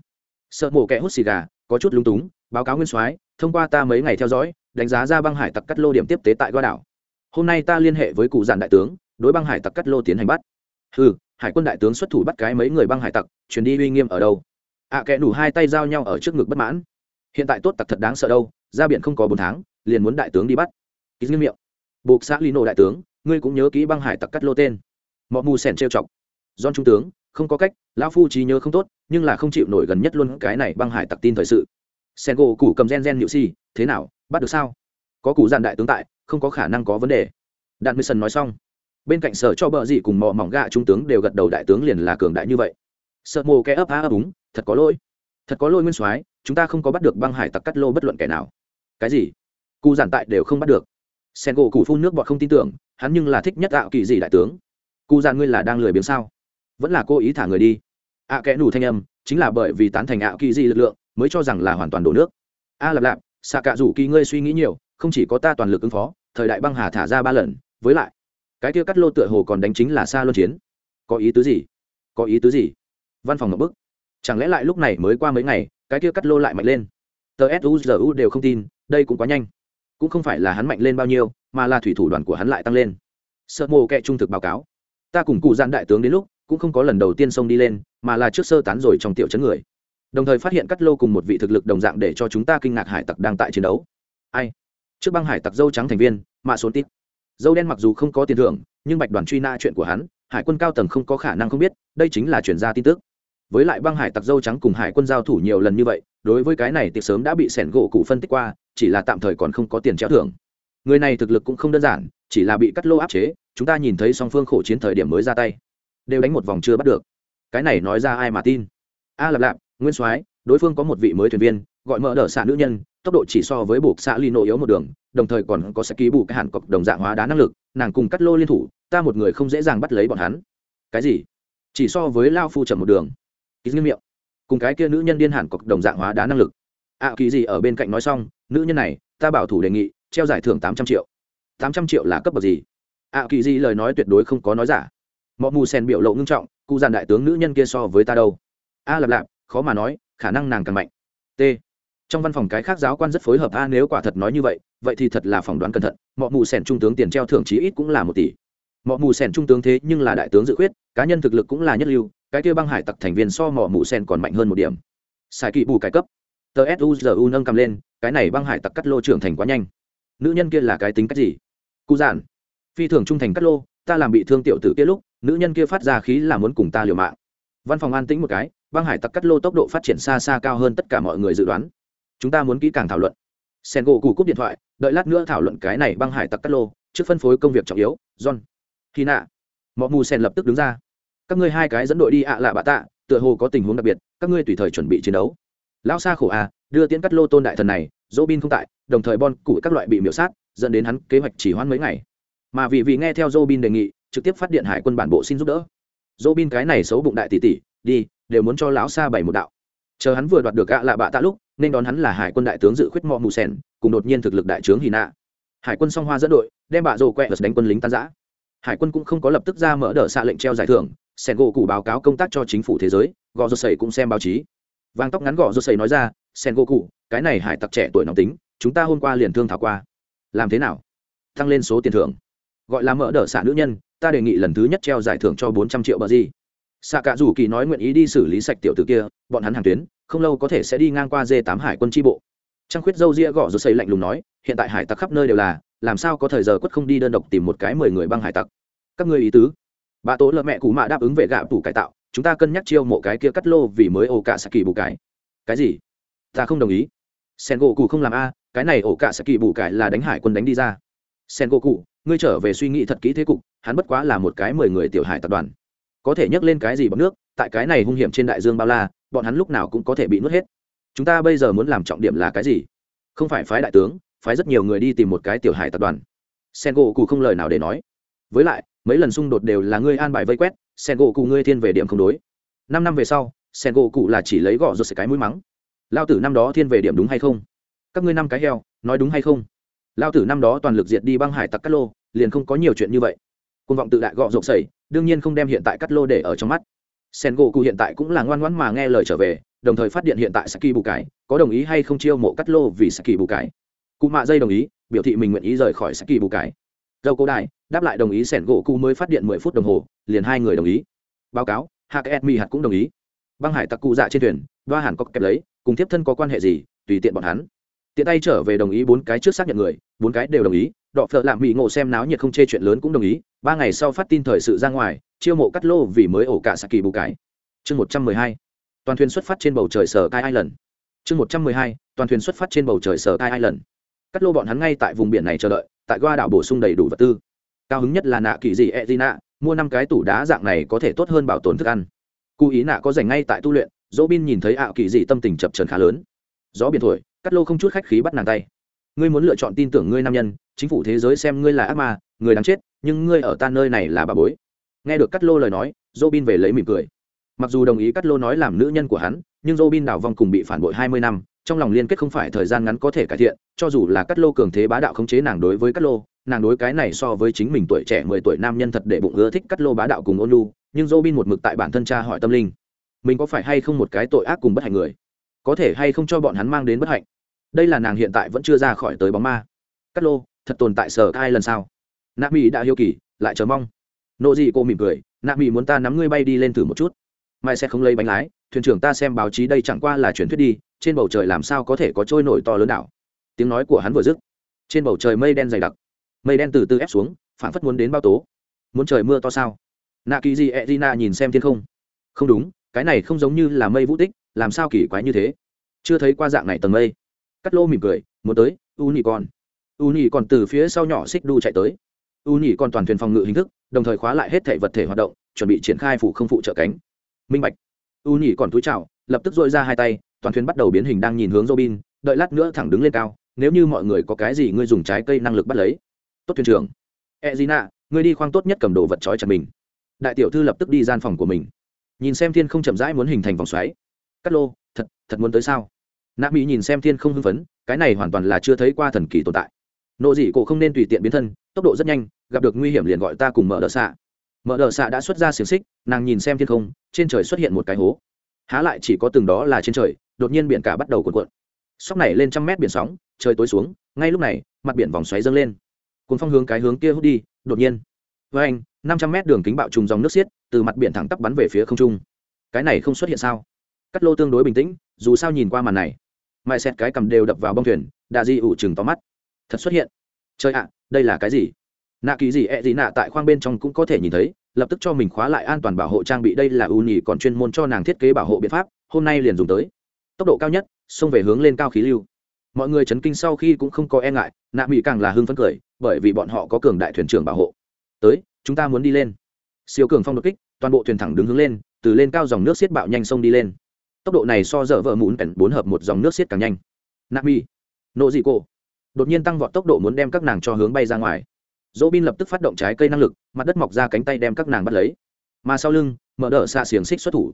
Sợ mồ kẹ hút xì gà có chút lung túng báo cáo nguyên soái thông qua ta mấy ngày theo dõi đánh giá ra băng hải tặc cắt lô điểm tiếp tế tại goa đảo. Hôm nay ta liên hệ với cụ giản đại tướng đối băng hải tặc cắt lô tiến hành bắt. Ừ hải quân đại tướng xuất thủ bắt cái mấy người băng hải tặc chuyển đi uy nghiêm ở đâu? Ạ à, kẽ đủ hai tay giao nhau ở trước ngực bất mãn. Hiện tại tốt tặc thật đáng sợ đâu ra biển không có bốn tháng liền muốn đại tướng đi bắt ký nghiêm miệng. Buộc xã lino đại tướng, ngươi cũng nhớ kỹ băng hải tặc cắt lô tên. Mọi mù sèn trêu chọc. Don trung tướng, không có cách, lão phu trí nhớ không tốt, nhưng là không chịu nổi gần nhất luôn cái này băng hải tặc tin thời sự. Sen gỗ củ cầm gen gen nhự si, thế nào, bắt được sao? Có củ dàn đại tướng tại, không có khả năng có vấn đề. Đạn mười nói xong. Bên cạnh sở cho bờ gì cùng mò mỏng gạ trung tướng đều gật đầu đại tướng liền là cường đại như vậy. Sợ mồ kẽ ấp á ấp úng, thật có lỗi. Thật có lỗi nguyên soái, chúng ta không có bắt được băng hải tặc cắt lô bất luận kẻ nào. Cái gì? Cụ giản tại đều không bắt được sen gỗ cụ phun nước bọt không tin tưởng hắn nhưng là thích nhất ạ kỳ gì đại tướng. Cụ giản ngươi là đang lười biếng sao? Vẫn là cố ý thả người đi. Ạ à, kẽ nủ thanh âm chính là bởi vì tán thành ạ kỳ gì lực lượng mới cho rằng là hoàn toàn đổ nước. A à, lạp lạp xạ cạ rủ kỳ ngươi suy nghĩ nhiều không chỉ có ta toàn lực ứng phó thời đại băng hà thả ra ba lần với lại cái kia cắt lô tựa hồ còn đánh chính là xa luân chiến. Có ý tứ gì? Có ý tứ gì? Văn phòng ngập bức. Chẳng lẽ lại lúc này mới qua mấy ngày cái kia cắt lô lại mạnh lên? Tờ suzu đều không tin đây cũng quá nhanh cũng không phải là hắn mạnh lên bao nhiêu, mà là thủy thủ đoàn của hắn lại tăng lên. Sợ mồ kệ trung thực báo cáo. Ta cùng cụ gian đại tướng đến lúc, cũng không có lần đầu tiên xông đi lên, mà là trước sơ tán rồi trong tiểu chấn người. Đồng thời phát hiện cắt lô cùng một vị thực lực đồng dạng để cho chúng ta kinh ngạc hải tặc đang tại chiến đấu. Ai? Trước băng hải tặc dâu trắng thành viên, mạ xuống tít. Dâu đen mặc dù không có tiền thưởng, nhưng bạch đoàn truy nã chuyện của hắn, hải quân cao tầng không có khả năng không biết, đây chính là chuyển gia tin tức với lại băng hải tặc dâu trắng cùng hải quân giao thủ nhiều lần như vậy, đối với cái này tiệc sớm đã bị sẻn gỗ cụ phân tích qua, chỉ là tạm thời còn không có tiền treo thưởng. Người này thực lực cũng không đơn giản, chỉ là bị cắt lô áp chế, chúng ta nhìn thấy song phương khổ chiến thời điểm mới ra tay. Đều đánh một vòng chưa bắt được. Cái này nói ra ai mà tin? A lạp lạp, nguyên soái, đối phương có một vị mới thuyền viên, gọi mở đỡ xạ nữ nhân, tốc độ chỉ so với buộc xạ ly nội yếu một đường, đồng thời còn có sẽ ký bù cái hàn cọc đồng dạng hóa đá năng lực, nàng cùng cắt lô liên thủ, ta một người không dễ dàng bắt lấy bọn hắn. Cái gì? Chỉ so với lao phu chậm một đường ký nghiêm miệng. Cùng cái kia nữ nhân điên hẳn cọc đồng dạng hóa đá năng lực. Ạ à, kỳ gì ở bên cạnh nói xong nữ nhân này ta bảo thủ đề nghị treo giải thưởng tám trăm triệu. Tám trăm triệu là cấp bậc gì? Ạ à, kỳ gì lời nói tuyệt đối không có nói giả. Mọi mù sen biểu lộ ngưng trọng cụ dàn đại tướng nữ nhân kia so với ta đâu? A lạp lạp khó mà nói khả năng nàng càng mạnh. T. Trong văn phòng cái khác giáo quan rất phối hợp a nếu quả thật nói như vậy vậy thì thật là phỏng đoán cẩn thận mọi mù sen trung tướng tiền treo thưởng chí ít cũng là một tỷ. Mọi mù sen trung tướng thế nhưng là đại tướng dự khuyết cá nhân thực lực cũng là nhất lưu cái kia băng hải tặc thành viên so mỏ mù sen còn mạnh hơn một điểm. Sai kỵ bù cải cấp. Tờ suzu nâng cầm lên, cái này băng hải tặc cắt lô trưởng thành quá nhanh. Nữ nhân kia là cái tính cách gì? Cụ giản. Phi thường trung thành cắt lô, ta làm bị thương tiểu tử kia lúc, nữ nhân kia phát ra khí là muốn cùng ta liều mạng. Văn phòng an tĩnh một cái, băng hải tặc cắt lô tốc độ phát triển xa xa cao hơn tất cả mọi người dự đoán. Chúng ta muốn kỹ càng thảo luận. Sen gỗ cụ cúp điện thoại, đợi lát nữa thảo luận cái này băng hải tặc cắt lô, trước phân phối công việc trọng yếu, john. Khi nạ. Mọi mù sen lập tức đứng ra các ngươi hai cái dẫn đội đi ạ lạ bạ tạ tựa hồ có tình huống đặc biệt các ngươi tùy thời chuẩn bị chiến đấu. Lão xa khổ à đưa tiễn cắt lô tôn đại thần này dỗ bin không tại đồng thời bon củi các loại bị miễu sát dẫn đến hắn kế hoạch chỉ hoãn mấy ngày. Mà vì vì nghe theo dỗ bin đề nghị trực tiếp phát điện hải quân bản bộ xin giúp đỡ. Dỗ bin cái này xấu bụng đại tỷ tỷ đi đều muốn cho lão xa bảy một đạo. Chờ hắn vừa đoạt được ạ lạ bạ tạ lúc nên đón hắn là hải quân đại tướng dự khuyết mọ mù sen, cùng đột nhiên thực lực đại trướng hì nạ. Hải quân song hoa dẫn đội đem bạ rồ quẹt đánh quân lính tan giã hải quân cũng không có lập tức ra mở đỡ xạ lệnh treo giải thưởng sẻn gỗ cụ báo cáo công tác cho chính phủ thế giới, gò rô sầy cũng xem báo chí. Vàng tóc ngắn gò rô sầy nói ra, sen gỗ cụ, cái này hải tặc trẻ tuổi nóng tính, chúng ta hôm qua liền thương thảo qua. Làm thế nào? Tăng lên số tiền thưởng. Gọi là mở đỡ xả nữ nhân, ta đề nghị lần thứ nhất treo giải thưởng cho bốn trăm triệu bờ gì. Xạ cả dù kỳ nói nguyện ý đi xử lý sạch tiểu t ử kia, bọn hắn hàng tuyến, không lâu có thể sẽ đi ngang qua dê tám hải quân tri bộ. Trăng khuyết dâu ria gõ rồi xây lạnh lùng nói, hiện tại hải tặc khắp nơi đều là, làm sao có thời giờ quất không đi đơn độc tìm một cái mười người băng hải tặc? Các ngươi ý tứ? Bà tố lợ mẹ cụ mạ đáp ứng về gạ tủ cải tạo, chúng ta cân nhắc chiêu mộ cái kia cắt lô vì mới ổ cả saki bù cái cái gì? Ta không đồng ý. Sen gỗ cụ không làm a, cái này ổ cả saki bù cải là đánh hải quân đánh đi ra. Sen gỗ cụ ngươi trở về suy nghĩ thật kỹ thế cục, hắn bất quá là một cái mười người tiểu hải tập đoàn. Có thể nhắc lên cái gì bằng nước, tại cái này hung hiểm trên đại dương bao la, bọn hắn lúc nào cũng có thể bị nuốt hết. Chúng ta bây giờ muốn làm trọng điểm là cái gì? Không phải phái đại tướng, phái rất nhiều người đi tìm một cái tiểu hải tập đoàn. Sen gỗ cụ không lời nào để nói. Với lại mấy lần xung đột đều là ngươi an bài vây quét sen gỗ cụ ngươi thiên về điểm không đối. Năm năm về sau sen gỗ cụ là chỉ lấy gõ rồi cái mũi mắng. Lao tử năm đó thiên về điểm đúng hay không? Các ngươi năm cái heo nói đúng hay không? Lao tử năm đó toàn lực diệt đi băng hải tặc Cát lô liền không có nhiều chuyện như vậy. Côn vọng tự đại gọ rộp sẩy đương nhiên không đem hiện tại Cát lô để ở trong mắt. Sen gỗ cụ hiện tại cũng là ngoan ngoãn mà nghe lời trở về đồng thời phát điện hiện tại saki bù cải, có đồng ý hay không chiêu mộ Cát lô vì saki bù cải. cụ mạ dây đồng ý biểu thị mình nguyện ý rời khỏi saki bù cải dầu cổ đại đáp lại đồng ý sẻn gỗ cụ mới phát điện mười phút đồng hồ, liền hai người đồng ý. Báo cáo hạc edmi hạt cũng đồng ý. Băng hải tặc cụ dạ trên thuyền, đoa hẳn có kẹp lấy, cùng tiếp thân có quan hệ gì, tùy tiện bọn hắn. Tiện tay trở về đồng ý bốn cái trước xác nhận người, bốn cái đều đồng ý. Đọ phợ lạm mỹ ngộ xem náo nhiệt không chê chuyện lớn cũng đồng ý. Ba ngày sau phát tin thời sự ra ngoài, chiêu mộ cắt lô vì mới ổ cả saki bù cái chương một trăm mười hai, toàn thuyền xuất phát trên bầu trời sở kai island. Chương một trăm mười hai, toàn thuyền xuất phát trên bầu trời sở kai island. Cắt lô bọn hắn ngay tại vùng biển này chờ đợi tại Goa đảo bổ sung đầy đủ vật tư. Cao hứng nhất là nạ kỳ dị e d nạ, mua năm cái tủ đá dạng này có thể tốt hơn bảo tồn thức ăn. Cụ ý nạ có dành ngay tại tu luyện dỗ bin nhìn thấy ảo kỳ dị tâm tình chập trần khá lớn. Gió biển thổi, cắt lô không chút khách khí bắt nàng tay. Ngươi muốn lựa chọn tin tưởng ngươi nam nhân, chính phủ thế giới xem ngươi là ác ma, người đáng chết, nhưng ngươi ở ta nơi này là bà bối. Nghe được cắt lô lời nói dỗ bin về lấy mỉm cười. Mặc dù đồng ý cắt lô nói làm nữ nhân của hắn, nhưng dỗ bin đảo vong cùng bị phản bội hai mươi năm trong lòng liên kết không phải thời gian ngắn có thể cải thiện, cho dù là cắt lô cường thế bá đạo khống chế nàng đối với cắt lô, nàng đối cái này so với chính mình tuổi trẻ mười tuổi nam nhân thật để bụng ưa thích cắt lô bá đạo cùng ôn lu nhưng dô bin một mực tại bản thân cha hỏi tâm linh. Mình có phải hay không một cái tội ác cùng bất hạnh người? Có thể hay không cho bọn hắn mang đến bất hạnh? Đây là nàng hiện tại vẫn chưa ra khỏi tới bóng ma. Cắt lô, thật tồn tại sở ai lần sau? Nạ mỹ đã hiếu kỳ, lại chờ mong. Nộ gì cô mỉm cười, nạ mỹ muốn ta nắm ngươi bay đi lên thử một chút mai sẽ không lấy bánh lái, thuyền trưởng ta xem báo chí đây chẳng qua là truyền thuyết đi, trên bầu trời làm sao có thể có trôi nổi to lớn đảo. Tiếng nói của hắn vừa dứt, trên bầu trời mây đen dày đặc, mây đen từ từ ép xuống phản phất muốn đến bao tố. Muốn trời mưa to sao? Nạ kỳ di e d nhìn xem thiên không. Không đúng, cái này không giống như là mây vũ tích, làm sao kỳ quái như thế? Chưa thấy qua dạng này tầng mây. Cắt lô mỉm cười, muốn tới u nhị con u nhị còn từ phía sau nhỏ xích đu chạy tới. U nhị còn toàn thuyền phòng ngự hình thức, đồng thời khóa lại hết thể vật thể hoạt động, chuẩn bị triển khai phủ không phụ trợ cánh minh bạch. U nhị còn túi chảo lập tức dội ra hai tay, toàn thuyền bắt đầu biến hình đang nhìn hướng robin, đợi lát nữa thẳng đứng lên cao, nếu như mọi người có cái gì ngươi dùng trái cây năng lực bắt lấy. Tốt thuyền trưởng. E d i n a ngươi đi khoang tốt nhất cầm đồ vật trói chặt mình. Đại tiểu thư lập tức đi gian phòng của mình. Nhìn xem thiên không chậm rãi muốn hình thành vòng xoáy. Cắt lô, thật thật muốn tới sao? Nạp mỹ nhìn xem thiên không hưng phấn, cái này hoàn toàn là chưa thấy qua thần kỳ tồn tại. Nộ dị cổ không nên tùy tiện biến thân, tốc độ rất nhanh, gặp được nguy hiểm liền gọi ta cùng mở đỡ xạ mở đờ xạ đã xuất ra xiềng xích, nàng nhìn xem thiên không, trên trời xuất hiện một cái hố. Há lại chỉ có từng đó là trên trời, đột nhiên biển cả bắt đầu cuộn cuộn. Sóc này lên trăm mét biển sóng, trời tối xuống, ngay lúc này, mặt biển vòng xoáy dâng lên. Cuốn phong hướng cái hướng kia hút đi, đột nhiên. Với anh, năm trăm mét đường kính bạo trùng dòng nước xiết, từ mặt biển thẳng tắp bắn về phía không trung. Cái này không xuất hiện sao? Cắt lô tương đối bình tĩnh, dù sao nhìn qua màn này. Mại xẹt cái cầm đều đập vào bông thuyền đà di ủ chừng tóm mắt. Thật xuất hiện. Trời ạ, đây là cái gì? Nạ kỳ gì ẹ gì nạ tại khoang bên trong cũng có thể nhìn thấy, lập tức cho mình khóa lại an toàn bảo hộ trang bị đây là ưu nhì còn chuyên môn cho nàng thiết kế bảo hộ biện pháp, hôm nay liền dùng tới. Tốc độ cao nhất, xông về hướng lên cao khí lưu. Mọi người chấn kinh sau khi cũng không có e ngại, nạ mỹ càng là hưng phấn cười, bởi vì bọn họ có cường đại thuyền trưởng bảo hộ. Tới, chúng ta muốn đi lên. Siêu cường phong đột kích, toàn bộ thuyền thẳng đứng hướng lên, từ lên cao dòng nước xiết bạo nhanh sông đi lên. Tốc độ này so dở vợ mún cảnh bốn hợp một dòng nước xiết càng nhanh. Nạ mỹ nộ dị cô đột nhiên tăng vọt tốc độ muốn đem các nàng cho hướng bay ra ngoài dỗ bin lập tức phát động trái cây năng lực, mặt đất mọc ra cánh tay đem các nàng bắt lấy. Mà sau lưng, mở đỡ xạ xiềng xích xuất thủ.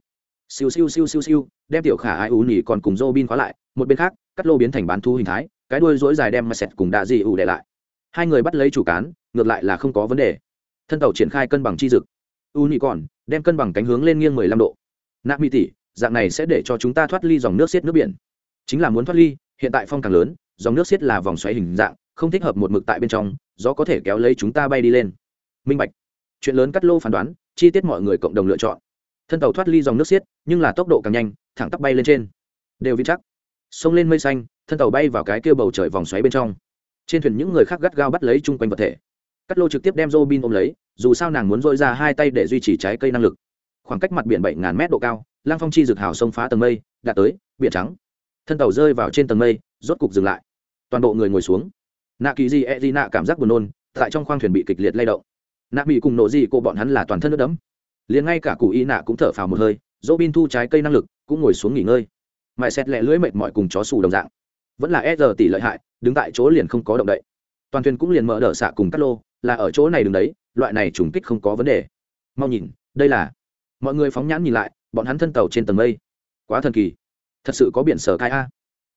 Siêu siêu siêu siêu siêu, đem tiểu khả ai ú nhỉ còn cùng dỗ bin khóa lại, một bên khác, cắt lô biến thành bán thu hình thái, cái đuôi dối dài đem mà sẹt cùng đạ dị ủ để lại. Hai người bắt lấy chủ cán, ngược lại là không có vấn đề. Thân tàu triển khai cân bằng chi dực. U nhị còn, đem cân bằng cánh hướng lên nghiêng mười lăm độ. Nạp mỹ tỷ dạng này sẽ để cho chúng ta thoát ly dòng nước xiết nước biển. Chính là muốn thoát ly, hiện tại phong càng lớn, dòng nước xiết là vòng xoáy hình dạng, không thích hợp một mực tại bên trong gió có thể kéo lấy chúng ta bay đi lên. Minh bạch. Chuyện lớn cắt lô phán đoán, chi tiết mọi người cộng đồng lựa chọn. Thân tàu thoát ly dòng nước xiết, nhưng là tốc độ càng nhanh, thẳng tắp bay lên trên. Đều vững chắc. Xông lên mây xanh, thân tàu bay vào cái kia bầu trời vòng xoáy bên trong. Trên thuyền những người khác gắt gao bắt lấy chung quanh vật thể. Cắt lô trực tiếp đem robin ôm lấy, dù sao nàng muốn dội ra hai tay để duy trì trái cây năng lực. Khoảng cách mặt biển bảy ngàn mét độ cao, lang phong chi rực hào sông phá tầng mây đạt tới, biển trắng. Thân tàu rơi vào trên tầng mây, rốt cục dừng lại. Toàn bộ người ngồi xuống nạ kỳ di e di nạ cảm giác buồn nôn, tại trong khoang thuyền bị kịch liệt lay động. Nạ bị cùng nổ gì cô bọn hắn là toàn thân nước đẫm. Liền ngay cả cụ y nạ cũng thở phào một hơi dỗ bin thu trái cây năng lực, cũng ngồi xuống nghỉ ngơi. Mãi xét lẹ lưỡi mệt mỏi cùng chó xù đồng dạng. Vẫn là e giờ tỷ lợi hại, đứng tại chỗ liền không có động đậy. Toàn thuyền cũng liền mở đỡ xạ cùng cắt lô, là ở chỗ này đứng đấy, loại này trùng kích không có vấn đề. Mau nhìn, đây là mọi người phóng nhãn nhìn lại, bọn hắn thân tàu trên tầng mây. Quá thần kỳ. Thật sự có biển sở cai a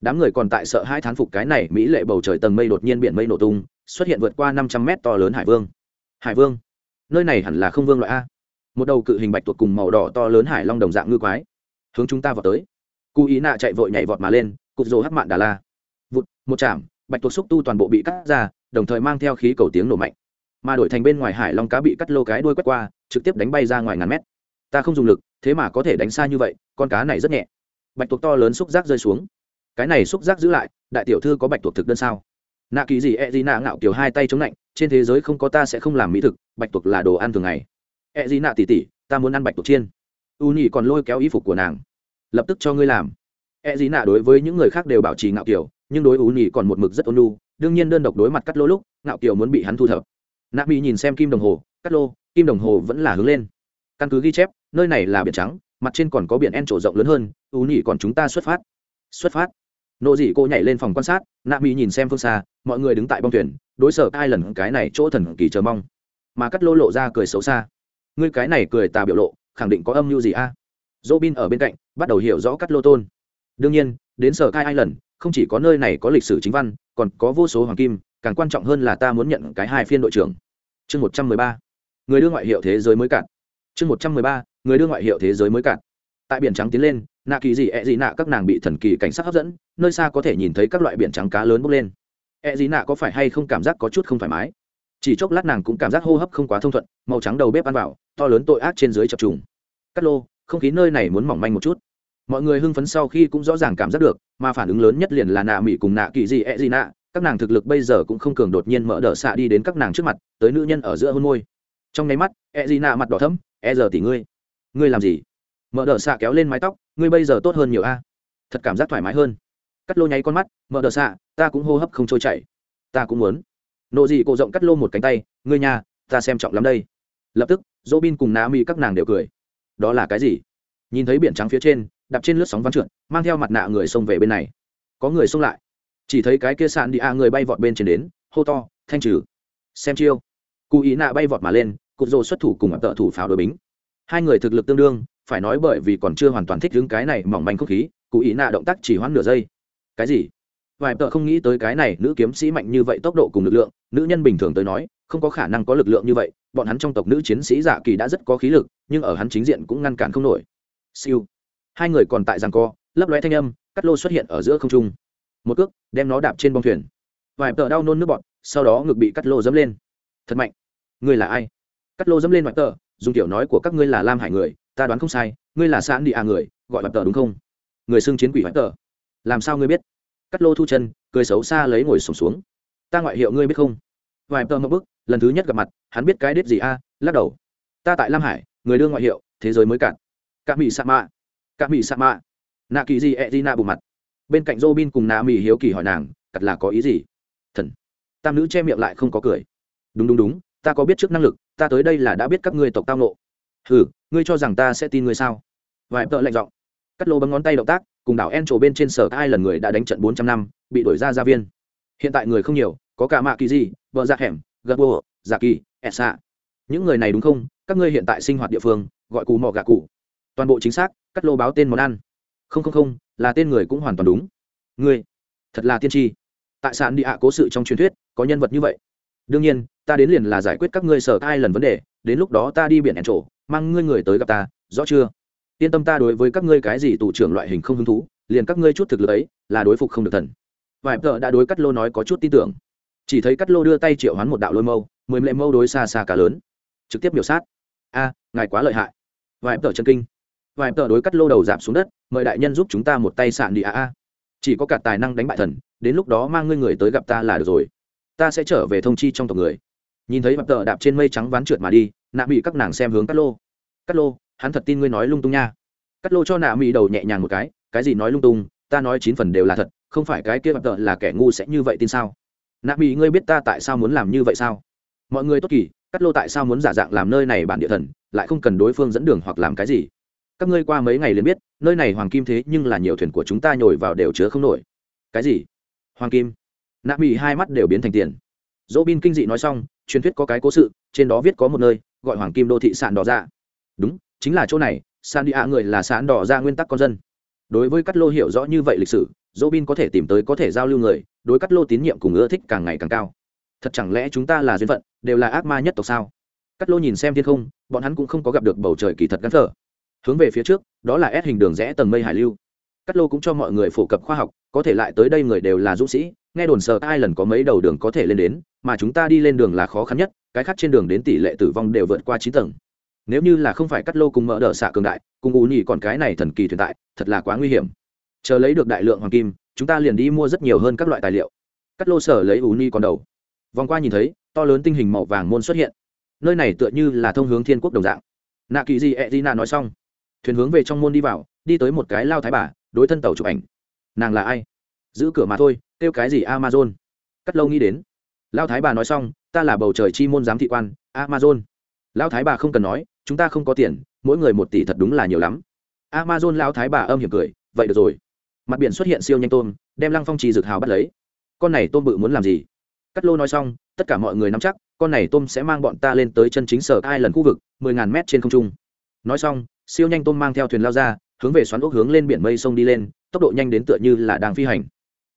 đám người còn tại sợ hai thán phục cái này mỹ lệ bầu trời tầng mây đột nhiên biển mây nổ tung, xuất hiện vượt qua năm trăm mét to lớn hải vương. Hải vương? Nơi này hẳn là không vương loại a. Một đầu cự hình bạch tuộc cùng màu đỏ to lớn hải long đồng dạng ngư quái. Hướng chúng ta vào tới. Cụ ý nạ chạy vội nhảy vọt mà lên cục rồ hắc mạn đà la. Vụt, một chạm, bạch tuộc xúc tu toàn bộ bị cắt ra, đồng thời mang theo khí cầu tiếng nổ mạnh. Mà đổi thành bên ngoài hải long cá bị cắt lô cái đuôi quét qua, trực tiếp đánh bay ra ngoài ngàn mét. Ta không dùng lực, thế mà có thể đánh xa như vậy, con cá này rất nhẹ. Bạch tuộc to lớn xúc giác rơi xuống cái này xúc giác giữ lại, đại tiểu thư có bạch tuộc thực đơn sao? Nạ kỳ gì e gì nạ ngạo kiểu hai tay chống lạnh, trên thế giới không có ta sẽ không làm mỹ thực, bạch tuộc là đồ ăn thường ngày. E gì nạ tỉ tỉ, ta muốn ăn bạch tuộc chiên. U nhị còn lôi kéo y phục của nàng. Lập tức cho ngươi làm. E gì nạ đối với những người khác đều bảo trì ngạo kiểu, nhưng đối u nhị còn một mực rất ôn lu đương nhiên đơn độc đối mặt cắt lô lúc, ngạo kiểu muốn bị hắn thu thập. Nạ mỹ nhìn xem kim đồng hồ, cắt lô, kim đồng hồ vẫn là hướng lên. Căn cứ ghi chép, nơi này là biển trắng, mặt trên còn có biển en trổ rộng lớn hơn, u nhị còn chúng ta xuất phát. Xuất phát nộ dị cô nhảy lên phòng quan sát, nạ mỹ nhìn xem phương xa, mọi người đứng tại bong thuyền, đối sở ai lần cái này chỗ thần kỳ chờ mong. Mà cắt lô lộ ra cười xấu xa. Ngươi cái này cười tà biểu lộ, khẳng định có âm mưu gì a? À? dỗ bin ở bên cạnh, bắt đầu hiểu rõ cắt lô tôn. Đương nhiên, đến sở cai ai lần không chỉ có nơi này có lịch sử chính văn, còn có vô số hoàng kim, càng quan trọng hơn là ta muốn nhận cái hai phiên đội trưởng. Chương một trăm mười ba. Người đưa ngoại hiệu thế giới mới cạn. Chương một trăm mười ba. Người đưa ngoại hiệu thế giới mới cạn tại biển trắng tiến lên, nạ kỳ gì, ẹ gì nạ, các nàng bị thần kỳ cảnh sát hấp dẫn, nơi xa có thể nhìn thấy các loại biển trắng cá lớn bốc lên. Ẹ gì nạ có phải hay không cảm giác có chút không thoải mái? Chỉ chốc lát nàng cũng cảm giác hô hấp không quá thông thuận, màu trắng đầu bếp ăn vào, to lớn tội ác trên dưới chập trùng. Cắt lô, không khí nơi này muốn mỏng manh một chút. Mọi người hưng phấn sau khi cũng rõ ràng cảm giác được, mà phản ứng lớn nhất liền là nạ mỹ cùng nạ kỳ gì, ẹ gì nạ. Các nàng thực lực bây giờ cũng không cường đột nhiên mở đờ xạ đi đến các nàng trước mặt, tới nữ nhân ở giữa hôn môi. Trong nháy mắt, ẹ dị nạ mặt đỏ thấm e giờ tỷ ngươi ngươi làm gì? Mở đờ xạ kéo lên mái tóc, ngươi bây giờ tốt hơn nhiều a. Thật cảm giác thoải mái hơn. Cắt lô nháy con mắt, mở đờ xạ, ta cũng hô hấp không trôi chảy. Ta cũng muốn. Nộ dị cổ rộng cắt lô một cánh tay, ngươi nhà, ta xem trọng lắm đây. Lập tức dỗ bin cùng nà mi các nàng đều cười. Đó là cái gì? Nhìn thấy biển trắng phía trên, đạp trên lướt sóng văn trượt, mang theo mặt nạ người xông về bên này. Có người xông lại. Chỉ thấy cái kia sạn đi a người bay vọt bên trên đến, hô to, thanh trừ. Xem chiêu. Cụ ý nạ bay vọt mà lên cục rồ xuất thủ cùng ập tợ thủ pháo đội bính. Hai người thực lực tương đương phải nói bởi vì còn chưa hoàn toàn thích đứng cái này mỏng manh không khí, cụ ý nạ động tác chỉ hoãn nửa giây. Cái gì? Vài tợ không nghĩ tới cái này nữ kiếm sĩ mạnh như vậy tốc độ cùng lực lượng, nữ nhân bình thường tới nói, không có khả năng có lực lượng như vậy, bọn hắn trong tộc nữ chiến sĩ giả kỳ đã rất có khí lực, nhưng ở hắn chính diện cũng ngăn cản không nổi. Siêu. Hai người còn tại giang co, lấp lóe thanh âm, cắt lô xuất hiện ở giữa không trung. Một cước, đem nó đạp trên bông thuyền. Vài tờ đau nôn nước bọt, sau đó ngực bị cắt lô dẫm lên. Thật mạnh. Ngươi là ai? Cắt lô dẫm lên vài tờ, dùng tiểu nói của các ngươi là lam hải người ta đoán không sai ngươi là sạn đi à người gọi bạch tờ đúng không? Người xưng chiến quỷ bạch tờ. Làm sao ngươi biết? Cắt lô thu chân cười xấu xa lấy ngồi sùng xuống, xuống ta ngoại hiệu ngươi biết không? Vài tờ một bức lần thứ nhất gặp mặt hắn biết cái đếp gì a? Lắc đầu. Ta tại lam hải người đưa ngoại hiệu thế giới mới cạn. Cả mỹ sa mạ. Cả mỹ sa mạ. Nạ kỳ gì ẹ di e nạ bù mặt. Bên cạnh dô bin cùng nạ mỹ hiếu kỳ hỏi nàng cặt là có ý gì? Thần. Tam nữ che miệng lại không có cười. Đúng đúng đúng ta có biết trước năng lực ta tới đây là đã biết các ngươi tộc tao nộ hừ, ngươi cho rằng ta sẽ tin ngươi sao? Vài tợ lạnh giọng. Cắt lô bấm ngón tay động tác, cùng đảo en trổ bên trên sở hai lần người đã đánh trận bốn trăm năm, bị đổi ra gia viên. Hiện tại người không nhiều, có cả mạ kỳ gì vợ dạ hẻm gật bô giả kỳ ẹ xạ những người này đúng không? Các ngươi hiện tại sinh hoạt địa phương, gọi cù mò gà cụ toàn bộ chính xác, cắt lô báo tên món ăn. Không không không, là tên người cũng hoàn toàn đúng. Ngươi, thật là tiên tri. Tại sạn Địa ạ cố sự trong truyền thuyết, có nhân vật như vậy. Đương nhiên, ta đến liền là giải quyết các ngươi sở hai lần vấn đề, đến lúc đó ta đi biển ẻn trổ mang ngươi người tới gặp ta, rõ chưa? Yên tâm ta đối với các ngươi cái gì tù trưởng loại hình không hứng thú, liền các ngươi chút thực lực ấy, là đối phục không được thần. Vài tờ đã đối cắt lô nói có chút tin tưởng. Chỉ thấy cắt lô đưa tay triệu hoán một đạo lôi mâu, mười lệ mâu đối xa xa cả lớn. Trực tiếp biểu sát. A, ngài quá lợi hại. Vài tờ chân kinh. Vài tờ đối cắt lô đầu giảm xuống đất, mời đại nhân giúp chúng ta một tay sạn đi a a. Chỉ có cả tài năng đánh bại thần, đến lúc đó mang ngươi người tới gặp ta là được rồi. Ta sẽ trở về thông chi trong tộc người. Nhìn thấy vài tờ đạp trên mây trắng ván trượt mà đi nạ bị các nàng xem hướng cắt lô. Cắt lô, hắn thật tin ngươi nói lung tung nha. Cắt lô cho nạ mỹ đầu nhẹ nhàng một cái cái gì nói lung tung, ta nói chín phần đều là thật, không phải cái kia mặt là kẻ ngu sẽ như vậy tin sao? Nạ mỹ, ngươi biết ta tại sao muốn làm như vậy sao? Mọi người tốt kỳ cắt lô tại sao muốn giả dạng làm nơi này bản địa thần, lại không cần đối phương dẫn đường hoặc làm cái gì? Các ngươi qua mấy ngày liền biết, nơi này hoàng kim thế nhưng là nhiều thuyền của chúng ta nhồi vào đều chứa không nổi. Cái gì? Hoàng kim? Nạ mỹ hai mắt đều biến thành tiền dỗ bin kinh dị nói xong, truyền thuyết có cái cố sự, trên đó viết có một nơi, gọi hoàng kim đô thị sạn đỏ ra đúng, chính là chỗ này san đi ạ người là sán đỏ ra nguyên tắc con dân. Đối với cắt lô hiểu rõ như vậy lịch sử, dỗ bin có thể tìm tới có thể giao lưu người, đối cắt lô tín nhiệm cùng ưa thích càng ngày càng cao. Thật chẳng lẽ chúng ta là duyên phận, đều là ác ma nhất tộc sao? Cắt lô nhìn xem thiên không, bọn hắn cũng không có gặp được bầu trời kỳ thật gắn thở hướng về phía trước, đó là ép hình đường rẽ tầng mây hải lưu. Cắt lô cũng cho mọi người phổ cập khoa học có thể lại tới đây người đều là dũng sĩ, nghe đồn sợ ai lần có mấy đầu đường có thể lên đến, mà chúng ta đi lên đường là khó khăn nhất, cái khác trên đường đến tỷ lệ tử vong đều vượt qua chín tầng. Nếu như là không phải cắt lô cùng mỡ đỡ xạ cường đại, cùng ú nhì còn cái này thần kỳ tồn tại, thật là quá nguy hiểm. Chờ lấy được đại lượng hoàng kim, chúng ta liền đi mua rất nhiều hơn các loại tài liệu. Cắt lô sở lấy ú nhì còn đầu. Vòng qua nhìn thấy, to lớn tinh hình màu vàng môn xuất hiện. Nơi này tựa như là thông hướng thiên quốc đồng dạng. Nạ kỳ gì ẹ di nạ nói xong, thuyền hướng về trong môn đi vào, đi tới một cái lao thái bà, đối thân tàu chụp ảnh nàng là ai? Giữ cửa mà thôi, kêu cái gì amazon? Cắt lâu nghĩ đến. Lao thái bà nói xong, ta là bầu trời chi môn giám thị quan, amazon. Lao thái bà không cần nói, chúng ta không có tiền, mỗi người một tỷ thật đúng là nhiều lắm. Amazon lao thái bà âm hiểm cười, vậy được rồi. Mặt biển xuất hiện siêu nhanh tôm, đem lăng phong trì dược hào bắt lấy. Con này tôm bự muốn làm gì? Cắt lô nói xong, tất cả mọi người nắm chắc, con này tôm sẽ mang bọn ta lên tới chân chính sở ai lần khu vực, mười ngàn mét trên không trung. Nói xong, siêu nhanh tôm mang theo thuyền lao ra, hướng về xoắn ốc hướng lên biển mây sông đi lên tốc độ nhanh đến tựa như là đang phi hành.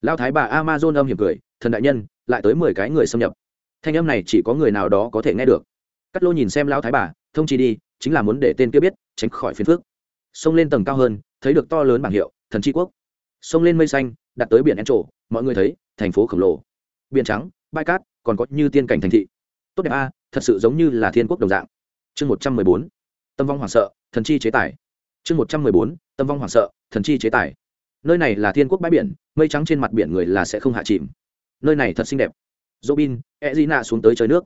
Lao thái bà amazon âm hiểm cười, thần đại nhân, lại tới mười cái người xâm nhập. Thanh âm này chỉ có người nào đó có thể nghe được. Cắt lô nhìn xem lao thái bà, thông chi đi, chính là muốn để tên kia biết, tránh khỏi phiền phước xông lên tầng cao hơn, thấy được to lớn bảng hiệu, thần tri quốc. Xông lên mây xanh, đặt tới biển en trổ mọi người thấy, thành phố khổng lồ. Biển trắng, bãi cát, còn có như tiên cảnh thành thị. Tốt đẹp a, thật sự giống như là thiên quốc đồng dạng. Chương một trăm mười bốn, tâm vong hoảng sợ, thần chi chế tài. Chương một trăm mười bốn, tâm vong hoảng sợ, thần chi chế tài nơi này là thiên quốc bãi biển, mây trắng trên mặt biển người là sẽ không hạ chìm. Nơi này thật xinh đẹp. Dỗ bin e d nạ xuống tới chơi nước.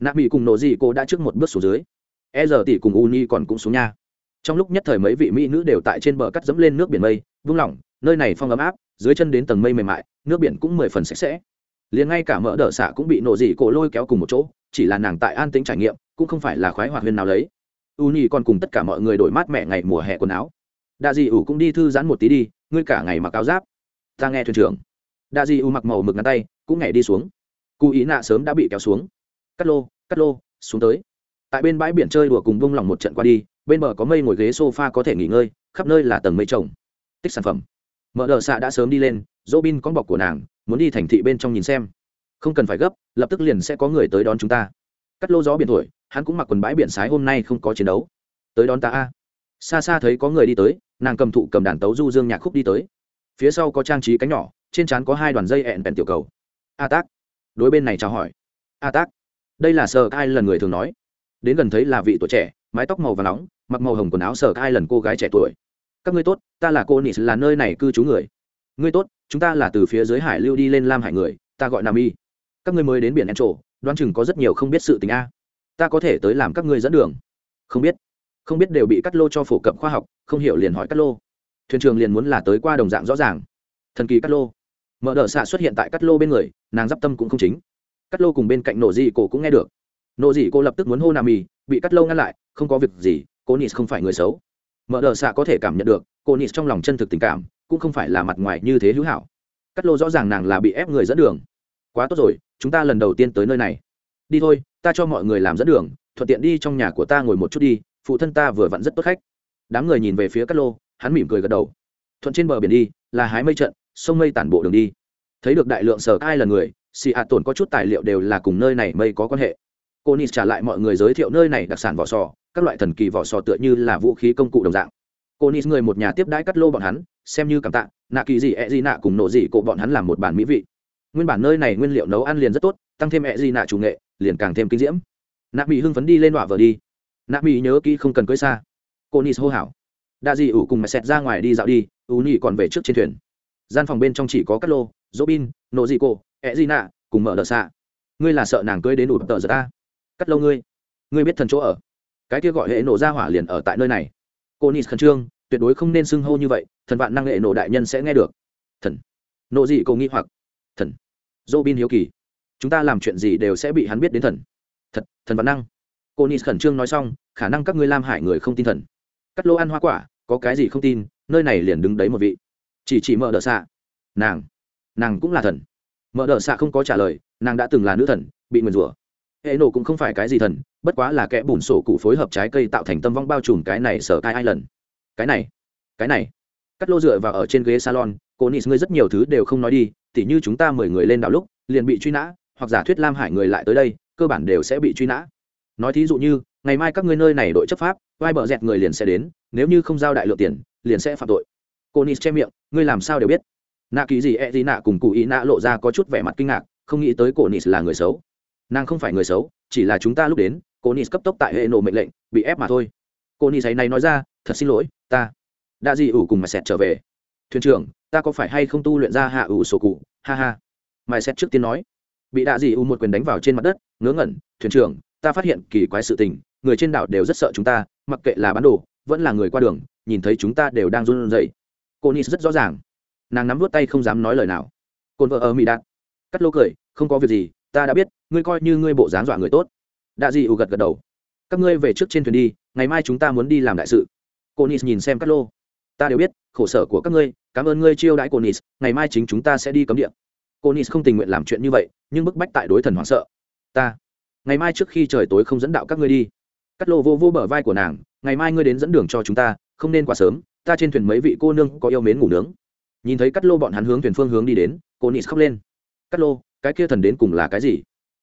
Nạ bị cùng nổ dị cô đã trước một bước xuống dưới. E giờ tỷ cùng u ni còn cũng xuống nha. Trong lúc nhất thời mấy vị mỹ nữ đều tại trên bờ cắt dẫm lên nước biển mây, vung lỏng, nơi này phong ấm áp, dưới chân đến tầng mây mềm mại, nước biển cũng mười phần sạch sẽ. Liền ngay cả mỡ đỡ xạ cũng bị nổ dị cổ lôi kéo cùng một chỗ, chỉ là nàng tại an tĩnh trải nghiệm, cũng không phải là khoái hoạt huyên nào lấy. U nhi còn cùng tất cả mọi người đổi mát mẹ ngày mùa hè quần áo. Đa dị ủ cũng đi thư giãn một tí đi ngươi cả ngày mặc áo giáp. Ta nghe thuyền trưởng. Đa di u mặc màu mực ngắn tay, cũng nhảy đi xuống. Cụ ý nạ sớm đã bị kéo xuống. Cắt lô cắt lô, xuống tới. Tại bên bãi biển chơi đùa cùng vung lòng một trận qua đi, bên bờ có mây ngồi ghế sofa có thể nghỉ ngơi, khắp nơi là tầng mây trồng. Tích sản phẩm. Mở đờ xạ đã sớm đi lên dỗ bin con bọc của nàng, muốn đi thành thị bên trong nhìn xem. Không cần phải gấp, lập tức liền sẽ có người tới đón chúng ta. Cắt lô gió biển thổi, hắn cũng mặc quần bãi biển sái hôm nay không có chiến đấu. Tới đón ta a xa xa thấy có người đi tới, nàng cầm thụ cầm đàn tấu du dương nhạc khúc đi tới. Phía sau có trang trí cánh nhỏ, trên trán có hai đoàn dây ẹn bèn tiểu cầu. A tác. Đối bên này chào hỏi. A tác. Đây là sờ ai lần người thường nói. Đến gần thấy là vị tuổi trẻ, mái tóc màu và nóng, mặc màu hồng quần áo sờ ai lần cô gái trẻ tuổi. Các ngươi tốt, ta là cô nis là nơi này cư trú người. Ngươi tốt, chúng ta là từ phía dưới hải lưu đi lên lam hải người, ta gọi nam y. Các ngươi mới đến biển en trổ đoán chừng có rất nhiều không biết sự tình a. Ta có thể tới làm các ngươi dẫn đường. Không biết không biết đều bị cắt lô cho phổ cập khoa học, không hiểu liền hỏi cắt lô. Thuyền trường liền muốn là tới qua đồng dạng rõ ràng. Thần kỳ cắt lô. Mở đ xạ xuất hiện tại cắt lô bên người, nàng d i p tâm cũng không chính. Cắt lô cùng bên cạnh nổ dị cổ cũng nghe được. Nổ dị cô lập tức muốn hô nam mì, bị cắt lô ngăn lại, không có việc gì, cô nis không phải người xấu. Mở đ xạ có thể cảm nhận được, cô nis trong lòng chân thực tình cảm, cũng không phải là mặt ngoài như thế hữu hảo. Cắt lô rõ ràng nàng là bị ép người dẫn đường. Quá tốt rồi, chúng ta lần đầu tiên tới nơi này. Đi thôi, ta cho mọi người làm dẫn đường, thuận tiện đi trong nhà của ta ngồi một chút đi phụ thân ta vừa vặn rất tốt khách. Đám người nhìn về phía cắt lô, hắn mỉm cười gật đầu. Thuận trên bờ biển đi, là hái mây trận, sông mây tản bộ đường đi. Thấy được đại lượng sở ai là người xì hạ tổn có chút tài liệu đều là cùng nơi này mây có quan hệ. Cô nis trả lại mọi người giới thiệu nơi này đặc sản vỏ sò, các loại thần kỳ vỏ sò tựa như là vũ khí công cụ đồng dạng. Cô nis người một nhà tiếp đãi cắt lô bọn hắn, xem như cảm tạ, nạ kỳ gì e ẹ gì nạ cùng nổ gì cộ bọn hắn làm một bản mỹ vị. Nguyên bản nơi này nguyên liệu nấu ăn liền rất tốt, tăng thêm e ẹ gì nạ chủ nghệ, liền càng thêm kinh diễm. Nạ bị hưng phấn đi lên đọa vờ đi nạ mỹ nhớ kỹ không cần cưới xa. Cô nis hô hảo đa dì ủ cùng mẹ xẹt ra ngoài đi dạo đi ủ nhị còn về trước trên thuyền. Gian phòng bên trong chỉ có cắt lô dỗ bin nổ dị cô ẹ gì nạ cùng mở đợt xạ ngươi là sợ nàng cưới đến ủ tờ giật ta? Cắt lâu ngươi ngươi biết thần chỗ ở. Cái kia gọi hệ nổ ra hỏa liền ở tại nơi này. Cô nis khẩn trương, tuyệt đối không nên xưng hô như vậy, thần vạn năng hệ nổ đại nhân sẽ nghe được. Thần. Nộ dị cô nghĩ hoặc. Thần. Dỗ bin hiếu kỳ. Chúng ta làm chuyện gì đều sẽ bị hắn biết đến thần. Thật, thần vạn năng cô nis khẩn trương nói xong, khả năng các ngươi lam hải người không tin thần. Cắt lô ăn hoa quả, có cái gì không tin, nơi này liền đứng đấy một vị. Chỉ chỉ mở đ ợ xạ. Nàng nàng cũng là thần. Mở đ ợ xạ không có trả lời, nàng đã từng là nữ thần, bị nguyền rủa. Hệ nổ cũng không phải cái gì thần, bất quá là kẻ bùn sổ cụ phối hợp trái cây tạo thành tâm vong bao trùm cái này sở cai ai lần cái này cái này. Cắt lô dựa vào ở trên ghế salon, cô nis ngươi rất nhiều thứ đều không nói đi, tỉ như chúng ta mười người lên đảo lúc, liền bị truy nã, hoặc giả thuyết lam hải người lại tới đây, cơ bản đều sẽ bị truy nã nói thí dụ như, ngày mai các ngươi nơi này đội chấp pháp, vai bờ dẹt người liền sẽ đến, nếu như không giao đại lượng tiền, liền sẽ phạm tội. Cô nis che miệng, ngươi làm sao đều biết. Nạ kỳ gì e gì nạ cùng cụ ý nạ lộ ra có chút vẻ mặt kinh ngạc, không nghĩ tới cô nis là người xấu. Nàng không phải người xấu, chỉ là chúng ta lúc đến, cô nis cấp tốc tại hệ nộ mệnh lệnh, bị ép mà thôi. Cô nis ấy này nói ra, thật xin lỗi, ta. Đã gì ủ cùng mà sẹt trở về. Thuyền trưởng, ta có phải hay không tu luyện ra hạ ủ sổ cụ? Ha ha. Mai xét trước tiên nói. Bị đạ dị ủ một quyền đánh vào trên mặt đất, ngớ ngẩn. Thuyền trưởng ta phát hiện kỳ quái sự tình, người trên đảo đều rất sợ chúng ta, mặc kệ là bán đồ, vẫn là người qua đường, nhìn thấy chúng ta đều đang run rẩy. Cô nis rất rõ ràng. Nàng nắm vút tay không dám nói lời nào. Cồn vợ ở mỹ đạt. Cắt lô cười, không có việc gì, ta đã biết, ngươi coi như ngươi bộ dáng dọa người tốt. Đạ dị ủ gật gật đầu. Các ngươi về trước trên thuyền đi, ngày mai chúng ta muốn đi làm đại sự. Cô nis nhìn xem cắt lô. Ta đều biết, khổ sở của các ngươi, cảm ơn ngươi chiêu đãi cô nis ngày mai chính chúng ta sẽ đi cấm địa. Cô nis không tình nguyện làm chuyện như vậy, nhưng bức bách tại đối thần hoảng sợ. Ta ngày mai trước khi trời tối không dẫn đạo các ngươi đi. Cắt lô vô vô bờ vai của nàng, ngày mai ngươi đến dẫn đường cho chúng ta, không nên quá sớm, ta trên thuyền mấy vị cô nương có yêu mến ngủ nướng. Nhìn thấy cắt lô bọn hắn hướng thuyền phương hướng đi đến, cô nị khóc lên. Cắt lô, cái kia thần đến cùng là cái gì?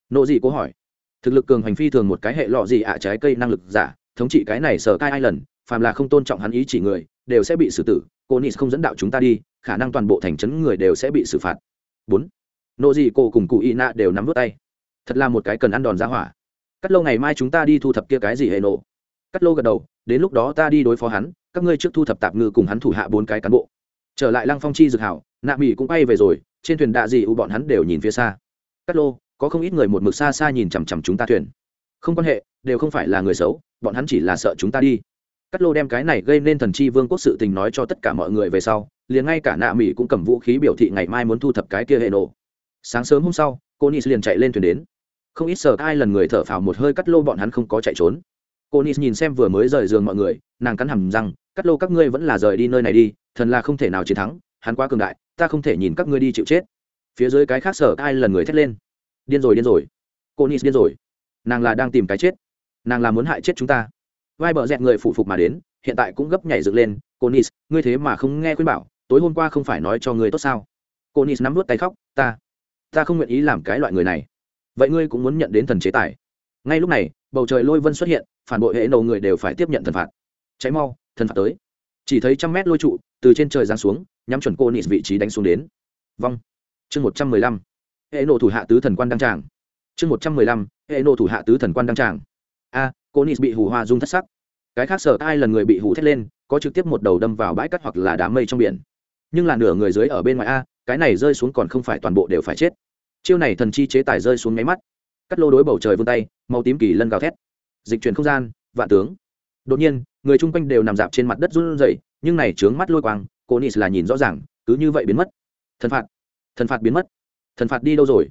Nộ gì cô hỏi. Thực lực cường hành phi thường một cái hệ lọ gì ạ trái cây năng lực giả, thống trị cái này sở cai ai lần phàm là không tôn trọng hắn ý chỉ người, đều sẽ bị xử tử. Cô nị không dẫn đạo chúng ta đi, khả năng toàn bộ thành trấn người đều sẽ bị xử phạt. Bốn. Nộ gì cô cùng cụ y nạ đều nắm vớt tay thật là một cái cần ăn đòn ra hỏa. Cắt lâu ngày mai chúng ta đi thu thập kia cái gì hệ nổ. cắt lô gật đầu, đến lúc đó ta đi đối phó hắn, các ngươi trước thu thập tạp ngư cùng hắn thủ hạ bốn cái cán bộ. Trở lại lăng phong chi dược hảo, nạ mỹ cũng bay về rồi, trên thuyền đạ dị u bọn hắn đều nhìn phía xa. Cắt lô, có không ít người một mực xa xa nhìn chằm chằm chúng ta thuyền. Không quan hệ, đều không phải là người xấu, bọn hắn chỉ là sợ chúng ta đi. Cắt lô đem cái này gây nên thần chi vương quốc sự tình nói cho tất cả mọi người về sau, liền ngay cả nạ mỹ cũng cầm vũ khí biểu thị ngày mai muốn thu thập cái kia hệ nổ. Sáng sớm hôm sau, cô nis liền chạy lên thuyền đến không ít sợ ai lần người thở phào một hơi cắt lô bọn hắn không có chạy trốn. Cô nis nhìn xem vừa mới rời giường mọi người, nàng cắn hầm rằng cắt lô các ngươi vẫn là rời đi nơi này đi, thần là không thể nào chiến thắng, hắn quá cường đại, ta không thể nhìn các ngươi đi chịu chết. Phía dưới cái khác sở ai lần người thét lên. Điên rồi điên rồi. Cô nis điên rồi. Nàng là đang tìm cái chết. Nàng là muốn hại chết chúng ta. Vai bờ dẹt người phụ phục mà đến, hiện tại cũng gấp nhảy dựng lên. Cô nis ngươi thế mà không nghe khuyên bảo, tối hôm qua không phải nói cho ngươi tốt sao? Cô nis nắm vút tay khóc, ta ta không nguyện ý làm cái loại người này vậy ngươi cũng muốn nhận đến thần chế tài. Ngay lúc này, bầu trời lôi vân xuất hiện, phản bội hệ nầu người đều phải tiếp nhận thần phạt. Cháy mau, thần phạt tới. Chỉ thấy trăm mét lôi trụ từ trên trời giáng xuống, nhắm chuẩn cô nịt vị trí đánh xuống đến. Vong. Chương một trăm mười lăm. Hệ nộ thủ hạ tứ thần quan đăng tràng. Chương một trăm mười lăm. Hệ nộ thủ hạ tứ thần quan đăng tràng. A, cô nịt bị hù hoa dung thất sắc. Cái khác sở ai lần người bị hù thét lên, có trực tiếp một đầu đâm vào bãi cắt hoặc là đám mây trong biển. Nhưng là nửa người dưới ở bên ngoài a, cái này rơi xuống còn không phải toàn bộ đều phải chết chiêu này thần chi chế tài rơi xuống máy mắt. Cắt lô đối bầu trời vươn tay, màu tím kỳ lân gào thét. Dịch chuyển không gian, vạn tướng. Đột nhiên, người chung quanh đều nằm dạp trên mặt đất run rẩy, nhưng này trướng mắt lôi quang, cô nis là nhìn rõ ràng, cứ như vậy biến mất. Thần phạt thần phạt biến mất. Thần phạt đi đâu rồi?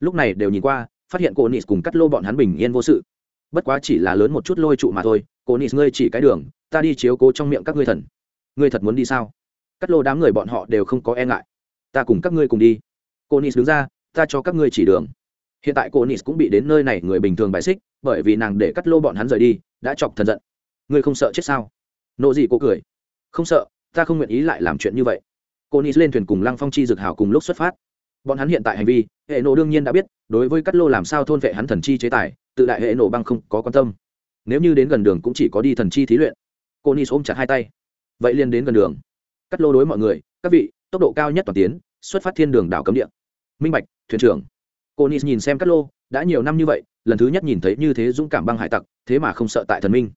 Lúc này đều nhìn qua, phát hiện cô nis cùng cắt lô bọn hắn bình yên vô sự. Bất quá chỉ là lớn một chút lôi trụ mà thôi, cô nis ngươi chỉ cái đường, ta đi chiếu cố trong miệng các ngươi thần. Ngươi thật muốn đi sao? Cắt lô đám người bọn họ đều không có e ngại. Ta cùng các ngươi cùng đi. Cô nis đứng ra ta cho các ngươi chỉ đường. Hiện tại cô nis cũng bị đến nơi này người bình thường bài xích, bởi vì nàng để cắt lô bọn hắn rời đi, đã chọc thần giận. Ngươi không sợ chết sao? Nộ gì cô cười. Không sợ, ta không nguyện ý lại làm chuyện như vậy. Cô nis lên thuyền cùng lăng phong chi dược hào cùng lúc xuất phát. Bọn hắn hiện tại hành vi, hệ nộ đương nhiên đã biết, đối với cắt lô làm sao thôn vệ hắn thần chi chế tài, tự đại hệ nộ băng không có quan tâm. Nếu như đến gần đường cũng chỉ có đi thần chi thí luyện. Cô nis ôm chặt hai tay. Vậy liền đến gần đường. Cắt lô đối mọi người, các vị, tốc độ cao nhất toàn tiến, xuất phát thiên đường đảo cấm địa minh bạch, thuyền trưởng. Cô nis nhìn xem cắt lô, đã nhiều năm như vậy, lần thứ nhất nhìn thấy như thế dũng cảm băng hải tặc, thế mà không sợ tại thần minh.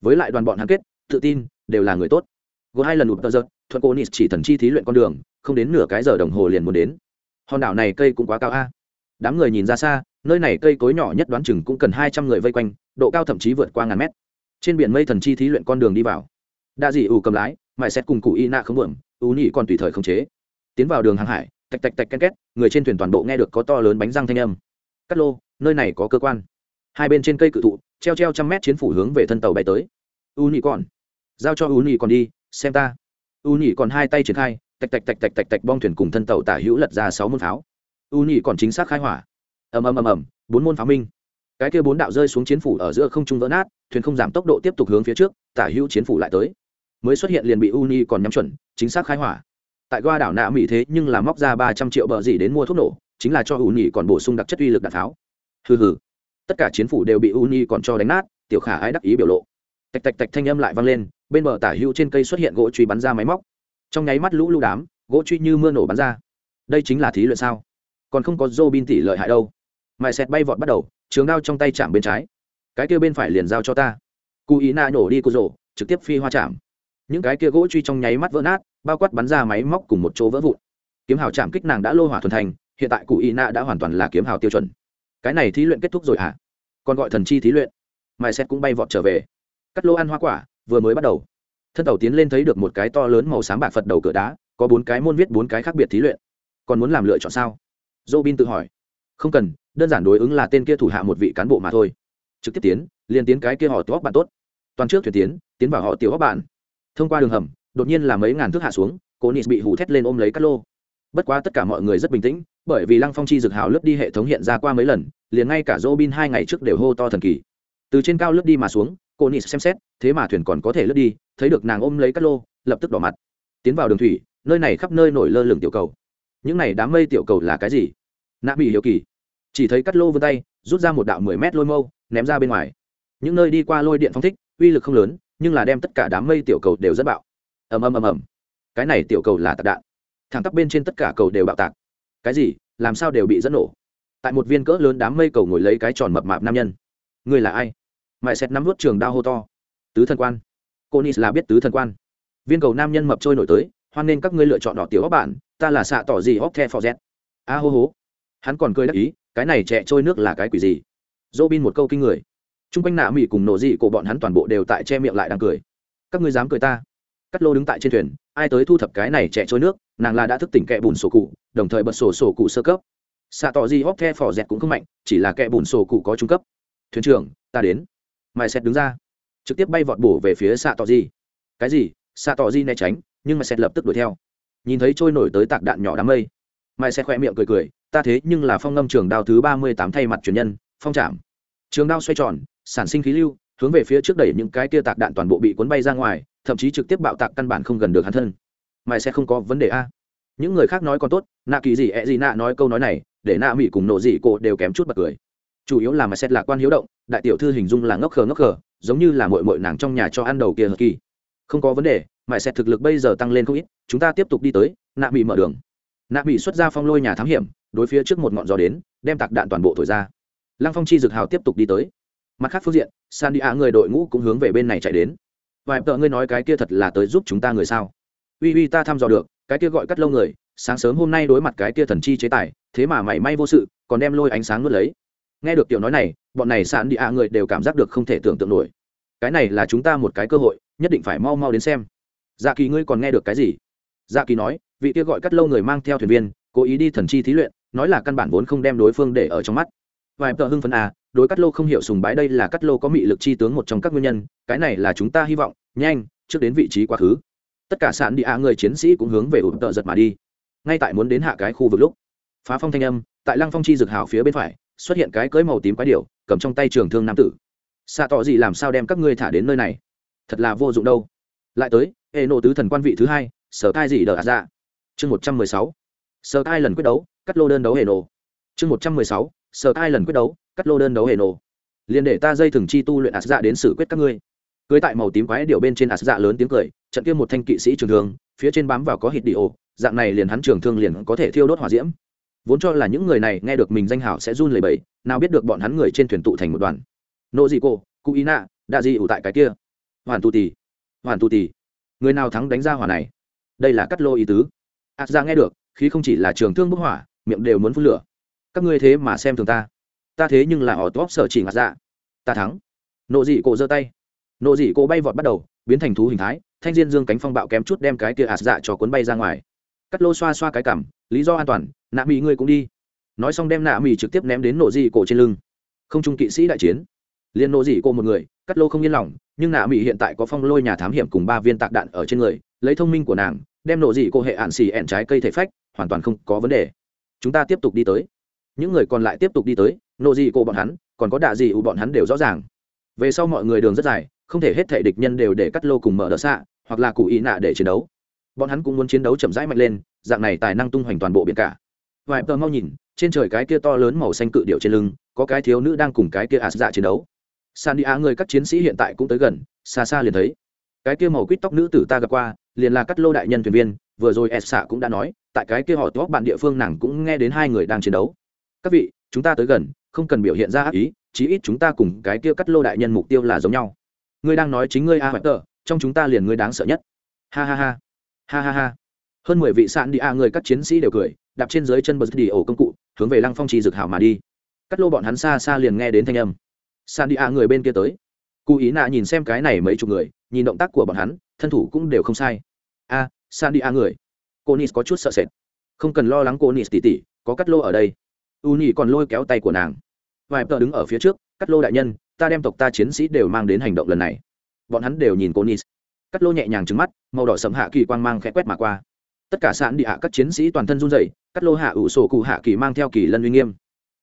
Với lại đoàn bọn hắn kết, tự tin, đều là người tốt. Gồm hai lần ụt tờ giật thuận cô nis chỉ thần chi thí luyện con đường, không đến nửa cái giờ đồng hồ liền muốn đến. Hòn đảo này cây cũng quá cao a. Đám người nhìn ra xa, nơi này cây cối nhỏ nhất đoán chừng cũng cần hai trăm người vây quanh, độ cao thậm chí vượt qua ngàn mét. Trên biển mây thần chi thí luyện con đường đi vào. Đa dị ủ cầm lái mãi xét cùng cụ y nạ không buồm ú nhị còn tùy thời không chế. Tiến vào đường hàng hải tạch tạch tạch ken két, người trên thuyền toàn bộ nghe được có to lớn bánh răng thanh âm. Cắt lô, nơi này có cơ quan. Hai bên trên cây cự thụ, treo treo trăm mét chiến phủ hướng về thân tàu bay tới. U nhị còn giao cho u nhị còn đi, xem ta. U nhị còn hai tay triển khai, tạch tạch tạch tạch tạch tạch bong thuyền cùng thân tàu tả hữu lật ra sáu môn pháo. U nhị còn chính xác khai hỏa. Ầm ầm ầm ầm, bốn môn pháo minh. Cái kia bốn đạo rơi xuống chiến phủ ở giữa không trung vỡ nát, thuyền không giảm tốc độ tiếp tục hướng phía trước, tả hữu chiến phủ lại tới. Mới xuất hiện liền bị u nhị còn nhắm chuẩn, chính xác khai hỏa tại qua đảo nạ mỹ thế nhưng là móc ra ba trăm triệu bờ gì đến mua thuốc nổ, chính là cho U uni còn bổ sung đặc chất uy lực đạn pháo. Hừ hừ. Tất cả chiến phủ đều bị U uni còn cho đánh nát, tiểu khả ái đắc ý biểu lộ. Tạch tạch tạch thanh âm lại vang lên, bên bờ tả hữu trên cây xuất hiện gỗ truy bắn ra máy móc. Trong nháy mắt lũ lũ đám, gỗ truy như mưa nổ bắn ra. Đây chính là thí luyện sao? Còn không có dô bin tỷ lợi hại đâu. Mày xẹt bay vọt bắt đầu, trường đao trong tay chạm bên trái. Cái kia bên phải liền giao cho ta. Cụ ý na nổ đi cô rổ trực tiếp phi hoa chạm những cái kia gỗ truy trong nháy mắt vỡ nát, bao quát bắn ra máy móc cùng một chỗ vỡ vụn. Kiếm hào chạm kích nàng đã lô hỏa thuần thành, hiện tại cụ y na đã hoàn toàn là kiếm hào tiêu chuẩn. Cái này thí luyện kết thúc rồi hả? Còn gọi thần chi thí luyện. Mai xét cũng bay vọt trở về. Cắt lô ăn hoa quả, vừa mới bắt đầu. Thân tàu tiến lên thấy được một cái to lớn màu sáng bạc phật đầu cửa đá, có bốn cái môn viết bốn cái khác biệt thí luyện. Còn muốn làm lựa chọn sao? Dô bin tự hỏi. Không cần, đơn giản đối ứng là tên kia thủ hạ một vị cán bộ mà thôi. Trực tiếp tiến, liền tiến cái kia họ tiểu bạn tốt. Toàn trước thuyền tiến tiến vào họ tiểu bạn thông qua đường hầm, đột nhiên là mấy ngàn thước hạ xuống cô nis bị hủ thét lên ôm lấy cắt lô. Bất quá tất cả mọi người rất bình tĩnh, bởi vì lăng phong chi dực hào lướt đi hệ thống hiện ra qua mấy lần, liền ngay cả dô bin hai ngày trước đều hô to thần kỳ. Từ trên cao lướt đi mà xuống cô nis xem xét, thế mà thuyền còn có thể lướt đi, thấy được nàng ôm lấy cắt lô, lập tức đỏ mặt. Tiến vào đường thủy, nơi này khắp nơi nổi lơ lửng tiểu cầu. Những này đám mây tiểu cầu là cái gì? Nạ bị hiểu kỳ. Chỉ thấy cắt lô vươn tay, rút ra một đạo mười mét lôi mâu, ném ra bên ngoài. Những nơi đi qua lôi điện phong thích, uy lực không lớn nhưng là đem tất cả đám mây tiểu cầu đều rất bạo. Ầm ầm ầm ầm. Cái này tiểu cầu là tạc đạn. Thẳng tắp bên trên tất cả cầu đều bạo tạc. Cái gì? Làm sao đều bị dẫn nổ? Tại một viên cỡ lớn đám mây cầu ngồi lấy cái tròn mập mạp nam nhân. Người là ai? Mại xét nắm vút trường đao hô to. Tứ thần quan. Cô nis là biết tứ thần quan. Viên cầu nam nhân mập trôi nổi tới, hoan nên các ngươi lựa chọn đỏ tiểu các bạn, ta là xạ tỏ gì óc the phò z a hô hố hắn còn cười đắc ý, cái này trẻ trôi nước là cái quỷ gì? Robin bin một câu kinh người t r u n g quanh nạ mỹ cùng nổ dị của bọn hắn toàn bộ đều tại che miệng lại đang cười. Các ngươi dám cười ta? Cắt lô đứng tại trên thuyền, ai tới thu thập cái này trẻ trôi nước, nàng là đã thức tỉnh kẹ bùn sổ cụ, đồng thời bật sổ sổ cụ sơ cấp. Xạ tỏ gì hóc the phò dẹt cũng không mạnh, chỉ là kẹ bùn sổ cụ có trung cấp. Thuyền trưởng, ta đến. Mai xét đứng ra, trực tiếp bay vọt bổ về phía xạ tỏ gì. Cái gì? Xạ tỏ gì né tránh, nhưng mà xét lập tức đuổi theo. Nhìn thấy trôi nổi tới tạc đạn nhỏ đám mây, mai xét khoe miệng cười cười, ta thế nhưng là phong ngâm trường đao thứ ba mươi tám thay mặt truyền nhân, phong trảm. Trường đao xoay tròn sản sinh khí lưu, hướng về phía trước đẩy những cái tia tạc đạn toàn bộ bị cuốn bay ra ngoài, thậm chí trực tiếp bạo tạc căn bản không gần được hắn thân. Mày sẽ không có vấn đề a. Những người khác nói còn tốt, nạ kỳ gì, ẹ gì nạ nói câu nói này, để nạ mỹ cùng nộ dị cổ đều kém chút bật cười. Chủ yếu là mày xét lạc quan hiếu động, đại tiểu thư hình dung là ngốc khờ ngốc khờ, giống như là mội mội nàng trong nhà cho ăn đầu kia hờ kỳ. Không có vấn đề mày xét thực lực bây giờ tăng lên không ít, chúng ta tiếp tục đi tới, nạ bị mở đường. Nạ bị xuất ra phong lôi nhà thám hiểm, đối phía trước một ngọn gió đến, đem tạc đạn toàn bộ thổi ra. Lăng phong chi dực hào tiếp tục đi tới mặt khác phương diện san đi ạ người đội ngũ cũng hướng về bên này chạy đến. Vài tợ ngươi nói cái kia thật là tới giúp chúng ta người sao? Uy uy, ta thăm dò được, cái kia gọi cắt lâu người, sáng sớm hôm nay đối mặt cái kia thần chi chế tài, thế mà mảy may vô sự, còn đem lôi ánh sáng nuốt lấy. Nghe được tiểu nói này, bọn này sạn đi ạ người đều cảm giác được không thể tưởng tượng nổi. Cái này là chúng ta một cái cơ hội, nhất định phải mau mau đến xem. Dạ kỳ, ngươi còn nghe được cái gì? Dạ kỳ nói, vị kia gọi cắt lâu người mang theo thuyền viên, cố ý đi thần chi thí luyện, nói là căn bản vốn không đem đối phương để ở trong mắt. Vài tờ hưng phấn à đối cắt lô không hiểu sùng bái đây là cắt lô có mị lực chi tướng một trong các nguyên nhân, cái này là chúng ta hy vọng, nhanh, trước đến vị trí quá khứ. Tất cả sạn đi ạ người chiến sĩ cũng hướng về ụp tợ giật mà đi. Ngay tại muốn đến hạ cái khu vực lúc, phá phong thanh âm, tại lăng phong chi dược hào phía bên phải, xuất hiện cái cưới màu tím quái điệu cầm trong tay trường thương nam tử. Xạ tỏ gì làm sao đem các ngươi thả đến nơi này? Thật là vô dụng đâu. Lại tới, hệ nộ tứ thần quan vị thứ hai, sở thai gì đờ ạt ra dạ. chương một trăm mười sáu. Sở thai lần quyết đấu, cắt lô đơn đấu hệ nộ. Chương một trăm mười sáu sở cai lần quyết đấu, cắt lô đơn đấu hệ nổ. liền để ta dây thừng chi tu luyện ạt dạ đến xử quyết các ngươi. Cưới tại màu tím quái điệu bên trên ạt dạ lớn tiếng cười, trận kia một thanh kỵ sĩ trường thương, phía trên bám vào có hít đi ổ dạng này liền hắn trường thương liền có thể thiêu đốt hỏa diễm. Vốn cho là những người này nghe được mình danh hảo sẽ run lẩy bẩy, nào biết được bọn hắn người trên thuyền tụ thành một đoàn. Nộ dị cô, cụ ý nạ đạ dị ủ tại cái kia. Hoàn tu tì hoàn tu tì người nào thắng đánh ra hỏa này? Đây là cắt lô ý tứ. Ạt Dạ nghe được, khí không chỉ là trường thương bức hỏa, miệng đều muốn phun lửa các ngươi thế mà xem thường ta. Ta thế nhưng là họ top sở chỉ ngạt dạ. Ta thắng. Nộ dị cổ giơ tay. Nộ dị cổ bay vọt bắt đầu, biến thành thú hình thái, thanh diên dương cánh phong bạo kém chút đem cái tia ạt dạ cho cuốn bay ra ngoài. Cắt lô xoa xoa cái cảm, lý do an toàn, nạ mỹ ngươi cũng đi. Nói xong đem nạ mỹ trực tiếp ném đến nộ dị cổ trên lưng. Không trung kỵ sĩ đại chiến. Liền nộ dị cổ một người, cắt lô không yên lòng, nhưng nạ mỹ hiện tại có phong lôi nhà thám hiểm cùng ba viên tạc đạn ở trên người, lấy thông minh của nàng, đem nộ dị cô hệ ạn xì ẹn trái cây thể phách, hoàn toàn không có vấn đề. Chúng ta tiếp tục đi tới những người còn lại tiếp tục đi tới nộ dị cô bọn hắn, còn có đạ gì ủ bọn hắn đều rõ ràng. Về sau mọi người đường rất dài, không thể hết thể địch nhân đều để cắt lô cùng mở đỡ xạ, hoặc là cụ ý nạ để chiến đấu. Bọn hắn cũng muốn chiến đấu chậm rãi mạnh lên, dạng này tài năng tung hoành toàn bộ biển cả. Vài tờ mau nhìn, trên trời cái kia to lớn màu xanh cự điệu trên lưng, có cái thiếu nữ đang cùng cái kia ạt dạ chiến đấu. San đi á người các chiến sĩ hiện tại cũng tới gần, xa xa liền thấy. Cái kia màu quýt tóc nữ tử ta gặp qua, liền là cắt lô đại nhân thuyền viên, vừa rồi s xạ cũng đã nói, tại cái kia họ tóc bạn địa phương nàng cũng nghe đến hai người đang chiến đấu các vị chúng ta tới gần không cần biểu hiện ra ác ý chí ít chúng ta cùng cái kia cắt lô đại nhân mục tiêu là giống nhau. Ngươi đang nói chính ngươi a hoạch tờ trong chúng ta liền ngươi đáng sợ nhất. Ha ha ha. Ha ha ha. Hơn mười vị sạn đi a người các chiến sĩ đều cười đạp trên dưới chân bờ đi ổ công cụ hướng về lăng phong trì dược hảo mà đi. Cắt lô bọn hắn xa xa liền nghe đến thanh âm. Sạn đi a người bên kia tới. Cụ ý nạ nhìn xem cái này mấy chục người nhìn động tác của bọn hắn thân thủ cũng đều không sai. A à, sạn đi a người. Cô nis có chút sợ sệt. Không cần lo lắng cô nis tỉ tỉ có cắt lô ở đây u nhị còn lôi kéo tay của nàng vài tờ đứng ở phía trước cắt lô đại nhân ta đem tộc ta chiến sĩ đều mang đến hành động lần này bọn hắn đều nhìn cô nis cắt lô nhẹ nhàng trứng mắt màu đỏ sầm hạ kỳ quang mang khẽ quét mà qua tất cả sạn địa hạ các chiến sĩ toàn thân run rẩy, cắt lô hạ ủ sổ cụ hạ kỳ mang theo kỳ lân uy nghiêm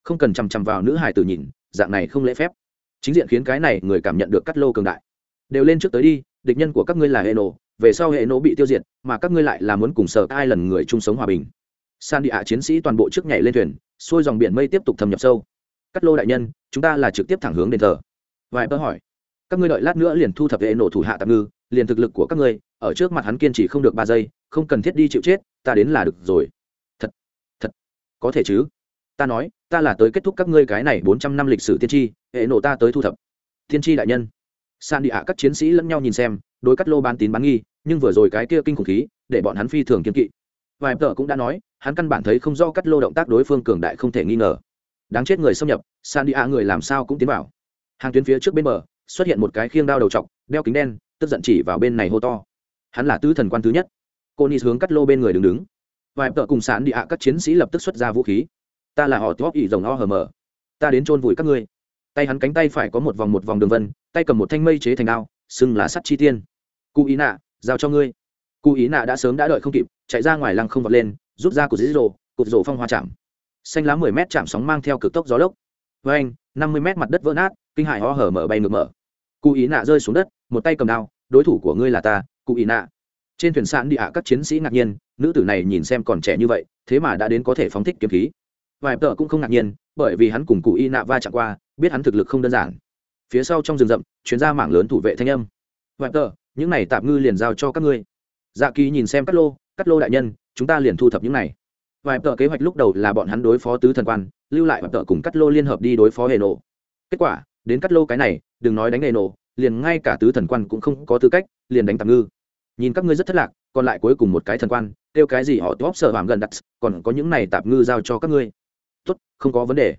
không cần chằm chằm vào nữ hải tử nhìn dạng này không lễ phép chính diện khiến cái này người cảm nhận được cắt lô cường đại đều lên trước tới đi địch nhân của các ngươi là hệ nổ về sau hệ nổ bị tiêu diệt mà các ngươi lại là muốn cùng sở ai lần người chung sống hòa bình san địa hạ chiến sĩ toàn bộ trước nhảy lên thuyền, xuôi dòng biển mây tiếp tục thâm nhập sâu. Cắt lô đại nhân, chúng ta là trực tiếp thẳng hướng đền thờ. Vài bơ hỏi. Các ngươi đợi lát nữa liền thu thập hệ nổ thủ hạ tạm ngư, liền thực lực của các ngươi, ở trước mặt hắn kiên trì không được ba giây, không cần thiết đi chịu chết, ta đến là được rồi. Thật thật, có thể chứ? Ta nói, ta là tới kết thúc các ngươi cái này bốn trăm năm lịch sử tiên tri, hệ nổ ta tới thu thập. Tiên tri đại nhân. San địa các chiến sĩ lẫn nhau nhìn xem, đối cắt lô bán tín bán nghi, nhưng vừa rồi cái kia kinh khủng khí, để bọn hắn phi thường kiên kỵ. Vài tờ cũng đã nói hắn căn bản thấy không do cắt lô động tác đối phương cường đại không thể nghi ngờ. Đáng chết người xâm nhập san đi a người làm sao cũng tiến vào. Hàng tuyến phía trước bên bờ, xuất hiện một cái khiêng đao đầu t đeo kính đen, tức giận chỉ vào bên này hô to. Hắn là tứ thần quan thứ nhất. Cô nis hướng cắt lô bên người đứng đứng. Vài tợ cùng sán đi ạ các chiến sĩ lập tức xuất ra vũ khí. Ta là họ tóp ỉ rồng o hờ mờ. Ta đến chôn vùi các ngươi. Tay hắn cánh tay phải có một vòng một vòng đường vân, tay cầm một thanh mây chế thành đao, xưng là sắt chi tiên. Cụ ý nạ, giao cho ngươi. Cụ ý nạ đã sớm đã đợi không kịp, chạy ra ngoài lăng không vọt lên rút ra của dĩ rồ, cột rổ phong hoa chạm. Xanh lá mười mét chạm sóng mang theo cực tốc gió lốc. Với anh, năm mươi mét mặt đất vỡ nát, kinh hải ho hở mở bay ngược mở. Cụ ý nạ rơi xuống đất, một tay cầm đao, đối thủ của ngươi là ta, cụ ý nạ. Trên thuyền sạn đi hạ các chiến sĩ ngạc nhiên, nữ tử này nhìn xem còn trẻ như vậy, thế mà đã đến có thể phóng thích kiếm khí. Vài tờ cũng không ngạc nhiên, bởi vì hắn cùng cụ y nạ va chạm qua, biết hắn thực lực không đơn giản. Phía sau trong rừng rậm, chuyến ra mảng lớn thủ vệ thanh âm. Vài tờ, những này tạm ngư liền giao cho các ngươi. Dạ kỳ nhìn xem các lô cắt lô đại nhân, chúng ta liền thu thập những này. Vài tợ kế hoạch lúc đầu là bọn hắn đối phó tứ thần quan, lưu lại vài tợ cùng cắt lô liên hợp đi đối phó hệ nổ kết quả, đến cắt lô cái này, đừng nói đánh hệ nổ liền ngay cả tứ thần quan cũng không có tư cách, liền đánh tạm ngư. Nhìn các ngươi rất thất lạc, còn lại cuối cùng một cái thần quan, kêu cái gì họ top sở hàm gần đặt, còn có những này tạp ngư giao cho các ngươi. Tốt, không có vấn đề.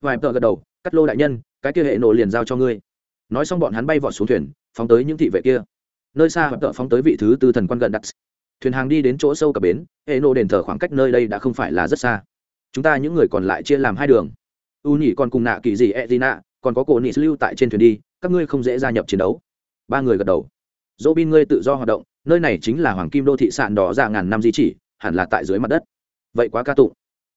Vài tờ gật đầu, cắt lô đại nhân, cái kia hệ nổ liền giao cho ngươi. Nói xong bọn hắn bay vọt xuống thuyền, phóng tới những thị vệ kia. Nơi xa hợp tợ phóng tới vị thứ tư thần quan gần đặt thuyền hàng đi đến chỗ sâu cập bến, hệ nộ đền thờ khoảng cách nơi đây đã không phải là rất xa. Chúng ta những người còn lại chia làm hai đường. U nhỉ còn cùng nạ kỳ gì e d nạ, còn có cổ nị lưu tại trên thuyền đi, các ngươi không dễ gia nhập chiến đấu. Ba người gật đầu. Dỗ bin ngươi tự do hoạt động, nơi này chính là hoàng kim đô thị sạn đỏ ra ngàn năm di chỉ, hẳn là tại dưới mặt đất. Vậy quá ca tụng.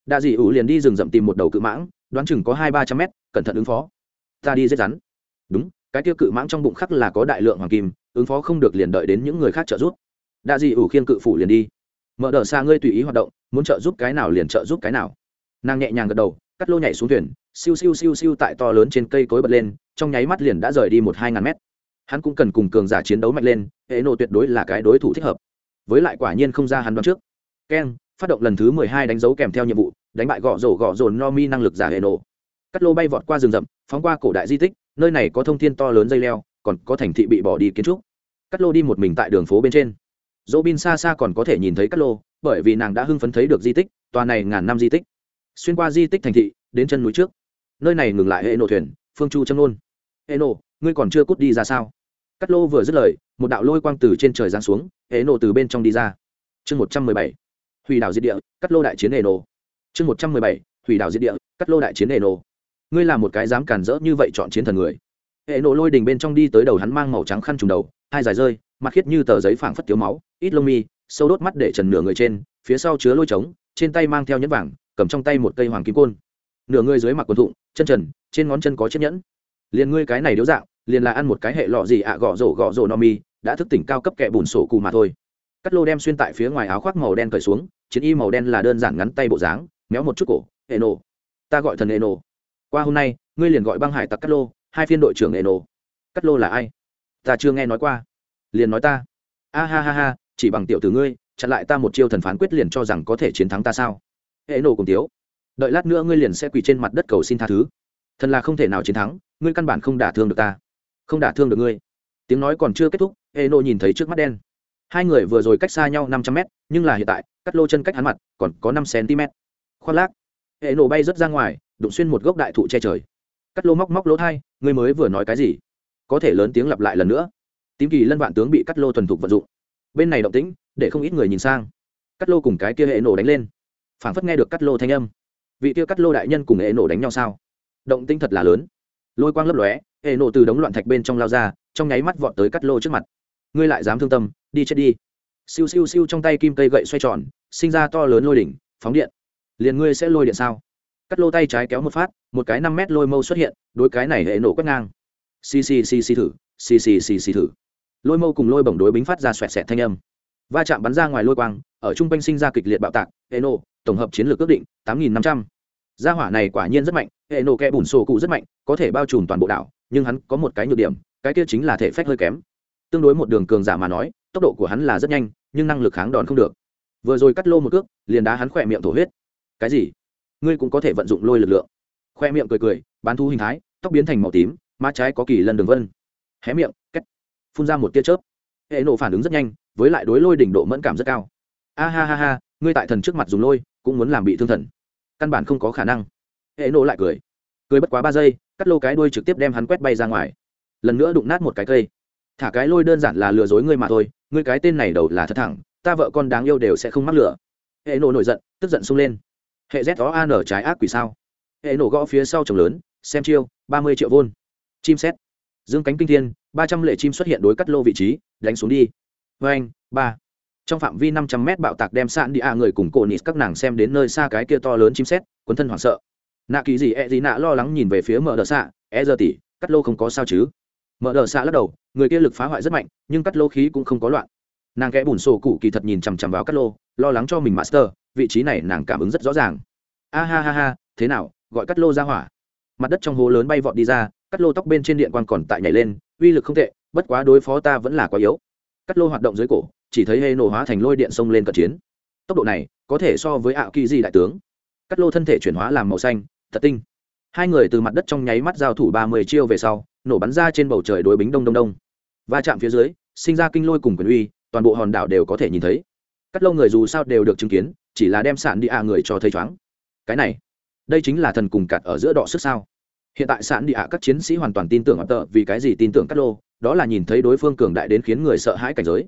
Đa dị ủ liền đi rừng rậm tìm một đầu cự mãng, đoán chừng có hai ba trăm mét, cẩn thận ứng phó. Ta đi giết rắn. Đúng, cái tiêu cự mãng trong bụng khắc là có đại lượng hoàng kim, ứng phó không được liền đợi đến những người khác trợ giúp đã gì ủ khiên cự phủ liền đi. Mở đờ xa ngươi tùy ý hoạt động, muốn trợ giúp cái nào liền trợ giúp cái nào. Nàng nhẹ nhàng gật đầu, cắt lô nhảy xuống thuyền, siêu siêu siêu siêu tại to lớn trên cây cối bật lên, trong nháy mắt liền đã rời đi một hai ngàn mét. Hắn cũng cần cùng cường giả chiến đấu mạnh lên, hệ nộ tuyệt đối là cái đối thủ thích hợp. Với lại quả nhiên không ra hắn đoán trước. Keng, phát động lần thứ mười hai đánh dấu kèm theo nhiệm vụ, đánh bại gõ rổ gõ rồn no mi năng lực giả hệ nộ cắt lô bay vọt qua rừng rậm, phóng qua cổ đại di tích, nơi này có thông thiên to lớn dây leo, còn có thành thị bị bỏ đi kiến trúc. Cắt lô đi một mình tại đường phố bên trên dỗ bin xa xa còn có thể nhìn thấy Cát lô, bởi vì nàng đã hưng phấn thấy được di tích, tòa này ngàn năm di tích. Xuyên qua di tích thành thị, đến chân núi trước. Nơi này ngừng lại hệ nổ thuyền, phương chu châm nôn hệ nổ ngươi còn chưa cút đi ra sao? Cắt lô vừa dứt lời, một đạo lôi quang từ trên trời giáng xuống hệ nổ từ bên trong đi ra. Chương một trăm mười bảy, hủy đảo diệt địa, cắt lô đại chiến hệ nổ chương một trăm mười bảy, hủy đảo diệt địa, cắt lô đại chiến hệ nổ ngươi là một cái dám cản rỡ như vậy chọn chiến thần người. Hệ nổ lôi đình bên trong đi tới đầu hắn mang màu trắng khăn trùng đầu, hai dài rơi, mặt khiết như tờ giấy phảng phất thiếu máu ít lông mi, sâu đốt mắt để trần nửa người trên, phía sau chứa lôi trống, trên tay mang theo nhẫn vàng, cầm trong tay một cây hoàng kim côn. Nửa người dưới mặc quần thụng, chân trần, trên ngón chân có chiếc nhẫn. Liền ngươi cái này điếu dạng, liền là ăn một cái hệ lọ gì ạ gõ rổ gõ rổ no mi, đã thức tỉnh cao cấp kẹ bùn sổ cù mà thôi. Cắt lô đem xuyên tại phía ngoài áo khoác màu đen cởi xuống, chiến y màu đen là đơn giản ngắn tay bộ dáng, méo một chút cổ hệ nổ ta gọi thần hệ nổ qua hôm nay, ngươi liền gọi băng hải tặc cắt lô, hai phiên đội trưởng hệ nổ cắt lô là ai? Ta chưa nghe nói qua. Liền nói ta. A ha ha ha chỉ bằng tiểu tử ngươi, chặn lại ta một chiêu thần phán quyết liền cho rằng có thể chiến thắng ta sao? Hệ nổ cùng tiếu, đợi lát nữa ngươi liền sẽ quỳ trên mặt đất cầu xin tha thứ. Thần là không thể nào chiến thắng, ngươi căn bản không đả thương được ta. Không đả thương được ngươi. Tiếng nói còn chưa kết thúc, hệ nổ nhìn thấy trước mắt đen. Hai người vừa rồi cách xa nhau năm trăm mét, nhưng là hiện tại, cắt lô chân cách hắn mặt, còn có năm cm khoác lác, hệ nổ bay rớt ra ngoài, đụng xuyên một gốc đại thụ che trời. Cắt lô móc móc lỗ thai, ngươi mới vừa nói cái gì? Có thể lớn tiếng lặp lại lần nữa. Tím kỳ lân vạn tướng bị cắt lô thuần thục vận dụng bên này động tĩnh, để không ít người nhìn sang. Cắt lô cùng cái kia hệ nổ đánh lên. Phảng phất nghe được cắt lô thanh âm. Vị kia cắt lô đại nhân cùng hệ nổ đánh nhau sao? Động tĩnh thật là lớn. Lôi quang lấp lóe, hệ nổ từ đống loạn thạch bên trong lao ra, trong nháy mắt vọt tới cắt lô trước mặt. Ngươi lại dám thương tâm, đi chết đi. Siêu siêu siêu trong tay kim cây gậy xoay tròn, sinh ra to lớn lôi đỉnh, phóng điện. Liền ngươi sẽ lôi điện sao? Cắt lô tay trái kéo một phát, một cái năm mét lôi mâu xuất hiện, đối cái này hệ nổ quét ngang. Xì xì xì xì thử, xì xì xì xì thử lôi mâu cùng lôi bổng đối bính phát ra xoẹt xẹt thanh âm. Va chạm bắn ra ngoài lôi quang, ở trung quanh sinh ra kịch liệt bạo tạc hệ nổ tổng hợp chiến lược ước định, tám nghìn năm trăm. Gia hỏa này quả nhiên rất mạnh hệ nổ kẽ bùn sổ cụ rất mạnh, có thể bao trùm toàn bộ đảo, nhưng hắn có một cái nhược điểm, cái kia chính là thể phách hơi kém. Tương đối một đường cường giả mà nói, tốc độ của hắn là rất nhanh, nhưng năng lực kháng đòn không được. Vừa rồi cắt lô một cước, liền đá hắn khỏe miệng thổ huyết. Cái gì? Ngươi cũng có thể vận dụng lôi lực lượng. Khoe miệng cười cười, bán thu hình thái, tóc biến thành màu tím, má trái có kỳ lần đường vân. Hé miệng cách phun ra một tia chớp. Hệ nổ phản ứng rất nhanh, với lại đối lôi đỉnh độ mẫn cảm rất cao. A ha ha ha, ngươi tại thần trước mặt dùng lôi, cũng muốn làm bị thương thần. Căn bản không có khả năng. Hệ nổ lại cười. Cười bất quá ba giây, cắt lô cái đuôi trực tiếp đem hắn quét bay ra ngoài. Lần nữa đụng nát một cái cây. Thả cái lôi đơn giản là lừa dối ngươi mà thôi, ngươi cái tên này đầu là thật thẳng, ta vợ con đáng yêu đều sẽ không mắc lửa hệ nổ nổi giận, tức giận sung lên. Hệ z đó an trái ác quỷ sao? Hệ nổ gõ phía sau chồng lớn, xem chiêu, ba mươi triệu vôn. Chim xét dương cánh kinh thiên, ba trăm lệ chim xuất hiện đối cắt lô vị trí, đánh xuống đi. Vê anh, ba. Trong phạm vi năm trăm mét bạo tạc đem sạn đi a người cùng cổ nịt các nàng xem đến nơi xa cái kia to lớn chim xét quấn thân hoảng sợ. Nạ kỳ gì e gì nạ lo lắng nhìn về phía mở đờ xạ e giờ tỉ cắt lô không có sao chứ? Mở đờ xạ lắc đầu, người kia lực phá hoại rất mạnh, nhưng cắt lô khí cũng không có loạn. Nàng kẽ bùn sổ cụ kỳ thật nhìn chằm chằm vào cắt lô, lo lắng cho mình master, vị trí này nàng cảm ứng rất rõ ràng. A ha ha ha, thế nào, gọi cắt lô ra hỏa? Mặt đất trong hố lớn bay vọt đi ra cắt lô tóc bên trên điện quan còn tại nhảy lên, uy lực không tệ, bất quá đối phó ta vẫn là quá yếu. Cắt lô hoạt động dưới cổ, chỉ thấy hê nổ hóa thành lôi điện xông lên cận chiến. Tốc độ này có thể so với ảo kỳ di đại tướng. Cắt lô thân thể chuyển hóa làm màu xanh, thật tinh. Hai người từ mặt đất trong nháy mắt giao thủ ba mươi chiêu về sau, nổ bắn ra trên bầu trời đối bính đông đông đông. Va chạm phía dưới, sinh ra kinh lôi cùng quyền uy, toàn bộ hòn đảo đều có thể nhìn thấy. Cắt lô người dù sao đều được chứng kiến, chỉ là đem sản đi ạ người cho thấy chóng cái này, đây chính là thần cùng cặt ở giữa đọ sức sao? Hiện tại sản địa hạ các chiến sĩ hoàn toàn tin tưởng ập tợ vì cái gì tin tưởng cắt lô? Đó là nhìn thấy đối phương cường đại đến khiến người sợ hãi cảnh giới.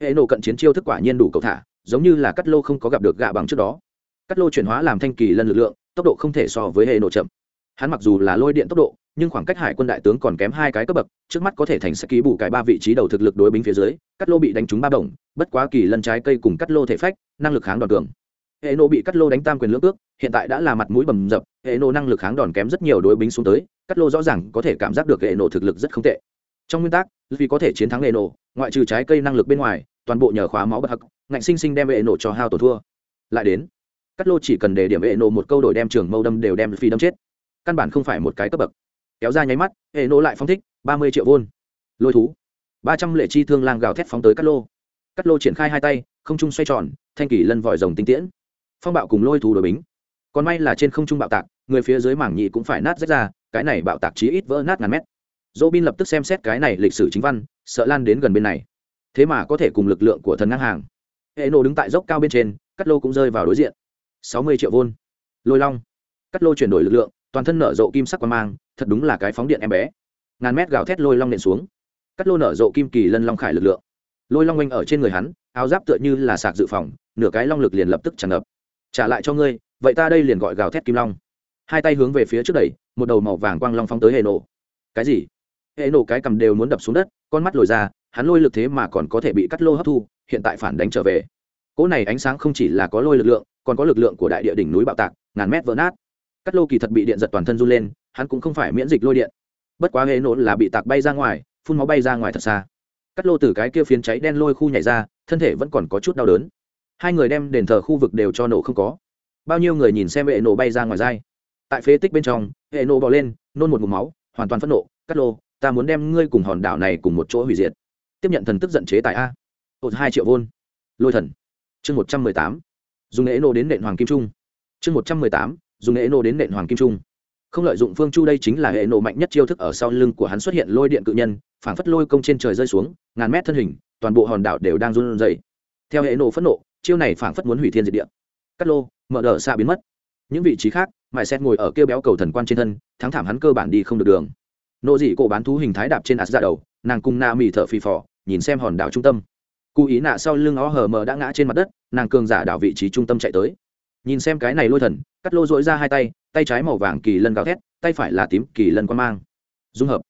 Hệ nổ cận chiến chiêu thức quả nhiên đủ cầu thả, giống như là cắt lô không có gặp được gạ bằng trước đó. Cắt lô chuyển hóa làm thanh kỳ lần lực lượng, tốc độ không thể so với hệ nổ chậm. Hắn mặc dù là lôi điện tốc độ, nhưng khoảng cách hải quân đại tướng còn kém hai cái cấp bậc, trước mắt có thể thành sẽ ký bù cải ba vị trí đầu thực lực đối binh phía dưới, cắt lô bị đánh trúng ba đồng bất quá kỳ lân trái cây cùng cắt lô thể phách, năng lực kháng đoạt cường hệ nộ bị cắt lô đánh tam quyền lưỡng ước hiện tại đã là mặt mũi bầm dập hệ nộ năng lực kháng đòn kém rất nhiều đối binh xuống tới, cắt lô rõ ràng có thể cảm giác được hệ nộ thực lực rất không tệ. Trong nguyên tắc, vì có thể chiến thắng hệ nộ ngoại trừ trái cây năng lực bên ngoài, toàn bộ nhờ khóa máu bậc hắc, ngạnh sinh sinh đem hệ nộ cho hao tổn thua. Lại đến, cắt lô chỉ cần để điểm hệ nộ một câu đổi đem trường mâu đâm đều đem phi đâm chết. Căn bản không phải một cái cấp bậc. Kéo ra nháy mắt hệ nộ lại phong thích, ba mươi triệu vôn lôi thú, ba trăm lệ chi thương lang gào thét phóng tới cắt lô. Cắt lô triển khai hai tay, không trung xoay tròn, thanh kỷ lân vòi rồng tinh tiễn phong bạo cùng lôi thú đổi bính. Còn may là trên không trung bạo tạc, người phía dưới mảng nhị cũng phải nát rách ra, cái này bạo tạc chí ít vỡ nát ngàn mét. Dỗ bin lập tức xem xét cái này lịch sử chính văn, sợ lan đến gần bên này. Thế mà có thể cùng lực lượng của thần ngang hàng. Hệ nổ đứng tại dốc cao bên trên, cắt lô cũng rơi vào đối diện. Sáu mươi triệu vôn. Lôi long. Cắt lô chuyển đổi lực lượng, toàn thân nở rộ kim sắc quang mang, thật đúng là cái phóng điện em bé. Ngàn mét gào thét lôi long nện xuống. Cắt lô nở rộ kim kỳ lân long khải lực lượng. Lôi long oanh ở trên người hắn, áo giáp tựa như là sạc dự phòng, nửa cái long lực liền lập tức tràn ngập trả lại cho ngươi, vậy ta đây liền gọi gào thét kim long. Hai tay hướng về phía trước đẩy, một đầu màu vàng quang long phóng tới hệ nổ. Cái gì? Hệ nổ cái cầm đều muốn đập xuống đất, con mắt lồi ra, hắn lôi lực thế mà còn có thể bị cắt lô hấp thu, hiện tại phản đánh trở về. Cỗ này ánh sáng không chỉ là có lôi lực lượng, còn có lực lượng của đại địa đỉnh núi bạo tạc, ngàn mét vỡ nát. Cắt lô kỳ thật bị điện giật toàn thân run lên, hắn cũng không phải miễn dịch lôi điện. Bất quá hệ nổ là bị tạc bay ra ngoài, phun máu bay ra ngoài thật xa. Cắt lô từ cái kia phiến cháy đen lôi khu nhảy ra, thân thể vẫn còn có chút đau đớn hai người đem đền thờ khu vực đều cho nổ không có. Bao nhiêu người nhìn xem hệ nổ bay ra ngoài dai. Tại phế tích bên trong, hệ nổ bỏ lên, nôn một mục máu, hoàn toàn phẫn nộ cắt lô, ta muốn đem ngươi cùng hòn đảo này cùng một chỗ hủy diệt. Tiếp nhận thần tức giận chế tại a. Một hai triệu vôn. Lôi thần. Chương một trăm mười tám. Dùng hệ nổ đến nện hoàng kim trung. Chương một trăm mười tám. Dùng hệ nổ đến nện hoàng kim trung. Không lợi dụng phương chu đây chính là hệ nổ mạnh nhất chiêu thức, ở sau lưng của hắn xuất hiện lôi điện cự nhân, phảng phất lôi công trên trời rơi xuống, ngàn mét thân hình, toàn bộ hòn đảo đều đang run rẩy. Theo hệ nổ phẫn nộ chiêu này phảng phất muốn hủy thiên diệt địa. Cắt lô, mở đờ xa biến mất. Những vị trí khác, mài xét ngồi ở kêu béo cầu thần quan trên thân, thắng thảm hắn cơ bản đi không được đường. Nộ dị cổ bán thú hình thái đạp trên ạt ra đầu, nàng cùng na mì thở phì phò, nhìn xem hòn đảo trung tâm. Cụ ý nạ sau lưng ó hờ mờ đã ngã trên mặt đất, nàng cường giả đảo vị trí trung tâm chạy tới. Nhìn xem cái này lôi thần cắt lô duỗi ra hai tay tay trái màu vàng kỳ lân gào thét, tay phải là tím kỳ lân quan mang. Dung hợp.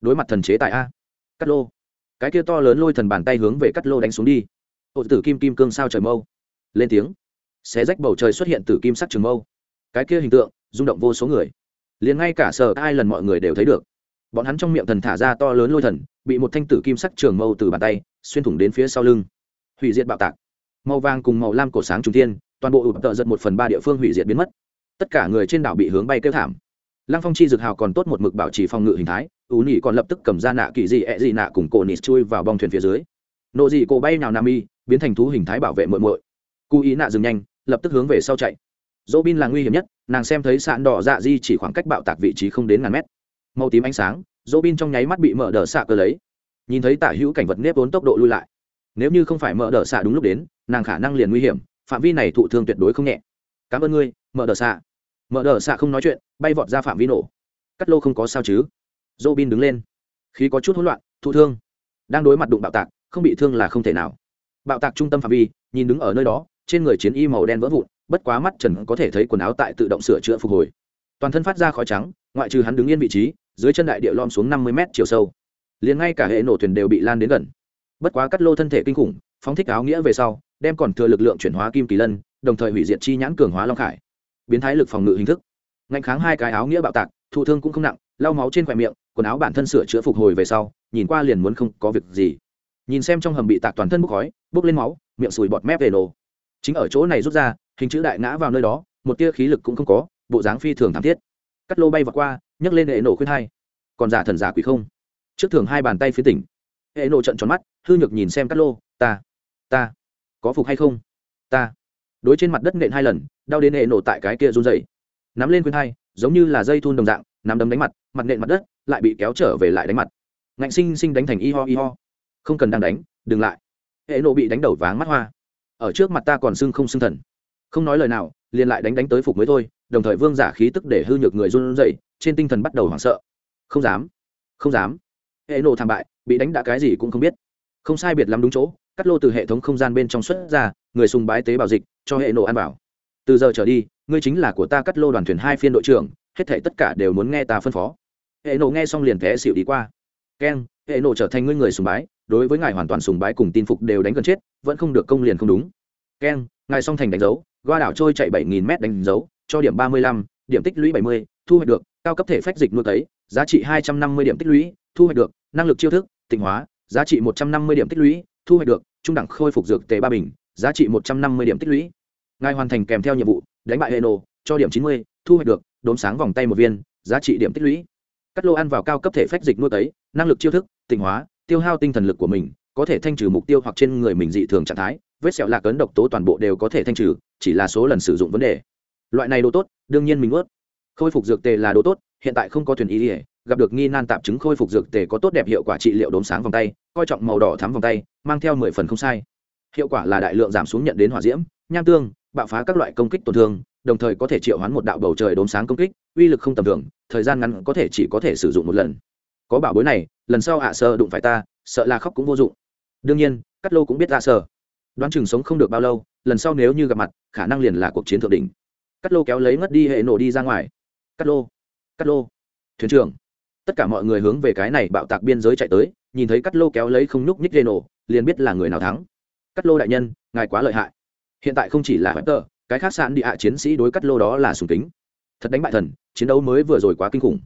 Đối mặt thần chế tại a. Cắt lô. Cái kia to lớn lôi thần bàn tay hướng về cắt lô đánh xuống đi hộ tử kim kim cương sao trời mâu. Lên tiếng. Xé rách bầu trời xuất hiện từ kim sắc trường mâu. Cái kia hình tượng, rung động vô số người. Liền ngay cả sở ai lần mọi người đều thấy được. Bọn hắn trong miệng thần thả ra to lớn lôi thần, bị một thanh tử kim sắc trường mâu từ bàn tay, xuyên thủng đến phía sau lưng. Hủy diệt bạo tạc. Màu vàng cùng màu lam cổ sáng trung tiên toàn bộ ụp tợ giật một phần ba địa phương hủy diệt biến mất. Tất cả người trên đảo bị hướng bay kêu thảm. Lăng phong chi dược hào còn tốt một mực bảo trì phòng ngự hình thái ú nhị còn lập tức cầm ra nạ kỳ dị, ẹ dị nạ cùng cổ nịt chui vào bong thuyền phía dưới nộ dị cổ bay nào nam y, biến thành thú hình thái bảo vệ muội muội. Cụ ý nạ dừng nhanh, lập tức hướng về sau chạy. Dỗ bin là nguy hiểm nhất, nàng xem thấy sạn đỏ dạ di chỉ khoảng cách bạo tạc vị trí không đến ngàn mét. Màu tím ánh sáng dỗ bin trong nháy mắt bị mở đờ xạ cơ lấy. Nhìn thấy tả hữu cảnh vật nếp vốn tốc độ lui lại. Nếu như không phải mở đờ xạ đúng lúc đến, nàng khả năng liền nguy hiểm, phạm vi này thụ thương tuyệt đối không nhẹ. Cảm ơn ngươi, mở đờ xạ. Mở đờ xạ không nói chuyện, bay vọt ra phạm vi nổ. Cắt lô không có sao chứ. Dỗ bin đứng lên. Khi có chút hỗn loạn, thụ thương. Đang đối mặt đụng bạo tạc không bị thương là không thể nào. Bạo tạc trung tâm phạm vi, nhìn đứng ở nơi đó, trên người chiến y màu đen vỡ vụn, bất quá mắt trần có thể thấy quần áo tại tự động sửa chữa phục hồi. Toàn thân phát ra khói trắng, ngoại trừ hắn đứng yên vị trí, dưới chân đại địa lom xuống năm mươi mét chiều sâu. Liền ngay cả hệ nổ thuyền đều bị lan đến gần. Bất quá cắt lô thân thể kinh khủng, phóng thích áo nghĩa về sau, đem còn thừa lực lượng chuyển hóa kim kỳ lân, đồng thời hủy diệt chi nhãn cường hóa long khải. Biến thái lực phòng ngự hình thức. Ngạnh kháng hai cái áo nghĩa bạo tạc, thụ thương cũng không nặng, lau máu trên khoe miệng, quần áo bản thân sửa chữa phục hồi về sau, nhìn qua liền muốn không có việc gì nhìn xem trong hầm bị tạc toàn thân bốc khói, bốc lên máu, miệng sùi bọt mép về nổ. Chính ở chỗ này rút ra, hình chữ đại ngã vào nơi đó, một tia khí lực cũng không có, bộ dáng phi thường thảm thiết. Cắt lô bay vào qua, nhấc lên hệ nổ khuyên hai. Còn giả thần giả quỷ không? Trước thường hai bàn tay phía tỉnh. Hệ nổ trận tròn mắt, hư nhược nhìn xem cắt lô, ta ta, có phục hay không? Ta. Đối trên mặt đất nện hai lần, đau đến hệ nổ tại cái kia run dậy nắm lên khuyên hai, giống như là dây thun đồng dạng, nắm đấm đánh mặt mặt nện mặt đất, lại bị kéo trở về lại đánh mặt. Ngạnh sinh sinh đánh thành y ho y ho không cần đang đánh, đừng lại. Hệ nộ bị đánh đầu váng mắt hoa. Ở trước mặt ta còn xưng không xưng thần. Không nói lời nào, liền lại đánh đánh tới phục mới thôi, đồng thời vương giả khí tức để hư nhược người run rẩy, trên tinh thần bắt đầu hoảng sợ. Không dám không dám. Hệ nộ thảm bại, bị đánh đã cái gì cũng không biết. Không sai biệt lắm đúng chỗ, cắt lô từ hệ thống không gian bên trong xuất ra, người sùng bái tế bào dịch, cho hệ nộ ăn bảo từ giờ trở đi, ngươi chính là của ta cắt lô đoàn thuyền hai phiên đội trưởng, hết thể tất cả đều muốn nghe ta phân phó. Hệ nộ nghe xong liền té xịu đi qua. Keng, hệ nộ trở thành ngươi người sùng bái đối với ngài hoàn toàn sùng bái cùng tin phục đều đánh gần chết, vẫn không được công liền không đúng. Keng ngài song thành đánh dấu, goa đảo trôi chạy bảy nghìn m đánh dấu, cho điểm ba mươi lăm, điểm tích lũy bảy mươi, thu hoạch được, cao cấp thể phách dịch nuôi tấy giá trị hai trăm năm mươi điểm tích lũy, thu hoạch được, năng lực chiêu thức, tịnh hóa, giá trị một trăm năm mươi điểm tích lũy, thu hoạch được, trung đẳng khôi phục dược tề ba bình, giá trị một trăm năm mươi điểm tích lũy. Ngài hoàn thành kèm theo nhiệm vụ, đánh bại hệ nổ cho điểm chín mươi, thu hoạch được, đốm sáng vòng tay một viên, giá trị điểm tích lũy. Cắt lô ăn vào cao cấp thể phách dịch nuôi tấy năng lực chiêu thức, tịnh hóa tiêu hao tinh thần lực của mình, có thể thanh trừ mục tiêu hoặc trên người mình dị thường trạng thái, vết sẹo lạc ấn độc tố toàn bộ đều có thể thanh trừ, chỉ là số lần sử dụng vấn đề. Loại này đồ tốt, đương nhiên mình ướt khôi phục dược tề là đồ tốt, hiện tại không có thuyền ý ỉa gặp được nghi nan tạp chứng khôi phục dược tề có tốt đẹp hiệu quả trị liệu đốm sáng vòng tay, coi trọng màu đỏ thắm vòng tay, mang theo mười phần không sai. Hiệu quả là đại lượng giảm xuống nhận đến hỏa diễm, nham tương, bạo phá các loại công kích tổn thương, đồng thời có thể triệu hoán một đạo bầu trời đốm sáng công kích, uy lực không tầm thường, thời gian ngắn có thể chỉ có thể sử dụng một lần. Có bảo bối này lần sau ạ sơ đụng phải ta, sợ là khóc cũng vô dụng. Đương nhiên cắt lô cũng biết ạ sơ đoán chừng sống không được bao lâu, lần sau nếu như gặp mặt, khả năng liền là cuộc chiến thượng đỉnh. Cắt lô kéo lấy ngất đi hệ nổ đi ra ngoài. Cắt lô cắt lô. Thuyền trưởng. Tất cả mọi người hướng về cái này bạo tạc biên giới chạy tới, nhìn thấy cắt lô kéo lấy không nhúc nhích hệ nổ, liền biết là người nào thắng. Cắt lô đại nhân, ngài quá lợi hại. Hiện tại không chỉ là web tờ, cái khác sạn đi ạ chiến sĩ đối cắt lô đó là sùng kính. Thật đánh bại thần, chiến đấu mới vừa rồi quá kinh khủng.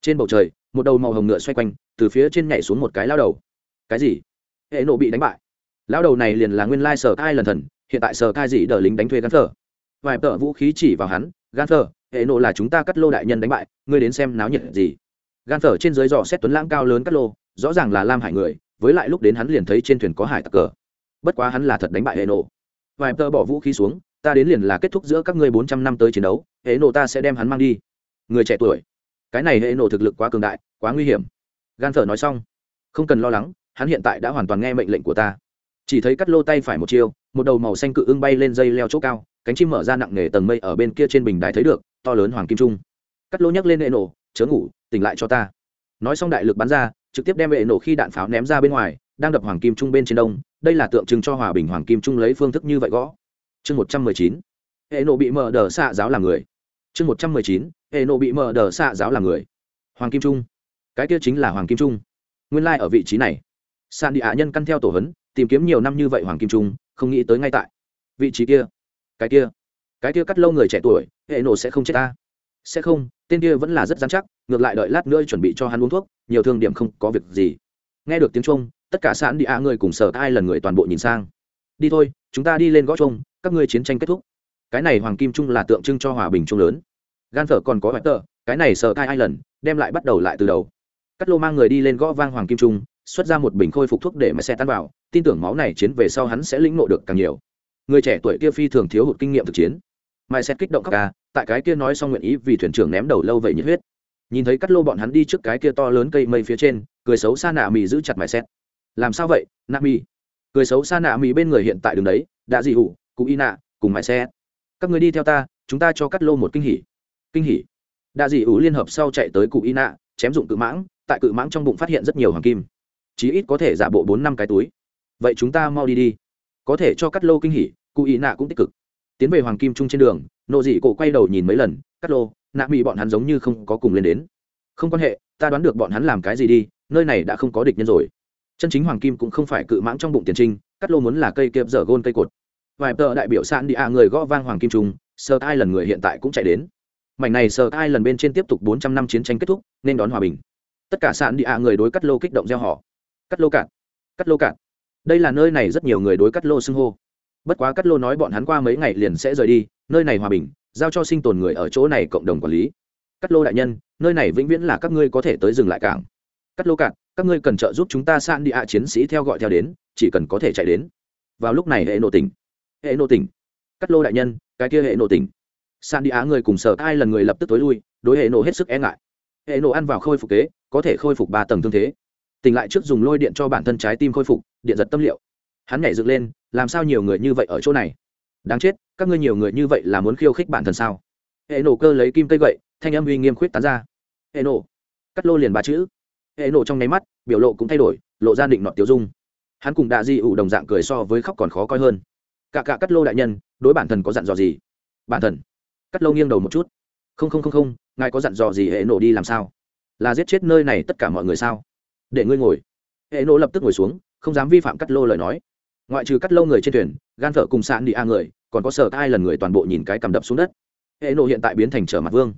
Trên bầu trời một đầu màu hồng ngựa xoay quanh, từ phía trên nhảy xuống một cái lao đầu. Cái gì? Hệ nộ bị đánh bại. Lao đầu này liền là nguyên lai sở cai lần thần, hiện tại sở cai gì đờ lính đánh thuê gắn thờ. Vài tờ vũ khí chỉ vào hắn, gan thờ, hệ nộ là chúng ta cắt lô đại nhân đánh bại, ngươi đến xem náo nhiệt gì. Gan thờ trên dưới dò xét tuấn lãng cao lớn cắt lô, rõ ràng là lam hải người, với lại lúc đến hắn liền thấy trên thuyền có hải tặc cờ. Bất quá hắn là thật đánh bại hệ nộ. Vài tờ bỏ vũ khí xuống, ta đến liền là kết thúc giữa các ngươi bốn trăm năm tới chiến đấu, hệ nộ ta sẽ đem hắn mang đi. Người trẻ tuổi cái này hệ nổ thực lực quá cường đại, quá nguy hiểm. Gan thờ nói xong, không cần lo lắng, hắn hiện tại đã hoàn toàn nghe mệnh lệnh của ta. Chỉ thấy cắt lô tay phải một chiêu, một đầu màu xanh cự ưng bay lên dây leo chỗ cao, cánh chim mở ra nặng nề tầng mây ở bên kia trên bình đài thấy được, to lớn hoàng kim trung. Cắt lô nhấc lên hệ nổ, chớ ngủ, tỉnh lại cho ta. Nói xong đại lực bắn ra, trực tiếp đem hệ nổ khi đạn pháo ném ra bên ngoài, đang đập hoàng kim trung bên trên đông, đây là tượng trưng cho hòa bình hoàng kim trung lấy phương thức như vậy gõ. Chương một trăm mười chín, hệ nổ bị mở đờ xạ giáo làm người. Chương một trăm mười chín hệ nộ bị mở đờ xạ giáo làm người. Hoàng kim trung. Cái kia chính là hoàng kim trung. Nguyên lai、like、ở vị trí này. Sàn đi ạ nhân căn theo tổ hấn tìm kiếm nhiều năm như vậy hoàng kim trung, không nghĩ tới ngay tại. Vị trí kia. Cái kia. Cái kia cắt lâu người trẻ tuổi hệ nộ sẽ không chết ta. Sẽ không, tên kia vẫn là rất dán chắc, ngược lại đợi lát nữa chuẩn bị cho hắn uống thuốc, nhiều thương điểm không có việc gì. Nghe được tiếng trung tất cả sạn đi ạ người cùng sở ai lần người toàn bộ nhìn sang. Đi thôi, chúng ta đi lên gõ trung các ngươi chiến tranh kết thúc. Cái này hoàng kim trung là tượng trưng cho hòa bình trung lớn gan phở còn có hoài tờ, cái này sở ai lần, đem lại bắt đầu lại từ đầu. Cắt lô mang người đi lên gõ vang hoàng kim trung, xuất ra một bình khôi phục thuốc để mà xe tan vào, tin tưởng máu này chiến về sau hắn sẽ lĩnh nộ được càng nhiều. Người trẻ tuổi kia phi thường thiếu hụt kinh nghiệm thực chiến. Mai xét kích động các ca, tại cái kia nói xong nguyện ý vì thuyền trưởng ném đầu lâu vậy nhiệt huyết. Nhìn thấy cắt lô bọn hắn đi trước cái kia to lớn cây mây phía trên, cười xấu xa nạ mì giữ chặt mai xét làm sao vậy, nạ mì? Cười xấu xa nạ mì bên người hiện tại đường đấy đã dị hủ, cụ y nạ, cùng mai xe các người đi theo ta, chúng ta cho cắt lô một kinh hỉ kinh hỉ. Đa dị ủ liên hợp sau chạy tới cụ y nạ chém dụng cự mãng, tại cự mãng trong bụng phát hiện rất nhiều hoàng kim. Chí ít có thể giả bộ bốn năm cái túi. Vậy chúng ta mau đi đi. Có thể cho cắt lô kinh hỉ, cụ y nạ cũng tích cực. Tiến về hoàng kim trung trên đường, nộ dị cổ quay đầu nhìn mấy lần cắt lô, nạ bị bọn hắn giống như không có cùng lên đến. Không quan hệ, ta đoán được bọn hắn làm cái gì đi, nơi này đã không có địch nhân rồi. Chân chính hoàng kim cũng không phải cự mãng trong bụng tiền trinh cắt lô muốn là cây kẹp dở gôn cây cột. Vài tờ đại biểu san đi a người gõ vang hoàng kim trung, sơ tai lần người hiện tại cũng chạy đến mảnh này sợ ai lần bên trên tiếp tục bốn trăm năm chiến tranh kết thúc, nên đón hòa bình. Tất cả sạn địa người đối cắt lô kích động gieo họ. Cắt lô cạn. Cắt lô cạn. Đây là nơi này rất nhiều người đối cắt lô xưng hô. Bất quá cắt lô nói bọn hắn qua mấy ngày liền sẽ rời đi, nơi này hòa bình, giao cho sinh tồn người ở chỗ này cộng đồng quản lý. Cắt lô đại nhân, nơi này vĩnh viễn là các ngươi có thể tới dừng lại cảng. Cắt lô cạn, các ngươi cần trợ giúp chúng ta sạn địa ạ chiến sĩ theo gọi theo đến, chỉ cần có thể chạy đến. Vào lúc này hệ nộ tỉnh. Hệ nộ tỉnh. Cắt lô đại nhân, cái kia hệ nộ tỉnh san đi á người cùng sở ai lần người lập tức tối lui, đối hệ nổ hết sức e ngại. Hệ nổ ăn vào khôi phục kế, có thể khôi phục ba tầng thương thế. Tỉnh lại trước dùng lôi điện cho bản thân trái tim khôi phục, điện giật tâm liệu. Hắn nhảy dựng lên, làm sao nhiều người như vậy ở chỗ này? Đáng chết, các ngươi nhiều người như vậy là muốn khiêu khích bản thân sao? Hệ nổ cơ lấy kim cây gậy, thanh âm uy nghiêm khuyết tán ra. Hệ nổ, cắt lô liền ba chữ. Hệ nổ trong nháy mắt, biểu lộ cũng thay đổi, lộ ra định nọ tiêu dung. Hắn cùng đạ di ủ đồng dạng cười so với khóc còn khó coi hơn. Cả cả cắt lô đại nhân, đối bản thân có dặn dò gì? Bản thân cắt Lâu nghiêng đầu một chút. Không không không không, ngài có dặn dò gì hệ nổ đi làm sao? Là giết chết nơi này tất cả mọi người sao? Để ngươi ngồi. Hệ nổ lập tức ngồi xuống, không dám vi phạm cắt lô lời nói. Ngoại trừ cắt lâu người trên thuyền, gan thợ cùng sạn đi a người, còn có sở hai lần người toàn bộ nhìn cái cầm đập xuống đất. Hệ nộ hiện tại biến thành trở mặt vương.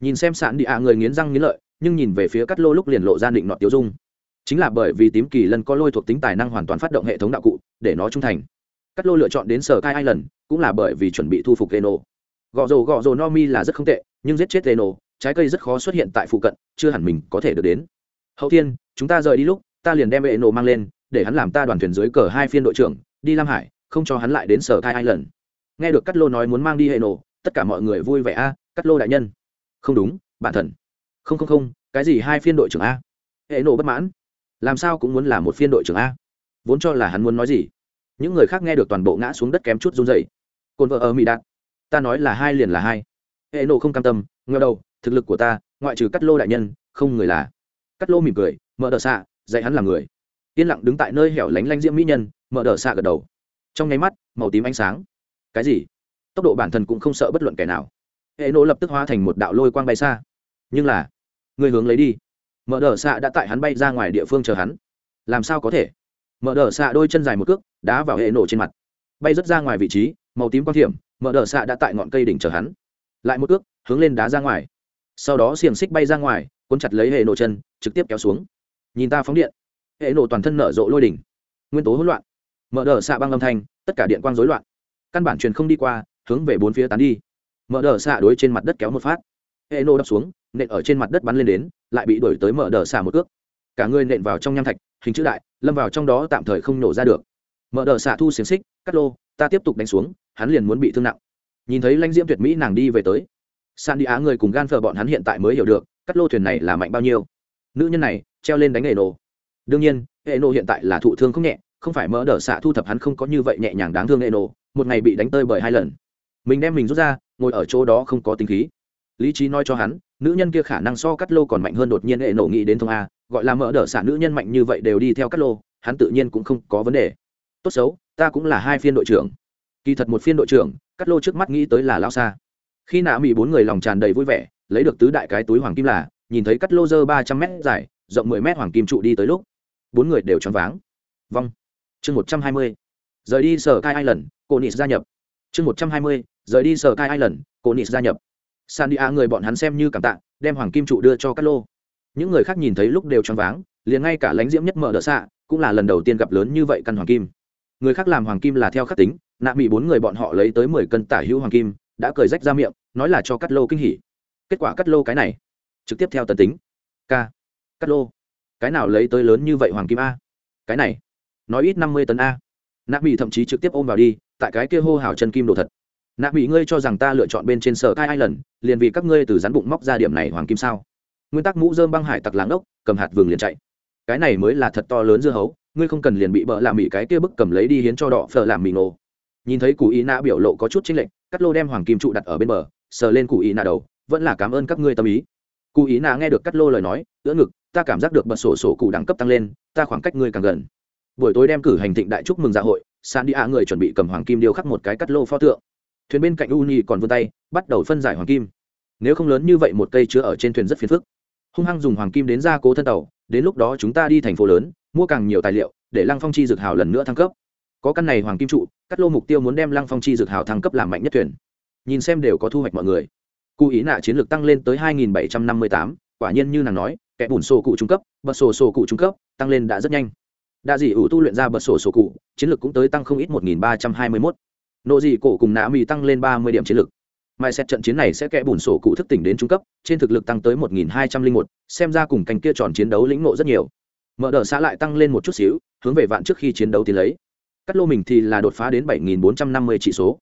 Nhìn xem sạn đi a người nghiến răng nghiến lợi, nhưng nhìn về phía cắt lô lúc liền lộ ra định nọ tiêu dung. Chính là bởi vì tím kỳ lân có lôi thuộc tính tài năng hoàn toàn phát động hệ thống đạo cụ, để nó trung thành. Cắt lô lựa chọn đến sở cai ai lần, cũng là bởi vì chuẩn bị thu phục hệ nộ gõ rồ gõ rồ no mi là rất không tệ, nhưng giết chết hệ trái cây rất khó xuất hiện tại phụ cận, chưa hẳn mình có thể được đến. Hậu thiên, chúng ta rời đi lúc, ta liền đem hệ mang lên, để hắn làm ta đoàn thuyền dưới cờ hai phiên đội trưởng, đi lam hải, không cho hắn lại đến sở thai hai lần nghe được cắt lô nói muốn mang đi hệ nổ tất cả mọi người vui vẻ a cắt lô đại nhân. Không đúng, bản thần không không không, cái gì hai phiên đội trưởng a? Hệ nổ bất mãn. Làm sao cũng muốn là một phiên đội trưởng a? Vốn cho là hắn muốn nói gì? Những người khác nghe được toàn bộ ngã xuống đất kém chút run dày cồn vợ ở mỹ đạt ta nói là hai liền là hai. Hệ nộ không cam tâm nghèo đầu, thực lực của ta, ngoại trừ cắt lô đại nhân, không người là. Cắt lô mỉm cười, mở đờ xạ, dạy hắn làm người. Yên lặng đứng tại nơi hẻo lánh lanh diễm mỹ nhân, mở đờ xạ gật đầu. Trong nháy mắt, màu tím ánh sáng. Cái gì? Tốc độ bản thân cũng không sợ bất luận kẻ nào. Hệ nộ lập tức hóa thành một đạo lôi quang bay xa. Nhưng là, người hướng lấy đi. Mở đờ xạ đã tại hắn bay ra ngoài địa phương chờ hắn. Làm sao có thể? Mở đờ xạ đôi chân dài một cước, đá vào hệ nổ trên mặt. Bay rất ra ngoài vị trí, màu tím quang thiểm mở đờ xạ đã tại ngọn cây đỉnh chờ hắn. Lại một ước hướng lên đá ra ngoài. Sau đó xiềng xích bay ra ngoài, cuốn chặt lấy hệ nổ chân, trực tiếp kéo xuống. Nhìn ta phóng điện. Hệ nổ toàn thân nở rộ lôi đỉnh. Nguyên tố hỗn loạn. Mở đờ xạ băng âm thanh, tất cả điện quang rối loạn. Căn bản truyền không đi qua, hướng về bốn phía tán đi. Mở đờ xạ đối trên mặt đất kéo một phát. Hệ nổ đập xuống, nện ở trên mặt đất bắn lên đến, lại bị đuổi tới mở đờ xạ một cước. Cả người nện vào trong nham thạch, hình chữ đại, lâm vào trong đó tạm thời không nổ ra được. Mở đờ xạ thu xiềng xích, cắt lô, ta tiếp tục đánh xuống hắn liền muốn bị thương nặng. Nhìn thấy lãnh diễm tuyệt mỹ nàng đi về tới san đi á người cùng gan phờ bọn hắn hiện tại mới hiểu được, cắt lô thuyền này là mạnh bao nhiêu. Nữ nhân này, treo lên đánh hệ nổ đương nhiên hệ nổ hiện tại là thụ thương không nhẹ, không phải mỡ đỡ xạ thu thập hắn không có như vậy nhẹ nhàng đáng thương hệ nổ một ngày bị đánh tơi bởi hai lần. Mình đem mình rút ra, ngồi ở chỗ đó không có tính khí. Lý trí nói cho hắn, nữ nhân kia khả năng so cắt lô còn mạnh hơn đột nhiên hệ nổ nghĩ đến thông a, gọi là mỡ đỡ xạ nữ nhân mạnh như vậy đều đi theo cắt lô, hắn tự nhiên cũng không có vấn đề. Tốt xấu, ta cũng là hai phiên đội trưởng kỳ thật một phiên đội trưởng cắt lô trước mắt nghĩ tới là lao xa. Khi nạ mỹ bốn người lòng tràn đầy vui vẻ, lấy được tứ đại cái túi hoàng kim là, nhìn thấy cắt lô dơ ba trăm m dài, rộng mười m hoàng kim trụ đi tới lúc, bốn người đều choáng váng. Vong. Chương một trăm hai mươi. Rời đi sở kai island, cô nis gia nhập. Chương một trăm hai mươi. Rời đi sở kai island, cô nis gia nhập. San đi a người bọn hắn xem như cảm tạ, đem hoàng kim trụ đưa cho cắt lô. Những người khác nhìn thấy lúc đều choáng váng, liền ngay cả lãnh diễm nhất mở đỡ xạ, cũng là lần đầu tiên gặp lớn như vậy căn hoàng kim người khác làm hoàng kim là theo khắc tính, nạ mỹ bốn người bọn họ lấy tới mười cân tả hữu hoàng kim, đã cười rách ra miệng, nói là cho cắt lô kinh hỉ. Kết quả cắt lô cái này, trực tiếp theo tần tính. K. Cắt lô. Cái nào lấy tới lớn như vậy hoàng kim a? Cái này, nói ít năm mươi tấn a. Nạ mỹ thậm chí trực tiếp ôm vào đi, tại cái kia hô hào chân kim đồ thật. Nạ mỹ ngươi cho rằng ta lựa chọn bên trên sở cai ai lần liền vì các ngươi từ rắn bụng móc ra điểm này hoàng kim sao? Nguyên tắc mũ dơm băng hải tặc láng ốc, cầm hạt vừng liền chạy. Cái này mới là thật to lớn dưa hấu ngươi không cần liền bị bợ làm mỹ cái kia bức cầm lấy đi hiến cho đỏ phở làm mì nổ nhìn thấy cụ ý nạ biểu lộ có chút chênh lệch, cắt lô đem hoàng kim trụ đặt ở bên bờ, sờ lên cụ ý nạ đầu, vẫn là cảm ơn các ngươi tâm ý. Cụ ý nạ nghe được cắt lô lời nói, ưỡn ngực, ta cảm giác được bật sổ sổ cụ đẳng cấp tăng lên, ta khoảng cách ngươi càng gần. Buổi tối đem cử hành thịnh đại chúc mừng dạ hội, san đi a người chuẩn bị cầm hoàng kim điêu khắc một cái cắt lô pho tượng. Thuyền bên cạnh u nhi còn vươn tay, bắt đầu phân giải hoàng kim. Nếu không lớn như vậy một cây chứa ở trên thuyền rất phiền phức. Hung hăng dùng hoàng kim đến gia cố thân tàu, đến lúc đó chúng ta đi thành phố lớn mua càng nhiều tài liệu để lăng phong chi dược hào lần nữa thăng cấp. Có căn này hoàng kim trụ cắt lô mục tiêu muốn đem lăng phong chi dược hào thăng cấp làm mạnh nhất thuyền. Nhìn xem đều có thu hoạch mọi người. Cụ ý nạ chiến lược tăng lên tới 2758, quả nhiên như nàng nói kẻ bùn sổ cụ trung cấp bật sổ sổ cụ trung cấp tăng lên đã rất nhanh. Đa dị ủ tu luyện ra bật sổ sổ cụ chiến lược cũng tới tăng không ít 1321. nộ dị cổ cùng nạ mì tăng lên 30 điểm chiến lược. Mai xét trận chiến này sẽ kẻ bùn sổ cụ thức tỉnh đến trung cấp trên thực lực tăng tới 1201, xem ra cùng cành kia tròn chiến đấu lĩnh nộ rất nhiều mở đờ xã lại tăng lên một chút xíu, hướng về vạn trước khi chiến đấu tiến lấy. Cắt lô mình thì là đột phá đến 7.450 chỉ số.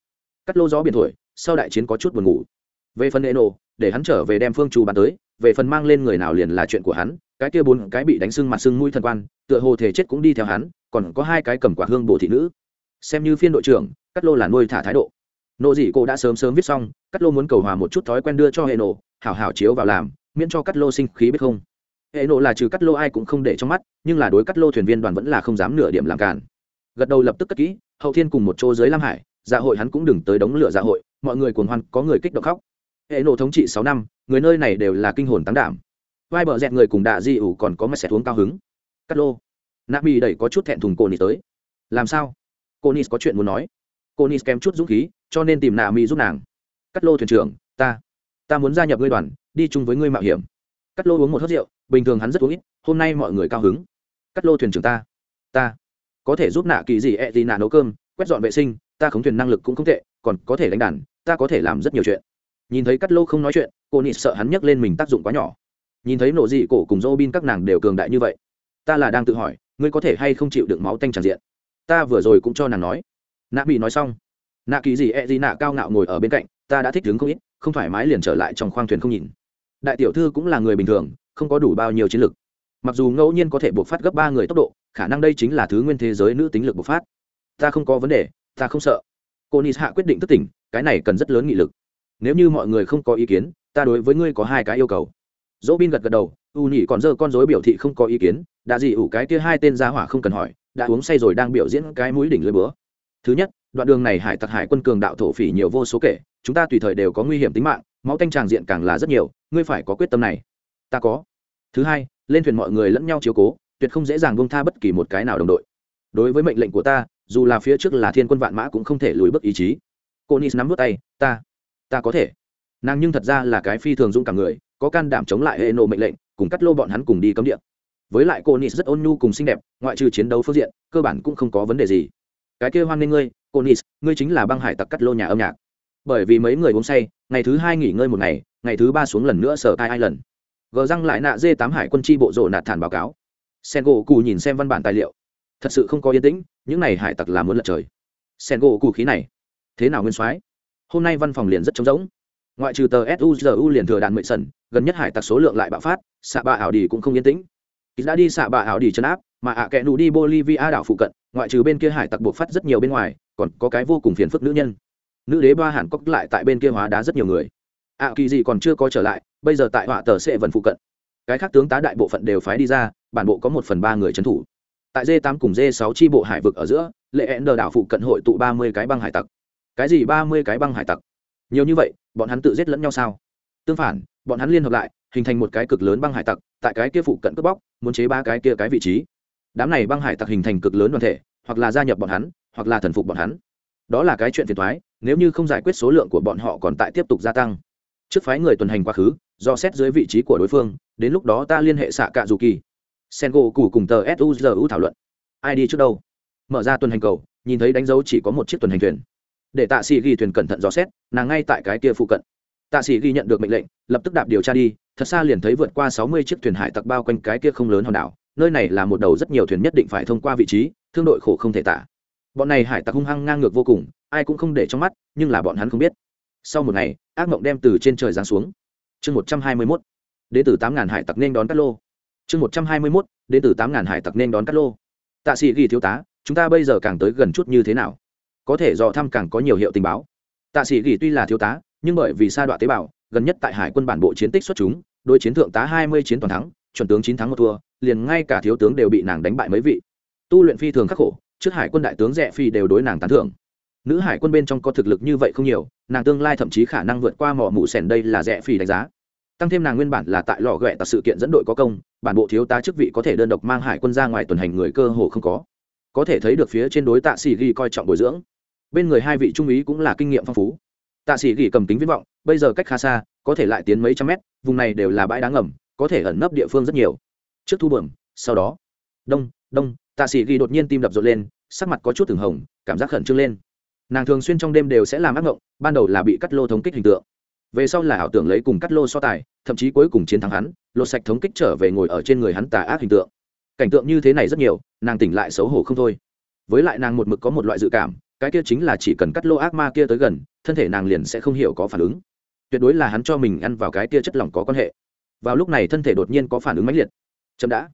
Cắt lô gió biển thổi, sau đại chiến có chút buồn ngủ. Về phần eno, để hắn trở về đem phương trù bàn tới, về phần mang lên người nào liền là chuyện của hắn, cái kia bốn cái bị đánh sưng mặt sưng mũi thần quan, tựa hồ thể chết cũng đi theo hắn, còn có hai cái cầm quả hương bổ thị nữ. Xem như phiên đội trưởng, cắt lô là nuôi thả thái độ. Nộ dị cô đã sớm sớm viết xong, cắt lô muốn cầu hòa một chút thói quen đưa cho hệ nổ hảo hảo chiếu vào làm, miễn cho cắt lô sinh khí biết không hệ nộ là trừ cắt lô ai cũng không để trong mắt, nhưng là đối cắt lô thuyền viên đoàn vẫn là không dám nửa điểm làm cản gật đầu lập tức cất kỹ, hậu thiên cùng một chỗ dưới lam hải dạ hội hắn cũng đừng tới đống lửa dạ hội, mọi người cuồng hoan, có người kích động khóc. Hệ nộ thống trị sáu năm, người nơi này đều là kinh hồn tán đảm. Vai bờ dẹt người cùng đạ di ủ còn có mặt xẻ uống cao hứng. Cắt lô. Nạp bị đẩy có chút thẹn thùng cô nis tới. Làm sao? Cô nis có chuyện muốn nói. Cô nis kém chút dũng khí, cho nên tìm nạ mỹ giúp nàng. Cắt lô thuyền trưởng, ta. Ta muốn gia nhập ngươi đoàn, đi chung với ngươi mạo hiểm. Cắt lô uống một hớt rượu bình thường hắn rất uống ít, hôm nay mọi người cao hứng. Cắt lô thuyền trưởng ta. Ta. Có thể giúp nạ kỳ gì ẹ gì nạ nấu cơm, quét dọn vệ sinh, ta khống thuyền năng lực cũng không tệ, còn có thể đánh đàn, ta có thể làm rất nhiều chuyện. Nhìn thấy cắt lô không nói chuyện, cô nị sợ hắn nhấc lên mình tác dụng quá nhỏ. Nhìn thấy nộ dị cổ cùng dô bin các nàng đều cường đại như vậy, ta là đang tự hỏi, ngươi có thể hay không chịu được máu tanh tràn diện? Ta vừa rồi cũng cho nàng nói. Nạ bị nói xong, nạ kỳ gì e gì nạ cao ngạo ngồi ở bên cạnh, ta đã thích đứng không ít, không thoải mái liền trở lại trong khoang thuyền không nhìn. Đại tiểu thư cũng là người bình thường không có đủ bao nhiêu chiến lực. mặc dù ngẫu nhiên có thể bộc phát gấp ba người tốc độ, khả năng đây chính là thứ nguyên thế giới nữ tính lực bộc phát. Ta không có vấn đề, ta không sợ. Cô nis hạ quyết định thức tỉnh, cái này cần rất lớn nghị lực. Nếu như mọi người không có ý kiến, ta đối với ngươi có hai cái yêu cầu. Dỗ bin gật gật đầu, u nhị còn dơ con dối biểu thị không có ý kiến, đã gì ủ cái kia hai tên gia hỏa không cần hỏi, đã uống say rồi đang biểu diễn cái mũi đỉnh lưỡi búa. Thứ nhất, đoạn đường này hải tặc hải quân cường đạo thổ phỉ nhiều vô số kể, chúng ta tùy thời đều có nguy hiểm tính mạng, máu tanh tràng diện càng là rất nhiều, ngươi phải có quyết tâm này. Ta có thứ hai, lên thuyền mọi người lẫn nhau chiếu cố, tuyệt không dễ dàng bông tha bất kỳ một cái nào đồng đội. Đối với mệnh lệnh của ta, dù là phía trước là thiên quân vạn mã cũng không thể lùi bước ý chí. Cô nis nắm vút tay, ta ta có thể. Nàng nhưng thật ra là cái phi thường dũng cảm người, có can đảm chống lại hệ nộ mệnh lệnh, cùng cắt lô bọn hắn cùng đi cấm địa. Với lại cô nis rất ôn nhu cùng xinh đẹp, ngoại trừ chiến đấu phương diện, cơ bản cũng không có vấn đề gì. Cái kia hoan nghênh ngươi, cô nis ngươi chính là băng hải tặc cắt lô nhà âm nhạc. Bởi vì mấy người uống say, ngày thứ hai nghỉ ngơi một ngày ngày thứ ba xuống lần nữa sở tai ai lần gờ răng lại nạ dê tám hải quân tri bộ rộ nạt thản báo cáo. Sen gỗ cù nhìn xem văn bản tài liệu. Thật sự không có yên tĩnh, những này hải tặc là muốn lật trời. Sen gỗ cù khí này. Thế nào nguyên soái? Hôm nay văn phòng liền rất trống rỗng. Ngoại trừ tờ suzu liền thừa đạn mệ sần, gần nhất hải tặc số lượng lại bạo phát xạ bạ ảo đi cũng không yên tĩnh. Ít đã đi xạ bạ ảo đi chấn áp, mà ạ à kẽ nụ đi bolivia đảo phụ cận, ngoại trừ bên kia hải tặc buộc phát rất nhiều bên ngoài, còn có cái vô cùng phiền phức nữ nhân. Nữ đế ba hàn cốc lại tại bên kia hóa đá rất nhiều người. Ạ kỳ gì còn chưa có trở lại bây giờ tại họa tờ sẽ vẫn phụ cận. Cái khác tướng tá đại bộ phận đều phái đi ra, bản bộ có một phần ba người trấn thủ. Tại D8 cùng D6 tri bộ hải vực ở giữa, lệ hẹn đờ đảo phụ cận hội tụ ba mươi cái băng hải tặc. Cái gì ba mươi cái băng hải tặc? Nhiều như vậy, bọn hắn tự giết lẫn nhau sao? Tương phản, bọn hắn liên hợp lại, hình thành một cái cực lớn băng hải tặc, tại cái kia phụ cận cướp bóc, muốn chế ba cái kia cái vị trí. Đám này băng hải tặc hình thành cực lớn đoàn thể, hoặc là gia nhập bọn hắn, hoặc là thần phục bọn hắn. Đó là cái chuyện phiền thoái nếu như không giải quyết số lượng của bọn họ còn tại tiếp tục gia tăng. Trước phái người tuần hành quá khứ do xét dưới vị trí của đối phương, đến lúc đó ta liên hệ xạ cạ dù kỳ sen gỗ cù cùng tờ suzu thảo luận. Ai đi trước đâu? Mở ra tuần hành cầu, nhìn thấy đánh dấu chỉ có một chiếc tuần hành thuyền. Để tạ sĩ ghi thuyền cẩn thận dò xét, nàng ngay tại cái kia phụ cận. Tạ sĩ ghi nhận được mệnh lệnh, lập tức đạp điều tra đi, thật xa liền thấy vượt qua sáu mươi chiếc thuyền hải tặc bao quanh cái kia không lớn hòn đảo, nơi này là một đầu rất nhiều thuyền nhất định phải thông qua vị trí, thương đội khổ không thể tả. Bọn này hải tặc hung hăng ngang ngược vô cùng, ai cũng không để trong mắt, nhưng là bọn hắn không biết. Sau một ngày, ác mộng đem từ trên trời giáng xuống chương một trăm hai mươi mốt, đến từ tám ngàn hải tặc nên đón cát lô. Chương một trăm hai mươi mốt, đến từ tám ngàn hải tặc nên đón cát lô. Tạ sĩ ghi thiếu tá, chúng ta bây giờ càng tới gần chút như thế nào? Có thể dò thăm càng có nhiều hiệu tình báo. Tạ sĩ ghi tuy là thiếu tá, nhưng bởi vì sa đoạn tế bào, gần nhất tại hải quân bản bộ chiến tích xuất chúng đôi chiến thượng tá hai mươi chiến toàn thắng, chuẩn tướng chín thắng một thua, liền ngay cả thiếu tướng đều bị nàng đánh bại mấy vị. Tu luyện phi thường khắc khổ, trước hải quân đại tướng rẻ phi đều đối nàng tán thưởng nữ hải quân bên trong có thực lực như vậy không nhiều, nàng tương lai thậm chí khả năng vượt qua mỏ mụ sẻn đây là rẻ phì đánh giá. Tăng thêm nàng nguyên bản là tại lò ghẹ tại sự kiện dẫn đội có công, bản bộ thiếu tá chức vị có thể đơn độc mang hải quân ra ngoài tuần hành người cơ hồ không có. Có thể thấy được phía trên đối tạ sĩ ghi coi trọng bồi dưỡng. Bên người hai vị trung úy cũng là kinh nghiệm phong phú. Tạ sĩ ghi cầm tính viết vọng, bây giờ cách khá xa, có thể lại tiến mấy trăm mét, vùng này đều là bãi đá ngầm, có thể ẩn nấp địa phương rất nhiều. Trước thu bờm sau đó. Đông đông, tạ sĩ ghi đột nhiên tim đập rộn lên, sắc mặt có chút từng hồng, cảm giác khẩn trương lên nàng thường xuyên trong đêm đều sẽ làm ác ngộng, ban đầu là bị cắt lô thống kích hình tượng. Về sau là ảo tưởng lấy cùng cắt lô so tài, thậm chí cuối cùng chiến thắng hắn, lột sạch thống kích trở về ngồi ở trên người hắn tà ác hình tượng. Cảnh tượng như thế này rất nhiều, nàng tỉnh lại xấu hổ không thôi. Với lại nàng một mực có một loại dự cảm, cái kia chính là chỉ cần cắt lô ác ma kia tới gần, thân thể nàng liền sẽ không hiểu có phản ứng. Tuyệt đối là hắn cho mình ăn vào cái kia chất lỏng có quan hệ. Vào lúc này thân thể đột nhiên có phản ứng mãnh liệt. Chậm đã.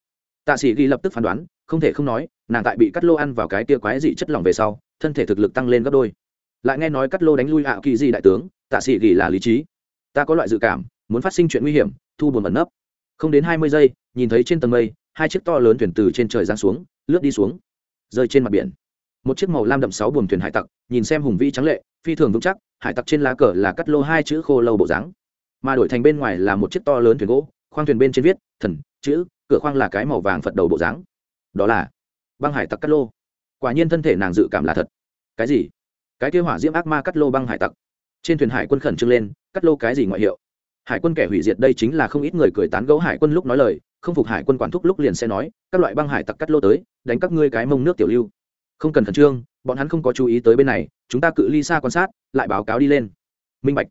Tạ sĩ ghi lập tức phán đoán, không thể không nói, nàng tại bị cắt lô ăn vào cái kia quái dị chất lỏng về sau thân thể thực lực tăng lên gấp đôi. Lại nghe nói cắt lô đánh lui ảo kỳ di đại tướng, tạ sĩ gỉ là lý trí. Ta có loại dự cảm, muốn phát sinh chuyện nguy hiểm, thu buồn ẩn nấp. Không đến hai mươi giây, nhìn thấy trên tầng mây, hai chiếc to lớn thuyền từ trên trời giáng xuống, lướt đi xuống, rơi trên mặt biển. Một chiếc màu lam đậm sáu buồng thuyền hải tặc, nhìn xem hùng vĩ trắng lệ, phi thường vững chắc, hải tặc trên lá cờ là cắt lô hai chữ khô lâu bộ dáng. Mà đổi thành bên ngoài là một chiếc to lớn thuyền gỗ, khoang thuyền bên trên viết, thần, chữ, cửa khoang là cái màu vàng phật đầu bộ dáng. Đó là băng hải tặc cắt lô quả nhiên thân thể nàng dự cảm là thật. Cái gì? Cái kêu hỏa diễm ác ma cắt lô băng hải tặc. Trên thuyền hải quân khẩn trương lên, cắt lô cái gì ngoại hiệu? Hải quân kẻ hủy diệt đây chính là không ít người cười tán gẫu hải quân lúc nói lời, không phục hải quân quản thúc lúc liền sẽ nói, các loại băng hải tặc cắt lô tới, đánh các ngươi cái mông nước tiểu lưu. Không cần khẩn trương, bọn hắn không có chú ý tới bên này, chúng ta cự ly xa quan sát, lại báo cáo đi lên. Minh bạch.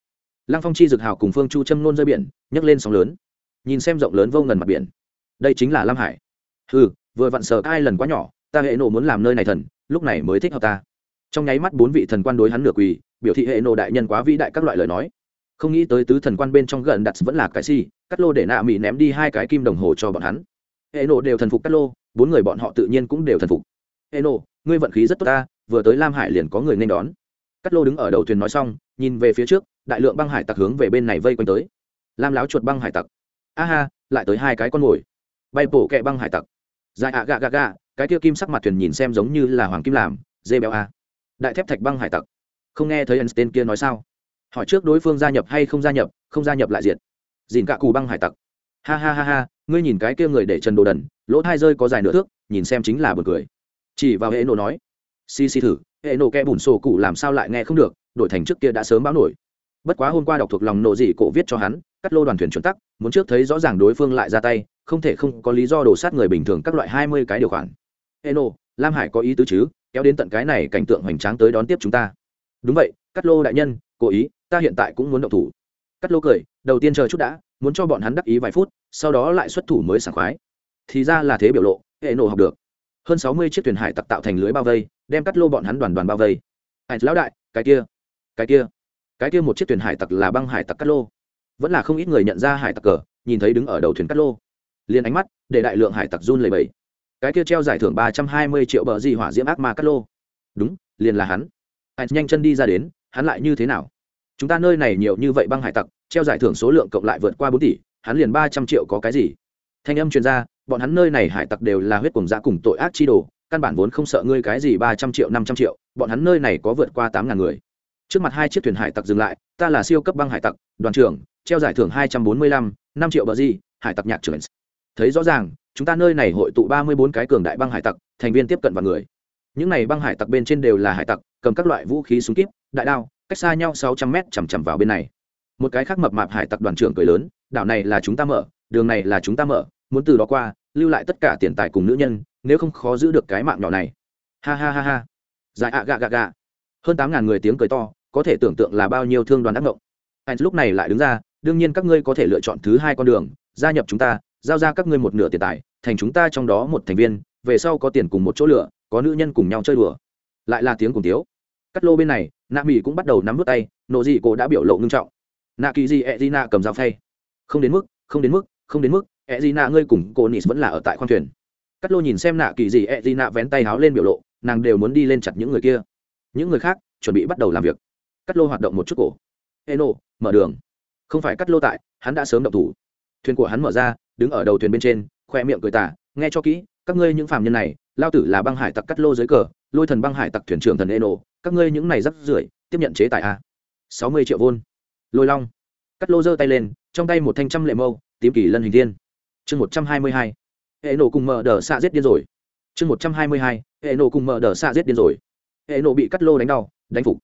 Lăng phong chi dực hào cùng phương chu châm nôn rơi biển, nhấc lên sóng lớn. Nhìn xem rộng lớn vô ngần mặt biển. Đây chính là lam hải. Ừ vừa vặn sờ ai lần quá nhỏ ta hệ nộ muốn làm nơi này thần, lúc này mới thích hợp ta. Trong nháy mắt bốn vị thần quan đối hắn nửa quỳ, biểu thị hệ nộ đại nhân quá vĩ đại các loại lời nói. Không nghĩ tới tứ thần quan bên trong gần đặt vẫn là cái gì, cắt lô để nạ mỹ ném đi hai cái kim đồng hồ cho bọn hắn. Hệ nộ đều thần phục cắt lô, bốn người bọn họ tự nhiên cũng đều thần phục. Hệ nộ ngươi vận khí rất tốt ta, vừa tới lam hải liền có người nên đón. Cắt lô đứng ở đầu thuyền nói xong, nhìn về phía trước, đại lượng băng hải tặc hướng về bên này vây quanh tới. Lam láo chuột băng hải tặc. A ha lại tới hai cái con mồi. Bay bổ kẹ băng hải tặc. Dài ạ gà gà gà cái kia kim sắc mặt thuyền nhìn xem giống như là hoàng kim làm, dê béo a. Đại thép thạch băng hải tặc. Không nghe thấy einstein kia nói sao? Hỏi trước đối phương gia nhập hay không gia nhập, không gia nhập lại diện. dìn cả cù băng hải tặc. Ha ha ha ha, ngươi nhìn cái kia người để trần đồ đần, lỗ hai rơi có dài nửa thước, nhìn xem chính là bật cười. Chỉ vào hệ nổ nói. Xì xì thử hệ nổ kẽ bùn sổ cụ làm sao lại nghe không được, đổi thành trước kia đã sớm báo nổi. Bất quá hôm qua đọc thuộc lòng nộ dị cổ viết cho hắn, cắt lô đoàn thuyền chuẩn tắc, muốn trước thấy rõ ràng đối phương lại ra tay, không thể không có lý do đổ sát người bình thường các loại hai mươi cái điều khoản eno, lam hải có ý tứ chứ? Kéo đến tận cái này cảnh tượng hoành tráng tới đón tiếp chúng ta. Đúng vậy cắt lô đại nhân, cố ý, ta hiện tại cũng muốn động thủ. Cắt lô cười, đầu tiên chờ chút đã, muốn cho bọn hắn đắc ý vài phút, sau đó lại xuất thủ mới sảng khoái. Thì ra là thế biểu lộ hệ nổ học được. Hơn sáu mươi chiếc thuyền hải tặc tạo thành lưới bao vây, đem cắt lô bọn hắn đoàn đoàn bao vây. Hải lão đại, cái kia cái kia cái kia một chiếc thuyền hải tặc là băng hải tặc cắt lô. Vẫn là không ít người nhận ra hải tặc cờ, nhìn thấy đứng ở đầu thuyền cắt lô. Liền ánh mắt để đại lượng hải tặc run lầy bầy cái kia treo giải thưởng ba trăm hai mươi triệu bờ gì hỏa diễm ác ma cắt lô. Đúng, liền là hắn. Anh nhanh chân đi ra đến, hắn lại như thế nào? Chúng ta nơi này nhiều như vậy băng hải tặc, treo giải thưởng số lượng cộng lại vượt qua bốn tỷ, hắn liền ba trăm triệu có cái gì? Thanh âm chuyên gia bọn hắn nơi này hải tặc đều là huyết cùng giã cùng tội ác chi đồ, căn bản vốn không sợ ngươi cái gì ba trăm triệu, năm trăm triệu, bọn hắn nơi này có vượt qua tám ngàn người. Trước mặt hai chiếc thuyền hải tặc dừng lại, ta là siêu cấp băng hải tặc, đoàn trưởng, treo giải thưởng hai trăm bốn mươi lăm, năm triệu bờ di hải tặc nhạc trưởng. Thấy rõ ràng chúng ta nơi này hội tụ ba mươi bốn cái cường đại băng hải tặc, thành viên tiếp cận vào người. Những này băng hải tặc bên trên đều là hải tặc, cầm các loại vũ khí súng kíp, đại đao, cách xa nhau sáu trăm mét chằm chằm vào bên này. Một cái khác mập mạp hải tặc đoàn trưởng cười lớn, đảo này là chúng ta mở, đường này là chúng ta mở, muốn từ đó qua, lưu lại tất cả tiền tài cùng nữ nhân, nếu không khó giữ được cái mạng nhỏ này. Ha ha ha ha. Dài ạ gạ gạ gạ. Hơn tám ngàn người tiếng cười to, có thể tưởng tượng là bao nhiêu thương đoàn ác mộng. Anh lúc này lại đứng ra, đương nhiên các ngươi có thể lựa chọn thứ hai con đường, gia nhập chúng ta giao ra các ngươi một nửa tiền tài, thành chúng ta trong đó một thành viên, về sau có tiền cùng một chỗ lửa có nữ nhân cùng nhau chơi đùa. Lại là tiếng cùng tiếu. Cắt lô bên này, nạ mỹ cũng bắt đầu nắm vút tay nộ dị cổ đã biểu lộ ngưng trọng. Nạ kỳ dị e d nạ cầm dao phay. Không đến mức, không đến mức, không đến mức e d nạ ngươi cùng cô nis vẫn là ở tại khoang thuyền. Cắt lô nhìn xem nạ kỳ dị e d nạ vén tay háo lên biểu lộ, nàng đều muốn đi lên chặt những người kia. Những người khác chuẩn bị bắt đầu làm việc. Cắt lô hoạt động một chút cổ. Eno, mở đường. Không phải cắt lô tại, hắn đã sớm động thủ. Thuyền của hắn mở ra đứng ở đầu thuyền bên trên, khoe miệng cười tả nghe cho kỹ, các ngươi những phàm nhân này, lao tử là băng hải tặc cắt lô dưới cờ, lôi thần băng hải tặc thuyền trưởng thần eno, các ngươi những này rắc rưởi, tiếp nhận chế tài a. Sáu mươi triệu vôn lôi long. Cắt lô giơ tay lên, trong tay một thanh trăm lệ mâu, tím kỳ lân hình thiên. Chương một trăm hai mươi hai. Hệ nổ cùng mở đờ xạ giết điên rồi. Chương một trăm hai mươi hai. Hệ nổ cùng mở đờ xạ giết điên rồi. Hệ nổ bị cắt lô đánh đau, đánh phục.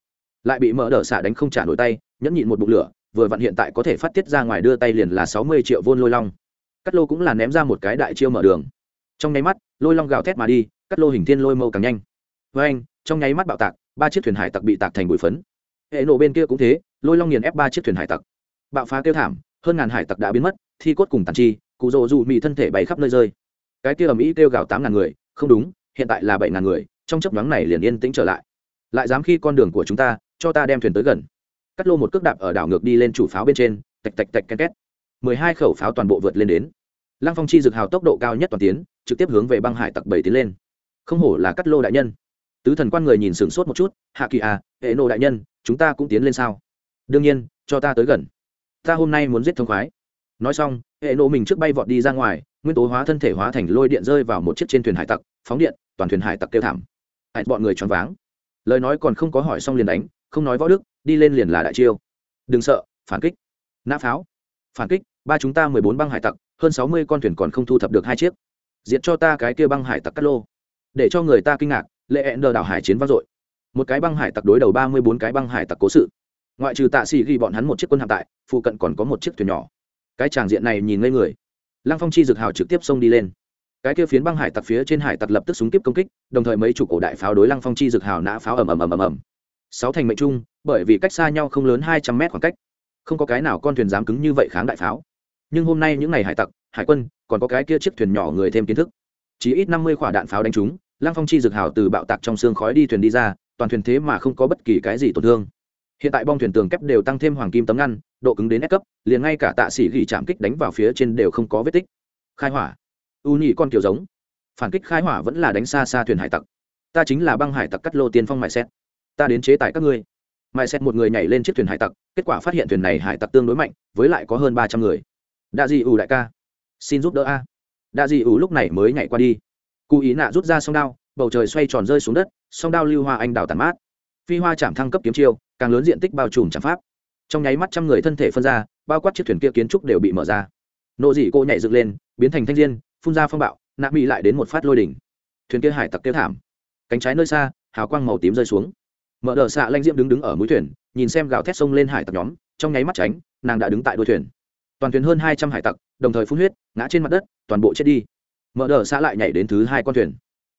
Lại bị mở đờ xạ đánh không trả nổi tay, nhẫn nhịn một bụng lửa, vừa vặn hiện tại có thể phát tiết ra ngoài đưa tay liền là sáu mươi triệu vôn lôi long cắt lô cũng là ném ra một cái đại chiêu mở đường. Trong nháy mắt, lôi long gào thét mà đi cắt lô hình thiên lôi mâu càng nhanh. Với anh, trong nháy mắt bạo tạc, ba chiếc thuyền hải tặc bị tạc thành bụi phấn. Hệ nổ bên kia cũng thế, lôi long nghiền ép ba chiếc thuyền hải tặc. Bạo phá kêu thảm, hơn ngàn hải tặc đã biến mất, thi cốt cùng tàn chi, cụ rồ dù mị thân thể bay khắp nơi rơi. Cái kia ầm ĩ kêu gào tám ngàn người, không đúng, hiện tại là bảy ngàn người, trong chấp nhoáng này liền yên tĩnh trở lại. Lại dám khi con đường của chúng ta, cho ta đem thuyền tới gần. Cắt lô một cước đạp ở đảo ngược đi lên chủ pháo bên trên, tạch tạch tạch ken két mười hai khẩu pháo toàn bộ vượt lên đến. Lăng phong chi dực hào tốc độ cao nhất toàn tiến, trực tiếp hướng về băng hải tặc bảy tiến lên. Không hổ là cắt lô đại nhân. Tứ thần quan người nhìn sửng sốt một chút, hạ kỳ à hệ nộ đại nhân, chúng ta cũng tiến lên sao? Đương nhiên, cho ta tới gần. Ta hôm nay muốn giết thông khoái. Nói xong, hệ nộ mình trước bay vọt đi ra ngoài, nguyên tố hóa thân thể hóa thành lôi điện rơi vào một chiếc trên thuyền hải tặc, phóng điện, toàn thuyền hải tặc kêu thảm. Hại bọn người choáng váng. Lời nói còn không có hỏi xong liền đánh, không nói võ đức, đi lên liền là đại chiêu. Đừng sợ, phản kích. Nã pháo phản kích, ba chúng ta mười bốn băng hải tặc, hơn sáu mươi con thuyền còn không thu thập được hai chiếc. Diệt cho ta cái kia băng hải tặc cát lô. Để cho người ta kinh ngạc, lệ hẹn đờ đảo hải chiến vang dội. Một cái băng hải tặc đối đầu ba mươi bốn cái băng hải tặc cố sự. Ngoại trừ tạ xỉ ghi bọn hắn một chiếc quân hạm tại, phụ cận còn có một chiếc thuyền nhỏ. Cái tràng diện này nhìn ngây người. Lăng phong chi dực hào trực tiếp xông đi lên. Cái kia phiến băng hải tặc phía trên hải tặc lập tức súng kiếp công kích, đồng thời mấy chủ cổ đại pháo đối lăng phong chi dực hào nã pháo ầm ầm ầm ầm ầm. Sáu thành mệnh chung, bởi vì cách xa nhau không lớn hai trăm mét khoảng cách không có cái nào con thuyền dám cứng như vậy kháng đại pháo. Nhưng hôm nay những ngày hải tặc, hải quân, còn có cái kia chiếc thuyền nhỏ người thêm kiến thức. Chỉ ít năm mươi quả đạn pháo đánh trúng, lăng phong chi dực hào từ bạo tạc trong xương khói đi thuyền đi ra, toàn thuyền thế mà không có bất kỳ cái gì tổn thương. Hiện tại bong thuyền tường kép đều tăng thêm hoàng kim tấm ngăn, độ cứng đến S cấp, liền ngay cả tạ sĩ gỉ chạm kích đánh vào phía trên đều không có vết tích. Khai hỏa. U nhị con kiểu giống. Phản kích khai hỏa vẫn là đánh xa xa thuyền hải tặc. Ta chính là băng hải tặc cắt lô tiên phong mại xét. Ta đến chế tài các ngươi mai xét một người nhảy lên chiếc thuyền hải tặc, kết quả phát hiện thuyền này hải tặc tương đối mạnh, với lại có hơn ba trăm người. Đa di ủ đại ca, xin giúp đỡ a. Đa di ủ lúc này mới nhảy qua đi. Cụ ý nạ rút ra song đao, bầu trời xoay tròn rơi xuống đất, song đao lưu hoa anh đào tàn mát. Phi hoa chạm thăng cấp kiếm chiêu, càng lớn diện tích bao trùm chạm pháp. Trong nháy mắt trăm người thân thể phân ra, bao quát chiếc thuyền kia kiến trúc đều bị mở ra. Nộ dị cô nhảy dựng lên, biến thành thanh diên phun ra phong bạo, nạ bị lại đến một phát lôi đỉnh. Thuyền kia hải tặc kêu thảm. Cánh trái nơi xa, hào quang màu tím rơi xuống mở đờ xạ lanh diễm đứng đứng ở mũi thuyền, nhìn xem gào thét sông lên hải tặc nhóm, trong nháy mắt tránh, nàng đã đứng tại đuôi thuyền. Toàn thuyền hơn hai trăm hải tặc, đồng thời phun huyết, ngã trên mặt đất, toàn bộ chết đi. Mở đờ xạ lại nhảy đến thứ hai con thuyền.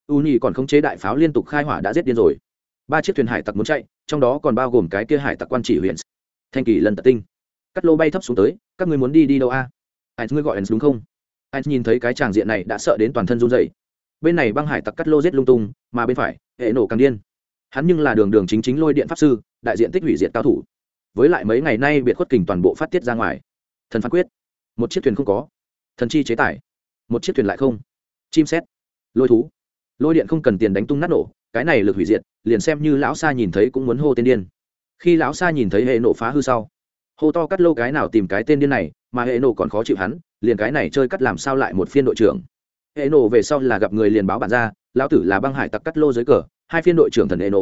U nhì còn khống chế đại pháo liên tục khai hỏa đã giết điên rồi. Ba chiếc thuyền hải tặc muốn chạy, trong đó còn bao gồm cái kia hải tặc quan chỉ huyện. Thanh kỳ lần tật tinh. Cắt lô bay thấp xuống tới, các người muốn đi đi đâu a? À? anh ngươi gọi anh đúng không? Anh nhìn thấy cái tràng diện này đã sợ đến toàn thân run dậy bên này băng hải tặc cắt lô giết lung tung, mà bên phải, hệ nổ càng điên hắn nhưng là đường đường chính chính lôi điện pháp sư, đại diện tích hủy diệt cao thủ. Với lại mấy ngày nay biệt khuất kình toàn bộ phát tiết ra ngoài. Thần phán quyết. Một chiếc thuyền không có. Thần chi chế tải. Một chiếc thuyền lại không. Chim xét lôi thú. Lôi điện không cần tiền đánh tung nát nổ, cái này lực hủy diệt, liền xem như lão sa nhìn thấy cũng muốn hô tên điên. Khi lão sa nhìn thấy hệ nổ phá hư sau, hô to cắt lô cái nào tìm cái tên điên này, mà hệ nổ còn khó chịu hắn, liền cái này chơi cắt làm sao lại một phiên đội trưởng. Hệ nổ về sau là gặp người liền báo bản ra, lão tử là băng hải tặc cắt lô dưới cờ hai phiên đội trưởng thần Eno.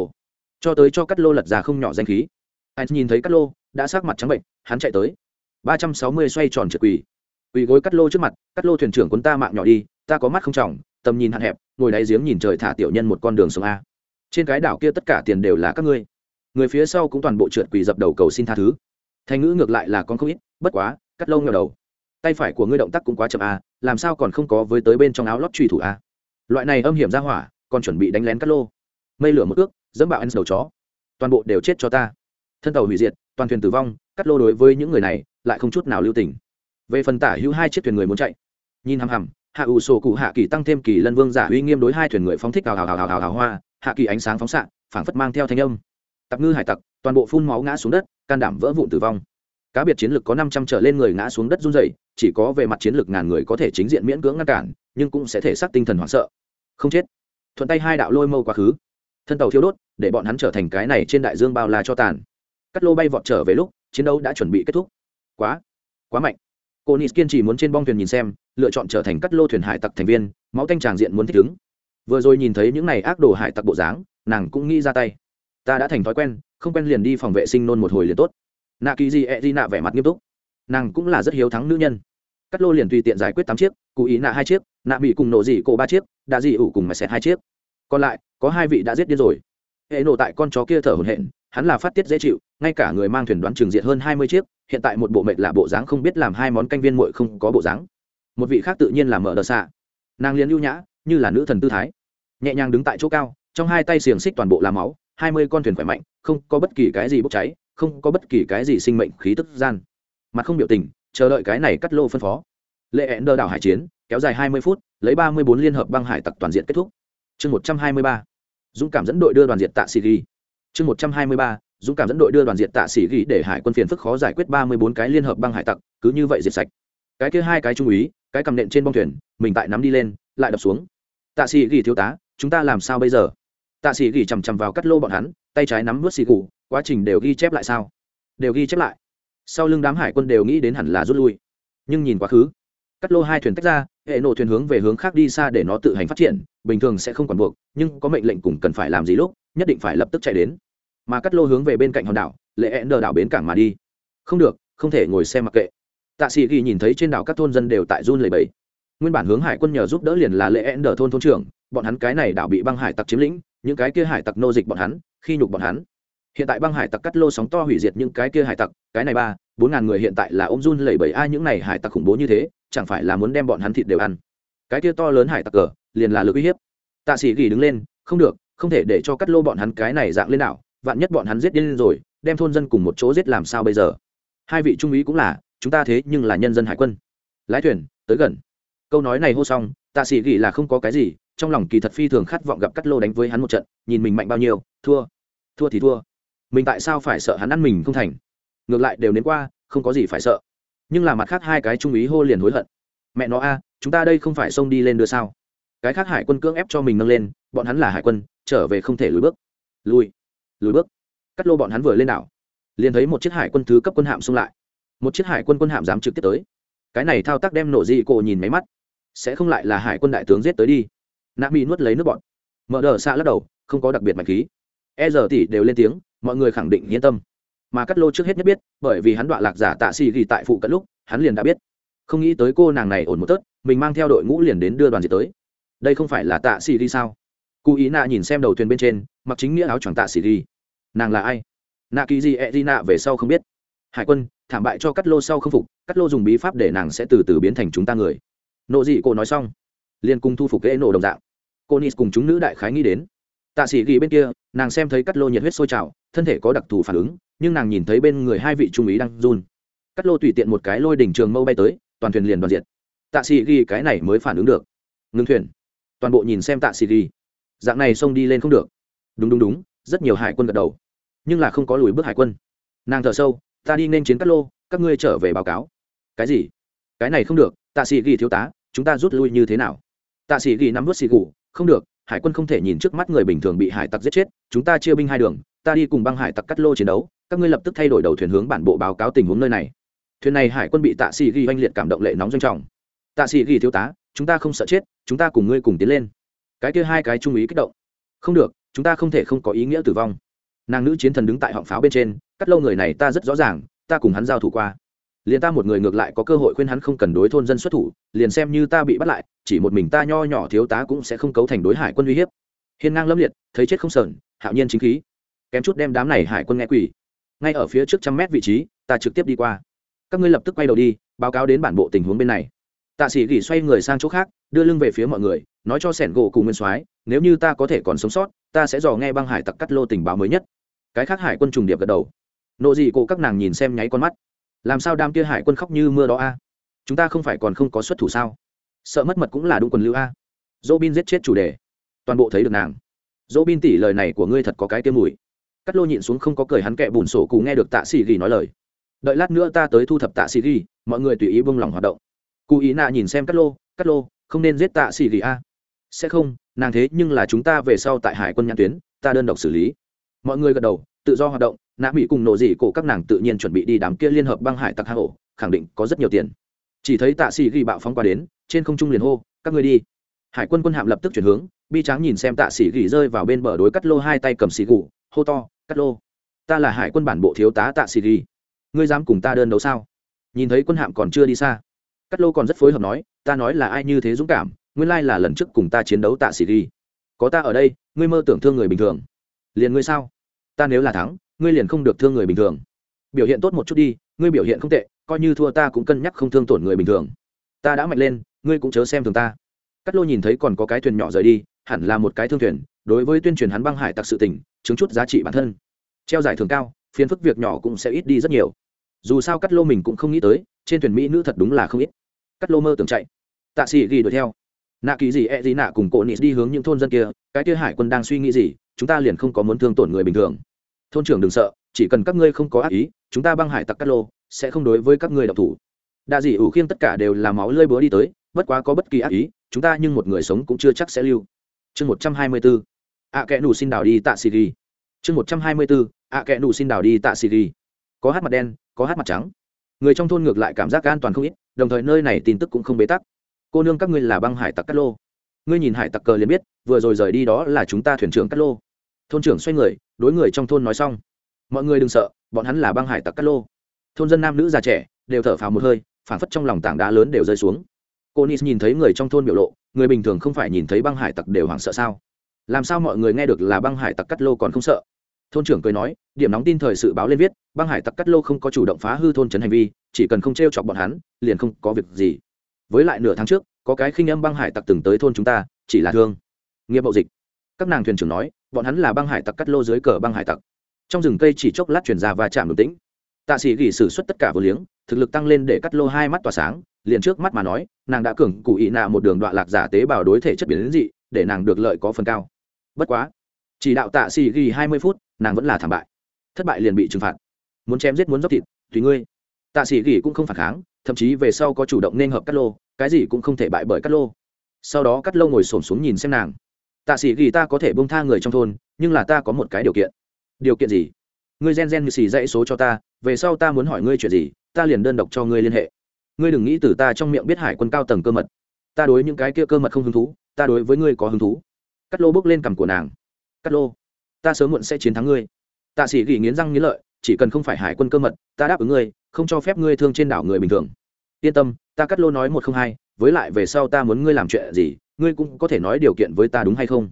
Cho tới cho cắt lô lật ra không nhỏ danh khí. Anh nhìn thấy cắt lô, đã sắc mặt trắng bệnh, hắn chạy tới. ba trăm sáu mươi xoay tròn trượt quỳ. Quỳ gối cắt lô trước mặt cắt lô thuyền trưởng quân ta mạng nhỏ đi, ta có mắt không trọng, tầm nhìn hạn hẹp, ngồi đáy giếng nhìn trời thả tiểu nhân một con đường sông a. Trên cái đảo kia tất cả tiền đều là các ngươi. Người phía sau cũng toàn bộ trượt quỳ dập đầu cầu xin tha thứ. Thành ngữ ngược lại là con không ít, bất quá cắt lô nghèo đầu. Tay phải của ngươi động tác cũng quá chậm a, làm sao còn không có với tới bên trong áo lót truy thủ a? Loại này âm hiểm ra hỏa, còn chuẩn bị đánh lén cắt lô mây lửa một ước, dẫm bạo ăn đầu chó. Toàn bộ đều chết cho ta. Thân tàu hủy diệt, toàn thuyền tử vong, cắt lô đối với những người này, lại không chút nào lưu tình. Về phần tả hữu hai chiếc thuyền người muốn chạy. Nhìn hằm hằm, hạ ủ sổ cụ hạ kỳ tăng thêm kỳ lân vương giả uy nghiêm đối hai thuyền người phóng thích hào hào hào hào hào hào hoa, hạ kỳ ánh sáng phóng xạ, phảng phất mang theo thanh âm. Tặc ngư hải tặc, toàn bộ phun máu ngã xuống đất, can đảm vỡ vụn tử vong. Cá biệt chiến lược có năm trăm trở lên người ngã xuống đất run dày chỉ có về mặt chiến lược ngàn người có thể chính diện miễn cưỡng ngăn cản, nhưng cũng sẽ thể xác tinh thần hoảng sợ. Không chết. Thuận tay hai đạo lôi mâu quá khứ thân tàu thiêu đốt, để bọn hắn trở thành cái này trên đại dương bao la cho tàn. Cắt lô bay vọt trở về lúc, chiến đấu đã chuẩn bị kết thúc. Quá quá mạnh. Cô nis kiên trì muốn trên bong thuyền nhìn xem, lựa chọn trở thành cắt lô thuyền hải tặc thành viên, máu tanh tràng diện muốn thích ứng. Vừa rồi nhìn thấy những này ác đồ hải tặc bộ dáng, nàng cũng nghĩ ra tay. Ta đã thành thói quen, không quen liền đi phòng vệ sinh nôn một hồi liền tốt. Nạ kỳ gì e di nạ vẻ mặt nghiêm túc. Nàng cũng là rất hiếu thắng nữ nhân. Cắt lô liền tùy tiện giải quyết tám chiếc cụ ý nạ hai chiếc, nạ bị cùng nổ dị cổ ba chiếc, đạ dị ủ cùng mà xẹt hai chiếc còn lại, có hai vị đã giết điên rồi. Hệ nổ tại con chó kia thở hổn hển, hắn là phát tiết dễ chịu, ngay cả người mang thuyền đoán trường diện hơn hai mươi chiếc, hiện tại một bộ mệt là bộ dáng không biết làm hai món canh viên muội không có bộ dáng. Một vị khác tự nhiên là mở đờ xạ. Nàng liền ưu nhã, như là nữ thần tư thái. Nhẹ nhàng đứng tại chỗ cao, trong hai tay xiềng xích toàn bộ là máu, hai mươi con thuyền khỏe mạnh, không có bất kỳ cái gì bốc cháy, không có bất kỳ cái gì sinh mệnh khí tức gian. Mặt không biểu tình, chờ đợi cái này cắt lô phân phó. Lệ hẹn đờ đảo hải chiến, kéo dài hai mươi phút, lấy ba mươi bốn liên hợp băng hải tặc toàn diện kết thúc chương một trăm hai mươi ba, dũng cảm dẫn đội đưa đoàn diệt tạ sĩ ghi. Chương một trăm hai mươi ba, dũng cảm dẫn đội đưa đoàn diệt tạ sĩ ghi để hải quân phiền phức khó giải quyết ba mươi bốn cái liên hợp băng hải tặc, cứ như vậy diệt sạch. Cái kia hai cái trung úy, cái cầm nện trên bông thuyền, mình tại nắm đi lên, lại đập xuống. Tạ sĩ ghi thiếu tá, chúng ta làm sao bây giờ? Tạ sĩ ghi chằm chằm vào cắt lô bọn hắn, tay trái nắm vớt xì cụ quá trình đều ghi chép lại sao? Đều ghi chép lại. Sau lưng đám hải quân đều nghĩ đến hẳn là rút lui. Nhưng nhìn quá khứ cắt lô hai thuyền tách ra, hệ nổ thuyền hướng về hướng khác đi xa để nó tự hành phát triển, bình thường sẽ không quản buộc, nhưng có mệnh lệnh cùng cần phải làm gì lúc, nhất định phải lập tức chạy đến. Mà cắt lô hướng về bên cạnh hòn đảo, lệ hẹn đờ đảo bến cảng mà đi. Không được, không thể ngồi xe mặc kệ. Tạ sĩ ghi nhìn thấy trên đảo các thôn dân đều tại run lầy bẫy nguyên bản hướng hải quân nhờ giúp đỡ liền là lệ hẹn đờ thôn thôn trưởng, bọn hắn cái này đảo bị băng hải tặc chiếm lĩnh, những cái kia hải tặc nô dịch bọn hắn, khi nhục bọn hắn. Hiện tại băng hải tặc cắt lô sóng to hủy diệt những cái kia hải tặc, cái này ba, bốn ngàn người hiện tại là ôm run lẩy bẩy, ai những này hải tặc khủng bố như thế? Chẳng phải là muốn đem bọn hắn thịt đều ăn. Cái kia to lớn hải tặc cờ liền là lực uy hiếp. Tạ sĩ ghi đứng lên không được không thể để cho cắt lô bọn hắn cái này dạng lên đảo, vạn nhất bọn hắn giết điên rồi đem thôn dân cùng một chỗ giết làm sao bây giờ? Hai vị trung úy cũng là chúng ta thế nhưng là nhân dân hải quân. Lái thuyền tới gần. Câu nói này hô xong tạ sĩ ghi là không có cái gì trong lòng kỳ thật phi thường khát vọng gặp cắt lô đánh với hắn một trận nhìn mình mạnh bao nhiêu thua. Thua thì thua. Mình tại sao phải sợ hắn ăn mình không thành? Ngược lại đều đến qua không có gì phải sợ nhưng là mặt khác hai cái trung úy hô liền hối hận. Mẹ nó a, chúng ta đây không phải xông đi lên đưa sao? Cái khác hải quân cưỡng ép cho mình nâng lên, bọn hắn là hải quân, trở về không thể lùi bước. Lùi lùi bước. Cắt lô bọn hắn vừa lên đảo, liền thấy một chiếc hải quân thứ cấp quân hạm xung lại. Một chiếc hải quân quân hạm dám trực tiếp tới. Cái này thao tác đem nổ dị cổ nhìn máy mắt. Sẽ không lại là hải quân đại tướng giết tới đi. Nạ mỹ nuốt lấy nước bọn mở đờ xa lắc đầu, không có đặc biệt mạnh khí. E giờ tỷ đều lên tiếng, mọi người khẳng định yên tâm mà cắt lô trước hết nhất biết, bởi vì hắn đoạn lạc giả tạ xì ghi tại phụ cận lúc, hắn liền đã biết. Không nghĩ tới cô nàng này ổn một tớt, mình mang theo đội ngũ liền đến đưa đoàn diệt tới. Đây không phải là tạ xì ghi sao? Cụ ý nạ nhìn xem đầu thuyền bên trên, mặc chính nghĩa áo choàng tạ xì ghi. Nàng là ai? Nạ kỳ gì e di nạ về sau không biết. Hải quân, thảm bại cho cắt lô sau không phục, cắt lô dùng bí pháp để nàng sẽ từ từ biến thành chúng ta người. Nộ dị cô nói xong liên cung thu phục kễ nổ đồng dạng. Cô nis cùng chúng nữ đại khái nghĩ đến. Tạ sĩ ghi bên kia, nàng xem thấy cắt lô nhiệt huyết sôi trào, thân thể có đặc thù phản ứng nhưng nàng nhìn thấy bên người hai vị trung ý đang run. Cắt lô tùy tiện một cái lôi đỉnh trường mâu bay tới, toàn thuyền liền đoàn diệt. Tạ sĩ ghi cái này mới phản ứng được. Ngưng thuyền. Toàn bộ nhìn xem tạ sĩ ghi. Dạng này xông đi lên không được. Đúng đúng đúng, rất nhiều hải quân gật đầu. Nhưng là không có lùi bước hải quân. Nàng thở sâu, ta đi nên chiến cắt lô, các ngươi trở về báo cáo. Cái gì? Cái này không được, tạ sĩ ghi thiếu tá, chúng ta rút lui như thế nào? Tạ sĩ ghi nắm vớt xì gù, không được, hải quân không thể nhìn trước mắt người bình thường bị hải tặc giết chết, chúng ta chia binh hai đường ta đi cùng băng hải tặc cắt lô chiến đấu, các ngươi lập tức thay đổi đầu thuyền hướng bản bộ báo cáo tình huống nơi này. Thuyền này hải quân bị tạ sĩ ghi oanh liệt cảm động lệ nóng doanh trọng. Tạ sĩ ghi thiếu tá, chúng ta không sợ chết, chúng ta cùng ngươi cùng tiến lên. Cái kia hai cái trung ý kích động. Không được, chúng ta không thể không có ý nghĩa tử vong. Nàng nữ chiến thần đứng tại họng pháo bên trên, cắt lâu người này ta rất rõ ràng, ta cùng hắn giao thủ qua. Liền ta một người ngược lại có cơ hội khuyên hắn không cần đối thôn dân xuất thủ, liền xem như ta bị bắt lại, chỉ một mình ta nho nhỏ thiếu tá cũng sẽ không cấu thành đối hải quân uy hiếp. Hiên ngang lâm liệt, thấy chết không sờn, hạo nhiên chính khí kém chút đem đám này hải quân nghe quỷ. Ngay ở phía trước trăm mét vị trí, ta trực tiếp đi qua. Các ngươi lập tức quay đầu đi, báo cáo đến bản bộ tình huống bên này. Tạ sĩ gỉ xoay người sang chỗ khác, đưa lưng về phía mọi người, nói cho sẻn gỗ cùng nguyên soái, nếu như ta có thể còn sống sót, ta sẽ dò nghe băng hải tặc cắt lô tình báo mới nhất. Cái khác hải quân trùng điệp gật đầu. Nộ dị cổ các nàng nhìn xem nháy con mắt. Làm sao đam kia hải quân khóc như mưa đó a? Chúng ta không phải còn không có xuất thủ sao? Sợ mất mật cũng là đúng quần lưu a. Dỗ bin giết chết chủ đề. Toàn bộ thấy được nàng. Dỗ bin tỉ lời này của ngươi thật có cái tiêm mùi cắt lô nhịn xuống không có cười hắn kẹ bùn sổ cù nghe được tạ sĩ ghi nói lời. Đợi lát nữa ta tới thu thập tạ sĩ ghi, mọi người tùy ý bông lòng hoạt động. Cụ ý nạ nhìn xem cắt lô cắt lô, không nên giết tạ sĩ ghi a. Sẽ không, nàng thế nhưng là chúng ta về sau tại hải quân nhãn tuyến, ta đơn độc xử lý. Mọi người gật đầu, tự do hoạt động, nạ mỹ cùng nổ dị cổ các nàng tự nhiên chuẩn bị đi đám kia liên hợp băng hải tặc hạ hổ khẳng định có rất nhiều tiền. Chỉ thấy tạ sĩ ghi bạo phóng qua đến, trên không trung liền hô, các người đi. Hải quân quân hạm lập tức chuyển hướng, bi tráng nhìn xem tạ sĩ ghi rơi vào bên bờ đối cắt lô hai tay cầm xì gù, hô to cắt lô. Ta là hải quân bản bộ thiếu tá tạ sĩ ghi. Ngươi dám cùng ta đơn đấu sao? Nhìn thấy quân hạm còn chưa đi xa. Cắt lô còn rất phối hợp nói, ta nói là ai như thế dũng cảm, nguyên lai là lần trước cùng ta chiến đấu tạ sĩ ghi. Có ta ở đây, ngươi mơ tưởng thương người bình thường. Liền ngươi sao? Ta nếu là thắng, ngươi liền không được thương người bình thường. Biểu hiện tốt một chút đi, ngươi biểu hiện không tệ, coi như thua ta cũng cân nhắc không thương tổn người bình thường. Ta đã mạnh lên, ngươi cũng chớ xem thường ta. Cắt lô nhìn thấy còn có cái thuyền nhỏ rời đi, hẳn là một cái thương thuyền đối với tuyên truyền hắn băng hải tặc sự tình, chứng chút giá trị bản thân. Treo giải thưởng cao, phiền phức việc nhỏ cũng sẽ ít đi rất nhiều. Dù sao cắt lô mình cũng không nghĩ tới, trên thuyền mỹ nữ thật đúng là không ít. Cắt lô mơ tưởng chạy. Tạ sĩ ghi đuổi theo. Nạ kỳ gì e gì nạ cùng cổ nị đi hướng những thôn dân kia, cái kia hải quân đang suy nghĩ gì, chúng ta liền không có muốn thương tổn người bình thường. Thôn trưởng đừng sợ, chỉ cần các ngươi không có ác ý, chúng ta băng hải tặc cắt lô sẽ không đối với các ngươi độc thủ. Đa dị ủ khiêng tất cả đều là máu lơi búa đi tới, bất quá có bất kỳ ác ý, chúng ta nhưng một người sống cũng chưa chắc sẽ lưu. Chương một trăm hai mươi bốn ạ kẽ nù xin đào đi tạ xì ghi. Chương một trăm hai mươi bốn ạ kẽ nù xin đào đi tạ xì ghi. Có hát mặt đen, có hát mặt trắng. Người trong thôn ngược lại cảm giác an toàn không ít, đồng thời nơi này tin tức cũng không bế tắc. Cô nương các ngươi là băng hải tặc Cát lô. Ngươi nhìn hải tặc cờ liền biết, vừa rồi rời đi đó là chúng ta thuyền trưởng Cát lô. Thôn trưởng xoay người, đối người trong thôn nói xong. Mọi người đừng sợ, bọn hắn là băng hải tặc Cát lô. Thôn dân nam nữ già trẻ, đều thở phào một hơi, phảng phất trong lòng tảng đá lớn đều rơi xuống. Cô nis nhìn thấy người trong thôn biểu lộ, người bình thường không phải nhìn thấy băng hải tặc đều hoảng sợ sao? Làm sao mọi người nghe được là băng hải tặc cắt lô còn không sợ? Thôn trưởng cười nói, điểm nóng tin thời sự báo lên viết, băng hải tặc cắt lô không có chủ động phá hư thôn trấn hành vi, chỉ cần không t r e o chọc bọn hắn, liền không có việc gì. Với lại nửa tháng trước, có cái khinh âm băng hải tặc từng tới thôn chúng ta, chỉ là thương. Nghiệp mậu dịch. Các nàng thuyền trưởng nói, bọn hắn là băng hải tặc cắt lô dưới cờ băng hải tặc. Trong rừng cây chỉ chốc lát chuyển ra và chạm đ tĩnh. Tạ sĩ gỉ xử suất tất cả vô liếng, thực lực tăng lên để cắt lô hai mắt tỏa sáng, liền trước mắt mà nói, nàng đã cường cụ ý nạ một đường đoạn lạc giả tế bào đối thể chất biến dị, để nàng được lợi có phần cao bất quá, chỉ đạo tạ xì ghi hai mươi phút, nàng vẫn là thảm bại. Thất bại liền bị trừng phạt. Muốn chém giết muốn dốc thịt, tùy ngươi. Tạ xì ghi cũng không phản kháng, thậm chí về sau có chủ động nên hợp cắt lô, cái gì cũng không thể bại bởi cắt lô. Sau đó cắt lô ngồi xổm xuống nhìn xem nàng. Tạ sĩ ghi ta có thể bông tha người trong thôn, nhưng là ta có một cái điều kiện. Điều kiện gì? Ngươi gen gen như xì dãy số cho ta, về sau ta muốn hỏi ngươi chuyện gì, ta liền đơn độc cho ngươi liên hệ. Ngươi đừng nghĩ từ ta trong miệng biết hải quân cao tầng cơ mật. Ta đối những cái kia cơ mật không hứng thú, ta đối với ngươi có hứng thú cắt lô bước lên cằm của nàng. Cắt lô, ta sớm muộn sẽ chiến thắng ngươi. Tạ sĩ gỉ nghiến răng nghiến lợi, chỉ cần không phải hải quân cơ mật, ta đáp ứng ngươi, không cho phép ngươi thương trên đảo người bình thường. Yên tâm, ta cắt lô nói một không hai, với lại về sau ta muốn ngươi làm chuyện gì, ngươi cũng có thể nói điều kiện với ta đúng hay không?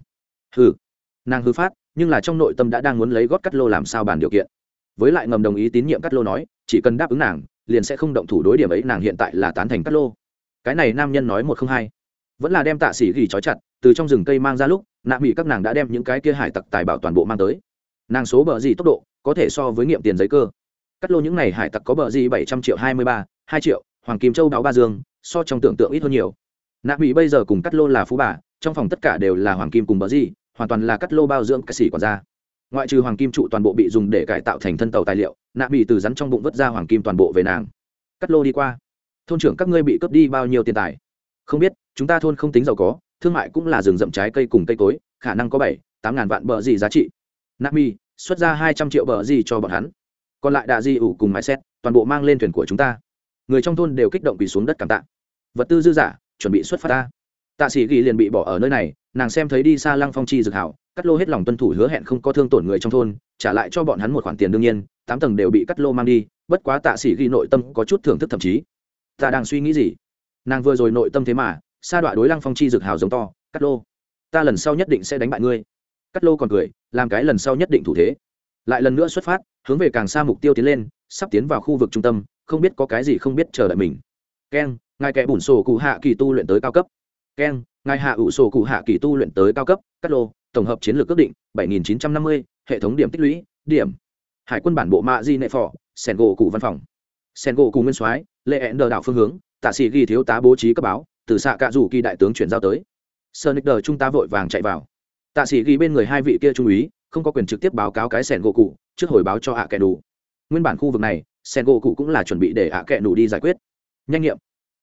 Hừ. Nàng hư phát, nhưng là trong nội tâm đã đang muốn lấy gót cắt lô làm sao bàn điều kiện. Với lại ngầm đồng ý tín nhiệm cắt lô nói, chỉ cần đáp ứng nàng, liền sẽ không động thủ đối điểm ấy, nàng hiện tại là tán thành cắt lô. Cái này nam nhân nói một không hai. Vẫn là đem tạ sĩ gỉ trói chặt, từ trong rừng cây mang ra lúc nạ mỹ các nàng đã đem những cái kia hải tặc tài bảo toàn bộ mang tới. Nàng số bờ gì tốc độ có thể so với nghiệm tiền giấy cơ? Cắt lô những này hải tặc có bờ gì bảy trăm triệu hai mươi ba, hai triệu, hoàng kim châu báo ba dương, so trong tưởng tượng ít hơn nhiều. Nạ mỹ bây giờ cùng cắt lô là phú bà, trong phòng tất cả đều là hoàng kim cùng bờ gì, hoàn toàn là cắt lô bao dưỡng cái xỉ còn ra ngoại trừ hoàng kim trụ toàn bộ bị dùng để cải tạo thành thân tàu tài liệu, nạ bị từ rắn trong bụng vứt ra hoàng kim toàn bộ về nàng. Cắt lô đi qua. Thôn trưởng các ngươi bị cướp đi bao nhiêu tiền tài? Không biết, chúng ta thôn không tính giàu có thương mại cũng là rừng rậm trái cây cùng cây cối, khả năng có bảy, tám ngàn vạn bờ gì giá trị. Nami, xuất ra hai trăm triệu bờ gì cho bọn hắn. Còn lại đạ di ủ cùng mái xét, toàn bộ mang lên thuyền của chúng ta. Người trong thôn đều kích động quỳ xuống đất cảm tạ. Vật tư dư giả chuẩn bị xuất phát ta. Tạ sĩ ghi liền bị bỏ ở nơi này, nàng xem thấy đi xa lăng phong chi dược hảo, cắt lô hết lòng tuân thủ hứa hẹn không có thương tổn người trong thôn, trả lại cho bọn hắn một khoản tiền đương nhiên, tám tầng đều bị cắt lô mang đi, bất quá tạ sĩ ghi nội tâm có chút thưởng thức thậm chí. Ta đang suy nghĩ gì? Nàng vừa rồi nội tâm thế mà sa đọa đối lăng phong chi dược hào giống to cắt lô ta lần sau nhất định sẽ đánh bại ngươi. Cắt lô còn cười làm cái lần sau nhất định thủ thế. Lại lần nữa xuất phát hướng về càng xa mục tiêu tiến lên sắp tiến vào khu vực trung tâm không biết có cái gì không biết chờ đợi mình. Keng ngài kẻ bủn sổ cụ hạ kỳ tu luyện tới cao cấp. Keng ngài hạ ủ sổ cụ hạ kỳ tu luyện tới cao cấp. Cắt lô tổng hợp chiến lược ước định 7950, hệ thống điểm tích lũy điểm. Hải quân bản bộ mạ di nệ phò sen gỗ cụ văn phòng. Sen gỗ cụ nguyên soái lệ hẹn đờ đảo phương hướng tạ sĩ ghi thiếu tá bố trí cấp báo từ xạ cạ rủ kỳ đại tướng chuyển giao tới. Sơ nick đờ trung tá vội vàng chạy vào. Tạ sĩ ghi bên người hai vị kia trung úy, không có quyền trực tiếp báo cáo cái sẻn gỗ cụ, trước hồi báo cho ạ kẻ đủ nguyên bản khu vực này, sẻn gỗ cụ cũng là chuẩn bị để ạ kẻ đủ đi giải quyết. Nhanh nghiệm.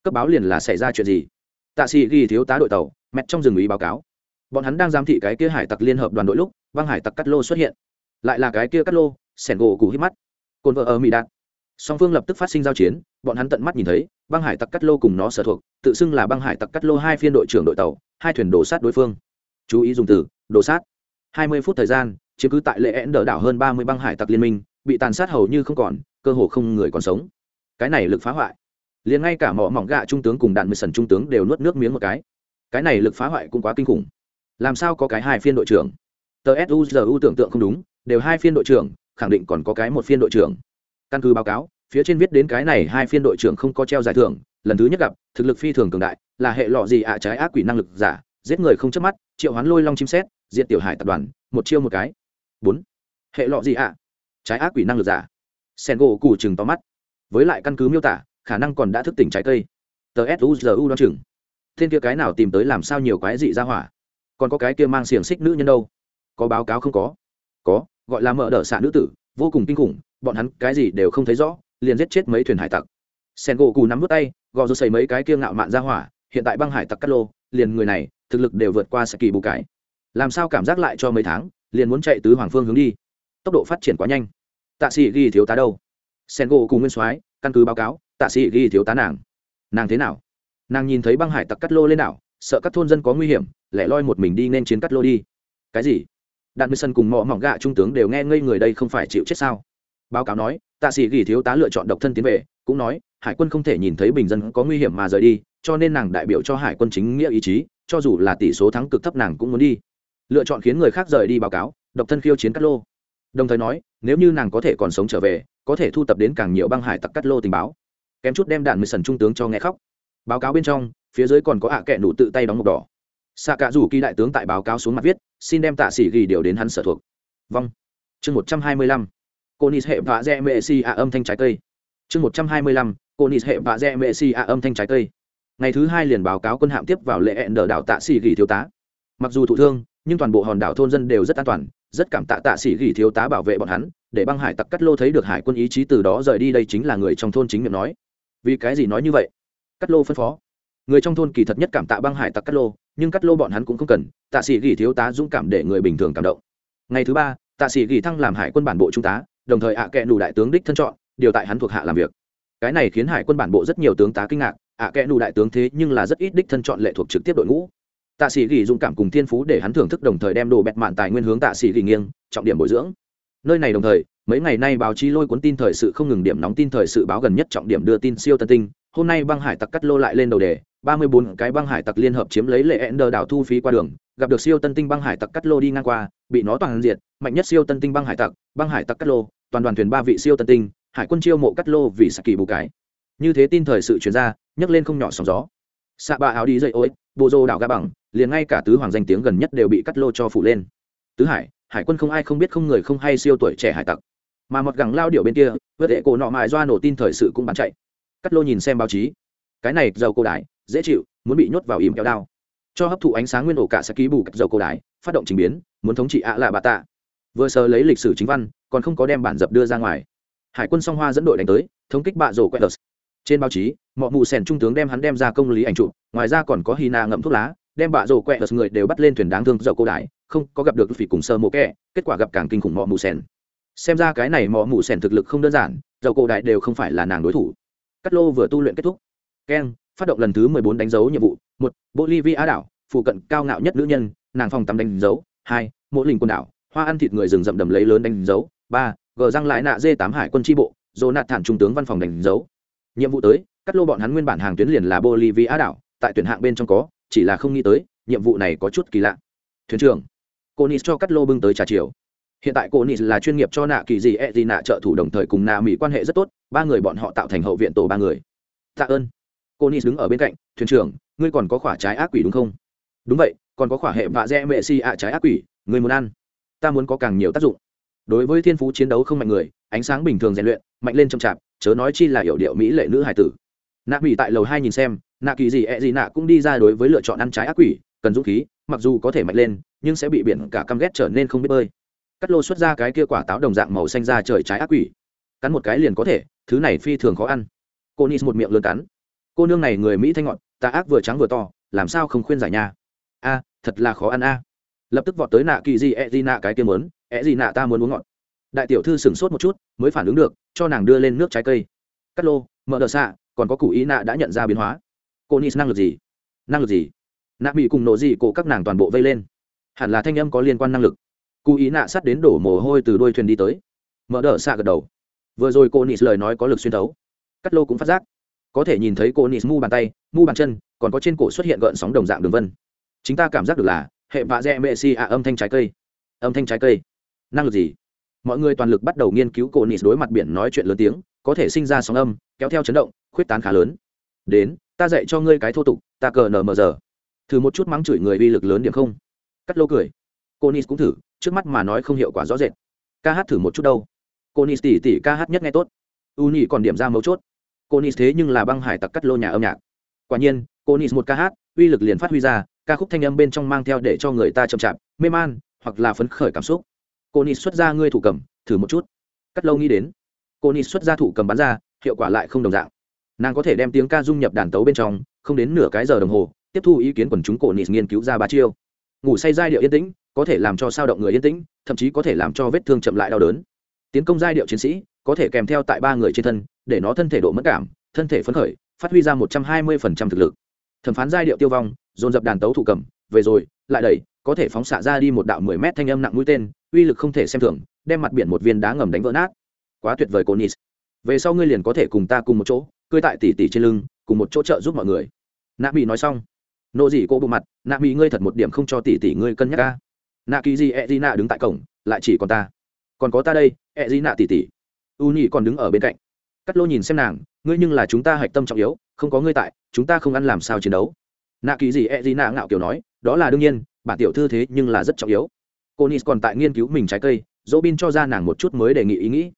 Cấp báo liền là xảy ra chuyện gì? Tạ sĩ ghi thiếu tá đội tàu, mẹt trong rừng ý báo cáo. Bọn hắn đang giám thị cái kia hải tặc liên hợp đoàn đội lúc, băng hải tặc cắt lô xuất hiện. Lại là cái kia cắt lô, sẻn gỗ cụ hít mắt. Cồn vợ ở mỹ đạt. Song phương lập tức phát sinh giao chiến, bọn hắn tận mắt nhìn thấy băng hải tặc cắt lô cùng nó sở thuộc, tự xưng là băng hải tặc cắt lô hai phiên đội trưởng đội tàu, hai thuyền đổ sát đối phương. Chú ý dùng từ, đổ sát. Hai mươi phút thời gian, chiếm cứ tại lệ én đỡ đảo hơn ba mươi băng hải tặc liên minh, bị tàn sát hầu như không còn, cơ hồ không người còn sống. Cái này lực phá hoại. Liền ngay cả mỏ mỏng gạ trung tướng cùng đạn mười sần trung tướng đều nuốt nước miếng một cái. Cái này lực phá hoại cũng quá kinh khủng. Làm sao có cái hai phiên đội trưởng? Tờ suzu tưởng tượng không đúng, đều hai phiên đội trưởng, khẳng định còn có cái một phiên đội trưởng. Căn cứ báo cáo phía trên viết đến cái này hai phiên đội trưởng không có treo giải thưởng, lần thứ nhất gặp, thực lực phi thường cường đại, là hệ lọ gì ạ à, trái ác quỷ năng lực giả, giết người không chớp mắt, triệu hoán lôi long chim xét diện tiểu hải tập đoàn, một chiêu một cái. Bốn. Hệ lọ gì ạ à, trái ác quỷ năng lực giả. Sen gỗ cù chừng to mắt. Với lại căn cứ miêu tả, khả năng còn đã thức tỉnh trái cây. Tờ suzu đoan chừng. Thiên kia cái nào tìm tới làm sao nhiều quái dị ra hỏa? Còn có cái kia mang xiềng xích nữ nhân đâu? Có báo cáo không có? Có, gọi là mở đỡ xạ nữ tử, vô cùng kinh khủng, bọn hắn cái gì đều không thấy rõ liền giết chết mấy thuyền hải tặc. Sen gỗ cù nắm vút tay, gò rô xây mấy cái kia ngạo mạn ra hỏa, hiện tại băng hải tặc cắt lô, liền người này, thực lực đều vượt qua sẽ kỳ bù cái làm sao cảm giác lại cho mấy tháng, liền muốn chạy tứ hoàng phương hướng đi. Tốc độ phát triển quá nhanh. Tạ sĩ ghi thiếu tá đâu? Sen gỗ cù nguyên soái, căn cứ báo cáo, tạ sĩ ghi thiếu tá nàng. Nàng thế nào? Nàng nhìn thấy băng hải tặc cắt lô lên đảo, sợ các thôn dân có nguy hiểm, lẻ loi một mình đi nên chiến cắt lô đi. Cái gì? Đạn mười sân cùng mỏ mỏng gạ trung tướng đều nghe ngây người đây không phải chịu chết sao? Báo cáo nói tạ sĩ ghi thiếu tá lựa chọn độc thân tiến về, cũng nói, hải quân không thể nhìn thấy bình dân có nguy hiểm mà rời đi, cho nên nàng đại biểu cho hải quân chính nghĩa ý chí, cho dù là tỷ số thắng cực thấp nàng cũng muốn đi. Lựa chọn khiến người khác rời đi báo cáo, độc thân khiêu chiến cắt lô. Đồng thời nói, nếu như nàng có thể còn sống trở về, có thể thu tập đến càng nhiều băng hải tặc cắt lô tình báo. Kém chút đem đạn mười sần trung tướng cho nghe khóc. Báo cáo bên trong, phía dưới còn có ạ à kệ nụ tự tay đóng mộc đỏ. Xạ cả rủ kỳ đại tướng tại báo cáo xuống mặt viết, xin đem tạ sĩ ghi điều đến hắn sở thuộc. Vong chương một trăm hai mươi lăm cô nis hệ vạ dẹ mệ si ạ à âm thanh trái cây. Chương một trăm hai mươi lăm, cô nis hệ vạ dẹ mệ si ạ à âm thanh trái cây. Ngày thứ hai liền báo cáo quân hạm tiếp vào lệ hẹn đờ đảo tạ sĩ Gỉ thiếu tá. Mặc dù thụ thương, nhưng toàn bộ hòn đảo thôn dân đều rất an toàn, rất cảm tạ tạ sĩ Gỉ thiếu tá bảo vệ bọn hắn, để băng hải tặc cắt lô thấy được hải quân ý chí từ đó rời đi đây chính là người trong thôn chính miệng nói. Vì cái gì nói như vậy? Cắt lô phân phó. Người trong thôn kỳ thật nhất cảm tạ băng hải tặc cắt lô, nhưng cắt lô bọn hắn cũng không cần, tạ sĩ Gỉ thiếu tá dũng cảm để người bình thường cảm động. Ngày thứ ba, tạ sĩ Gỉ thăng làm hải quân bản bộ trung tá đồng thời ạ à kẽ nù đại tướng đích thân chọn, điều tại hắn thuộc hạ làm việc. Cái này khiến hải quân bản bộ rất nhiều tướng tá kinh ngạc, ạ à kẽ nù đại tướng thế nhưng là rất ít đích thân chọn lệ thuộc trực tiếp đội ngũ. Tạ sĩ ghi dũng cảm cùng thiên phú để hắn thưởng thức đồng thời đem đồ bẹt mạn tài nguyên hướng tạ sĩ ghi nghiêng, trọng điểm bồi dưỡng. Nơi này đồng thời, mấy ngày nay báo chí lôi cuốn tin thời sự không ngừng điểm nóng tin thời sự báo gần nhất trọng điểm đưa tin siêu tân tinh. Hôm nay băng hải tặc cắt lô lại lên đầu đề, ba mươi bốn cái băng hải tặc liên hợp chiếm lấy lệ ender đảo thu phí qua đường, gặp được siêu tân tinh băng hải tặc cắt lô đi ngang qua, bị nó toàn diệt mạnh nhất siêu tân tinh băng hải tặc băng hải tặc cắt lô, toàn đoàn thuyền ba vị siêu tân tinh, hải quân chiêu mộ cắt lô vì saki bù cái. Như thế tin thời sự chuyển ra, nhấc lên không nhỏ sóng gió. Xạ ba áo đi dậy ối bộ rô đảo ga bằng, liền ngay cả tứ hoàng danh tiếng gần nhất đều bị cắt lô cho phủ lên. Tứ hải hải quân không ai không biết không người không hay siêu tuổi trẻ hải tặc. Mà một gẳng lao điệu bên kia vớt hệ cổ nọ mại doa nổ tin thời sự cũng bắn chạy. Cắt lô nhìn xem báo chí. Cái này, dầu cổ đái dễ chịu, muốn bị nhốt vào im kéo đao. Cho hấp thụ ánh sáng nguyên ổ cả sẽ ký bù dầu cổ đái phát động trình biến, muốn thống trị ạ là bà tạ vừa sờ lấy lịch sử chính văn còn không có đem bản dập đưa ra ngoài. Hải quân song hoa dẫn đội đánh tới thống kích bạ rổ quẹt trên báo chí mọi mù sèn trung tướng đem hắn đem ra công lý ảnh chụp ngoài ra còn có hy na ngậm thuốc lá đem bạ rổ quẹt người đều bắt lên thuyền đáng thương dậu cô đại, không có gặp được phỉ cùng sơ mộ kẹ kết quả gặp càng kinh khủng mọi mù sèn xem ra cái này mọi mù sèn thực lực không đơn giản dậu cô đại đều không phải là nàng đối thủ. Cắt lô vừa tu luyện kết thúc. Keng phát động lần thứ mười bốn đánh dấu nhiệm vụ một bolivia đảo phụ cận cao ngạo nhất nữ nhân nàng phòng tắm đánh dấu hai mỗi lình quần đảo hoa ăn thịt người rừng rậm đầm lấy lớn đánh dấu. Ba gờ răng lại nạ dê tám hải quân tri bộ dồ nạt thản trung tướng văn phòng đánh dấu. Nhiệm vụ tới, cắt lô bọn hắn nguyên bản hàng tuyến liền là bolivia đảo, tại tuyển hạng bên trong có, chỉ là không nghĩ tới, nhiệm vụ này có chút kỳ lạ. Thuyền trưởng cô nis cho cắt lô bưng tới trà chiều. Hiện tại cô nis là chuyên nghiệp cho nạ kỳ gì e gì nạ trợ thủ đồng thời cùng nạ mỹ quan hệ rất tốt, ba người bọn họ tạo thành hậu viện tổ ba người. Tạ ơn. Cô nis đứng ở bên cạnh, thuyền trưởng, ngươi còn có quả trái ác quỷ đúng không? Đúng vậy, còn có quả hệ vạ dẹ mệ si ạ trái ác quỷ, ngươi muốn ăn? Ta muốn có càng nhiều tác dụng. Đối với thiên phú chiến đấu không mạnh người, ánh sáng bình thường rèn luyện, mạnh lên chậm chạp, chớ nói chi là hiểu điệu mỹ lệ nữ hải tử. Nạ bị tại lầu hai nhìn xem, nạ kỳ gì e gì nạ cũng đi ra đối với lựa chọn ăn trái ác quỷ, cần dũng khí, mặc dù có thể mạnh lên, nhưng sẽ bị biển cả căm ghét trở nên không biết bơi. Cắt lô xuất ra cái kia quả táo đồng dạng màu xanh ra trời trái ác quỷ. Cắn một cái liền có thể, thứ này phi thường khó ăn. Cô nis một miệng lớn cắn. Cô nương này người mỹ thanh ngọn tà ác vừa trắng vừa to, làm sao không khuyên giải nha? A, thật là khó ăn a lập tức vọt tới nạ kỳ gì e gì nạ cái kia mớn e gì nạ ta muốn uống ngọt. Đại tiểu thư sửng sốt một chút, mới phản ứng được, cho nàng đưa lên nước trái cây. Cắt lô, mở đờ xạ, còn có cụ ý nạ đã nhận ra biến hóa. Cô nis năng lực gì? Năng lực gì? Nạ bị cùng nổ gì, cổ các nàng toàn bộ vây lên. Hẳn là thanh âm có liên quan năng lực. Cụ ý nạ sắt đến đổ mồ hôi từ đôi thuyền đi tới. Mở đờ xạ gật đầu. Vừa rồi cô nis lời nói có lực xuyên thấu. Cắt lô cũng phát giác. Có thể nhìn thấy cô nis mu bàn tay, mu bàn chân, còn có trên cổ xuất hiện gợn sóng đồng dạng đường vân. Chính ta cảm giác được là hệ vạ dẹ mệ si ạ, âm thanh trái cây. Âm thanh trái cây. Năng lực gì? Mọi người toàn lực bắt đầu nghiên cứu cổ nịt đối mặt biển nói chuyện lớn tiếng, có thể sinh ra sóng âm, kéo theo chấn động, khuyết tán khá lớn. Đến, ta dạy cho ngươi cái thô tục, ta cờ nờ mờ giờ. Thử một chút mắng chửi người uy lực lớn điểm không? Cắt lô cười. Cô nis cũng thử, trước mắt mà nói không hiệu quả rõ rệt. Ca hát thử một chút đâu. Cô nis tỉ tỉ ca hát nhất nghe tốt. U nhị còn điểm ra mấu chốt. Cô nis thế nhưng là băng hải tặc cắt lô nhà âm nhạc. Quả nhiên cô nis một ca hát, uy lực liền phát huy ra ca khúc thanh âm bên trong mang theo để cho người ta chậm chạp, mê man, hoặc là phấn khởi cảm xúc. Cô nis xuất ra ngươi thủ cầm, thử một chút. Cắt lâu nghĩ đến. Cô nis xuất ra thủ cầm bắn ra, hiệu quả lại không đồng dạng. Nàng có thể đem tiếng ca dung nhập đàn tấu bên trong, không đến nửa cái giờ đồng hồ, tiếp thu ý kiến quần chúng cổ nis nghiên cứu ra ba chiêu. Ngủ say giai điệu yên tĩnh, có thể làm cho sao động người yên tĩnh, thậm chí có thể làm cho vết thương chậm lại đau đớn. Tiến công giai điệu chiến sĩ, có thể kèm theo tại ba người trên thân, để nó thân thể độ mất cảm, thân thể phấn khởi, phát huy ra một trăm hai mươi thực lực thẩm phán giai điệu tiêu vong, dồn dập đàn tấu thủ cầm, về rồi, lại đẩy, có thể phóng xạ ra đi một đạo mười mét thanh âm nặng mũi tên, uy lực không thể xem thường, đem mặt biển một viên đá ngầm đánh vỡ nát. Quá tuyệt vời cô nis về sau ngươi liền có thể cùng ta cùng một chỗ, cưới tại tỷ tỷ trên lưng, cùng một chỗ trợ giúp mọi người. Nạ mỹ nói xong. Nộ gì cô bộ mặt, nạ mỹ ngươi thật một điểm không cho tỷ tỷ ngươi cân nhắc ca. Nạ kỳ gì e d nạ đứng tại cổng, lại chỉ còn ta. Còn có ta đây e d nạ tỷ tỷ u nhị còn đứng ở bên cạnh. Cắt lô nhìn xem nàng, ngươi nhưng là chúng ta hạch tâm trọng yếu không có ngươi tại, chúng ta không ăn làm sao chiến đấu. Nạ kỳ gì e gì nạ ngạo kiểu nói, đó là đương nhiên, bản tiểu thư thế nhưng là rất trọng yếu. Cô nis còn tại nghiên cứu mình trái cây dỗ bin cho ra nàng một chút mới đề nghị ý nghĩ.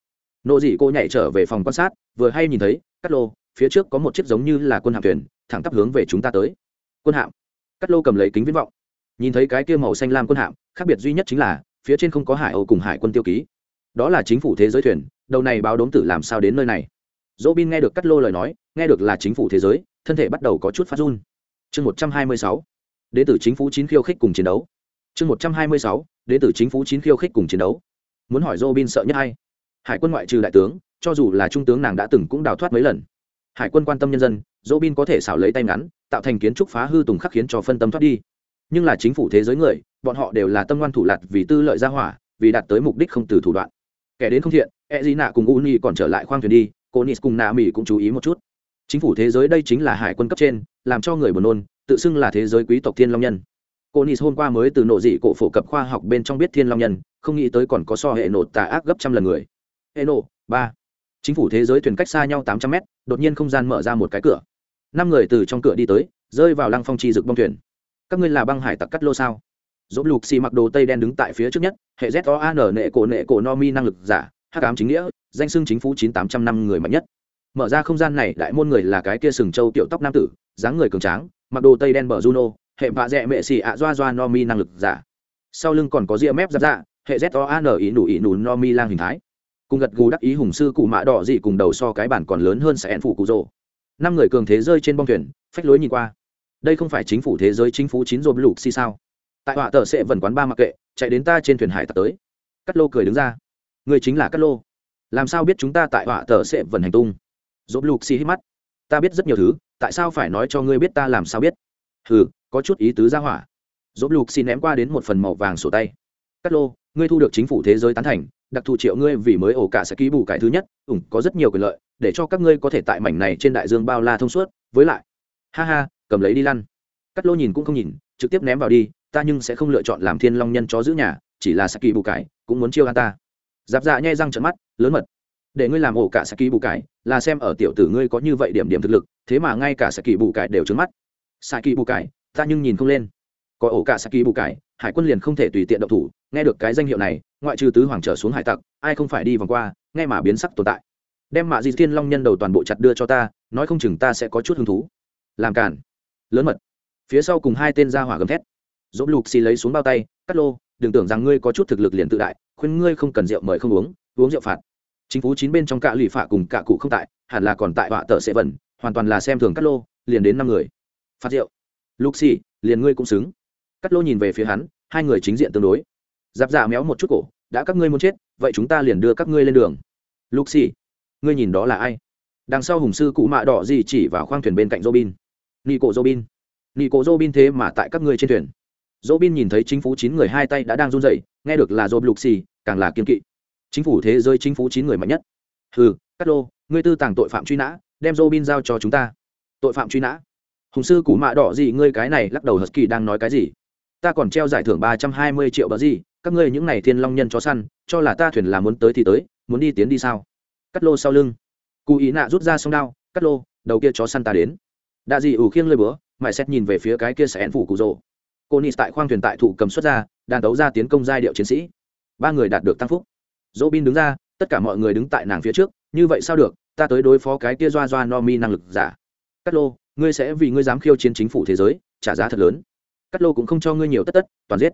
Nộ dị cô nhảy trở về phòng quan sát, vừa hay nhìn thấy, cắt lô, phía trước có một chiếc giống như là quân hạm thuyền, thẳng tắp hướng về chúng ta tới. Quân hạm. Cắt lô cầm lấy kính viễn vọng. Nhìn thấy cái kia màu xanh lam quân hạm, khác biệt duy nhất chính là, phía trên không có hải âu cùng hải quân tiêu ký. Đó là chính phủ thế giới thuyền, đầu này báo đốm tử làm sao đến nơi này? Dỗ bin nghe được cắt lô lời nói nghe được là chính phủ thế giới, thân thể bắt đầu có chút phát run. Chương một trăm hai mươi sáu đ ế t ử chính phủ chín khiêu khích cùng chiến đấu. Chương một trăm hai mươi sáu đ ế t ử chính phủ chín khiêu khích cùng chiến đấu. Muốn hỏi Robin bin sợ nhất hay hải quân ngoại trừ đại tướng, cho dù là trung tướng nàng đã từng cũng đào thoát mấy lần. Hải quân quan tâm nhân dân, Robin bin có thể xảo lấy tay ngắn, tạo thành kiến trúc phá hư tùng khắc khiến cho phân tâm thoát đi. Nhưng là chính phủ thế giới người, bọn họ đều là tâm ngoan thủ lặt vì tư lợi gia hỏa, vì đạt tới mục đích không từ thủ đoạn. Kẻ đến không thiện e d nạ cùng u ni còn trở lại khoang thuyền đi, cô nis cùng nạ mỹ cũng chú ý một chút chính phủ thế giới đây chính là hải quân cấp trên, làm cho người buồn nôn, tự xưng là thế giới quý tộc thiên long nhân. Cô nis hôm qua mới từ nộ dị cổ phổ cập khoa học bên trong biết thiên long nhân, không nghĩ tới còn có so hệ nộ tà ác gấp trăm lần người. Hệ nộ, ba. Chính phủ thế giới thuyền cách xa nhau tám trăm mét, đột nhiên không gian mở ra một cái cửa. Năm người từ trong cửa đi tới, rơi vào lăng phong chi rực bong thuyền. Các ngươi là băng hải tặc cắt lô sao? Dỗ lục xì mặc đồ tây đen đứng tại phía trước nhất, hệ z o N nệ cổ nệ cổ no mi năng lực giả, hắc ám chính nghĩa, danh xưng chính phủ chín tám trăm năm người mạnh nhất mở ra không gian này, đại môn người là cái kia sừng châu tiểu tóc nam tử, dáng người cường tráng, mặc đồ tây đen bờ juno, hệ vạ dẹ mệ xì ạ doa doa no mi năng lực giả. Sau lưng còn có ria mép giáp dạ hệ z o an ý nụ ý nụ no mi lang hình thái. Cùng gật gù đắc ý hùng sư cụ mã đỏ dị cùng đầu so cái bản còn lớn hơn sẽ ẹn phụ cụ rồ. Năm người cường thế rơi trên bong thuyền, phách lối nhìn qua. Đây không phải chính phủ thế giới chính phủ chín rộp lục si sao? Tại họa tờ sẽ vần quán ba mặc kệ, chạy đến ta trên thuyền hải tặc tới. Cắt lô cười đứng ra. Người chính là cắt lô. Làm sao biết chúng ta tại họa tờ sẽ vần hành tung? Rộp lục xi hít mắt. Ta biết rất nhiều thứ, tại sao phải nói cho ngươi biết ta làm sao biết? Hừ, có chút ý tứ ra hỏa. Dốt lục xì ném qua đến một phần màu vàng sổ tay. Cát lô, ngươi thu được chính phủ thế giới tán thành, đặc thù triệu ngươi vì mới ổ cả sẽ ký bù cải thứ nhất, ủng, có rất nhiều quyền lợi, để cho các ngươi có thể tại mảnh này trên đại dương bao la thông suốt. Với lại, ha ha, cầm lấy đi lăn. Cắt lô nhìn cũng không nhìn, trực tiếp ném vào đi, ta nhưng sẽ không lựa chọn làm thiên long nhân chó giữ nhà, chỉ là saki bù cải cũng muốn chiêu an ta. Giáp dạ nhai răng trận mắt, lớn mật để ngươi làm ổ cả saki bù cải, là xem ở tiểu tử ngươi có như vậy điểm điểm thực lực, thế mà ngay cả saki bù cải đều trứng mắt. Saki bù cải, ta nhưng nhìn không lên. Có ổ cả saki bù cải, hải quân liền không thể tùy tiện động thủ, nghe được cái danh hiệu này, ngoại trừ tứ hoàng trở xuống hải tặc, ai không phải đi vòng qua, nghe mà biến sắc tồn tại. Đem mạ di thiên long nhân đầu toàn bộ chặt đưa cho ta, nói không chừng ta sẽ có chút hứng thú. Làm cản lớn mật. Phía sau cùng hai tên ra hỏa gầm thét. Dỗ lục xì lấy xuống bao tay, cắt lô, đừng tưởng rằng ngươi có chút thực lực liền tự đại, khuyên ngươi không cần rượu mời không uống uống rượu phạt chính phủ chín bên trong cạ lụy phạ cùng cạ cụ không tại, hẳn là còn tại họa tợ sẽ vẩn hoàn toàn là xem thường cắt lô, liền đến năm người. Phạt rượu. Lục xì liền ngươi cũng xứng. Cắt lô nhìn về phía hắn, hai người chính diện tương đối. Giáp giả méo một chút cổ, đã các ngươi muốn chết, vậy chúng ta liền đưa các ngươi lên đường. Lục xì ngươi nhìn đó là ai? Đằng sau hùng sư cụ mạ đỏ gì chỉ vào khoang thuyền bên cạnh robin. Nị cổ robin. Nị cổ robin thế mà tại các ngươi trên thuyền. Robin nhìn thấy chính phủ chín người hai tay đã đang run rẩy, nghe được là rob lục xì càng là kiên kỵ chính phủ thế giới chính phủ chín người mạnh nhất. Hừ cắt lô, ngươi tư tàng tội phạm truy nã, đem robin giao cho chúng ta. Tội phạm truy nã. Hùng sư cụ mạ đỏ gì, ngươi cái này lắc đầu husky đang nói cái gì? Ta còn treo giải thưởng ba trăm hai mươi triệu bờ gì, các ngươi những này thiên long nhân chó săn, cho là ta thuyền là muốn tới thì tới, muốn đi tiến đi sao? Cắt lô sau lưng. Cụ ý nạ rút ra sông đao cắt lô, đầu kia chó săn ta đến. Đạ dị ủ khiêng lơi búa mãi xét nhìn về phía cái kia sẽ phủ cụ rồ. Cô nị tại khoang thuyền tại thủ cầm xuất ra, đàn tấu ra tiến công giai điệu chiến sĩ. Ba người đạt được tăng phúc dỗ bin đứng ra, tất cả mọi người đứng tại nàng phía trước, như vậy sao được? Ta tới đối phó cái kia doa doa no mi năng lực giả. Cắt lô, ngươi sẽ vì ngươi dám khiêu chiến chính phủ thế giới, trả giá thật lớn. Cắt lô cũng không cho ngươi nhiều tất tất, toàn giết.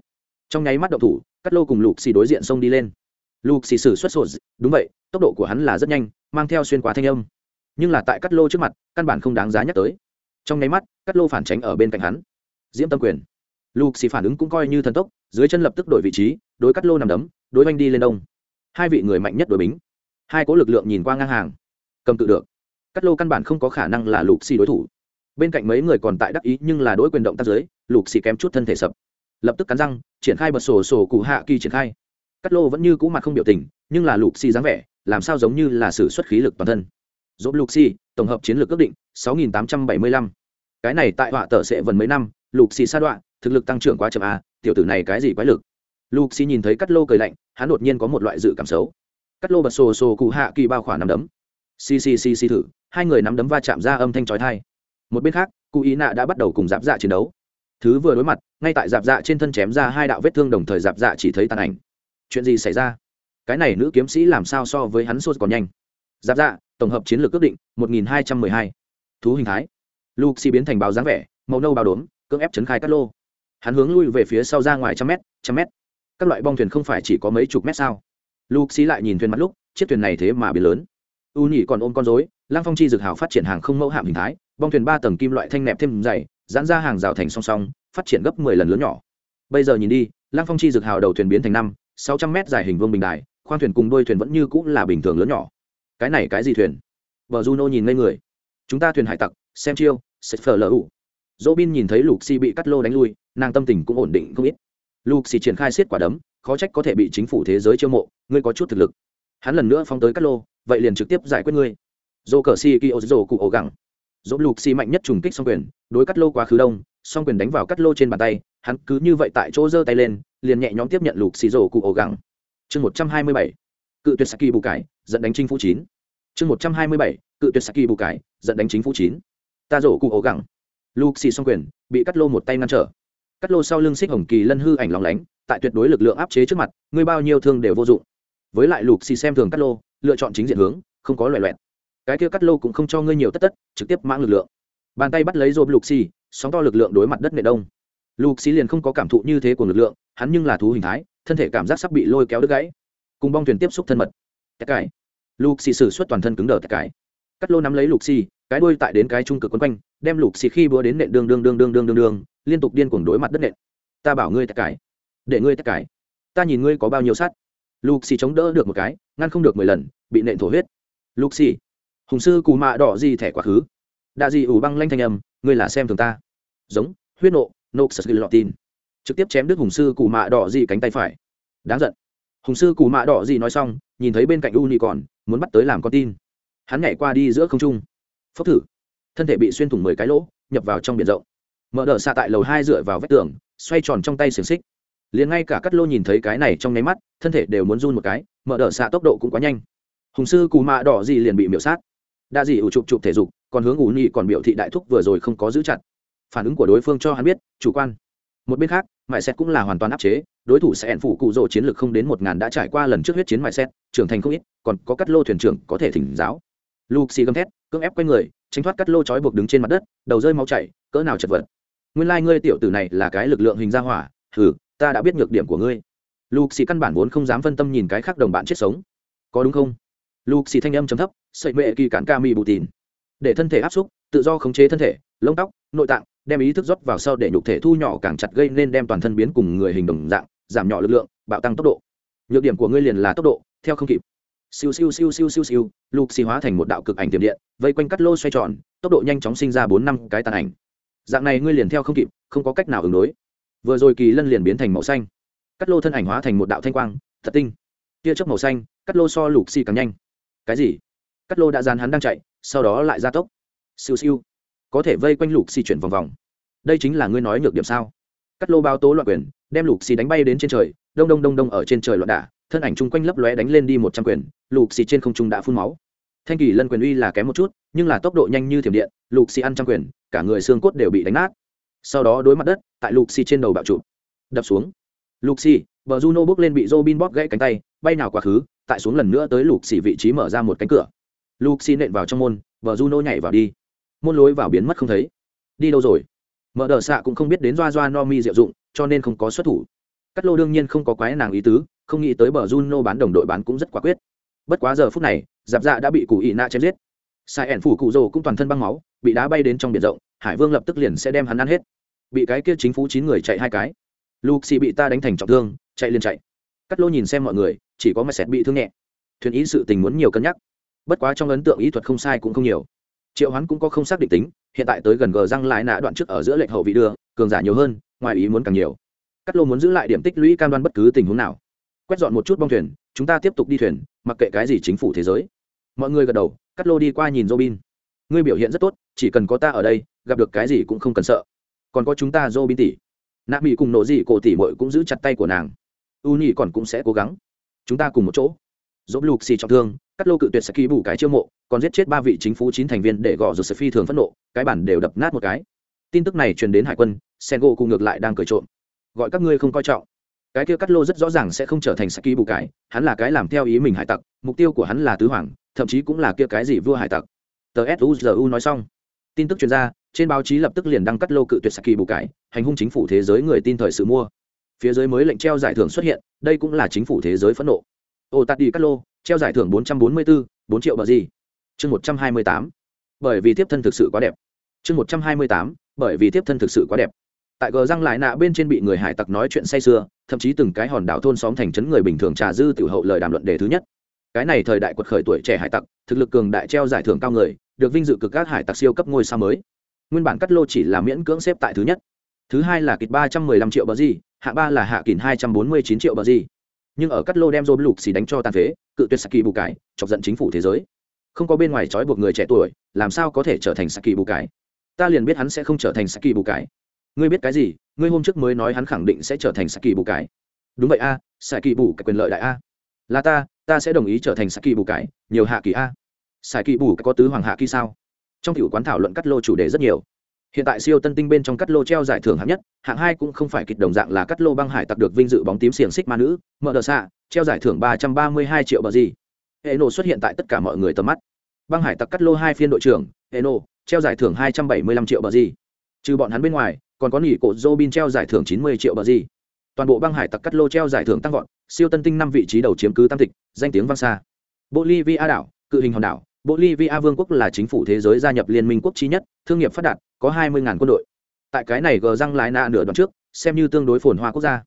Trong nháy mắt động thủ cắt lô cùng lục xì đối diện xông đi lên. Lục xì sử xuất sổ đúng vậy, tốc độ của hắn là rất nhanh, mang theo xuyên quá thanh âm. Nhưng là tại cắt lô trước mặt, căn bản không đáng giá nhắc tới. Trong nháy mắt cắt lô phản tránh ở bên cạnh hắn. Diễm tâm quyền. Lục xì phản ứng cũng coi như thần tốc, dưới chân lập tức đổi vị trí, đối cắt lô nằm đấm, đối oanh đi lên đông hai vị người mạnh nhất đối bính. Hai có lực lượng nhìn qua ngang hàng. Cầm tự được. Cắt lô căn bản không có khả năng là lục xì đối thủ. Bên cạnh mấy người còn tại đắc ý nhưng là đối quyền động tác giới lục xì kém chút thân thể sập. Lập tức cắn răng triển khai bật sổ sổ cụ hạ kỳ triển khai. Cắt lô vẫn như cũ mặt không biểu tình nhưng là lục xì dáng vẻ làm sao giống như là sự xuất khí lực toàn thân. Dốt lục xì tổng hợp chiến lược ước định 6.875. cái này tại họa tờ sẽ vần mấy năm lục xì sa đoạn thực lực tăng trưởng quá chậm à, tiểu tử này cái gì quái lực lục xì nhìn thấy cắt lô cười lạnh, hắn đột nhiên có một loại dự cảm xấu. Cắt lô bật sồ sồ cụ hạ kỳ bao khỏa nắm đấm. Xì xì xì xì thử, hai người nắm đấm va chạm ra âm thanh trói thai một bên khác, cụ ý nạ đã bắt đầu cùng giáp dạ chiến đấu. Thứ vừa đối mặt, ngay tại giáp dạ trên thân chém ra hai đạo vết thương đồng thời giáp dạ chỉ thấy tàn ảnh. Chuyện gì xảy ra? Cái này nữ kiếm sĩ làm sao so với hắn sốt còn nhanh? Giáp dạ tổng hợp chiến lược ước định, một nghìn hai trăm mười hai. Thú hình thái. Luxi biến thành báo dáng vẻ, màu nâu bao đốm, cưỡng ép chấn khai cắt lô. Hắn hướng lui về phía sau ra ngoài trăm mét trăm mét các loại bong thuyền không phải chỉ có mấy chục mét sao? Luxi lại nhìn thuyền mặt lúc, chiếc thuyền này thế mà biến lớn. U nhỉ còn ôm con dối lang phong chi dược hào phát triển hàng không mẫu hạm hình thái, bong thuyền ba tầng kim loại thanh nẹp thêm dày, giãn ra hàng rào thành song song, phát triển gấp mười lần lớn nhỏ. Bây giờ nhìn đi, lang phong chi dược hào đầu thuyền biến thành năm, sáu trăm mét dài hình vương bình đài, khoang thuyền cùng đôi thuyền vẫn như cũng là bình thường lớn nhỏ. Cái này cái gì thuyền? Vợ juno nhìn ngây người. Chúng ta thuyền hải tặc, xem chiêu sệt phở lờ ủ dỗ bin nhìn thấy lục xi bị cắt lô đánh lui, nàng tâm tình cũng ổn định không ít lục xì triển khai xiết quả đấm khó trách có thể bị chính phủ thế giới chiêu mộ ngươi có chút thực lực. Hắn lần nữa phóng tới cắt lô vậy liền trực tiếp giải quyết ngươi. Dô cờ si ki ô dô cụ ổ gẳng. Dỗ lục xì mạnh nhất trùng kích song quyền đối cắt lô quá khứ đông song quyền đánh vào cắt lô trên bàn tay hắn cứ như vậy tại chỗ giơ tay lên liền nhẹ nhõm tiếp nhận lục xì dô cụ ổ gẳng. Chương một trăm hai mươi bảy cự tuyệt saki bù cải dẫn đánh chính phủ chín. Chương một trăm hai mươi bảy cự tuyệt saki bù cải, dẫn đánh chính phủ chín. Ta dỗ cụ ổ gẳng. Lục xì song quyền bị cắt lô một tay ngăn trở cắt lô sau lưng xích hồng kỳ lân hư ảnh lóng lánh, tại tuyệt đối lực lượng áp chế trước mặt, ngươi bao nhiêu thương đều vô dụng. Với lại lục xì xem thường cắt lô, lựa chọn chính diện hướng, không có loại loẹt cái kia cắt lô cũng không cho ngươi nhiều tất tất, trực tiếp mãng lực lượng. Bàn tay bắt lấy rộp lục xì, sóng to lực lượng đối mặt đất nệ đông. Lục xì liền không có cảm thụ như thế của lực lượng, hắn nhưng là thú hình thái, thân thể cảm giác sắp bị lôi kéo đứt gãy. Cùng bong thuyền tiếp xúc thân mật. Tất cải. Lục xì sử xuất toàn thân cứng đờ tất cải. Cắt lô nắm lấy lục xì, cái đuôi tại đến cái trung cực quấn quanh, đem lục xì khi búa đến nện đương đương đương đương đương đương đương liên tục điên cuồng đối mặt đất nện. Ta bảo ngươi tất cải. Để ngươi tất cải. Ta nhìn ngươi có bao nhiêu sát. Lục xì chống đỡ được một cái, ngăn không được mười lần, bị nện thổ huyết. Lục xì hùng sư cù mạ đỏ gì thẻ quá khứ. Đạ gì ủ băng lanh thanh âm, ngươi là xem thường ta. Giống, huyết nộ nộ sật lọ tin. Trực tiếp chém đứt hùng sư cù mạ đỏ gì cánh tay phải. Đáng giận. Hùng sư cù mạ đỏ gì nói xong, nhìn thấy bên cạnh u nhị còn muốn bắt tới làm con tin. Hắn nhảy qua đi giữa không trung. Phốc thử. Thân thể bị xuyên thủng mười cái lỗ, nhập vào trong biển rộng mở đờ xạ tại lầu hai dựa vào vách tường, xoay tròn trong tay xiềng xích. Liền ngay cả cắt lô nhìn thấy cái này trong nháy mắt, thân thể đều muốn run một cái, mở đờ xạ tốc độ cũng quá nhanh. Hùng sư cù mạ đỏ gì liền bị miễu sát. Đa dị ủ chụp chụp thể dục, còn hướng ủ nhị còn biểu thị đại thúc vừa rồi không có giữ chặt. Phản ứng của đối phương cho hắn biết, chủ quan. Một bên khác, mại xét cũng là hoàn toàn áp chế, đối thủ sẽ ẻn phủ cụ rỗ chiến lược không đến một ngàn đã trải qua lần trước huyết chiến mại xét trưởng thành không ít, còn có cắt lô thuyền trưởng có thể thỉnh giáo. Luke gầm thét, cưỡng ép quay người, tránh thoát cắt lô trói buộc đứng trên mặt đất, đầu rơi máu chảy, cỡ nào chật vật nguyên lai、like、ngươi tiểu tử này là cái lực lượng hình ra hỏa, hừ, ta đã biết nhược điểm của ngươi. Luke căn bản vốn không dám phân tâm nhìn cái khác đồng bạn chết sống. Có đúng không? Luke thanh âm chấm thấp sậy mệ kỳ cản ca mị bù tìn. Để thân thể áp xúc, tự do khống chế thân thể, lông tóc, nội tạng, đem ý thức rót vào sau để nhục thể thu nhỏ càng chặt gây nên đem toàn thân biến cùng người hình đồng dạng, giảm nhỏ lực lượng, bạo tăng tốc độ. Nhược điểm của ngươi liền là tốc độ, theo không kịp. Siêu siêu siêu siêu siêu siêu, lục xì hóa thành một đạo cực ảnh tiềm điện, vây quanh cắt lô xoay tròn, tốc độ nhanh chóng sinh ra bốn năm cái tàn ảnh dạng này ngươi liền theo không kịp, không có cách nào ứng đối. Vừa rồi kỳ lân liền biến thành màu xanh. Cắt lô thân ảnh hóa thành một đạo thanh quang, thật tinh. Tia chớp màu xanh, cắt lô so lục xì càng nhanh. Cái gì? Cắt lô đã dàn hắn đang chạy, sau đó lại gia tốc. Siêu siêu. Có thể vây quanh lục xì chuyển vòng vòng. Đây chính là ngươi nói nhược điểm sao? Cắt lô bao tố loạn quyền, đem lục xì đánh bay đến trên trời, đông đông đông đông ở trên trời loạn đả, thân ảnh chung quanh lấp lóe đánh lên đi một trăm quyền, lục xì trên không trung đã phun máu. Thanh kỳ lân quyền uy là kém một chút, nhưng là tốc độ nhanh như thiểm điện, lục xì ăn trăm quyền cả người xương cốt đều bị đánh nát. Sau đó đối mặt đất, tại lục xì trên đầu bạo trụ. Đập xuống. Lục xì bờ juno bước lên bị robin bóp gãy cánh tay, bay nào quá khứ, tại xuống lần nữa tới lục xì vị trí mở ra một cánh cửa. Lục xì nện vào trong môn, bờ juno nhảy vào đi. Môn lối vào biến mất không thấy. Đi đâu rồi? Mở đờ xạ cũng không biết đến doa doa no mi diệu dụng, cho nên không có xuất thủ. Cắt lô đương nhiên không có quái nàng ý tứ, không nghĩ tới bờ juno bán đồng đội bán cũng rất quả quyết. Bất quá giờ phút này, giáp dạ đã bị cụ ị na chém giết. Sai ẻn phủ cụ rồ cũng toàn thân băng máu bị đá bay đến trong biển rộng, hải vương lập tức liền sẽ đem hắn ăn hết. Bị cái kia chính phủ chín người chạy hai cái. Lục xì bị ta đánh thành trọng thương, chạy liền chạy. Cắt lô nhìn xem mọi người, chỉ có mặt sẹt bị thương nhẹ. Thuyền ý sự tình muốn nhiều cân nhắc. Bất quá trong ấn tượng ý thuật không sai cũng không nhiều. Triệu hoán cũng có không xác định tính, hiện tại tới gần gờ răng lại nã đoạn trước ở giữa lệnh hậu vị đưa, cường giả nhiều hơn, ngoài ý muốn càng nhiều. Cắt lô muốn giữ lại điểm tích lũy cam đoan bất cứ tình huống nào. Quét dọn một chút bong thuyền, chúng ta tiếp tục đi thuyền, mặc kệ cái gì chính phủ thế giới. Mọi người gật đầu, cắt lô đi qua nhìn robin ngươi biểu hiện rất tốt, chỉ cần có ta ở đây, gặp được cái gì cũng không cần sợ. Còn có chúng ta robin tỷ. Nạ mỹ cùng nổ gì cổ tỷ mội cũng giữ chặt tay của nàng. U nhị còn cũng sẽ cố gắng. Chúng ta cùng một chỗ. Dỗ lục xì trọng thương, cắt lô cự tuyệt sẽ ký bù cái chiêu mộ, còn giết chết ba vị chính phủ chín thành viên để gõ rồi sẽ phi thường phẫn nộ, cái bản đều đập nát một cái. Tin tức này truyền đến hải quân sen gỗ cùng ngược lại đang cởi trộm. Gọi các ngươi không coi trọng. Cái kia cắt lô rất rõ ràng sẽ không trở thành saki bù cái, hắn là cái làm theo ý mình hải tặc, mục tiêu của hắn là tứ hoàng, thậm chí cũng là kia cái gì vua hải tặc tờ suzu nói xong. Tin tức chuyên gia trên báo chí lập tức liền đăng cắt lô cự tuyệt saki bù cải, hành hung chính phủ thế giới người tin thời sự mua. Phía dưới mới lệnh treo giải thưởng xuất hiện đây cũng là chính phủ thế giới phẫn nộ. Ô tạt đi cắt lô treo giải thưởng bốn trăm bốn mươi bốn bốn triệu bờ gì? Chương một trăm hai mươi tám. Bởi vì tiếp thân thực sự quá đẹp. Chương một trăm hai mươi tám bởi vì tiếp thân thực sự quá đẹp. Tại gờ răng lại nạ bên trên bị người hải tặc nói chuyện say sưa thậm chí từng cái hòn đảo thôn xóm thành trấn người bình thường trà dư tiểu hậu lời đàm luận đề thứ nhất. Cái này thời đại quật khởi tuổi trẻ hải tặc thực lực cường đại treo giải thưởng cao người được vinh dự cực các hải tặc siêu cấp ngôi sao mới. Nguyên bản cắt lô chỉ là miễn cưỡng xếp tại thứ nhất. Thứ hai là kịch ba trăm mười lăm triệu bờ gì, hạ ba là hạ kỳn hai trăm bốn mươi chín triệu bờ gì. Nhưng ở cắt lô đem dồn lục xì đánh cho tàn phế, cự tuyệt saki bù cải, chọc giận chính phủ thế giới. Không có bên ngoài trói buộc người trẻ tuổi, làm sao có thể trở thành saki bù cải? Ta liền biết hắn sẽ không trở thành saki bù cải. Ngươi biết cái gì? Ngươi hôm trước mới nói hắn khẳng định sẽ trở thành saki bù cải. Đúng vậy a, saki bù cải quyền lợi đại a. Là ta ta sẽ đồng ý trở thành saki bù cải, nhiều hạ kỳ a sài kỳ bù có tứ hoàng hạ kỳ sao? Trong tiểu quán thảo luận cắt lô chủ đề rất nhiều. Hiện tại siêu tân tinh bên trong cắt lô treo giải thưởng hạng nhất, hạng hai cũng không phải kịch đồng dạng là cắt lô băng hải tặc được vinh dự bóng tím xiềng xích ma nữ, mở đờ xạ, treo giải thưởng ba trăm ba mươi hai triệu bờ gì. Hệ nổ xuất hiện tại tất cả mọi người tầm mắt. Băng hải tặc cắt lô hai phiên đội trưởng hệ nổ treo giải thưởng hai trăm bảy mươi lăm triệu bờ gì. Trừ bọn hắn bên ngoài, còn có nghỉ cổ Robin treo giải thưởng chín mươi triệu bờ gì. Toàn bộ băng hải tặc cắt lô treo giải thưởng tăng vọt, siêu tân tinh năm vị trí đầu chiếm cứ tam tịch, danh tiếng vang xa. Bolivia đảo, cự hình hòn đảo bolivia vương quốc là chính phủ thế giới gia nhập liên minh quốc trí nhất, thương nghiệp phát đạt, có hai mươi quân đội. Tại cái này gờ răng lái nạ nửa đoạn trước, xem như tương đối phồn hoa quốc gia.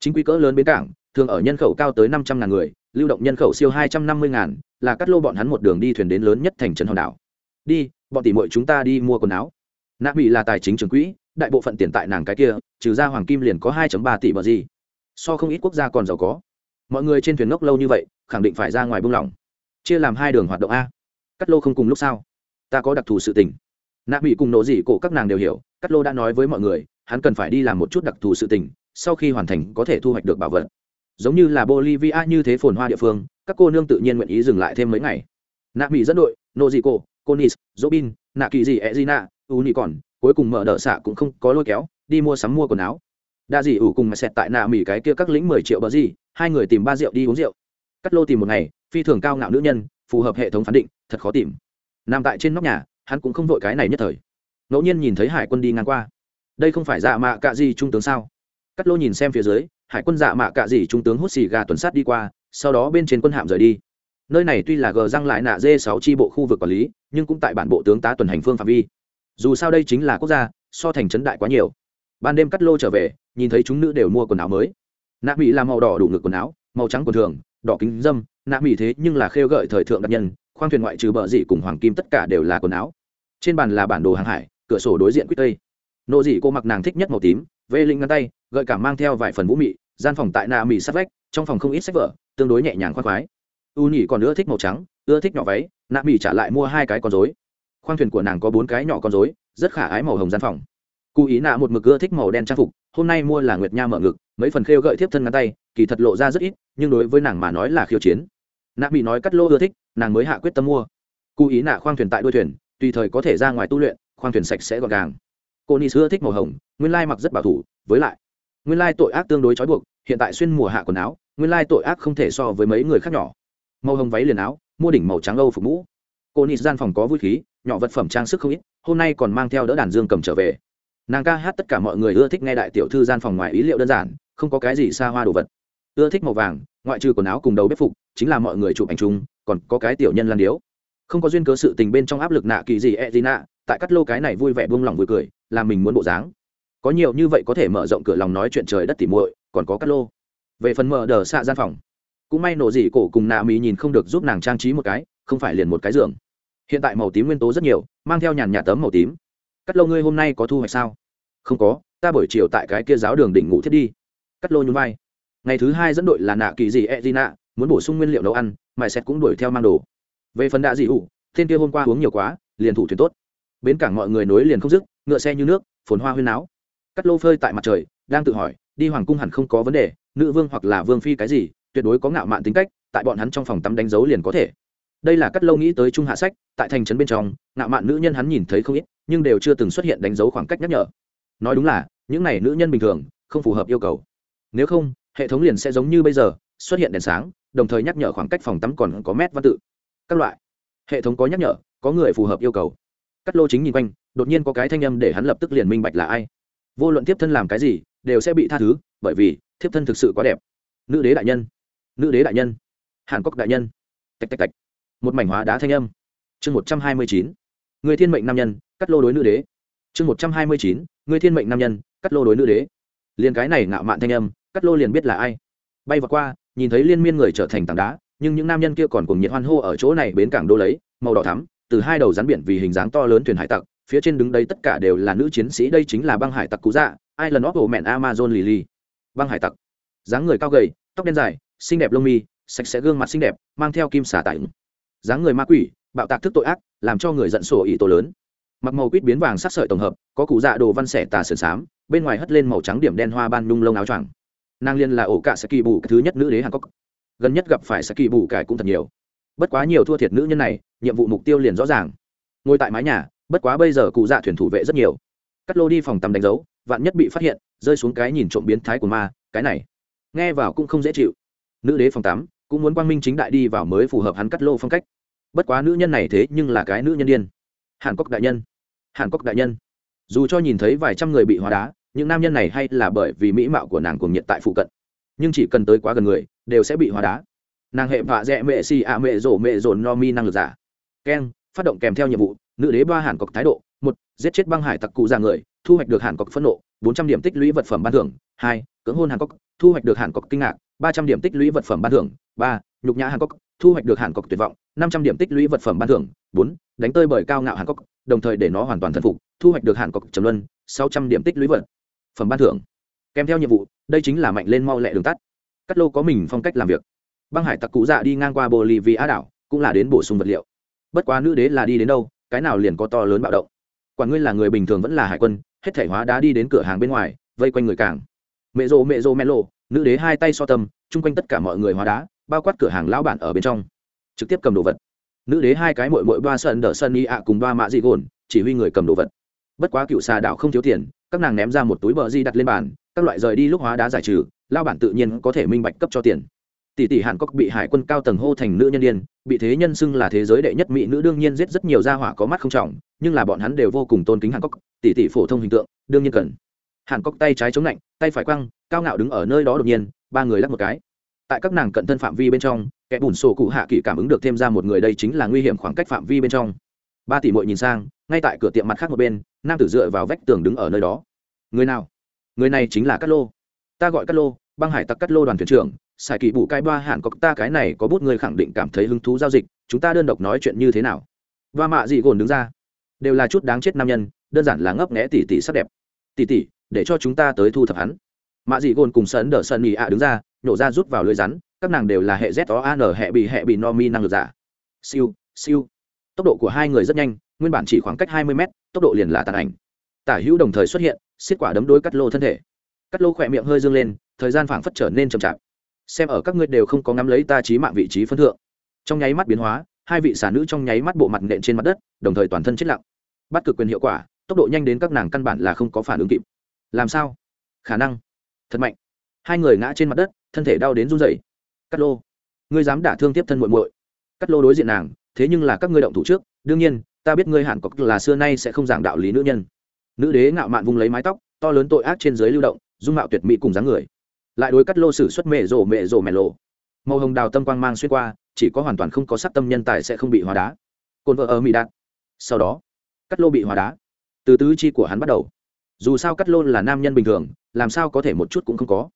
Chính quy cỡ lớn bến cảng, thường ở nhân khẩu cao tới năm trăm ngàn người, lưu động nhân khẩu siêu hai trăm năm mươi ngàn, là cắt lô bọn hắn một đường đi thuyền đến lớn nhất thành trấn hòn đảo. Đi, bọn tỷ muội chúng ta đi mua quần áo. Nạ bị là tài chính trường quỹ, đại bộ phận tiền tại nàng cái kia, trừ ra hoàng kim liền có hai ba tỷ bờ gì. So không ít quốc gia còn giàu có. Mọi người trên thuyền ngốc lâu như vậy, khẳng định phải ra ngoài buông lỏng. Chia làm hai đường hoạt động a cắt lô không cùng lúc sao? Ta có đặc thù sự tình. Nạ bị cùng nộ dị cổ các nàng đều hiểu, cắt lô đã nói với mọi người, hắn cần phải đi làm một chút đặc thù sự tình, sau khi hoàn thành có thể thu hoạch được bảo vật. Giống như là bolivia như thế phồn hoa địa phương, các cô nương tự nhiên nguyện ý dừng lại thêm mấy ngày. Nạ mỹ dẫn đội nô dị cổ conis robin, nạ kỳ dị e zina u nhị còn cuối cùng mở đỡ xạ cũng không có lôi kéo, đi mua sắm mua quần áo. Đa dị ủ cùng mà xẹt tại nạ mỹ cái kia các lĩnh mười triệu bờ gì hai người tìm ba rượu đi uống rượu. Cắt lô tìm một ngày, phi thường cao ngạo nữ nhân phù hợp hệ thống phán định, thật khó tìm. Nằm tại trên nóc nhà, hắn cũng không vội cái này nhất thời. Ngẫu nhiên nhìn thấy hải quân đi ngang qua. Đây không phải dạ mạ cạ gì trung tướng sao? Cắt lô nhìn xem phía dưới, hải quân dạ mạ cạ gì trung tướng hút xì gà tuần sát đi qua, sau đó bên trên quân hạm rời đi. Nơi này tuy là gờ răng lại nạ dê sáu tri bộ khu vực quản lý, nhưng cũng tại bản bộ tướng tá tuần hành phương phạm vi. Dù sao đây chính là quốc gia, so thành trấn đại quá nhiều. Ban đêm cắt lô trở về, nhìn thấy chúng nữ đều mua quần áo mới. Nạ mỹ là màu đỏ đủ ngực quần áo, màu trắng quần thường đỏ kính dâm, nạ mỹ thế nhưng là khêu gợi thời thượng đặc nhân, khoang thuyền ngoại trừ bờ dị cùng hoàng kim tất cả đều là quần áo. Trên bàn là bản đồ hàng hải, cửa sổ đối diện quýt tây. Nộ dị cô mặc nàng thích nhất màu tím, vê linh ngăn tay, gợi cảm mang theo vài phần vũ mị, gian phòng tại nạ mỹ sát vách, trong phòng không ít sách vở, tương đối nhẹ nhàng khoan khoái. U nhị còn ưa thích màu trắng, ưa thích nhỏ váy, nạ mỹ trả lại mua hai cái con dối khoang thuyền của nàng có bốn cái nhỏ con dối rất khả ái màu hồng gian phòng. Cụ ý nạ một mực ưa thích màu đen trang phục, hôm nay mua là nguyệt nha mở ngực, mấy phần khêu gợi tiếp thân ngắn tay kỳ thật lộ ra rất ít, nhưng đối với nàng mà nói là khiêu chiến. Nạ bị nói cắt lô ưa thích, nàng mới hạ quyết tâm mua. Cụ ý nạ khoang thuyền tại đuôi thuyền, tùy thời có thể ra ngoài tu luyện, khoang thuyền sạch sẽ gọn gàng. Cô ni ưa thích màu hồng, nguyên lai mặc rất bảo thủ, với lại, nguyên lai tội ác tương đối trói buộc, hiện tại xuyên mùa hạ quần áo, nguyên lai tội ác không thể so với mấy người khác nhỏ. Màu hồng váy liền áo, mua đỉnh màu trắng âu phục mũ. Cô ni gian phòng có vũ khí, nhỏ vật phẩm trang sức không ít, hôm nay còn mang theo đỡ đàn dương cầm trở về. Nàng ca hát tất cả mọi người ưa thích nghe đại tiểu thư gian phòng ngoài ý liệu đơn giản, không có cái gì xa hoa đồ vật ưa thích màu vàng, ngoại trừ quần áo cùng đầu bếp phục, chính là mọi người chụp ảnh chung, còn có cái tiểu nhân lan điếu. Không có duyên cớ sự tình bên trong áp lực nạ kỳ gì e gì nạ, tại cắt lô cái này vui vẻ buông lòng vui cười là mình muốn bộ dáng. Có nhiều như vậy có thể mở rộng cửa lòng nói chuyện trời đất tỉ muội, còn có cắt lô. Về phần mở đờ xạ gian phòng, cũng may nổ gì cổ cùng nạ mỹ nhìn không được giúp nàng trang trí một cái, không phải liền một cái giường. Hiện tại màu tím nguyên tố rất nhiều, mang theo nhàn nhà tấm màu tím. Cắt lô ngươi hôm nay có thu hoạch sao? Không có, ta buổi chiều tại cái kia giáo đường đỉnh ngủ thiết đi. Cắt lô nhún vai ngày thứ hai dẫn đội là nạ kỳ gì e d nạ muốn bổ sung nguyên liệu nấu ăn mài xét cũng đuổi theo mang đồ. Về phần đạ dị ủ thiên kia hôm qua uống nhiều quá, liền thủ thuyền tốt. Bến cảng mọi người nối liền không dứt, ngựa xe như nước, phồn hoa huyên náo. Cắt lô phơi tại mặt trời, đang tự hỏi, đi hoàng cung hẳn không có vấn đề, nữ vương hoặc là vương phi cái gì, tuyệt đối có ngạo mạn tính cách, tại bọn hắn trong phòng tắm đánh dấu liền có thể. Đây là cắt lâu nghĩ tới trung hạ sách, tại thành trấn bên trong, ngạo mạn nữ nhân hắn nhìn thấy không ít, nhưng đều chưa từng xuất hiện đánh dấu khoảng cách nhắc nhở. Nói đúng là, những này nữ nhân bình thường, không phù hợp yêu cầu. Nếu không hệ thống liền sẽ giống như bây giờ, xuất hiện đèn sáng, đồng thời nhắc nhở khoảng cách phòng tắm còn có mét văn tự. Các loại. Hệ thống có nhắc nhở, có người phù hợp yêu cầu. Cắt lô chính nhìn quanh, đột nhiên có cái thanh âm để hắn lập tức liền minh bạch là ai. Vô luận tiếp thân làm cái gì, đều sẽ bị tha thứ, bởi vì, thiếp thân thực sự quá đẹp. Nữ đế đại nhân. Nữ đế đại nhân. Hàn quốc đại nhân. Tạch tạch tạch. Một mảnh hóa đá thanh âm. Chương một trăm hai mươi chín. Người thiên mệnh nam nhân, cắt lô đối nữ đế. Chương một trăm hai mươi chín. Người thiên mệnh nam nhân, cắt lô đối nữ đế. Liền cái này ngạo mạn thanh âm cắt lô liền biết là ai. Bay vào qua, nhìn thấy liên miên người trở thành tảng đá, nhưng những nam nhân kia còn cùng nhiệt hoan hô ở chỗ này bến cảng đô lấy, màu đỏ thắm, từ hai đầu rắn biển vì hình dáng to lớn thuyền hải tặc, phía trên đứng đây tất cả đều là nữ chiến sĩ, đây chính là băng hải tặc cú dạ ai lần óc bộ mẹn amazon lì lì băng hải tặc. Dáng người cao gầy, tóc đen dài, xinh đẹp lông mi, sạch sẽ gương mặt xinh đẹp, mang theo kim xả tại dáng người ma quỷ, bạo tạc thức tội ác, làm cho người giận sổ ý tổ lớn. Mặc màu quýt biến vàng sắc sợi tổng hợp, có cụ dạ đồ văn xẻ tà sườn xám, bên ngoài hất lên màu trắng điểm đen hoa ban nhung lông áo choàng nàng liên là ổ cả saki bù thứ nhất nữ đế hàn cốc gần nhất gặp phải saki bù cải cũng thật nhiều. bất quá nhiều thua thiệt nữ nhân này, nhiệm vụ mục tiêu liền rõ ràng. ngồi tại mái nhà, bất quá bây giờ cụ dạ thuyền thủ vệ rất nhiều. cắt lô đi phòng tắm đánh dấu, vạn nhất bị phát hiện, rơi xuống cái nhìn trộm biến thái của ma, cái này, nghe vào cũng không dễ chịu. nữ đế phòng tắm, cũng muốn quang minh chính đại đi vào mới phù hợp hắn cắt lô phong cách. bất quá nữ nhân này thế nhưng là cái nữ nhân điên. hàn quốc đại nhân, hàn quốc đại nhân. dù cho nhìn thấy vài trăm người bị hóa đá những nam nhân này hay là bởi vì mỹ mạo của nàng cuồng nhiệt tại phụ cận. Nhưng chỉ cần tới quá gần người, đều sẽ bị hóa đá. Nàng hệ vạ dẹ mệ si ạ mệ rổ mệ rổ no mi năng lực giả. Keng, phát động kèm theo nhiệm vụ, nữ đế ba hàn cọc thái độ. Một, giết chết băng hải tặc cụ già người, thu hoạch được hàn cọc phẫn nộ, bốn trăm điểm tích lũy vật phẩm ban thưởng. Hai, cưỡng hôn hàn cọc, thu hoạch được hàn cọc kinh ngạc, ba trăm điểm tích lũy vật phẩm ban thưởng. Ba, nhục nhã hàn cọc, thu hoạch được hàn cọc tuyệt vọng, năm trăm điểm tích lũy vật phẩm ban thưởng. Bốn, đánh tơi bởi cao ngạo hàn cọc, đồng thời để nó hoàn toàn thần phục, thu hoạch được hàn cọc trầm luân, sáu trăm điểm tích lũy vật phẩm ban thưởng. Kèm theo nhiệm vụ, đây chính là mạnh lên mau lẹ đường tắt. Cắt lô có mình phong cách làm việc. Băng hải tặc cụ dạ đi ngang qua bolivia đảo, cũng là đến bổ sung vật liệu. Bất quá nữ đế là đi đến đâu, cái nào liền có to lớn bạo động. Quả ngươi là người bình thường vẫn là hải quân, hết thể hóa đá đi đến cửa hàng bên ngoài, vây quanh người cảng. mẹ rô mẹ rô mẹ lộ, nữ đế hai tay so tâm, chung quanh tất cả mọi người hóa đá, bao quát cửa hàng lão bản ở bên trong. Trực tiếp cầm đồ vật. Nữ đế hai cái mội mội ba sơn đỡ sơn y ạ cùng ba mạ dị gồn, chỉ huy người cầm đồ vật. Bất quá cựu xà đảo không thiếu tiền các nàng ném ra một túi bờ di đặt lên bàn, các loại rời đi lúc hóa đá giải trừ, lao bản tự nhiên có thể minh bạch cấp cho tiền. Tỷ tỷ hàn cốc bị hải quân cao tầng hô thành nữ nhân điên, bị thế nhân xưng là thế giới đệ nhất mỹ nữ đương nhiên giết rất nhiều gia hỏa có mắt không trọng, nhưng là bọn hắn đều vô cùng tôn kính hàn cốc tỷ tỷ phổ thông hình tượng, đương nhiên cần. Hàn cốc tay trái chống lạnh, tay phải quăng, cao ngạo đứng ở nơi đó đột nhiên, ba người lắc một cái. Tại các nàng cận thân phạm vi bên trong, kẻ bùn sổ cụ hạ kỳ cảm ứng được thêm ra một người đây chính là nguy hiểm khoảng cách phạm vi bên trong ba tỷ mội nhìn sang, ngay tại cửa tiệm mặt khác một bên, nam tử dựa vào vách tường đứng ở nơi đó. Người nào? Người này chính là cát lô. Ta gọi cát lô, băng hải tặc cát lô đoàn thuyền trưởng, xài kỳ bụ cai ba hạn có ta cái này có bút người khẳng định cảm thấy hứng thú giao dịch, chúng ta đơn độc nói chuyện như thế nào? Và mạ dị gồn đứng ra. Đều là chút đáng chết nam nhân, đơn giản là ngấp nghẽ tỉ tỉ sắc đẹp. Tỉ tỉ, để cho chúng ta tới thu thập hắn. Mạ dị gồn cùng sấn đỡ sân mì ạ đứng ra, nhổ ra rút vào lưới rắn, các nàng đều là hệ z o an hệ bị hệ bị no mi năng lực giả. Siêu siêu tốc độ của hai người rất nhanh, nguyên bản chỉ khoảng cách hai mươi mét, tốc độ liền là tàn ảnh. Tả hữu đồng thời xuất hiện, xiết quả đấm đối cắt lô thân thể. Cắt lô khỏe miệng hơi dương lên, thời gian phảng phất trở nên chậm chạp. Xem ở các ngươi đều không có ngắm lấy ta trí mạng vị trí phân thượng. Trong nháy mắt biến hóa, hai vị xà nữ trong nháy mắt bộ mặt nện trên mặt đất, đồng thời toàn thân chết lặng. Bắt cực quyền hiệu quả, tốc độ nhanh đến các nàng căn bản là không có phản ứng kịp. Làm sao? Khả năng. Thật mạnh. Hai người ngã trên mặt đất, thân thể đau đến run rẩy. Cắt lô, ngươi dám đả thương tiếp thân muội muội. Cắt lô đối diện nàng thế nhưng là các ngươi động thủ trước, đương nhiên, ta biết ngươi hẳn có là xưa nay sẽ không giảng đạo lý nữ nhân. Nữ đế ngạo mạn vung lấy mái tóc, to lớn tội ác trên dưới lưu động, dung mạo tuyệt mỹ cùng dáng người. Lại đối cắt lô sử xuất mẹ rổ mẹ rổ mẹ lộ. Màu hồng đào tâm quang mang xuyên qua, chỉ có hoàn toàn không có sắc tâm nhân tài sẽ không bị hóa đá. Cồn vợ ở mỹ đạt. Sau đó, cắt lô bị hóa đá. Từ tứ chi của hắn bắt đầu. Dù sao cắt lô là nam nhân bình thường, làm sao có thể một chút cũng không có.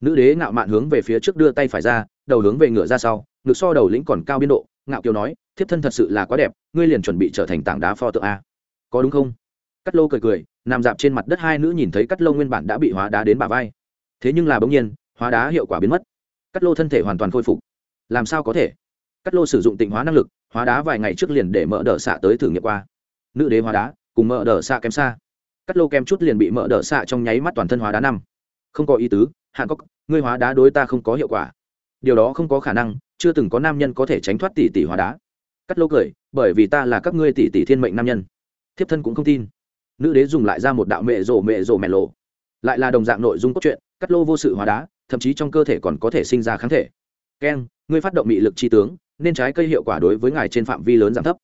Nữ đế ngạo mạn hướng về phía trước đưa tay phải ra, đầu hướng về ngựa ra sau, ngực so đầu lĩnh còn cao biên độ ngạo kiều nói, thiếp thân thật sự là quá đẹp, ngươi liền chuẩn bị trở thành tảng đá pho tượng a. Có đúng không? Cắt lô cười cười, nằm dạp trên mặt đất hai nữ nhìn thấy cắt lô nguyên bản đã bị hóa đá đến bả vai. Thế nhưng là bỗng nhiên, hóa đá hiệu quả biến mất. Cắt lô thân thể hoàn toàn khôi phục. Làm sao có thể? Cắt lô sử dụng tịnh hóa năng lực, hóa đá vài ngày trước liền để mở đỡ xạ tới thử nghiệm qua. Nữ đế hóa đá, cùng mở đỡ xạ kém xa. Cắt lô kém chút liền bị mở đỡ xạ trong nháy mắt toàn thân hóa đá năm. Không có ý tứ hạng cốc, ngươi hóa đá đối ta không có hiệu quả. Điều đó không có khả năng chưa từng có nam nhân có thể tránh thoát tỷ tỷ hóa đá. Cắt lô cười, bởi vì ta là các ngươi tỷ tỷ thiên mệnh nam nhân. Thiếp thân cũng không tin. Nữ đế dùng lại ra một đạo mẹ rổ mẹ rổ mẹ lộ. Lại là đồng dạng nội dung cốt truyện, cắt lô vô sự hóa đá, thậm chí trong cơ thể còn có thể sinh ra kháng thể. Keng ngươi phát động mị lực tri tướng, nên trái cây hiệu quả đối với ngài trên phạm vi lớn giảm thấp.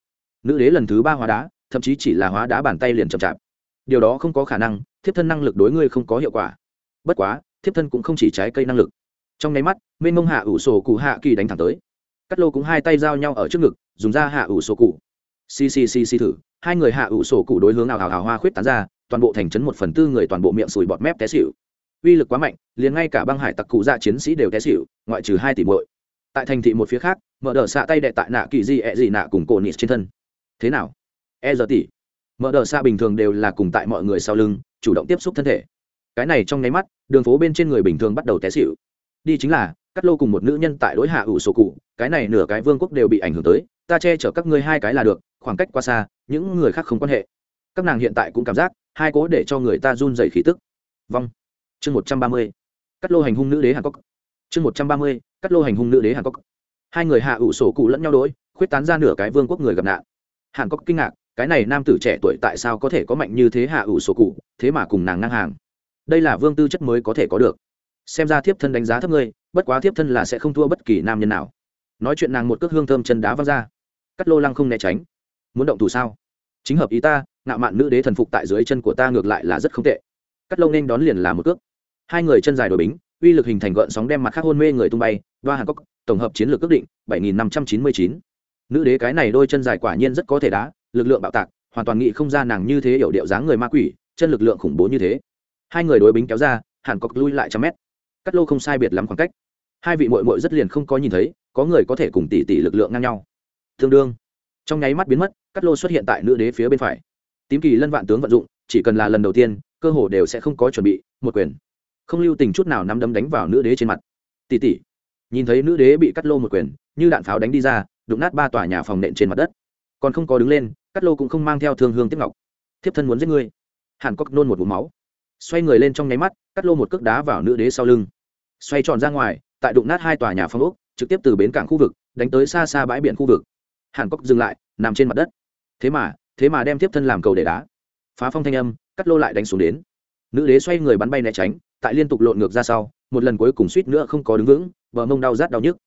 Nữ đế lần thứ ba hóa đá, thậm chí chỉ là hóa đá bàn tay liền chậm chạp. Điều đó không có khả năng, thiếp thân năng lực đối ngươi không có hiệu quả. Bất quá, thiếp thân cũng không chỉ trái cây năng lực trong nháy mắt, mênh mông hạ ủ sổ cụ hạ kỳ đánh thẳng tới. Cắt lô cũng hai tay giao nhau ở trước ngực, dùng ra hạ ủ sổ cụ. Ccc thử, hai người hạ ủ sổ cụ đối hướng ảo ảo ảo hoa khuyết tán ra, toàn bộ thành trấn một phần tư người toàn bộ miệng sùi bọt mép té xịu uy lực quá mạnh, liền ngay cả băng hải tặc cụ dạ chiến sĩ đều té xịu ngoại trừ hai tỷ muội. Tại thành thị một phía khác, mở đờ xạ tay đệ tại nạ kỳ di ẹ dị nạ cùng cổ nịt trên thân. Thế nào? E giờ tỷ mở đờ xạ bình thường đều là cùng tại mọi người sau lưng, chủ động tiếp xúc thân thể. Cái này trong nháy mắt, đường phố bên trên người bình thường bắt đầu té xịu đi chính là, cắt lô cùng một nữ nhân tại đối hạ ủ sổ cụ, cái này nửa cái vương quốc đều bị ảnh hưởng tới, ta che chở các ngươi hai cái là được, khoảng cách quá xa, những người khác không quan hệ. Các nàng hiện tại cũng cảm giác, hai cố để cho người ta run dày khí tức. Vong. Chương một trăm ba mươi. Cắt lô hành hung nữ đế hàn cốc chương một trăm ba mươi, cắt lô hành hung nữ đế hàn cốc hai người hạ ủ sổ cụ lẫn nhau đỗi khuyết tán ra nửa cái vương quốc người gặp nạn. Hàn cốc kinh ngạc, cái này nam tử trẻ tuổi tại sao có thể có mạnh như thế hạ ủ sổ cụ, thế mà cùng nàng ngang hàng. Đây là vương tư chất mới có thể có được xem ra thiếp thân đánh giá thấp ngươi, bất quá thiếp thân là sẽ không thua bất kỳ nam nhân nào. Nói chuyện nàng một cước hương thơm chân đá văng ra. Cắt lô lăng không né tránh. Muốn động thủ sao? Chính hợp ý ta, ngạo mạn nữ đế thần phục tại dưới chân của ta ngược lại là rất không tệ. Cắt lô nên đón liền là một cước. Hai người chân dài đổi bính, uy lực hình thành gợn sóng đem mặt khác hôn mê người tung bay và hàn cốc, tổng hợp chiến lược ước định, bảy nghìn năm trăm chín mươi chín. Nữ đế cái này đôi chân dài quả nhiên rất có thể đá, lực lượng bạo tạc, hoàn toàn nghĩ không ra nàng như thế hiểu điệu dáng người ma quỷ, chân lực lượng khủng bố như thế. Hai người đối bính kéo ra, hàn cốc lui lại trăm mét cắt lô không sai biệt lắm khoảng cách. Hai vị mội mội rất liền không có nhìn thấy, có người có thể cùng tỷ tỷ lực lượng ngang nhau. Tương đương. Trong nháy mắt biến mất, cắt lô xuất hiện tại nữ đế phía bên phải. Tím kỳ lân vạn tướng vận dụng, chỉ cần là lần đầu tiên, cơ hồ đều sẽ không có chuẩn bị, một quyền. Không lưu tình chút nào nắm đấm đánh vào nữ đế trên mặt. Tỷ tỷ. Nhìn thấy nữ đế bị cắt lô một quyền, như đạn pháo đánh đi ra, đụng nát ba tòa nhà phòng nện trên mặt đất. Còn không có đứng lên, cắt lô cũng không mang theo thương hương tiếp ngọc. Thiếp thân muốn giết ngươi. Hàn cốc nôn một vùng máu xoay người lên trong nháy mắt, cắt lô một cước đá vào nữ đế sau lưng. Xoay tròn ra ngoài, tại đụng nát hai tòa nhà phong ốc, trực tiếp từ bến cảng khu vực, đánh tới xa xa bãi biển khu vực. Hàn cốc dừng lại, nằm trên mặt đất. Thế mà thế mà đem tiếp thân làm cầu để đá. Phá phong thanh âm, cắt lô lại đánh xuống đến. Nữ đế xoay người bắn bay né tránh, tại liên tục lộn ngược ra sau, một lần cuối cùng suýt nữa không có đứng vững, bờ mông đau rát đau nhức.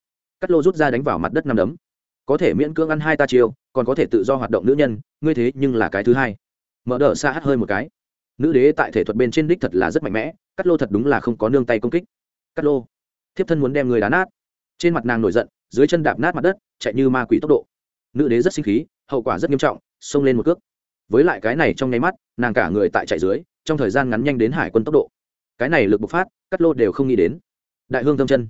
Cắt lô rút ra đánh vào mặt đất năm đấm. Có thể miễn cưỡng ăn hai ta chiều còn có thể tự do hoạt động nữ nhân, ngươi thế nhưng là cái thứ hai. Mở đỡ xa hát hơi một cái nữ đế tại thể thuật bên trên đích thật là rất mạnh mẽ cắt lô thật đúng là không có nương tay công kích. Cắt lô, thiếp thân muốn đem người đá nát. Trên mặt nàng nổi giận, dưới chân đạp nát mặt đất, chạy như ma quỷ tốc độ. Nữ đế rất sinh khí, hậu quả rất nghiêm trọng, xông lên một cước. Với lại cái này trong nháy mắt, nàng cả người tại chạy dưới, trong thời gian ngắn nhanh đến hải quân tốc độ. Cái này lực bộc phát cắt lô đều không nghĩ đến. Đại hương thâm chân.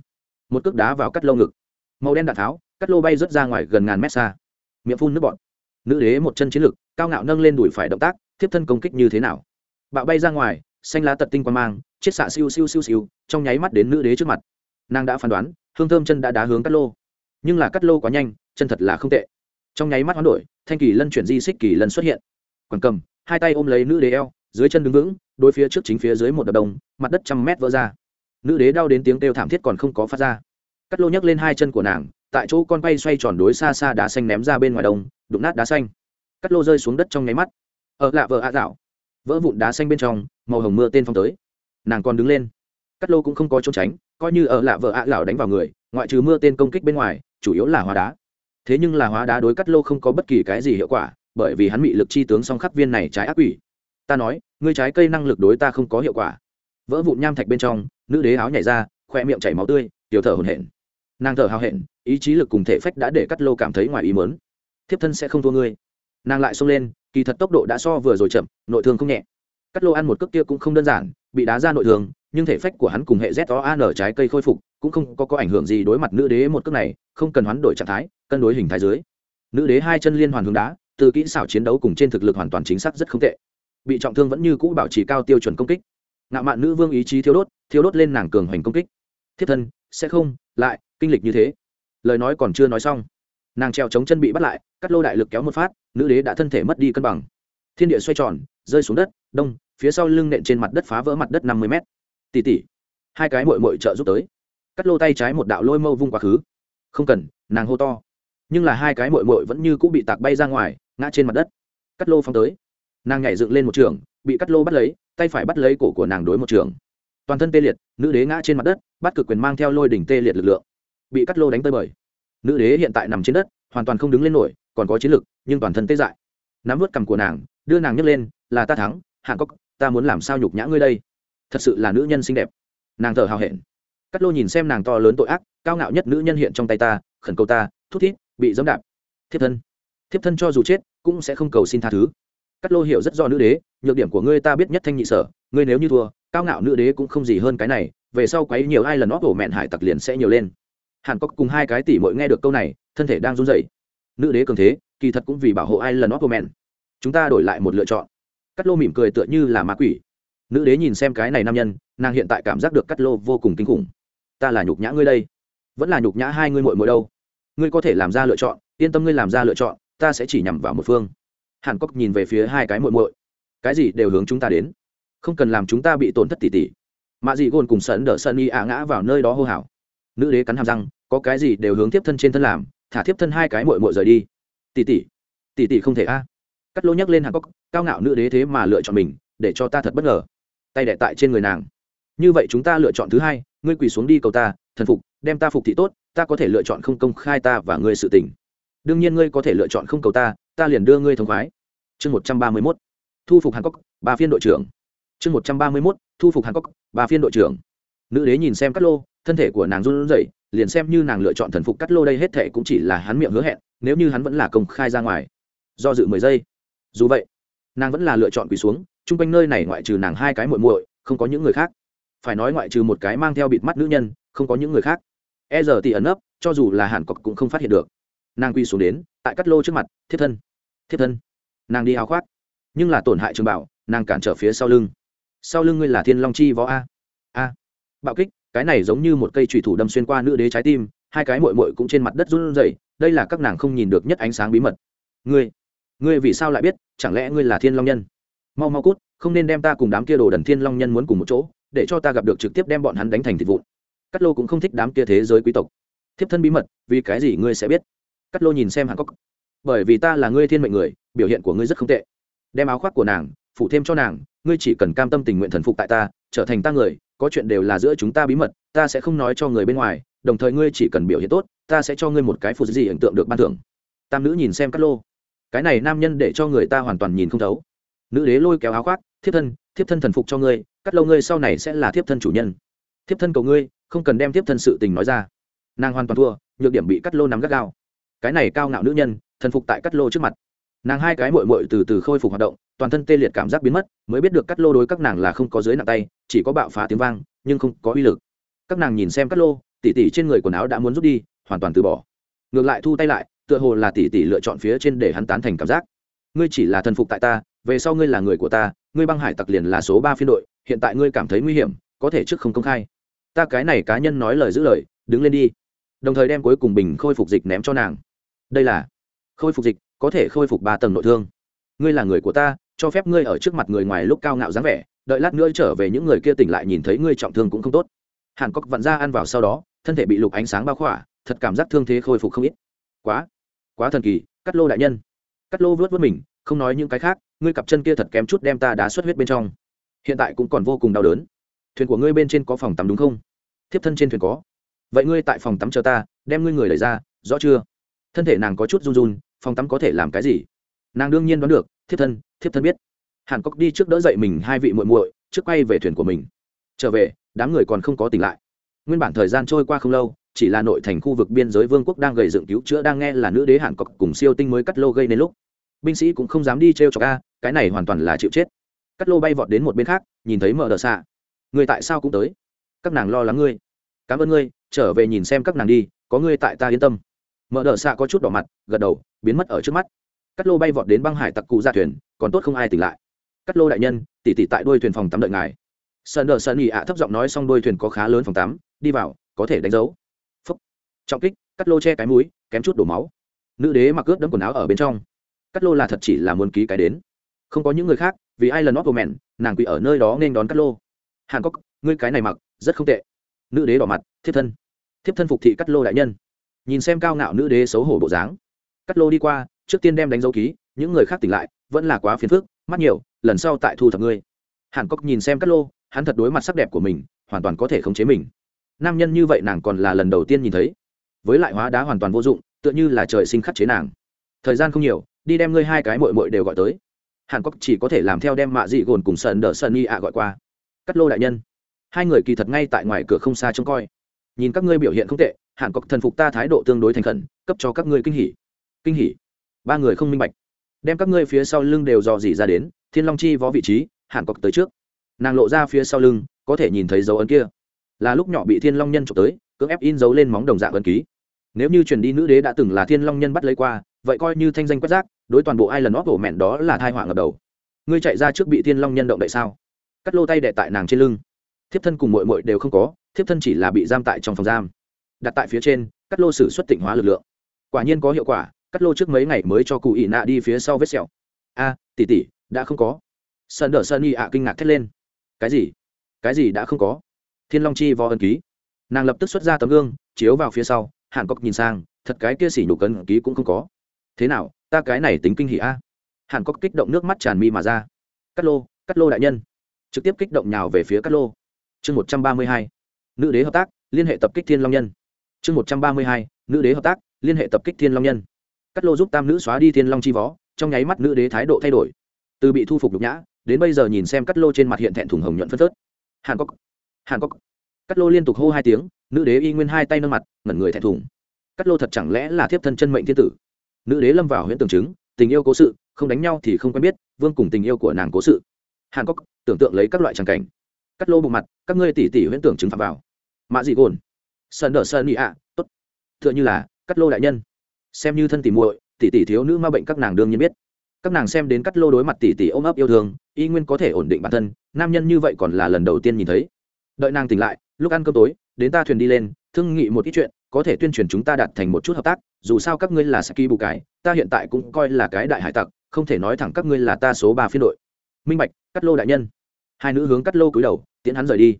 Một cước đá vào cắt lô ngực. Màu đen đạn tháo cắt lô bay rớt ra ngoài gần ngàn mét xa. Miệng phun nước bọt. Nữ đế một chân chiến lực, cao ngạo nâng lên đùi phải động tác tiếp thân công kích như thế nào? Bạo bay ra ngoài xanh lá tật tinh quan mang chiết xạ siêu siêu siêu siêu trong nháy mắt đến nữ đế trước mặt. Nàng đã phán đoán hương thơm chân đã đá hướng cắt lô. Nhưng là cắt lô quá nhanh chân thật là không tệ. Trong nháy mắt hoán đổi thanh kỳ lân chuyển di xích kỳ lân xuất hiện. Quần cầm hai tay ôm lấy nữ đế eo dưới chân đứng vững đôi phía trước chính phía dưới một đập đồng mặt đất trăm mét vỡ ra. Nữ đế đau đến tiếng kêu thảm thiết còn không có phát ra. Cắt lô nhấc lên hai chân của nàng tại chỗ con bay xoay tròn đối xa xa đá xanh ném ra bên ngoài đồng, đụng nát đá xanh. Cắt lô rơi xuống đất trong nháy mắt. Ở lạ vợ ạ dạo vỡ vụn đá xanh bên trong, màu hồng mưa tên phong tới. Nàng còn đứng lên. Cắt lô cũng không có trốn tránh, coi như ở lạ vợ ạ lão đánh vào người, ngoại trừ mưa tên công kích bên ngoài, chủ yếu là hóa đá. Thế nhưng là hóa đá đối cắt lô không có bất kỳ cái gì hiệu quả, bởi vì hắn bị lực chi tướng song khắc viên này trái ác quỷ. Ta nói, ngươi trái cây năng lực đối ta không có hiệu quả. Vỡ vụn nham thạch bên trong, nữ đế áo nhảy ra, khoe miệng chảy máu tươi, tiểu thở hồn hển. Nàng thở hào hẹn ý chí lực cùng thể phách đã để cắt lô cảm thấy ngoài ý mớn thiếp thân sẽ không thua ngươi nàng lại xông lên kỳ thật tốc độ đã so vừa rồi chậm nội thương không nhẹ. Cắt lô ăn một cước kia cũng không đơn giản bị đá ra nội thương nhưng thể phách của hắn cùng hệ z o an trái cây khôi phục cũng không có, có ảnh hưởng gì đối mặt nữ đế một cước này không cần hoán đổi trạng thái cân đối hình thái dưới. Nữ đế hai chân liên hoàn hướng đá từ kỹ xảo chiến đấu cùng trên thực lực hoàn toàn chính xác rất không tệ. Bị trọng thương vẫn như cũ bảo trì cao tiêu chuẩn công kích. Ngạo mạn nữ vương ý chí thiếu đốt thiếu đốt lên nàng cường hoành công kích. Thiết thân sẽ không lại kinh lịch như thế. Lời nói còn chưa nói xong nàng treo chống chân bị bắt lại, cắt lô đại lực kéo một phát, nữ đế đã thân thể mất đi cân bằng. Thiên địa xoay tròn, rơi xuống đất, đông, phía sau lưng nện trên mặt đất phá vỡ mặt đất năm mươi mét. Tỉ tỉ, hai cái mội mội trợ giúp tới. Cắt lô tay trái một đạo lôi mâu vung quá khứ. Không cần, nàng hô to. Nhưng là hai cái mội mội vẫn như cũng bị tạc bay ra ngoài, ngã trên mặt đất. Cắt lô phong tới. Nàng nhảy dựng lên một trường, bị cắt lô bắt lấy, tay phải bắt lấy cổ của nàng đối một trường. Toàn thân tê liệt, nữ đế ngã trên mặt đất, bắt cực quyền mang theo lôi đỉnh tê liệt lực lượng. Bị cắt lô đánh tơi bời nữ đế hiện tại nằm trên đất, hoàn toàn không đứng lên nổi, còn có chiến lực, nhưng toàn thân tê dại. Nắm vớt cằm của nàng, đưa nàng nhấc lên, là ta thắng hạng cốc, ta muốn làm sao nhục nhã ngươi đây? Thật sự là nữ nhân xinh đẹp. Nàng thở hào hẹn. Cắt lô nhìn xem nàng to lớn tội ác, cao ngạo nhất nữ nhân hiện trong tay ta, khẩn cầu ta, thút thít, bị dẫm đạp. Thiếp thân. Thiếp thân cho dù chết, cũng sẽ không cầu xin tha thứ. Cắt lô hiểu rất do nữ đế, nhược điểm của ngươi ta biết nhất thanh nhị sở, ngươi nếu như thua, cao ngạo nữ đế cũng không gì hơn cái này, về sau quấy nhiều ai lần óc hổ mẹn hải tặc liền sẽ nhiều lên hàn cốc cùng hai cái tỷ mội nghe được câu này, thân thể đang run rẩy. Nữ đế cường thế, kỳ thật cũng vì bảo hộ ai lần óc hổ mẹn chúng ta đổi lại một lựa chọn. Cắt lô mỉm cười tựa như là ma quỷ. Nữ đế nhìn xem cái này nam nhân, nàng hiện tại cảm giác được cắt lô vô cùng kinh khủng. Ta là nhục nhã ngươi đây. Vẫn là nhục nhã hai ngươi mội mội đâu. Ngươi có thể làm ra lựa chọn, yên tâm ngươi làm ra lựa chọn, ta sẽ chỉ nhằm vào một phương. Hàn cốc nhìn về phía hai cái mội mội cái gì đều hướng chúng ta đến. Không cần làm chúng ta bị tổn thất tỉ tỉ. Mạ dị gôn cùng sấn đỡ sân y ạ ngã vào nơi đó hô hào nữ đế cắn hàm răng, có cái gì đều hướng tiếp thân trên thân làm, thả tiếp thân hai cái mội mội rời đi. Tỷ tỷ tỷ tỷ không thể a. Cắt lô nhắc lên hàn cốc cao ngạo nữ đế thế mà lựa chọn mình, để cho ta thật bất ngờ. Tay đệ tại trên người nàng. Như vậy chúng ta lựa chọn thứ hai, ngươi quỳ xuống đi cầu ta, thần phục, đem ta phục thị tốt, ta có thể lựa chọn không công khai ta và ngươi sự tình. Đương nhiên ngươi có thể lựa chọn không cầu ta ta liền đưa ngươi thống khoái. Chương một trăm ba mươi mốt. Thu phục hàn cốc ba phiên đội trưởng. Chương một trăm ba mươi mốt. Thu phục hàn cốc ba phiên đội trưởng nữ đế nhìn xem cắt lô, thân thể của nàng run rẩy, liền xem như nàng lựa chọn thần phục cắt lô đây hết thệ cũng chỉ là hắn miệng hứa hẹn, nếu như hắn vẫn là công khai ra ngoài. Do dự mười giây. Dù vậy, nàng vẫn là lựa chọn quỳ xuống, chung quanh nơi này ngoại trừ nàng hai cái muội muội, không có những người khác. Phải nói ngoại trừ một cái mang theo bịt mắt nữ nhân, không có những người khác. E giờ thì ẩn ấp cho dù là hàn cọc cũng không phát hiện được. Nàng quy xuống đến, tại cắt lô trước mặt, thiết thân thiết thân. Nàng đi áo khoác. Nhưng là tổn hại trường bảo, nàng cản trở phía sau lưng. Sau lưng ngươi là thiên long chi võ a. A bạo kích, cái này giống như một cây trùy thủ đâm xuyên qua nữ đế trái tim, hai cái mội mội cũng trên mặt đất run rẩy, đây là các nàng không nhìn được nhất ánh sáng bí mật. Ngươi ngươi vì sao lại biết, chẳng lẽ ngươi là thiên long nhân? Mau mau cút, không nên đem ta cùng đám kia đồ đần thiên long nhân muốn cùng một chỗ, để cho ta gặp được trực tiếp đem bọn hắn đánh thành thịt vụn. Cát lô cũng không thích đám kia thế giới quý tộc. Thiếp thân bí mật, vì cái gì ngươi sẽ biết? Cát lô nhìn xem hàn cốc bởi vì ta là ngươi thiên mệnh người, biểu hiện của ngươi rất không tệ. Đem áo khoác của nàng phụ thêm cho nàng, ngươi chỉ cần cam tâm tình nguyện thần phục tại ta trở thành ta người, có chuyện đều là giữa chúng ta bí mật, ta sẽ không nói cho người bên ngoài, đồng thời ngươi chỉ cần biểu hiện tốt, ta sẽ cho ngươi một cái phụ gì ấn tượng được ban thưởng. Tam nữ nhìn xem cắt lô. Cái này nam nhân để cho người ta hoàn toàn nhìn không thấu. Nữ đế lôi kéo áo khoác, thiếp thân thiếp thân thần phục cho ngươi cắt lâu ngươi sau này sẽ là thiếp thân chủ nhân. Thiếp thân cầu ngươi, không cần đem thiếp thân sự tình nói ra. Nàng hoàn toàn thua, nhược điểm bị cắt lô nắm gắt gao. Cái này cao ngạo nữ nhân, thần phục tại cắt lô trước mặt. Nàng hai cái mội mội từ từ khôi phục hoạt động toàn thân tê liệt cảm giác biến mất, mới biết được cắt lô đối các nàng là không có dưới nặng tay, chỉ có bạo phá tiếng vang, nhưng không có uy lực. Các nàng nhìn xem cắt lô, tỉ tỉ trên người quần áo đã muốn rút đi, hoàn toàn từ bỏ. Ngược lại thu tay lại, tựa hồ là tỉ tỉ lựa chọn phía trên để hắn tán thành cảm giác. Ngươi chỉ là thần phục tại ta, về sau ngươi là người của ta, ngươi băng hải tặc liền là số ba phiên đội, hiện tại ngươi cảm thấy nguy hiểm, có thể trước không công khai. Ta cái này cá nhân nói lời giữ lời, đứng lên đi. Đồng thời đem cuối cùng bình khôi phục dịch ném cho nàng. Đây là khôi phục dịch, có thể khôi phục ba tầng nội thương. Ngươi là người của ta cho phép ngươi ở trước mặt người ngoài lúc cao ngạo dáng vẻ, đợi lát nữa trở về những người kia tỉnh lại nhìn thấy ngươi trọng thương cũng không tốt. Hàn cốc vặn ra ăn vào sau đó, thân thể bị lục ánh sáng bao khỏa, thật cảm giác thương thế khôi phục không ít. Quá quá thần kỳ cắt lô đại nhân. Cắt lô vớt vớt mình, không nói những cái khác, ngươi cặp chân kia thật kém chút đem ta đá xuất huyết bên trong. Hiện tại cũng còn vô cùng đau đớn. Thuyền của ngươi bên trên có phòng tắm đúng không? Thiếp thân trên thuyền có. Vậy ngươi tại phòng tắm chờ ta, đem ngươi người lấy ra, rõ chưa? Thân thể nàng có chút run run, phòng tắm có thể làm cái gì? Nàng đương nhiên đoán được thiếp thân thiếp thân biết. Hàn cốc đi trước đỡ dậy mình hai vị muội muội, trước quay về thuyền của mình. Trở về, đám người còn không có tỉnh lại. Nguyên bản thời gian trôi qua không lâu, chỉ là nội thành khu vực biên giới vương quốc đang gầy dựng cứu chữa đang nghe là nữ đế hàn cốc cùng siêu tinh mới cắt lô gây nên lúc. Binh sĩ cũng không dám đi t r e o chọc a, cái này hoàn toàn là chịu chết. Cắt lô bay vọt đến một bên khác, nhìn thấy mở đờ xạ. Người tại sao cũng tới? Các nàng lo lắng ngươi. Cảm ơn ngươi, trở về nhìn xem các nàng đi, có ngươi tại ta yên tâm. Mở đờ xạ có chút đỏ mặt, gật đầu, biến mất ở trước mắt cắt lô bay vọt đến băng hải tặc cụ ra thuyền, còn tốt không ai tỉnh lại. Cắt lô đại nhân tỉ tỉ tại đôi thuyền phòng tắm đợi ngài. Sơn đờ sơn ỉ ạ thấp giọng nói xong đôi thuyền có khá lớn phòng tắm, đi vào, có thể đánh dấu. Phúc. Trọng kích cắt lô che cái mũi, kém chút đổ máu. Nữ đế mặc ướt đấm quần áo ở bên trong. Cắt lô là thật chỉ là muốn ký cái đến. Không có những người khác, vì ai lần nót của mẹn nàng quỳ ở nơi đó nên đón cắt lô. Hàn cốc ngươi cái này mặc, rất không tệ. Nữ đế đỏ mặt, thiếp thân. Thiếp thân phục thị cắt lô đại nhân. Nhìn xem cao ngạo nữ đế xấu hổ bộ dáng. Cắt lô đi qua trước tiên đem đánh dấu ký, những người khác tỉnh lại, vẫn là quá phiền phức, mắt nhiều, lần sau tại thu thập ngươi. Hàn cốc nhìn xem Cát lô, hắn thật đối mặt sắc đẹp của mình, hoàn toàn có thể khống chế mình. Nam nhân như vậy nàng còn là lần đầu tiên nhìn thấy. Với lại hóa đá hoàn toàn vô dụng, tựa như là trời sinh khắc chế nàng. Thời gian không nhiều, đi đem ngươi hai cái mội mội đều gọi tới. Hàn cốc chỉ có thể làm theo đem mạ dị gồn cùng sơn đỡ sơn y ạ gọi qua. Cắt lô đại nhân, hai người kỳ thật ngay tại ngoài cửa không xa trông coi. Nhìn các ngươi biểu hiện không tệ, hàn cốc thần phục ta thái độ tương đối thành khẩn, cấp cho các ngươi kinh hỉ. Kinh hỉ? Ba người không minh bạch. Đem các ngươi phía sau lưng đều dò dỉ ra đến, thiên long chi vó vị trí, hàn cọc tới trước. Nàng lộ ra phía sau lưng, có thể nhìn thấy dấu ấn kia. Là lúc nhỏ bị thiên long nhân trộm tới, cưỡng ép in dấu lên móng đồng dạng ấn ký. Nếu như truyền đi nữ đế đã từng là thiên long nhân bắt lấy qua, vậy coi như thanh danh quét rác, đối toàn bộ ai lần óp ổ mẹn đó là thai họa ngập đầu. Ngươi chạy ra trước bị thiên long nhân động đậy sao? Cắt lô tay đệ tại nàng trên lưng. Thiếp thân cùng mội mội đều không có, thiếp thân chỉ là bị giam tại trong phòng giam. Đặt tại phía trên, cắt lô xử xuất tịnh hóa lực lượng. Quả nhiên có hiệu quả cắt lô trước mấy ngày mới cho cụ ỉ nạ đi phía sau vết sẹo. A, tỷ tỷ, đã không có. Sơn đờ sơn y ạ kinh ngạc thét lên. Cái gì? Cái gì đã không có? Thiên long chi vò ân ký. Nàng lập tức xuất ra tấm gương, chiếu vào phía sau, hàn cốc nhìn sang, thật cái kia xỉ nhục cân ký cũng không có. Thế nào, ta cái này tính kinh hỉ a? Hàn cốc kích động nước mắt tràn mi mà ra. Cắt lô cắt lô đại nhân. Trực tiếp kích động nhào về phía cắt lô. Chương một trăm ba mươi hai. Nữ đế hợp tác, liên hệ tập kích thiên long nhân. Chương một trăm ba mươi hai. Nữ đế hợp tác, liên hệ tập kích thiên long nhân cắt lô giúp tam nữ xóa đi thiên long chi vó, trong nháy mắt nữ đế thái độ thay đổi. Từ bị thu phục nhục nhã, đến bây giờ nhìn xem cắt lô trên mặt hiện thẹn thùng hồng nhuận phân phớt. Hàn cốc hàn cốc. Cắt lô liên tục hô hai tiếng, nữ đế y nguyên hai tay nâng mặt, ngẩn người thẹn thùng. Cắt lô thật chẳng lẽ là thiếp thân chân mệnh thiên tử? Nữ đế lâm vào huyện tưởng chứng, tình yêu cố sự, không đánh nhau thì không quen biết, vương cùng tình yêu của nàng cố sự. Hàn cốc, tưởng tượng lấy các loại tràng cảnh. Cắt lô bụng mặt, các ngươi tỉ tỉ huyễn tưởng chứng phạm vào. Mạ dị gồn. Sơn đờ sơn nhị ạ, tốt. T h ư ợ n h ư là, cắt lô đại nhân xem như thân tỉ muội, tỉ tỉ thiếu nữ ma bệnh các nàng đương nhiên biết. Các nàng xem đến cắt lô đối mặt tỉ tỉ ôm ấp yêu thương, y nguyên có thể ổn định bản thân, nam nhân như vậy còn là lần đầu tiên nhìn thấy. Đợi nàng tỉnh lại, lúc ăn cơm tối, đến ta thuyền đi lên, thương nghị một ít chuyện, có thể tuyên truyền chúng ta đạt thành một chút hợp tác, dù sao các ngươi là saki bù cái ta hiện tại cũng coi là cái đại hải tặc, không thể nói thẳng các ngươi là ta số ba phiên đội. Minh bạch, cắt lô đại nhân. Hai nữ hướng cắt lô cúi đầu, tiễn hắn rời đi.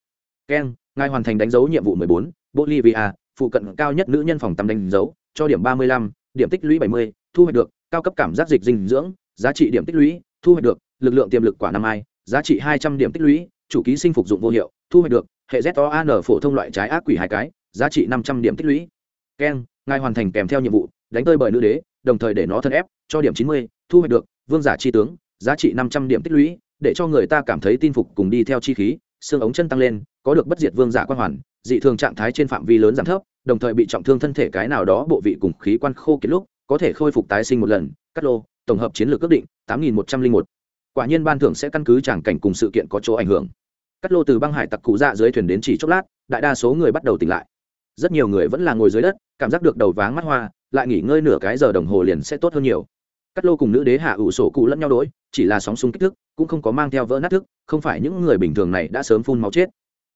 Keng, ngài hoàn thành đánh dấu nhiệm vụ mười bốn, bolivia, phụ cận cao nhất nữ nhân phòng tắm đánh dấu, cho điểm ba mươi lăm điểm tích lũy bảy mươi, thu hoạch được, cao cấp cảm giác dịch dinh dưỡng, giá trị điểm tích lũy, thu hoạch được, lực lượng tiềm lực quả năm ai giá trị hai trăm điểm tích lũy, chủ ký sinh phục dụng vô hiệu, thu hoạch được, hệ z o an phổ thông loại trái ác quỷ hai cái, giá trị năm trăm điểm tích lũy. Keng, ngài hoàn thành kèm theo nhiệm vụ, đánh tơi bởi nữ đế, đồng thời để nó thân ép, cho điểm chín mươi, thu hoạch được, vương giả chi tướng, giá trị năm trăm điểm tích lũy, để cho người ta cảm thấy tin phục cùng đi theo chi khí, xương ống chân tăng lên, có được bất diệt vương giả quan hoàn, dị thường trạng thái trên phạm vi lớn giảm thấp đồng thời bị trọng thương thân thể cái nào đó bộ vị cùng khí quan khô kiệt lúc, có thể khôi phục tái sinh một lần. Cắt lô, tổng hợp chiến lược ước định, tám nghìn một trăm linh một. Quả nhiên ban thưởng sẽ căn cứ tràng cảnh cùng sự kiện có chỗ ảnh hưởng. Cắt lô từ băng hải tặc cụ dạ dưới thuyền đến chỉ chốc lát, đại đa số người bắt đầu tỉnh lại. Rất nhiều người vẫn là ngồi dưới đất, cảm giác được đầu váng mắt hoa, lại nghỉ ngơi nửa cái giờ đồng hồ liền sẽ tốt hơn nhiều. Cắt lô cùng nữ đế hạ ủ sổ cụ lẫn nhau đ ố i chỉ là sóng súng kích thước cũng không có mang theo vỡ nát thức, không phải những người bình thường này đã sớm phun máu chết.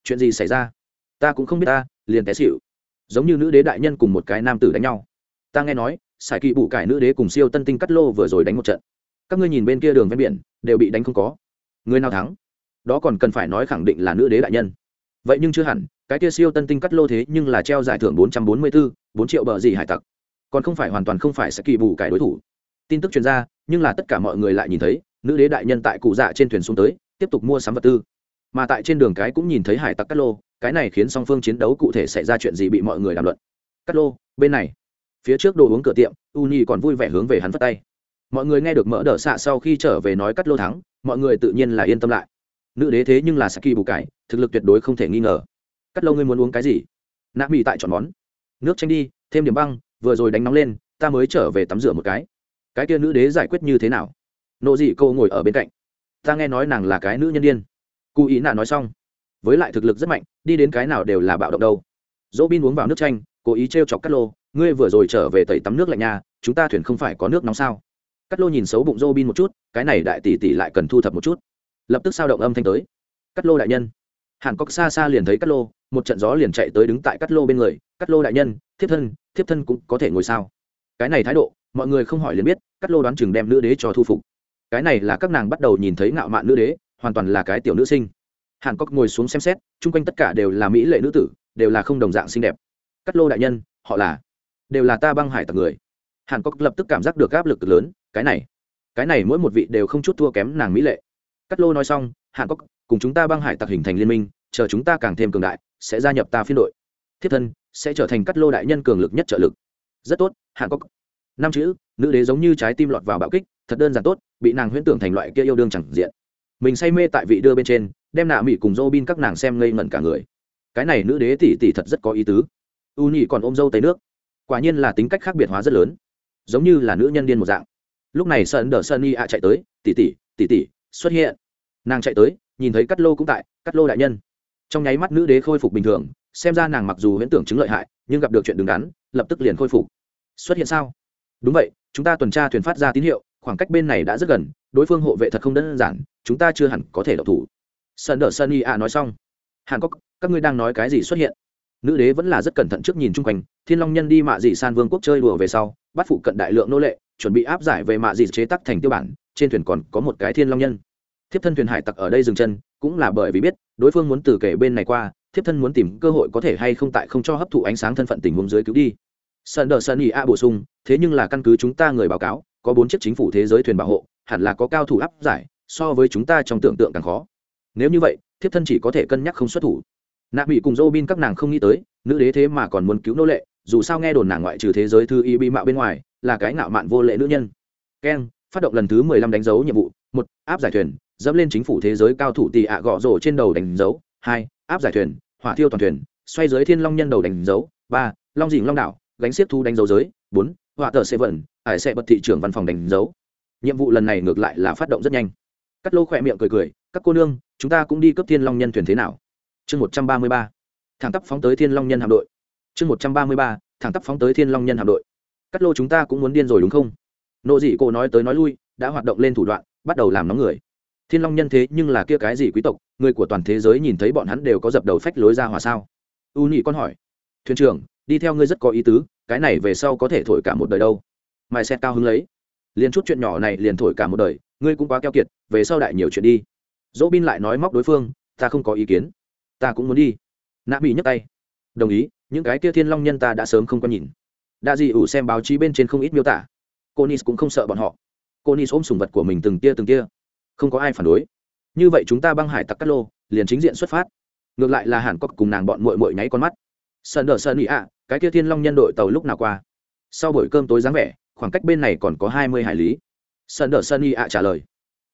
Chuyện gì xảy ra? Ta cũng không biết ta, liền té xịu giống như nữ đế đại nhân cùng một cái nam tử đánh nhau. Ta nghe nói sài kỵ bụ cải nữ đế cùng siêu tân tinh cắt lô vừa rồi đánh một trận. Các ngươi nhìn bên kia đường ven biển, đều bị đánh không có. Người nào thắng? Đó còn cần phải nói khẳng định là nữ đế đại nhân. Vậy nhưng chưa hẳn, cái kia siêu tân tinh cắt lô thế nhưng là treo giải thưởng bốn trăm bốn mươi bốn bốn triệu bờ gì hải tặc. Còn không phải hoàn toàn không phải sẽ kỳ bù cải đối thủ. Tin tức chuyên ra, nhưng là tất cả mọi người lại nhìn thấy, nữ đế đại nhân tại cụ dạ trên thuyền xuống tới, tiếp tục mua sắm vật tư. Mà tại trên đường cái cũng nhìn thấy hải tặc cắt lô cái này khiến song phương chiến đấu cụ thể xảy ra chuyện gì bị mọi người đàm luận. Cắt lô, bên này. Phía trước đồ uống cửa tiệm u nhi còn vui vẻ hướng về hắn vất tay. Mọi người nghe được mỡ đỡ xạ sau khi trở về nói cắt lô thắng, mọi người tự nhiên là yên tâm lại. Nữ đế thế nhưng là saki bù cải, thực lực tuyệt đối không thể nghi ngờ. Cắt lô ngươi muốn uống cái gì? Nạ mỹ tại chọn món. Nước chanh đi, thêm điểm băng, vừa rồi đánh nóng lên, ta mới trở về tắm rửa một cái. Cái kia nữ đế giải quyết như thế nào? Nộ dị cô ngồi ở bên cạnh. Ta nghe nói nàng là cái nữ nhân đ i ê n cụ ý nạ nói xong với lại thực lực rất mạnh, đi đến cái nào đều là bạo động đâu. Dỗ bin uống vào nước chanh, cố ý t r e o chọc cắt lô, ngươi vừa rồi trở về tẩy tắm nước lạnh nhà chúng ta thuyền không phải có nước nóng sao? Cắt lô nhìn xấu bụng dỗ bin một chút, cái này đại tỷ tỷ lại cần thu thập một chút. Lập tức sao động âm thanh tới. Cắt lô đại nhân. Hàn cốc xa xa liền thấy cắt lô, một trận gió liền chạy tới đứng tại cắt lô bên người. Cắt lô đại nhân, thiếp thân thiếp thân cũng có thể ngồi sao? Cái này thái độ, mọi người không hỏi liền biết cắt lô đoán chừng đem nữ đế cho thu phục. Cái này là các nàng bắt đầu nhìn thấy ngạo mạn nữ đế, hoàn toàn là cái tiểu nữ sinh hàn cốc ngồi xuống xem xét, chung quanh tất cả đều là mỹ lệ nữ tử, đều là không đồng dạng xinh đẹp. Cắt lô đại nhân, họ là? Đều là ta băng hải tặc người. Hàn cốc lập tức cảm giác được áp lực lớn, cái này cái này mỗi một vị đều không chút thua kém nàng mỹ lệ. Cắt lô nói xong, hàn cốc cùng chúng ta băng hải tặc hình thành liên minh, chờ chúng ta càng thêm cường đại, sẽ gia nhập ta phiên đội. Thiết thân, sẽ trở thành cắt lô đại nhân cường lực nhất trợ lực. Rất tốt, hàn cốc năm chữ, nữ đế giống như trái tim lọt vào bạo kích, thật đơn giản tốt, bị nàng huyễn tưởng thành loại kia yêu đương chẳng diện mình say mê tại vị đưa bên trên, đem nạ mỹ cùng dô bin các nàng xem ngây ngẩn cả người. Cái này nữ đế tỷ tỷ thật rất có ý tứ. U nhị còn ôm dâu tây nước. Quả nhiên là tính cách khác biệt hóa rất lớn. Giống như là nữ nhân điên một dạng. Lúc này sơn đờ sơn y ạ chạy tới, tỷ tỷ tỷ tỷ, xuất hiện. Nàng chạy tới, nhìn thấy cắt lô cũng tại cắt lô đại nhân. Trong nháy mắt nữ đế khôi phục bình thường, xem ra nàng mặc dù huyễn tưởng chứng lợi hại, nhưng gặp được chuyện đứng đắn, lập tức liền khôi phục. Xuất hiện sao? Đúng vậy, chúng ta tuần tra thuyền phát ra tín hiệu khoảng cách bên này đã rất gần, đối phương hộ vệ thật không đơn giản, chúng ta chưa hẳn có thể độc thủ. Sơn đờ sơn y a nói xong. Hàn cốc các ngươi đang nói cái gì xuất hiện? Nữ đế vẫn là rất cẩn thận trước nhìn chung quanh, thiên long nhân đi mạ dị san vương quốc chơi đùa về sau, bắt phụ cận đại lượng nô lệ, chuẩn bị áp giải về mạ dị chế tắc thành tiêu bản, trên thuyền còn có một cái thiên long nhân. Thiếp thân thuyền hải tặc ở đây dừng chân, cũng là bởi vì biết, đối phương muốn từ kể bên này qua, thiếp thân muốn tìm cơ hội có thể hay không tại không cho hấp thụ ánh sáng thân phận tình huống dưới cứu đi. Sơn đờ sơn ý a bổ sung, thế nhưng là căn cứ chúng ta người báo cáo có bốn chiếc chính phủ thế giới thuyền bảo hộ, hẳn là có cao thủ áp giải, so với chúng ta trong tưởng tượng càng khó. Nếu như vậy, thiếp thân chỉ có thể cân nhắc không xuất thủ. Nạ mỹ cùng dô bin các nàng không nghĩ tới, nữ đế thế mà còn muốn cứu nô lệ, dù sao nghe đồn nàng ngoại trừ thế giới thư y bị mạo bên ngoài, là cái ngạo mạn vô lệ nữ nhân. Keng, phát động lần thứ mười lăm đánh dấu nhiệm vụ, một, áp giải thuyền, dẫm lên chính phủ thế giới cao thủ tị ạ gõ rổ trên đầu đánh dấu, hai, áp giải thuyền, hỏa thiêu toàn thuyền, xoay giới thiên long nhân đầu đánh dấu, ba, long dình long đạo gánh xiết thu đánh dấu giới, bốn họa tờ xe vận hải sẽ bật thị trưởng văn phòng đánh dấu. Nhiệm vụ lần này ngược lại là phát động rất nhanh. Cắt lô khỏe miệng cười cười, các cô nương, chúng ta cũng đi cấp thiên long nhân thuyền thế nào? Chương một trăm ba mươi ba. Thẳng tắp phóng tới thiên long nhân hạm đội. Chương một trăm ba mươi ba, thẳng tắp phóng tới thiên long nhân hạm đội. Cắt lô chúng ta cũng muốn điên rồi đúng không? Nộ dị cô nói tới nói lui, đã hoạt động lên thủ đoạn, bắt đầu làm nóng người. Thiên long nhân thế nhưng là kia cái gì quý tộc, người của toàn thế giới nhìn thấy bọn hắn đều có dập đầu phách lối ra hòa sao? U nhị con hỏi, thuyền trưởng, đi theo ngươi rất có ý tứ cái này về sau có thể thổi cả một đời đâu. Mày xét cao hứng lấy. Liền chút chuyện nhỏ này liền thổi cả một đời, ngươi cũng quá keo kiệt, về sau đại nhiều chuyện đi. Dỗ bin lại nói móc đối phương, ta không có ý kiến. Ta cũng muốn đi. Nạ bị nhấc tay. Đồng ý, những cái kia thiên long nhân ta đã sớm không có nhìn. Đa dị ủ xem báo chí bên trên không ít miêu tả. Cô nis cũng không sợ bọn họ. Cô nis ôm sùng vật của mình từng tia từng tia. Không có ai phản đối. Như vậy chúng ta băng hải tặc cắt lô, liền chính diện xuất phát. Ngược lại là hàn cốc cùng nàng bọn mội mội nháy con mắt. Sơn đờ sơn ý ạ cái kia thiên long nhân đội tàu lúc nào qua? Sau buổi cơm tối dáng vẻ, khoảng cách bên này còn có hai mươi hải lý. Sơn đờ sơn y ạ trả lời.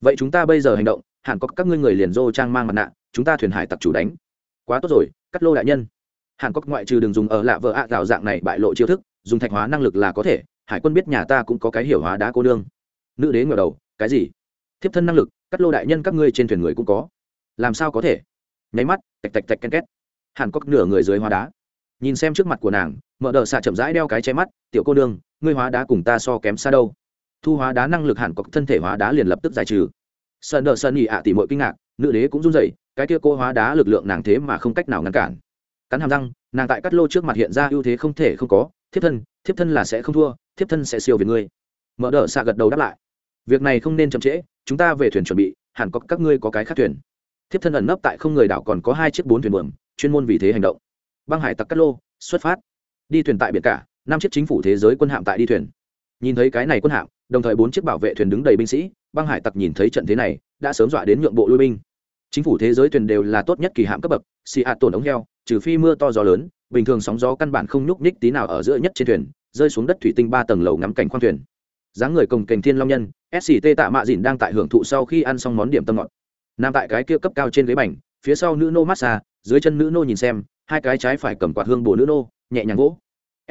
Vậy chúng ta bây giờ hành động hàn có các ngươi người liền dô trang mang mặt nạ, chúng ta thuyền hải tặc chủ đánh. Quá tốt rồi, cắt lô đại nhân. Hàn cốc ngoại trừ đừng dùng ở lạ vợ ạ gạo dạng này bại lộ chiêu thức, dùng thạch hóa năng lực là có thể, hải quân biết nhà ta cũng có cái hiểu hóa đá cô nương. Nữ đế ngờ đầu, cái gì? Thiếp thân năng lực, cắt lô đại nhân các ngươi trên thuyền người cũng có. Làm sao có thể? Nháy mắt, tạch tạch tạch ken két. Hàn cốc nửa người dưới hóa đá nhìn xem trước mặt của nàng, mở đờ xạ chậm rãi đeo cái che mắt, tiểu cô đương ngươi hóa đá cùng ta so kém xa đâu. Thu hóa đá năng lực hẳn cốc thân thể hóa đá liền lập tức giải trừ. Sơn đờ sơn nhị ạ tỉ mọi kinh ngạc, nữ đế cũng run rẩy, cái kia cô hóa đá lực lượng nàng thế mà không cách nào ngăn cản. Cắn hàm răng, nàng tại cắt lô trước mặt hiện ra ưu thế không thể không có, thiếp thân thiếp thân là sẽ không thua, thiếp thân sẽ siêu về ngươi. Mở đờ xạ gật đầu đáp lại, việc này không nên chậm trễ, chúng ta về thuyền chuẩn bị, hẳn có các ngươi có cái khác thuyền. Thiếp thân ẩn nấp tại không người đảo còn có hai chiếc bốn thuyền buồm, chuyên môn vì thế hành động băng hải tặc cắt lô, xuất phát. Đi thuyền tại biển cả, năm chiếc chính phủ thế giới quân hạm tại đi thuyền. Nhìn thấy cái này quân hạm, đồng thời bốn chiếc bảo vệ thuyền đứng đầy binh sĩ, băng hải tặc nhìn thấy trận thế này, đã sớm dọa đến nhượng bộ lui binh. Chính phủ thế giới thuyền đều là tốt nhất kỳ hạm cấp bậc, xì hạt tổn ống heo, trừ phi mưa to gió lớn, bình thường sóng gió căn bản không nhúc nhích tí nào ở giữa nhất trên thuyền, rơi xuống đất thủy tinh ba tầng lầu ngắm cảnh khoang thuyền. Dáng người cồng kềnh thiên long nhân sct tạ mạ dìn đang tại hưởng thụ sau khi ăn xong món điểm tâm ngọt. Nằm tại cái kia cấp cao trên ghế bành, phía sau nữ nô massage dưới chân nữ nô nhìn xem hai cái trái phải cầm quạt hương bồ nữ nô, nhẹ nhàng gỗ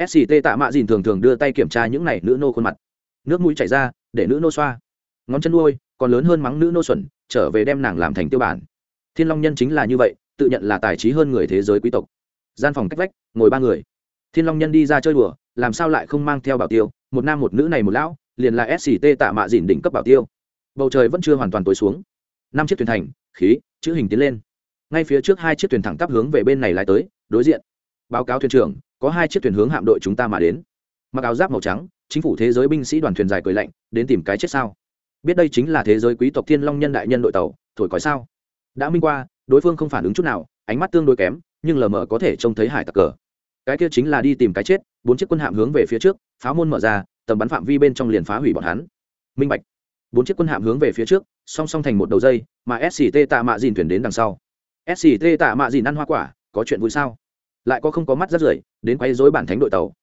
sct tạ mạ dìn thường thường đưa tay kiểm tra những này nữ nô khuôn mặt. Nước mũi chảy ra, để nữ nô xoa. Ngón chân nuôi, còn lớn hơn mắng nữ nô xuẩn, trở về đem nàng làm thành tiêu bản. Thiên long nhân chính là như vậy, tự nhận là tài trí hơn người thế giới quý tộc. Gian phòng cách vách, ngồi ba người. Thiên long nhân đi ra chơi đùa, làm sao lại không mang theo bảo tiêu? Một nam một nữ này một lão, liền là sct tạ mạ dìn đỉnh cấp bảo tiêu. Bầu trời vẫn chưa hoàn toàn tối xuống. Năm chiếc thuyền thành, khí, chữ hình tiến lên ngay phía trước hai chiếc thuyền thẳng tắp hướng về bên này lái tới, đối diện. Báo cáo thuyền trưởng, có hai chiếc thuyền hướng hạm đội chúng ta mà đến. Mặc áo giáp màu trắng, chính phủ thế giới binh sĩ đoàn thuyền dài cười lạnh, đến tìm cái chết sao? Biết đây chính là thế giới quý tộc thiên long nhân đại nhân đội tàu, thổi còi sao? Đã minh qua, đối phương không phản ứng chút nào, ánh mắt tương đối kém, nhưng lờ mờ có thể trông thấy hải tặc cờ. Cái kia chính là đi tìm cái chết, bốn chiếc quân hạm hướng về phía trước pháo môn mở ra, tầm bắn phạm vi bên trong liền phá hủy bọn hắn. Minh bạch. Bốn chiếc quân hạm hướng về phía trước, song song thành một đầu dây, mà sct tạ mạ dìn thuyền đến đằng sau sct tạ mạ dìn ăn hoa quả, có chuyện vui sao? Lại có không có mắt rất rưởi, đến quay rối bản thánh đội tàu.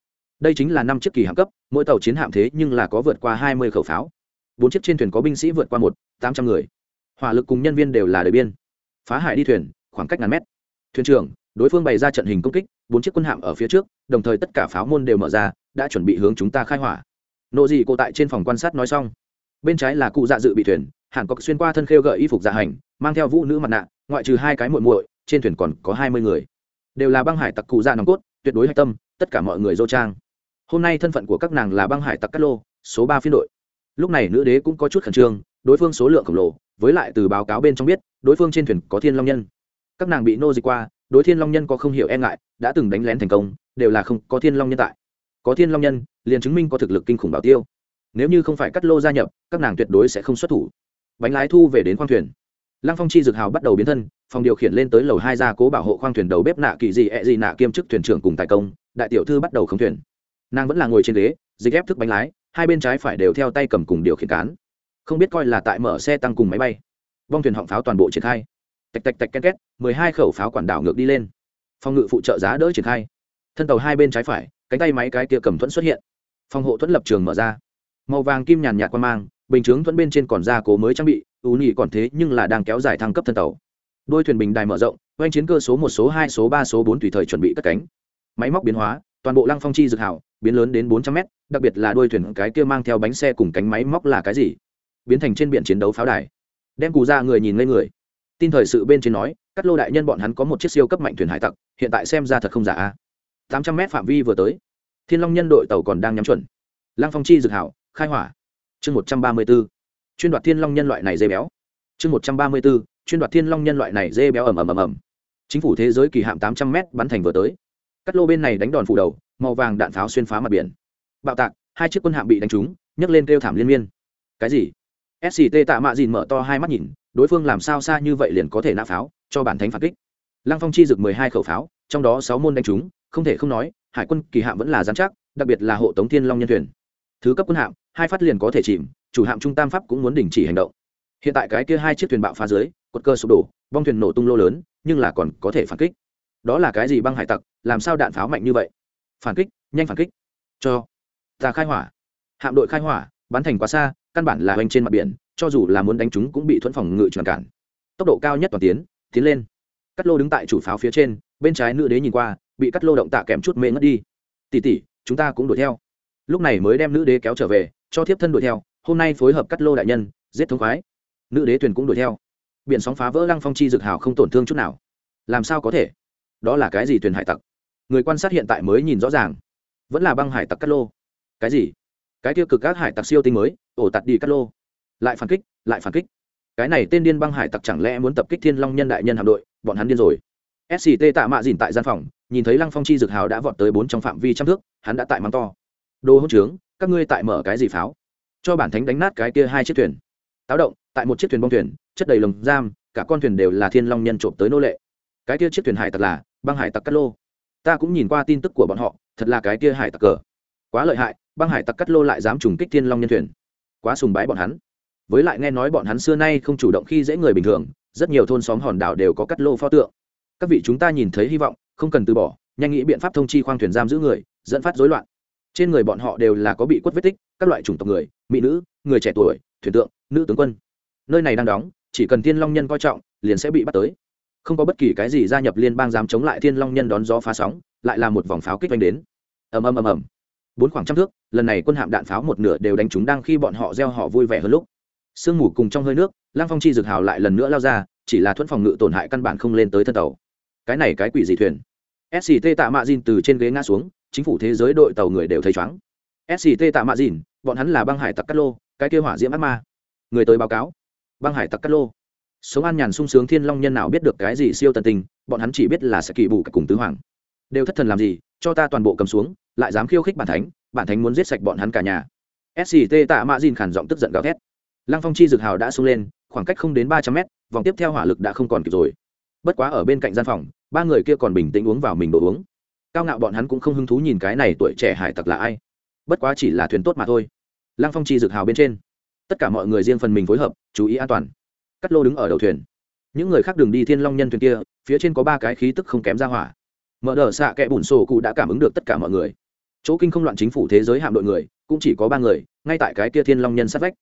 Đây chính là năm chiếc kỳ hạm cấp, mỗi tàu chiến hạm thế nhưng là có vượt qua hai mươi khẩu pháo. Bốn chiếc trên thuyền có binh sĩ vượt qua một, tám trăm người. Hỏa lực cùng nhân viên đều là đời biên. Phá hải đi thuyền, khoảng cách ngàn mét. Thuyền trưởng, đối phương bày ra trận hình công kích, bốn chiếc quân hạm ở phía trước, đồng thời tất cả pháo môn đều mở ra, đã chuẩn bị hướng chúng ta khai hỏa. Nộ dị cô tại trên phòng quan sát nói xong. Bên trái là cụ dạ dự bị thuyền hàn cọc xuyên qua thân khêu gợi y phục dạ hành, mang theo vũ nữ mặt nạ, ngoại trừ hai cái muội muội, trên thuyền còn có hai mươi người. Đều là băng hải tặc cụ dạ nòng cốt, tuyệt đối hạch tâm, tất cả mọi người dô trang. Hôm nay thân phận của các nàng là băng hải tặc cát lô, số ba phiên đội. Lúc này nữ đế cũng có chút khẩn trương, đối phương số lượng khổng lồ, với lại từ báo cáo bên trong biết, đối phương trên thuyền có thiên long nhân. Các nàng bị nô dịch qua, đối thiên long nhân có không hiểu e ngại, đã từng đánh lén thành công, đều là không có thiên long nhân tại. Có thiên long nhân, liền chứng minh có thực lực kinh khủng bảo tiêu. Nếu như không phải cắt lô gia nhập, các nàng tuyệt đối sẽ không xuất thủ bánh lái thu về đến khoang thuyền. Lăng phong chi dược hào bắt đầu biến thân, phòng điều khiển lên tới lầu hai gia cố bảo hộ khoang thuyền đầu bếp nạ kỳ dị gì nạ kiêm chức thuyền trưởng cùng tài công, đại tiểu thư bắt đầu khống thuyền. Nàng vẫn là ngồi trên ghế, dịch ép thức bánh lái, hai bên trái phải đều theo tay cầm cùng điều khiển cán. Không biết coi là tại mở xe tăng cùng máy bay. Vong thuyền họng pháo toàn bộ triển khai. Tạch tạch tạch két két, mười hai khẩu pháo quản đảo ngược đi lên. Phòng ngự phụ trợ giá đỡ triển khai. Thân tàu hai bên trái phải, cánh tay máy cái kia cầm thuẫn xuất hiện. Phòng hộ thuẫn lập trường mở ra. Màu vàng kim nhàn nhạt quan mang bình chướng thuẫn bên trên còn ra cố mới trang bị ưu nhị còn thế nhưng là đang kéo dài thăng cấp thân tàu. Đôi thuyền bình đài mở rộng, oanh chiến cơ số một, số hai, số ba, số bốn tùy thời chuẩn bị cất cánh. Máy móc biến hóa, toàn bộ lăng phong chi dược hảo biến lớn đến bốn trăm mét, đặc biệt là đôi thuyền cái kia mang theo bánh xe cùng cánh máy móc là cái gì? Biến thành trên biển chiến đấu pháo đài. Đem cù ra người nhìn lên người. Tin thời sự bên trên nói các lô đại nhân bọn hắn có một chiếc siêu cấp mạnh thuyền hải tặc, hiện tại xem ra thật không giả a. Tám trăm mét phạm vi vừa tới, thiên long nhân đội tàu còn đang nhắm chuẩn. Lăng phong chi dược hảo khai hỏa chương một trăm ba mươi b ố chuyên đoạt thiên long nhân loại này dê béo. Chương một trăm ba mươi b ố chuyên đoạt thiên long nhân loại này dê béo ầm ầm ầm ầm. Chính phủ thế giới kỳ hạm tám trăm m bắn thành vừa tới. Cắt lô bên này đánh đòn phủ đầu, màu vàng đạn pháo xuyên phá mặt biển. Bạo tạc, hai chiếc quân hạm bị đánh trúng, nhấc lên kêu thảm liên miên. Cái gì? Sct tạ mạ dìn mở to hai mắt nhìn, đối phương làm sao xa như vậy liền có thể nã pháo, cho bản thánh phản kích. Lăng phong chi rực mười hai khẩu pháo, trong đó sáu môn đánh trúng, không thể không nói, hải quân kỳ hạm vẫn là giám chắc, đặc biệt là hộ tống thiên long nhân thuyền. Thứ cấp quân hạm hai phát liền có thể chìm, chủ hạm trung tam pháp cũng muốn đình chỉ hành động. Hiện tại cái kia hai chiếc thuyền bạo phá dưới, cột cơ sụp đổ, bong thuyền nổ tung lô lớn, nhưng là còn có thể phản kích. Đó là cái gì băng hải tặc, làm sao đạn pháo mạnh như vậy? Phản kích, nhanh phản kích. Cho, ta khai hỏa. Hạm đội khai hỏa, bắn thành quá xa, căn bản là hoành trên mặt biển, cho dù là muốn đánh chúng cũng bị thuẫn phòng ngự tròn cản. Tốc độ cao nhất toàn tiến tiến lên. Cắt lô đứng tại chủ pháo phía trên, bên trái nữ đế nhìn qua, bị cắt lô động tạ kèm chút mê ngất đi. Tỉ tỉ chúng ta cũng đuổi theo. Lúc này mới đem nữ đế kéo trở về cho thiếp thân đuổi theo, hôm nay phối hợp cắt lô đại nhân, giết thống khoái. Nữ đế thuyền cũng đuổi theo. Biển sóng phá vỡ lăng phong chi Dực hào không tổn thương chút nào. Làm sao có thể? Đó là cái gì thuyền hải tặc? Người quan sát hiện tại mới nhìn rõ ràng. Vẫn là băng hải tặc cắt lô. Cái gì? Cái tiêu cực các hải tặc siêu tinh mới, ổ tặc đi cắt lô. Lại phản kích, lại phản kích. Cái này tên điên băng hải tặc chẳng lẽ muốn tập kích thiên long nhân đại nhân hạm đội? Bọn hắn điên rồi. Sct tạ mạ dìn tại gian phòng, nhìn thấy lăng phong chi Dực hào đã vọt tới bốn trong phạm vi trăm thước, hắn đã tại mắng to. Đồ hỗn trướng các ngươi tại mở cái gì pháo? Cho bản thánh đánh nát cái kia hai chiếc thuyền. Táo động, tại một chiếc thuyền bong thuyền, chất đầy lồng giam, cả con thuyền đều là thiên long nhân trộm tới nô lệ. Cái kia chiếc thuyền hải tặc là băng hải tặc cắt lô. Ta cũng nhìn qua tin tức của bọn họ, thật là cái kia hải tặc cờ. Quá lợi hại, băng hải tặc cắt lô lại dám trùng kích thiên long nhân thuyền. Quá sùng bái bọn hắn. Với lại nghe nói bọn hắn xưa nay không chủ động khi dễ người bình thường, rất nhiều thôn xóm hòn đảo đều có cắt lô pho tượng. Các vị chúng ta nhìn thấy hy vọng, không cần từ bỏ, nhanh nghĩ biện pháp thông chi khoang thuyền giam giữ người, dẫn phát rối loạn trên người bọn họ đều là có bị quất vết tích, các loại chủng tộc người, mỹ nữ, người trẻ tuổi, thuyền tượng, nữ tướng quân. Nơi này đang đóng, chỉ cần thiên long nhân coi trọng, liền sẽ bị bắt tới. Không có bất kỳ cái gì gia nhập liên bang dám chống lại thiên long nhân đón gió phá sóng, lại là một vòng pháo kích vanh đến. Ầm ầm ầm ầm. Bốn khoảng trăm thước, lần này quân hạm đạn pháo một nửa đều đánh chúng đang khi bọn họ gieo họ vui vẻ hơn lúc. Sương mù cùng trong hơi nước lang phong chi dực hào lại lần nữa lao ra, chỉ là thuẫn phòng ngự tổn hại căn bản không lên tới thân tàu. Cái này cái quỷ gì thuyền? Sct tạ mạ dìn từ trên ghế ngã xuống chính phủ thế giới đội tàu người đều thấy chóng. Sct tạ mạ dìn, bọn hắn là băng hải tặc cát lô, cái kêu hỏa diễm ác ma. Người tới báo cáo. Băng hải tặc cát lô. Sống an nhàn sung sướng thiên long nhân nào biết được cái gì siêu tần tình, bọn hắn chỉ biết là sẽ kỳ bù cả cùng tứ hoàng. Đều thất thần làm gì, cho ta toàn bộ cầm xuống, lại dám khiêu khích bản thánh bản thánh muốn giết sạch bọn hắn cả nhà. Sct tạ mạ dìn khản giọng tức giận gào thét. Lăng phong chi dực hào đã sung lên, khoảng cách không đến ba trăm mét, vòng tiếp theo hỏa lực đã không còn kịp rồi. Bất quá ở bên cạnh gian phòng, ba người kia còn bình tĩnh uống vào mình đồ uống cao ngạo bọn hắn cũng không hứng thú nhìn cái này tuổi trẻ hải tặc là ai. Bất quá chỉ là thuyền tốt mà thôi. Lăng phong chi dực hào bên trên. Tất cả mọi người riêng phần mình phối hợp, chú ý an toàn. Cắt lô đứng ở đầu thuyền. Những người khác đường đi thiên long nhân thuyền kia, phía trên có ba cái khí tức không kém ra hỏa. Mở đờ xạ kẽ bùn sổ cụ đã cảm ứng được tất cả mọi người. Chỗ kinh không loạn chính phủ thế giới hạm đội người, cũng chỉ có ba người, ngay tại cái kia thiên long nhân sát vách.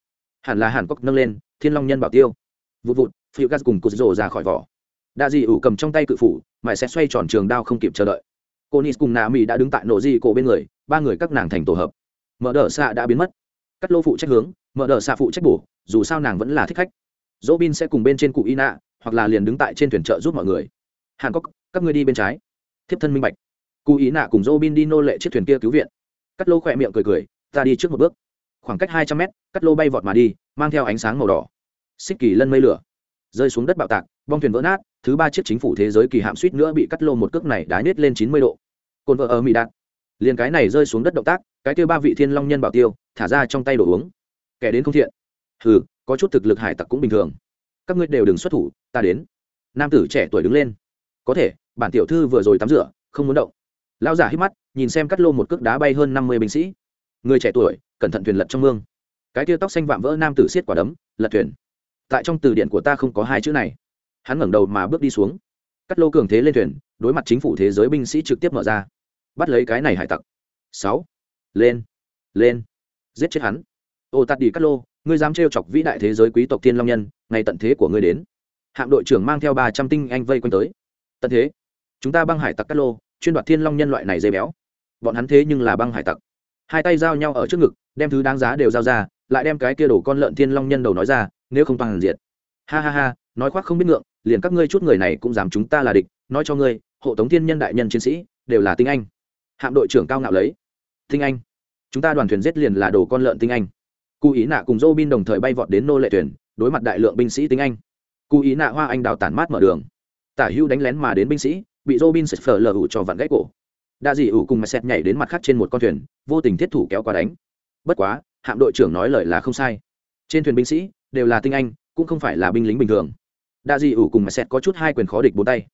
Hẳn là hàn cốc nâng lên, thiên long nhân bảo tiêu. Vụt vụt, phiêu gas cùng cụt rồ ra khỏi vỏ. Đa dị ủ cầm trong tay cự phủ mải sẽ xoay tròn trường đao không kịp chờ đợi cô nis cùng nà mỹ đã đứng tại nổ di cổ bên người, ba người các nàng thành tổ hợp. Mở đờ xạ đã biến mất. Cắt lô phụ trách hướng, mở đờ xạ phụ trách bổ, dù sao nàng vẫn là thích khách. Dỗ bin sẽ cùng bên trên cụ y nạ hoặc là liền đứng tại trên thuyền trợ giúp mọi người. Hàn cốc các ngươi đi bên trái. Thiếp thân minh bạch. Cụ ý nạ cùng dỗ bin đi nô lệ chiếc thuyền kia cứu viện. Cắt lô khỏe miệng cười cười, ta đi trước một bước. Khoảng cách hai trăm mét, cắt lô bay vọt mà đi, mang theo ánh sáng màu đỏ. Xích kỳ lân mây lửa. Rơi xuống đất bạo tạc, bong thuyền vỡ nát thứ ba chiếc chính phủ thế giới kỳ hạm suýt nữa bị cắt lô một cước này đá nết lên chín mươi độ. Cồn vợ ở mỹ đạt. Liền cái này rơi xuống đất động tác, cái kêu ba vị thiên long nhân bảo tiêu, thả ra trong tay đồ uống. Kẻ đến không thiện. Hừ, có chút thực lực hải tặc cũng bình thường. Các ngươi đều đừng xuất thủ, ta đến. Nam tử trẻ tuổi đứng lên. Có thể, bản tiểu thư vừa rồi tắm rửa, không muốn động. Lão giả hít mắt, nhìn xem cắt lô một cước đá bay hơn năm mươi binh sĩ. Người trẻ tuổi, cẩn thận thuyền lật trong mương. Cái tia tóc xanh vạm vỡ nam tử xiết quả đấm, lật thuyền. Tại trong từ điển của ta không có hai chữ này hắn ngẩng đầu mà bước đi xuống. Cắt lô cường thế lên thuyền, đối mặt chính phủ thế giới binh sĩ trực tiếp mở ra. Bắt lấy cái này hải tặc. Sáu. Lên. Lên. Giết chết hắn. Ô, tạt đi cắt lô, ngươi dám trêu chọc vĩ đại thế giới quý tộc thiên long nhân, ngày tận thế của ngươi đến. Hạm đội trưởng mang theo ba trăm tinh anh vây quanh tới. Tận thế. Chúng ta băng hải tặc cắt lô, chuyên đoạt thiên long nhân loại này dây béo. Bọn hắn thế nhưng là băng hải tặc. Hai tay giao nhau ở trước ngực, đem thứ đáng giá đều giao ra, lại đem cái kia đổ con lợn thiên long nhân đầu nói ra, nếu không toàn diệt. Ha ha ha nói khoác không biết ngượng, liền các ngươi chút người này cũng dám chúng ta là địch, nói cho ngươi, hộ tống thiên nhân đại nhân chiến sĩ, đều là tinh anh. Hạm đội trưởng cao ngạo lấy. Tinh anh. Chúng ta đoàn thuyền giết liền là đồ con lợn tinh anh. Cụ ý nạ cùng dô bin đồng thời bay vọt đến nô lệ thuyền, đối mặt đại lượng binh sĩ tinh anh. Cụ ý nạ hoa anh đào tản mát mở đường. Tả hưu đánh lén mà đến binh sĩ, bị dô bin sệt phở lờ ủ cho vặn gãy cổ. Đa dị ủ cùng mà xẹt nhảy đến mặt khác trên một con thuyền, vô tình thiết thủ kéo qua đánh. Bất quá, hạm đội trưởng nói lời là không sai. Trên thuyền binh sĩ, đều là tinh anh, cũng không phải là binh lính bình thường đa dị ủ cùng mà xét có chút hai quyền khó địch bốn tay.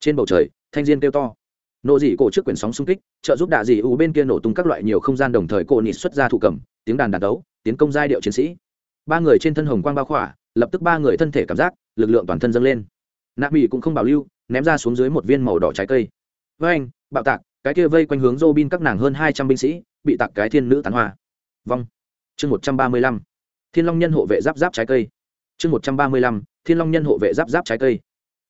Trên bầu trời, thanh diên kêu to. Nộ dị cổ trước quyển sóng xung kích, trợ giúp đạ dị ủ bên kia nổ tung các loại nhiều không gian đồng thời cổ nịt xuất ra thủ cầm, tiếng đàn đàn đấu, tiến công giai điệu chiến sĩ. Ba người trên thân hồng quang bao khỏa, lập tức ba người thân thể cảm giác, lực lượng toàn thân dâng lên. Nạ mỹ cũng không bảo lưu, ném ra xuống dưới một viên màu đỏ trái cây. Với anh, bạo tạc, cái kia vây quanh hướng dô bin các nàng hơn hai trăm binh sĩ, bị tạc cái thiên nữ tán hoa. Vong. Chương một trăm ba mươi lăm. Thiên long nhân hộ vệ giáp giáp trái cây. Chương một trăm ba mươi lăm thiên long nhân hộ vệ giáp giáp trái cây.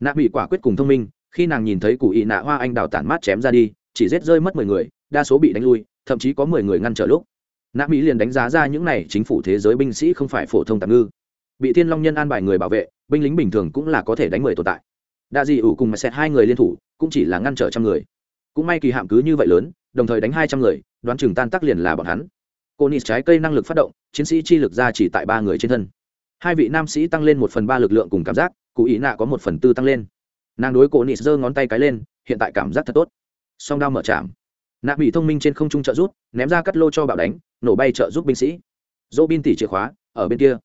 Nạ mỹ quả quyết cùng thông minh, khi nàng nhìn thấy cụ ị nạ hoa anh đào tản mát chém ra đi, chỉ rết rơi mất mười người, đa số bị đánh lui, thậm chí có mười người ngăn trở lúc. Nạ mỹ liền đánh giá ra những này chính phủ thế giới binh sĩ không phải phổ thông tạm ngư. Bị thiên long nhân an bài người bảo vệ, binh lính bình thường cũng là có thể đánh mười tồn tại. Đa dị ủ cùng mà xét hai người liên thủ, cũng chỉ là ngăn trở trăm người. Cũng may kỳ hạm cứ như vậy lớn, đồng thời đánh hai trăm người, đoán chừng tan tác liền là bọn hắn. Cô nít trái cây năng lực phát động, chiến sĩ chi lực ra chỉ tại ba người trên thân hai vị nam sĩ tăng lên một phần ba lực lượng cùng cảm giác, cụ ý nạ có một phần tư tăng lên. Nàng đối cổ nịt giơ ngón tay cái lên, hiện tại cảm giác thật tốt. Song đao mở chạm. Nạ bị thông minh trên không trung trợ rút ném ra cắt lô cho bạo đánh, nổ bay trợ giúp binh sĩ. Dô bin tỉ chìa khóa, ở bên kia.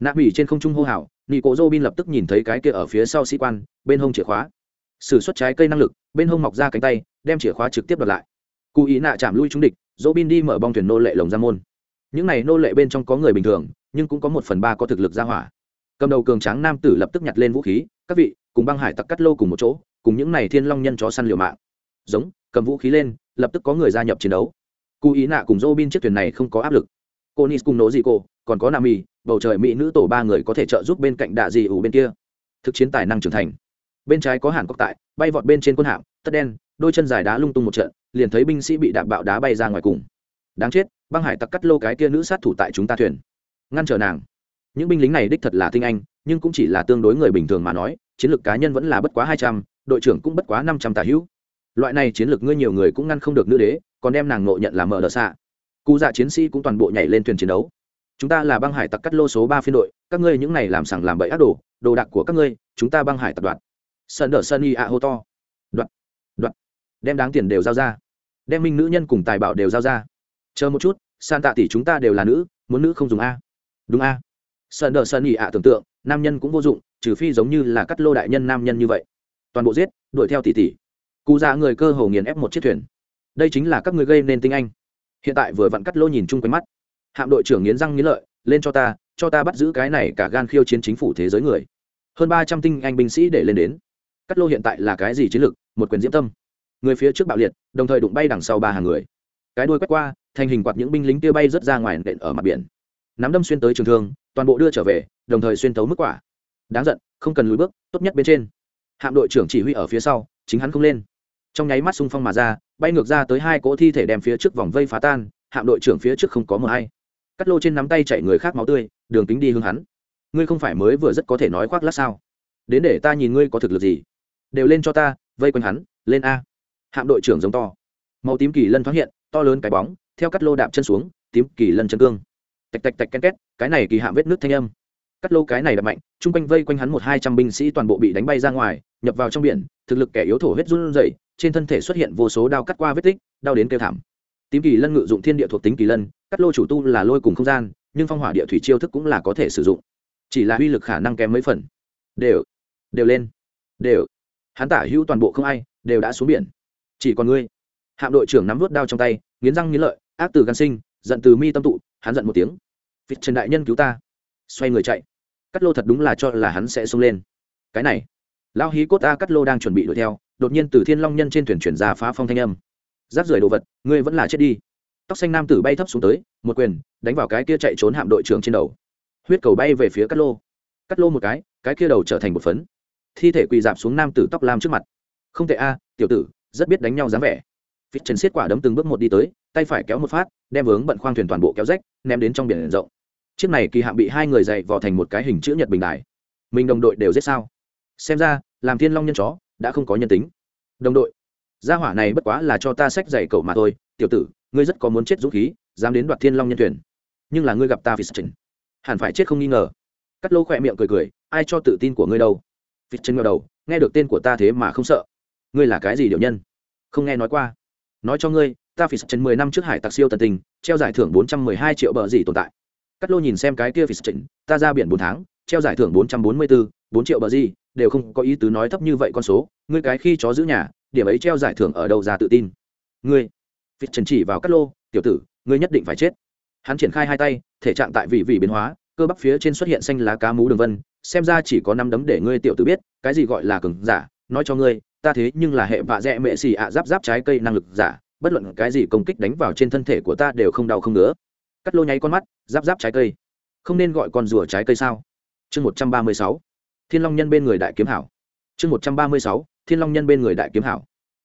Nạ bị trên không trung hô hào, nị cổ dô bin lập tức nhìn thấy cái kia ở phía sau sĩ quan, bên hông chìa khóa. S ử suất trái cây năng lực, bên hông mọc ra cánh tay, đem chìa khóa trực tiếp đợt lại. Cụ ý nạ chạm lui trúng địch dô bin đi mở bong thuyền nô lệ lồng ra môn những này nô lệ bên trong có người bình thường, nhưng cũng có một phần ba có thực lực ra hỏa. Cầm đầu cường tráng nam tử lập tức nhặt lên vũ khí, các vị, cùng băng hải tặc cắt lô cùng một chỗ, cùng những này thiên long nhân chó săn liều mạng. Giống, cầm vũ khí lên, lập tức có người gia nhập chiến đấu. Cụ ý nạ cùng dô bin chiếc thuyền này không có áp lực. Cô nis cùng nỗ dị cô còn có nam mì, bầu trời mỹ nữ tổ ba người có thể trợ giúp bên cạnh đạ dị ủ bên kia. Thực chiến tài năng trưởng thành. Bên trái có hàn cốc tại, bay vọt bên trên quân hạm, tất đen, đôi chân dài đá lung tung một trận, liền thấy binh sĩ bị đạp bạo đá bay ra ngoài cùng đáng chết, băng hải tặc cắt lô cái kia nữ sát thủ tại chúng ta thuyền. Ngăn trở nàng. Những binh lính này đích thật là tinh anh, nhưng cũng chỉ là tương đối người bình thường mà nói, chiến lược cá nhân vẫn là bất quá hai trăm, đội trưởng cũng bất quá năm trăm tà hữu. Loại này chiến lược ngươi nhiều người cũng ngăn không được nữ đế, còn đem nàng nộ nhận là mở đờ xạ. Cụ dạ chiến sĩ cũng toàn bộ nhảy lên thuyền chiến đấu. Chúng ta là băng hải tặc cắt lô số ba phiên đội, các ngươi những này làm sằng làm bậy ác đồ đồ đạc của các ngươi, chúng ta băng hải tập đoạt. Sơn đờ sơn y a hô to. Đoạt. Đoạt. Đem đáng tiền đều giao ra. Đem minh nữ nhân cùng tài bảo đều giao ra chờ một chút san tạ tỷ chúng ta đều là nữ, muốn nữ không dùng a. Đúng a. Sơn đờ sơn ỉ ạ tưởng tượng, nam nhân cũng vô dụng, trừ phi giống như là cắt lô đại nhân nam nhân như vậy. Toàn bộ giết, đuổi theo tỷ tỷ. Cụ già người cơ hồ nghiền ép một chiếc thuyền. Đây chính là các người gây nên tinh anh. Hiện tại vừa vặn cắt lô nhìn chung quanh mắt. Hạm đội trưởng nghiến răng nghiến lợi, lên cho ta cho ta bắt giữ cái này cả gan khiêu chiến chính phủ thế giới người. Hơn ba trăm tinh anh binh sĩ để lên đến. Cắt lô hiện tại là cái gì chiến lược? Một quyền diễm tâm. Người phía trước bạo liệt, đồng thời đụng bay đằng sau ba hàng người. Cái đuôi quét qua thành hình quạt những binh lính kia bay rất ra ngoài nện ở mặt biển. Nắm đâm xuyên tới trường thương, toàn bộ đưa trở về, đồng thời xuyên tấu mức quả. Đáng giận, không cần lùi bước, tốt nhất bên trên. Hạm đội trưởng chỉ huy ở phía sau, chính hắn không lên. Trong nháy mắt xung phong mà ra, bay ngược ra tới hai cỗ thi thể đem phía trước vòng vây phá tan, hạm đội trưởng phía trước không có mờ hay. Cắt lô trên nắm tay chạy người khác máu tươi, đường tính đi hướng hắn. Ngươi không phải mới vừa rất có thể nói khoác lát sao? Đến để ta nhìn ngươi có thực lực gì? Đều lên cho ta, vây quanh hắn, lên a. Hạm đội trưởng giống to. Màu tím kỳ lân thoáng hiện, to lớn cái bóng theo cắt lô đạp chân xuống, tím kỳ lân chân cương. Tạch tạch tạch ken két, cái này kỳ hạm vết nước thanh âm. Cắt lô cái này đập mạnh, chung quanh vây quanh hắn một hai trăm binh sĩ toàn bộ bị đánh bay ra ngoài, nhập vào trong biển, thực lực kẻ yếu thổ huyết run rẩy, trên thân thể xuất hiện vô số đao cắt qua vết tích, đau đến kêu thảm. Tím kỳ lân ngự dụng thiên địa thuộc tính kỳ lân, cắt lô chủ tu là lôi cùng không gian, nhưng phong hỏa địa thủy chiêu thức cũng là có thể sử dụng. Chỉ là uy lực khả năng kém mấy phần. Đều đều lên, đều. Hắn tả hữu toàn bộ không ai, đều đã xuống biển. Chỉ còn ngươi. Hạm đội trưởng nắm vút đao trong tay, nghiến răng nghiến lợi ác từ gan sinh, giận từ mi tâm tụ, hắn giận một tiếng. Vịt trần đại nhân cứu ta. Xoay người chạy. Cắt lô thật đúng là cho là hắn sẽ xông lên. Cái này. Lão hí cốt a cắt lô đang chuẩn bị đuổi theo, đột nhiên từ thiên long nhân trên thuyền chuyển ra phá phong thanh âm. Giáp rưởi đồ vật, ngươi vẫn là chết đi. Tóc xanh nam tử bay thấp xuống tới, một quyền, đánh vào cái kia chạy trốn hạm đội trưởng trên đầu. Huyết cầu bay về phía cắt lô. Cắt lô một cái cái kia đầu trở thành một phấn. Thi thể quỳ dạp xuống nam tử tóc lam trước mặt. Không thể a, tiểu tử, rất biết đánh nhau dáng vẻ. Vịt trần xiết quả đấm từng bước một đi tới tay phải kéo một phát, đem vướng bận khoang thuyền toàn bộ kéo rách, ném đến trong biển rộng. Chiếc này kỳ hạm bị hai người dậy vò thành một cái hình chữ nhật bình đài. Mình đồng đội đều giết sao? Xem ra, làm thiên long nhân chó, đã không có nhân tính. Đồng đội, gia hỏa này bất quá là cho ta sách dạy cậu mà thôi, tiểu tử, ngươi rất có muốn chết dũng khí, dám đến đoạt thiên long nhân thuyền. Nhưng là ngươi gặp ta Fitchen. hẳn phải chết không nghi ngờ. Cắt lô khỏe miệng cười cười, ai cho tự tin của ngươi đâu? Fitchen ngờ đầu, nghe được tên của ta thế mà không sợ. Ngươi là cái gì điệu nhân? Không nghe nói qua. Nói cho ngươi ta Fitchen mười năm trước hải tặc siêu tần tình treo giải thưởng bốn trăm mười hai triệu bờ gì tồn tại. Cắt lô nhìn xem cái kia Fitchen, ta ra biển bốn tháng treo giải thưởng bốn trăm bốn mươi bốn bốn triệu bờ gì đều không có ý tứ nói thấp như vậy con số ngươi cái khi chó giữ nhà điểm ấy treo giải thưởng ở đâu ra tự tin? Ngươi vịt trần chỉ vào cắt lô tiểu tử ngươi nhất định phải chết. Hắn triển khai hai tay thể trạng tại vị vị biến hóa cơ bắp phía trên xuất hiện xanh lá cá mú đường vân xem ra chỉ có năm đấm để ngươi tiểu tử biết cái gì gọi là cường giả nói cho ngươi ta thế nhưng là hệ vạ dẹ mệ xì ạ giáp giáp trái cây năng lực giả bất luận cái gì công kích đánh vào trên thân thể của ta đều không đau không ngứa. Cắt lô nháy con mắt, giáp giáp trái cây. Không nên gọi con rùa trái cây sao? Chương một trăm ba mươi sáu, thiên long nhân bên người đại kiếm hảo. Chương một trăm ba mươi sáu, thiên long nhân bên người đại kiếm hảo.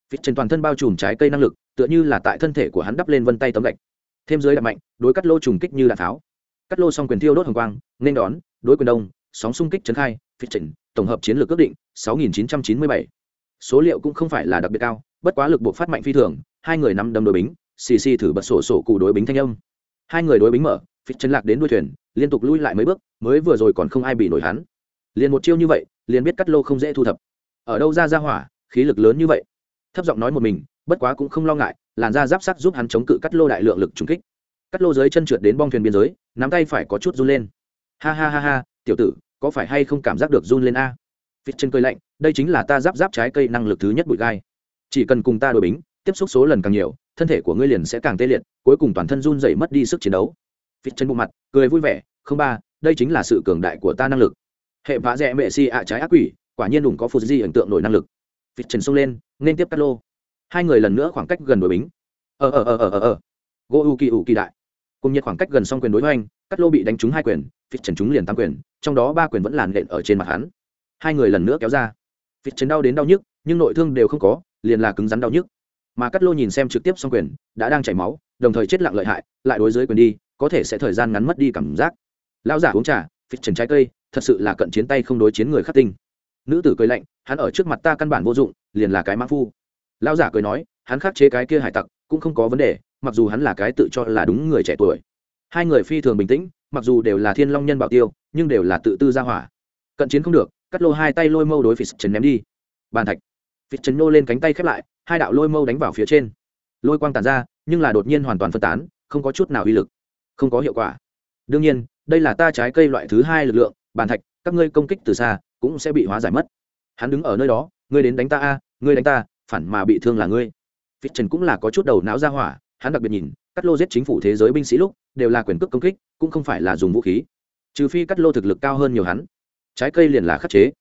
Vịt trên toàn thân bao trùm trái cây năng lực, tựa như là tại thân thể của hắn đắp lên vân tay tấm gạch. Thêm dưới đạp mạnh, đối cắt lô trùng kích như đạn tháo. Cắt lô xong quyền thiêu đốt hồng quang, nên đón, đối quyền đông, sóng xung kích trấn khai vịt trình tổng hợp chiến lược ước định 6997. số liệu cũng không phải là đặc biệt cao, bất quá lực buộc phát mạnh phi thường hai người nắm đâm đối bính, xì xì thử bật sổ sổ cụ đối bính thanh âm. Hai người đối bính mở vịt chân lạc đến đuôi thuyền, liên tục lui lại mấy bước, mới vừa rồi còn không ai bị nổi hắn. Liền một chiêu như vậy, liền biết cắt lô không dễ thu thập. Ở đâu ra ra hỏa, khí lực lớn như vậy? Thấp giọng nói một mình, bất quá cũng không lo ngại, làn da giáp sắc giúp hắn chống cự cắt lô đại lượng lực trúng kích. Cắt lô dưới chân trượt đến bong thuyền biên giới, nắm tay phải có chút run lên. Ha ha ha ha, tiểu tử, có phải hay không cảm giác được run lên a? Phít chân cười lạnh, đây chính là ta giáp giáp trái cây năng lực thứ nhất bụi gai. Chỉ cần cùng ta đổi bính tiếp xúc số lần càng nhiều, thân thể của ngươi liền sẽ càng tê liệt, cuối cùng toàn thân run dậy mất đi sức chiến đấu. Phít chân bộ mặt, cười vui vẻ, không ba, đây chính là sự cường đại của ta năng lực. Hệ vã rẽ mệ si ạ trái ác quỷ, quả nhiên đủng có phù di ấn tượng nổi năng lực. Vịt trần xông lên, nên tiếp cắt lô. Hai người lần nữa khoảng cách gần đội bính. Ờ ờ ờ ờ ờ ờ. Gỗ u kỳ ủ kỳ đại. Cùng nhiệt khoảng cách gần xong quyền đối hoành, cắt lô bị đánh trúng hai quyền vịt trần trúng liền tám quyền, trong đó ba quyền vẫn làn lện ở trên mặt hắn. Hai người lần nữa kéo ra. Vịt trần đau đến đau nhức, nhưng nội thương đều không có, liền là cứng rắn đau nhức mà cắt lô nhìn xem trực tiếp xong quyền, đã đang chảy máu, đồng thời chết lặng lợi hại, lại đối dưới quyền đi, có thể sẽ thời gian ngắn mất đi cảm giác. Lão giả uống trà, phịch trần trái cây, thật sự là cận chiến tay không đối chiến người khắc tinh. Nữ tử cười lạnh, hắn ở trước mặt ta căn bản vô dụng, liền là cái mã phu. Lão giả cười nói, hắn khắc chế cái kia hải tặc, cũng không có vấn đề, mặc dù hắn là cái tự cho là đúng người trẻ tuổi. Hai người phi thường bình tĩnh, mặc dù đều là thiên long nhân bảo tiêu, nhưng đều là tự tư gia hỏa. Cận chiến không được, cắt lô hai tay lôi mâu đối phịch trần ném đi. Bàn thạch. Phịch trần nô lên cánh tay khép lại hai đạo lôi mâu đánh vào phía trên. Lôi quang tàn ra, nhưng là đột nhiên hoàn toàn phân tán, không có chút nào uy lực, không có hiệu quả. Đương nhiên, đây là ta trái cây loại thứ hai lực lượng bàn thạch, các ngươi công kích từ xa, cũng sẽ bị hóa giải mất. Hắn đứng ở nơi đó, ngươi đến đánh ta a, ngươi đánh ta, phản mà bị thương là ngươi. Phi trần cũng là có chút đầu não ra hỏa, hắn đặc biệt nhìn, cắt lô giết chính phủ thế giới binh sĩ lúc, đều là quyền cước công kích, cũng không phải là dùng vũ khí. Trừ phi cắt lô thực lực cao hơn nhiều hắn. Trái cây liền là khắc chế.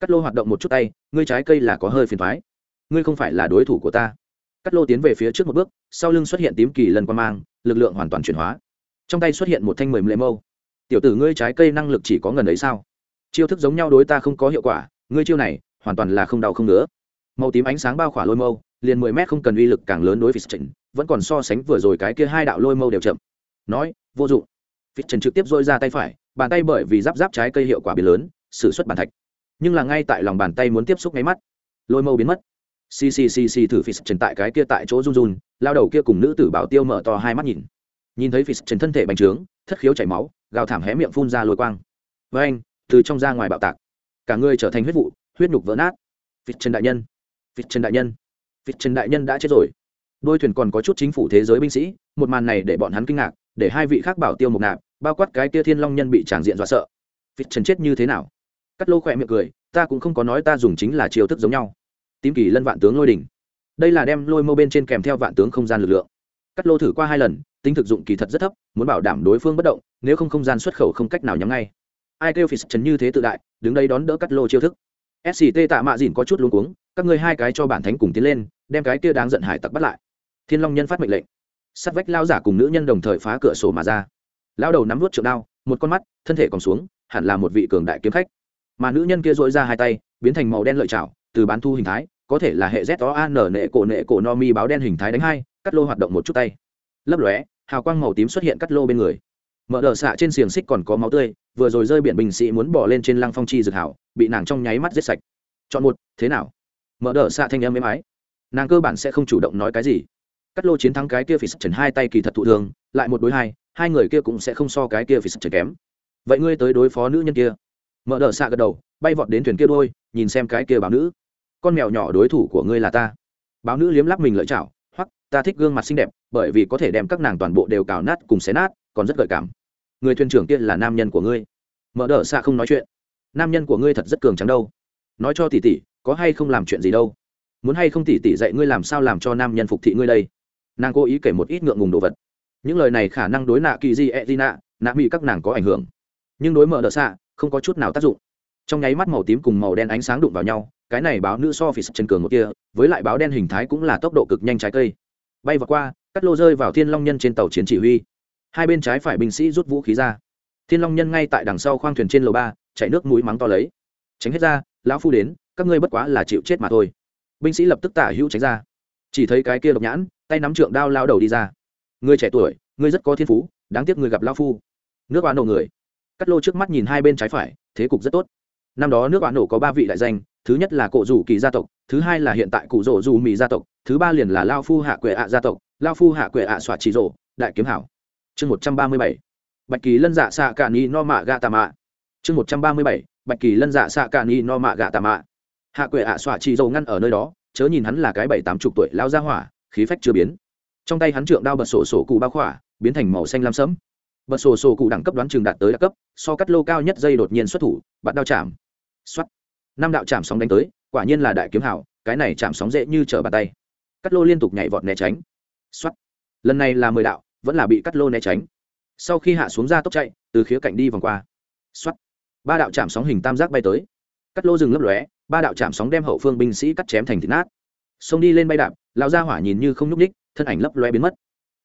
Cắt lô hoạt động một chút tay, ngươi trái cây là có hơi phiền thoái ngươi không phải là đối thủ của ta. Cắt lô tiến về phía trước một bước, sau lưng xuất hiện tím kỳ lần qua mang, lực lượng hoàn toàn chuyển hóa. Trong tay xuất hiện một thanh mười lệ mâu. Tiểu tử ngươi trái cây năng lực chỉ có ngần ấy sao? Chiêu thức giống nhau đối ta không có hiệu quả, ngươi chiêu này, hoàn toàn là không đau không nữa màu tím ánh sáng bao khỏa lôi mâu, liền mười mét không cần uy lực càng lớn đối với trịnh vẫn còn so sánh vừa rồi cái kia hai đạo lôi mâu đều chậm. Nói, vô dụng. Phít trần trực tiếp dôi ra tay phải, bàn tay bởi vì giáp giáp trái cây hiệu quả biến lớn s ử suất bàn thạch. Nhưng là ngay tại lòng bàn tay muốn tiếp xúc nháy mắt, lôi mâu biến mất ccc thử phít trần tại cái kia tại chỗ run run, lao đầu kia cùng nữ tử bảo tiêu mở to hai mắt nhìn. Nhìn thấy phít trần thân thể bành trướng, thất khiếu chảy máu, gào thảm hé miệng phun ra lôi quang. Với anh, từ trong ra ngoài bạo tạc, cả người trở thành huyết vụ, huyết nhục vỡ nát. Vịt trần đại nhân vịt trần đại nhân vịt trần đại nhân đã chết rồi. Đôi thuyền còn có chút chính phủ thế giới binh sĩ, một màn này để bọn hắn kinh ngạc, để hai vị khác bảo tiêu mục nạp, bao quát cái tia thiên long nhân bị tràng diện dọa sợ. Vịt trần chết như thế nào? Cắt lô khỏe miệng cười, ta cũng không có nói ta dùng chính là chiêu thức giống nhau tím kỳ lân vạn tướng lôi đỉnh. Đây là đem lôi mâu bên trên kèm theo vạn tướng không gian lực lượng. Cắt lô thử qua hai lần, tính thực dụng kỳ thật rất thấp, muốn bảo đảm đối phương bất động, nếu không không gian xuất khẩu không cách nào nhắm ngay. Ai kêu phì chấn như thế tự đại, đứng đây đón đỡ cắt lô chiêu thức. Sct tạ mạ dìn có chút luống cuống, các ngươi hai cái cho bản thánh cùng tiến lên, đem cái kia đáng giận hải tặc bắt lại. Thiên long nhân phát mệnh lệnh. Sắt vách lao giả cùng nữ nhân đồng thời phá cửa sổ mà ra. Lao đầu nắm vút trượng đao, một con mắt, thân thể còn xuống, hẳn là một vị cường đại kiếm khách. Mà nữ nhân kia dội ra hai tay, biến thành màu đen lợi chảo, từ bán thu hình thái có thể là hệ z o an nệ cổ nệ cổ no mi báo đen hình thái đánh hai, cắt lô hoạt động một chút tay. Lấp lóe, hào quang màu tím xuất hiện cắt lô bên người. Mở đờ xạ trên xiềng xích còn có máu tươi, vừa rồi rơi biển bình sĩ muốn bỏ lên trên lăng phong chi dược hảo, bị nàng trong nháy mắt giết sạch. Chọn một, thế nào? Mở đờ xạ thanh âm êm ái. Nàng cơ bản sẽ không chủ động nói cái gì. Cắt lô chiến thắng cái kia phỉ sập trần hai tay kỳ thật thụ thường, lại một đối hai hai người kia cũng sẽ không so cái kia phỉ sập trần kém. Vậy ngươi tới đối phó nữ nhân kia. Mở đờ xạ gật đầu, bay vọt đến thuyền kia đôi nhìn xem cái kia bảo nữ con mèo nhỏ đối thủ của ngươi là ta. Báo nữ liếm lắp mình lợi chảo hoặc ta thích gương mặt xinh đẹp bởi vì có thể đem các nàng toàn bộ đều cào nát cùng xé nát còn rất gợi cảm. Người thuyền trưởng kia là nam nhân của ngươi. Mở đờ xa không nói chuyện. Nam nhân của ngươi thật rất cường trắng đâu. Nói cho tỷ tỷ có hay không làm chuyện gì đâu? Muốn hay không tỷ tỷ dạy ngươi làm sao làm cho nam nhân phục thị ngươi đây? Nàng cố ý kể một ít ngượng ngùng đồ vật. Những lời này khả năng đối nạ kỳ di e di nạ nạ mỹ các nàng có ảnh hưởng. Nhưng đối mở đờ xa, không có chút nào tác dụng trong nháy mắt màu tím cùng màu đen ánh sáng đụng vào nhau, cái này báo nữ so phỉ sập chân cường một kia, với lại báo đen hình thái cũng là tốc độ cực nhanh trái cây. Bay vào qua, cắt lô rơi vào thiên long nhân trên tàu chiến chỉ huy. Hai bên trái phải binh sĩ rút vũ khí ra. Thiên long nhân ngay tại đằng sau khoang thuyền trên lầu ba, chạy nước mũi mắng to lấy. Tránh hết ra, lão phu đến, các ngươi bất quá là chịu chết mà thôi. Binh sĩ lập tức tả hữu tránh ra. Chỉ thấy cái kia độc nhãn, tay nắm trượng đao lao đầu đi ra. Người trẻ tuổi, ngươi rất có thiên phú, đáng tiếc người gặp lao phu. Nước oán nổ người. Cắt lô trước mắt nhìn hai bên trái phải, thế cục rất tốt năm đó nước oán nổ có ba vị đại danh, thứ nhất là cổ rủ kỳ gia tộc, thứ hai là hiện tại cụ rỗ dù mỹ gia tộc, thứ ba liền là lao phu hạ quệ ạ gia tộc, lao phu hạ quệ ạ xoa chỉ rỗ đại kiếm hảo. Chương một trăm ba mươi bảy, bạch kỳ lân dạ xạ cả ni no mạ gà tà mạ. Chương một trăm ba mươi bảy, bạch kỳ lân dạ xạ cả ni no mạ gà tà mạ. Hạ quệ ạ xoa chỉ rỗ ngăn ở nơi đó, chớ nhìn hắn là cái bảy tám chục tuổi lao ra hỏa, khí phách chưa biến. Trong tay hắn trượng đao bật sổ sổ cụ bao khỏa, biến thành màu xanh lam sẫm. Bật sổ sổ cụ đẳng cấp đoán trường đạt tới đặc cấp, so cắt lô cao nhất dây đột nhiên xuất thủ, bắt đao chạm. Soát. năm đạo chạm sóng đánh tới, quả nhiên là đại kiếm hảo, cái này chạm sóng dễ như trở bàn tay. Cắt lô liên tục nhảy vọt né tránh. Soát. lần này là mười đạo, vẫn là bị cắt lô né tránh. Sau khi hạ xuống ra tốc chạy, từ khía cạnh đi vòng qua. Soát. ba đạo chạm sóng hình tam giác bay tới. Cắt lô dừng lấp lóe, ba đạo chạm sóng đem hậu phương binh sĩ cắt chém thành thịt nát. Xông đi lên bay đạp, lão gia hỏa nhìn như không nhúc ních thân ảnh lấp lóe biến mất.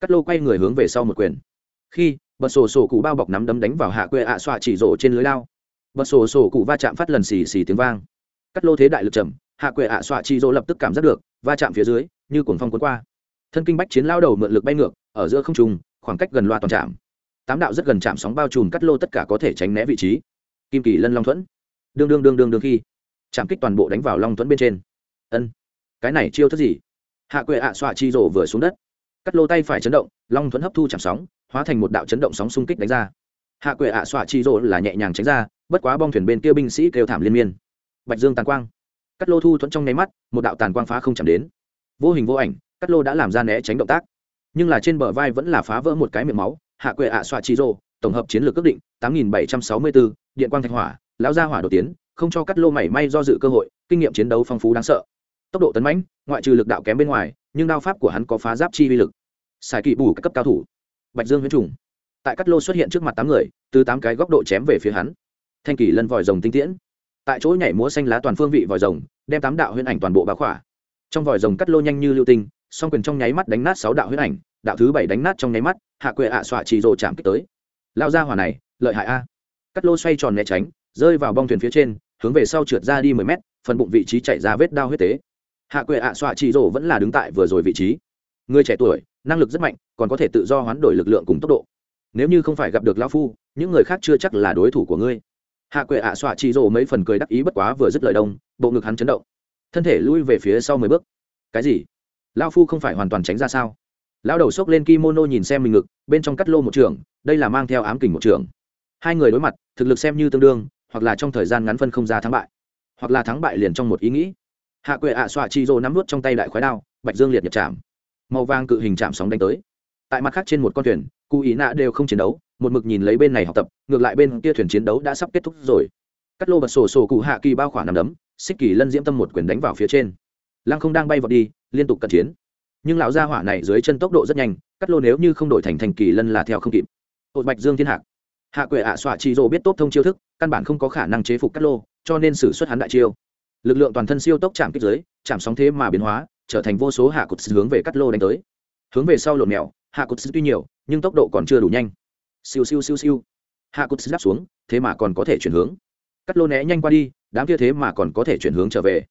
Cắt lô quay người hướng về sau một quyền. Khi, bật sổ sổ cụ bao bọc nắm đấm đánh vào hạ quê ạ xoa chỉ rộ trên lưới lao bật sổ sổ cụ va chạm phát lần xì xì tiếng vang. Cắt lô thế đại lực trầm, hạ quệ ạ xoa chi dỗ lập tức cảm giác được, va chạm phía dưới, như cuồng phong cuốn qua. Thân kinh bách chiến lao đầu mượn lực bay ngược, ở giữa không trùng khoảng cách gần loa toàn chạm tám đạo rất gần chạm sóng bao trùm cắt lô tất cả có thể tránh né vị trí. Kim kỳ lân long thuẫn. Đương đương đương đương đương khi chạm kích toàn bộ đánh vào long thuẫn bên trên. Ân, cái này chiêu thức gì? Hạ quệ ạ xoa chi rổ vừa xuống đất. Cắt lô tay phải chấn động, long thuẫn hấp thu chạm sóng, hóa thành một đạo chấn động sóng xung kích đánh ra. Hạ quệ ạ xoa chi rổ là nhẹ nhàng tránh ra bất quá bong thuyền bên kia binh sĩ kêu thảm liên miên. Bạch dương tàn quang. Cắt lô thu thuẫn trong nháy mắt, một đạo tàn quang phá không chạm đến. Vô hình vô ảnh, cắt lô đã làm ra né tránh động tác. Nhưng là trên bờ vai vẫn là phá vỡ một cái miệng máu, hạ quệ ạ xoa chi rổ tổng hợp chiến lược ước định, tám nghìn bảy trăm sáu mươi bốn điện quang thạch hỏa, lão gia hỏa đột tiến, không cho cắt lô mảy may do dự cơ hội, kinh nghiệm chiến đấu phong phú đáng sợ. Tốc độ tấn mãnh, ngoại trừ lực đạo kém bên ngoài, nhưng đao pháp của hắn có phá giáp chi vi lực. Xài kỵ bù các cấp cao thủ. Bạch dương huyết trùng. Tại cắt lô xuất hiện trước mặt tám người, từ tám cái góc độ chém về phía hắn thanh kỳ lân vòi rồng tinh tiễn. Tại chỗ nhảy múa xanh lá toàn phương vị vòi rồng, đem tám đạo huyễn ảnh toàn bộ bá khỏa. Trong vòi rồng cắt lô nhanh như lưu tinh, song quyền trong nháy mắt đánh nát sáu đạo huyễn ảnh, đạo thứ bảy đánh nát trong nháy mắt, hạ quệ ạ à xọa chỉ rồ chạm kích tới. Lao ra hỏa này, lợi hại a. Cắt lô xoay tròn né tránh, rơi vào bong thuyền phía trên, hướng về sau trượt ra đi mười mét, phần bụng vị trí chạy ra vết đao huyết tế. Hạ quệ ạ à xoa chỉ rổ vẫn là đứng tại vừa rồi vị trí. Người trẻ tuổi, năng lực rất mạnh, còn có thể tự do hoán đổi lực lượng cùng tốc độ. Nếu như không phải gặp được lao phu, những người khác chưa chắc là đối thủ của ngươi hạ quệ ạ Xoạ xoa chỉ rổ mấy phần cười đắc ý bất quá vừa dứt lời đông, bộ ngực hắn chấn động. Thân thể lui về phía sau mười bước. Cái gì? Lao phu không phải hoàn toàn tránh ra sao? Lao đầu xốc lên kimono nhìn xem mình ngực, bên trong cắt lô một trường, đây là mang theo ám kình một trường. Hai người đối mặt, thực lực xem như tương đương, hoặc là trong thời gian ngắn phân không ra thắng bại, hoặc là thắng bại liền trong một ý nghĩ. Hạ quệ ạ xoa chi rô nắm vút trong tay đại khoái đao, bạch dương liệt nhật chạm màu vàng cự hình chạm sóng đánh tới. Tại mặt khác trên một con thuyền cụ ý nạ đều không chiến đấu một mực nhìn lấy bên này học tập, ngược lại bên kia thuyền chiến đấu đã sắp kết thúc rồi. Cắt lô bật sổ sổ cụ hạ kỳ bao khỏa nằm đấm, xích kỳ lân diễm tâm một quyền đánh vào phía trên. Lăng không đang bay vào đi, liên tục cận chiến. Nhưng lão gia hỏa này dưới chân tốc độ rất nhanh, cắt lô nếu như không đổi thành thành kỳ lân là theo không kịp. Ột bạch dương thiên hạc. Hạ quệ ạ xoa chi rô biết tốt thông chiêu thức, căn bản không có khả năng chế phục cắt lô, cho nên xử suất hắn đại chiêu. Lực lượng toàn thân siêu tốc chạm kích giới chạm sóng thế mà biến hóa, trở thành vô số hạ cụt hướng về cắt lô đánh tới. Hướng về sau lộn mèo, hạ cụt tuy nhiều, nhưng tốc độ còn chưa đủ nhanh siêu siêu siêu siêu. Hạ cụt giáp xuống, thế mà còn có thể chuyển hướng. Cắt lô né nhanh qua đi, đám kia thế mà còn có thể chuyển hướng trở về.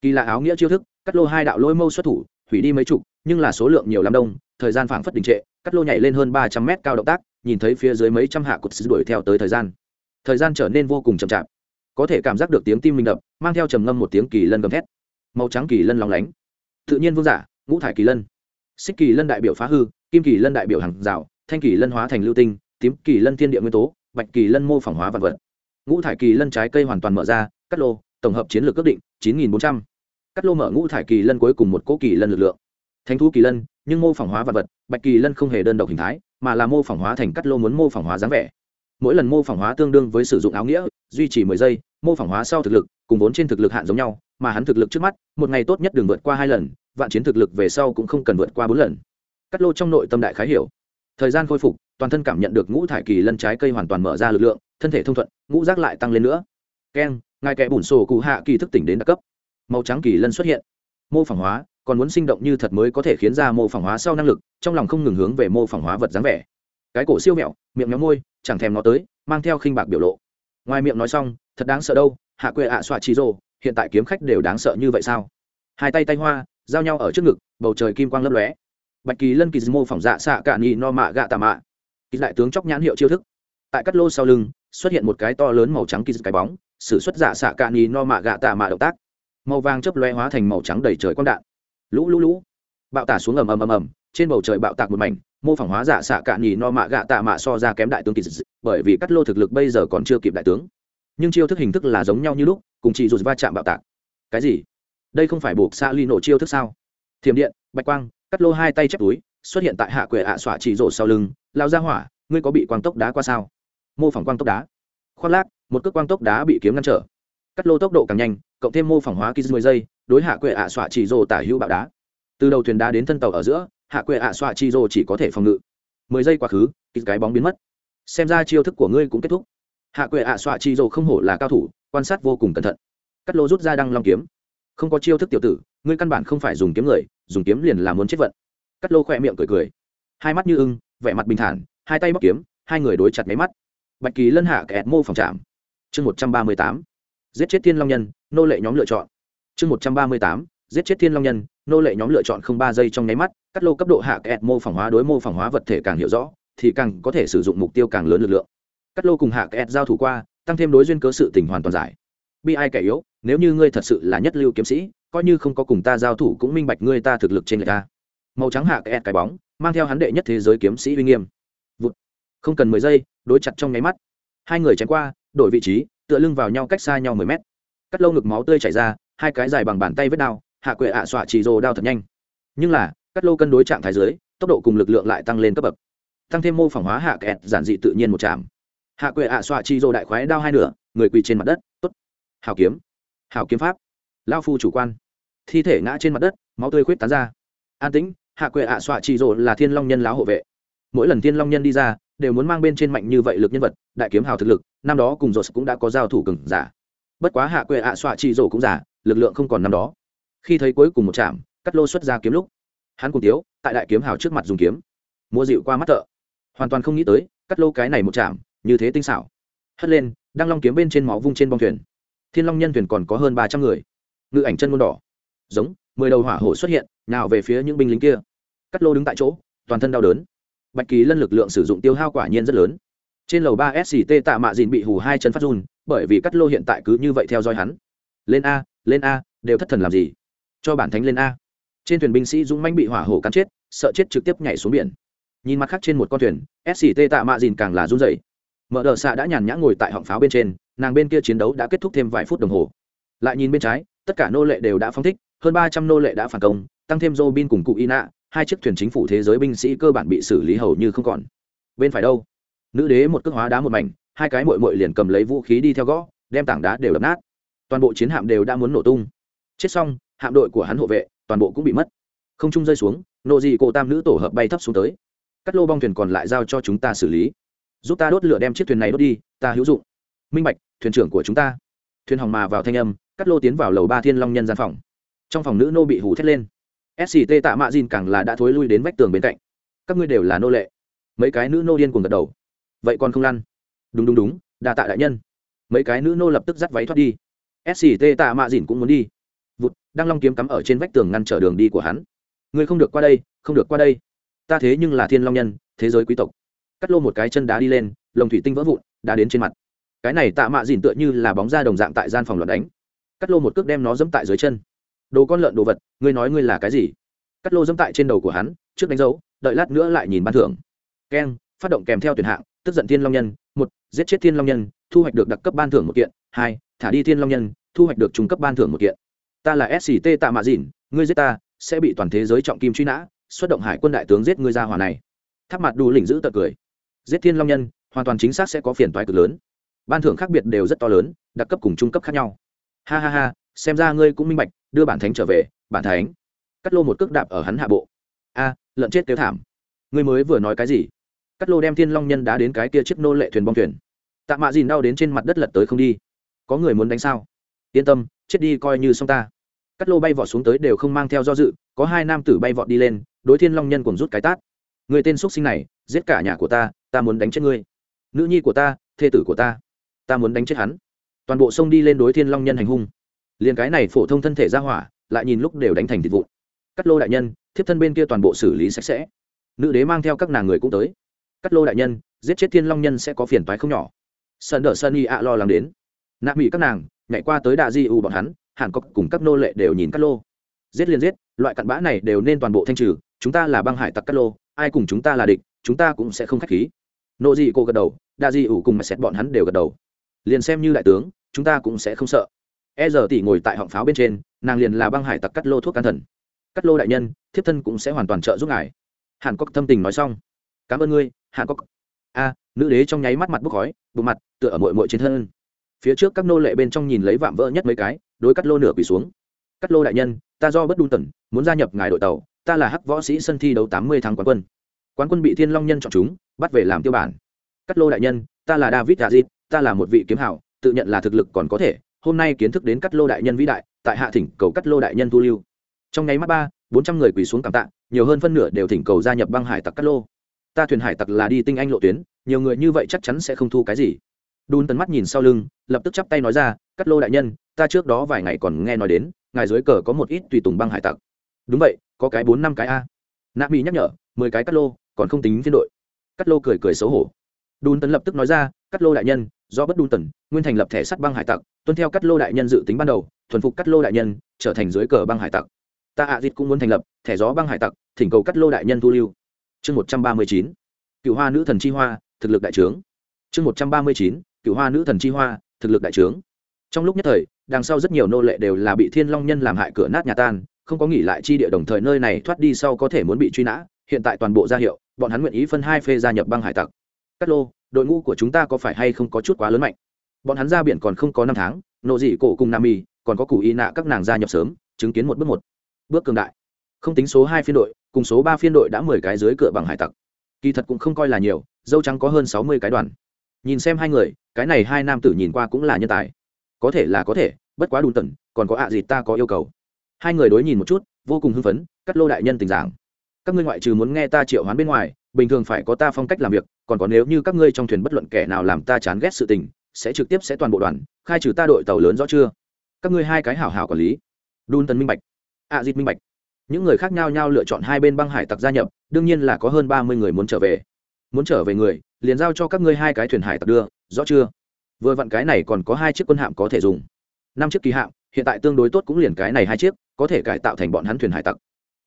Kỳ lạ áo nghĩa chiêu thức, cắt lô hai đạo lôi mâu xuất thủ, hủy đi mấy chục, nhưng là số lượng nhiều lắm đông, thời gian phảng phất đình trệ, cắt lô nhảy lên hơn ba trăm mét cao động tác, nhìn thấy phía dưới mấy trăm hạ cụt đuổi theo tới thời gian. Thời gian trở nên vô cùng chậm chạp. Có thể cảm giác được tiếng tim mình đập, mang theo trầm ngâm một tiếng kỳ lân gầm thét. Màu trắng kỳ lân lóng lánh. Tự nhiên vương giả, ngũ thải kỳ lân. Xích kỳ lân đại biểu phá hư, kim kỳ lân đại biểu hàng rào, thanh kỳ lân hóa thành lưu tinh tím kỳ lân thiên địa nguyên tố, bạch kỳ lân mô phỏng hóa vật vật. Ngũ thải kỳ lân trái cây hoàn toàn mở ra, cắt lô, tổng hợp chiến lược ước định, chín nghìn bốn trăm. Cắt lô mở ngũ thải kỳ lân cuối cùng một cỗ kỳ lân lực lượng. Thánh thú kỳ lân, nhưng mô phỏng hóa vật vật, bạch kỳ lân không hề đơn độc hình thái, mà là mô phỏng hóa thành cắt lô muốn mô phỏng hóa dáng vẻ. Mỗi lần mô phỏng hóa tương đương với sử dụng áo nghĩa, duy trì mười giây, mô phỏng hóa sau thực lực, cùng vốn trên thực lực hạn giống nhau, mà hắn thực lực trước mắt, một ngày tốt nhất đừng vượt qua hai lần, vạn chiến thực lực về sau cũng không cần vượt qua bốn lần. Cắt lô trong nội tâm đại khái hiểu. Thời gian khôi phục toàn thân cảm nhận được ngũ thải kỳ lân trái cây hoàn toàn mở ra lực lượng, thân thể thông thuận, ngũ rác lại tăng lên nữa. Keng, ngài kẻ bùn sổ cụ hạ kỳ thức tỉnh đến đặc cấp. Màu trắng kỳ lân xuất hiện. Mô phỏng hóa, còn muốn sinh động như thật mới có thể khiến ra mô phỏng hóa sau năng lực, trong lòng không ngừng hướng về mô phỏng hóa vật dáng vẻ. Cái cổ siêu mẹo, miệng nhóm môi, chẳng thèm nó tới, mang theo khinh bạc biểu lộ. Ngoài miệng nói xong, thật đáng sợ đâu, hạ quê ạ à xoa trí rồ, hiện tại kiếm khách đều đáng sợ như vậy sao? Hai tay tay hoa, giao nhau ở trước ngực, bầu trời kim quang lấp lóe. Bạch kỳ lân kỳ mô phỏng dạ xạ cả nhị no mạ gạ tà mạ kỳ đại tướng chóc nhãn hiệu chiêu thức. Tại cắt lô sau lưng, xuất hiện một cái to lớn màu trắng kỳ cái bóng, sử xuất giả xạ cạn nhì no mạ gạ tạ mạ động tác. Màu vàng chớp loe hóa thành màu trắng đầy trời quang đạn. Lũ lũ lũ. Bạo tả xuống ầm ầm ầm ầm, trên bầu trời bạo tạc một mảnh, mô phỏng hóa giả xạ cạn nhì no mạ gạ tạ mạ so ra kém đại tướng kỳ bởi vì cắt lô thực lực bây giờ còn chưa kịp đại tướng. Nhưng chiêu thức hình thức là giống nhau như lúc, cùng chỉ dù va chạm bạo tạc. Cái gì? Đây không phải buộc xa ly nổ chiêu thức sao? Thiểm điện, bạch quang, cắt lô hai tay chép túi, xuất hiện tại hạ quệ ạ xỏa chỉ rổ sau lưng lao ra hỏa, ngươi có bị quang tốc đá qua sao? Mô phỏng quang tốc đá. Khoác lác, một cước quang tốc đá bị kiếm ngăn trở. Cắt lô tốc độ càng nhanh, cộng thêm mô phỏng hóa ký mười giây, đối hạ quệ ạ xọa chỉ rồ tả hữu bạo đá. Từ đầu thuyền đá đến thân tàu ở giữa, hạ quệ ạ xọa chi rô chỉ có thể phòng ngự. Mười giây quá khứ kịp cái bóng biến mất. Xem ra chiêu thức của ngươi cũng kết thúc. Hạ quệ ạ xọa chi rô không hổ là cao thủ, quan sát vô cùng cẩn thận. Cắt lô rút ra đăng long kiếm. Không có chiêu thức tiểu tử, ngươi căn bản không phải dùng kiếm người, dùng kiếm liền là muốn chết vận. Cắt lô khỏe miệng cười cười. Hai mắt như ưng vẻ mặt bình thản, hai tay bóc kiếm, hai người đối chặt máy mắt. Bạch kỳ lân hạ kẹt mô phòng trạm. Chương một trăm ba mươi tám. Giết chết thiên long nhân, nô lệ nhóm lựa chọn. Chương một trăm ba mươi tám. Giết chết thiên long nhân, nô lệ nhóm lựa chọn không ba giây trong nháy mắt, cắt lô cấp độ hạ kẹt mô phỏng hóa đối mô phỏng hóa vật thể càng hiểu rõ, thì càng có thể sử dụng mục tiêu càng lớn lực lượng. Cắt lô cùng hạ kẹt giao thủ qua, tăng thêm đối duyên cớ sự tình hoàn toàn giải. Bi ai kẻ yếu, nếu như ngươi thật sự là nhất lưu kiếm sĩ, coi như không có cùng ta giao thủ cũng minh bạch ngươi ta thực lực trên người ta. Màu trắng hạ kẹt cái bóng mang theo hắn đệ nhất thế giới kiếm sĩ uy nghiêm. Vụt. không cần mười giây, đối chặt trong nháy mắt. Hai người chém qua, đổi vị trí, tựa lưng vào nhau cách xa nhau mười mét. Cắt lâu ngực máu tươi chảy ra, hai cái dài bằng bàn tay vết đao hạ quệ ạ à xọa chỉ rồ đao thật nhanh. Nhưng là, cắt lô cân đối trạng thái dưới, tốc độ cùng lực lượng lại tăng lên cấp bậc. Tăng thêm mô phỏng hóa hạ kẹt, giản dị tự nhiên một chạm hạ quệ ạ à xọa chi rồ đại khoái đao hai nửa, người quỳ trên mặt đất, tốt. Hào kiếm. Hào kiếm pháp. Lao phu chủ quan. Thi thể ngã trên mặt đất, máu tươi khuyết tán ra. An tĩnh hạ quệ ạ xoa chỉ rồ là thiên long nhân láo hộ vệ. Mỗi lần thiên long nhân đi ra, đều muốn mang bên trên mạnh như vậy lực nhân vật, đại kiếm hào thực lực, năm đó cùng rột cũng đã có giao thủ cừng giả. Bất quá hạ quệ ạ xoa chỉ rồ cũng giả, lực lượng không còn năm đó. Khi thấy cuối cùng một chạm cắt lô xuất ra kiếm lúc, hắn cùng tiếu, tại đại kiếm hào trước mặt dùng kiếm. Mua dịu qua mắt thợ. Hoàn toàn không nghĩ tới, cắt lô cái này một chạm như thế tinh xảo. Hất lên đang long kiếm bên trên máu vung trên bong thuyền. Thiên long nhân thuyền còn có hơn ba trăm người. Ngự ảnh chân môn đỏ. Giống mười đầu hỏa hổ xuất hiện nào về phía những binh lính kia. Cắt lô đứng tại chỗ, toàn thân đau đớn. Bạch kỳ lân lực lượng sử dụng tiêu hao quả nhiên rất lớn. Trên lầu ba sct tạ mạ dìn bị hù hai chân phát run, bởi vì cắt lô hiện tại cứ như vậy theo dõi hắn. Lên a lên a, đều thất thần làm gì? Cho bản thánh lên a. Trên thuyền binh sĩ dũng manh bị hỏa hổ cắn chết, sợ chết trực tiếp nhảy xuống biển. Nhìn mặt khác trên một con thuyền sct tạ mạ dìn càng là run dày mở đờ xạ đã nhàn nhã ngồi tại họng pháo bên trên, nàng bên kia chiến đấu đã kết thúc thêm vài phút đồng hồ. Lại nhìn bên trái, tất cả nô lệ đều đã phong thích hơn ba trăm nô lệ đã phản công, tăng thêm robin cùng cụ ina, hai chiếc thuyền chính phủ thế giới binh sĩ cơ bản bị xử lý hầu như không còn. Bên phải đâu? Nữ đế một cước hóa đá một mảnh, hai cái mội mội liền cầm lấy vũ khí đi theo gõ, đem tảng đá đều đập nát. Toàn bộ chiến hạm đều đã muốn nổ tung. Chết xong, hạm đội của hắn hộ vệ, toàn bộ cũng bị mất. Không trung rơi xuống nộ dị cổ tam nữ tổ hợp bay thấp xuống tới. Cắt lô bong thuyền còn lại giao cho chúng ta xử lý. Giúp ta đốt lửa đem chiếc thuyền này đốt đi, ta hữu dụng. Minh bạch, thuyền trưởng của chúng ta. Thuyền hỏng mà vào thanh âm, cắt lô tiến vào lầu ba thiên long nhân gian phòng trong phòng nữ nô bị hủ thét lên. Sct tạ mạ dìn càng là đã thối lui đến vách tường bên cạnh. Các ngươi đều là nô lệ. Mấy cái nữ nô điên cùng gật đầu. Vậy còn không lăn? Đúng đúng đúng đà tạ đại nhân. Mấy cái nữ nô lập tức dắt váy thoát đi. Sct tạ mạ dìn cũng muốn đi. Vụt đang long kiếm cắm ở trên vách tường ngăn trở đường đi của hắn. Ngươi không được qua đây, không được qua đây. Ta thế nhưng là thiên long nhân, thế giới quý tộc. Cắt lô một cái chân đá đi lên, lồng thủy tinh vỡ vụn đã đến trên mặt. Cái này tạ mạ dìn tựa như là bóng da đồng dạng tại gian phòng luận đánh. Cắt lô một cước đem nó dẫm tại dưới chân đồ con lợn đồ vật, ngươi nói ngươi là cái gì? Cắt lô dẫm tại trên đầu của hắn, trước đánh dấu, đợi lát nữa lại nhìn ban thưởng. Keng, phát động kèm theo tuyển hạng, tức giận thiên long nhân, một, giết chết thiên long nhân, thu hoạch được đặc cấp ban thưởng một kiện, hai, thả đi thiên long nhân, thu hoạch được trung cấp ban thưởng một kiện. Ta là sct tạ mạ dìn, ngươi giết ta, sẽ bị toàn thế giới trọng kim truy nã, xuất động hải quân đại tướng giết ngươi ra hòa này. Tháp mặt đủ lỉnh giữ tật cười. Giết thiên long nhân, hoàn toàn chính xác sẽ có phiền toái cực lớn. Ban thưởng khác biệt đều rất to lớn, đặc cấp cùng trung cấp khác nhau. Ha ha ha xem ra ngươi cũng minh bạch, đưa bản thánh trở về, bản thánh. Cắt lô một cước đạp ở hắn hạ bộ. A, lợn chết kêu thảm. Ngươi mới vừa nói cái gì? Cắt lô đem thiên long nhân đá đến cái kia chiếc nô lệ thuyền bong thuyền. Tạ mạ dìn đau đến trên mặt đất lật tới không đi. Có người muốn đánh sao? Yên tâm, chết đi coi như xong ta. Cắt lô bay vọt xuống tới đều không mang theo do dự, có hai nam tử bay vọt đi lên, đối thiên long nhân cùng rút cái tát. Người tên x sinh này, giết cả nhà của ta ta muốn đánh chết ngươi. Nữ nhi của ta, thê tử của ta ta muốn đánh chết hắn. Toàn bộ sông đi lên đối thiên long nhân hành hung liền cái này phổ thông thân thể ra hỏa, lại nhìn lúc đều đánh thành thịt vụn. Cắt lô đại nhân, thiếp thân bên kia toàn bộ xử lý sạch sẽ. Nữ đế mang theo các nàng người cũng tới. Cắt lô đại nhân, giết chết thiên long nhân sẽ có phiền toái không nhỏ. Sơn đỡ sơn y ạ lo lắng đến. Nạ mỹ các nàng, nhảy qua tới đạ di u bọn hắn, hàn cốc cùng các nô lệ đều nhìn cắt lô. Giết liền giết, loại cặn bã này đều nên toàn bộ thanh trừ, chúng ta là băng hải tặc cắt lô, ai cùng chúng ta là địch, chúng ta cũng sẽ không khách khí. Nộ dị cô gật đầu, đa di ủ cùng mà xét bọn hắn đều gật đầu. Liền xem như đại tướng, chúng ta cũng sẽ không sợ e giờ tỷ ngồi tại họng pháo bên trên, nàng liền là băng hải tặc cắt lô thuốc can thần. Cắt lô đại nhân, thiếp thân cũng sẽ hoàn toàn trợ giúp ngài. Hàn cốc thâm tình nói xong. Cảm ơn ngươi, hàn cốc. A, nữ đế trong nháy mắt mặt bốc khói bộ mặt, tựa ở mội mội trên thân. Phía trước các nô lệ bên trong nhìn lấy vạm vỡ nhất mấy cái, đối cắt lô nửa quỳ xuống. Cắt lô đại nhân, ta do bất đun tần muốn gia nhập ngài đội tàu, ta là hắc võ sĩ sân thi đấu tám mươi tháng quán quân. Quán quân bị thiên long nhân chọn chúng, bắt về làm tiêu bản. Cắt lô đại nhân, ta là david gazit ta là một vị kiếm hảo tự nhận là thực lực còn có thể hôm nay kiến thức đến cắt lô đại nhân vĩ đại, tại hạ thỉnh cầu cắt lô đại nhân thu lưu. Trong ngày mắt ba, bốn trăm người quỳ xuống cảm tạ, nhiều hơn phân nửa đều thỉnh cầu gia nhập băng hải tặc cắt lô. Ta thuyền hải tặc là đi tinh anh lộ tuyến, nhiều người như vậy chắc chắn sẽ không thu cái gì. Đun tấn mắt nhìn sau lưng, lập tức chắp tay nói ra, cắt lô đại nhân, ta trước đó vài ngày còn nghe nói đến, ngài dưới cờ có một ít tùy tùng băng hải tặc. Đúng vậy, có cái bốn năm cái a. Nạ mỹ nhắc nhở, mười cái cắt lô, còn không tính phiên đội. Cắt lô cười cười xấu hổ. Đun tấn lập tức nói ra, cắt lô đại nhân do bất đun tần, nguyên thành lập thẻ sắt băng hải tặc, tuân theo cắt lô đại nhân dự tính ban đầu, thuần phục cắt lô đại nhân, trở thành dưới cờ băng hải tặc. Ta ạ à dịt cũng muốn thành lập thẻ gió băng hải tặc, thỉnh cầu cắt lô đại nhân thu lưu. Chương một trăm ba mươi chín, cựu hoa nữ thần chi hoa, thực lực đại trướng. Chương một trăm ba mươi chín, cựu hoa nữ thần chi hoa, thực lực đại trướng. Trong lúc nhất thời, đằng sau rất nhiều nô lệ đều là bị thiên long nhân làm hại cửa nát nhà tan, không có nghỉ lại chi địa đồng thời nơi này thoát đi sau có thể muốn bị truy nã, hiện tại toàn bộ ra hiệu, bọn hắn nguyện ý phân hai phê gia nhập băng hải tặc. Cát lô, đội ngũ của chúng ta có phải hay không có chút quá lớn mạnh? Bọn hắn ra biển còn không có năm tháng, nộ dị cổ cùng nam mì, còn có cụ y nạ các nàng gia nhập sớm, chứng kiến một bước một. Bước cường đại. Không tính số hai phiên đội, cùng số ba phiên đội đã mười cái dưới cửa bằng hải tặc. Kỳ thật cũng không coi là nhiều, dâu trắng có hơn sáu mươi cái đoàn. Nhìn xem hai người, cái này hai nam tử nhìn qua cũng là nhân tài. Có thể là có thể, bất quá đủ tần còn có ạ gì ta có yêu cầu. Hai người đối nhìn một chút, vô cùng hưng phấn cắt lô đại nhân tình giảng các ngươi ngoại trừ muốn nghe ta triệu hoán bên ngoài bình thường phải có ta phong cách làm việc còn có nếu như các ngươi trong thuyền bất luận kẻ nào làm ta chán ghét sự tình sẽ trực tiếp sẽ toàn bộ đoàn khai trừ ta đội tàu lớn rõ chưa? Các ngươi hai cái hảo hảo quản lý. Đun tần minh bạch. Ạ à, dịt minh bạch. Những người khác nhau nhau lựa chọn hai bên băng hải tặc gia nhập đương nhiên là có hơn ba mươi người muốn trở về. Muốn trở về người liền giao cho các ngươi hai cái thuyền hải tặc đưa rõ chưa? Vừa vặn cái này còn có hai chiếc quân hạm có thể dùng. Năm chiếc kỳ hạm hiện tại tương đối tốt cũng liền cái này hai chiếc có thể cải tạo thành bọn hắn thuyền hải tặc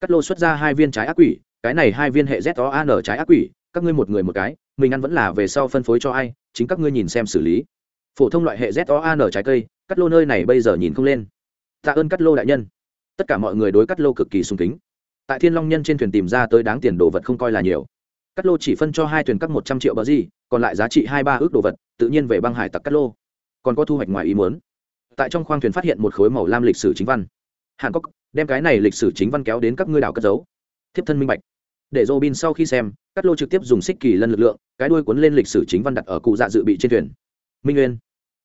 cắt lô xuất ra hai viên trái ác quỷ, cái này hai viên hệ z o an trái ác quỷ, các ngươi một người một cái, mình ăn vẫn là về sau phân phối cho ai, chính các ngươi nhìn xem xử lý. Phổ thông loại hệ z o an trái cây, cắt lô nơi này bây giờ nhìn không lên. Tạ ơn cắt lô đại nhân. Tất cả mọi người đối cắt lô cực kỳ sung kính. Tại thiên long nhân trên thuyền tìm ra tới đáng tiền đồ vật không coi là nhiều. Cắt lô chỉ phân cho hai thuyền cắt một trăm triệu bờ gì, còn lại giá trị hai ba ước đồ vật, tự nhiên về băng hải tặc cắt lô. Còn có thu hoạch ngoài ý muốn. Tại trong khoang thuyền phát hiện một khối màu lam lịch sử chính văn. Hàn cốc đem cái này lịch sử chính văn kéo đến các ngươi đảo cất giấu. Thiếp thân minh bạch. Để robin sau khi xem, cắt lô trực tiếp dùng xích kỳ lân lực lượng, cái đuôi cuốn lên lịch sử chính văn đặt ở cụ dạ dự bị trên thuyền. Minh nguyên.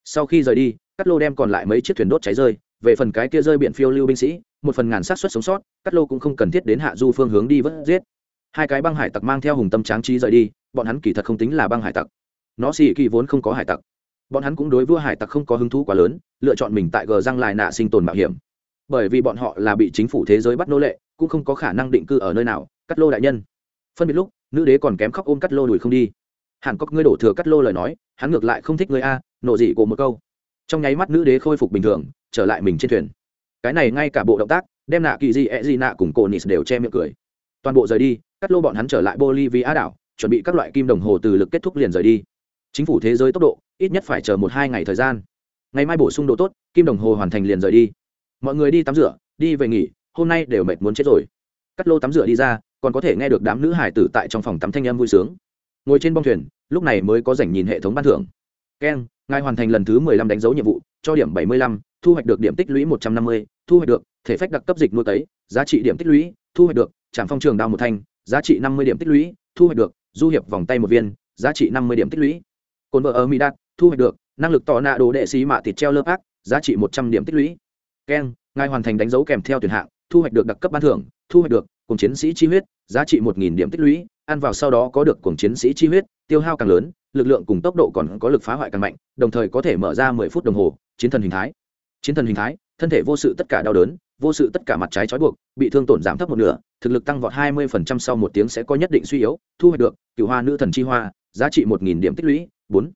Sau khi rời đi, cắt lô đem còn lại mấy chiếc thuyền đốt cháy rơi, về phần cái kia rơi biển phiêu lưu binh sĩ, một phần ngàn sát xuất sống sót, cắt lô cũng không cần thiết đến hạ du phương hướng đi vớt giết. Hai cái băng hải tặc mang theo hùng tâm tráng trí rời đi, bọn hắn kỳ thật không tính là băng hải tặc. Nó xì kỳ vốn không có hải tặc. Bọn hắn cũng đối vua hải tặc không có hứng thú quá lớn, lựa chọn mình tại gờ răng lại nạ sinh tồn mạo hiểm bởi vì bọn họ là bị chính phủ thế giới bắt nô lệ, cũng không có khả năng định cư ở nơi nào, cắt lô đại nhân. Phân biệt lúc, nữ đế còn kém khóc ôm cắt lô đùi không đi. Hàn cốc, ngươi đổ thừa cắt lô lời nói, hắn ngược lại không thích ngươi a, nộ dị của một câu. Trong nháy mắt nữ đế khôi phục bình thường, trở lại mình trên thuyền. Cái này ngay cả bộ động tác, đem nạ kỳ di e di nạ cùng cô nis đều che miệng cười. Toàn bộ rời đi, cắt lô bọn hắn trở lại bolivia đảo, chuẩn bị các loại kim đồng hồ từ lực kết thúc liền rời đi. Chính phủ thế giới tốc độ, ít nhất phải chờ một hai ngày thời gian. Ngày mai bổ sung độ tốt, kim đồng hồ hoàn thành liền rời đi mọi người đi tắm rửa, đi về nghỉ, hôm nay đều mệt muốn chết rồi. Cắt lô tắm rửa đi ra, còn có thể nghe được đám nữ hải tử tại trong phòng tắm thanh em vui sướng. Ngồi trên bong thuyền, lúc này mới có dành nhìn hệ thống ban thưởng. Keng ngài hoàn thành lần thứ mười lăm đánh dấu nhiệm vụ, cho điểm bảy mươi lăm, thu hoạch được điểm tích lũy một trăm năm mươi, thu hoạch được thể phách đặc cấp dịch nuôi tấy giá trị điểm tích lũy, thu hoạch được trạm phong trường đao một thanh, giá trị năm mươi điểm tích lũy, thu hoạch được du hiệp vòng tay một viên, giá trị năm mươi điểm tích lũy. Cồn vợ ở mỹ đạt thu hoạch được năng lực tỏ nạ đồ đệ xí mạ thịt treo lớp ác, giá trị một trăm điểm tích lũy keng, ngài hoàn thành đánh dấu kèm theo tuyển hạng, thu hoạch được đặc cấp ban thưởng, thu hoạch được cùng chiến sĩ chi huyết, giá trị một nghìn điểm tích lũy, ăn vào sau đó có được cùng chiến sĩ chi huyết, tiêu hao càng lớn, lực lượng cùng tốc độ còn có lực phá hoại càng mạnh, đồng thời có thể mở ra mười phút đồng hồ, chiến thần hình thái. Chiến thần hình thái, thân thể vô sự tất cả đau đớn, vô sự tất cả mặt trái trói buộc, bị thương tổn giảm thấp một nửa, thực lực tăng vọt hai mươi phần trăm sau một tiếng sẽ có nhất định suy yếu, thu hoạch được cựu hoa nữ thần chi hoa, giá trị một nghìn điểm tích lũy. Bốn,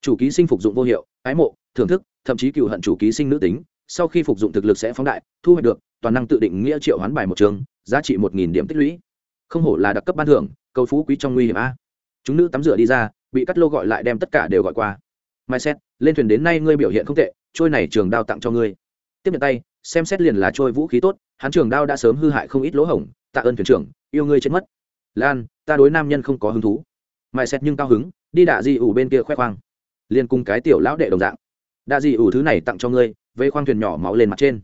chủ ký sinh phục dụng vô hiệu, ái mộ, thưởng thức, thậm chí cựu hận chủ ký sinh nữ tính sau khi phục dụng thực lực sẽ phóng đại, thu hoạch được, toàn năng tự định nghĩa triệu hoán bài một trường, giá trị một nghìn điểm tích lũy. Không hổ là đặc cấp ban thưởng, cầu phú quý trong nguy hiểm a. Chúng nữ tắm rửa đi ra, bị cắt lô gọi lại đem tất cả đều gọi qua. Mai xét lên thuyền đến nay ngươi biểu hiện không tệ, trôi này trường đao tặng cho ngươi. Tiếp nhận tay, xem xét liền là trôi vũ khí tốt, hắn trường đao đã sớm hư hại không ít lỗ hổng, tạ ơn thuyền trưởng, yêu ngươi chết mất. Lan, ta đối nam nhân không có hứng thú. Mai xét nhưng cao hứng, đi đạ di ủ bên kia khoe khoang. Liền cùng cái tiểu lão đệ đồng dạng. Đạ di ủ thứ này tặng cho ngươi với khoang thuyền nhỏ máu lên mặt trên.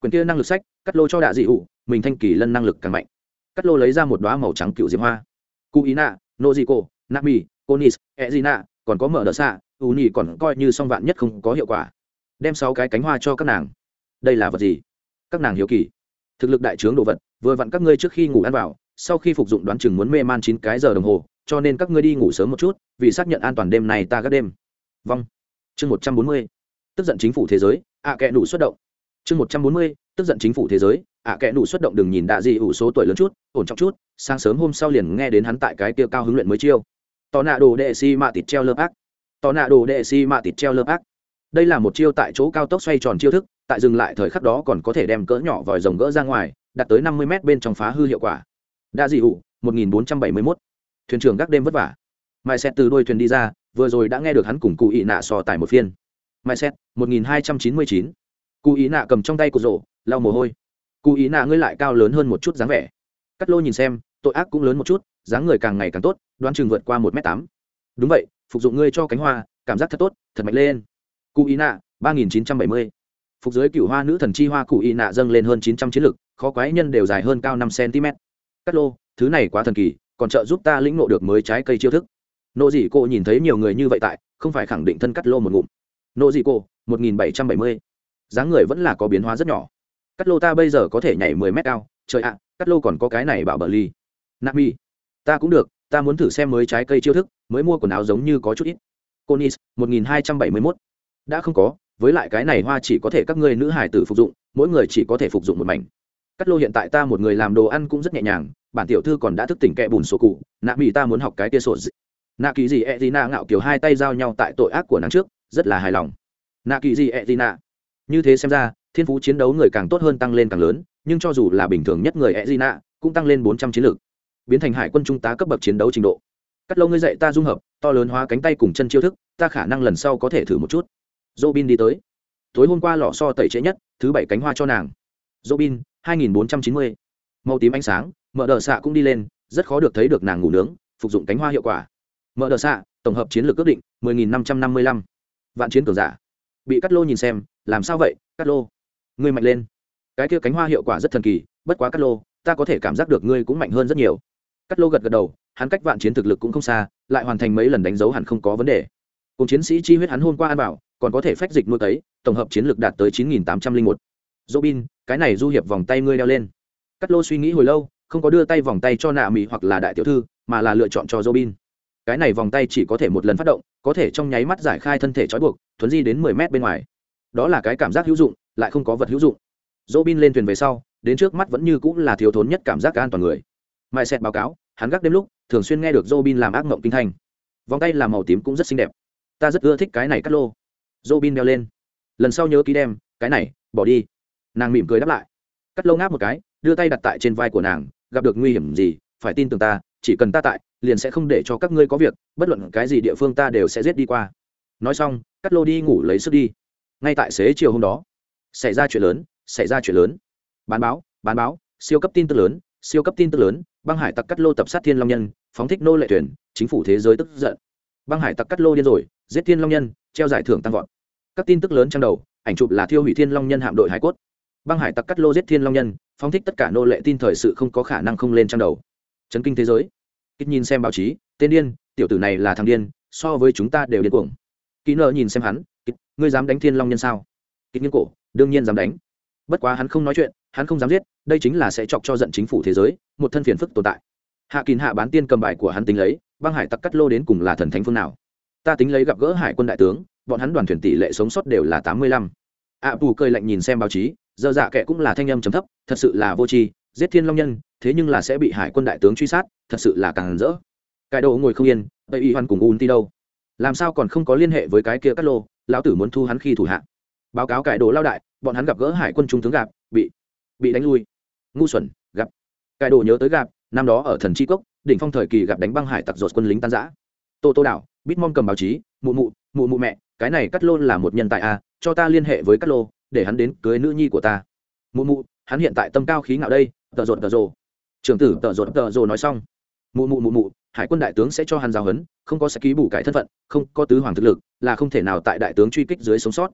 Quyền kia năng lực sách, cắt lô cho đạ dị ủ mình thanh kỳ lân năng lực càng mạnh. Cắt lô lấy ra một đoá màu trắng cựu diệp hoa. Cụ ý nạ, nô di cô nami conis e d nạ, còn có mở đỡ xạ, u nhì còn coi như song vạn nhất không có hiệu quả. Đem sáu cái cánh hoa cho các nàng. Đây là vật gì? Các nàng hiếu kỳ. Thực lực đại trướng đồ vật, vừa vặn các ngươi trước khi ngủ ăn vào, sau khi phục dụng đoán chừng muốn mê man chín cái giờ đồng hồ, cho nên các ngươi đi ngủ sớm một chút, vì xác nhận an toàn đêm này ta gác đêm. Vâng. Chương một trăm bốn mươi. Tức giận chính phủ thế giới ạ à kẽ nủ xuất động. Chương một trăm bốn mươi, tức giận chính phủ thế giới, ạ à kẽ nủ xuất động đừng nhìn đạ dị ủ số tuổi lớn chút, ổn trọng chút, sáng sớm hôm sau liền nghe đến hắn tại cái tiêu cao huấn luyện mới chiêu. Tò nạ đồ đệ si mạ tịt treo lớp ác tò nạ đồ đệ si mạ tịt treo lớp ác đây là một chiêu tại chỗ cao tốc xoay tròn chiêu thức, tại dừng lại thời khắc đó còn có thể đem cỡ nhỏ vòi rồng gỡ ra ngoài đặt tới năm mươi m bên trong phá hư hiệu quả. Đa dị ủ, một nghìn bốn trăm bảy mươi mốt. Thuyền trưởng gác đêm vất vả. Mai xét từ đôi thuyền đi ra, vừa rồi đã nghe được hắn cùng cụ ị nạ so tài một phiên mai xét, một nghìn hai trăm chín mươi chín. Cụ ý nạ cầm trong tay của rổ, lau mồ hôi. Cụ ý nạ ngươi lại cao lớn hơn một chút dáng vẻ. Cắt lô nhìn xem, tội ác cũng lớn một chút, dáng người càng ngày càng tốt, đoán chừng vượt qua một m tám. Đúng vậy, phục dụng ngươi cho cánh hoa, cảm giác thật tốt, thật mạnh lên. Cụ ý nạ, ba nghìn chín trăm bảy mươi. Phục giới cựu hoa nữ thần chi hoa cụ ý nạ dâng lên hơn chín trăm chiến lực, khó quái nhân đều dài hơn cao năm cm cắt lô, thứ này quá thần kỳ, còn trợ giúp ta lĩnh ngộ được mới trái cây chiêu thức. Nộ dị cô nhìn thấy nhiều người như vậy tại, không phải khẳng định thân cắt lô một ngụm nộ dị cổ một nghìn bảy trăm bảy mươi. Dáng người vẫn là có biến hóa rất nhỏ. Cắt lô ta bây giờ có thể nhảy mười mét cao. Trời ạ, cắt lô còn có cái này bảo bờ ly. Nami ta cũng được, ta muốn thử xem mới trái cây chiêu thức, mới mua quần áo giống như có chút ít. Conis, một nghìn hai trăm bảy mươi mốt. Đã không có, với lại cái này hoa chỉ có thể các ngươi nữ hải tử phục dụng, mỗi người chỉ có thể phục dụng một mảnh. Cắt lô hiện tại ta một người làm đồ ăn cũng rất nhẹ nhàng, bản tiểu thư còn đã thức tỉnh kẹ bùn sổ cụ, nạ mỹ ta muốn học cái tia sổ nạ kỳ gì e d i ngạo kiểu hai tay giao nhau tại tội ác của nàng trước rất là hài lòng. Nạ kỳ gì ẹ gì nạ. Như thế xem ra, thiên phú chiến đấu người càng tốt hơn tăng lên càng lớn, nhưng cho dù là bình thường nhất người ẹ gì nạ, cũng tăng lên bốn trăm chiến lược biến thành hải quân trung tá cấp bậc chiến đấu trình độ. Cắt lâu ngươi dạy ta dung hợp, to lớn hóa cánh tay cùng chân chiêu thức, ta khả năng lần sau có thể thử một chút. Dô bin đi tới. Tối hôm qua lò so tẩy trễ nhất, thứ bảy cánh hoa cho nàng. Dô bin hai nghìn bốn trăm chín mươi. Màu tím ánh sáng, mở đờ xạ cũng đi lên, rất khó được thấy được nàng ngủ nướng, phục dụng cánh hoa hiệu quả. Mở đờ xạ, tổng hợp chiến lược ước định, mười nghìn năm trăm năm mươi lăm vạn chiến cường giả. Bị cắt lô nhìn xem, làm sao vậy cắt lô? Ngươi mạnh lên. Cái kia cánh hoa hiệu quả rất thần kỳ, bất quá cắt lô, ta có thể cảm giác được ngươi cũng mạnh hơn rất nhiều. Cắt lô gật gật đầu, hắn cách vạn chiến thực lực cũng không xa, lại hoàn thành mấy lần đánh dấu hẳn không có vấn đề. Cùng chiến sĩ chi huyết hắn hôm qua an bảo, còn có thể phách dịch nuôi tấy tổng hợp chiến lược đạt tới chín nghìn tám trăm linh một. Robin, cái này du hiệp vòng tay ngươi đeo lên. Cắt lô suy nghĩ hồi lâu, không có đưa tay vòng tay cho nạ mỹ hoặc là đại tiểu thư, mà là lựa chọn cho robin cái này vòng tay chỉ có thể một lần phát động, có thể trong nháy mắt giải khai thân thể trói buộc, thuấn di đến mười mét bên ngoài. Đó là cái cảm giác hữu dụng, lại không có vật hữu dụng. Robin lên thuyền về sau, đến trước mắt vẫn như cũng là thiếu thốn nhất cảm giác an toàn người. Mai xét báo cáo, hắn gác đêm lúc, thường xuyên nghe được robin làm ác mộng kinh thành. vòng tay làm màu tím cũng rất xinh đẹp. Ta rất ưa thích cái này cắt lô. Robin đeo lên. Lần sau nhớ ký đem, cái này, bỏ đi. Nàng mỉm cười đáp lại. Cắt lô ngáp một cái, đưa tay đặt tại trên vai của nàng, gặp được nguy hiểm gì, phải tin tưởng ta chỉ cần ta tại, liền sẽ không để cho các ngươi có việc, bất luận cái gì địa phương ta đều sẽ giết đi qua. Nói xong cắt lô đi ngủ lấy sức đi. Ngay tại xế chiều hôm đó, xảy ra chuyện lớn, xảy ra chuyện lớn. Bán báo bán báo, siêu cấp tin tức lớn, siêu cấp tin tức lớn, băng hải tặc cắt lô tập sát thiên long nhân, phóng thích nô lệ thuyền, chính phủ thế giới tức giận. Băng hải tặc cắt lô điên rồi, giết thiên long nhân, treo giải thưởng tăng vọt. Các tin tức lớn trong đầu, ảnh chụp là thiêu hủy thiên long nhân hạm đội hải cốt. Băng hải tặc cắt lô giết thiên long nhân, phóng thích tất cả nô lệ tin thời sự không có khả năng không lên trong đầu chấn kinh thế giới. Kích nhìn xem báo chí tên điên tiểu tử này là thằng điên so với chúng ta đều điên cuồng. Kỹ nợ nhìn xem hắn kích, ngươi dám đánh thiên long nhân sao? Kích nghiêng cổ đương nhiên dám đánh. Bất quá hắn không nói chuyện hắn không dám giết đây chính là sẽ chọc cho giận chính phủ thế giới một thân phiền phức tồn tại. Hạ kín hạ bán tiên cầm bài của hắn tính lấy băng hải tặc cắt lô đến cùng là thần thánh phương nào? Ta tính lấy gặp gỡ hải quân đại tướng bọn hắn đoàn thuyền tỷ lệ sống sót đều là tám mươi lăm. Ạ bù cơi lạnh nhìn xem báo chí giờ dạ kệ cũng là thanh âm trầm thấp thật sự là vô tri giết thiên long nhân thế nhưng là sẽ bị hải quân đại tướng truy sát thật sự là càng rỡ. Cái đồ ngồi không yên tây y hoan cùng un ti đâu? Làm sao còn không có liên hệ với cái kia Cát lô lão tử muốn thu hắn khi thủ hạ. Báo cáo cải đồ lao đại bọn hắn gặp gỡ hải quân trung tướng gặp bị bị đánh lui. Ngu xuẩn gặp. Cải đồ nhớ tới gặp năm đó ở thần tri cốc đỉnh phong thời kỳ gặp đánh băng hải tặc dột quân lính tan giã tô tô đảo bitmom cầm báo chí mụ mụ mụ mụ mẹ cái này cắt lô là một nhân tài a à, cho ta liên hệ với cắt lô để hắn đến cưới nữ nhi của ta. Mụ mụ hắn hiện tại tâm cao khí ngạo đây tợ rột tợ rồ. Trưởng tử tợ rột tợ rồ nói xong. Mụ mụ mụ mụ hải quân đại tướng sẽ cho hắn giao hấn, không có sẽ ký bù cải thân phận không có tứ hoàng thực lực là không thể nào tại đại tướng truy kích dưới sống sót.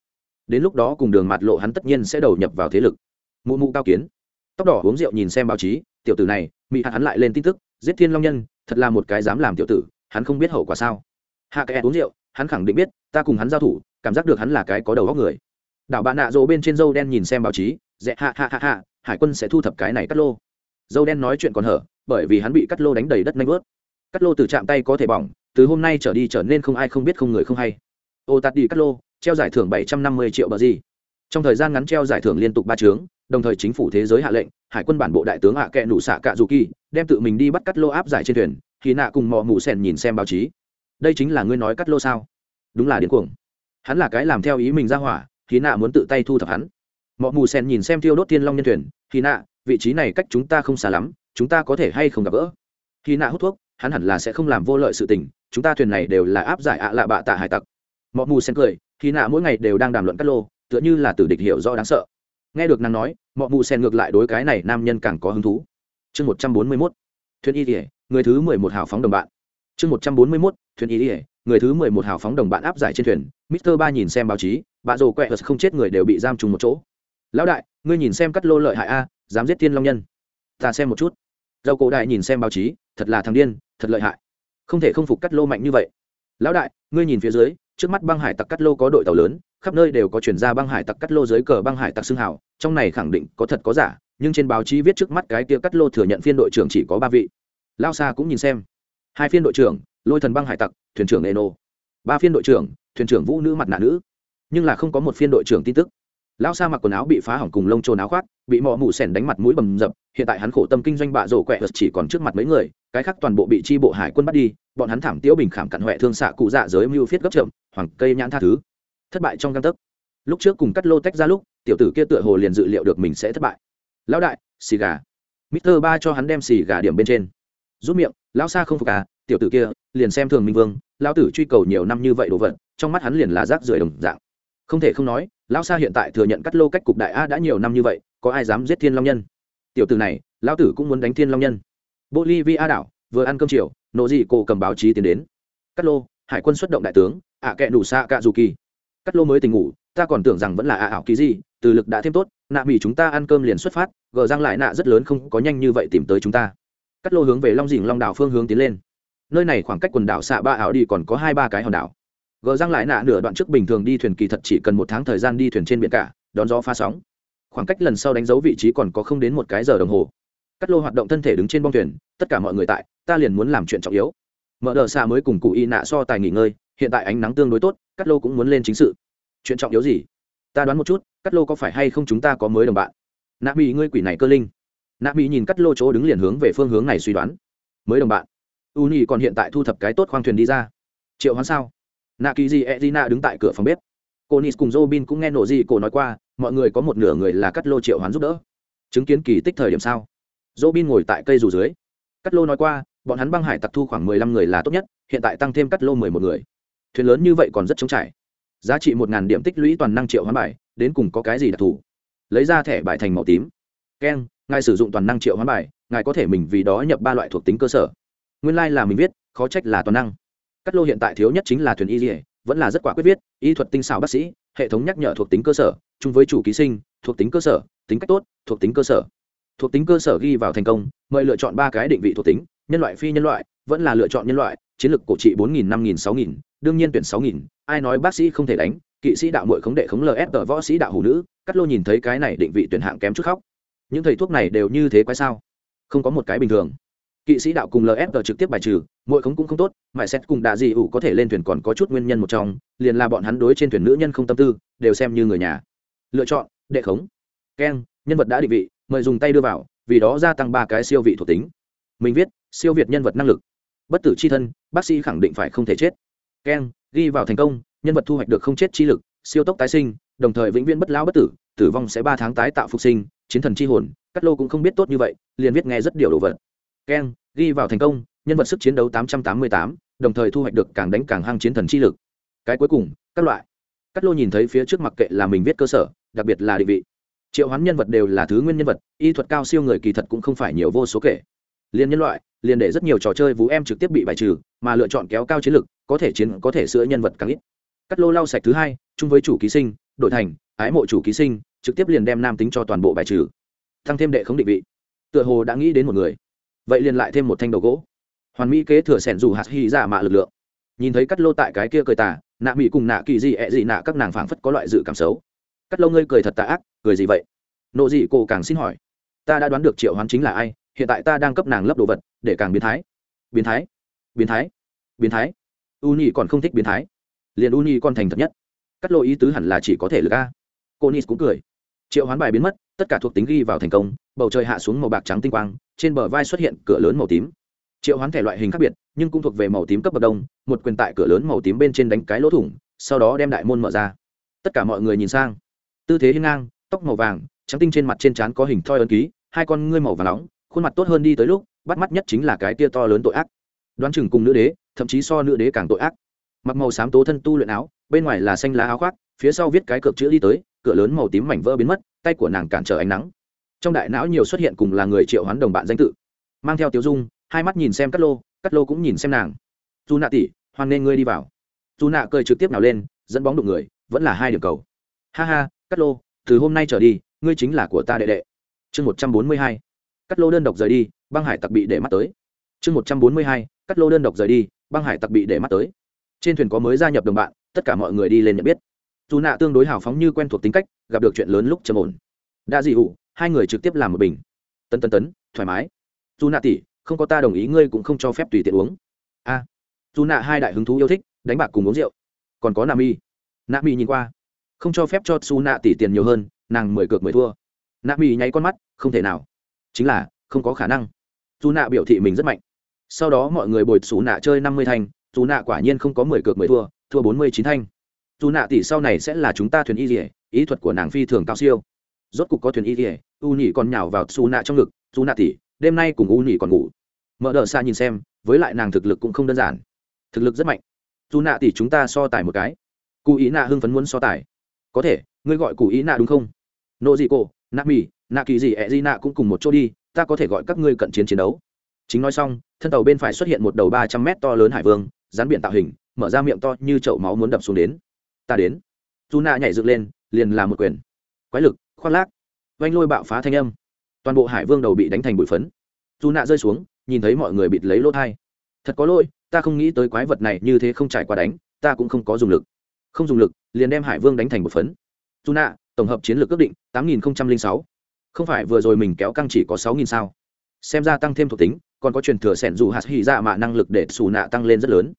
Đến lúc đó cùng đường mạt lộ hắn tất nhiên sẽ đầu nhập vào thế lực. Mụ mụ cao kiến. Tóc đỏ uống rượu nhìn xem báo chí tiểu tử này mỹ hạ hắn lại lên tin tức giết thiên long nhân thật là một cái dám làm tiểu tử hắn không biết hậu quả sao. Hạ kẽ uống rượu hắn khẳng định biết ta cùng hắn giao thủ cảm giác được hắn là cái có đầu góc người. Đảo bạn nạ rộ bên trên dâu đen nhìn xem báo chí dẹ hạ hạ hạ hạ hải quân sẽ thu thập cái này cắt lô. Dâu đen nói chuyện còn hở bởi vì hắn bị cắt lô đánh đầy đất nanh vớt. Cắt lô từ chạm tay có thể bỏng từ hôm nay trở đi trở nên không ai không biết không người không hay. Ô tạt đi cắt lô treo giải thưởng bảy trăm năm mươi triệu bờ gì. Trong thời gian ngắn treo giải thưởng liên tục ba chướng, đồng thời chính phủ thế giới hạ lệnh hải quân bản bộ đại tướng hạ kệ nụ xạ cạ dù kỳ đem tự mình đi bắt cắt lô áp giải trên thuyền khi nạ cùng mò mù sen nhìn xem báo chí. Đây chính là ngươi nói cắt lô sao? Đúng là điên cuồng. Hắn là cái làm theo ý mình ra hỏa khi nạ muốn tự tay thu thập hắn mọ mù sen nhìn xem tiêu đốt thiên long nhân thuyền thì nạ, vị trí này cách chúng ta không xa lắm, chúng ta có thể hay không gặp gỡ? Khi nạ hút thuốc, hắn hẳn là sẽ không làm vô lợi sự tình, chúng ta thuyền này đều là áp giải ạ lạ bạ tạ hải tặc. Mọ mù sen cười khi nạ mỗi ngày đều đang đàm luận cát lô, tựa như là tử địch hiểu do đáng sợ. Nghe được nàng nói, mọ mù sen ngược lại đối cái này nam nhân càng có hứng thú. Chương một trăm bốn mươi mốt, thuyền y ỉa người thứ mười một hào phóng đồng bạn. Chương một trăm bốn mươi mốt, thuyền y ỉa người thứ mười một hào phóng đồng bạn áp giải trên thuyền. Mister ba nhìn xem báo chí, bà rồ quẹ không chết người đều bị giam trùng một chỗ lão đại, ngươi nhìn xem cắt lô lợi hại a, dám giết thiên long nhân. Ta xem một chút. Dầu cổ đại nhìn xem báo chí, thật là thằng điên, thật lợi hại. Không thể không phục cắt lô mạnh như vậy. Lão đại, ngươi nhìn phía dưới, trước mắt băng hải tặc cắt lô có đội tàu lớn, khắp nơi đều có chuyển ra băng hải tặc cắt lô dưới cờ băng hải tặc xương hào, trong này khẳng định có thật có giả, nhưng trên báo chí viết trước mắt cái kia cắt lô thừa nhận phiên đội trưởng chỉ có ba vị. Lao xa cũng nhìn xem. Hai phiên đội trưởng, lôi thần băng hải tặc, thuyền trưởng eno. Ba phiên đội trưởng, thuyền trưởng vũ nữ mặt nạ nữ. Nhưng là không có một phiên đội trưởng tin tức lão sa mặc quần áo bị phá hỏng cùng lông trồn áo khoác, bị mọ mù sẻn đánh mặt mũi bầm dập, hiện tại hắn khổ tâm kinh doanh bạ rổ quẹ chỉ còn trước mặt mấy người, cái khác toàn bộ bị chi bộ hải quân bắt đi, bọn hắn thảm tiếu bình khảm cặn huệ thương xạ cụ dạ giới mưu phiết gấp chậm, hoàng cây nhãn tha thứ. Thất bại trong găng tấc. Lúc trước cùng cắt lô tách ra lúc, tiểu tử kia tựa hồ liền dự liệu được mình sẽ thất bại. Lão đại, xì gà. Mister ba cho hắn đem xì gà điểm bên trên. Rút miệng, lão sa không phục à tiểu tử kia, liền xem thường minh vương, lão tử truy cầu nhiều năm như vậy đồ vật, trong mắt hắn liền là rác rưởi đồng dạng. Không thể không nói lão sa hiện tại thừa nhận cắt lô cách cục đại a đã nhiều năm như vậy, có ai dám giết thiên long nhân? Tiểu tử này, lão tử cũng muốn đánh thiên long nhân. Bolivia đảo, vừa ăn cơm chiều nộ dị cổ cầm báo chí tiến đến. Cắt lô, hải quân xuất động đại tướng, ạ à kệ đủ xa cạ dù kỳ. Cắt lô mới tỉnh ngủ, ta còn tưởng rằng vẫn là ả ảo ký gì, từ lực đã thêm tốt, nạ mỹ chúng ta ăn cơm liền xuất phát, gờ răng lại nạ rất lớn không có nhanh như vậy tìm tới chúng ta. Cắt lô hướng về long dình long đảo phương hướng tiến lên. Nơi này khoảng cách quần đảo xạ ba ảo đi còn có hai ba cái hòn đảo gờ răng lại nạ nửa đoạn trước bình thường đi thuyền kỳ thật chỉ cần một tháng thời gian đi thuyền trên biển cả, đón gió pha sóng. Khoảng cách lần sau đánh dấu vị trí còn có không đến một cái giờ đồng hồ. Cắt lô hoạt động thân thể đứng trên bong thuyền, tất cả mọi người tại, ta liền muốn làm chuyện trọng yếu. Mở đờ xa mới cùng cụ y nạ so tài nghỉ ngơi, hiện tại ánh nắng tương đối tốt, cắt lô cũng muốn lên chính sự. Chuyện trọng yếu gì? Ta đoán một chút, cắt lô có phải hay không chúng ta có mới đồng bạn? Nạ mỹ ngươi quỷ này cơ linh. Nạ mỹ nhìn cắt lô chỗ đứng liền hướng về phương hướng này suy đoán. Mới đồng bạn. U nhi còn hiện tại thu thập cái tốt khoang thuyền đi ra. Triệu hoán sao? Nạ kỳ di edina đứng tại cửa phòng bếp. Cô nis cùng robin cũng nghe nổ gì cô nói qua, mọi người có một nửa người là cắt lô triệu hoán giúp đỡ. Chứng kiến kỳ tích thời điểm sao? Robin ngồi tại cây dù dưới. Cắt lô nói qua, bọn hắn băng hải tặc thu khoảng mười lăm người là tốt nhất, hiện tại tăng thêm cắt lô mười một người. Thuyền lớn như vậy còn rất chống trải. Giá trị một ngàn điểm tích lũy toàn năng triệu hoán bài, đến cùng có cái gì đặc thù? Lấy ra thẻ bài thành màu tím. Keng ngài sử dụng toàn năng triệu hoán bài, ngài có thể mình vì đó nhập ba loại thuộc tính cơ sở. Nguyên lai、like、là mình viết, khó trách là toàn năng cắt lô hiện tại thiếu nhất chính là thuyền y dỉa vẫn là rất quả quyết viết, y thuật tinh xảo bác sĩ, hệ thống nhắc nhở thuộc tính cơ sở, chung với chủ ký sinh, thuộc tính cơ sở, tính cách tốt, thuộc tính cơ sở. Thuộc tính cơ sở ghi vào thành công, mời lựa chọn ba cái định vị thuộc tính, nhân loại phi nhân loại, vẫn là lựa chọn nhân loại, chiến lược cổ trị bốn nghìn, năm nghìn, sáu nghìn, đương nhiên tuyển sáu nghìn, ai nói bác sĩ không thể đánh, kỵ sĩ đạo mội khống đệ khống lf tờ võ sĩ đạo hủ nữ, cắt lô nhìn thấy cái này định vị tuyển hạng kém chút khóc. Những thầy thuốc này đều như thế quái sao? Không có một cái bình thường kỵ sĩ đạo cùng lf trực tiếp bài trừ, mỗi khống cũng không tốt, mãi xét cùng đạ dị ủ có thể lên thuyền còn có chút nguyên nhân một trong, liền là bọn hắn đối trên thuyền nữ nhân không tâm tư, đều xem như người nhà. Lựa chọn, đệ khống. Keng nhân vật đã định vị, mời dùng tay đưa vào, vì đó gia tăng ba cái siêu vị thuộc tính. Mình viết, siêu việt nhân vật năng lực. Bất tử c h i thân, bác sĩ khẳng định phải không thể chết. Keng ghi vào thành công, nhân vật thu hoạch được không chết chi lực, siêu tốc tái sinh, đồng thời vĩnh viễn bất lão bất tử tử vong sẽ ba tháng tái tạo phục sinh, chiến thần c h i hồn cắt lô cũng không biết tốt như vậy, liền viết nghe rất điều đồ vật keng, ghi vào thành công, nhân vật sức chiến đấu tám trăm tám mươi tám, đồng thời thu hoạch được càng đánh càng hăng chiến thần chi lực. Cái cuối cùng, các loại. Cắt lô nhìn thấy phía trước mặc kệ là mình viết cơ sở, đặc biệt là định vị. Triệu hoán nhân vật đều là thứ nguyên nhân vật, y thuật cao siêu người kỳ thật cũng không phải nhiều vô số kể. Liền nhân loại liền để rất nhiều trò chơi vũ em trực tiếp bị bài trừ, mà lựa chọn kéo cao chiến lực, có thể chiến, có thể sửa nhân vật càng ít. Cắt lô lau sạch thứ hai, chung với chủ ký sinh đội thành, ái mộ chủ ký sinh, trực tiếp liền đem nam tính cho toàn bộ bài trừ. Tăng thêm đệ không định vị. Tựa hồ đã nghĩ đến một người vậy liền lại thêm một thanh đầu gỗ. Hoàn mỹ kế thừa sẻn dù hạt hy giả dạ mạ lực lượng. Nhìn thấy cắt lô tại cái kia cười tà, nạ mỹ cùng nạ kỳ gì ẹ gì nạ các nàng phảng phất có loại dự cảm xấu. Cắt lô ngươi cười thật tà ác, cười gì vậy? Nộ gì cô càng xin hỏi. Ta đã đoán được triệu hoán chính là ai, hiện tại ta đang cấp nàng lấp đồ vật, để càng biến thái. Biến thái? Biến thái? Biến thái? U nhi còn không thích biến thái. Liền u nhi con thành thật nhất. Cắt lô ý tứ hẳn là chỉ có thể là ca cô nis cũng cười. Triệu hoán bài biến mất tất cả thuộc tính ghi vào thành công, bầu trời hạ xuống màu bạc trắng tinh quang, trên bờ vai xuất hiện cửa lớn màu tím. Triệu hoán thể loại hình khác biệt, nhưng cũng thuộc về màu tím cấp bậc đông, một quyền tại cửa lớn màu tím bên trên đánh cái lỗ thủng, sau đó đem đại môn mở ra. Tất cả mọi người nhìn sang. Tư thế hiên ngang, tóc màu vàng, trắng tinh trên mặt trên trán có hình thoi ấn ký, hai con ngươi màu vàng nóng, khuôn mặt tốt hơn đi tới lúc, bắt mắt nhất chính là cái tia to lớn tội ác. Đoán chừng cùng nữ đế, thậm chí so nữ đế càng tội ác. Mặc màu xám tố thân tu luyện áo, bên ngoài là xanh lá áo khoác, phía sau viết cái cược chữ đi tới cửa lớn màu tím mảnh vỡ biến mất, tay của nàng cản trở ánh nắng. Trong đại não nhiều xuất hiện cùng là người triệu hoán đồng bạn danh tự. Mang theo tiêu dung, hai mắt nhìn xem cắt lô cắt lô cũng nhìn xem nàng. Dù nạ tỉ hoan nên ngươi đi vào. Dù nạ cười trực tiếp nào lên, dẫn bóng đụng người, vẫn là hai điểm cầu. Ha ha cắt lô, từ hôm nay trở đi, ngươi chính là của ta đệ đệ. Chương một trăm bốn mươi hai. Cắt lô đơn độc rời đi, băng hải tặc bị để mắt tới. Chương một trăm bốn mươi hai. Cắt lô đơn độc rời đi, băng hải tặc bị để mắt tới. Trên thuyền có mới gia nhập đồng bạn, tất cả mọi người đi lên nhận biết dù nạ tương đối hào phóng như quen thuộc tính cách gặp được chuyện lớn lúc trầm ổn. Đã dị hụ hai người trực tiếp làm một bình. Tấn tấn tấn thoải mái. Dù nạ tỉ không có ta đồng ý ngươi cũng không cho phép tùy tiện uống. A. À, dù nạ hai đại hứng thú yêu thích đánh bạc cùng uống rượu. Còn có nam y nam y nhìn qua. Không cho phép cho su nạ tỷ tiền nhiều hơn nàng mười cược mười thua. Nam y nháy con mắt không thể nào. Chính là không có khả năng. Dù nạ biểu thị mình rất mạnh. Sau đó mọi người bồi xù nạ chơi năm mươi thanh dù nạ quả nhiên không có mười cược mười thua thua bốn mươi chín thanh dù nạ tỷ sau này sẽ là chúng ta thuyền y dỉa ý thuật của nàng phi thường cao siêu. Rốt cục có thuyền y dỉa u nhỉ còn nhào vào xù nạ trong ngực, dù nạ tỷ đêm nay cùng u nhỉ còn ngủ. Mở đờ xa nhìn xem, với lại nàng thực lực cũng không đơn giản. Thực lực rất mạnh. Dù nạ tỷ chúng ta so tài một cái. Cụ ý nạ hưng phấn muốn so tài. Có thể, ngươi gọi cụ ý nạ đúng không? Nộ dị cổ, nạ mì nạ kỳ gì ẹ di nạ cũng cùng một chỗ đi, ta có thể gọi các ngươi cận chiến chiến đấu. Chính nói xong, thân tàu bên phải xuất hiện một đầu ba trăm mét to lớn hải vương rán biển tạo hình, mở ra miệng to như chậu máu muốn đập xuống đến ta đến. Dù nạ nhảy dựng lên, liền làm một quyền. Quái lực, khoác lác oanh lôi bạo phá thanh âm. Toàn bộ hải vương đầu bị đánh thành bụi phấn. Dù nạ rơi xuống, nhìn thấy mọi người bịt lấy lỗ thai. Thật có lỗi, ta không nghĩ tới quái vật này như thế không trải qua đánh, ta cũng không có dùng lực. Không dùng lực, liền đem hải vương đánh thành một phấn. Dù nạ, tổng hợp chiến lược ước định, tám nghìn sáu. Không phải vừa rồi mình kéo căng chỉ có sáu nghìn sao. Xem ra tăng thêm thuộc tính, còn có truyền thừa sẻn dù hạt hy dạ mạ năng lực để xù nạ tăng lên rất lớn.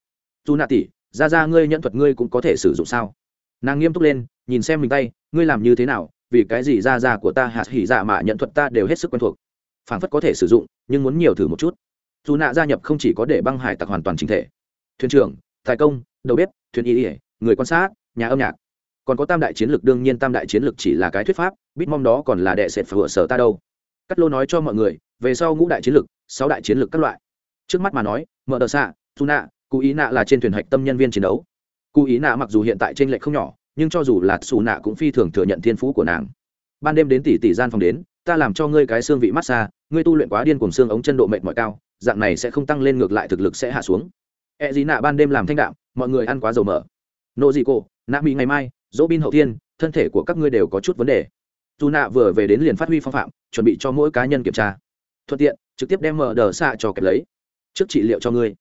Dù nạ tỷ ra ra ngươi nhận thuật ngươi cũng có thể sử dụng sao? Nàng nghiêm túc lên, nhìn xem mình tay, ngươi làm như thế nào? Vì cái gì ra ra của ta hạt hỉ dạ mà nhận thuật ta đều hết sức quen thuộc. Phảng phất có thể sử dụng, nhưng muốn nhiều thử một chút. Dù nạ gia nhập không chỉ có để băng hải tặc hoàn toàn chính thể. Thuyền trưởng, tài công, đầu bếp, thuyền y ỉa người quan sát, nhà âm nhạc. Còn có tam đại chiến lược, đương nhiên tam đại chiến lược chỉ là cái thuyết pháp bít mong đó còn là đệ sệt phở sở ta đâu. Cắt lô nói cho mọi người, về sau ngũ đại chiến lược, sáu đại chiến lược các loại. Trước mắt mà nói, mở đờ xạ, dù nạ, cụ ý nạ là trên thuyền hạch tâm nhân viên chiến đấu cụ ý nạ mặc dù hiện tại t r ê n lệch không nhỏ, nhưng cho dù là xù nạ cũng phi thường thừa nhận thiên phú của nàng. Ban đêm đến tỷ tỷ gian phòng đến, ta làm cho ngươi cái xương vị massage, ngươi tu luyện quá điên cùng xương ống chân độ mệt mỏi cao, dạng này sẽ không tăng lên ngược lại thực lực sẽ hạ xuống. E gì nạ ban đêm làm thanh đạm, mọi người ăn quá dầu mỡ. Nộ gì cô nạ mỹ ngày mai dỗ bin hậu thiên, thân thể của các ngươi đều có chút vấn đề. Dù nạ vừa về đến liền phát huy phong phạm, chuẩn bị cho mỗi cá nhân kiểm tra. Thuận tiện, trực tiếp đem mở đờ xạ cho kẹp lấy. Trước trị liệu cho ngươi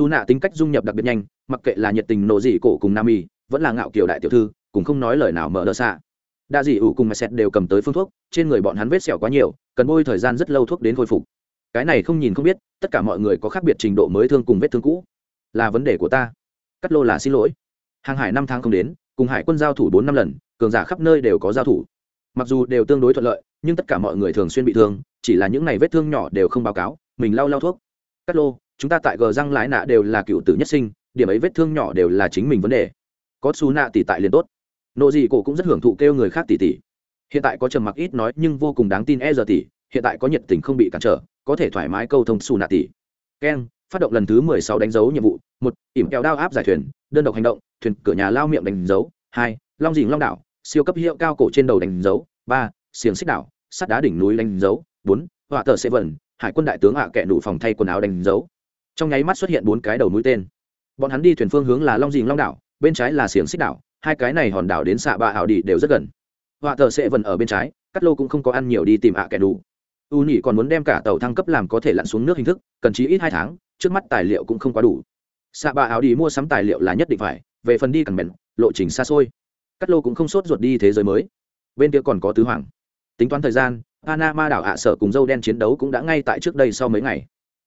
dù nạ tính cách dung nhập đặc biệt nhanh, mặc kệ là nhiệt tình nổ dị cổ cùng nam y vẫn là ngạo kiều đại tiểu thư, cũng không nói lời nào mở đỡ xạ đa dị ủ cùng mẹ xét đều cầm tới phương thuốc, trên người bọn hắn vết sẹo quá nhiều, cần bôi thời gian rất lâu thuốc đến khôi phục. Cái này không nhìn không biết, tất cả mọi người có khác biệt trình độ mới thương cùng vết thương cũ. Là vấn đề của ta. Cắt lô là xin lỗi. Hàng hải năm tháng không đến, cùng hải quân giao thủ bốn năm lần, cường giả khắp nơi đều có giao thủ. Mặc dù đều tương đối thuận lợi, nhưng tất cả mọi người thường xuyên bị thương, chỉ là những ngày vết thương nhỏ đều không báo cáo, mình lau lau thuốc cát lô, chúng ta tại gờ răng lái nạ đều là cựu tử nhất sinh, điểm ấy vết thương nhỏ đều là chính mình vấn đề. Có xù nạ tỷ tại liền tốt. Nộ gì cổ cũng rất hưởng thụ kêu người khác tỷ tỷ. Hiện tại có trầm mặc ít nói nhưng vô cùng đáng tin e giờ tỷ, hiện tại có nhiệt tình không bị cản trở, có thể thoải mái câu thông xù nạ tỷ. Keng phát động lần thứ mười sáu đánh dấu nhiệm vụ, một, ỉm kẹo đao áp giải thuyền, đơn độc hành động, thuyền cửa nhà lao miệng đánh dấu, hai, long dình long đảo, siêu cấp hiệu cao cổ trên đầu đánh dấu, ba, xiềng xích đảo, sắt đá đỉnh núi đánh dấu, bốn họa tờ sẽ vần hải quân đại tướng ạ à kẹ nụ phòng thay quần áo đánh dấu. Trong nháy mắt xuất hiện bốn cái đầu mũi tên. Bọn hắn đi thuyền phương hướng là long dình long đảo, bên trái là xiềng xích đảo, hai cái này hòn đảo đến xạ bạ ảo đi đều rất gần. Họa tờ sẽ vần ở bên trái cắt lô cũng không có ăn nhiều đi tìm ạ à kẹ nụ u nhị còn muốn đem cả tàu thăng cấp làm có thể lặn xuống nước hình thức, cần chí ít hai tháng, trước mắt tài liệu cũng không quá đủ. Xạ bạ ảo đi mua sắm tài liệu là nhất định phải, về phần đi càng bền lộ trình xa xôi. Cắt lô cũng không sốt ruột đi thế giới mới. Bên kia còn có tứ hoàng. Tính toán thời gian panama đảo hạ sở cùng dâu đen chiến đấu cũng đã ngay tại trước đây sau mấy ngày.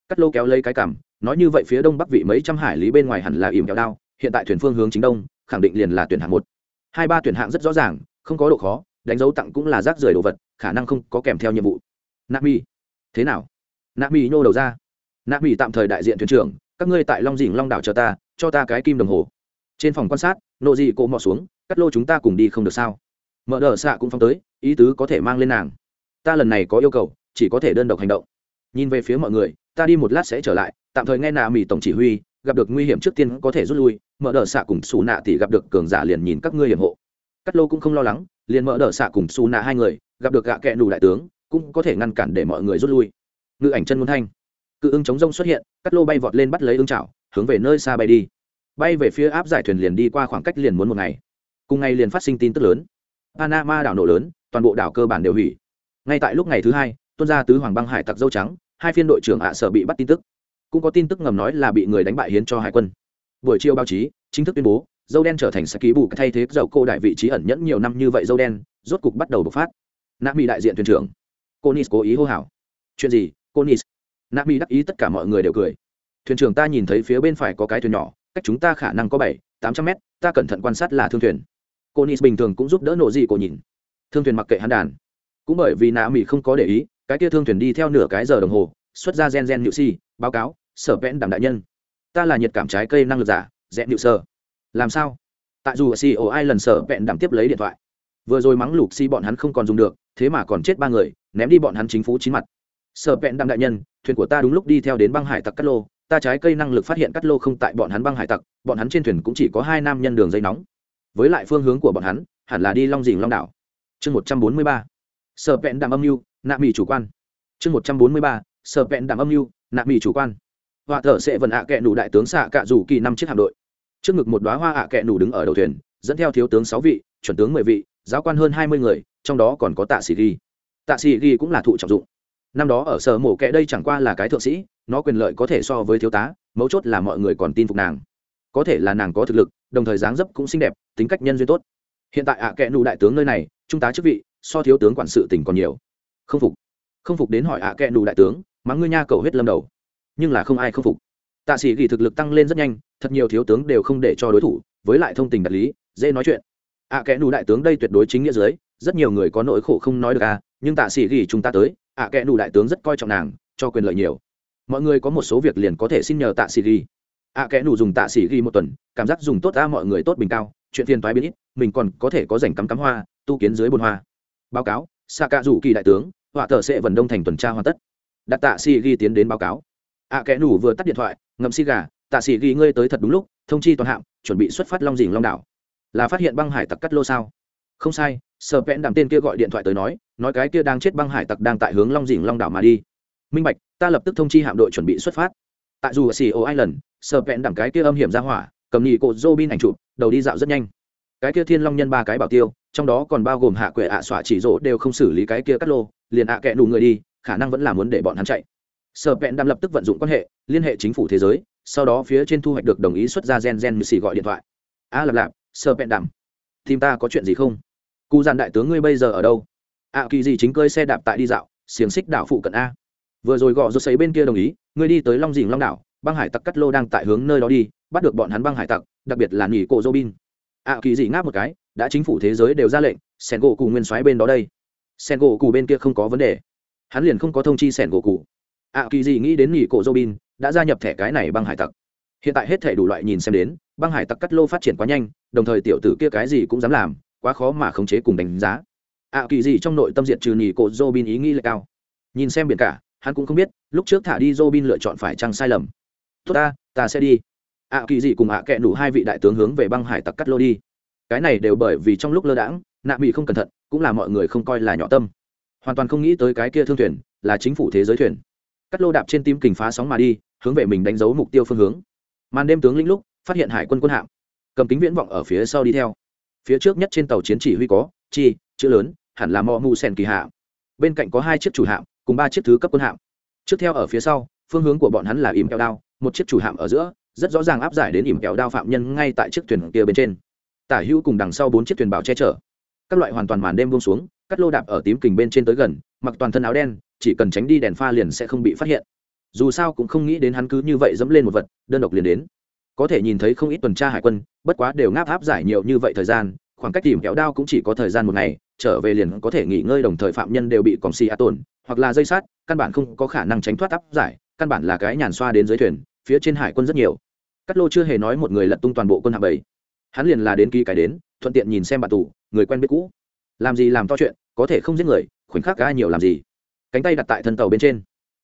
Cắt lô kéo lấy cái cảm nói như vậy phía đông bắc vị mấy trăm hải lý bên ngoài hẳn là ìm kéo đao, hiện tại thuyền phương hướng chính đông, khẳng định liền là tuyển hạng một. Hai ba tuyển hạng rất rõ ràng, không có độ khó, đánh dấu tặng cũng là rác rưởi đồ vật, khả năng không có kèm theo nhiệm vụ. Nami thế nào? Nami nhô đầu ra. Nami tạm thời đại diện thuyền trưởng, các ngươi tại long Dĩnh long đảo chờ ta, cho ta cái kim đồng hồ. Trên phòng quan sát, nộ dị cộ mò xuống, cắt lô chúng ta cùng đi không được sao. Mở đờ xạ cũng phong tới, ý tứ có thể mang lên nàng ta lần này có yêu cầu, chỉ có thể đơn độc hành động. Nhìn về phía mọi người, ta đi một lát sẽ trở lại, tạm thời nghe nà mỹ tổng chỉ huy, gặp được nguy hiểm trước tiên có thể rút lui, mở đờ xạ cùng xù nạ thì gặp được cường giả liền nhìn các ngươi hiểm hộ. Cắt lô cũng không lo lắng, liền mở đờ xạ cùng xù nạ hai người, gặp được gạ kẹ đủ đại tướng, cũng có thể ngăn cản để mọi người rút lui. Ngự ảnh chân muốn thanh. Cự ưng chống rông xuất hiện cắt lô bay vọt lên bắt lấy ưng chảo hướng về nơi xa bay đi. Bay về phía áp giải thuyền liền đi qua khoảng cách liền muốn một ngày. Cùng ngày liền phát sinh tin tức lớn. Panama đảo nổ lớn, toàn bộ đảo cơ bản đều hủy ngay tại lúc ngày thứ hai, tuân gia tứ hoàng băng hải tặc dâu trắng, hai phiên đội trưởng ạ sở bị bắt tin tức. Cũng có tin tức ngầm nói là bị người đánh bại hiến cho hải quân. Buổi chiều báo chí, chính thức tuyên bố, dâu đen trở thành sẽ ký bù thay thế dầu cô đại vị trí ẩn nhẫn nhiều năm như vậy dâu đen, rốt cục bắt đầu bộc phát. Nạp mỹ đại diện thuyền trưởng. Cô nis cố ý hô hào. Chuyện gì cô nis nạp mỹ đắc ý tất cả mọi người đều cười. Thuyền trưởng ta nhìn thấy phía bên phải có cái thuyền nhỏ, cách chúng ta khả năng có bảy, tám trăm mét, ta cẩn thận quan sát là thương thuyền. Cô nis bình thường cũng giúp đỡ nộ gì cô nhìn. Thương thuyền mặc kệ hắn đàn cũng bởi vì nạ mỹ không có để ý, cái kia thương thuyền đi theo nửa cái giờ đồng hồ, xuất ra gen gen nhự si, báo cáo, sở vẽn đảm đại nhân, ta là nhiệt cảm trái cây năng lực giả dẹn nhự sơ. Làm sao? Tại dù ceo ai lần sở vẹn đảm tiếp lấy điện thoại. Vừa rồi mắng lục si bọn hắn không còn dùng được, thế mà còn chết ba người, ném đi bọn hắn chính phủ chín mặt. Sở vẹn đảm đại nhân, thuyền của ta đúng lúc đi theo đến băng hải tặc cắt lô, ta trái cây năng lực phát hiện cắt lô không tại bọn hắn băng hải tặc, bọn hắn trên thuyền cũng chỉ có hai nam nhân đường dây nóng. Với lại phương hướng của bọn hắn, hẳn là đi long dình long đảo. Chương một trăm bốn mươi ba sở vẹn đảm âm mưu, nạ mỹ chủ quan. Chương một trăm bốn mươi ba, sở vẹn đảm âm mưu, nạ mỹ chủ quan. Họa thợ sẽ vận ạ à kẹ nủ đại tướng xạ cạ rủ kỳ năm chiếc hạm đội. Trước ngực một đoá hoa ạ à kẹ nủ đứng ở đầu thuyền, dẫn theo thiếu tướng sáu vị, chuẩn tướng mười vị, giáo quan hơn hai mươi người, trong đó còn có tạ sĩ ghi. Tạ sĩ ghi cũng là thụ trọng dụng. Năm đó ở sở mổ kẹ đây chẳng qua là cái thượng sĩ, nó quyền lợi có thể so với thiếu tá, mấu chốt là mọi người còn tin phục nàng. Có thể là nàng có thực lực, đồng thời dáng dấp cũng xinh đẹp, tính cách nhân duyên tốt. Hiện tại ạ à kẽ nụ đại tướng nơi này, trung tá chức vị so thiếu tướng quản sự tỉnh còn nhiều. Không phục. Không phục đến hỏi ạ à kẽ đại tướng, mắng ngươi nha cầu huyết lâm đầu. Nhưng là không ai không phục. Tạ sĩ ghi thực lực tăng lên rất nhanh, thật nhiều thiếu tướng đều không để cho đối thủ, với lại thông tình đạt lý, dễ nói chuyện. Ạ à kẽ đại tướng đây tuyệt đối chính nghĩa dưới, rất nhiều người có nỗi khổ không nói được à nhưng tạ sĩ ghi chúng ta tới, ạ kẽ nụ đại tướng rất coi trọng nàng, cho quyền lợi nhiều. Mọi người có một số việc liền có thể xin nhờ tạ sĩ ghi ạ kẽ nụ dùng tạ sĩ ghi một tuần, cảm giác dùng tốt ra mọi người tốt bình cao, chuyện phiền toái biến ít, mình còn có thể có rảnh cắm cắm hoa, tu kiến dưới bồn hoa báo cáo xạ cạ rủ kỳ đại tướng, họa thợ sẽ vần đông thành tuần tra hoàn tất. Đặt tạ xì ghi tiến đến báo cáo. À, Ạ kẽ nủ vừa tắt điện thoại, ngậm xì gà, tạ xì ghi ngươi tới thật đúng lúc, thông chi toàn hạm, chuẩn bị xuất phát long dình long đảo. Là phát hiện băng hải tặc cắt lô sao? Không sai, sở vẽn đàm tên kia gọi điện thoại tới nói nói cái kia đang chết băng hải tặc đang tại hướng long dình long đảo mà đi. Minh bạch, ta lập tức thông chi hạm đội chuẩn bị xuất phát. Tại dù ở xì ô island, sở vẽn đàm cái kia âm hiểm ra hỏa, cầm nhị cột dô bin ảnh chụp, đầu đi dạo rất nhanh. Cái kia thiên long nhân ba cái bảo tiêu trong đó còn bao gồm hạ quệ ạ xỏa chỉ rỗ đều không xử lý cái kia cắt lô liền ạ kẹ đủ người đi khả năng vẫn là muốn để bọn hắn chạy. Sở vẹn đam lập tức vận dụng quan hệ liên hệ chính phủ thế giới sau đó phía trên thu hoạch được đồng ý xuất ra gen gen như xì gọi điện thoại. A à, lạp lạp sở vẹn đam tìm ta có chuyện gì không? Cụ dàn đại tướng ngươi bây giờ ở đâu? Ạ kỳ gì chính cơi xe đạp tại đi dạo xiềng xích đảo phụ cận a. Vừa rồi gõ rút xấy bên kia đồng ý ngươi đi tới long dình long đảo băng hải tặc cắt lô đang tại hướng nơi đó đi bắt được bọn hắn băng hải tặc đặc biệt là nghỉ cổ robin. Ạ kỳ gì ngáp một cái đã chính phủ thế giới đều ra lệnh sen gỗ cụ nguyên soái bên đó đây sen gỗ cụ bên kia không có vấn đề hắn liền không có thông chi sen gỗ cụ ạ à, kỳ gì nghĩ đến nghỉ cổ dô bin đã gia nhập thẻ cái này băng hải tặc hiện tại hết thể đủ loại nhìn xem đến băng hải tặc cắt lô phát triển quá nhanh đồng thời tiểu tử kia cái gì cũng dám làm quá khó mà khống chế cùng đánh giá ạ kỳ gì trong nội tâm diện trừ nghỉ cổ dô bin ý nghĩ là cao nhìn xem biển cả hắn cũng không biết lúc trước thả đi Robin lựa chọn phải chăng sai lầm. Tốt ta, ta sẽ đi. ạ kỳ dị cùng ạ kệ đủ hai vị đại tướng hướng về băng hải tặc cắt lô đi. Cái này đều bởi vì trong lúc lơ đãng, nạ bị không cẩn thận, cũng là mọi người không coi là nhỏ tâm. Hoàn toàn không nghĩ tới cái kia thương thuyền, là chính phủ thế giới thuyền. Cắt lô đạp trên tim kình phá sóng mà đi, hướng về mình đánh dấu mục tiêu phương hướng. Màn đêm tướng lĩnh lúc, phát hiện hải quân quân hạm, cầm kính viễn vọng ở phía sau đi theo. Phía trước nhất trên tàu chiến chỉ huy có chi chữ lớn, hẳn là mò mù sen kỳ hạ. Bên cạnh có hai chiếc chủ hạm, cùng ba chiếc thứ cấp quân hạm trước theo ở phía sau phương hướng của bọn hắn là ìm kẹo đao một chiếc chủ hạm ở giữa rất rõ ràng áp giải đến ìm kẹo đao phạm nhân ngay tại chiếc thuyền kia bên trên tả hữu cùng đằng sau bốn chiếc thuyền bảo che chở. Các loại hoàn toàn màn đêm buông xuống, cắt lô đạp ở tím kình bên trên tới gần, mặc toàn thân áo đen, chỉ cần tránh đi đèn pha liền sẽ không bị phát hiện. Dù sao cũng không nghĩ đến hắn cứ như vậy dẫm lên một vật, đơn độc liền đến. Có thể nhìn thấy không ít tuần tra hải quân, bất quá đều ngáp áp giải nhiều như vậy thời gian, khoảng cách tìm kéo đao cũng chỉ có thời gian một ngày, trở về liền có thể nghỉ ngơi đồng thời phạm nhân đều bị còng xì a tổn, hoặc là dây sát, căn bản không có khả năng tránh thoát áp giải, căn bản là cái nhàn xoa đến dưới thuyền, phía trên hải quân rất nhiều. Cắt lô chưa hề nói một người lật tung toàn bộ quân hạ bảy hắn liền là đến ký cái đến, thuận tiện nhìn xem bạn tù, người quen biết cũ. Làm gì làm to chuyện, có thể không giết người, khoảnh khắc ai nhiều làm gì. Cánh tay đặt tại thân tàu bên trên.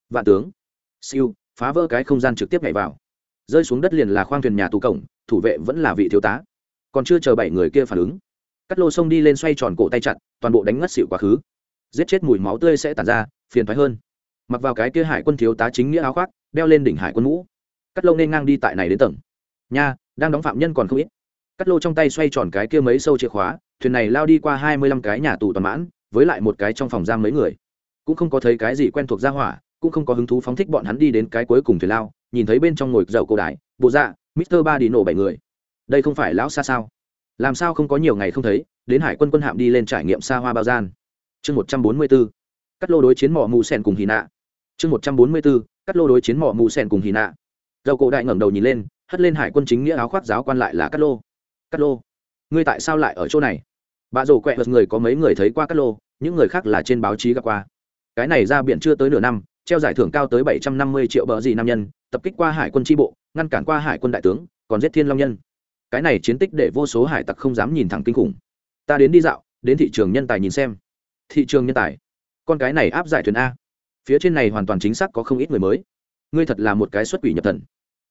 Vạn tướng. Siêu, phá vỡ cái không gian trực tiếp nhảy vào. Rơi xuống đất liền là khoang thuyền nhà tù cổng, thủ vệ vẫn là vị thiếu tá. Còn chưa chờ bảy người kia phản ứng. Cắt lô sông đi lên xoay tròn cổ tay chặt, toàn bộ đánh ngất xịu quá khứ. Giết chết mùi máu tươi sẽ tàn ra, phiền thoái hơn. Mặc vào cái kia hải quân thiếu tá chính nghĩa áo khoác, đeo lên đỉnh hải quân mũ. Cắt lô nên ngang đi tại này đến tầng. Nha, đang đóng phạm nhân còn không ít cắt lô trong tay xoay tròn cái kia mấy sâu chìa khóa, thuyền này lao đi qua hai mươi lăm cái nhà tù toàn mãn, với lại một cái trong phòng giam mấy người. Cũng không có thấy cái gì quen thuộc ra hỏa, cũng không có hứng thú phóng thích bọn hắn đi đến cái cuối cùng thuyền lao, nhìn thấy bên trong ngồi dầu cổ đái, bộ dạ mister ba đi nổ bảy người. Đây không phải lão xa sao? Làm sao không có nhiều ngày không thấy, đến hải quân quân hạm đi lên trải nghiệm xa hoa bao gian. Chương một trăm bốn mươi b ố cắt lô đối chiến mỏ mù sen cùng hì nạ. Chương một trăm bốn mươi b ố cắt lô đối chiến mỏ mù sen cùng hì nạ. Dầu cổ đại ngẩng đầu nhìn lên, hất lên hải quân chính nghĩa áo khoác giáo quan lại là cắt lô. Cát lô. Ngươi tại sao lại ở chỗ này? Bà rổ quẹ vật người có mấy người thấy qua Cát lô, những người khác là trên báo chí gặp qua. Cái này ra biển chưa tới nửa năm, treo giải thưởng cao tới bảy trăm năm mươi triệu bờ gì nam nhân, tập kích qua hải quân tri bộ, ngăn cản qua hải quân đại tướng, còn giết thiên long nhân. Cái này chiến tích để vô số hải tặc không dám nhìn thẳng kinh khủng. Ta đến đi dạo, đến thị trường nhân tài nhìn xem. Thị trường nhân tài? Con cái này áp giải thuyền a. Phía trên này hoàn toàn chính xác có không ít người mới. Ngươi thật là một cái xuất quỷ nhập thần.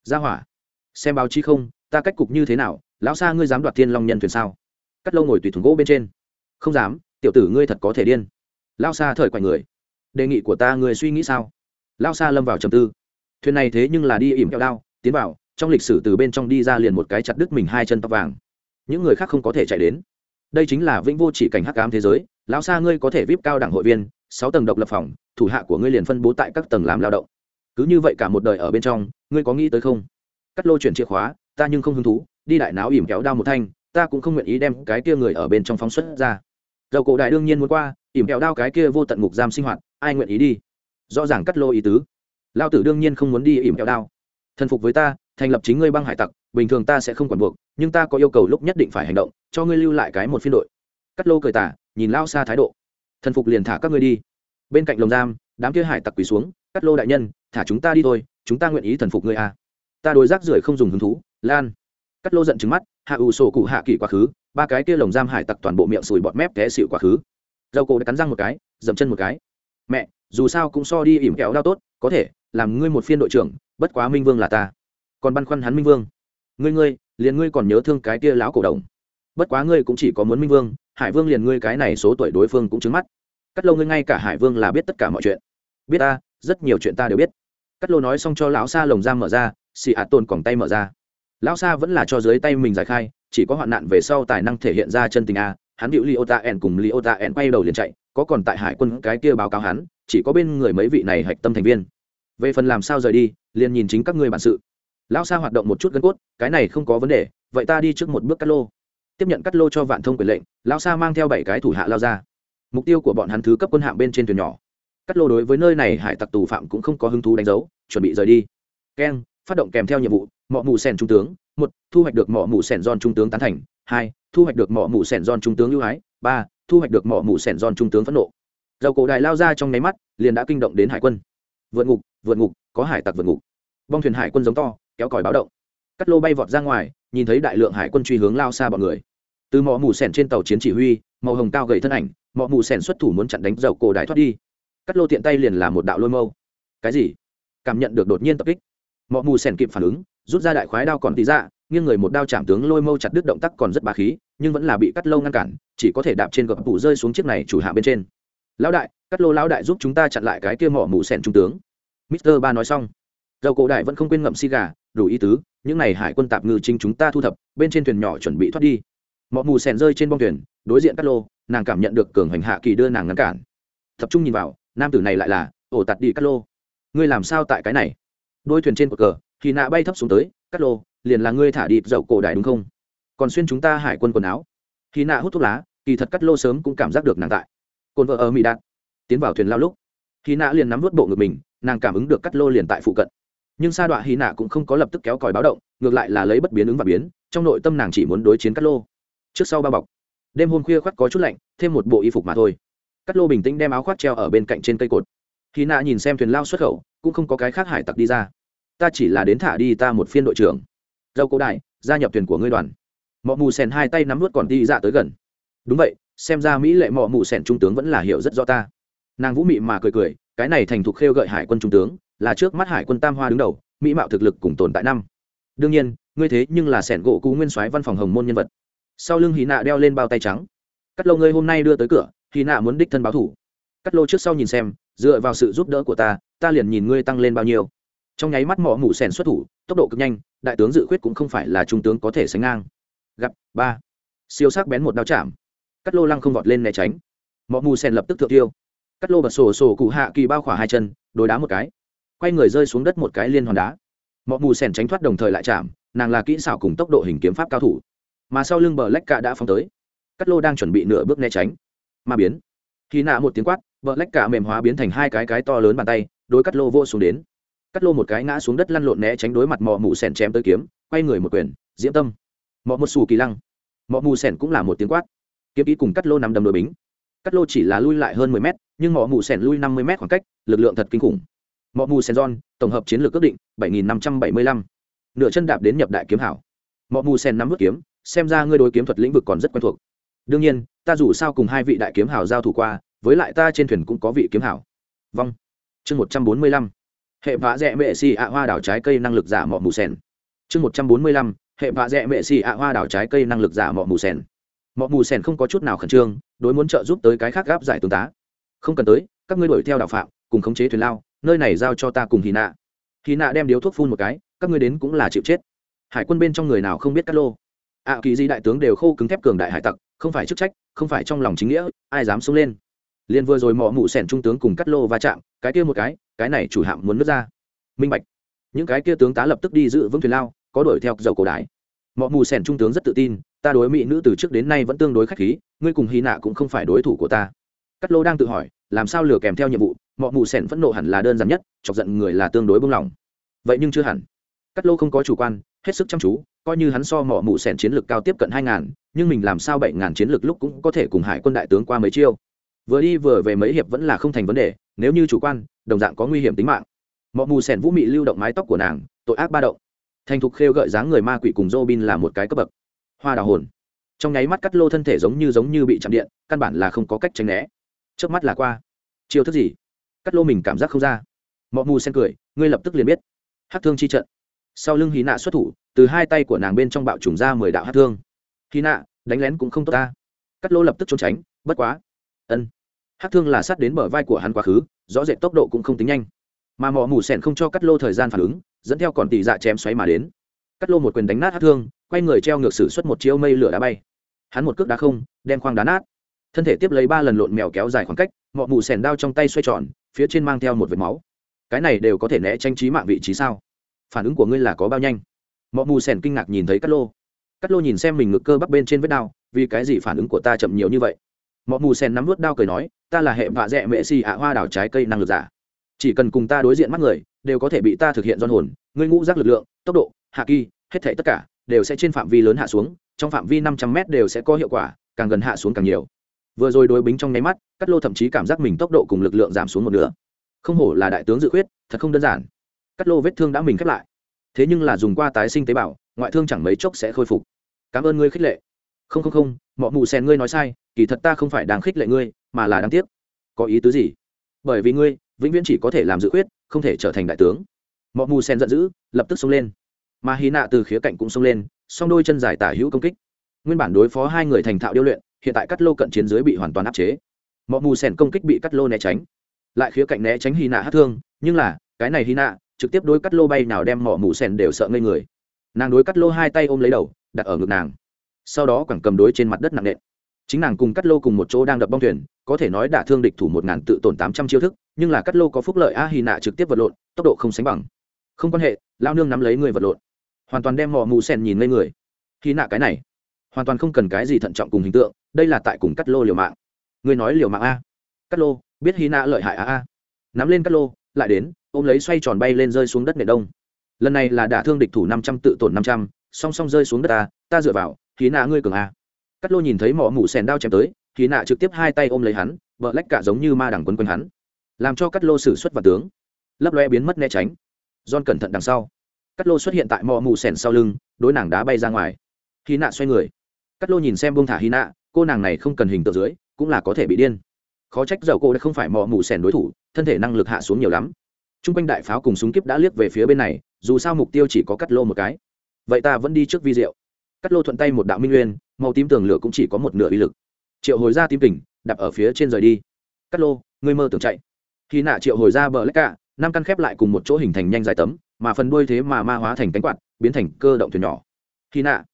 Gia hỏa. Xem báo chí không, ta cách cục như thế nào lão xa ngươi dám đoạt thiên long nhân thuyền sao? Cắt lâu ngồi tùy thùng gỗ bên trên. Không dám, tiểu tử ngươi thật có thể điên. Lao xa thời quạnh người. Đề nghị của ta ngươi suy nghĩ sao? Lao xa lâm vào trầm tư. Thuyền này thế nhưng là đi ỉm kẹo đao, tiến vào, trong lịch sử từ bên trong đi ra liền một cái chặt đứt mình hai chân tóc vàng. Những người khác không có thể chạy đến. Đây chính là vĩnh vô chỉ cảnh hắc ám thế giới. Lão xa ngươi có thể vip cao đẳng hội viên, sáu tầng độc lập phòng, thủ hạ của ngươi liền phân bố tại các tầng làm lao động. Cứ như vậy cả một đời ở bên trong, ngươi có nghĩ tới không? Cắt lô chuyển chìa khóa ta nhưng không hứng thú, đi đại náo ỉm kéo đao một thanh, ta cũng không nguyện ý đem cái kia người ở bên trong phóng xuất ra. Dầu cổ đại đương nhiên muốn qua, ỉm kéo đao cái kia vô tận ngục giam sinh hoạt, ai nguyện ý đi? Rõ ràng cắt lô ý tứ. Lao tử đương nhiên không muốn đi ỉm kéo đao. Thần phục với ta, thành lập chính ngươi băng hải tặc, bình thường ta sẽ không quản buộc, nhưng ta có yêu cầu lúc nhất định phải hành động, cho ngươi lưu lại cái một phiên đội. Cắt lô cười tả, nhìn lao xa thái độ. Thần phục liền thả các ngươi đi. Bên cạnh lồng giam, đám kia hải tặc quỳ xuống, cắt lô đại nhân, thả chúng ta đi thôi, chúng ta nguyện ý thần phục ngươi à ta đối rác rưởi không dùng hứng thú, lan. Cắt lô giận trứng mắt, hạ ủ sổ cụ hạ kỳ quá khứ, ba cái kia lồng giam hải tặc toàn bộ miệng sùi bọt mép té xịu quá khứ. Dầu cổ đã cắn răng một cái, dậm chân một cái. Mẹ, dù sao cũng so đi ỉm kéo đau tốt, có thể, làm ngươi một phiên đội trưởng, bất quá minh vương là ta. Còn băn khoăn hắn minh vương. Ngươi ngươi, liền ngươi còn nhớ thương cái kia lão cổ đồng. Bất quá ngươi cũng chỉ có muốn minh vương, hải vương liền ngươi cái này số tuổi đối phương cũng trứng mắt. Cắt lâu ngươi ngay cả hải vương là biết tất cả mọi chuyện. Biết ta, rất nhiều chuyện ta đều biết. Cắt lô nói xong cho lão sa lồng giam mở ra xì ạt tồn còng tay mở ra. Lão sa vẫn là cho dưới tay mình giải khai, chỉ có hoạn nạn về sau tài năng thể hiện ra chân tình a, hắn bị liota en cùng liota en quay đầu liền chạy, có còn tại hải quân cái kia báo cáo hắn, chỉ có bên người mấy vị này hạch tâm thành viên. Về phần làm sao rời đi, liền nhìn chính các ngươi bản sự. Lão sa hoạt động một chút gân cốt, cái này không có vấn đề, vậy ta đi trước một bước cắt lô. Tiếp nhận cắt lô cho vạn thông quyền lệnh, lão sa mang theo bảy cái thủ hạ lao ra. Mục tiêu của bọn hắn thứ cấp quân hạng bên trên thuyền nhỏ. Cắt lô đối với nơi này hải tặc tù phạm cũng không có hứng thú đánh dấu, chuẩn bị rời đi. Keng phát động kèm theo nhiệm vụ, mọ mù sèn trung tướng, một, thu hoạch được mọ mù sèn giòn trung tướng tán thành, hai, thu hoạch được mọ mù sèn giòn trung tướng ưu ái, ba, thu hoạch được mọ mù sèn giòn trung tướng phẫn nộ. Dầu cổ đài lao ra trong nháy mắt, liền đã kinh động đến hải quân. Vượt ngục vượt ngục, có hải tặc vượt ngục. Bong thuyền hải quân giống to, kéo còi báo động. Cắt lô bay vọt ra ngoài, nhìn thấy đại lượng hải quân truy hướng lao xa bọn người. Từ mỏ mù sèn trên tàu chiến chỉ huy, màu hồng cao gầy thân ảnh mỏ mù sèn xuất thủ muốn chặn đánh dầu cổ đài thoát đi. Cắt lô tiện tay liền là một đạo lôi mâu. Cái gì? Cảm nhận được đột nhiên tập kích mọi mù sèn kịp phản ứng, rút ra đại khoái đao còn tí ra, nghiêng người một đao chạm tướng lôi mâu chặt đứt động tác còn rất bá khí, nhưng vẫn là bị cắt lâu ngăn cản, chỉ có thể đạp trên gập tủ rơi xuống chiếc này chủ hạ bên trên. Lão đại, cắt lô lão đại giúp chúng ta chặn lại cái kia mỏ mù sèn trung tướng. Mister ba nói xong. Dầu cổ đại vẫn không quên ngậm xi gà, đủ ý tứ, những n à y hải quân tạp ngư chính chúng ta thu thập, bên trên thuyền nhỏ chuẩn bị thoát đi. Mọi mù sèn rơi trên bong thuyền, đối diện cắt lô, nàng cảm nhận được cường hành hạ kỳ đưa nàng ngăn cản. Tập trung nhìn vào, nam tử này lại là ổ tạt đi cắt lô. Ngươi làm sao tại cái này? Đôi thuyền trên cột cờ, thì nạ bay thấp xuống tới cắt lô, liền là ngươi thả đi dậu cổ đại đúng không? Còn xuyên chúng ta hải quân quần áo. Thì nạ hút thuốc lá, kỳ thật cắt lô sớm cũng cảm giác được nàng tại. Cồn vợ ở mỹ đạt, tiến vào thuyền lao lúc, thì nạ liền nắm vớt bộ ngực mình, nàng cảm ứng được cắt lô liền tại phụ cận. Nhưng sa đọa hy nạ cũng không có lập tức kéo còi báo động, ngược lại là lấy bất biến ứng và biến, trong nội tâm nàng chỉ muốn đối chiến cắt lô. Trước sau bao bọc, đêm hôm khuya khoác có chút lạnh, thêm một bộ y phục mà thôi. Cắt lô bình tĩnh đem áo khoác treo ở bên cạnh trên cây cột. Hy nạ nhìn xem thuyền lao xuất khẩu, cũng không có cái khác hải tặc đi ra ta chỉ là đến thả đi ta một phiên đội trưởng. Dâu cổ đại gia nhập thuyền của ngươi đoàn. Mọ mù sèn hai tay nắm vút còn đi ra tới gần. Đúng vậy, xem ra mỹ lệ mọ mù sèn trung tướng vẫn là hiểu rất rõ ta. Nàng vũ mị mà cười cười, cái này thành thục khêu gợi hải quân trung tướng, là trước mắt hải quân tam hoa đứng đầu, mỹ mạo thực lực cùng tồn tại năm. Đương nhiên, ngươi thế nhưng là sẻn gỗ cú nguyên soái văn phòng hồng môn nhân vật. Sau lưng hì nạ đeo lên bao tay trắng. Cắt lô ngươi hôm nay đưa tới cửa hì nạ muốn đích thân báo thủ. Cắt lô trước sau nhìn xem, dựa vào sự giúp đỡ của ta ta liền nhìn ngươi tăng lên bao nhiêu trong nháy mắt mỏ mủ sèn xuất thủ, tốc độ cực nhanh, đại tướng dự khuyết cũng không phải là trung tướng có thể sánh ngang. Gặp, ba. Siêu sắc bén một đao chạm. Cắt lô lăng không vọt lên né tránh. Mỏ mù sèn lập tức thượng tiêu. Cắt lô bật sổ sổ cụ hạ kỳ bao khỏa hai chân, đối đá một cái. Quay người rơi xuống đất một cái liên hoàn đá. Mọ mù sèn tránh thoát đồng thời lại chạm, nàng là kỹ xảo cùng tốc độ hình kiếm pháp cao thủ. Mà sau lưng bờ lách cạ đã phóng tới. Cắt lô đang chuẩn bị nửa bước né tránh. Mà biến. Khi nạ một tiếng quát, bờ lách cạ mềm hóa biến thành hai cái cái to lớn bàn tay, đối cắt lô vô xuống đến cắt lô một cái ngã xuống đất lăn lộn né tránh đối mặt mọ mù sèn chém tới kiếm, quay người một quyền, diễm tâm. Mọ một xù kỳ lăng. Mọ mù sèn cũng là một tiếng quát. Kiếm ý cùng cắt lô nằm đầm đội bính. Cắt lô chỉ là lui lại hơn mười mét, nhưng mọ mù sèn lui năm mươi mét khoảng cách, lực lượng thật kinh khủng. Mọ mù Sẻn giòn, tổng hợp chiến lược ước định, bảy nghìn năm trăm bảy mươi lăm. Nửa chân đạp đến nhập đại kiếm hảo. Mọ mù Sẻn nắm vớt kiếm, xem ra ngươi đối kiếm thuật lĩnh vực còn rất quen thuộc. Đương nhiên, ta dù sao cùng hai vị đại kiếm hảo giao thủ qua, với lại ta trên thuyền cũng có vị kiếm hảo. Vong chương một trăm bốn mươi lăm hệ vạ dẹ mệ xì ạ hoa đảo trái cây năng lực giả mọ mù sen chương một trăm bốn mươi lăm, hệ vạ dẹ mệ xì ạ hoa đảo trái cây năng lực giả mọ mù sen mọ mù sen không có chút nào khẩn trương, đối muốn trợ giúp tới cái khác gáp giải tương tá. Không cần tới, các ngươi đuổi theo đạo phạm, cùng khống chế thuyền lao, nơi này giao cho ta cùng hy nạ. Hy nạ đem điếu thuốc phun một cái, các ngươi đến cũng là chịu chết. Hải quân bên trong người nào không biết cắt lô. Ạ kỳ di đại tướng đều khô cứng thép cường đại hải tặc, không phải chức trách, không phải trong lòng chính nghĩa, ai dám xông lên liền vừa rồi mọ mụ sẻn trung tướng cùng cắt lô va chạm, cái kia một cái cái này chủ hạm muốn nước ra. Minh bạch. Những cái kia tướng tá lập tức đi giữ vững thuyền lao, có đuổi theo dầu cổ đái mọ mù sẻn trung tướng rất tự tin, ta đối mỹ nữ từ trước đến nay vẫn tương đối khách khí, ngươi cùng hy nạ cũng không phải đối thủ của ta. Cắt lô đang tự hỏi, làm sao lừa kèm theo nhiệm vụ, mọ mù sẻn phẫn nộ hẳn là đơn giản nhất, chọc giận người là tương đối bông lòng. Vậy nhưng chưa hẳn. Cắt lô không có chủ quan, hết sức chăm chú, coi như hắn so mọ mù sẻn chiến lược cao tiếp cận hai ngàn, nhưng mình làm sao bảy ngàn chiến lược lúc cũng có thể cùng hải quân đại tướng qua mấy chiêu vừa đi vừa về mấy hiệp vẫn là không thành vấn đề, nếu như chủ quan, đồng dạng có nguy hiểm tính mạng. Mọ mù sẻn vũ mị lưu động mái tóc của nàng, tội ác ba động. Thành thục khêu gợi dáng người ma quỷ cùng Robin là một cái cấp bậc. Hoa đào hồn. Trong nháy mắt cắt lô thân thể giống như giống như bị chạm điện, căn bản là không có cách tránh né. Trước mắt là qua. Chiêu thức gì? Cắt lô mình cảm giác không ra. Mọ mù sen cười, ngươi lập tức liền biết. Hát thương chi trận. Sau lưng hí nạ xuất thủ, từ hai tay của nàng bên trong bạo trùng ra mười đạo hát thương. Hí nạ, đánh lén cũng không tốt ta. Cắt lô lập tức trốn tránh, bất quá. Ân hát thương là sát đến bờ vai của hắn quá khứ, rõ rệt tốc độ cũng không tính nhanh. Mà mỏ mù sẻn không cho cắt lô thời gian phản ứng, dẫn theo còn tỷ dạ chém xoáy mà đến. Cắt lô một quyền đánh nát hát thương, quay người treo ngược sử xuất một chiêu mây lửa đá bay. Hắn một cước đá không, đem khoang đá nát. Thân thể tiếp lấy ba lần lộn mèo kéo dài khoảng cách, mọ mù sèn đao trong tay xoay tròn, phía trên mang theo một vệt máu. Cái này đều có thể né tranh trí mạng vị trí sao? Phản ứng của ngươi là có bao nhanh? Mọ mù sèn kinh ngạc nhìn thấy cắt lô. Cắt lô nhìn xem mình ngực cơ bắp bên trên vết đao, vì cái gì phản ứng của ta chậm nhiều như vậy? Mọ mù sen nắm vớt đao cười nói, ta là hệ vạ dẹ mệ xì ạ hoa đảo trái cây năng lực giả. Chỉ cần cùng ta đối diện mắt người, đều có thể bị ta thực hiện don hồn, ngươi ngũ giác lực lượng, tốc độ, hạ kỳ, hết thể tất cả, đều sẽ trên phạm vi lớn hạ xuống, trong phạm vi năm trăm m đều sẽ có hiệu quả, càng gần hạ xuống càng nhiều. Vừa rồi đối bính trong nháy mắt cắt lô thậm chí cảm giác mình tốc độ cùng lực lượng giảm xuống một nửa. Không hổ là đại tướng dự khuyết, thật không đơn giản. Cắt lô vết thương đã mình khép lại. Thế nhưng là dùng qua tái sinh tế bào, ngoại thương chẳng mấy chốc sẽ khôi phục. Cảm ơn ngươi khích lệ. Không không không mọi mù sen ngươi nói sai kỳ thật ta không phải đang khích lệ ngươi mà là đáng tiếc. Có ý tứ gì? Bởi vì ngươi vĩnh viễn chỉ có thể làm dự quyết, không thể trở thành đại tướng. Mọi mù sen giận dữ lập tức xông lên. Mà hy nạ từ khía cạnh cũng xông lên song đôi chân dài tả hữu công kích. Nguyên bản đối phó hai người thành thạo điêu luyện hiện tại cắt lô cận chiến dưới bị hoàn toàn áp chế. Mọi mù sen công kích bị cắt lô né tránh. Lại khía cạnh né tránh hy nạ hát thương nhưng là cái này hy nạ trực tiếp đối cắt lô bay nào đem mỏ mù sen đều sợ ngây người. Nàng đối cắt lô hai tay ôm lấy đầu đặt ở ngực nàng. Sau đó quẳng cầm đối trên mặt đất nặng nện chính nàng cùng cắt lô cùng một chỗ đang đập bong thuyền, có thể nói đả thương địch thủ một ngàn tự tổn tám trăm chiêu thức, nhưng là cắt lô có phúc lợi a hy nạ trực tiếp vật lộn, tốc độ không sánh bằng. Không quan hệ lao nương nắm lấy người vật lộn. Hoàn toàn đem mò mù sen nhìn lên người. Hy nạ cái này, hoàn toàn không cần cái gì thận trọng cùng hình tượng, đây là tại cùng cắt lô liều mạng. Người nói liều mạng a. Cắt lô, biết hy nạ lợi hại a a. Nắm lên cắt lô, lại đến, ôm lấy xoay tròn bay lên rơi xuống đất nệ đông. Lần này là đả thương địch thủ năm trăm tự tổn năm trăm, song song rơi xuống đất ta ta dựa vào khí nạ ngươi cường a cắt lô nhìn thấy mỏ mủ sèn đao chém tới khí nạ trực tiếp hai tay ôm lấy hắn vợ lách cả giống như ma đằng quấn quanh hắn. Làm cho cắt lô xử xuất và tướng. Lấp loe biến mất né tránh. John cẩn thận đằng sau. Cắt lô xuất hiện tại mỏ mù sèn sau lưng, đối nàng đá bay ra ngoài. Khí nạ xoay người. Cắt lô nhìn xem buông thả hy nạ, cô nàng này không cần hình tượng dưới, cũng là có thể bị điên. Khó trách dầu cô đã không phải mỏ mù sèn đối thủ, thân thể năng lực hạ xuống nhiều lắm. T r u n g quanh đại pháo cùng súng kíp đã liếc về phía bên này, dù sao mục tiêu chỉ có cắt lô một cái. Vậy ta vẫn đi trước vi diệu cắt lô thuận tay một đạo minh nguyên, màu tím tường lửa cũng chỉ có một nửa uy lực. Triệu hồi ra tím kỉnh đập ở phía trên rời đi. Cắt lô, ngươi mơ tưởng chạy. Khi nạ triệu hồi ra bờ lách cả, năm căn khép lại cùng một chỗ hình thành nhanh dài tấm, mà phần đuôi thế mà ma hóa thành cánh quạt, biến thành cơ động thuyền nhỏ. Khi nạ,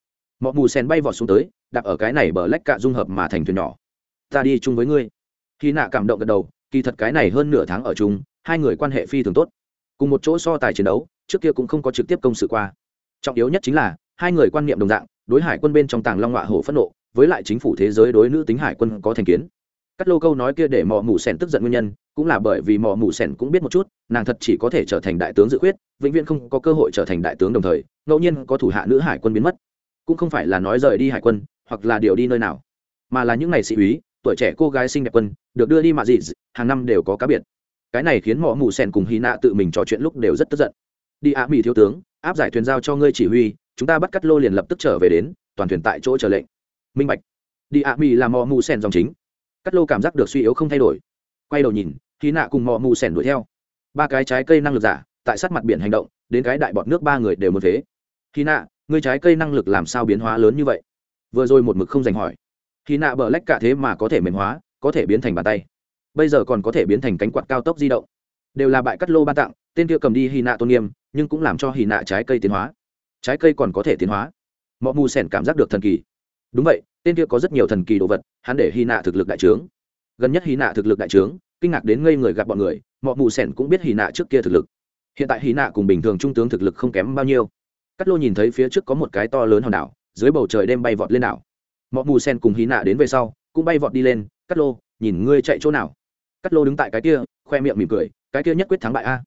mọ mù sen bay vọt xuống tới, đạp ở cái này bờ lách cạ dung hợp mà thành thuyền nhỏ. Ta đi chung với ngươi. Khi nạ cảm động gật đầu, kỳ thật cái này hơn nửa tháng ở chung, hai người quan hệ phi thường tốt. Cùng một chỗ so tài chiến đấu, trước kia cũng không có trực tiếp công sự qua. Trọng yếu nhất chính là, hai người quan niệm đồng dạng đối hải quân bên trong tàng long họa hổ phẫn nộ, với lại chính phủ thế giới đối nữ tính hải quân có thành kiến. Cắt lô câu nói kia để mò mù Sẻn tức giận nguyên nhân, cũng là bởi vì mò mù Sẻn cũng biết một chút, nàng thật chỉ có thể trở thành đại tướng dự khuyết, vĩnh viễn không có cơ hội trở thành đại tướng đồng thời, ngẫu nhiên có thủ hạ nữ hải quân biến mất. Cũng không phải là nói rời đi hải quân, hoặc là điều đi nơi nào, mà là những ngày sĩ úy, tuổi trẻ cô gái xinh đẹp quân, được đưa đi mạ dị hàng năm đều có cá biệt. Cái này khiến mò mù sen cùng hy nạ tự mình trò chuyện lúc đều rất tức giận. Đi ạ, mỹ thiếu tướng, áp giải thuyền giao cho ngươi chỉ huy chúng ta bắt cắt lô liền lập tức trở về đến, toàn thuyền tại chỗ chờ lệnh. Minh bạch. Đi ạ mỹ là mò mù sen dòng chính. Cắt lô cảm giác được suy yếu không thay đổi. Quay đầu nhìn khi nạ cùng mò mù sen đuổi theo. Ba cái trái cây năng lực giả, tại sát mặt biển hành động, đến cái đại bọt nước ba người đều muốn thế. Khi nạ, ngươi trái cây năng lực làm sao biến hóa lớn như vậy? Vừa rồi một mực không dành hỏi. Khi nạ bờ lách cả thế mà có thể mềm hóa, có thể biến thành bàn tay. Bây giờ còn có thể biến thành cánh quạt cao tốc di động. Đều là bại cắt lô ban tặng, tên kia cầm đi hy nạ tôn nghiêm, nhưng cũng làm cho hy nạ trái cây tiến hóa trái cây còn có thể tiến hóa. Mọ mù sẻn cảm giác được thần kỳ. Đúng vậy, tên kia có rất nhiều thần kỳ đồ vật, hắn để hy nạ thực lực đại trướng. Gần nhất hy nạ thực lực đại trướng, kinh ngạc đến ngây người gặp bọn người, mọ mù sẻn cũng biết hy nạ trước kia thực lực. Hiện tại hy nạ cùng bình thường trung tướng thực lực không kém bao nhiêu. Cắt lô nhìn thấy phía trước có một cái to lớn hòn đảo, dưới bầu trời đêm bay vọt lên đảo. Mọ mù sen cùng hy nạ đến về sau, cũng bay vọt đi lên cắt lô, nhìn ngươi chạy chỗ nào? Cắt lô đứng tại cái kia, khoe miệng mỉm cười, cái kia nhất quyết thắng bại a.